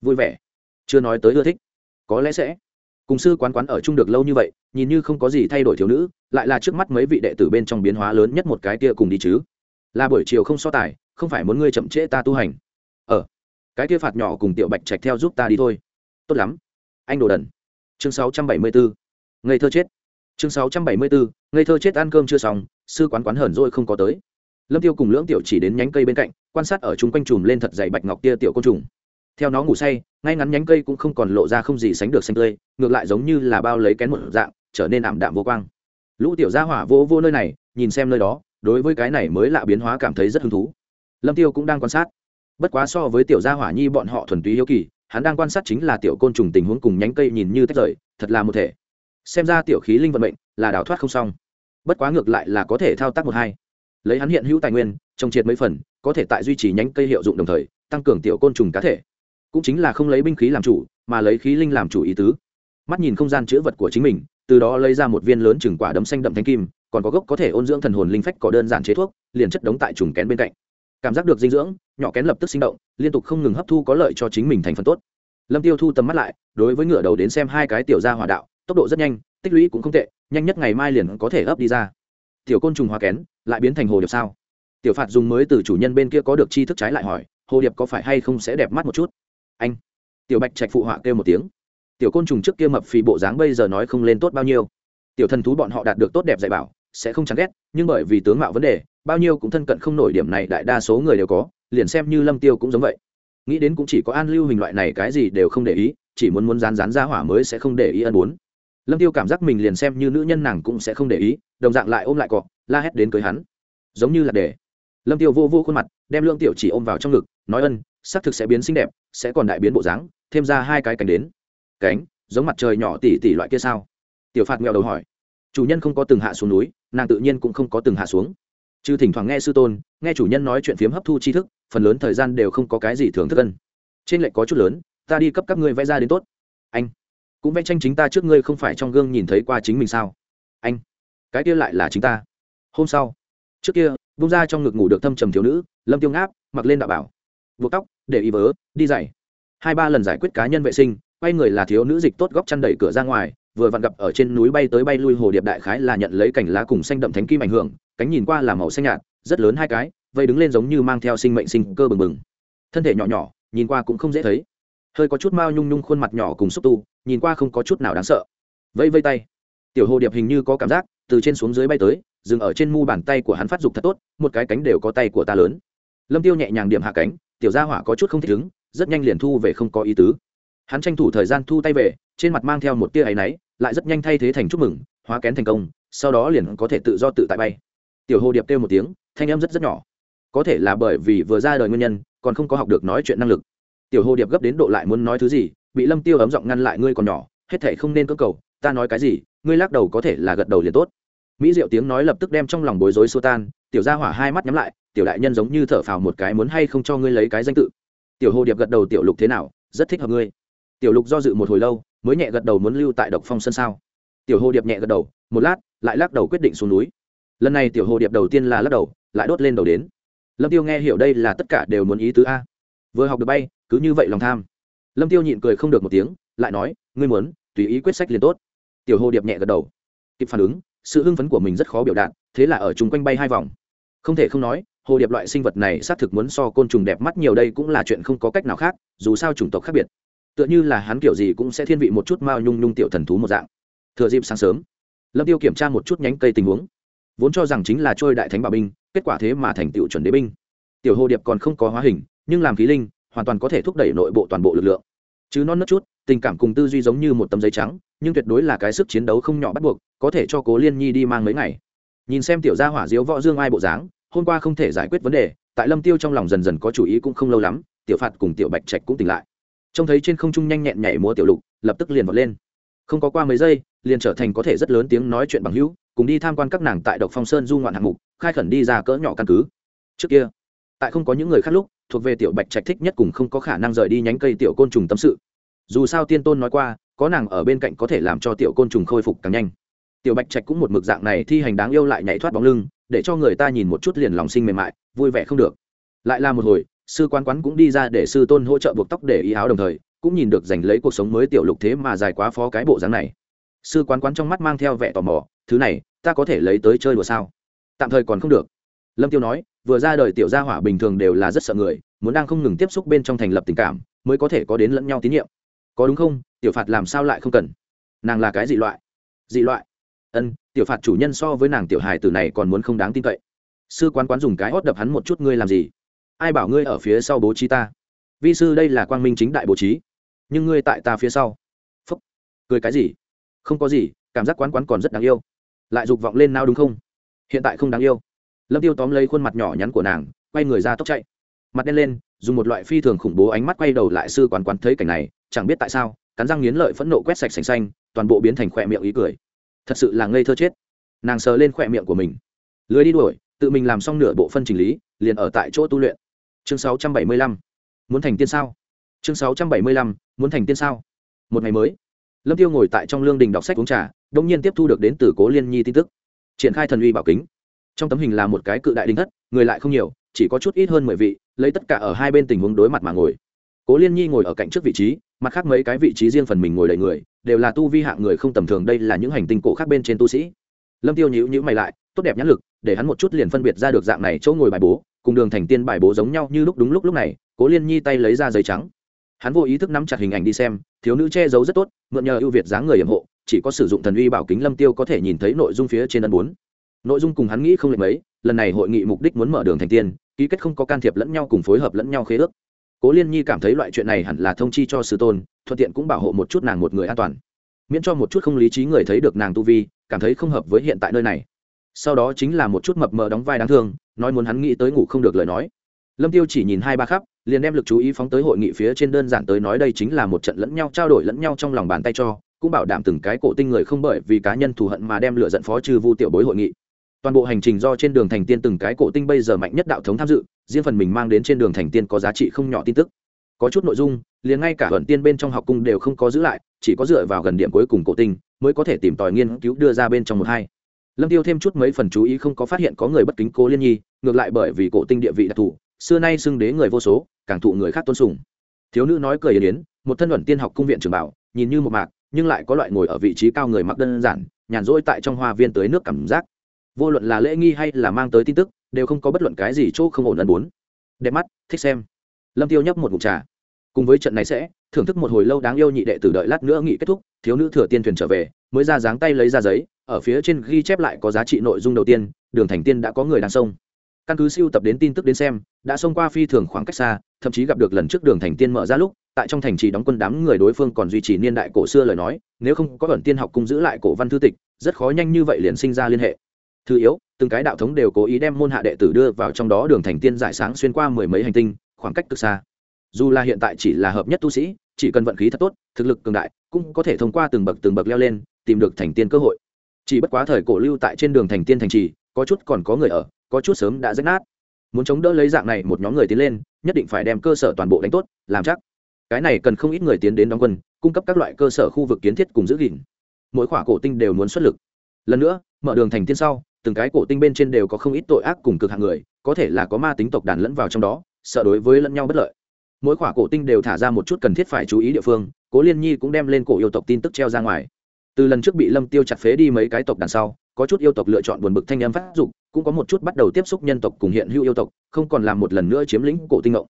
Vui vẻ. Chưa nói tới ưa thích. Có lẽ sẽ cùng sư quán quán ở chung được lâu như vậy, nhìn như không có gì thay đổi thiếu nữ, lại là trước mắt mấy vị đệ tử bên trong biến hóa lớn nhất một cái kia cùng đi chứ. Là buổi chiều không so tài, không phải muốn ngươi chậm trễ ta tu hành. Ờ cái kia phạt nhỏ cùng tiểu bạch trạch theo giúp ta đi thôi. Tốt lắm. Anh đồ đần. Chương 674. ngây thơ chết. Chương 674. ngây thơ chết ăn cơm chưa xong, sư quán quán hờn rồi không có tới. Lâm tiêu cùng lưỡng tiểu chỉ đến nhánh cây bên cạnh, quan sát ở chung quanh chùm lên thật dày bạch ngọc tia tiểu côn trùng theo nó ngủ say, ngay ngắn nhánh cây cũng không còn lộ ra không gì sánh được xanh tươi, ngược lại giống như là bao lấy kén một dạng, trở nên ảm đạm vô quang. Lũ tiểu gia hỏa vô vô nơi này, nhìn xem nơi đó, đối với cái này mới lạ biến hóa cảm thấy rất hứng thú. Lâm tiêu cũng đang quan sát. Bất quá so với tiểu gia hỏa nhi bọn họ thuần túy hiếu kỳ, hắn đang quan sát chính là tiểu côn trùng tình huống cùng nhánh cây nhìn như tách rời, thật là một thể. Xem ra tiểu khí linh vận mệnh là đào thoát không xong. Bất quá ngược lại là có thể thao tác một hai. Lấy hắn hiện hữu tài nguyên, trồng triệt mấy phần, có thể tại duy trì nhánh cây hiệu dụng đồng thời, tăng cường tiểu côn trùng cá thể cũng chính là không lấy binh khí làm chủ, mà lấy khí linh làm chủ ý tứ. Mắt nhìn không gian chữ vật của chính mình, từ đó lấy ra một viên lớn chừng quả đấm xanh đậm thanh kim, còn có gốc có thể ôn dưỡng thần hồn linh phách có đơn giản chế thuốc, liền chất đống tại trùng kén bên cạnh. Cảm giác được dinh dưỡng, nhỏ kén lập tức sinh động, liên tục không ngừng hấp thu có lợi cho chính mình thành phần tốt. Lâm tiêu thu tầm mắt lại, đối với ngựa đầu đến xem hai cái tiểu gia hỏa đạo, tốc độ rất nhanh, tích lũy cũng không tệ, nhanh nhất ngày mai liền có thể ấp đi ra. Tiểu côn trùng hoa kén, lại biến thành hồ điệp sao? Tiểu phạt dùng mới từ chủ nhân bên kia có được chi thức trái lại hỏi, hồ điệp có phải hay không sẽ đẹp mắt một chút? Anh. Tiểu bạch trạch phụ họa kêu một tiếng. Tiểu côn trùng trước kia mập phì bộ dáng bây giờ nói không lên tốt bao nhiêu. Tiểu thần thú bọn họ đạt được tốt đẹp dạy bảo, sẽ không chán ghét, nhưng bởi vì tướng mạo vấn đề, bao nhiêu cũng thân cận không nổi điểm này đại đa số người đều có, liền xem như lâm tiêu cũng giống vậy. Nghĩ đến cũng chỉ có an lưu hình loại này cái gì đều không để ý, chỉ muốn muốn rán rán ra hỏa mới sẽ không để ý ân muốn lâm tiêu cảm giác mình liền xem như nữ nhân nàng cũng sẽ không để ý, đồng dạng lại ôm lại cọ, la hét đến cưới hắn. Giống như là để lâm tiêu vô vô khuôn mặt, đem lương tiểu chỉ ôm vào trong ngực, nói ân, xác thực sẽ biến xinh đẹp, sẽ còn đại biến bộ dáng, thêm ra hai cái cánh đến. Cánh, giống mặt trời nhỏ tỉ tỉ loại kia sao? Tiểu phạt nghèo đầu hỏi. Chủ nhân không có từng hạ xuống núi, nàng tự nhiên cũng không có từng hạ xuống. Chứ thỉnh thoảng nghe sư tôn, nghe chủ nhân nói chuyện phiếm hấp thu tri thức, phần lớn thời gian đều không có cái gì thường thức ân. Trên lệnh có chút lớn, ta đi cấp các ngươi vẽ ra đến tốt. Anh, cũng vẽ tranh chính ta trước ngươi không phải trong gương nhìn thấy qua chính mình sao? Anh, cái kia lại là chính ta. Hôm sau, trước kia bung ra trong ngực ngủ được thâm trầm thiếu nữ, lâm tiêu ngáp, mặc lên đạo bảo. Buộc tóc, để y vớ, đi dày hai ba lần giải quyết cá nhân vệ sinh, quay người là thiếu nữ dịch tốt góc chăn đẩy cửa ra ngoài, vừa vặn gặp ở trên núi bay tới bay lui hồ điệp đại khái là nhận lấy cảnh lá cùng xanh đậm thánh kim ảnh hưởng, cánh nhìn qua là màu xanh nhạt, rất lớn hai cái, vây đứng lên giống như mang theo sinh mệnh sinh cơ bừng bừng. Thân thể nhỏ nhỏ, nhìn qua cũng không dễ thấy. Hơi có chút mao nhung nhung khuôn mặt nhỏ cùng xúc tu, nhìn qua không có chút nào đáng sợ. Vây vây tay. Tiểu hồ điệp hình như có cảm giác, từ trên xuống dưới bay tới dừng ở trên mu bàn tay của hắn phát dục thật tốt, một cái cánh đều có tay của ta lớn. Lâm tiêu nhẹ nhàng điểm hạ cánh, tiểu gia hỏa có chút không thích ứng, rất nhanh liền thu về không có ý tứ. Hắn tranh thủ thời gian thu tay về, trên mặt mang theo một tia áy náy, lại rất nhanh thay thế thành chúc mừng, hóa kén thành công, sau đó liền có thể tự do tự tại bay. Tiểu hồ điệp kêu một tiếng, thanh em rất rất nhỏ. Có thể là bởi vì vừa ra đời nguyên nhân, còn không có học được nói chuyện năng lực. Tiểu hồ điệp gấp đến độ lại muốn nói thứ gì, bị lâm tiêu ấm giọng ngăn lại, ngươi còn nhỏ, hết thể không nên cơ cầu, ta nói cái gì, ngươi lắc đầu có thể là gật đầu liền tốt mỹ diệu tiếng nói lập tức đem trong lòng bối rối xô tan, tiểu gia hỏa hai mắt nhắm lại, tiểu đại nhân giống như thở phào một cái muốn hay không cho ngươi lấy cái danh tự. Tiểu hồ điệp gật đầu, tiểu lục thế nào, rất thích hợp ngươi. Tiểu lục do dự một hồi lâu, mới nhẹ gật đầu muốn lưu tại độc phong sân sao. Tiểu hồ điệp nhẹ gật đầu, một lát, lại lắc đầu quyết định xuống núi. Lần này tiểu hồ điệp đầu tiên là lắc đầu, lại đốt lên đầu đến. Lâm tiêu nghe hiểu đây là tất cả đều muốn ý tứ a. Vừa học được bay, cứ như vậy lòng tham. Lâm tiêu nhịn cười không được một tiếng, lại nói, ngươi muốn, tùy ý quyết sách liền tốt. Tiểu hồ điệp nhẹ gật đầu. Kịp phản ứng sự hưng phấn của mình rất khó biểu đạt, thế là ở chung quanh bay hai vòng. Không thể không nói, hồ điệp loại sinh vật này xác thực muốn so côn trùng đẹp mắt nhiều đây cũng là chuyện không có cách nào khác, dù sao chủng tộc khác biệt. Tựa như là hắn kiểu gì cũng sẽ thiên vị một chút mao nhung nhung tiểu thần thú một dạng. Thừa dịp sáng sớm, lâm tiêu kiểm tra một chút nhánh cây tình huống. Vốn cho rằng chính là trôi đại thánh bảo binh, kết quả thế mà thành tựu chuẩn đế binh. Tiểu hồ điệp còn không có hóa hình, nhưng làm khí linh, hoàn toàn có thể thúc đẩy nội bộ toàn bộ lực lượng. Chứ non nớt chút, tình cảm cùng tư duy giống như một tấm giấy trắng, nhưng tuyệt đối là cái sức chiến đấu không nhỏ bắt buộc có thể cho cố liên nhi đi mang mấy ngày. Nhìn xem tiểu gia hỏa diếu võ dương ai bộ dáng, hôm qua không thể giải quyết vấn đề, tại lâm tiêu trong lòng dần dần có chủ ý cũng không lâu lắm, tiểu phạt cùng tiểu bạch trạch cũng tỉnh lại. Trông thấy trên không trung nhanh nhẹn nhảy múa tiểu lục, lập tức liền vọt lên. Không có qua mấy giây, liền trở thành có thể rất lớn tiếng nói chuyện bằng hữu, cùng đi tham quan các nàng tại độc phong sơn du ngoạn hạng mục, khai khẩn đi ra cỡ nhỏ căn cứ. Trước kia, tại không có những người khác lúc, thuộc về tiểu bạch trạch thích nhất cùng không có khả năng rời đi nhánh cây tiểu côn trùng tâm sự. Dù sao tiên tôn nói qua, có nàng ở bên cạnh có thể làm cho tiểu côn trùng khôi phục càng nhanh tiểu bạch trạch cũng một mực dạng này thi hành đáng yêu lại nhảy thoát bóng lưng, để cho người ta nhìn một chút liền lòng sinh mềm mại, vui vẻ không được. Lại là một hồi, sư quan quán cũng đi ra để sư tôn hỗ trợ buộc tóc để ý áo đồng thời, cũng nhìn được giành lấy cuộc sống mới tiểu lục thế mà dài quá phó cái bộ dáng này. Sư quán quán trong mắt mang theo vẻ tò mò, thứ này, ta có thể lấy tới chơi đùa sao? Tạm thời còn không được. Lâm tiêu nói, vừa ra đời tiểu gia hỏa bình thường đều là rất sợ người, muốn đang không ngừng tiếp xúc bên trong thành lập tình cảm, mới có thể có đến lẫn nhau tín nhiệm. Có đúng không? Tiểu phạt làm sao lại không cần? Nàng là cái dị loại. Dị loại? Ân, tiểu phạt chủ nhân so với nàng tiểu hài tử này còn muốn không đáng tin cậy. Sư quán quán dùng cái hót đập hắn một chút, ngươi làm gì? Ai bảo ngươi ở phía sau bố trí ta? Vi sư đây là quang minh chính đại bố trí. Nhưng ngươi tại ta phía sau. Phúc. Cười cái gì? Không có gì, cảm giác quán quán còn rất đáng yêu. Lại dục vọng lên nào đúng không? Hiện tại không đáng yêu. Lâm tiêu tóm lấy khuôn mặt nhỏ nhắn của nàng, quay người ra tốc chạy. Mặt đen lên, dùng một loại phi thường khủng bố ánh mắt quay đầu lại sư quán quán thấy cảnh này, chẳng biết tại sao, cắn răng nghiến lợi phẫn nộ quét sạch sành xanh, toàn bộ biến thành khỏe miệng ý cười thật sự là ngây thơ chết. Nàng sờ lên khỏe miệng của mình. Lưới đi đuổi, tự mình làm xong nửa bộ phân chỉnh lý, liền ở tại chỗ tu luyện. Chương 675. muốn thành tiên sao? Chương 675. muốn thành tiên sao? Một ngày mới. Lâm tiêu ngồi tại trong lương đình đọc sách uống trà đông nhiên tiếp thu được đến từ cố liên nhi tin tức. Triển khai thần uy bảo kính. Trong tấm hình là một cái cự đại đình thất, người lại không nhiều, chỉ có chút ít hơn mười vị, lấy tất cả ở hai bên tình huống đối mặt mà ngồi. Cố liên nhi ngồi ở cạnh trước vị trí mặt khác mấy cái vị trí riêng phần mình ngồi đầy người, đều là tu vi hạng người không tầm thường, đây là những hành tinh cổ khác bên trên tu sĩ. Lâm tiêu nhíu nhíu mày lại, tốt đẹp nhãn lực, để hắn một chút liền phân biệt ra được dạng này chỗ ngồi bài bố, cùng đường thành tiên bài bố giống nhau như lúc đúng lúc lúc này, cố liên nhi tay lấy ra giấy trắng. Hắn vô ý thức nắm chặt hình ảnh đi xem, thiếu nữ che giấu rất tốt, mượn nhờ ưu việt dáng người hiểm hộ, chỉ có sử dụng thần uy bảo kính lâm tiêu có thể nhìn thấy nội dung phía trên ân bốn. Nội dung cùng hắn nghĩ không lệch mấy, lần này hội nghị mục đích muốn mở đường thành tiên, ký kết không có can thiệp lẫn nhau cùng phối hợp lẫn nhau khế ước cố liên nhi cảm thấy loại chuyện này hẳn là thông chi cho sư tôn, thuận tiện cũng bảo hộ một chút nàng một người an toàn. miễn cho một chút không lý trí người thấy được nàng tu vi, cảm thấy không hợp với hiện tại nơi này. sau đó chính là một chút mập mờ đóng vai đáng thương, nói muốn hắn nghĩ tới ngủ không được lời nói. lâm tiêu chỉ nhìn hai ba khắp, liền đem lực chú ý phóng tới hội nghị phía trên đơn giản tới nói đây chính là một trận lẫn nhau trao đổi lẫn nhau trong lòng bàn tay cho, cũng bảo đảm từng cái cổ tinh người không bởi vì cá nhân thù hận mà đem lựa giận phó trừ vu tiểu bối hội nghị. toàn bộ hành trình do trên đường thành tiên từng cái cổ tinh bây giờ mạnh nhất đạo thống tham dự riêng phần mình mang đến trên đường thành tiên có giá trị không nhỏ tin tức. Có chút nội dung, liền ngay cả ẩn tiên bên trong học cung đều không có giữ lại, chỉ có dựa vào gần điểm cuối cùng cổ tinh mới có thể tìm tòi nghiên cứu đưa ra bên trong một hai. Lâm tiêu thêm chút mấy phần chú ý không có phát hiện có người bất kính cố liên nhi, ngược lại bởi vì cổ tinh địa vị đặc thù, xưa nay xưng đế người vô số, càng thụ người khác tôn sùng. Thiếu nữ nói cười yến một thân luận tiên học cung viện trường bảo, nhìn như một mạc, nhưng lại có loại ngồi ở vị trí cao người mặc đơn giản, nhàn rỗi tại trong hoa viên tới nước cảm giác. Vô luận là lễ nghi hay là mang tới tin tức đều không có bất luận cái gì chỗ không ổn ẩn bốn. Đẹp mắt, thích xem. Lâm tiêu nhấp một mục trà. Cùng với trận này sẽ, thưởng thức một hồi lâu đáng yêu nhị đệ tử đợi lát nữa nghị kết thúc, thiếu nữ thừa tiên thuyền trở về, mới ra dáng tay lấy ra giấy, ở phía trên ghi chép lại có giá trị nội dung đầu tiên, đường thành tiên đã có người đang sông. Căn cứ siêu tập đến tin tức đến xem, đã xông qua phi thường khoảng cách xa, thậm chí gặp được lần trước đường thành tiên mở ra lúc, tại trong thành trì đóng quân đám người đối phương còn duy trì niên đại cổ xưa lời nói, nếu không có ẩn tiên học cung giữ lại cổ văn thư tịch, rất khó nhanh như vậy liền sinh ra liên hệ thứ yếu, từng cái đạo thống đều cố ý đem môn hạ đệ tử đưa vào trong đó đường thành tiên giải sáng xuyên qua mười mấy hành tinh, khoảng cách cực xa. Dù là hiện tại chỉ là hợp nhất tu sĩ, chỉ cần vận khí thật tốt, thực lực cường đại, cũng có thể thông qua từng bậc từng bậc leo lên, tìm được thành tiên cơ hội. Chỉ bất quá thời cổ lưu tại trên đường thành tiên thành trì, có chút còn có người ở, có chút sớm đã rách nát. Muốn chống đỡ lấy dạng này một nhóm người tiến lên, nhất định phải đem cơ sở toàn bộ đánh tốt, làm chắc. Cái này cần không ít người tiến đến đóng quân, cung cấp các loại cơ sở khu vực kiến thiết cùng giữ gìn. Mỗi khỏa cổ tinh đều muốn xuất lực. Lần nữa, mở đường thành tiên sau từng cái cổ tinh bên trên đều có không ít tội ác cùng cực hạng người, có thể là có ma tính tộc đàn lẫn vào trong đó, sợ đối với lẫn nhau bất lợi. Mỗi khỏa cổ tinh đều thả ra một chút cần thiết phải chú ý địa phương, cố liên nhi cũng đem lên cổ yêu tộc tin tức treo ra ngoài. Từ lần trước bị lâm tiêu chặt phế đi mấy cái tộc đằng sau, có chút yêu tộc lựa chọn buồn bực thanh âm phát dục, cũng có một chút bắt đầu tiếp xúc nhân tộc cùng hiện hữu yêu tộc, không còn làm một lần nữa chiếm lĩnh cổ tinh ngộng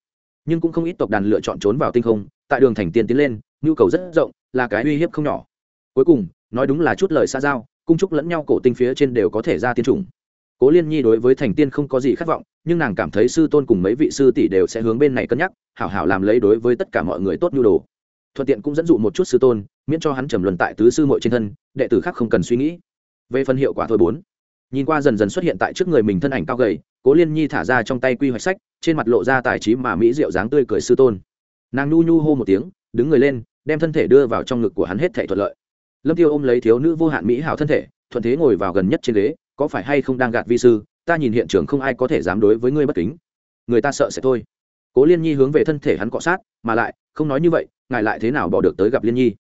nhưng cũng không ít tộc đàn lựa chọn trốn vào tinh không, tại đường thành tiên tiến lên, nhu cầu rất rộng, là cái uy hiếp không nhỏ. Cuối cùng, nói đúng là chút lời xa giao cung trúc lẫn nhau cổ tinh phía trên đều có thể ra tiên chủng. Cố liên nhi đối với thành tiên không có gì khát vọng, nhưng nàng cảm thấy sư tôn cùng mấy vị sư tỷ đều sẽ hướng bên này cân nhắc, hảo hảo làm lấy đối với tất cả mọi người tốt nhu đồ. Thuận tiện cũng dẫn dụ một chút sư tôn, miễn cho hắn trầm luận tại tứ sư mội trên thân, đệ tử khác không cần suy nghĩ. Về phần hiệu quả thôi bốn. Nhìn qua dần dần xuất hiện tại trước người mình thân ảnh cao gầy, cố liên nhi thả ra trong tay quy hoạch sách, trên mặt lộ ra tài trí mà mỹ diệu dáng tươi cười sư tôn. Nàng nhu nhu hô một tiếng, đứng người lên, đem thân thể đưa vào trong ngực của hắn hết thể thuận lợi lâm tiêu ôm lấy thiếu nữ vô hạn mỹ hảo thân thể, thuận thế ngồi vào gần nhất trên ghế, có phải hay không đang gạt vi sư, ta nhìn hiện trường không ai có thể dám đối với ngươi bất kính. Người ta sợ sẽ thôi. Cố liên nhi hướng về thân thể hắn cọ sát, mà lại, không nói như vậy, ngài lại thế nào bỏ được tới gặp liên nhi?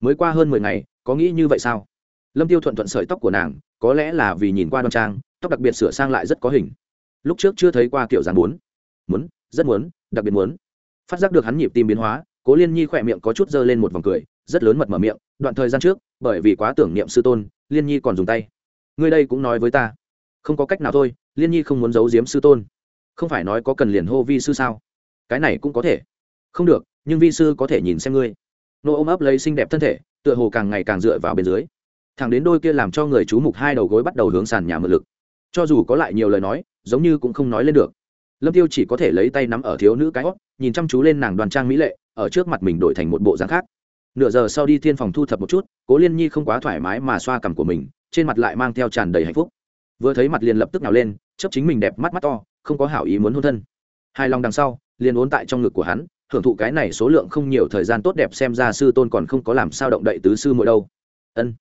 Mới qua hơn mười ngày, có nghĩ như vậy sao? Lâm tiêu thuận thuận sợi tóc của nàng, có lẽ là vì nhìn qua đoan trang, tóc đặc biệt sửa sang lại rất có hình. Lúc trước chưa thấy qua kiểu dáng muốn muốn, rất muốn, đặc biệt muốn. Phát giác được hắn nhịp tim biến hóa, cố liên nhi khỏe miệng có chút dơ lên một vòng cười, rất lớn mật mở miệng, đoạn thời gian trước bởi vì quá tưởng niệm sư tôn, liên nhi còn dùng tay. Ngươi đây cũng nói với ta. Không có cách nào thôi, liên nhi không muốn giấu giếm sư tôn. Không phải nói có cần liền hô vi sư sao? Cái này cũng có thể. Không được, nhưng vi sư có thể nhìn xem ngươi. Nô ôm ấp lấy xinh đẹp thân thể, tựa hồ càng ngày càng dựa vào bên dưới. Thẳng đến đôi kia làm cho người chú mục hai đầu gối bắt đầu hướng sàn nhà mượn lực. Cho dù có lại nhiều lời nói, giống như cũng không nói lên được. Lâm tiêu chỉ có thể lấy tay nắm ở thiếu nữ cái hót, nhìn chăm chú lên nàng đoàn trang mỹ lệ, ở trước mặt mình đổi thành một bộ dáng khác nửa giờ sau đi thiên phòng thu thập một chút, cố liên nhi không quá thoải mái mà xoa cằm của mình, trên mặt lại mang theo tràn đầy hạnh phúc. Vừa thấy mặt liền lập tức nào lên chấp chính mình đẹp mắt mắt to, không có hảo ý muốn hôn thân. Hai lòng đằng sau, liền ốn tại trong ngực của hắn, hưởng thụ cái này số lượng không nhiều thời gian tốt đẹp xem ra sư tôn còn không có làm sao động đậy tứ sư mỗi đâu. Ân.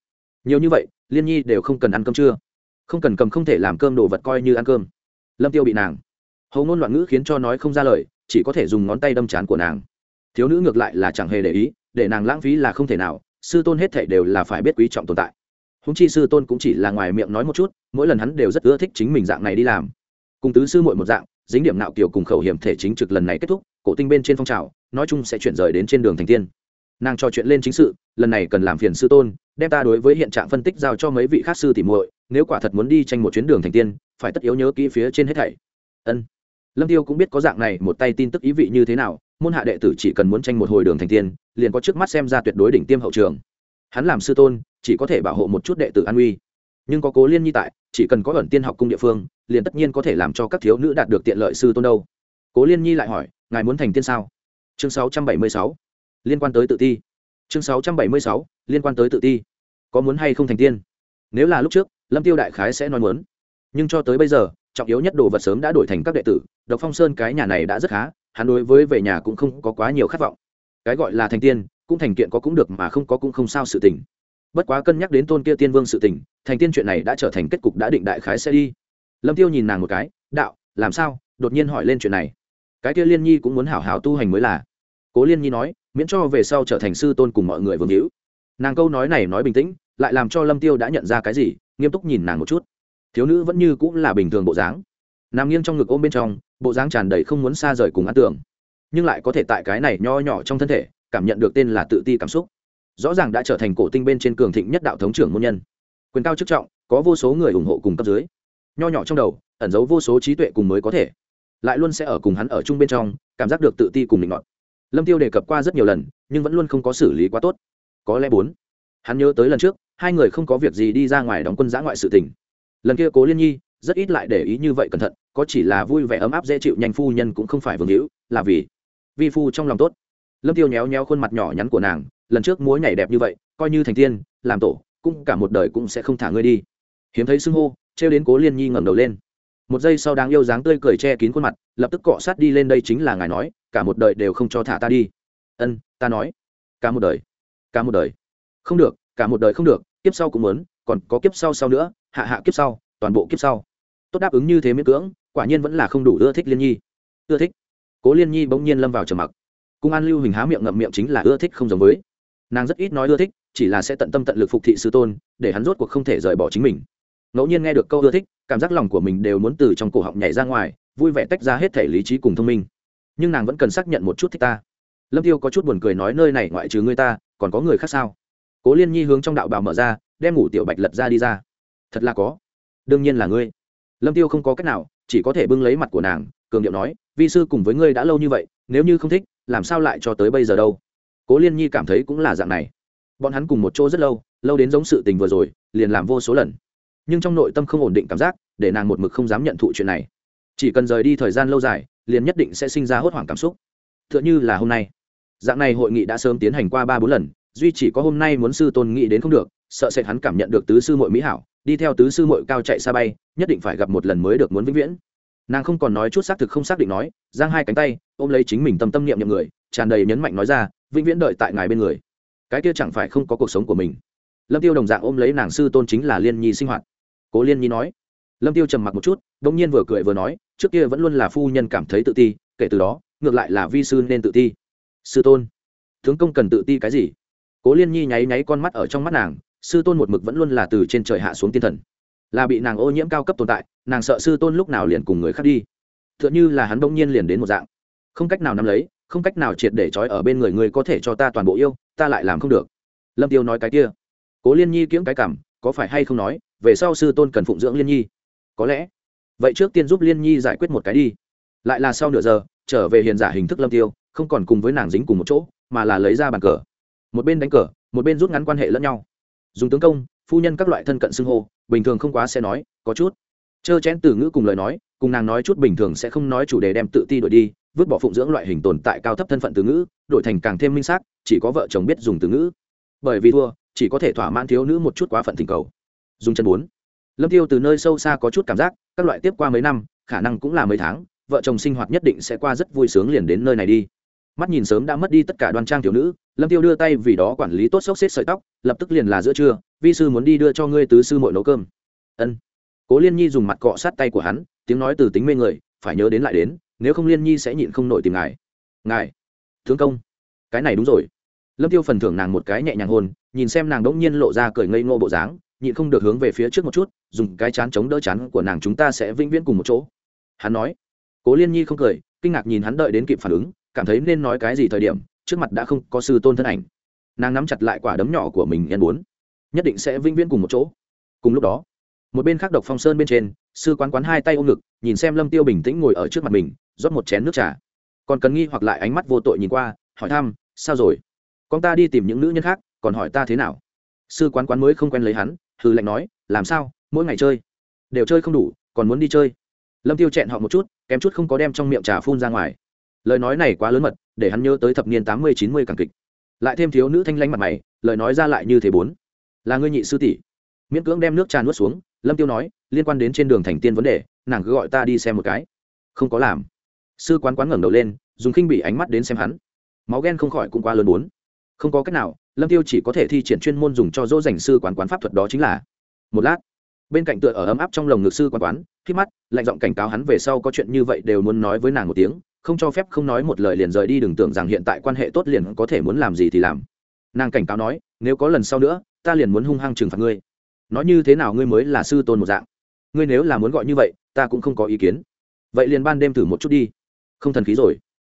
Nhiều như vậy, liên nhi đều không cần ăn cơm trưa không cần cầm không thể làm cơm đồ vật coi như ăn cơm. Lâm tiêu bị nàng. Hầu ngôn loạn ngữ khiến cho nói không ra lời, chỉ có thể dùng ngón tay đâm chán của nàng. Thiếu nữ ngược lại là chẳng hề để ý để nàng lãng phí là không thể nào, sư tôn hết thể đều là phải biết quý trọng tồn tại. Húng chi sư tôn cũng chỉ là ngoài miệng nói một chút, mỗi lần hắn đều rất ưa thích chính mình dạng này đi làm. Cùng tứ sư muội một dạng, dính điểm nạo kiểu cùng khẩu hiểm thể chính trực lần này kết thúc, cổ tinh bên trên phong trào, nói chung sẽ chuyển rời đến trên đường thành tiên. Nàng trò chuyện lên chính sự, lần này cần làm phiền sư tôn, đem ta đối với hiện trạng phân tích giao cho mấy vị khác sư tỉ muội, nếu quả thật muốn đi tranh một chuyến đường thành tiên, phải tất yếu nhớ kỹ phía trên hết thảy. Ân lâm tiêu cũng biết có dạng này một tay tin tức ý vị như thế nào, môn hạ đệ tử chỉ cần muốn tranh một hồi đường thành tiên, liền có trước mắt xem ra tuyệt đối đỉnh tiêm hậu trường. Hắn làm sư tôn, chỉ có thể bảo hộ một chút đệ tử an uy nhưng có cố liên nhi tại, chỉ cần có ẩn tiên học cung địa phương, liền tất nhiên có thể làm cho các thiếu nữ đạt được tiện lợi sư tôn đâu. Cố liên nhi lại hỏi, ngài muốn thành tiên sao? Chương 676 liên quan tới tự ti. Chương 676 liên quan tới tự ti. Có muốn hay không thành tiên? Nếu là lúc trước, lâm tiêu đại khái sẽ nói muốn. Nhưng cho tới bây giờ trọng yếu nhất đồ vật sớm đã đổi thành các đệ tử, độc phong sơn cái nhà này đã rất khá, hắn đối với về nhà cũng không có quá nhiều khát vọng. Cái gọi là thành tiên, cũng thành kiện có cũng được mà không có cũng không sao sự tình. Bất quá cân nhắc đến tôn kia tiên vương sự tình, thành tiên chuyện này đã trở thành kết cục đã định đại khái sẽ đi. Lâm tiêu nhìn nàng một cái, đạo, làm sao? đột nhiên hỏi lên chuyện này. Cái kia liên nhi cũng muốn hảo hảo tu hành mới là. Cố liên nhi nói, miễn cho về sau trở thành sư tôn cùng mọi người vương hữu. Nàng câu nói này nói bình tĩnh, lại làm cho lâm tiêu đã nhận ra cái gì, nghiêm túc nhìn nàng một chút thiếu nữ vẫn như cũng là bình thường bộ dáng. Nằm nghiêng trong ngực ôm bên trong, bộ dáng tràn đầy không muốn xa rời cùng ăn tưởng. Nhưng lại có thể tại cái này nho nhỏ trong thân thể, cảm nhận được tên là tự ti cảm xúc. Rõ ràng đã trở thành cổ tinh bên trên cường thịnh nhất đạo thống trưởng môn nhân. Quyền cao chức trọng, có vô số người ủng hộ cùng cấp dưới. Nho nhỏ trong đầu, ẩn giấu vô số trí tuệ cùng mới có thể. Lại luôn sẽ ở cùng hắn ở chung bên trong, cảm giác được tự ti cùng định ngọn lâm tiêu đề cập qua rất nhiều lần, nhưng vẫn luôn không có xử lý quá tốt. Có lẽ bốn. Hắn nhớ tới lần trước, hai người không có việc gì đi ra ngoài đóng quân giã ngoại sự tình lần kia cố liên nhi, rất ít lại để ý như vậy cẩn thận, có chỉ là vui vẻ ấm áp dễ chịu nhanh phu nhân cũng không phải vương hữu, là vì vi phu trong lòng tốt. Lâm tiêu nhéo nhéo khuôn mặt nhỏ nhắn của nàng, lần trước múa nhảy đẹp như vậy, coi như thành tiên, làm tổ, cũng cả một đời cũng sẽ không thả ngươi đi. Hiếm thấy xưng hô, trêu đến cố liên nhi ngẩng đầu lên. Một giây sau đáng yêu dáng tươi cười che kín khuôn mặt, lập tức cọ sát đi lên đây chính là ngài nói, cả một đời đều không cho thả ta đi. Ân, ta nói, cả một đời, cả một đời. Không được, cả một đời không được, tiếp sau cũng muốn còn có kiếp sau sau nữa, hạ hạ kiếp sau, toàn bộ kiếp sau. Tốt đáp ứng như thế miễn cưỡng, quả nhiên vẫn là không đủ ưa thích liên nhi. Ưa thích? Cố liên nhi bỗng nhiên lâm vào trầm mặc. Cung an lưu hình há miệng ngậm miệng chính là ưa thích không giống với. Nàng rất ít nói ưa thích, chỉ là sẽ tận tâm tận lực phục thị sư tôn, để hắn rốt cuộc không thể rời bỏ chính mình. Ngẫu nhiên nghe được câu ưa thích, cảm giác lòng của mình đều muốn từ trong cổ họng nhảy ra ngoài, vui vẻ tách ra hết thể lý trí cùng thông minh. Nhưng nàng vẫn cần xác nhận một chút thích ta. Lâm tiêu có chút buồn cười nói nơi này ngoại trừ người ta, còn có người khác sao? Cố liên nhi hướng trong đạo bào mở ra đem ngủ tiểu bạch lật ra đi ra. Thật là có. Đương nhiên là ngươi. Lâm tiêu không có cách nào, chỉ có thể bưng lấy mặt của nàng, cường điệu nói, vi sư cùng với ngươi đã lâu như vậy, nếu như không thích, làm sao lại cho tới bây giờ đâu? Cố liên nhi cảm thấy cũng là dạng này. Bọn hắn cùng một chỗ rất lâu lâu đến giống sự tình vừa rồi, liền làm vô số lần. Nhưng trong nội tâm không ổn định cảm giác, để nàng một mực không dám nhận thụ chuyện này. Chỉ cần rời đi thời gian lâu dài, liền nhất định sẽ sinh ra hốt hoảng cảm xúc. T h ư ợ n h ư là hôm nay. Dạng này hội nghị đã sớm tiến hành qua ba bốn lần duy chỉ có hôm nay muốn sư tôn nghĩ đến không được, sợ sệt hắn cảm nhận được tứ sư mội mỹ hảo, đi theo tứ sư mội cao chạy xa bay, nhất định phải gặp một lần mới được muốn vĩnh viễn. Nàng không còn nói chút xác thực không xác định nói, giang hai cánh tay, ôm lấy chính mình tâm tâm niệm nhậm người, tràn đầy nhấn mạnh nói ra, vĩnh viễn đợi tại ngài bên người. Cái kia chẳng phải không có cuộc sống của mình. Lâm tiêu đồng dạng ôm lấy nàng sư tôn chính là liên nhi sinh hoạt. Cố liên nhi nói. Lâm tiêu trầm mặc một chút bỗng nhiên vừa cười vừa nói, trước kia vẫn luôn là phu nhân cảm thấy tự ti, kể từ đó, ngược lại là vi sư nên tự ti. Sư tôn, tướng công cần tự ti cái gì? Cố liên nhi nháy nháy con mắt ở trong mắt nàng, sư tôn một mực vẫn luôn là từ trên trời hạ xuống tiên thần. Là bị nàng ô nhiễm cao cấp tồn tại, nàng sợ sư tôn lúc nào liền cùng người khác đi. T h ư ợ n h ư là hắn bỗng nhiên liền đến một dạng. Không cách nào nắm lấy, không cách nào triệt để trói ở bên người người có thể cho ta toàn bộ yêu, ta lại làm không được. Lâm tiêu nói cái kia. Cố liên nhi kiễng cái cảm, có phải hay không nói, về sau sư tôn cần phụng dưỡng liên nhi. Có lẽ. Vậy trước tiên giúp liên nhi giải quyết một cái đi. Lại là sau nửa giờ, trở về hiền giả hình thức lâm tiêu, không còn cùng với nàng dính cùng một chỗ, mà là lấy ra bàn cờ một bên đánh cờ, một bên rút ngắn quan hệ lẫn nhau. Dùng tướng công, phu nhân các loại thân cận xưng hô, bình thường không quá sẽ nói, có chút. Trơ chén từ ngữ cùng lời nói, cùng nàng nói chút bình thường sẽ không nói chủ đề đem tự ti đổi đi, vứt bỏ phụng dưỡng loại hình tồn tại cao thấp thân phận từ ngữ, đổi thành càng thêm minh xác, chỉ có vợ chồng biết dùng từ ngữ. Bởi vì thua, chỉ có thể thỏa mãn thiếu nữ một chút quá phận tình cầu. Dùng chân bốn. Lâm tiêu từ nơi sâu xa có chút cảm giác, các loại tiếp qua mấy năm, khả năng cũng là mấy tháng, vợ chồng sinh hoạt nhất định sẽ qua rất vui sướng liền đến nơi này đi mắt nhìn sớm đã mất đi tất cả đoan trang thiếu nữ, lâm tiêu đưa tay vì đó quản lý tốt sốc xếp sợi tóc, lập tức liền là giữa trưa, vi sư muốn đi đưa cho ngươi tứ sư muội nấu cơm. Ân. Cố liên nhi dùng mặt cọ sát tay của hắn, tiếng nói từ tính mê người, phải nhớ đến lại đến, nếu không liên nhi sẽ nhịn không nổi tìm ngài. Ngài thương công. Cái này đúng rồi. Lâm tiêu phần thưởng nàng một cái nhẹ nhàng hôn, nhìn xem nàng đỗng nhiên lộ ra cười ngây ngô bộ dáng, nhịn không được hướng về phía trước một chút, dùng cái chán chống đỡ chán của nàng chúng ta sẽ vĩnh viễn cùng một chỗ. Hắn nói. Cố liên nhi không cười, kinh ngạc nhìn hắn đợi đến kịp phản ứng cảm thấy nên nói cái gì thời điểm, trước mặt đã không có sư tôn thân ảnh. Nàng nắm chặt lại quả đấm nhỏ của mình nhân bốn, nhất định sẽ vĩnh viễn cùng một chỗ. Cùng lúc đó, một bên khác độc phong sơn bên trên, sư quán quán hai tay ôm ngực, nhìn xem lâm tiêu bình tĩnh ngồi ở trước mặt mình, rót một chén nước trà. Còn cần nghi hoặc lại ánh mắt vô tội nhìn qua, hỏi thăm, sao rồi? Con ta đi tìm những nữ nhân khác, còn hỏi ta thế nào? Sư quán quán mới không quen lấy hắn hư lệnh nói, làm sao? Mỗi ngày chơi? Đều chơi không đủ, còn muốn đi chơi? Lâm tiêu chẹn họ một chút, kém chút không có đem trong miệng trà phun ra ngoài lời nói này quá lớn mật, để hắn nhớ tới thập niên tám mươi, chín mươi càng kịch. Lại thêm thiếu nữ thanh lanh mặt mày, lời nói ra lại như thế bốn. Là ngươi nhị sư tỷ. Miễn cưỡng đem nước trà nuốt xuống, lâm tiêu nói, liên quan đến trên đường thành tiên vấn đề, nàng cứ gọi ta đi xem một cái. Không có làm. Sư quán quán ngẩng đầu lên, dùng khinh bị ánh mắt đến xem hắn. Máu ghen không khỏi cũng quá lớn bốn. Không có cách nào, lâm tiêu chỉ có thể thi triển chuyên môn dùng cho dỗ dành sư quán quán pháp thuật đó chính là. Một lát, bên cạnh tựa ở ấm áp trong lồng ngực sư quán quán khi mắt, lạnh giọng cảnh cáo hắn về sau có chuyện như vậy đều muốn nói với nàng một tiếng không cho phép không nói một lời liền rời đi, đừng tưởng rằng hiện tại quan hệ tốt liền có thể muốn làm gì thì làm. Nàng cảnh cáo nói, nếu có lần sau nữa, ta liền muốn hung hăng trừng phạt ngươi. Nói như thế nào ngươi mới là sư tôn một dạng? Ngươi nếu là muốn gọi như vậy, ta cũng không có ý kiến. Vậy liền ban đêm thử một chút đi. Không thần khí rồi.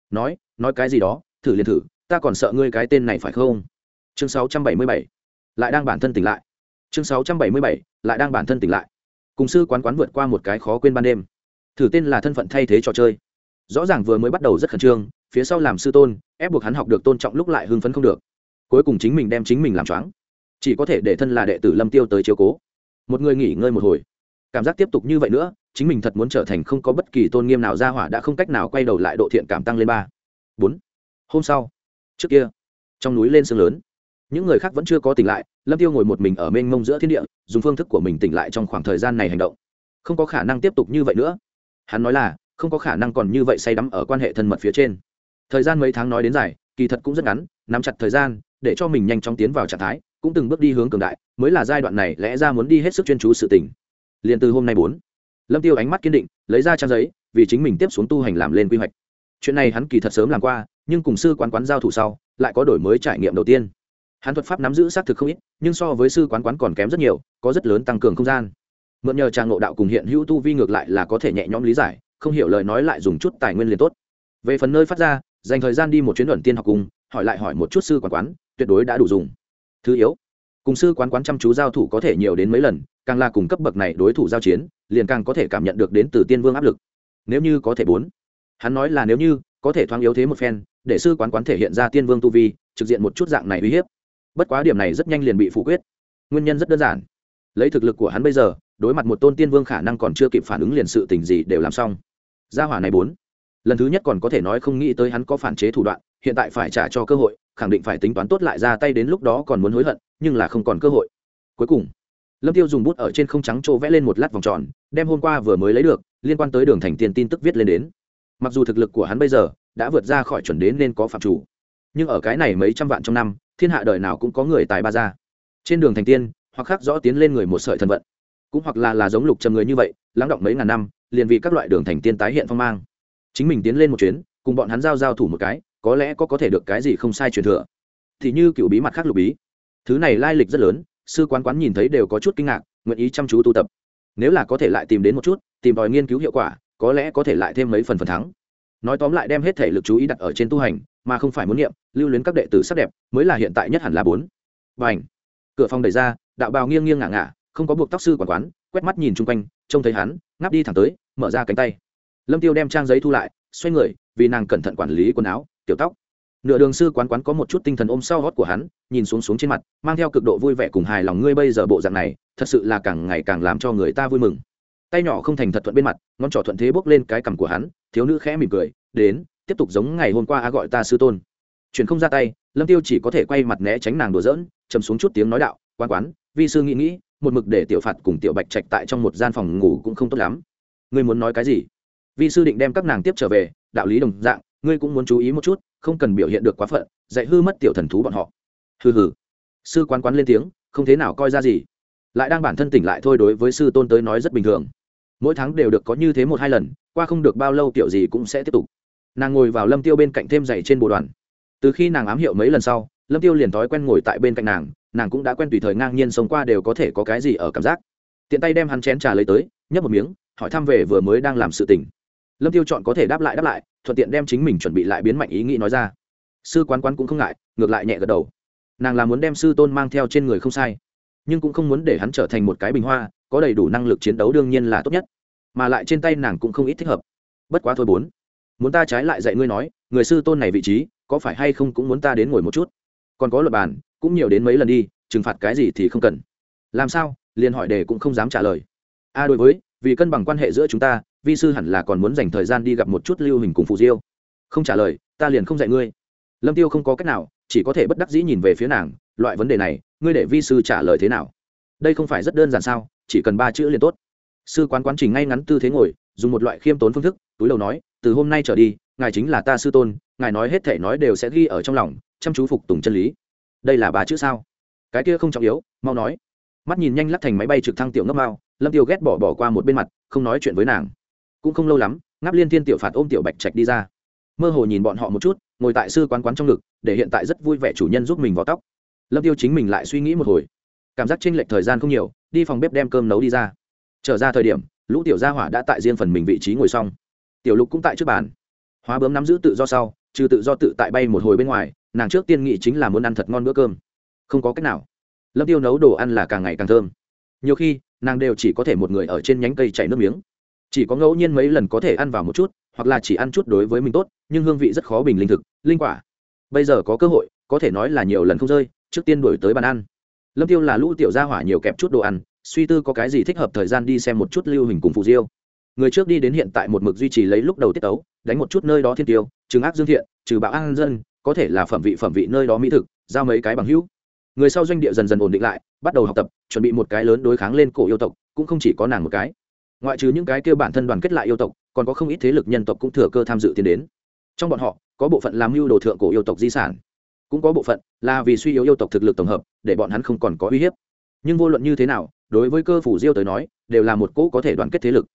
Nói nói cái gì đó, thử liền thử, ta còn sợ ngươi cái tên này phải không? Chương 677 lại đang bản thân tỉnh lại. Chương 677 lại đang bản thân tỉnh lại. Cùng sư quán quán vượt qua một cái khó quên ban đêm. Thử tên là thân phận thay thế trò chơi rõ ràng vừa mới bắt đầu rất khẩn trương, phía sau làm sư tôn, ép buộc hắn học được tôn trọng lúc lại hưng phấn không được. Cuối cùng chính mình đem chính mình làm choáng. Chỉ có thể để thân là đệ tử lâm tiêu tới chiếu cố. Một người nghỉ ngơi một hồi. Cảm giác tiếp tục như vậy nữa, chính mình thật muốn trở thành không có bất kỳ tôn nghiêm nào ra hỏa đã không cách nào quay đầu lại độ thiện cảm tăng lên ba. Bốn. Hôm sau, trước kia, trong núi lên sương lớn. Những người khác vẫn chưa có tỉnh lại, lâm tiêu ngồi một mình ở mênh mông giữa thiên địa, dùng phương thức của mình tỉnh lại trong khoảng thời gian này hành động. Không có khả năng tiếp tục như vậy nữa. Hắn nói là không có khả năng còn như vậy say đắm ở quan hệ thân mật phía trên. Thời gian mấy tháng nói đến dài, kỳ thật cũng rất ngắn, nắm chặt thời gian, để cho mình nhanh chóng tiến vào trạng thái, cũng từng bước đi hướng cường đại, mới là giai đoạn này lẽ ra muốn đi hết sức chuyên chú sự tỉnh liền từ hôm nay bốn, lâm tiêu ánh mắt kiên định, lấy ra trang giấy, vì chính mình tiếp xuống tu hành làm lên quy hoạch. Chuyện này hắn kỳ thật sớm làm qua, nhưng cùng sư quán quán giao thủ sau, lại có đổi mới trải nghiệm đầu tiên. Hắn thuật pháp nắm giữ xác thực không ít, nhưng so với sư quán quán còn kém rất nhiều, có rất lớn tăng cường không gian. Mượn nhờ trang ngộ đạo cùng hiện hữu tu vi ngược lại là có thể nhẹ nhõm lý giải không hiểu lời nói lại dùng chút tài nguyên liền tốt. Về phần nơi phát ra, dành thời gian đi một chuyến luận tiên học cùng, hỏi lại hỏi một chút sư quán quán, tuyệt đối đã đủ dùng. Thứ yếu, cùng sư quán quán chăm chú giao thủ có thể nhiều đến mấy lần, càng là cùng cấp bậc này đối thủ giao chiến, liền càng có thể cảm nhận được đến từ tiên vương áp lực. Nếu như có thể bốn, hắn nói là nếu như, có thể thoáng yếu thế một phen, để sư quán quán thể hiện ra tiên vương tu vi, trực diện một chút dạng này uy hiếp. Bất quá điểm này rất nhanh liền bị phủ quyết. Nguyên nhân rất đơn giản lấy thực lực của hắn bây giờ, đối mặt một tôn tiên vương khả năng còn chưa kịp phản ứng liền sự tình gì đều làm xong. Gia hỏa này bốn. Lần thứ nhất còn có thể nói không nghĩ tới hắn có phản chế thủ đoạn, hiện tại phải trả cho cơ hội, khẳng định phải tính toán tốt lại ra tay đến lúc đó còn muốn hối hận, nhưng là không còn cơ hội. Cuối cùng, lâm tiêu dùng bút ở trên không trắng chỗ vẽ lên một lát vòng tròn, đem hôm qua vừa mới lấy được, liên quan tới đường thành tiền tin tức viết lên đến. Mặc dù thực lực của hắn bây giờ đã vượt ra khỏi chuẩn đến nên có phạm chủ, nhưng ở cái này mấy trăm vạn trong năm, thiên hạ đời nào cũng có người tài ba ra. Trên đường thành tiên hoặc khác rõ tiến lên người một sợi thần vận. Cũng hoặc là là giống lục trầm người như vậy, lắng động mấy ngàn năm, liền vì các loại đường thành tiên tái hiện phong mang. Chính mình tiến lên một chuyến, cùng bọn hắn giao giao thủ một cái, có lẽ có có thể được cái gì không sai truyền thừa. Thì như cựu bí mặt khác lục bí. Thứ này lai lịch rất lớn, sư quán quán nhìn thấy đều có chút kinh ngạc, nguyện ý chăm chú tu tập. Nếu là có thể lại tìm đến một chút, tìm tòi nghiên cứu hiệu quả, có lẽ có thể lại thêm mấy phần phần thắng. Nói tóm lại đem hết thể lực chú ý đặt ở trên tu hành, mà không phải muốn niệm, lưu luyến các đệ tử sắc đẹp, mới là hiện tại nhất hẳn là bốn. Và ảnh cửa phòng đẩy ra đạo bào nghiêng nghiêng ngả ngả, không có buộc tóc sư quản quán, quét mắt nhìn chung quanh, trông thấy hắn, ngáp đi thẳng tới, mở ra cánh tay. Lâm tiêu đem trang giấy thu lại, xoay người, vì nàng cẩn thận quản lý quần áo, tiểu tóc. Nửa đường sư quán quán có một chút tinh thần ôm sau hót của hắn, nhìn xuống xuống trên mặt, mang theo cực độ vui vẻ cùng hài lòng ngươi bây giờ bộ dạng này, thật sự là càng ngày càng làm cho người ta vui mừng. Tay nhỏ không thành thật thuận bên mặt, ngón trỏ thuận thế bốc lên cái cằm của hắn, thiếu nữ khẽ mỉm cười, đến, tiếp tục giống ngày hôm qua a gọi ta sư tôn. Chuyển không ra tay, lâm tiêu chỉ có thể quay mặt né tránh nàng đùa giỡn chầm xuống chút tiếng nói đạo, quán quán vi sư nghĩ nghĩ, một mực để tiểu phạt cùng tiểu bạch trạch tại trong một gian phòng ngủ cũng không tốt lắm. Ngươi muốn nói cái gì? Vi sư định đem các nàng tiếp trở về, đạo lý đồng dạng, ngươi cũng muốn chú ý một chút, không cần biểu hiện được quá phận, dạy hư mất tiểu thần thú bọn họ. Hừ hừ. Sư quán quán lên tiếng, không thế nào coi ra gì. Lại đang bản thân tỉnh lại thôi đối với sư tôn tới nói rất bình thường. Mỗi tháng đều được có như thế một hai lần, qua không được bao lâu tiểu gì cũng sẽ tiếp tục. Nàng ngồi vào lâm tiêu bên cạnh thêm giày trên bộ đoàn. Từ khi nàng ám hiệu mấy lần sau, lâm tiêu liền thói quen ngồi tại bên cạnh nàng nàng cũng đã quen tùy thời ngang nhiên sống qua đều có thể có cái gì ở cảm giác. Tiện tay đem hắn chén trà lấy tới, nhấp một miếng, hỏi thăm về vừa mới đang làm sự tình. Lâm tiêu chọn có thể đáp lại đáp lại, thuận tiện đem chính mình chuẩn bị lại biến mạnh ý nghĩ nói ra. Sư quán quán cũng không ngại, ngược lại nhẹ gật đầu. Nàng là muốn đem sư tôn mang theo trên người không sai, nhưng cũng không muốn để hắn trở thành một cái bình hoa, có đầy đủ năng lực chiến đấu đương nhiên là tốt nhất. Mà lại trên tay nàng cũng không ít thích hợp. Bất quá thôi bốn, muốn ta trái lại dạy ngươi nói, người sư tôn này vị trí, có phải hay không cũng muốn ta đến ngồi một chút. Còn có luật bàn cũng nhiều đến mấy lần đi, trừng phạt cái gì thì không cần. Làm sao? Liền hỏi đề cũng không dám trả lời. A, đối với, vì cân bằng quan hệ giữa chúng ta, vi sư hẳn là còn muốn dành thời gian đi gặp một chút lưu hình cùng phù diêu. Không trả lời, ta liền không dạy ngươi. Lâm tiêu không có cách nào, chỉ có thể bất đắc dĩ nhìn về phía nàng, loại vấn đề này, ngươi để vi sư trả lời thế nào? Đây không phải rất đơn giản sao, chỉ cần ba chữ liền tốt. Sư quán quán trình ngay ngắn tư thế ngồi, dùng một loại khiêm tốn phương thức, túi đầu nói, từ hôm nay trở đi, ngài chính là ta sư tôn, ngài nói hết thể nói đều sẽ ghi ở trong lòng, chăm chú phục tùng chân lý đây là ba chữ sao? Cái kia không trọng yếu, mau nói. Mắt nhìn nhanh lắc thành máy bay trực thăng tiểu ngấp mao lâm tiêu ghét bỏ bỏ qua một bên mặt, không nói chuyện với nàng. Cũng không lâu lắm, ngáp liên thiên tiểu phạt ôm tiểu bạch trạch đi ra. Mơ hồ nhìn bọn họ một chút, ngồi tại sư quán quán trong ngực, để hiện tại rất vui vẻ chủ nhân giúp mình vào tóc. Lâm tiêu chính mình lại suy nghĩ một hồi. Cảm giác chênh lệch thời gian không nhiều, đi phòng bếp đem cơm nấu đi ra. Trở ra thời điểm, lũ tiểu gia hỏa đã tại riêng phần mình vị trí ngồi xong. Tiểu lục cũng tại trước bàn. Hóa bướm nắm giữ tự do sau, trừ tự do tự tại bay một hồi bên ngoài nàng trước tiên nghị chính là muốn ăn thật ngon bữa cơm. Không có cách nào. Lâm tiêu nấu đồ ăn là càng ngày càng thơm. Nhiều khi, nàng đều chỉ có thể một người ở trên nhánh cây chảy nước miếng. Chỉ có ngẫu nhiên mấy lần có thể ăn vào một chút, hoặc là chỉ ăn chút đối với mình tốt, nhưng hương vị rất khó bình linh thực, linh quả. Bây giờ có cơ hội, có thể nói là nhiều lần không rơi, trước tiên đổi tới bàn ăn. Lâm tiêu là lũ tiểu gia hỏa nhiều kẹp chút đồ ăn, suy tư có cái gì thích hợp thời gian đi xem một chút lưu hình cùng phụ diêu. Người trước đi đến hiện tại một mực duy trì lấy lúc đầu tiết tấu, đánh một chút nơi đó thiên tiêu, trừng ác dương thiện, trừ bạo an dân có thể là phẩm vị phẩm vị nơi đó mỹ thực, giao mấy cái bằng hữu. Người sau doanh địa dần dần ổn định lại, bắt đầu học tập, chuẩn bị một cái lớn đối kháng lên cổ yêu tộc, cũng không chỉ có nàng một cái. Ngoại trừ những cái kêu bản thân đoàn kết lại yêu tộc, còn có không ít thế lực nhân tộc cũng thừa cơ tham dự tiến đến. Trong bọn họ, có bộ phận làm mưu đồ thượng cổ yêu tộc di sản, cũng có bộ phận là vì suy yếu yêu tộc thực lực tổng hợp, để bọn hắn không còn có uy hiếp. Nhưng vô luận như thế nào, đối với cơ phủ diêu tới nói, đều là một cỗ có thể đoàn kết thế lực.